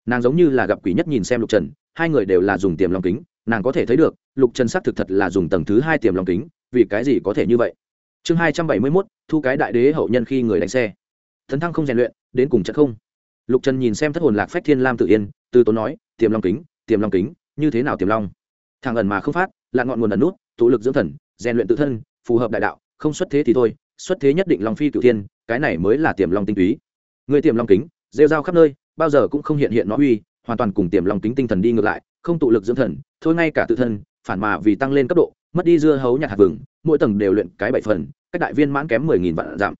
Nàng giống như là gặp quỷ nhất nhìn xem lục trần, hai người đều là dùng tiềm long kính, nàng có thể thấy được, lục trần xác thực thật là dùng tầng thứ hai tiềm long kính, vì cái gì có thể như vậy? Chương hai trăm bảy mươi mốt, thu cái đại đế hậu nhân khi người đánh xe. Thần thăng không rèn luyện, đến cùng chất không? Lục trần nhìn xem thất hồn lạc phách thiên lam tự yên, từ tốn nói, tiềm long kính, tiềm long kính, như thế nào tiềm long? Thằng ẩn mà không phát là ngọn nguồn ẩn nút, tụ lực dưỡng thần, rèn luyện tự thân, phù hợp đại đạo, không xuất thế thì thôi, xuất thế nhất định long phi cửu thiên, cái này mới là tiềm long tinh túy. Người tiềm long kính, rêu rao khắp nơi, bao giờ cũng không hiện hiện nó uy, hoàn toàn cùng tiềm long kính tinh thần đi ngược lại, không tụ lực dưỡng thần, thôi ngay cả tự thân, phản mà vì tăng lên cấp độ, mất đi dưa hấu nhạt hạt vừng, mỗi tầng đều luyện cái bảy phần, cách đại viên mãn kém mười nghìn vạn giảm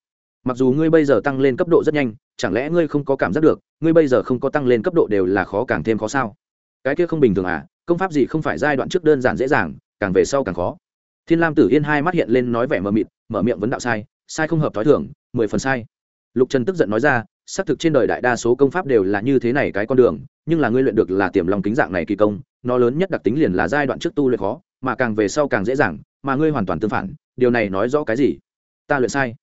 mặc dù ngươi bây giờ tăng lên cấp độ rất nhanh, chẳng lẽ ngươi không có cảm giác được, ngươi bây giờ không có tăng lên cấp độ đều là khó càng thêm khó sao? Cái kia không bình thường à công pháp gì không phải giai đoạn trước đơn giản dễ dàng, càng về sau càng khó. Thiên lam tử yên hai mắt hiện lên nói vẻ mờ mịt, mở miệng vấn đạo sai sai không hợp t h ó i thưởng mười phần sai. Lục trần tức giận nói ra, xác thực trên đời đại đa số công pháp đều là như thế này cái con đường, nhưng là ngươi luyện được là tiềm lòng kính dạng này kỳ công, nó lớn nhất đặc tính liền là giai đoạn trước tu luyện khó, mà càng về sau càng dễ dàng, mà ngươi hoàn toàn tương phản, điều này nói rõ cái gì? Ta luyện sai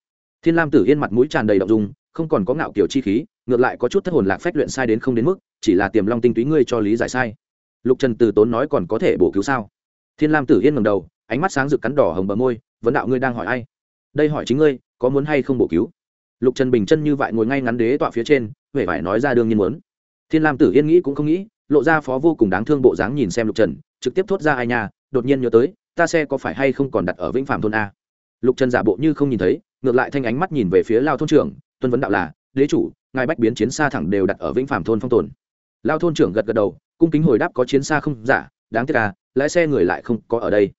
thiên lam tử yên mặt mũi tràn đầy đ ộ n g dung, không còn có ngạo kiểu chi khí, ngược lại có chút thất hồn lạc phách luyện sai đến không đến mức, chỉ là tiềm long tinh túy ngươi cho lý giải sai. Lục trần từ tốn nói còn có thể bổ cứu sao? Thiên lam tử yên ngầm đầu, ánh mắt sáng rực cắn đỏ hồng bờ môi, vấn đạo ngươi đang hỏi ai? Đây hỏi chính ngươi, có muốn hay không bổ cứu? Lục trần bình chân như vậy ngồi ngay ngắn đế tọa phía trên huệ phải nói ra đương nhiên muốn. Thiên lam tử yên nghĩ cũng không nghĩ, lộ ra phó vô cùng đáng thương bộ dáng nhìn xem lục trần, trực tiếp thốt ra ai nhà đột nhiên nhớ tới, ta xe có phải hay không còn đặt ở vĩnh phạm thôn a? Lục trần giả bộ như không nhìn thấy, ngược lại thanh ánh mắt nhìn về phía lao thôn trưởng, tuân vấn đạo là, đế chủ, ngài bách biến chiến xa thẳng đều đặt ở vĩnh phạm thôn phong tồn. Lao thôn trưởng gật gật đầu, cung kính hồi đáp có chiến xa không? Giả đáng tiếc à lái xe người lại không có ở đây.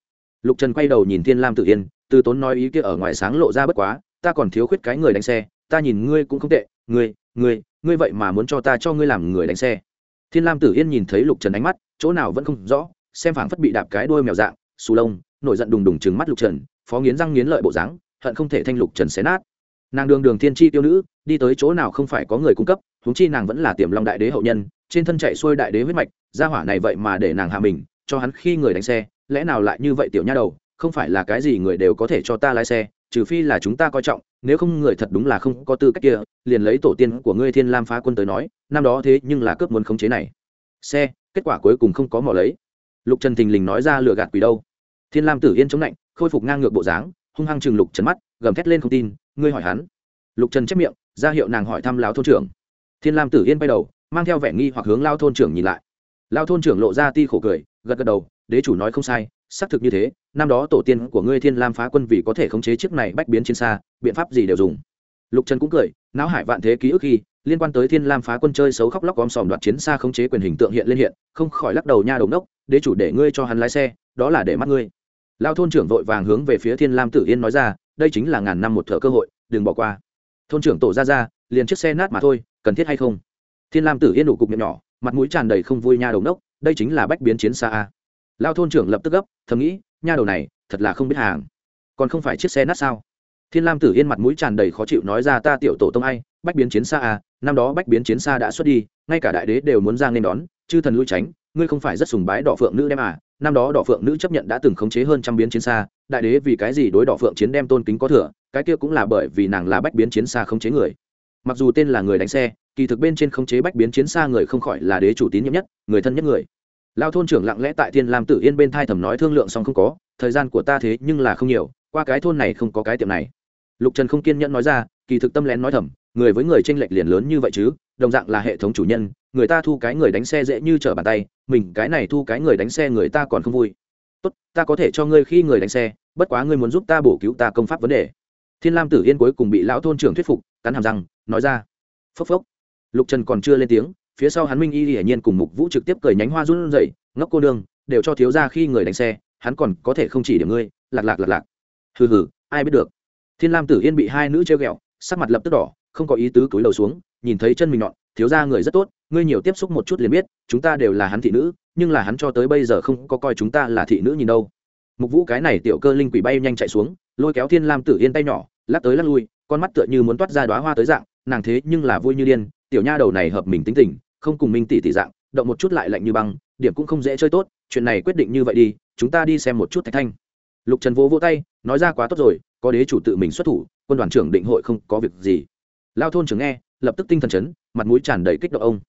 Lục trần quay đầu nhìn thiên lam tự yên, từ tốn nói ý kia ở ngoài sáng lộ ra bất quá, ta còn thiếu khuyết cái người đánh xe, ta nhìn ngươi cũng không tệ, ngươi ngươi ngươi vậy mà muốn cho ta cho ngươi làm người đánh xe. Thiên lam tử yên nhìn thấy lục trần ánh mắt, chỗ nào vẫn không rõ, xem phảng phất bị đạp cái đôi mèo dạng, xù lông, nổi giận đùng đùng trừng mắt lục trần phó nghiến răng nghiến lợi bộ dáng, hận không thể thanh lục trần xé nát. Nàng đường đường thiên tri tiêu nữ, đi tới chỗ nào không phải có người cung cấp, huống chi nàng vẫn là tiềm long đại đế hậu nhân, trên thân chạy xuôi đại đế huyết mạch, gia hỏa này vậy mà để nàng hạ mình, cho hắn khi người đánh xe, lẽ nào lại như vậy tiểu nha đầu, không phải là cái gì người đều có thể cho ta lái xe, trừ phi là chúng ta coi trọng, nếu không người thật đúng là không có tư cách kia, liền lấy tổ tiên của ngươi thiên lam phá quân tới nói, năm đó thế nhưng là cướp muốn khống chế này. Xe, kết quả cuối cùng không có mỏ lấy. Lục trần thình lình nói ra lừa gạt quỷ đâu. Thiên lam tử yên chống lạnh khôi phục ngang ngược bộ dáng, hung hăng chừng lục trần mắt, gầm thét lên không tin, ngươi hỏi hắn? Lục trần chép miệng, ra hiệu nàng hỏi thăm lão thôn trưởng. Thiên lam tử yên bay đầu, mang theo vẻ nghi hoặc hướng lao thôn trưởng nhìn lại. Lao thôn trưởng lộ ra ti khổ cười, gật gật đầu, đế chủ nói không sai, xác thực như thế, năm đó tổ tiên của ngươi thiên lam phá quân vì có thể khống chế chiếc này bách biến trên xa, biện pháp gì đều dùng. Lục trần cũng cười, não hải vạn thế ký ức khi, liên quan tới thiên lam phá quân chơi xấu khóc lóc gom sòm đoạt chiến xa khống chế quyền hình tượng hiện lên hiện, không khỏi lắc đầu nha đồng đốc, đế chủ để ngươi cho hắn lái xe, đó là để mắt ngươi lao thôn trưởng vội vàng hướng về phía thiên lam tử yên nói ra đây chính là ngàn năm một thợ cơ hội đừng bỏ qua. Thôn trưởng tổ ra ra liền chiếc xe nát mà thôi cần thiết hay không? Thiên lam tử yên đủ cục miệng nhỏ mặt mũi tràn đầy không vui nha đầu nốc, đây chính là bách biến chiến xa a. Lao thôn trưởng lập tức gấp thầm nghĩ nha đầu này thật là không biết hàng. Còn không phải chiếc xe nát sao? Thiên lam tử yên mặt mũi tràn đầy khó chịu nói ra ta tiểu tổ tông ai bách biến chiến xa à năm đó bách biến chiến xa đã xuất đi ngay cả đại đế đều muốn ra nên đón chư thần lui tránh ngươi không phải rất sùng bái đỏ phượng nữ đem à năm đó đỏ phượng nữ chấp nhận đã từng khống chế hơn trăm biến chiến xa, đại đế vì cái gì đối đỏ phượng chiến đem tôn kính có thừa, cái kia cũng là bởi vì nàng là bách biến chiến xa khống chế người. Mặc dù tên là người đánh xe, kỳ thực bên trên khống chế bách biến chiến xa người không khỏi là đế chủ tín nhiệm nhất, người thân nhất người. Lao thôn trưởng lặng lẽ tại thiên lam tử yên bên thai thầm nói thương lượng xong không có, thời gian của ta thế nhưng là không nhiều, qua cái thôn này không có cái tiệm này. Lục trần không kiên nhẫn nói ra, kỳ thực tâm lén nói thầm, người với người tranh lệch liền lớn như vậy chứ, đồng dạng là hệ thống chủ nhân, người ta thu cái người đánh xe dễ như trở bàn tay mình cái này thu cái người đánh xe người ta còn không vui. Tốt, ta có thể cho ngươi khi người đánh xe, bất quá ngươi muốn giúp ta bổ cứu ta công pháp vấn đề. Thiên lam tử yên cuối cùng bị lão thôn trưởng thuyết phục, cắn hàm răng, nói ra. Phốc phốc. Lục trần còn chưa lên tiếng, phía sau hắn minh y hiển nhiên cùng mục vũ trực tiếp cười nhánh hoa run rẩy, ngốc cô đương đều cho thiếu ra khi người đánh xe, hắn còn có thể không chỉ điểm ngươi, lạc lạc lạc lạc. Hừ hừ, ai biết được. Thiên lam tử yên bị hai nữ treo ghẹo, sắc mặt lập tức đỏ, không có ý tứ cúi đầu xuống, nhìn thấy chân mình nhọn thiếu ra người rất tốt, ngươi nhiều tiếp xúc một chút liền biết, chúng ta đều là hắn thị nữ, nhưng là hắn cho tới bây giờ không có coi chúng ta là thị nữ nhìn đâu. Mục vũ cái này tiểu cơ linh quỷ bay nhanh chạy xuống, lôi kéo thiên lam tử yên tay nhỏ, lắc tới lắc lui, con mắt tựa như muốn toát ra đoá hoa tới dạng, nàng thế nhưng là vui như điên, tiểu nha đầu này hợp mình tính tình, không cùng minh tỷ tỷ dạng, động một chút lại lạnh như băng, điểm cũng không dễ chơi tốt, chuyện này quyết định như vậy đi, chúng ta đi xem một chút thạch thanh. Lục trần vỗ vỗ tay, nói ra quá tốt rồi, có đế chủ tự mình xuất thủ, quân đoàn trưởng định hội không có việc gì. Lao thôn trưởng nghe lập tức tinh thần chấn, mặt mũi tràn đầy kích động ông.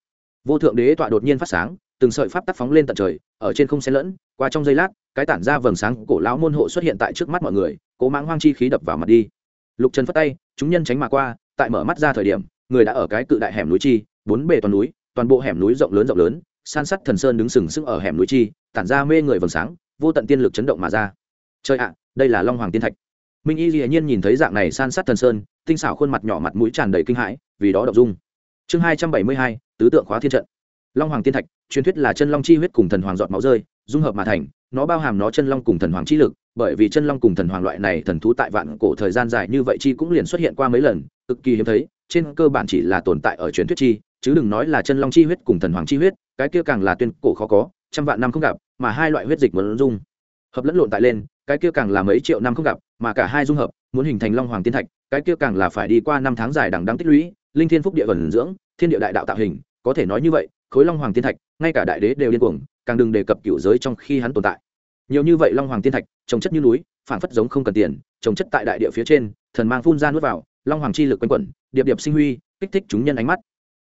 Vô thượng đế tọa đột nhiên phát sáng, từng sợi pháp tắc phóng lên tận trời, ở trên không xen lẫn, qua trong giây lát, cái tản ra vầng sáng cổ lão môn hộ xuất hiện tại trước mắt mọi người, cố mãng hoang chi khí đập vào mặt đi. Lục trần phất tay, chúng nhân tránh mà qua, tại mở mắt ra thời điểm, người đã ở cái cự đại hẻm núi chi, bốn bề toàn núi, toàn bộ hẻm núi rộng lớn rộng lớn, san sắt thần sơn đứng sừng sững ở hẻm núi chi, tản ra mê người vầng sáng, vô tận tiên lực chấn động mà ra. Trời ạ, đây là long hoàng tiên thạch. Minh y dĩ nhiên nhìn thấy dạng này san sắt thần sơn tinh xảo khuôn mặt nhỏ mặt mũi tràn đầy kinh hãi, vì đó đậu dung. Chương hai trăm bảy mươi hai, tứ tượng khóa thiên trận. Long hoàng tiên thạch, truyền thuyết là chân long chi huyết cùng thần hoàng giọt máu rơi, dung hợp mà thành, nó bao hàm nó chân long cùng thần hoàng chi lực, bởi vì chân long cùng thần hoàng loại này thần thú tại vạn cổ thời gian dài như vậy chi cũng liền xuất hiện qua mấy lần, cực kỳ hiếm thấy, trên cơ bản chỉ là tồn tại ở truyền thuyết chi, chứ đừng nói là chân long chi huyết cùng thần hoàng chi huyết, cái kia càng là tuyên cổ khó có, trăm vạn năm không gặp, mà hai loại huyết dịch muốn dung, hợp lẫn lộn tại lên, cái kia càng là mấy triệu năm không gặp, mà cả hai dung hợp muốn hình thành long hoàng tiên thạch, cái kia càng là phải đi qua năm tháng dài đằng đắng tích lũy, linh thiên phúc địa vần dưỡng, thiên địa đại đạo tạo hình, có thể nói như vậy, khối long hoàng tiên thạch, ngay cả đại đế đều điên cuồng, càng đừng đề cập cựu giới trong khi hắn tồn tại. Nhiều như vậy long hoàng tiên thạch, trồng chất như núi phản phất giống không cần tiền, trồng chất tại đại địa phía trên, thần mang phun ra nuốt vào, long hoàng chi lực quanh quẩn, điệp điệp sinh huy, kích thích chúng nhân ánh mắt.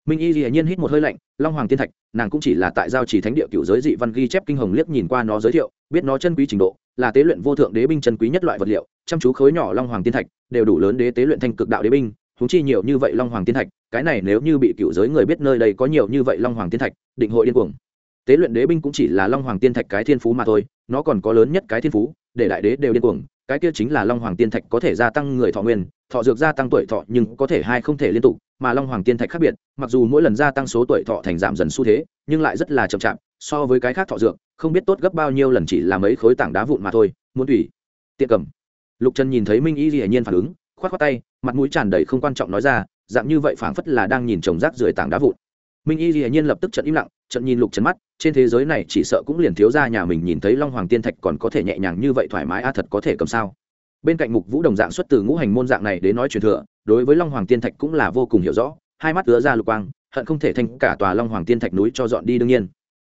Minh y dĩ nhiên hít một hơi lạnh, long hoàng tiên thạch, nàng cũng chỉ là tại giao chỉ thánh địa cựu giới dị văn ghi chép kinh hồng liếc nhìn qua nó giới thiệu, biết nó chân quý trình độ, là tế luyện vô thượng đế binh chân quý nhất loại vật liệu chăm chú khối nhỏ long hoàng tiên thạch, đều đủ lớn đế tế luyện thành cực đạo đế binh húng chi nhiều như vậy long hoàng tiên thạch, cái này nếu như bị cựu giới người biết nơi đây có nhiều như vậy long hoàng tiên thạch, định hội điên cuồng. Tế luyện đế binh cũng chỉ là long hoàng tiên thạch cái thiên phú mà thôi, nó còn có lớn nhất cái thiên phú, để đại đế đều điên cuồng, cái kia chính là long hoàng tiên thạch có thể gia tăng người thọ nguyên, thọ dược gia tăng tuổi thọ nhưng có thể hai không thể liên tục, mà long hoàng tiên thạch khác biệt, mặc dù mỗi lần gia tăng số tuổi thọ thành giảm dần xu thế, nhưng lại rất là chậm chạp, so với cái khác thọ dược, không biết tốt gấp bao nhiêu lần chỉ là mấy khối tảng đá vụn mà thôi, muốn tùy tiện cầm lục trần nhìn thấy minh y hiển nhiên phản ứng k h o á t k tay, mặt mũi tràn đầy không quan trọng nói ra, dạng như vậy phảng phất là đang nhìn trồng rác rưởi tảng đá vụn. Minh y hiển nhiên lập tức trận im lặng trận nhìn lục trần mắt, trên thế giới này chỉ sợ cũng liền thiếu ra nhà mình nhìn thấy long hoàng tiên thạch còn có thể nhẹ nhàng như vậy thoải mái a, thật có thể cầm sao? Bên cạnh mục vũ đồng dạng xuất từ ngũ hành môn dạng này đến nói truyền thừa, đối với long hoàng tiên thạch cũng là vô cùng hiểu rõ, hai mắt ứa ra lục quang, hận không thể thành cả tòa long hoàng tiên thạch núi cho dọn đi đương nhiên.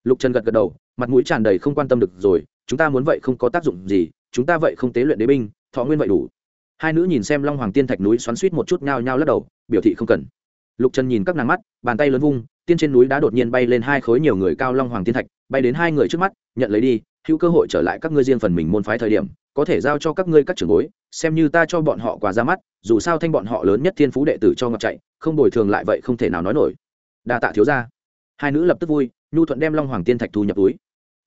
Lục trần gật gật đầu, mặt mũi tràn đầy không quan tâm được rồi, chúng ta muốn vậy không có tác dụng gì, chúng ta vậy không tế luyện đế binh thọ nguyên vậy đủ. Hai nữ nhìn xem long hoàng tiên thạch núi xoắn suýt một chút nhao nhao lắc đầu, biểu thị không cần. Lục trần nhìn các nàng mắt, bàn tay lớn vung, tiên trên núi đã đột nhiên bay lên hai khối nhiều người cao long hoàng tiên thạch, bay đến hai người trước mắt, nhận lấy đi, hữu cơ hội trở lại các ngươi riêng phần mình môn phái thời điểm, có thể giao cho các ngươi các trưởng bối, xem như ta cho bọn họ quà ra mắt, dù sao thanh bọn họ lớn nhất thiên phú đệ tử cho ngọc chạy, không bồi thường lại vậy không thể nào nói nổi. Đa tạ thiếu ra hai nữ lập tức vui, nhu thuận đem long hoàng tiên thạch thu nhập túi.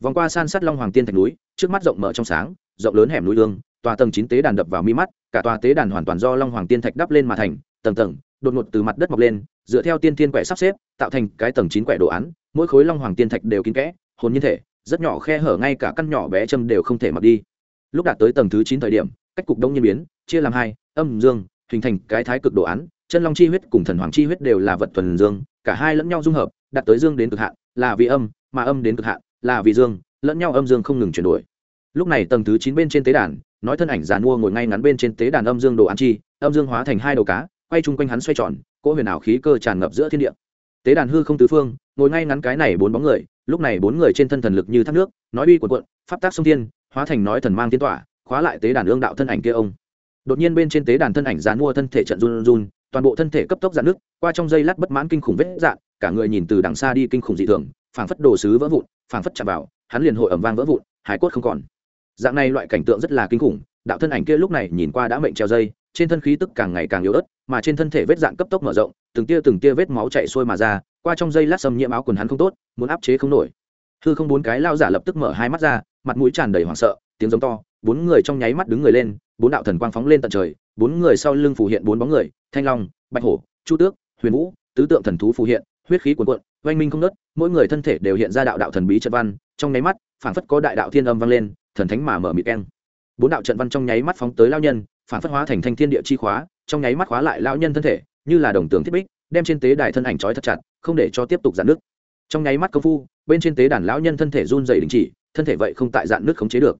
Vòng qua san sát long hoàng tiên thạch núi, trước mắt rộng mở trong sáng, rộng lớn hẻm núi lương tòa tầng chín tế đàn đập vào mi mắt, cả tòa tế đàn hoàn toàn do long hoàng tiên thạch đắp lên mà thành, tầng tầng, đột ngột từ mặt đất mọc lên, dựa theo tiên thiên quẻ sắp xếp, tạo thành cái tầng chín quẻ đồ án, mỗi khối long hoàng tiên thạch đều kín kẽ, hồn nhiên thể, rất nhỏ khe hở ngay cả căn nhỏ bé châm đều không thể mặc đi. Lúc đạt tới tầng thứ chín thời điểm, cách cục đông nhiên biến, chia làm hai, âm, dương, hình thành cái thái cực đồ án, chân long chi huyết cùng thần hoàng chi huyết đều là vật thuần dương, cả hai lẫn nhau dung hợp, đạt tới dương đến cực hạn, là vì âm, mà âm đến cực hạn, là vì dương, lẫn nhau âm dương không ngừng chuyển đổi lúc này tầng thứ chín bên trên tế đàn, nói thân ảnh giàn mua ngồi ngay ngắn bên trên tế đàn âm dương đồ ăn chi, âm dương hóa thành hai đầu cá, quay chung quanh hắn xoay tròn, cỗ huyền ảo khí cơ tràn ngập giữa thiên địa. Tế đàn hư không tứ phương, ngồi ngay ngắn cái này bốn bóng người, lúc này bốn người trên thân thần lực như thác nước, nói uy quần quận, pháp tác sông thiên, hóa thành nói thần mang tiến tỏa, khóa lại tế đàn ương đạo thân ảnh kia ông. Đột nhiên bên trên tế đàn thân ảnh giàn mua thân thể trận run run, toàn bộ thân thể cấp tốc dạn nước qua trong dây lát bất mãn kinh khủng vết dạn, cả người nhìn từ đằng xa đi kinh khủng dị thường, phảng phất đồ sứ vỡ vụn, phảng phất chạm vào, hắn liền hội ẩm vang vỡ vụn hải cốt không còn dạng này loại cảnh tượng rất là kinh khủng, đạo thân ảnh kia lúc này nhìn qua đã mệnh treo dây, trên thân khí tức càng ngày càng yếu ớt, mà trên thân thể vết dạng cấp tốc mở rộng, từng tia từng tia vết máu chạy xuôi mà ra, qua trong dây lát xâm nhiễm áo quần hắn không tốt, muốn áp chế không nổi. Hư không bốn cái lao giả lập tức mở hai mắt ra, mặt mũi tràn đầy hoảng sợ, tiếng giống to, bốn người trong nháy mắt đứng người lên, bốn đạo thần quang phóng lên tận trời, bốn người sau lưng phủ hiện bốn bóng người, thanh long, bạch hổ, chu tước, huyền vũ, tứ tượng thần thú phù hiện, huyết khí cuồn cuộn, oanh minh không nớt mỗi người thân thể đều hiện ra đạo đạo thần bí trận văn, trong nháy mắt, phảng phất có đại đạo thiên âm vang lên thần thánh mà mở mịt keng. Bốn đạo trận văn trong nháy mắt phóng tới lao nhân, phản phất hóa thành thanh thiên địa chi khóa, trong nháy mắt khóa lại lao nhân thân thể, như là đồng tường thiết bích, đem trên tế đài thân ảnh trói thật chặt, không để cho tiếp tục giãn nước. Trong nháy mắt công phu, bên trên tế đàn lão nhân thân thể run dày đình chỉ, thân thể vậy không tại dạn nước khống chế được.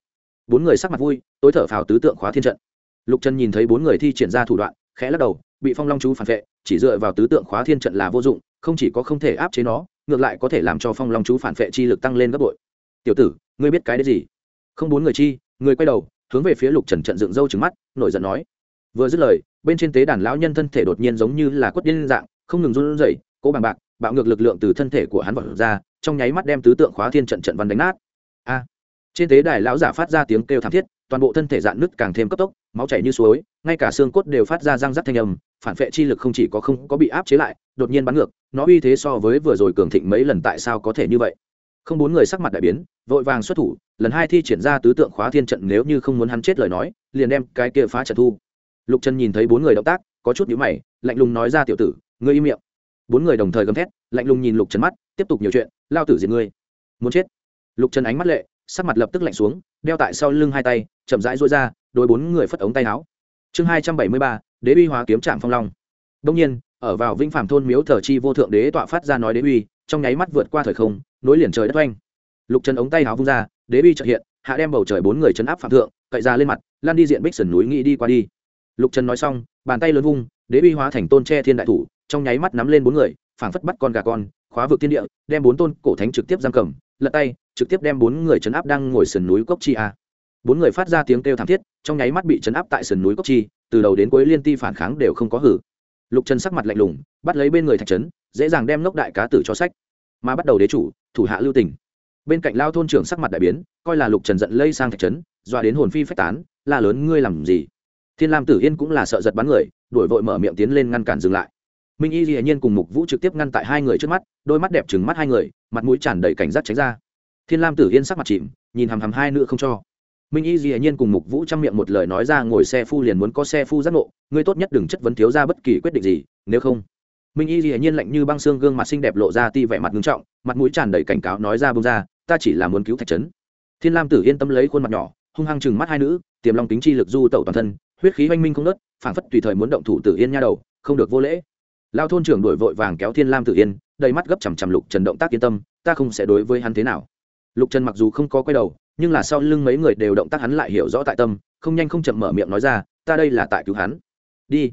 Bốn người sắc mặt vui, tối thở phào tứ tượng khóa thiên trận. Lục trần nhìn thấy bốn người thi triển ra thủ đoạn, khẽ lắc đầu, bị phong long chú phản vệ, chỉ dựa vào tứ tượng khóa thiên trận là vô dụng, không chỉ có không thể áp chế nó, ngược lại có thể làm cho phong long chú phản vệ chi lực tăng lên gấp bội. Tiểu tử, ngươi biết cái đấy gì? Không bốn người chi, người quay đầu, hướng về phía lục trần trận dựng râu trứng mắt, nổi giận nói. Vừa dứt lời, bên trên tế đàn lão nhân thân thể đột nhiên giống như là quất điên dạng, không ngừng run rẩy, cố bằng bạc, bạo ngược lực lượng từ thân thể của hắn vọt ra, trong nháy mắt đem tứ tượng khóa thiên trận trận văn đánh nát. A! Trên tế đài lão giả phát ra tiếng kêu thảm thiết, toàn bộ thân thể dạn nứt càng thêm cấp tốc, máu chảy như suối, ngay cả xương cốt đều phát ra răng rắc thanh âm, phản vệ chi lực không chỉ có không có bị áp chế lại, đột nhiên bắn ngược, nó uy thế so với vừa rồi cường thịnh mấy lần tại sao có thể như vậy? Không bốn người sắc mặt đại biến, vội vàng xuất thủ, lần hai thi triển ra tứ tượng khóa thiên trận nếu như không muốn hắn chết lời nói, liền đem cái kia phá trận thu. Lục trần nhìn thấy bốn người động tác, có chút nhíu mày, lạnh lùng nói ra tiểu tử, ngươi im miệng. Bốn người đồng thời gầm thét, lạnh lùng nhìn lục trần mắt, tiếp tục nhiều chuyện, lao tử diệt ngươi. Muốn chết. Lục trần ánh mắt lệ, sắc mặt lập tức lạnh xuống, đeo tại sau lưng hai tay, chậm rãi rối ra đôi bốn người phất ống tay áo. Chương hai trăm bảy mươi ba, đế uy hóa kiếm trạm phong long. Đông nhiên, ở vào vĩnh phạm thôn miếu thờ chi vô thượng đế tọa phát ra nói đế uy, trong nháy mắt vượt qua thời không nối liền trời đất oanh. Lục trần ống tay háo vung ra, đế bi trợ hiện, hạ đem bầu trời bốn người chấn áp phạm thượng, cậy ra lên mặt lan đi diện bích sườn núi nghĩ đi qua đi. Lục trần nói xong, bàn tay lớn vung, đế bi hóa thành tôn tre thiên đại thủ, trong nháy mắt nắm lên bốn người, phảng phất bắt con gà con, khóa vực thiên địa, đem bốn tôn cổ thánh trực tiếp giam cầm, lật tay, trực tiếp đem bốn người chấn áp đang ngồi sườn núi cốc chi a. Bốn người phát ra tiếng kêu thảm thiết, trong nháy mắt bị chấn áp tại sườn núi cốc chi, từ đầu đến cuối liên ti phản kháng đều không có hử. Lục trần sắc mặt lạnh lùng, bắt lấy bên người thạch trấn, dễ dàng đem lốc đại cá tử cho sách mà bắt đầu đế chủ, thủ hạ lưu tỉnh bên cạnh lao thôn trưởng sắc mặt đại biến, coi là lục trần giận lây sang thạch trấn, dọa đến hồn phi phách tán, la lớn, ngươi làm gì? Thiên lam tử yên cũng là sợ giật bắn người, đuổi vội mở miệng tiến lên ngăn cản dừng lại. Minh y hiển nhiên cùng mục vũ trực tiếp ngăn tại hai người trước mắt, đôi mắt đẹp trừng mắt hai người, mặt mũi tràn đầy cảnh giác tránh ra. Thiên lam tử yên sắc mặt chìm, nhìn hằm hằm hai nữ không cho. Minh y hiển nhiên cùng mục vũ chăm miệng một lời nói ra ngồi xe phu liền muốn có xe phu giác ngộ, ngươi tốt nhất đừng chất vấn thiếu ra bất kỳ quyết định gì, nếu không minh y dĩ nhiên lạnh như băng xương gương mặt xinh đẹp lộ ra ti vẻ mặt ngưng trọng, mặt mũi tràn đầy cảnh cáo nói ra bông ra, ta chỉ là muốn cứu thạch trấn. Thiên lam tử yên tâm lấy khuôn mặt nhỏ, hung hăng chừng mắt hai nữ, tiềm long tính chi lực du tẩu toàn thân, huyết khí oanh minh không nớt phảng phất tùy thời muốn động thủ tử yên nha đầu, không được vô lễ. Lao thôn trưởng đổi vội vàng kéo thiên lam tử yên, đầy mắt gấp chằm chằm lục trần động tác yên tâm, ta không sẽ đối với hắn thế nào. Lục trần mặc dù không có quay đầu, nhưng là sau lưng mấy người đều động tác hắn lại hiểu rõ tại tâm, không nhanh không chậm mở miệng nói ra, ta đây là tại cứu hắn. Đi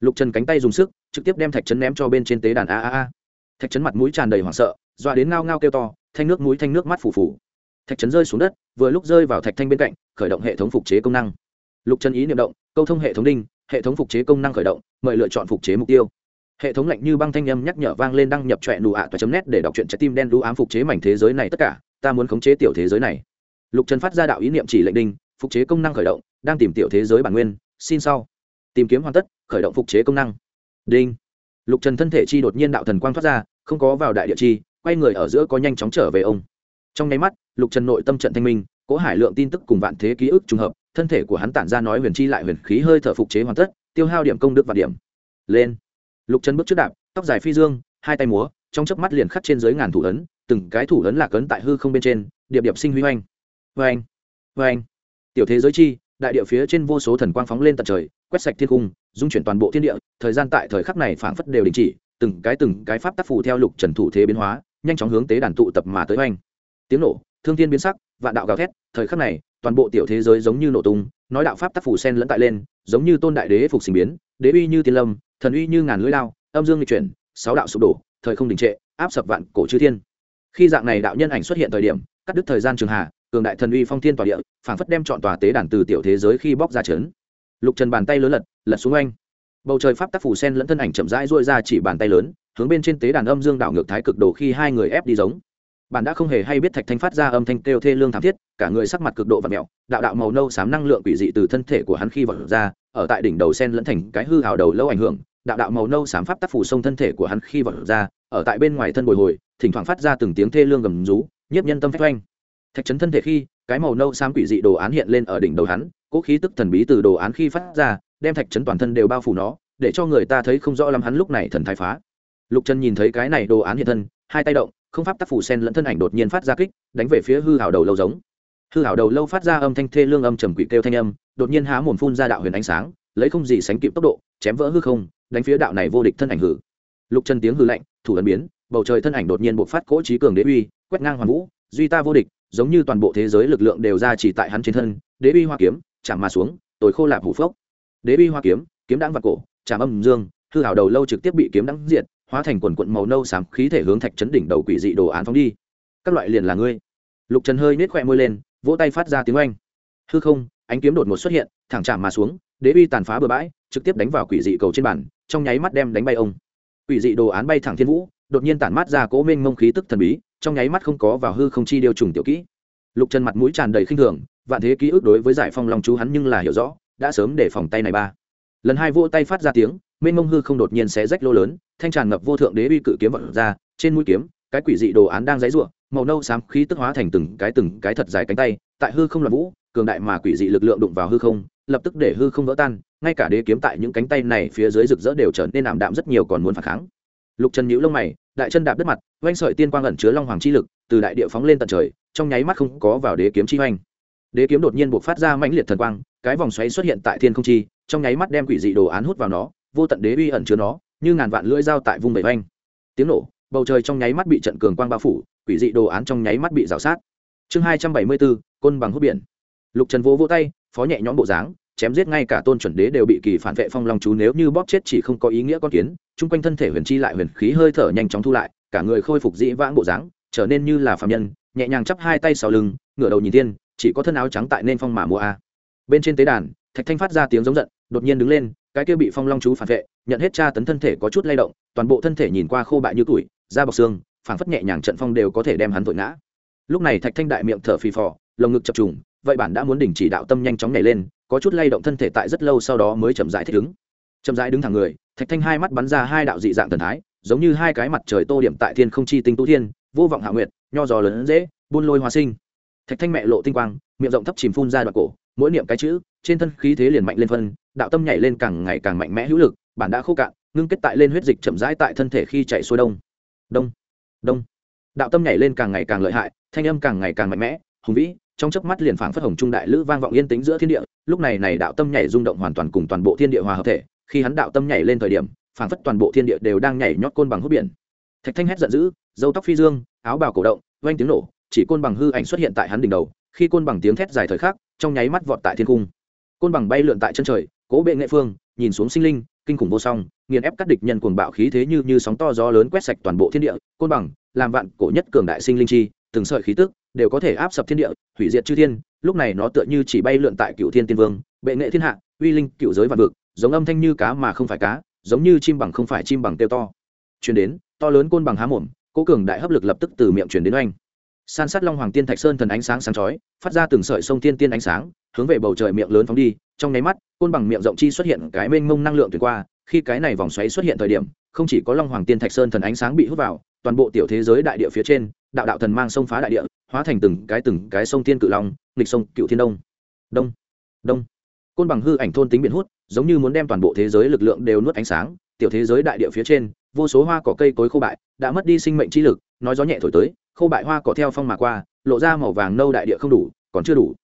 lục trần cánh tay dùng sức, trực tiếp đem thạch trấn ném cho bên trên tế đàn a a a. Thạch trấn mặt mũi tràn đầy hoảng sợ dọa đến ngao ngao kêu to, thanh nước mũi thanh nước mắt phủ phủ thạch trấn rơi xuống đất, vừa lúc rơi vào thạch thanh bên cạnh, khởi động hệ thống phục chế công năng. Lục trần ý niệm động, câu thông hệ thống đinh, hệ thống phục chế công năng khởi động, mời lựa chọn phục chế mục tiêu. Hệ thống lạnh như băng thanh âm nhắc nhở vang lên đăng nhập trọe nụ ạ toa chấm nét để đọc truyện trái tim đen đũ ám phục chế mảnh thế giới này tất cả, ta muốn khống chế tiểu thế giới này. Lục trần phát ra đạo ý niệm chỉ lệnh đinh, phục chế công năng khởi động, đang tìm tiểu thế giới bản nguyên, xin sau tìm kiếm hoàn tất, khởi động phục chế công năng. Đinh. Lục trần thân thể chi đột nhiên đạo thần quang thoát ra, không có vào đại địa chi, quay người ở giữa có nhanh chóng trở về ông. Trong nháy mắt, lục trần nội tâm trận thanh minh, cố hải lượng tin tức cùng vạn thế ký ức trùng hợp, thân thể của hắn tản ra nói huyền chi lại huyền khí hơi thở phục chế hoàn tất, tiêu hao điểm công đức và điểm. Lên. Lục trần bước trước đạp, tóc dài phi dương, hai tay múa, trong chớp mắt liền khắc trên dưới ngàn thủ ấn, từng cái thủ ấn lạc ấn tại hư không bên trên, điệp điệp sinh huy hoành hoành hoành tiểu thế giới chi, đại địa phía trên vô số thần quang phóng lên tận trời quét sạch thiên cung dung chuyển toàn bộ thiên địa, thời gian tại thời khắc này phảng phất đều đình chỉ, từng cái từng cái pháp tác phù theo lục trần thủ thế biến hóa, nhanh chóng hướng tế đàn tụ tập mà tới hoành tiếng nổ, thương thiên biến sắc, vạn đạo gào thét, thời khắc này, toàn bộ tiểu thế giới giống như nổ tung, nói đạo pháp tác phù sen lẫn tại lên, giống như tôn đại đế phục sinh biến, đế uy như tiên lâm, thần uy như ngàn lưỡi lao, âm dương di chuyển, sáu đạo sụp đổ, thời không đình trệ, áp sập vạn cổ chư thiên khi dạng này đạo nhân ảnh xuất hiện thời điểm, cắt đứt thời gian trường hà, cường đại thần uy phong thiên tòa địa, phảng phất đem chọn tòa tế đàn từ tiểu thế giới khi bóc ra chấn lục trần bàn tay lớn lật lật xuống anh bầu trời pháp tác phủ sen lẫn thân ảnh chậm rãi dội ra chỉ bàn tay lớn, hướng bên trên tế đàn âm dương đảo ngược thái cực đồ khi hai người ép đi giống. Bạn đã không hề hay biết thạch thanh phát ra âm thanh kêu thê lương thảm thiết, cả người sắc mặt cực độ và mẹo đạo đạo màu nâu xám năng lượng quỷ dị từ thân thể của hắn khi vật ra, ở tại đỉnh đầu sen lẫn thành cái hư hào đầu lâu ảnh hưởng, đạo đạo màu nâu xám pháp tác phủ sông thân thể của hắn khi vật ra, ở tại bên ngoài thân bồi hồi, thỉnh thoảng phát ra từng tiếng thê lương gầm rú, nhiếp nhân tâm phách oanh. Thạch chấn thân thể khi, cái màu nâu xám quỷ dị đồ án hiện lên ở đỉnh đầu hắn cỗ khí tức thần bí từ đồ án khi phát ra, đem thạch chấn toàn thân đều bao phủ nó, để cho người ta thấy không rõ lắm hắn lúc này thần thái phá. Lục trần nhìn thấy cái này đồ án hiện thân, hai tay động, không pháp tác phủ sen lẫn thân ảnh đột nhiên phát ra kích, đánh về phía hư hảo đầu lâu giống. Hư hảo đầu lâu phát ra âm thanh thê lương âm trầm quỷ kêu thanh âm, đột nhiên há mồm phun ra đạo huyền ánh sáng, lấy không gì sánh kịp tốc độ, chém vỡ hư không, đánh phía đạo này vô địch thân ảnh hử. Lục Trần tiếng hư lạnh, thủ ấn biến, bầu trời thân ảnh đột nhiên bộc phát cỗ trí cường đế uy, quét ngang hoàn vũ, duy ta vô địch, giống như toàn bộ thế giới lực lượng đều ra chỉ tại hắn trên thân, đế uy hoa kiếm chạm mà xuống tối khô lạp hủ phốc. Đế uy hoa kiếm kiếm đãng vào cổ, chạm âm dương, hư hảo đầu lâu trực tiếp bị kiếm đãng diệt, hóa thành quần quận màu nâu xám khí thể hướng thạch chấn đỉnh đầu quỷ dị đồ án phóng đi. Các loại liền là ngươi. Lục trần hơi nết khỏe môi lên, vỗ tay phát ra tiếng oanh. Hư không, ánh kiếm đột ngột xuất hiện, thẳng chạm mà xuống, đế uy tàn phá bừa bãi, trực tiếp đánh vào quỷ dị cầu trên bản trong nháy mắt đem đánh bay ông. Quỷ dị đồ án bay thẳng thiên vũ, đột nhiên tản mát ra cỗ mênh mông khí tức thần bí, trong nháy mắt không có vào hư không chi điều trùng tiểu kỹ. Lục trần mặt mũi tràn đầy khinh thường vạn thế ký ức đối với giải phong lòng chú hắn nhưng là hiểu rõ, đã sớm để phòng tay này ba. Lần hai vỗ tay phát ra tiếng, mênh mông hư không đột nhiên xé rách lô lớn, thanh tràn ngập vô thượng đế uy cự kiếm vật ra, trên mũi kiếm, cái quỷ dị đồ án đang dãy ruộng màu nâu xám khí tức hóa thành từng cái từng cái thật dài cánh tay, tại hư không là vũ, cường đại mà quỷ dị lực lượng đụng vào hư không, lập tức để hư không vỡ tan, ngay cả đế kiếm tại những cánh tay này phía dưới rực rỡ đều trở nên ảm đạm rất nhiều còn muốn phản kháng. Lục trần nhíu lông mày, đại chân đạp đất mặt, oanh sợi tiên quang ẩn chứa long hoàng chi lực, từ đại địa phóng lên tận trời, trong nháy mắt không có vào đế kiếm chi oanh đế kiếm đột nhiên buộc phát ra mãnh liệt thần quang, cái vòng xoáy xuất hiện tại thiên không chi, trong nháy mắt đem quỷ dị đồ án hút vào nó, vô tận đế uy ẩn chứa nó, như ngàn vạn lưỡi dao tại vùng bảy vanh tiếng nổ, bầu trời trong nháy mắt bị trận cường quang bao phủ, quỷ dị đồ án trong nháy mắt bị rào sát. Chương hai trăm bảy mươi bốn, côn bằng hút biển. Lục trần vỗ vỗ tay, phó nhẹ nhõm bộ dáng, chém giết ngay cả tôn chuẩn đế đều bị kỳ phản vệ phong long chú nếu như bóp chết chỉ không có ý nghĩa con kiến, chung quanh thân thể huyền chi lại huyền khí hơi thở nhanh chóng thu lại, cả người khôi phục dĩ vãng bộ dáng, trở nên như là phạm nhân, nhẹ nhàng chắp hai tay sau lưng, ngửa đầu nhìn thiên chỉ có thân áo trắng tại nên phong mà mua a. Bên trên tế đàn, thạch thanh phát ra tiếng giống giận, đột nhiên đứng lên, cái kia bị phong long chú phản vệ, nhận hết tra tấn thân thể có chút lay động, toàn bộ thân thể nhìn qua khô bại như tuổi da bọc xương, phảng phất nhẹ nhàng trận phong đều có thể đem hắn vội ngã. Lúc này thạch thanh đại miệng thở phì phò, lồng ngực chập trùng, vậy bản đã muốn đình chỉ đạo tâm nhanh chóng nhảy lên, có chút lay động thân thể tại rất lâu sau đó mới chậm rãi thích ứng. Chậm rãi đứng thẳng người, thạch thanh hai mắt bắn ra hai đạo dị dạng thần thái, giống như hai cái mặt trời tô điểm tại thiên không chi tinh tu thiên, vô vọng hạ nguyệt, nho giò lớn dễ, buôn lôi hoa sinh thạch thanh mẹ lộ tinh quang, miệng rộng thấp chìm phun ra đoạn cổ, mỗi niệm cái chữ, trên thân khí thế liền mạnh lên phân, đạo tâm nhảy lên càng ngày càng mạnh mẽ hữu lực, bản đã khô cạn, ngưng kết tại lên huyết dịch chậm rãi tại thân thể khi chạy xuôi đông. Đông đông. Đạo tâm nhảy lên càng ngày càng lợi hại, thanh âm càng ngày càng mạnh mẽ, hùng vĩ, trong chớp mắt liền phảng phất hồng trung đại lữ vang vọng yên tĩnh giữa thiên địa, lúc này này đạo tâm nhảy rung động hoàn toàn cùng toàn bộ thiên địa hòa hợp thể, khi hắn đạo tâm nhảy lên thời điểm, phảng phất toàn bộ thiên địa đều đang nhảy nhót côn bằng hút biển. Thạch thanh hét giận dữ dâu tóc phi dương, áo bào cổ động vang tiếng nổ chỉ côn bằng hư ảnh xuất hiện tại hắn đỉnh đầu, khi côn bằng tiếng thét dài thời khắc, trong nháy mắt vọt tại thiên cung. Côn bằng bay lượn tại chân trời, cố bệ nghệ phương, nhìn xuống sinh linh, kinh khủng vô song, nghiền ép các địch nhân cuồng bạo khí thế như như sóng to gió lớn quét sạch toàn bộ thiên địa. Côn bằng, làm vạn cổ nhất cường đại sinh linh chi, từng sợi khí tức đều có thể áp sập thiên địa, hủy diệt chư thiên. Lúc này nó tựa như chỉ bay lượn tại cựu thiên tiên vương, bệ nghệ thiên hạ, uy linh cựu giới vạn vực, giống âm thanh như cá mà không phải cá, giống như chim bằng không phải chim bằng tiêu to. Chuyển đến, to lớn côn bằng há mồm, cố cường đại hấp lực lập tức từ miệng chuyển đến oanh san sát long hoàng tiên thạch sơn thần ánh sáng sáng chói, phát ra từng sợi sông tiên tiên ánh sáng, hướng về bầu trời miệng lớn phóng đi. Trong nháy mắt, côn bằng miệng rộng chi xuất hiện cái mênh mông năng lượng tuyệt qua. Khi cái này vòng xoáy xuất hiện thời điểm, không chỉ có long hoàng tiên thạch sơn thần ánh sáng bị hút vào, toàn bộ tiểu thế giới đại địa phía trên, đạo đạo thần mang sông phá đại địa, hóa thành từng cái từng cái sông tiên cự long, nghịch sông cựu thiên đông. Đông đông. Côn bằng hư ảnh thôn tính biển hút, giống như muốn đem toàn bộ thế giới lực lượng đều nuốt ánh sáng. Tiểu thế giới đại địa phía trên, vô số hoa cỏ cây cối khô bại, đã mất đi sinh mệnh chi lực, nói gió nhẹ thổi tới khô bại hoa cỏ theo phong mà qua, lộ ra màu vàng nâu đại địa không đủ, còn chưa đủ.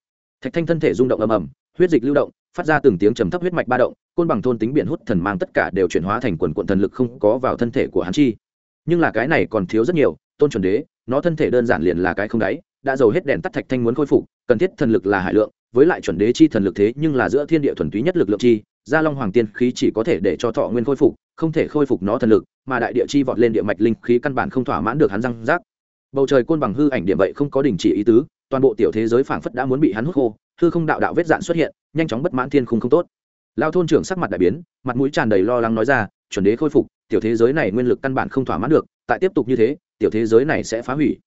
Thạch thanh thân thể rung động ầm ầm, huyết dịch lưu động, phát ra từng tiếng trầm thấp huyết mạch ba động, côn bằng thôn tính biển hút thần mang tất cả đều chuyển hóa thành quần quận thần lực không có vào thân thể của hắn chi. Nhưng là cái này còn thiếu rất nhiều, tôn chuẩn đế, nó thân thể đơn giản liền là cái không đáy, đã giàu hết đèn tắt thạch thanh muốn khôi phục, cần thiết thần lực là hải lượng, với lại chuẩn đế chi thần lực thế nhưng là giữa thiên địa thuần túy nhất lực lượng chi, gia long hoàng tiên khí chỉ có thể để cho thọ nguyên khôi phục, không thể khôi phục nó thần lực, mà đại địa chi vọt lên địa mạch linh khí căn bản không thỏa mãn được hắn răng rác bầu trời côn bằng hư ảnh điểm vậy không có đình chỉ ý tứ, toàn bộ tiểu thế giới phảng phất đã muốn bị hắn hút khô, hư không đạo đạo vết dạn xuất hiện, nhanh chóng bất mãn thiên khung không tốt. Lao thôn trưởng sắc mặt đại biến, mặt mũi tràn đầy lo lắng nói ra, chuẩn đế khôi phục, tiểu thế giới này nguyên lực căn bản không thỏa mãn được, tại tiếp tục như thế, tiểu thế giới này sẽ phá hủy.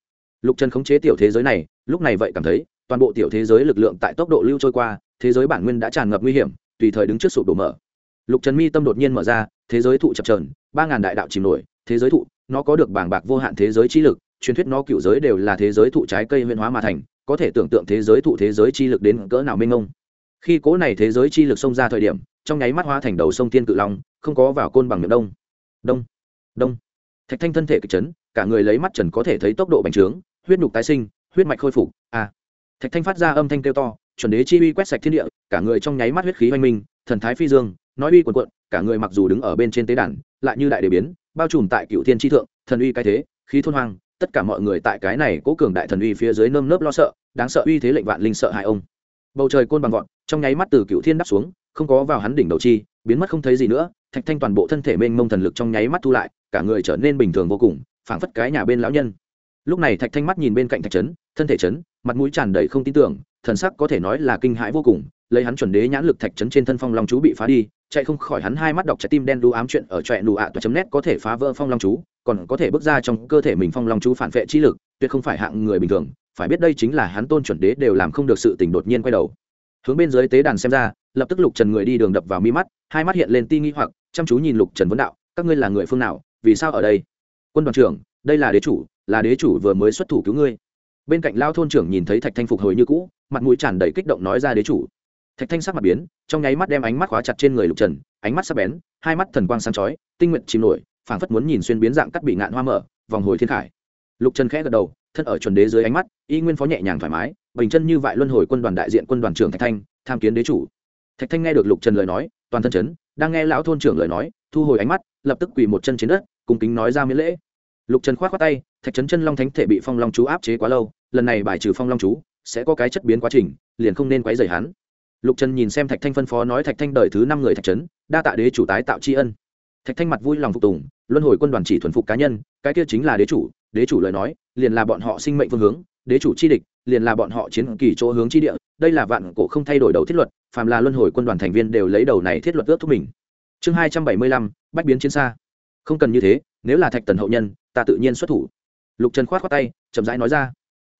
Lục trần khống chế tiểu thế giới này, lúc này vậy cảm thấy, toàn bộ tiểu thế giới lực lượng tại tốc độ lưu trôi qua, thế giới bản nguyên đã tràn ngập nguy hiểm, tùy thời đứng trước sụp đổ mở. Lục trần mi tâm đột nhiên mở ra, thế giới thụ chập trờn ba ngàn đại đạo chìm nổi, thế giới thụ, nó có được bảng bạc vô hạn thế giới trí lực truyền thuyết nó cựu giới đều là thế giới thụ trái cây huyên hóa mà thành, có thể tưởng tượng thế giới thụ thế giới chi lực đến cỡ nào mênh mông. Khi cố này thế giới chi lực xông ra thời điểm, trong nháy mắt hóa thành đầu sông tiên cự long, không có vào côn bằng miệng đông. Đông đông. Thạch thanh thân thể kịch chấn, cả người lấy mắt trần có thể thấy tốc độ bành trướng, huyết nhục tái sinh, huyết mạch khôi phục a à. thạch thanh phát ra âm thanh kêu to, chuẩn đế chi uy quét sạch thiên địa, cả người trong nháy mắt huyết khí hoành minh, thần thái phi dương, nói uy quần quận cả người mặc dù đứng ở bên trên tế đàn, lại như đại đề biến, bao trùm tại cựu thiên tri thượng, thần uy cái thế, khí thôn hoang tất cả mọi người tại cái này cố cường đại thần uy phía dưới nơm nớp lo sợ, đáng sợ uy thế lệnh vạn linh sợ hại ông. Bầu trời côn bằng vọt, trong nháy mắt từ cựu thiên đắp xuống, không có vào hắn đỉnh đầu chi, biến mất không thấy gì nữa, thạch thanh toàn bộ thân thể mênh mông thần lực trong nháy mắt thu lại, cả người trở nên bình thường vô cùng, phảng phất cái nhà bên lão nhân. Lúc này thạch thanh mắt nhìn bên cạnh thạch trấn, thân thể trấn, mặt mũi tràn đầy không tin tưởng, thần sắc có thể nói là kinh hãi vô cùng, lấy hắn chuẩn đế nhãn lực thạch trấn trên thân phong long chú bị phá đi chạy không khỏi hắn hai mắt đọc trái tim đen đu ám chuyện ở trọe nụ ạ toa chấm nét có thể phá vỡ phong long chú, còn có thể bước ra trong cơ thể mình phong long chú phản vệ chi lực, tuyệt không phải hạng người bình thường. Phải biết đây chính là hắn tôn chuẩn đế đều làm không được sự tình đột nhiên quay đầu. Hướng bên dưới tế đàn xem ra, lập tức lục trần người đi đường đập vào mi mắt, hai mắt hiện lên ti nghi hoặc, chăm chú nhìn lục trần vấn đạo, các ngươi là người phương nào? Vì sao ở đây? Quân đoàn trưởng, đây là đế chủ, là đế chủ vừa mới xuất thủ cứu ngươi. Bên cạnh lao thôn trưởng nhìn thấy thạch thanh phục hồi như cũ, mặt mũi tràn đầy kích động nói ra đế chủ thạch thanh sắc mặt biến, trong nháy mắt đem ánh mắt khóa chặt trên người lục trần, ánh mắt sắc bén, hai mắt thần quang sáng chói, tinh nguyện chìm nổi, phảng phất muốn nhìn xuyên biến dạng cắt bị ngạn hoa mở, vòng hồi thiên khải. Lục trần khẽ gật đầu, thân ở chuẩn đế dưới ánh mắt, y nguyên phó nhẹ nhàng thoải mái, bình chân như vại luân hồi quân đoàn đại diện quân đoàn trưởng thạch thanh, tham kiến đế chủ. Thạch thanh nghe được lục trần lời nói, toàn thân chấn, đang nghe lão thôn trưởng lời nói, thu hồi ánh mắt, lập tức quỳ một chân trên đất cùng kính nói ra miễn lễ. Lục trần khoát khoát tay, thạch trấn chân long thánh thể bị phong long chú áp chế quá lâu, lần này bài trừ phong long chú, sẽ có cái chất biến quá trình, liền không nên quấy rầy hắn lục trần nhìn xem thạch thanh phân phó nói thạch thanh đời thứ năm người thạch trấn, đa tạ đế chủ tái tạo tri ân. Thạch thanh mặt vui lòng phục tùng, luân hồi quân đoàn chỉ thuần phục cá nhân, cái kia chính là đế chủ đế chủ lời nói, liền là bọn họ sinh mệnh phương hướng, đế chủ chi địch, liền là bọn họ chiến kỳ chỗ hướng chi địa, đây là vạn cổ không thay đổi đầu thiết luật, phàm là luân hồi quân đoàn thành viên đều lấy đầu này thiết luật ước thúc mình. Chương hai trăm bảy mươi lăm, bách biến chiến xa. Không cần như thế, nếu là thạch tần hậu nhân, ta tự nhiên xuất thủ. Lục trần khoát khoát tay, chậm rãi nói ra.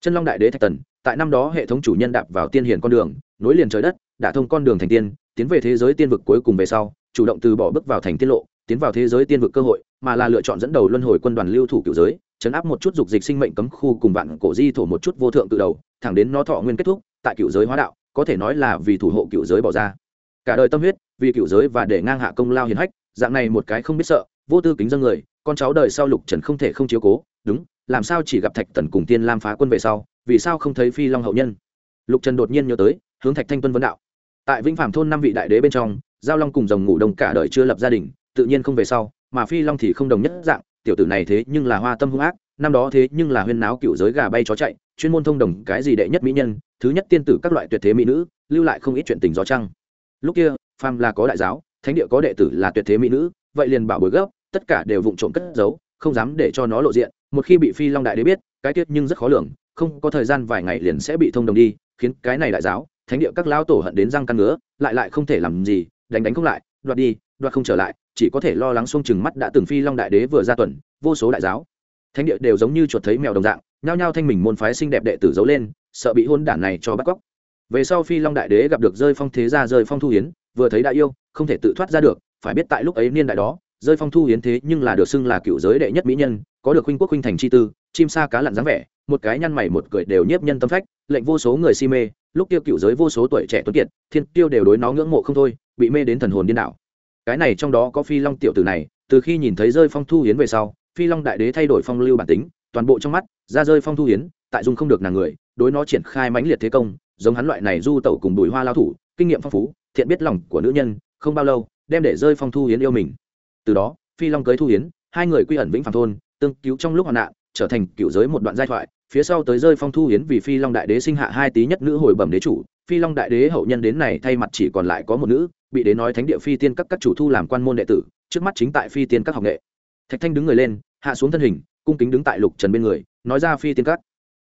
Chân long đại đế thạch tần, tại năm đó hệ thống chủ nhân đạp vào tiên hiển con đường, nối liền trời đất đã thông con đường thành tiên, tiến về thế giới tiên vực cuối cùng về sau, chủ động từ bỏ bước vào thành tiết lộ, tiến vào thế giới tiên vực cơ hội, mà là lựa chọn dẫn đầu luân hồi quân đoàn lưu thủ cựu giới, chấn áp một chút dục dịch sinh mệnh cấm khu cùng vạn cổ di thổ một chút vô thượng tự đầu, thẳng đến nó thọ nguyên kết thúc, tại cựu giới hóa đạo, có thể nói là vì thủ hộ cựu giới bỏ ra. Cả đời tâm huyết, vì cựu giới và để ngang hạ công lao hiền hách, dạng này một cái không biết sợ, vô tư kính dân người, con cháu đời sau lục trần không thể không chiếu cố, đúng, làm sao chỉ gặp thạch tần cùng tiên lam phá quân về sau, vì sao không thấy phi long hậu nhân? Lục trần đột nhiên nhớ tới, hướng thạch thanh tuân vấn đạo tại vĩnh phạm thôn năm vị đại đế bên trong, giao long cùng dòng ngủ đông cả đời chưa lập gia đình, tự nhiên không về sau, mà phi long thì không đồng nhất dạng, tiểu tử này thế nhưng là hoa tâm hung ác, năm đó thế nhưng là huyên náo cựu giới gà bay chó chạy, chuyên môn thông đồng cái gì đệ nhất mỹ nhân, thứ nhất tiên tử các loại tuyệt thế mỹ nữ, lưu lại không ít chuyện tình gió trăng. Lúc kia, phàm là có đại giáo, thánh địa có đệ tử là tuyệt thế mỹ nữ, vậy liền bảo bối gấp, tất cả đều vụng trộm cất giấu, không dám để cho nó lộ diện, một khi bị phi long đại đế biết, cái tiết nhưng rất khó lường, không có thời gian vài ngày liền sẽ bị thông đồng đi, khiến cái này đại giáo thánh địa các lao tổ hận đến răng căn ngứa, lại lại không thể làm gì, đánh đánh không lại, đoạt đi, đoạt không trở lại, chỉ có thể lo lắng xuông chừng mắt đã từng phi long đại đế vừa ra tuần, vô số đại giáo. Thánh địa đều giống như chuột thấy mèo đồng dạng, nhao nhao thanh mình môn phái xinh đẹp đệ tử giấu lên, sợ bị hôn đản này cho bắt cóc. Về sau phi long đại đế gặp được rơi phong thế gia rơi phong thu hiến, vừa thấy đại yêu, không thể tự thoát ra được, phải biết tại lúc ấy niên đại đó, rơi phong thu hiến thế nhưng là được xưng là cựu giới đệ nhất mỹ nhân, có được huynh quốc huynh thành chi tư, chim sa cá lặn dáng vẻ, một cái nhăn mày một cười đều nhiếp nhân tâm phách, lệnh vô số người si mê lúc tiêu cựu giới vô số tuổi trẻ tuấn kiệt, thiên tiêu đều đối nó ngưỡng mộ không thôi, bị mê đến thần hồn điên đảo. Cái này trong đó có phi long tiểu tử này, từ khi nhìn thấy rơi phong thu hiến về sau, phi long đại đế thay đổi phong lưu bản tính, toàn bộ trong mắt, ra rơi phong thu hiến, tại dung không được nàng người, đối nó triển khai mãnh liệt thế công, giống hắn loại này du tẩu cùng bùi hoa lao thủ, kinh nghiệm phong phú, thiện biết lòng của nữ nhân, không bao lâu, đem để rơi phong thu hiến yêu mình. Từ đó, phi long cưới thu hiến, hai người quy ẩn vĩnh phàm thôn, tương cứu trong lúc hoạn nạn trở thành cựu giới một đoạn giai thoại, phía sau tới rơi phong thu hiến vì phi long đại đế sinh hạ hai tí nhất nữ hồi bẩm đế chủ. Phi long đại đế hậu nhân đến này thay mặt chỉ còn lại có một nữ, bị đế nói thánh địa phi tiên các các chủ thu làm quan môn đệ tử, trước mắt chính tại phi tiên các học nghệ. Thạch thanh đứng người lên, hạ xuống thân hình, cung kính đứng tại lục trần bên người, nói ra phi tiên các.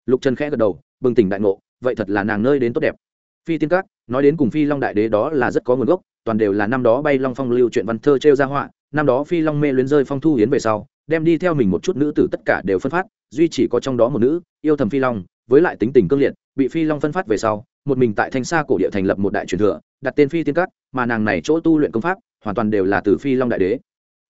Lục trần khẽ gật đầu, bừng tỉnh đại ngộ, vậy thật là nàng nơi đến tốt đẹp. Phi tiên các, nói đến cùng phi long đại đế đó là rất có nguồn gốc, toàn đều là năm đó bay long phong lưu chuyện văn thơ t ra họa, năm đó phi long mê luyến rơi phong thu hiến về sau đem đi theo mình một chút nữ tử tất cả đều phân phát duy chỉ có trong đó một nữ yêu thầm phi long với lại tính tình cương liệt bị phi long phân phát về sau một mình tại thanh sa cổ địa thành lập một đại truyền thừa đặt tên phi tiên cát, mà nàng này chỗ tu luyện công pháp hoàn toàn đều là từ phi long đại đế.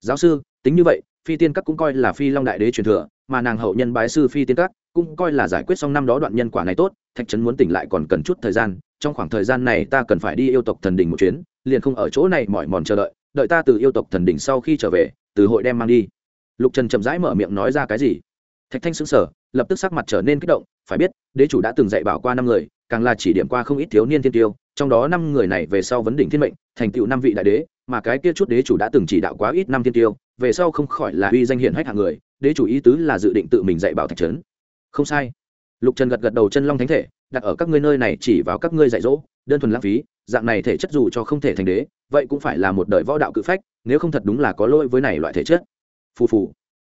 Giáo sư tính như vậy phi tiên cát cũng coi là phi long đại đế truyền thừa mà nàng hậu nhân bái sư phi tiên cát cũng coi là giải quyết xong năm đó đoạn nhân quả này tốt thạch trấn muốn tỉnh lại còn cần chút thời gian trong khoảng thời gian này ta cần phải đi yêu tộc thần đình một chuyến liền không ở chỗ này mỏi mòn chờ đợi đợi ta từ yêu tộc thần đình sau khi trở về từ hội đem mang đi lục trần chậm rãi mở miệng nói ra cái gì? Thạch thanh xứng sở lập tức sắc mặt trở nên kích động, phải biết, đế chủ đã từng dạy bảo qua năm người, càng là chỉ điểm qua không ít thiếu niên thiên tiêu, trong đó năm người này về sau vấn đỉnh thiên mệnh, thành tựu năm vị đại đế, mà cái kia chút đế chủ đã từng chỉ đạo quá ít năm thiên tiêu, về sau không khỏi là uy danh hiển hách hạng người, đế chủ ý tứ là dự định tự mình dạy bảo thạch trấn. Không sai. Lục trần gật gật đầu chân long thánh thể, đặt ở các ngươi nơi này chỉ vào các ngươi dạy dỗ, đơn thuần lãng phí, dạng này thể chất dù cho không thể thành đế, vậy cũng phải là một đời võ đạo cự phách, nếu không thật đúng là có lỗi với này loại thể chất phù phù.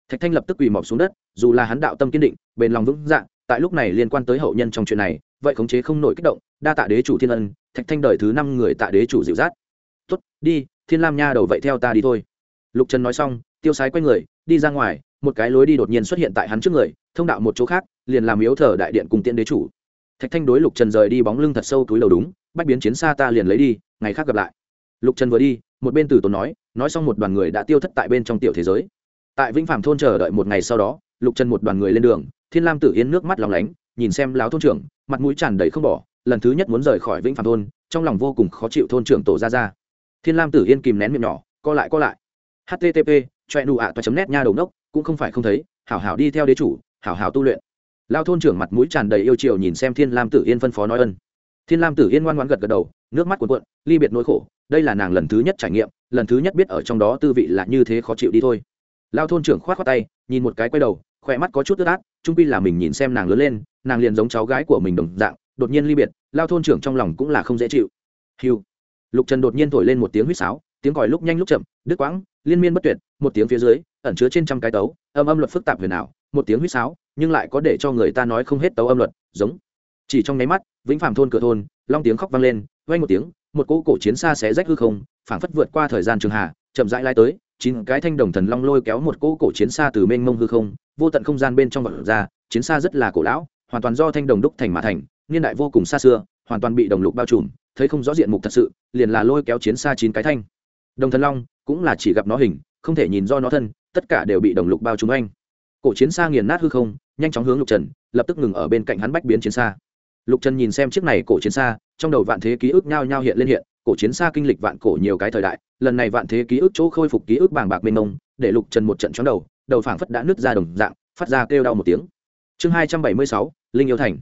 Thạch thanh lập tức quỳ mọc xuống đất, dù là hắn đạo tâm kiên định, bền lòng vững dạng tại lúc này liên quan tới hậu nhân trong chuyện này, vậy khống chế không nổi kích động, đa tạ đế chủ thiên ân, thạch thanh đời thứ năm người tạ đế chủ dịu dắt. Tuất đi, thiên lam nha đầu vậy theo ta đi thôi. Lục trần nói xong, tiêu sái quay người, đi ra ngoài, một cái lối đi đột nhiên xuất hiện tại hắn trước người, thông đạo một chỗ khác, liền làm yếu thờ đại điện cùng tiễn đế chủ. Thạch thanh đối lục trần rời đi bóng lưng thật sâu túi đầu đúng, bách biến chiến xa ta liền lấy đi, ngày khác gặp lại. Lục trần vừa đi, một bên từ tốn nói nói xong một đoàn người đã tiêu thất tại bên trong tiểu thế giới tại vĩnh phạm thôn chờ đợi một ngày sau đó, lục trần một đoàn người lên đường, thiên lam tử yên nước mắt lòng lánh, nhìn xem láo thôn trưởng, mặt mũi tràn đầy không bỏ, lần thứ nhất muốn rời khỏi vĩnh phạm thôn, trong lòng vô cùng khó chịu thôn trưởng tổ ra ra. Thiên lam tử yên kìm nén miệng nhỏ, co lại co lại. Http choẹ nụ ạ toa chấm nét nha đầu đốc cũng không phải không thấy, hảo hảo đi theo đế chủ, hảo hảo tu luyện. Lao thôn trưởng mặt mũi tràn đầy yêu chiều nhìn xem thiên lam tử yên phân phó nói ân. Thiên lam tử yên ngoan ngoãn gật gật đầu, nước mắt cuộn cuộn, ly biệt nỗi khổ, đây là nàng lần thứ nhất trải nghiệm, lần thứ nhất biết ở trong đó tư vị là như thế khó chịu đi thôi lao thôn trưởng khoát khoát tay, nhìn một cái quay đầu, khỏe mắt có chút ướt át trung pi là mình nhìn xem nàng lớn lên, nàng liền giống cháu gái của mình đồng dạng, đột nhiên ly biệt, lao thôn trưởng trong lòng cũng là không dễ chịu. Hiu lục trần đột nhiên thổi lên một tiếng huýt sáo, tiếng còi lúc nhanh lúc chậm, đứt quãng, liên miên bất tuyệt, một tiếng phía dưới, ẩn chứa trên trăm cái tấu, âm âm luật phức tạp huyền ảo, một tiếng huýt sáo, nhưng lại có để cho người ta nói không hết tấu âm luật, giống. Chỉ trong nháy mắt, vĩnh phàm thôn cửa thôn, long tiếng khóc vang lên, vang một tiếng, một cỗ cổ chiến xa xé rách hư không, phảng phất vượt qua thời gian trường hạ, chậm rãi lai tới chín cái thanh đồng thần long lôi kéo một cỗ cổ chiến xa từ mênh mông hư không, vô tận không gian bên trong vật ra, chiến xa rất là cổ lão, hoàn toàn do thanh đồng đúc thành mà thành, niên đại vô cùng xa xưa, hoàn toàn bị đồng lục bao trùm, thấy không rõ diện mục thật sự, liền là lôi kéo chiến xa chín cái thanh. Đồng thần long cũng là chỉ gặp nó hình, không thể nhìn do nó thân, tất cả đều bị đồng lục bao trùm anh cổ chiến xa nghiền nát hư không, nhanh chóng hướng lục trần, lập tức ngừng ở bên cạnh hắn bách biến chiến xa. Lục trần nhìn xem chiếc này cổ chiến xa, trong đầu vạn thế ký ức nhao nhao hiện lên hiện cổ chiến xa kinh lịch vạn cổ nhiều cái thời đại, lần này vạn thế ký ức chỗ khôi phục ký ức bàng bạc mênh mông, để lục trần một trận chóng đầu đầu phảng phất đã nứt ra đồng dạng, phát ra kêu đau một tiếng. Chương hai trăm bảy mươi sáu, linh yêu thành.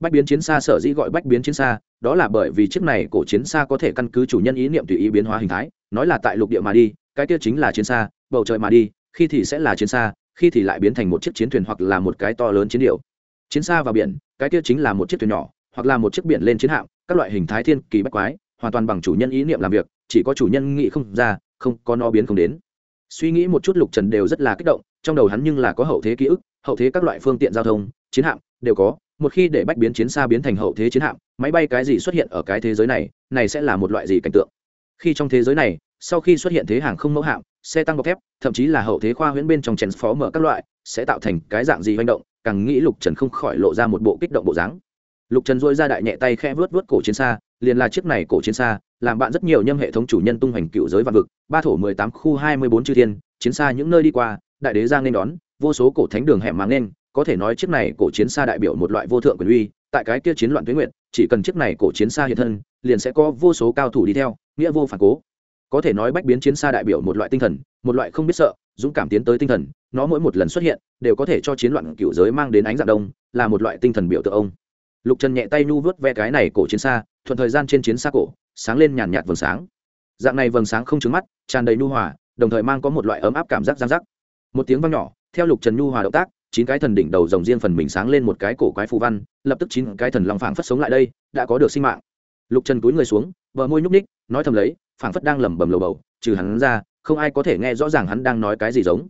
Bách biến chiến xa sở dĩ gọi bách biến chiến xa, đó là bởi vì chiếc này cổ chiến xa có thể căn cứ chủ nhân ý niệm tùy ý biến hóa hình thái, nói là tại lục địa mà đi, cái kia chính là chiến xa, bầu trời mà đi, khi thì sẽ là chiến xa, khi thì lại biến thành một chiếc chiến thuyền hoặc là một cái to lớn chiến điệu chiến xa vào biển, cái kia chính là một chiếc thuyền nhỏ, hoặc là một chiếc biển lên chiến hạm, các loại hình thái thiên kỳ bách quái hoàn toàn bằng chủ nhân ý niệm làm việc, chỉ có chủ nhân nghĩ không ra, không có nó biến không đến. Suy nghĩ một chút lục trần đều rất là kích động, trong đầu hắn nhưng là có hậu thế ký ức, hậu thế các loại phương tiện giao thông, chiến hạm, đều có. Một khi để bách biến chiến xa biến thành hậu thế chiến hạm, máy bay cái gì xuất hiện ở cái thế giới này này sẽ là một loại gì cảnh tượng? Khi trong thế giới này, sau khi xuất hiện thế hàng không mẫu hạm, xe tăng bọc thép, thậm chí là hậu thế khoa huyễn bên trong chèn phó mở các loại, sẽ tạo thành cái dạng gì hành động? Càng nghĩ lục trần không khỏi lộ ra một bộ kích động bộ dáng. Lục trần dôi ra đại nhẹ tay khe vớt vớt cổ chiến xa liền là chiếc này cổ chiến xa, làm bạn rất nhiều nhâm hệ thống chủ nhân tung hoành cựu giới vạn vực, ba thổ mười tám khu hai mươi bốn chư thiên, chiến xa những nơi đi qua, đại đế giang nên đón, vô số cổ thánh đường hẻm mang nên có thể nói chiếc này cổ chiến xa đại biểu một loại vô thượng quyền uy, tại cái kia chiến loạn tuyến nguyện chỉ cần chiếc này cổ chiến xa hiện thân, liền sẽ có vô số cao thủ đi theo, nghĩa vô phản cố. Có thể nói bách biến chiến xa đại biểu một loại tinh thần, một loại không biết sợ, dũng cảm tiến tới tinh thần, nó mỗi một lần xuất hiện, đều có thể cho chiến loạn cựu giới mang đến ánh dạng đông, là một loại tinh thần biểu tượng ông lục trần nhẹ tay nhu vớt ve cái này cổ chiến xa, thuận thời gian trên chiến xa cổ, sáng lên nhàn nhạt vầng sáng. Dạng này vầng sáng không trứng mắt, tràn đầy nhu hòa, đồng thời mang có một loại ấm áp cảm giác giang giác. Một tiếng vang nhỏ, theo lục trần nhu hòa động tác, chín cái thần đỉnh đầu rồng riêng phần mình sáng lên một cái cổ quái phù văn, lập tức chín cái thần long phảng phất sống lại đây, đã có được sinh mạng. Lục trần túi người xuống, bờ môi nhúc ních nói thầm lấy, phảng phất đang lẩm bẩm lầu bầu, trừ hắn ra, không ai có thể nghe rõ ràng hắn đang nói cái gì giống.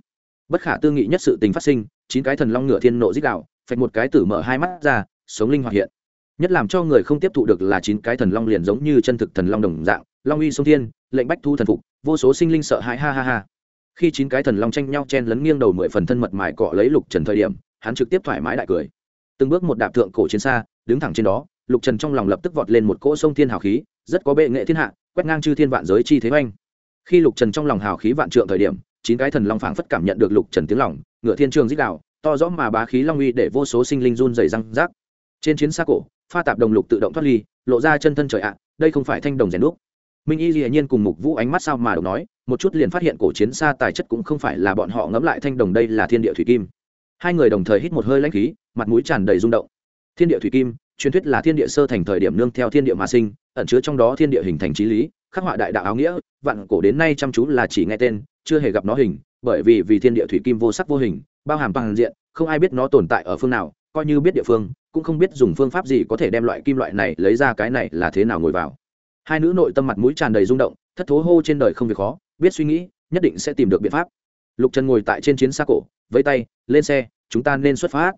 Bất khả tư nghị nhất sự tình phát sinh, chín cái thần long ngựa thiên nộ dích đạo phạch một cái tử mở hai mắt ra sống linh hoạt hiện. Nhất làm cho người không tiếp thụ được là chín cái thần long liền giống như chân thực thần long đồng dạng, long uy sông thiên, lệnh bách thu thần phục, vô số sinh linh sợ hãi, ha ha ha. Khi chín cái thần long tranh nhau chen lấn nghiêng đầu mười phần thân mật mài cọ lấy lục trần thời điểm, hắn trực tiếp thoải mái đại cười. Từng bước một đạp thượng cổ chiến xa, đứng thẳng trên đó, lục trần trong lòng lập tức vọt lên một cỗ sông thiên hào khí, rất có bệ nghệ thiên hạ, quét ngang chư thiên vạn giới chi thế oanh. Khi lục trần trong lòng hào khí vạn trượng thời điểm, chín cái thần long phảng phất cảm nhận được lục trần tiếng lòng, ngựa thiên trường dích đạo to rõ mà bá khí long uy để vô số sinh linh run dày răng rác trên chiến xa cổ, pha tạp đồng lục tự động thoát ly, lộ ra chân thân trời ạ, đây không phải thanh đồng rèn đúc. Minh y hiển nhiên cùng mục vũ ánh mắt sao mà đ nói, một chút liền phát hiện cổ chiến xa tài chất cũng không phải là bọn họ ngẫm lại thanh đồng đây là thiên địa thủy kim. Hai người đồng thời hít một hơi lãnh khí, mặt mũi tràn đầy rung động. Thiên địa thủy kim, truyền thuyết là thiên địa sơ thành thời điểm nương theo thiên địa mà sinh, ẩn chứa trong đó thiên địa hình thành trí lý, khắc họa đại đạo áo nghĩa, vạn cổ đến nay chăm chú là chỉ nghe tên, chưa hề gặp nó hình, bởi vì vì thiên địa thủy kim vô sắc vô hình, bao hàm toàn diện, không ai biết nó tồn tại ở phương nào coi như biết địa phương, cũng không biết dùng phương pháp gì có thể đem loại kim loại này lấy ra cái này là thế nào ngồi vào. Hai nữ nội tâm mặt mũi tràn đầy rung động, thất thố hô trên đời không việc khó, biết suy nghĩ, nhất định sẽ tìm được biện pháp. Lục trần ngồi tại trên chiến xa cổ, vẫy tay, lên xe, chúng ta nên xuất phát.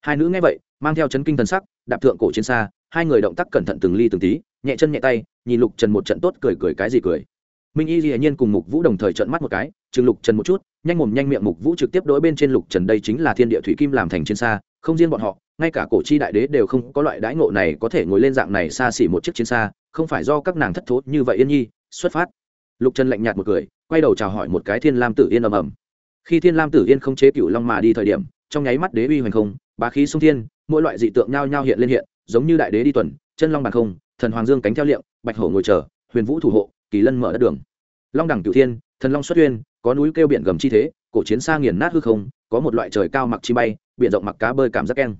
Hai nữ nghe vậy, mang theo chấn kinh thần sắc, đạp thượng cổ chiến xa, hai người động tác cẩn thận từng ly từng tí, nhẹ chân nhẹ tay, nhìn lục trần một trận tốt cười cười cái gì cười. Minh y hiển nhiên cùng mục vũ đồng thời trận mắt một cái, chừng lục trần một chút, nhanh mồm nhanh miệng mục vũ trực tiếp đối bên trên lục trần, đây chính là thiên địa thủy kim làm thành chiến xa không riêng bọn họ, ngay cả cổ chi đại đế đều không có loại đãi ngộ này có thể ngồi lên dạng này xa xỉ một chiếc chiến xa, không phải do các nàng thất thố như vậy yên nhi, xuất phát. Lục trần lạnh nhạt một cười, quay đầu chào hỏi một cái thiên lam tử yên ầm ầm. Khi thiên lam tử yên không chế cựu long mà đi thời điểm, trong nháy mắt đế uy hoành không, bá khí sung thiên, mỗi loại dị tượng nhao nhao hiện lên hiện, giống như đại đế đi tuần, chân long bàn không, thần hoàng dương cánh theo liệm, bạch hổ ngồi chờ, huyền vũ thủ hộ, kỳ lân mở đất đường. Long đẳng cửu thiên, thần long xuất uyên, có núi kêu biển gầm chi thế, cổ chiến xa nghiền nát hư không, có một loại trời cao mặc chi bay biển rộng mặc cá bơi cảm giác keng.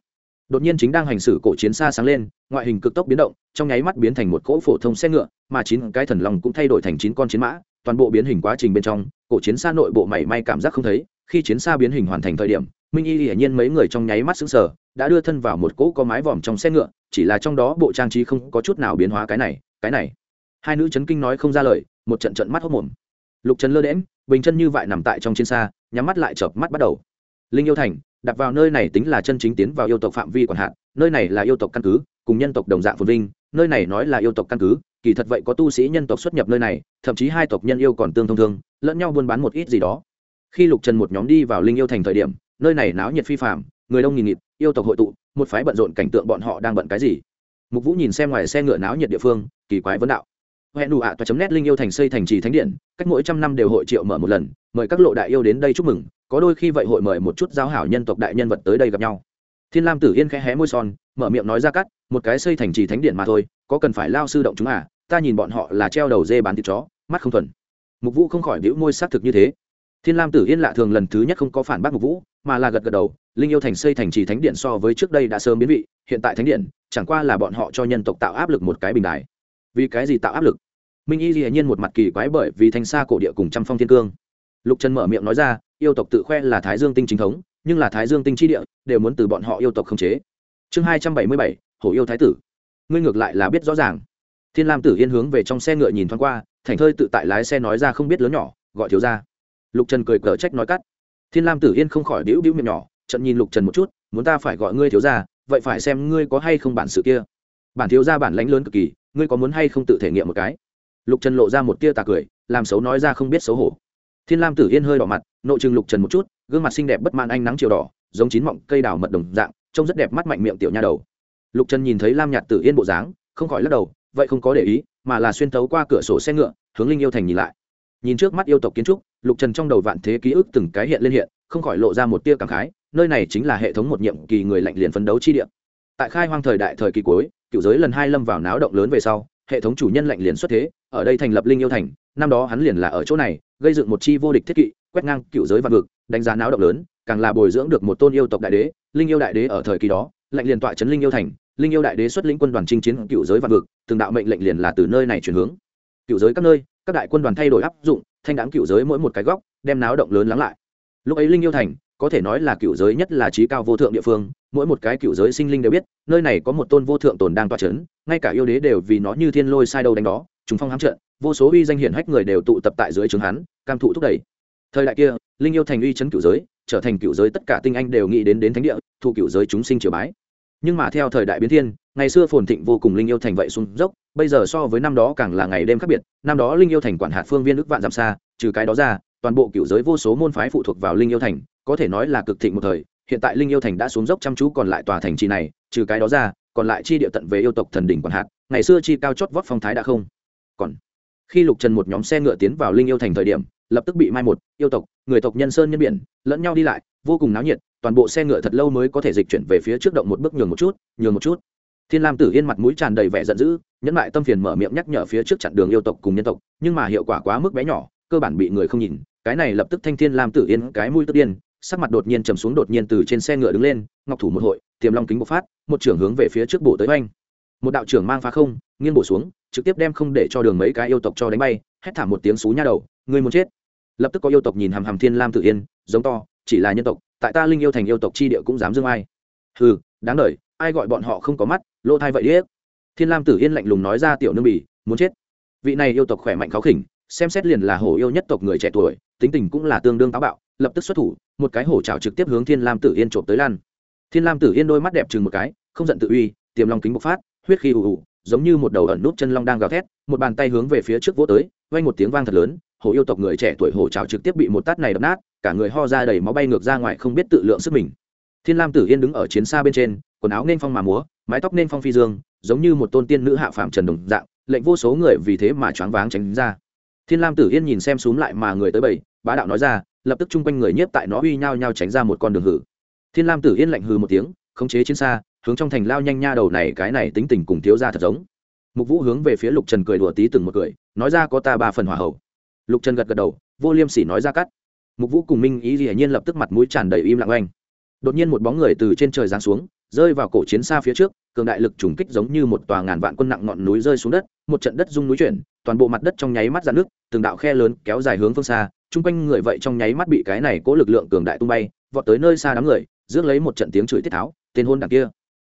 Đột nhiên chính đang hành xử cổ chiến xa sáng lên, ngoại hình cực tốc biến động, trong nháy mắt biến thành một cỗ phổ thông xe ngựa, mà chín cái thần lòng cũng thay đổi thành chín con chiến mã, toàn bộ biến hình quá trình bên trong, cổ chiến xa nội bộ mảy may cảm giác không thấy, khi chiến xa biến hình hoàn thành thời điểm, minh y hiển nhiên mấy người trong nháy mắt sững sờ, đã đưa thân vào một cỗ có mái vòm trong xe ngựa, chỉ là trong đó bộ trang trí không có chút nào biến hóa cái này cái này. Hai nữ chấn kinh nói không ra lời, một trận trận mắt hốc mồm. Lục trần lơ đễm bình chân như vậy nằm tại trong chiến xa, nhắm mắt lại chợp mắt bắt đầu. Linh yêu thành đặt vào nơi này tính là chân chính tiến vào yêu tộc phạm vi còn hạn, nơi này là yêu tộc căn cứ, cùng nhân tộc đồng dạng phồn vinh, nơi này nói là yêu tộc căn cứ, kỳ thật vậy có tu sĩ nhân tộc xuất nhập nơi này, thậm chí hai tộc nhân yêu còn tương thông thương lẫn nhau buôn bán một ít gì đó. Khi lục trần một nhóm đi vào linh yêu thành thời điểm, nơi này náo nhiệt phi phạm người đông nghìn nghịt, yêu tộc hội tụ, một phái bận rộn cảnh tượng bọn họ đang bận cái gì. Mục vũ nhìn xem ngoài xe ngựa náo nhiệt địa phương, kỳ quái vấn đạo hẹn đủ ạ toa chấm nét linh yêu thành xây thành trì thánh điện, cách mỗi trăm năm đều hội triệu mở một lần, mời các lộ đại yêu đến đây chúc mừng, có đôi khi vậy hội mời một chút giao hảo nhân tộc đại nhân vật tới đây gặp nhau. Thiên lam tử yên khẽ hé môi son, mở miệng nói ra cắt, một cái xây thành trì thánh điện mà thôi, có cần phải lao sư động chúng à ta nhìn bọn họ là treo đầu dê bán thịt chó, mắt không thuần. Mục vũ không khỏi đĩu môi xác thực như thế. Thiên lam tử yên lạ thường lần thứ nhất không có phản bác mục vũ, mà là gật gật đầu, linh yêu thành xây thành trì thánh điện so với trước đây đã sớm biến vị, hiện tại thánh điện, chẳng qua là bọn họ cho nhân tộc tạo áp lực một cái bình đại vì cái gì tạo áp lực? Minh y dĩ nhiên một mặt kỳ quái bởi vì thanh xa cổ địa cùng trăm phong thiên cương. Lục trần mở miệng nói ra, yêu tộc tự khoe là thái dương tinh chính thống, nhưng là thái dương tinh chi địa, đều muốn từ bọn họ yêu tộc khống chế. Chương hai trăm bảy mươi bảy, hổ yêu thái tử. Ngươi ngược lại là biết rõ ràng. Thiên lam tử yên hướng về trong xe ngựa nhìn thoáng qua, thành thơi tự tại lái xe nói ra không biết lớn nhỏ, gọi thiếu ra lục trần cười cờ trách nói cắt. Thiên lam tử yên không khỏi đĩu đĩu miệng nhỏ trận nhìn lục trần một chút, muốn ta phải gọi ngươi thiếu ra vậy phải xem ngươi có hay không bản sự kia. Bản thiếu ra bản lãnh lớn cực kỳ ngươi có muốn hay không tự thể nghiệm một cái? Lục trần lộ ra một tia tà cười, làm xấu nói ra không biết xấu hổ. Thiên lam tử yên hơi đỏ mặt, nội chừng lục trần một chút, gương mặt xinh đẹp bất man anh nắng chiều đỏ, giống chín mọng cây đào mật đồng dạng, trông rất đẹp mắt mạnh miệng tiểu nha đầu. Lục trần nhìn thấy lam nhạt tử yên bộ dáng, không khỏi lắc đầu, vậy không có để ý, mà là xuyên tấu qua cửa sổ xe ngựa, hướng linh yêu thành nhìn lại. Nhìn trước mắt yêu tộc kiến trúc, lục trần trong đầu vạn thế ký ức từng cái hiện lên hiện, không khỏi lộ ra một tia cảm khái, nơi này chính là hệ thống một nhiệm kỳ người lạnh liền phấn đấu chi địa tại khai hoang thời đại thời kỳ cuối, cựu giới lần hai lâm vào náo động lớn về sau, hệ thống chủ nhân lạnh liền xuất thế, ở đây thành lập linh yêu thành, năm đó hắn liền là ở chỗ này, gây dựng một chi vô địch thiết kỵ, quét ngang cựu giới vạn vực, đánh giá náo động lớn, càng là bồi dưỡng được một tôn yêu tộc đại đế, linh yêu đại đế ở thời kỳ đó, lạnh liền tọa chấn linh yêu thành, linh yêu đại đế xuất lĩnh quân đoàn chinh chiến cựu giới vạn vực, từng đạo mệnh lệnh liền là từ nơi này chuyển hướng. Cựu giới các nơi, các đại quân đoàn thay đổi áp dụng, thanh đáng cựu giới mỗi một cái góc, đem náo động lớn lắng lại. Lúc ấy linh yêu thành có thể nói là cựu giới nhất là trí cao vô thượng địa phương, mỗi một cái cựu giới sinh linh đều biết, nơi này có một tôn vô thượng tồn đang toa c h ấ n ngay cả yêu đế đều vì nó như thiên lôi sai đâu đánh đó chúng phong hám trận, vô số uy danh hiển hách người đều tụ tập tại dưới trường hắn, cam thụ thúc đẩy. Thời đại kia, linh yêu thành uy chấn cựu giới, trở thành cựu giới tất cả tinh anh đều nghĩ đến đến thánh địa, thu cựu giới chúng sinh triều bái. Nhưng mà theo thời đại biến thiên, ngày xưa phồn thịnh vô cùng linh yêu thành vậy xuống dốc, bây giờ so với năm đó càng là ngày đêm khác biệt, năm đó linh yêu thành quản hạt phương viên ước vạn dặm xa, trừ cái đó ra toàn bộ cựu giới vô số môn phái phụ thuộc vào linh yêu thành, có thể nói là cực thịnh một thời, hiện tại linh yêu thành đã xuống dốc chăm chú còn lại tòa thành trì này, trừ cái đó ra, còn lại chi địa tận về yêu tộc thần đỉnh còn hạt, ngày xưa chi cao chót vót phong thái đã không. Còn, khi lục trần một nhóm xe ngựa tiến vào linh yêu thành thời điểm, lập tức bị mai một, yêu tộc, người tộc nhân sơn nhân biển, lẫn nhau đi lại, vô cùng náo nhiệt, toàn bộ xe ngựa thật lâu mới có thể dịch chuyển về phía trước động một bước nhường một chút, nhường một chút. Thiên lam tử yên mặt mũi tràn đầy vẻ giận dữ, nhẫn lại tâm phiền mở miệng nhắc nhở phía trước chặn đường yêu tộc cùng nhân tộc, nhưng mà hiệu quả quá mức bé nhỏ, cơ bản bị người không nhìn cái này lập tức thanh thiên lam tử yên cái mũi tức điên, sắc mặt đột nhiên trầm xuống đột nhiên từ trên xe ngựa đứng lên, ngọc thủ một hội, tiềm long kính bộc phát, một trưởng hướng về phía trước bổ tới oanh. Một đạo trưởng mang phá không, nghiêng bổ xuống, trực tiếp đem không để cho đường mấy cái yêu tộc cho đánh bay, hét thảm một tiếng xú nha đầu người muốn chết. Lập tức có yêu tộc nhìn hàm hàm thiên lam tự yên, giống to, chỉ là nhân tộc, tại ta linh yêu thành yêu tộc chi địa cũng dám dương ai. Hừ, đáng đời, ai gọi bọn họ không có mắt, lỗ thai vậy điếc thiên lam tử yên lạnh lùng nói ra, tiểu nương bỉ muốn chết. Vị này yêu tộc khỏe mạnh khó khỉnh xem xét liền là hổ yêu nhất tộc người trẻ tuổi, tính tình cũng là tương đương táo bạo, lập tức xuất thủ, một cái hổ trào trực tiếp hướng thiên lam tử yên trộm tới lan. Thiên lam tử yên đôi mắt đẹp chừng một cái, không giận tự uy, tiềm long kính bộc phát, huyết khi ù ù, giống như một đầu ẩn nút chân long đang gào thét, một bàn tay hướng về phía trước vỗ tới, vang một tiếng vang thật lớn, hổ yêu tộc người trẻ tuổi hổ trào trực tiếp bị một tát này đập nát, cả người ho ra đầy máu bay ngược ra ngoài không biết tự lượng sức mình. Thiên lam tử yên đứng ở chiến xa bên trên, quần áo nên phong mà múa, mái tóc nên phong phi dương, giống như một tôn tiên nữ hạ phạm trần đồng dạng, lệnh vô số người vì thế mà choáng váng tránh ra thiên lam tử yên nhìn xem x lại mà người tới bảy bá đạo nói ra, lập tức chung quanh người nhiếp tại nó uy nhau nhau tránh ra một con đường hử. Thiên lam tử yên lạnh hừ một tiếng, khống chế chiến xa, hướng trong thành lao nhanh nha đầu này, cái này tính tình cùng thiếu ra thật giống. Mục vũ hướng về phía lục trần cười đùa tí từng một cười, nói ra có ta ba phần hỏa hậu. Lục trần gật gật đầu, vô liêm sỉ nói ra cắt. Mục vũ cùng minh ý hiển nhiên lập tức mặt mũi tràn đầy im lặng oanh. Đột nhiên một bóng người từ trên trời giáng xuống, rơi vào cổ chiến xa phía trước, cường đại lực trùng kích giống như một tòa ngàn vạn quân nặng ngọn núi rơi xuống đất, một trận đất rung núi chuyển toàn bộ mặt đất trong nháy mắt dạn nước, từng đạo khe lớn kéo dài hướng phương xa, chung quanh người vậy trong nháy mắt bị cái này cố lực lượng cường đại tung bay, vọt tới nơi xa đám người, rước lấy một trận tiếng chửi tiết tháo, tên hôn đằng kia.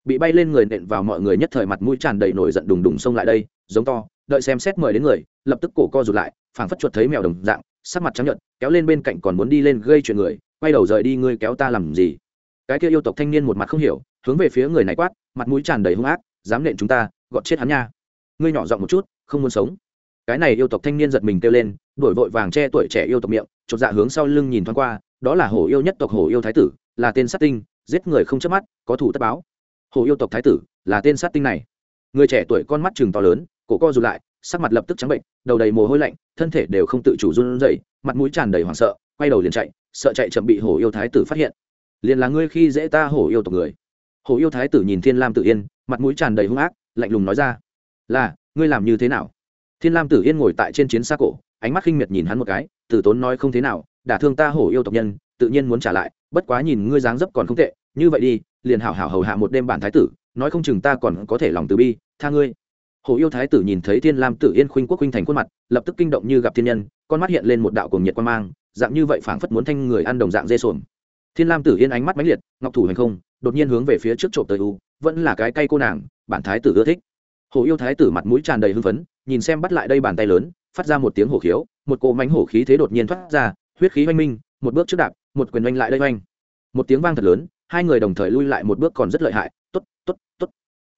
Bị bay lên người nện vào mọi người nhất thời mặt mũi tràn đầy nổi giận đùng đùng xông lại đây, giống to, đợi xem xét mời đến người, lập tức cổ co rụt lại, phảng phất chuột thấy mèo đồng dạng, sắc mặt trắng nhợt, kéo lên bên cạnh còn muốn đi lên gây chuyện người, quay đầu rời đi, ngươi kéo ta làm gì? Cái kia yêu tộc thanh niên một mặt không hiểu, hướng về phía người này quát, mặt mũi tràn đầy hung ác, dám nện chúng ta, gọt chết hắn nha. Ngươi nhỏ giọng một chút, không muốn sống cái này yêu tộc thanh niên giật mình kêu lên, đổi vội vàng che tuổi trẻ yêu tộc miệng, chột dạ hướng sau lưng nhìn thoáng qua, đó là hổ yêu nhất tộc hổ yêu thái tử, là tên sát tinh, giết người không chớp mắt, có thủ tất báo. Hổ yêu tộc thái tử, là tên sát tinh này. Người trẻ tuổi con mắt chừng to lớn, cổ co rụt lại, sắc mặt lập tức trắng bệnh, đầu đầy mồ hôi lạnh, thân thể đều không tự chủ run rẩy, mặt mũi tràn đầy hoảng sợ, quay đầu liền chạy, sợ chạy chậm bị hổ yêu thái tử phát hiện. Liền là ngươi khi dễ ta hổ yêu tộc người. Hổ yêu thái tử nhìn thiên lam tự yên, mặt mũi tràn đầy hung ác, lạnh lùng nói ra, là, ngươi làm như thế nào? Thiên lam tử yên ngồi tại trên chiến xa cổ, ánh mắt khinh miệt nhìn hắn một cái tử tốn nói không thế nào, đả thương ta hổ yêu tộc nhân, tự nhiên muốn trả lại, bất quá nhìn ngươi dáng dấp còn không tệ, như vậy đi, liền hảo hảo hầu hạ một đêm bản thái tử, nói không chừng ta còn có thể lòng từ bi, tha ngươi. Hổ yêu thái tử nhìn thấy thiên lam tử yên khuynh quốc khuynh thành khuôn mặt, lập tức kinh động như gặp thiên nhân, con mắt hiện lên một đạo cùng nhiệt quan mang, dạng như vậy phảng phất muốn thanh người ăn đồng dạng dê sồn. Thiên lam tử yên ánh mắt mãnh liệt, ngọc thủ hành không, đột nhiên hướng về phía trước trộm tới u, vẫn là cái cây cô nàng, bản thái tử ưa thích hồ yêu thái tử mặt mũi tràn đầy hưng phấn, nhìn xem bắt lại đây bàn tay lớn, phát ra một tiếng hổ khiếu, một cỗ mánh hổ khí thế đột nhiên thoát ra, huyết khí oanh minh, một bước trước đạp, một quyền oanh lại đây oanh. Một tiếng vang thật lớn, hai người đồng thời lui lại một bước còn rất lợi hại t ố t t ố t t ố t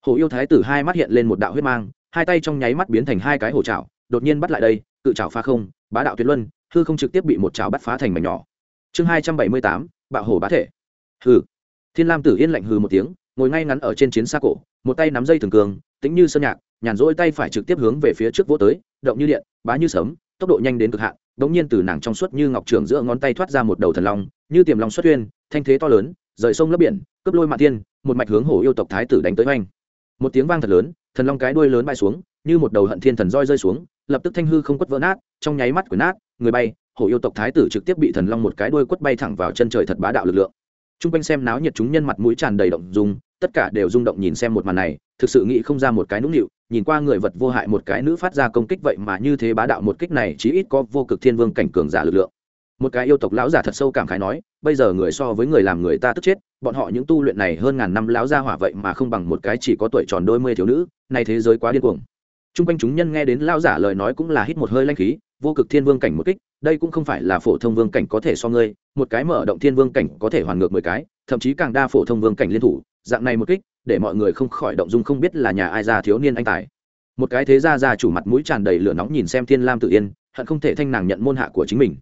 hồ yêu thái tử hai mắt hiện lên một đạo huyết mang, hai tay trong nháy mắt biến thành hai cái hổ trào đột nhiên bắt lại đây, cự trào phá không, bá đạo tuyệt luân, hư không trực tiếp bị một trào bắt phá thành mảnh nhỏ. Chương hai trăm bảy mươi tám, bạo hổ bá thể. Hừ. thiên lam tử yên lạnh hừ một tiếng, ngồi ngay ngắn ở trên chiến xa cổ, một tay nắm dây thường cường tính như sơn nhạc nhàn rỗi tay phải trực tiếp hướng về phía trước vỗ tới động như điện bá như sấm tốc độ nhanh đến cực hạn đống nhiên từ nàng trong suốt như ngọc trường giữa ngón tay thoát ra một đầu thần long như tiềm long xuất huyên thanh thế to lớn rời sông lấp biển cướp lôi mạn thiên, một mạch hướng hổ yêu tộc thái tử đánh tới oanh. Một tiếng vang thật lớn thần long cái đuôi lớn bay xuống như một đầu hận thiên thần roi rơi xuống lập tức thanh hư không quất vỡ nát trong nháy mắt của nát người bay hổ yêu tộc thái tử trực tiếp bị thần long một cái đuôi quất bay thẳng vào chân trời thật bá đạo lực lượng. T r u n g quanh xem náo nhiệt chúng nhân mặt mũi tràn đầy động dùng tất cả đều rung động nhìn xem một màn này, thực sự nghĩ không ra một cái nũng nịu, nhìn qua người vật vô hại một cái nữ phát ra công kích vậy mà như thế bá đạo một kích này chí ít có vô cực thiên vương cảnh cường giả lực lượng. Một cái yêu tộc lão giả thật sâu cảm khái nói, bây giờ người so với người làm người ta tức chết, bọn họ những tu luyện này hơn ngàn năm lão gia hỏa vậy mà không bằng một cái chỉ có tuổi tròn đôi mươi thiếu nữ, nay thế giới quá điên cuồng. T r u n g quanh chúng nhân nghe đến lão giả lời nói cũng là hít một hơi lanh khí, vô cực thiên vương cảnh một kích, đây cũng không phải là phổ thông vương cảnh có thể so ngươi, một cái mở động thiên vương cảnh có thể hoàn ngược mười cái, thậm chí càng đa phổ thông vương cảnh liên thủ dạng này một kích, để mọi người không khỏi động dung không biết là nhà ai ra thiếu niên anh tài. Một cái thế gia gia chủ mặt mũi tràn đầy lửa nóng nhìn xem thiên lam tự yên, hận không thể thanh nàng nhận môn hạ của chính mình.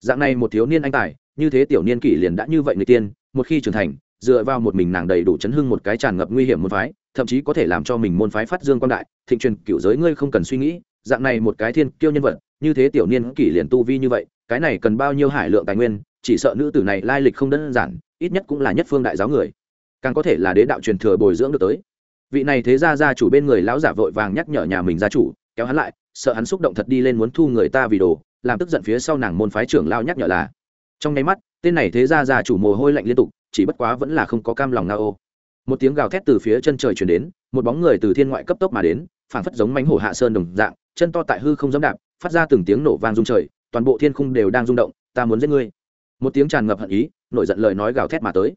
Dạng này một thiếu niên anh tài, như thế tiểu niên kỷ liền đã như vậy người tiên, một khi trưởng thành, dựa vào một mình nàng đầy đủ chấn hưng một cái tràn ngập nguy hiểm môn phái, thậm chí có thể làm cho mình môn phái phát dương quan đại, thịnh truyền cựu giới ngươi không cần suy nghĩ, dạng này một cái thiên kiêu nhân vật, như thế tiểu niên kỷ liền tu vi như vậy, cái này cần bao nhiêu hải lượng tài nguyên, chỉ sợ nữ tử này lai lịch không đơn giản, ít nhất cũng là nhất phương đại giáo người càng có thể là đế đạo truyền thừa bồi dưỡng được tới. Vị này thế ra gia chủ bên người lão giả vội vàng nhắc nhở nhà mình gia chủ, kéo hắn lại, sợ hắn xúc động thật đi lên muốn thu người ta vì đồ, làm tức giận phía sau nàng môn phái trưởng lao nhắc nhở là, trong nháy mắt, tên này thế ra gia chủ mồ hôi lạnh liên tục, chỉ bất quá vẫn là không có cam lòng na ô một tiếng gào thét từ phía chân trời chuyển đến, một bóng người từ thiên ngoại cấp tốc mà đến, phảng phất giống mánh hổ hạ sơn đồng dạng, chân to tại hư không dẫm đạp, phát ra từng tiếng nổ vang rung trời, toàn bộ thiên khung đều đang rung động, ta muốn giết ngươi. Một tiếng tràn ngập hận ý, nổi giận lời nói gào thét mà tới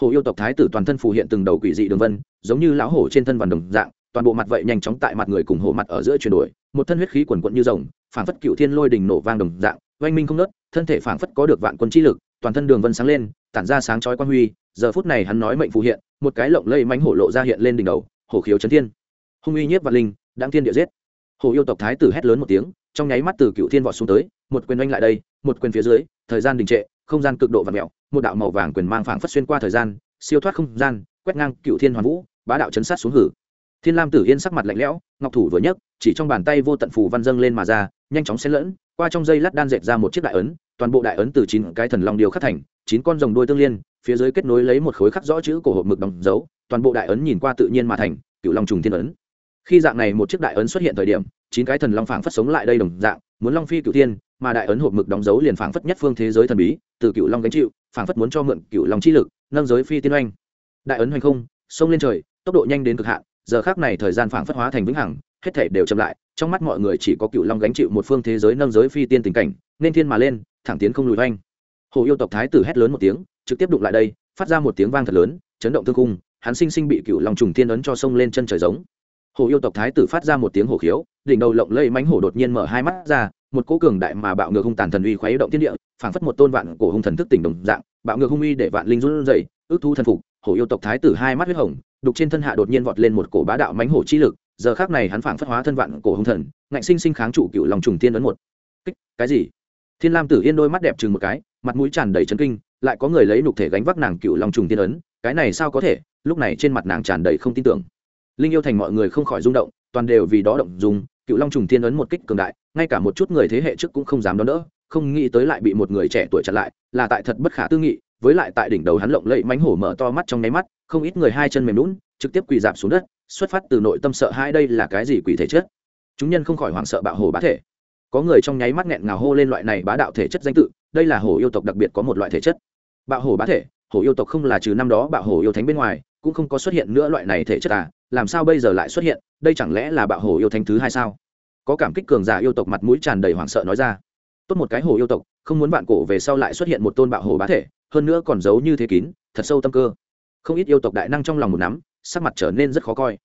hổ yêu tộc thái tử toàn thân phù hiện từng đầu quỷ dị đường vân, giống như lão hổ trên thân vằn đồng dạng, toàn bộ mặt vậy nhanh chóng tại mặt người cùng hổ mặt ở giữa chuyển đổi, một thân huyết khí quần quận như rồng, phảng phất cựu thiên lôi đình nổ vang đồng dạng, oanh minh không nớt thân thể phảng phất có được vạn quân chi lực, toàn thân đường vân sáng lên, tản ra sáng chói quan huy, giờ phút này hắn nói mệnh phù hiện, một cái lộng lây mánh hổ lộ ra hiện lên đỉnh đầu, hổ khiếu chấn thiên. Hung uy nhiếp vạn linh, đáng thiên địa giết. Hổ yêu tộc thái tử hét lớn một tiếng, trong nháy mắt từ cựu thiên vọt xuống tới, một quyền oanh lại đây, một quyền phía dưới, thời gian đình trệ, không gian cực độ và mèo một đạo màu vàng quyền mang phảng phất xuyên qua thời gian, siêu thoát không gian, quét ngang cựu thiên hoàn vũ, bá đạo chấn sát xuống hử. Thiên lam tử yên sắc mặt lạnh lẽo, ngọc thủ vừa nhấc, chỉ trong bàn tay vô tận phù văn dâng lên mà ra, nhanh chóng xen lẫn, qua trong dây lát đan dệt ra một chiếc đại ấn, toàn bộ đại ấn từ chín cái thần long điều khắc thành, chín con rồng đuôi tương liên, phía dưới kết nối lấy một khối khắc rõ chữ cổ hộp mực đóng dấu, toàn bộ đại ấn nhìn qua tự nhiên mà thành cựu long trùng thiên ấn. Khi dạng này một chiếc đại ấn xuất hiện thời điểm, chín cái thần long phảng phất sống lại đây đồng dạng, muốn long phi cựu thiên mà đại ấn hộp mực đóng dấu liền phảng phất nhất phương thế giới thần bí, từ cựu long gánh chịu, phảng phất muốn cho mượn cựu long chi lực, nâng giới phi tiên oanh. Đại ấn hoành không xông lên trời, tốc độ nhanh đến cực hạn, giờ khác này thời gian phảng phất hóa thành vĩnh hằng, hết thể đều chậm lại, trong mắt mọi người chỉ có cựu long gánh chịu một phương thế giới nâng giới phi tiên tình cảnh, nên thiên mà lên, thẳng tiến không lùi oanh. Hồ yêu tộc thái tử hét lớn một tiếng, trực tiếp đụng lại đây, phát ra một tiếng vang thật lớn, chấn động thương cung hắn sinh sinh bị cựu long trùng tiên ấn cho sông lên chân trời giống. Hồ yêu tộc thái tử phát ra một tiếng hổ khiếu, đỉnh đầu lộng lây mánh hổ đột nhiên mở hai mắt ra một cỗ cường đại mà bạo ngược hung tàn thần uy khuấy động thiên địa, phảng phất một tôn vạn cổ hung thần thức tỉnh đồng dạng, bạo ngược hung uy để vạn linh run rẩy, ước thu thần phục, hổ yêu tộc thái tử hai mắt huyết hồng, đục trên thân hạ đột nhiên vọt lên một cổ bá đạo mánh hổ chi lực, giờ khác này hắn phảng phất hóa thân vạn cổ hung thần, ngạnh sinh sinh kháng trụ cựu lòng trùng tiên ấn một. Kích, cái gì? Thiên lam tử yên đôi mắt đẹp chừng một cái, mặt mũi tràn đầy chấn kinh, lại có người lấy nục thể gánh vác nàng cựu lòng trùng tiên ấn, cái này sao có thể? Lúc này trên mặt nàng tràn đầy không tin tưởng. Linh yêu thành mọi người không khỏi rung động, toàn đều vì đó động dùng, cựu long trùng tiên ấn một kích cường đại ngay cả một chút người thế hệ trước cũng không dám đón đỡ, không nghĩ tới lại bị một người trẻ tuổi chặn lại, là tại thật bất khả tư nghị, với lại tại đỉnh đầu hắn lộng lẫy mánh hổ mở to mắt trong nháy mắt, không ít người hai chân mềm lún trực tiếp quỳ dạp xuống đất, xuất phát từ nội tâm sợ hai đây là cái gì quỷ thể chất. Chúng nhân không khỏi hoảng sợ bạo hổ bá thể. Có người trong nháy mắt nghẹn ngào hô lên loại này bá đạo thể chất danh tự, đây là hổ yêu tộc đặc biệt có một loại thể chất. Bạo hổ bá thể, hổ yêu tộc không là trừ năm đó bạo hổ yêu thánh bên ngoài, cũng không có xuất hiện nữa loại này thể chất à làm sao bây giờ lại xuất hiện, đây chẳng lẽ là bạo hổ yêu thánh thứ hai sao? Có cảm kích cường giả yêu tộc mặt mũi tràn đầy hoảng sợ nói ra. Tốt một cái hồ yêu tộc, không muốn bạn cổ về sau lại xuất hiện một tôn bạo hồ bá thể, hơn nữa còn giấu như thế kín, thật sâu tâm cơ. Không ít yêu tộc đại năng trong lòng một nắm, sắc mặt trở nên rất khó coi.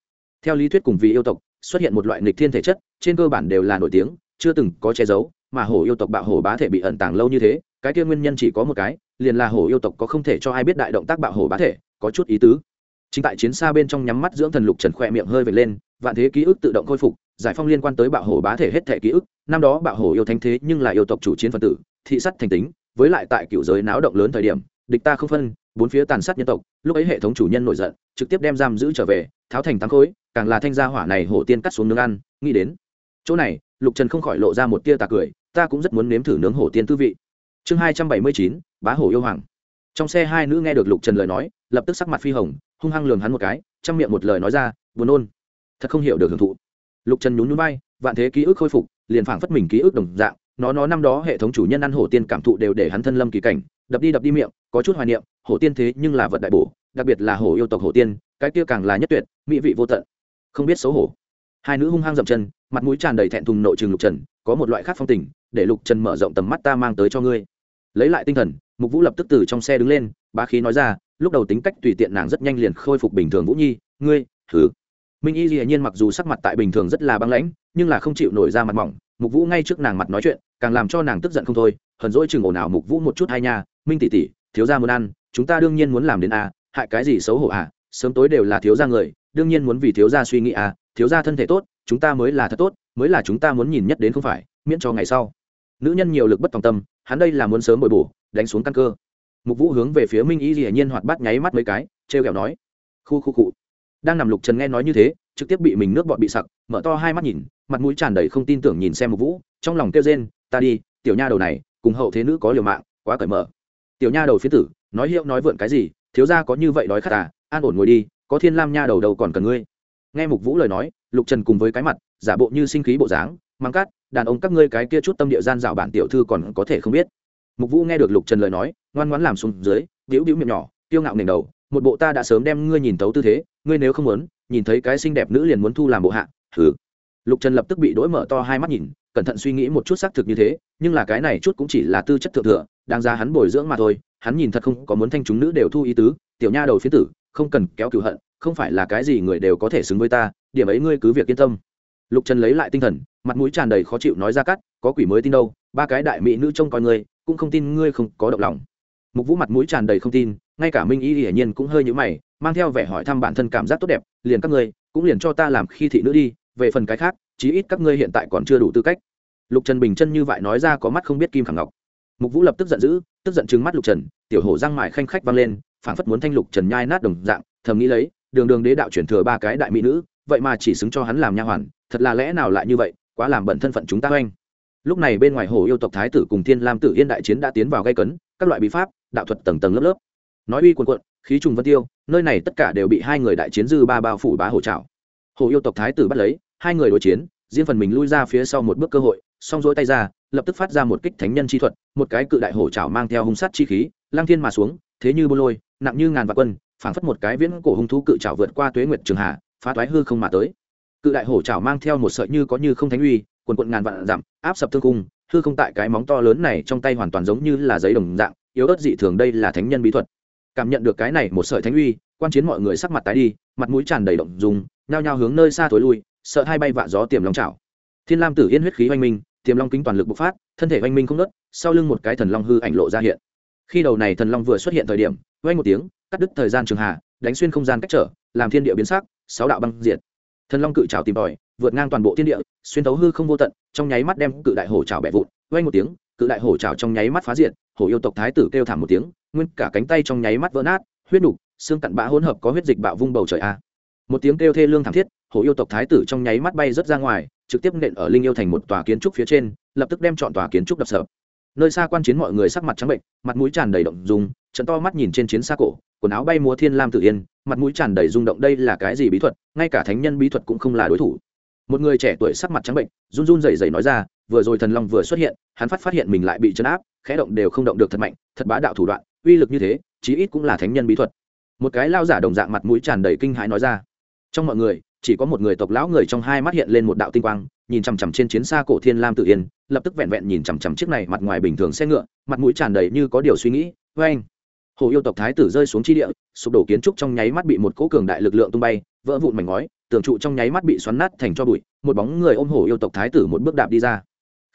Theo lý thuyết cùng vì yêu tộc, xuất hiện một loại nghịch thiên thể chất, trên cơ bản đều là nổi tiếng, chưa từng có che giấu, mà hổ yêu tộc bạo hổ bá thể bị ẩn tàng lâu như thế, cái kia nguyên nhân chỉ có một cái, liền là hổ yêu tộc có không thể cho ai biết đại động tác bạo hổ bá thể, có chút ý tứ. Chính tại chiến xa bên trong nhắm mắt dưỡng thần lục trần khoe miệng hơi vệt lên, vạn thế ký ức tự động khôi phục giải phong liên quan tới bạo hổ bá thể hết thể ký ức, năm đó bạo hổ yêu thánh thế nhưng là yêu tộc chủ chiến phân tử, thị sắt thành tính, với lại tại cựu giới náo động lớn thời điểm, địch ta không phân, bốn phía tàn sát nhân tộc, lúc ấy hệ thống chủ nhân nổi giận, trực tiếp đem giam giữ trở về, tháo thành tám khối, càng là thanh gia hỏa này hổ tiên cắt xuống nướng ăn, nghĩ đến. Chỗ này, lục trần không khỏi lộ ra một tia tà cười, ta cũng rất muốn nếm thử nướng hổ tiên tư vị. Chương hai trăm bảy mươi chín, bá hổ yêu hoàng. Trong xe hai nữ nghe được lục trần lời nói, lập tức sắc mặt phi hồng, hung hăng lường hắn một cái, trong miệng một lời nói ra, buồn nôn. Thật không hiểu được hưởng thụ lục trần nhún nhún bay vạn thế ký ức khôi phục, liền phảng phất mình ký ức đồng dạng, nó nó năm đó hệ thống chủ nhân ăn hổ tiên cảm thụ đều để hắn thân lâm kỳ cảnh, đập đi đập đi miệng, có chút hoài niệm, hổ tiên thế nhưng là vật đại bổ, đặc biệt là hổ yêu tộc hổ tiên, cái kia càng là nhất tuyệt, mỹ vị vô tận. Không biết xấu hổ. Hai nữ hung hăng dậm chân, mặt mũi tràn đầy thẹn thùng nội trường lục trần, có một loại khác phong tình, để lục trần mở rộng tầm mắt ta mang tới cho ngươi. Lấy lại tinh thần, mục vũ lập tức từ trong xe đứng lên, bá khí nói ra, lúc đầu tính cách tùy tiện nàng rất nhanh liền khôi phục bình thường vũ nhi, ngươi thử minh y dĩ nhiên mặc dù sắc mặt tại bình thường rất là băng lãnh, nhưng là không chịu nổi ra mặt mỏng, mục vũ ngay trước nàng mặt nói chuyện, càng làm cho nàng tức giận không thôi, hờn dỗi chừng ồn ào mục vũ một chút hai nha, minh tỷ tỷ, thiếu gia muốn ăn, chúng ta đương nhiên muốn làm đến a, hại cái gì xấu hổ à sớm tối đều là thiếu gia người, đương nhiên muốn vì thiếu gia suy nghĩ à thiếu gia thân thể tốt, chúng ta mới là thật tốt, mới là chúng ta muốn nhìn nhất đến không phải, miễn cho ngày sau. Nữ nhân nhiều lực bất tòng tâm, hắn đây là muốn sớm bồi bổ, đánh xuống căn cơ. Mục vũ hướng về phía minh y dĩ nhiên hoạt bát nháy mắt mấy cái, trêu ghẹo nói, khu khu cụ đang nằm lục trần nghe nói như thế, trực tiếp bị mình nước bọt bị sặc, mở to hai mắt nhìn, mặt mũi tràn đầy không tin tưởng nhìn xem mục vũ, trong lòng kêu rên, ta đi, tiểu nha đầu này, cùng hậu thế nữ có liều mạng, quá cởi mở. Tiểu nha đầu phía tử, nói hiệu nói vượn cái gì, thiếu ra có như vậy đói khát à an ổn ngồi đi, có thiên lam nha đầu đầu còn cần ngươi. Nghe mục vũ lời nói, lục trần cùng với cái mặt, giả bộ như sinh khí bộ dáng mang cát, đàn ông các ngươi cái kia chút tâm địa gian dạo bản tiểu thư còn có thể không biết. Mục vũ nghe được lục trần lời nói, ngoan ngoãn làm xuống dưới víu víu miệng nhỏ tiêu ngạo nền đầu một bộ ta đã sớm đem ngươi nhìn tấu tư thế, ngươi nếu không muốn, nhìn thấy cái xinh đẹp nữ liền muốn thu làm bộ hạ thử lục trần lập tức bị đỗi mở to hai mắt nhìn, cẩn thận suy nghĩ một chút xác thực như thế, nhưng là cái này chút cũng chỉ là tư chất thượng thừa, đáng ra hắn bồi dưỡng mà thôi, hắn nhìn thật không có muốn thanh chúng nữ đều thu ý tứ, tiểu nha đầu phía tử, không cần kéo cựu hận, không phải là cái gì người đều có thể xứng với ta, điểm ấy ngươi cứ việc yên tâm. Lục trần lấy lại tinh thần, mặt mũi tràn đầy khó chịu nói ra cắt, có quỷ mới tin đâu, ba cái đại mỹ nữ trông coi ngươi, cũng không tin ngươi không có động lòng. Mục vũ mặt mũi tràn đầy không tin ngay cả minh y hiển nhiên cũng hơi nhữ mày, mang theo vẻ hỏi thăm bản thân cảm giác tốt đẹp, liền các ngươi, cũng liền cho ta làm khi thị nữ đi, về phần cái khác, chí ít các ngươi hiện tại còn chưa đủ tư cách. Lục trần bình chân như vậy nói ra có mắt không biết kim khẳng ngọc. Mục vũ lập tức giận dữ, tức giận trừng mắt lục trần, tiểu hổ răng mại khanh khách vang lên, phảng phất muốn thanh lục trần nhai nát đồng dạng, thầm nghĩ lấy, đường đường đế đạo chuyển thừa ba cái đại mỹ nữ, vậy mà chỉ xứng cho hắn làm nha hoàn, thật là lẽ nào lại như vậy, quá làm bận thân phận chúng ta oanh. Lúc này bên ngoài hồ yêu tộc thái tử cùng thiên lam tử yên đại chiến đã tiến vào gây cấn, các loại bí pháp, đạo thuật tầng tầng lớp lớp nói uy quần quận, khí trùng vân tiêu, nơi này tất cả đều bị hai người đại chiến dư ba bao phủ bá hổ trào hồ yêu tộc thái tử bắt lấy, hai người đối chiến, riêng phần mình lui ra phía sau một bước cơ hội xong rỗi tay ra, lập tức phát ra một kích thánh nhân chi thuật, một cái cự đại hổ trào mang theo hung sát chi khí, lang thiên mà xuống, thế như bô lôi, nặng như ngàn vạn quân, phảng phất một cái viễn cổ hung thú cự trào vượt qua tuế nguyệt trường hạ, phá toái hư không mà tới. Cự đại hổ trào mang theo một sợi như có như không thánh uy, quần quận ngàn vạn dặm, áp sập thương cung, hư không tại cái móng to lớn này trong tay hoàn toàn giống như là giấy đồng dạng, yếu ớt dị thường đây là thánh nhân bí thuật cảm nhận được cái này một sợi thánh uy, quan chiến mọi người sắc mặt tái đi, mặt mũi tràn đầy động dùng nhao nhao hướng nơi xa thối lui, sợ hai bay vạ gió tiềm long chảo. Thiên lam tử yên huyết khí oanh minh, tiềm long kính toàn lực bộc phát, thân thể oanh minh không nớt sau lưng một cái thần long hư ảnh lộ ra hiện. Khi đầu này thần long vừa xuất hiện thời điểm oanh một tiếng, cắt đứt thời gian trường hà đánh xuyên không gian cách trở, làm thiên địa biến sắc, sáu đạo băng diệt. Thần long cự trào tìm tòi, vượt ngang toàn bộ thiên địa, xuyên thấu hư không vô tận, trong nháy mắt đem cự đại hổ trào bẻ vụn oanh một tiếng cự đại hổ trào trong nháy mắt phá diện, hổ yêu tộc thái tử kêu thảm một tiếng nguyên cả cánh tay trong nháy mắt vỡ nát huyết đục xương cặn bã hỗn hợp có huyết dịch bạo vung bầu trời a. Một tiếng kêu thê lương thảm thiết hổ yêu tộc thái tử trong nháy mắt bay rớt ra ngoài trực tiếp nện ở linh yêu thành một tòa kiến trúc phía trên lập tức đem chọn tòa kiến trúc đập sập. Nơi xa quan chiến mọi người sắc mặt trắng bệnh mặt mũi tràn đầy động dùng trận to mắt nhìn trên chiến xa cổ quần áo bay múa thiên lam tự yên mặt mũi tràn đầy rung động đây là cái gì bí thuật ngay cả thánh nhân bí thuật cũng không là đối thủ. Một người trẻ tuổi sắc mặt trắng bệnh run run rẩy rẩy nói ra vừa rồi thần long vừa xuất hiện, hắn phát phát hiện mình lại bị chấn áp, khẽ động đều không động được thật mạnh, thật bá đạo thủ đoạn, uy lực như thế, chí ít cũng là thánh nhân bí thuật. Một cái lao giả đồng dạng mặt mũi tràn đầy kinh hãi nói ra. Trong mọi người, chỉ có một người tộc lão người trong hai mắt hiện lên một đạo tinh quang, nhìn chằm chằm trên chiến xa cổ thiên lam tự yên, lập tức vẹn vẹn nhìn chằm chằm chiếc này mặt ngoài bình thường xe ngựa, mặt mũi tràn đầy như có điều suy nghĩ vê anh hồ yêu tộc thái tử rơi xuống chi địa, sụp đổ kiến trúc trong nháy mắt bị một cỗ cường đại lực lượng tung bay, vỡ vụn mảnh ngói, tường trụ trong nháy mắt bị xoắn nát thành cho bụi, một bóng người ôm hổ yêu tộc thái tử một bước đạp đi ra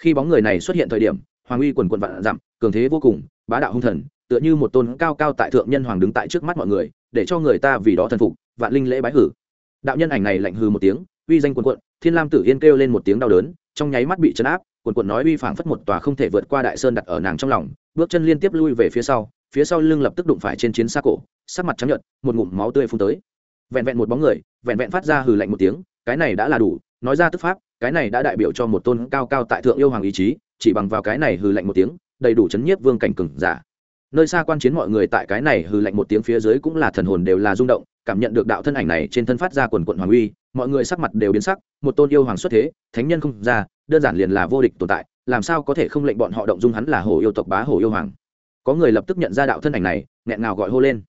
khi bóng người này xuất hiện thời điểm, hoàng uy quần quần vạn dặm, cường thế vô cùng, bá đạo hung thần, tựa như một tôn cao cao tại thượng nhân hoàng đứng tại trước mắt mọi người, để cho người ta vì đó thần phục, vạn linh lễ bái hử. Đạo nhân ảnh này lạnh hừ một tiếng, uy danh quần quận thiên lam tử yên kêu lên một tiếng đau đớn, trong nháy mắt bị chấn áp quần quận nói uy phảng phất một tòa không thể vượt qua đại sơn đặt ở nàng trong lòng, bước chân liên tiếp lui về phía sau phía sau lưng lập tức đụng phải trên chiến xa cổ, sắc mặt trắng nhợt, một ngụm máu tươi phun tới. Vẹn vẹn một bóng người, vẹn vẹn phát ra hừ lạnh một tiếng, cái này đã là đủ, nói ra tức pháp cái này đã đại biểu cho một tôn cao cao tại thượng yêu hoàng ý chí, chỉ bằng vào cái này hừ lạnh một tiếng, đầy đủ chấn nhiếp vương cảnh cừng giả. Nơi xa quan chiến mọi người tại cái này hừ lạnh một tiếng phía dưới cũng là thần hồn đều là rung động, cảm nhận được đạo thân ảnh này trên thân phát ra quần quận hoàng uy, mọi người sắc mặt đều biến sắc, một tôn yêu hoàng xuất thế, thánh nhân không ra, đơn giản liền là vô địch tồn tại, làm sao có thể không lệnh bọn họ động dung hắn là hổ yêu tộc bá hổ yêu hoàng. Có người lập tức nhận ra đạo thân ảnh này, nghẹn ngào gọi hô lên.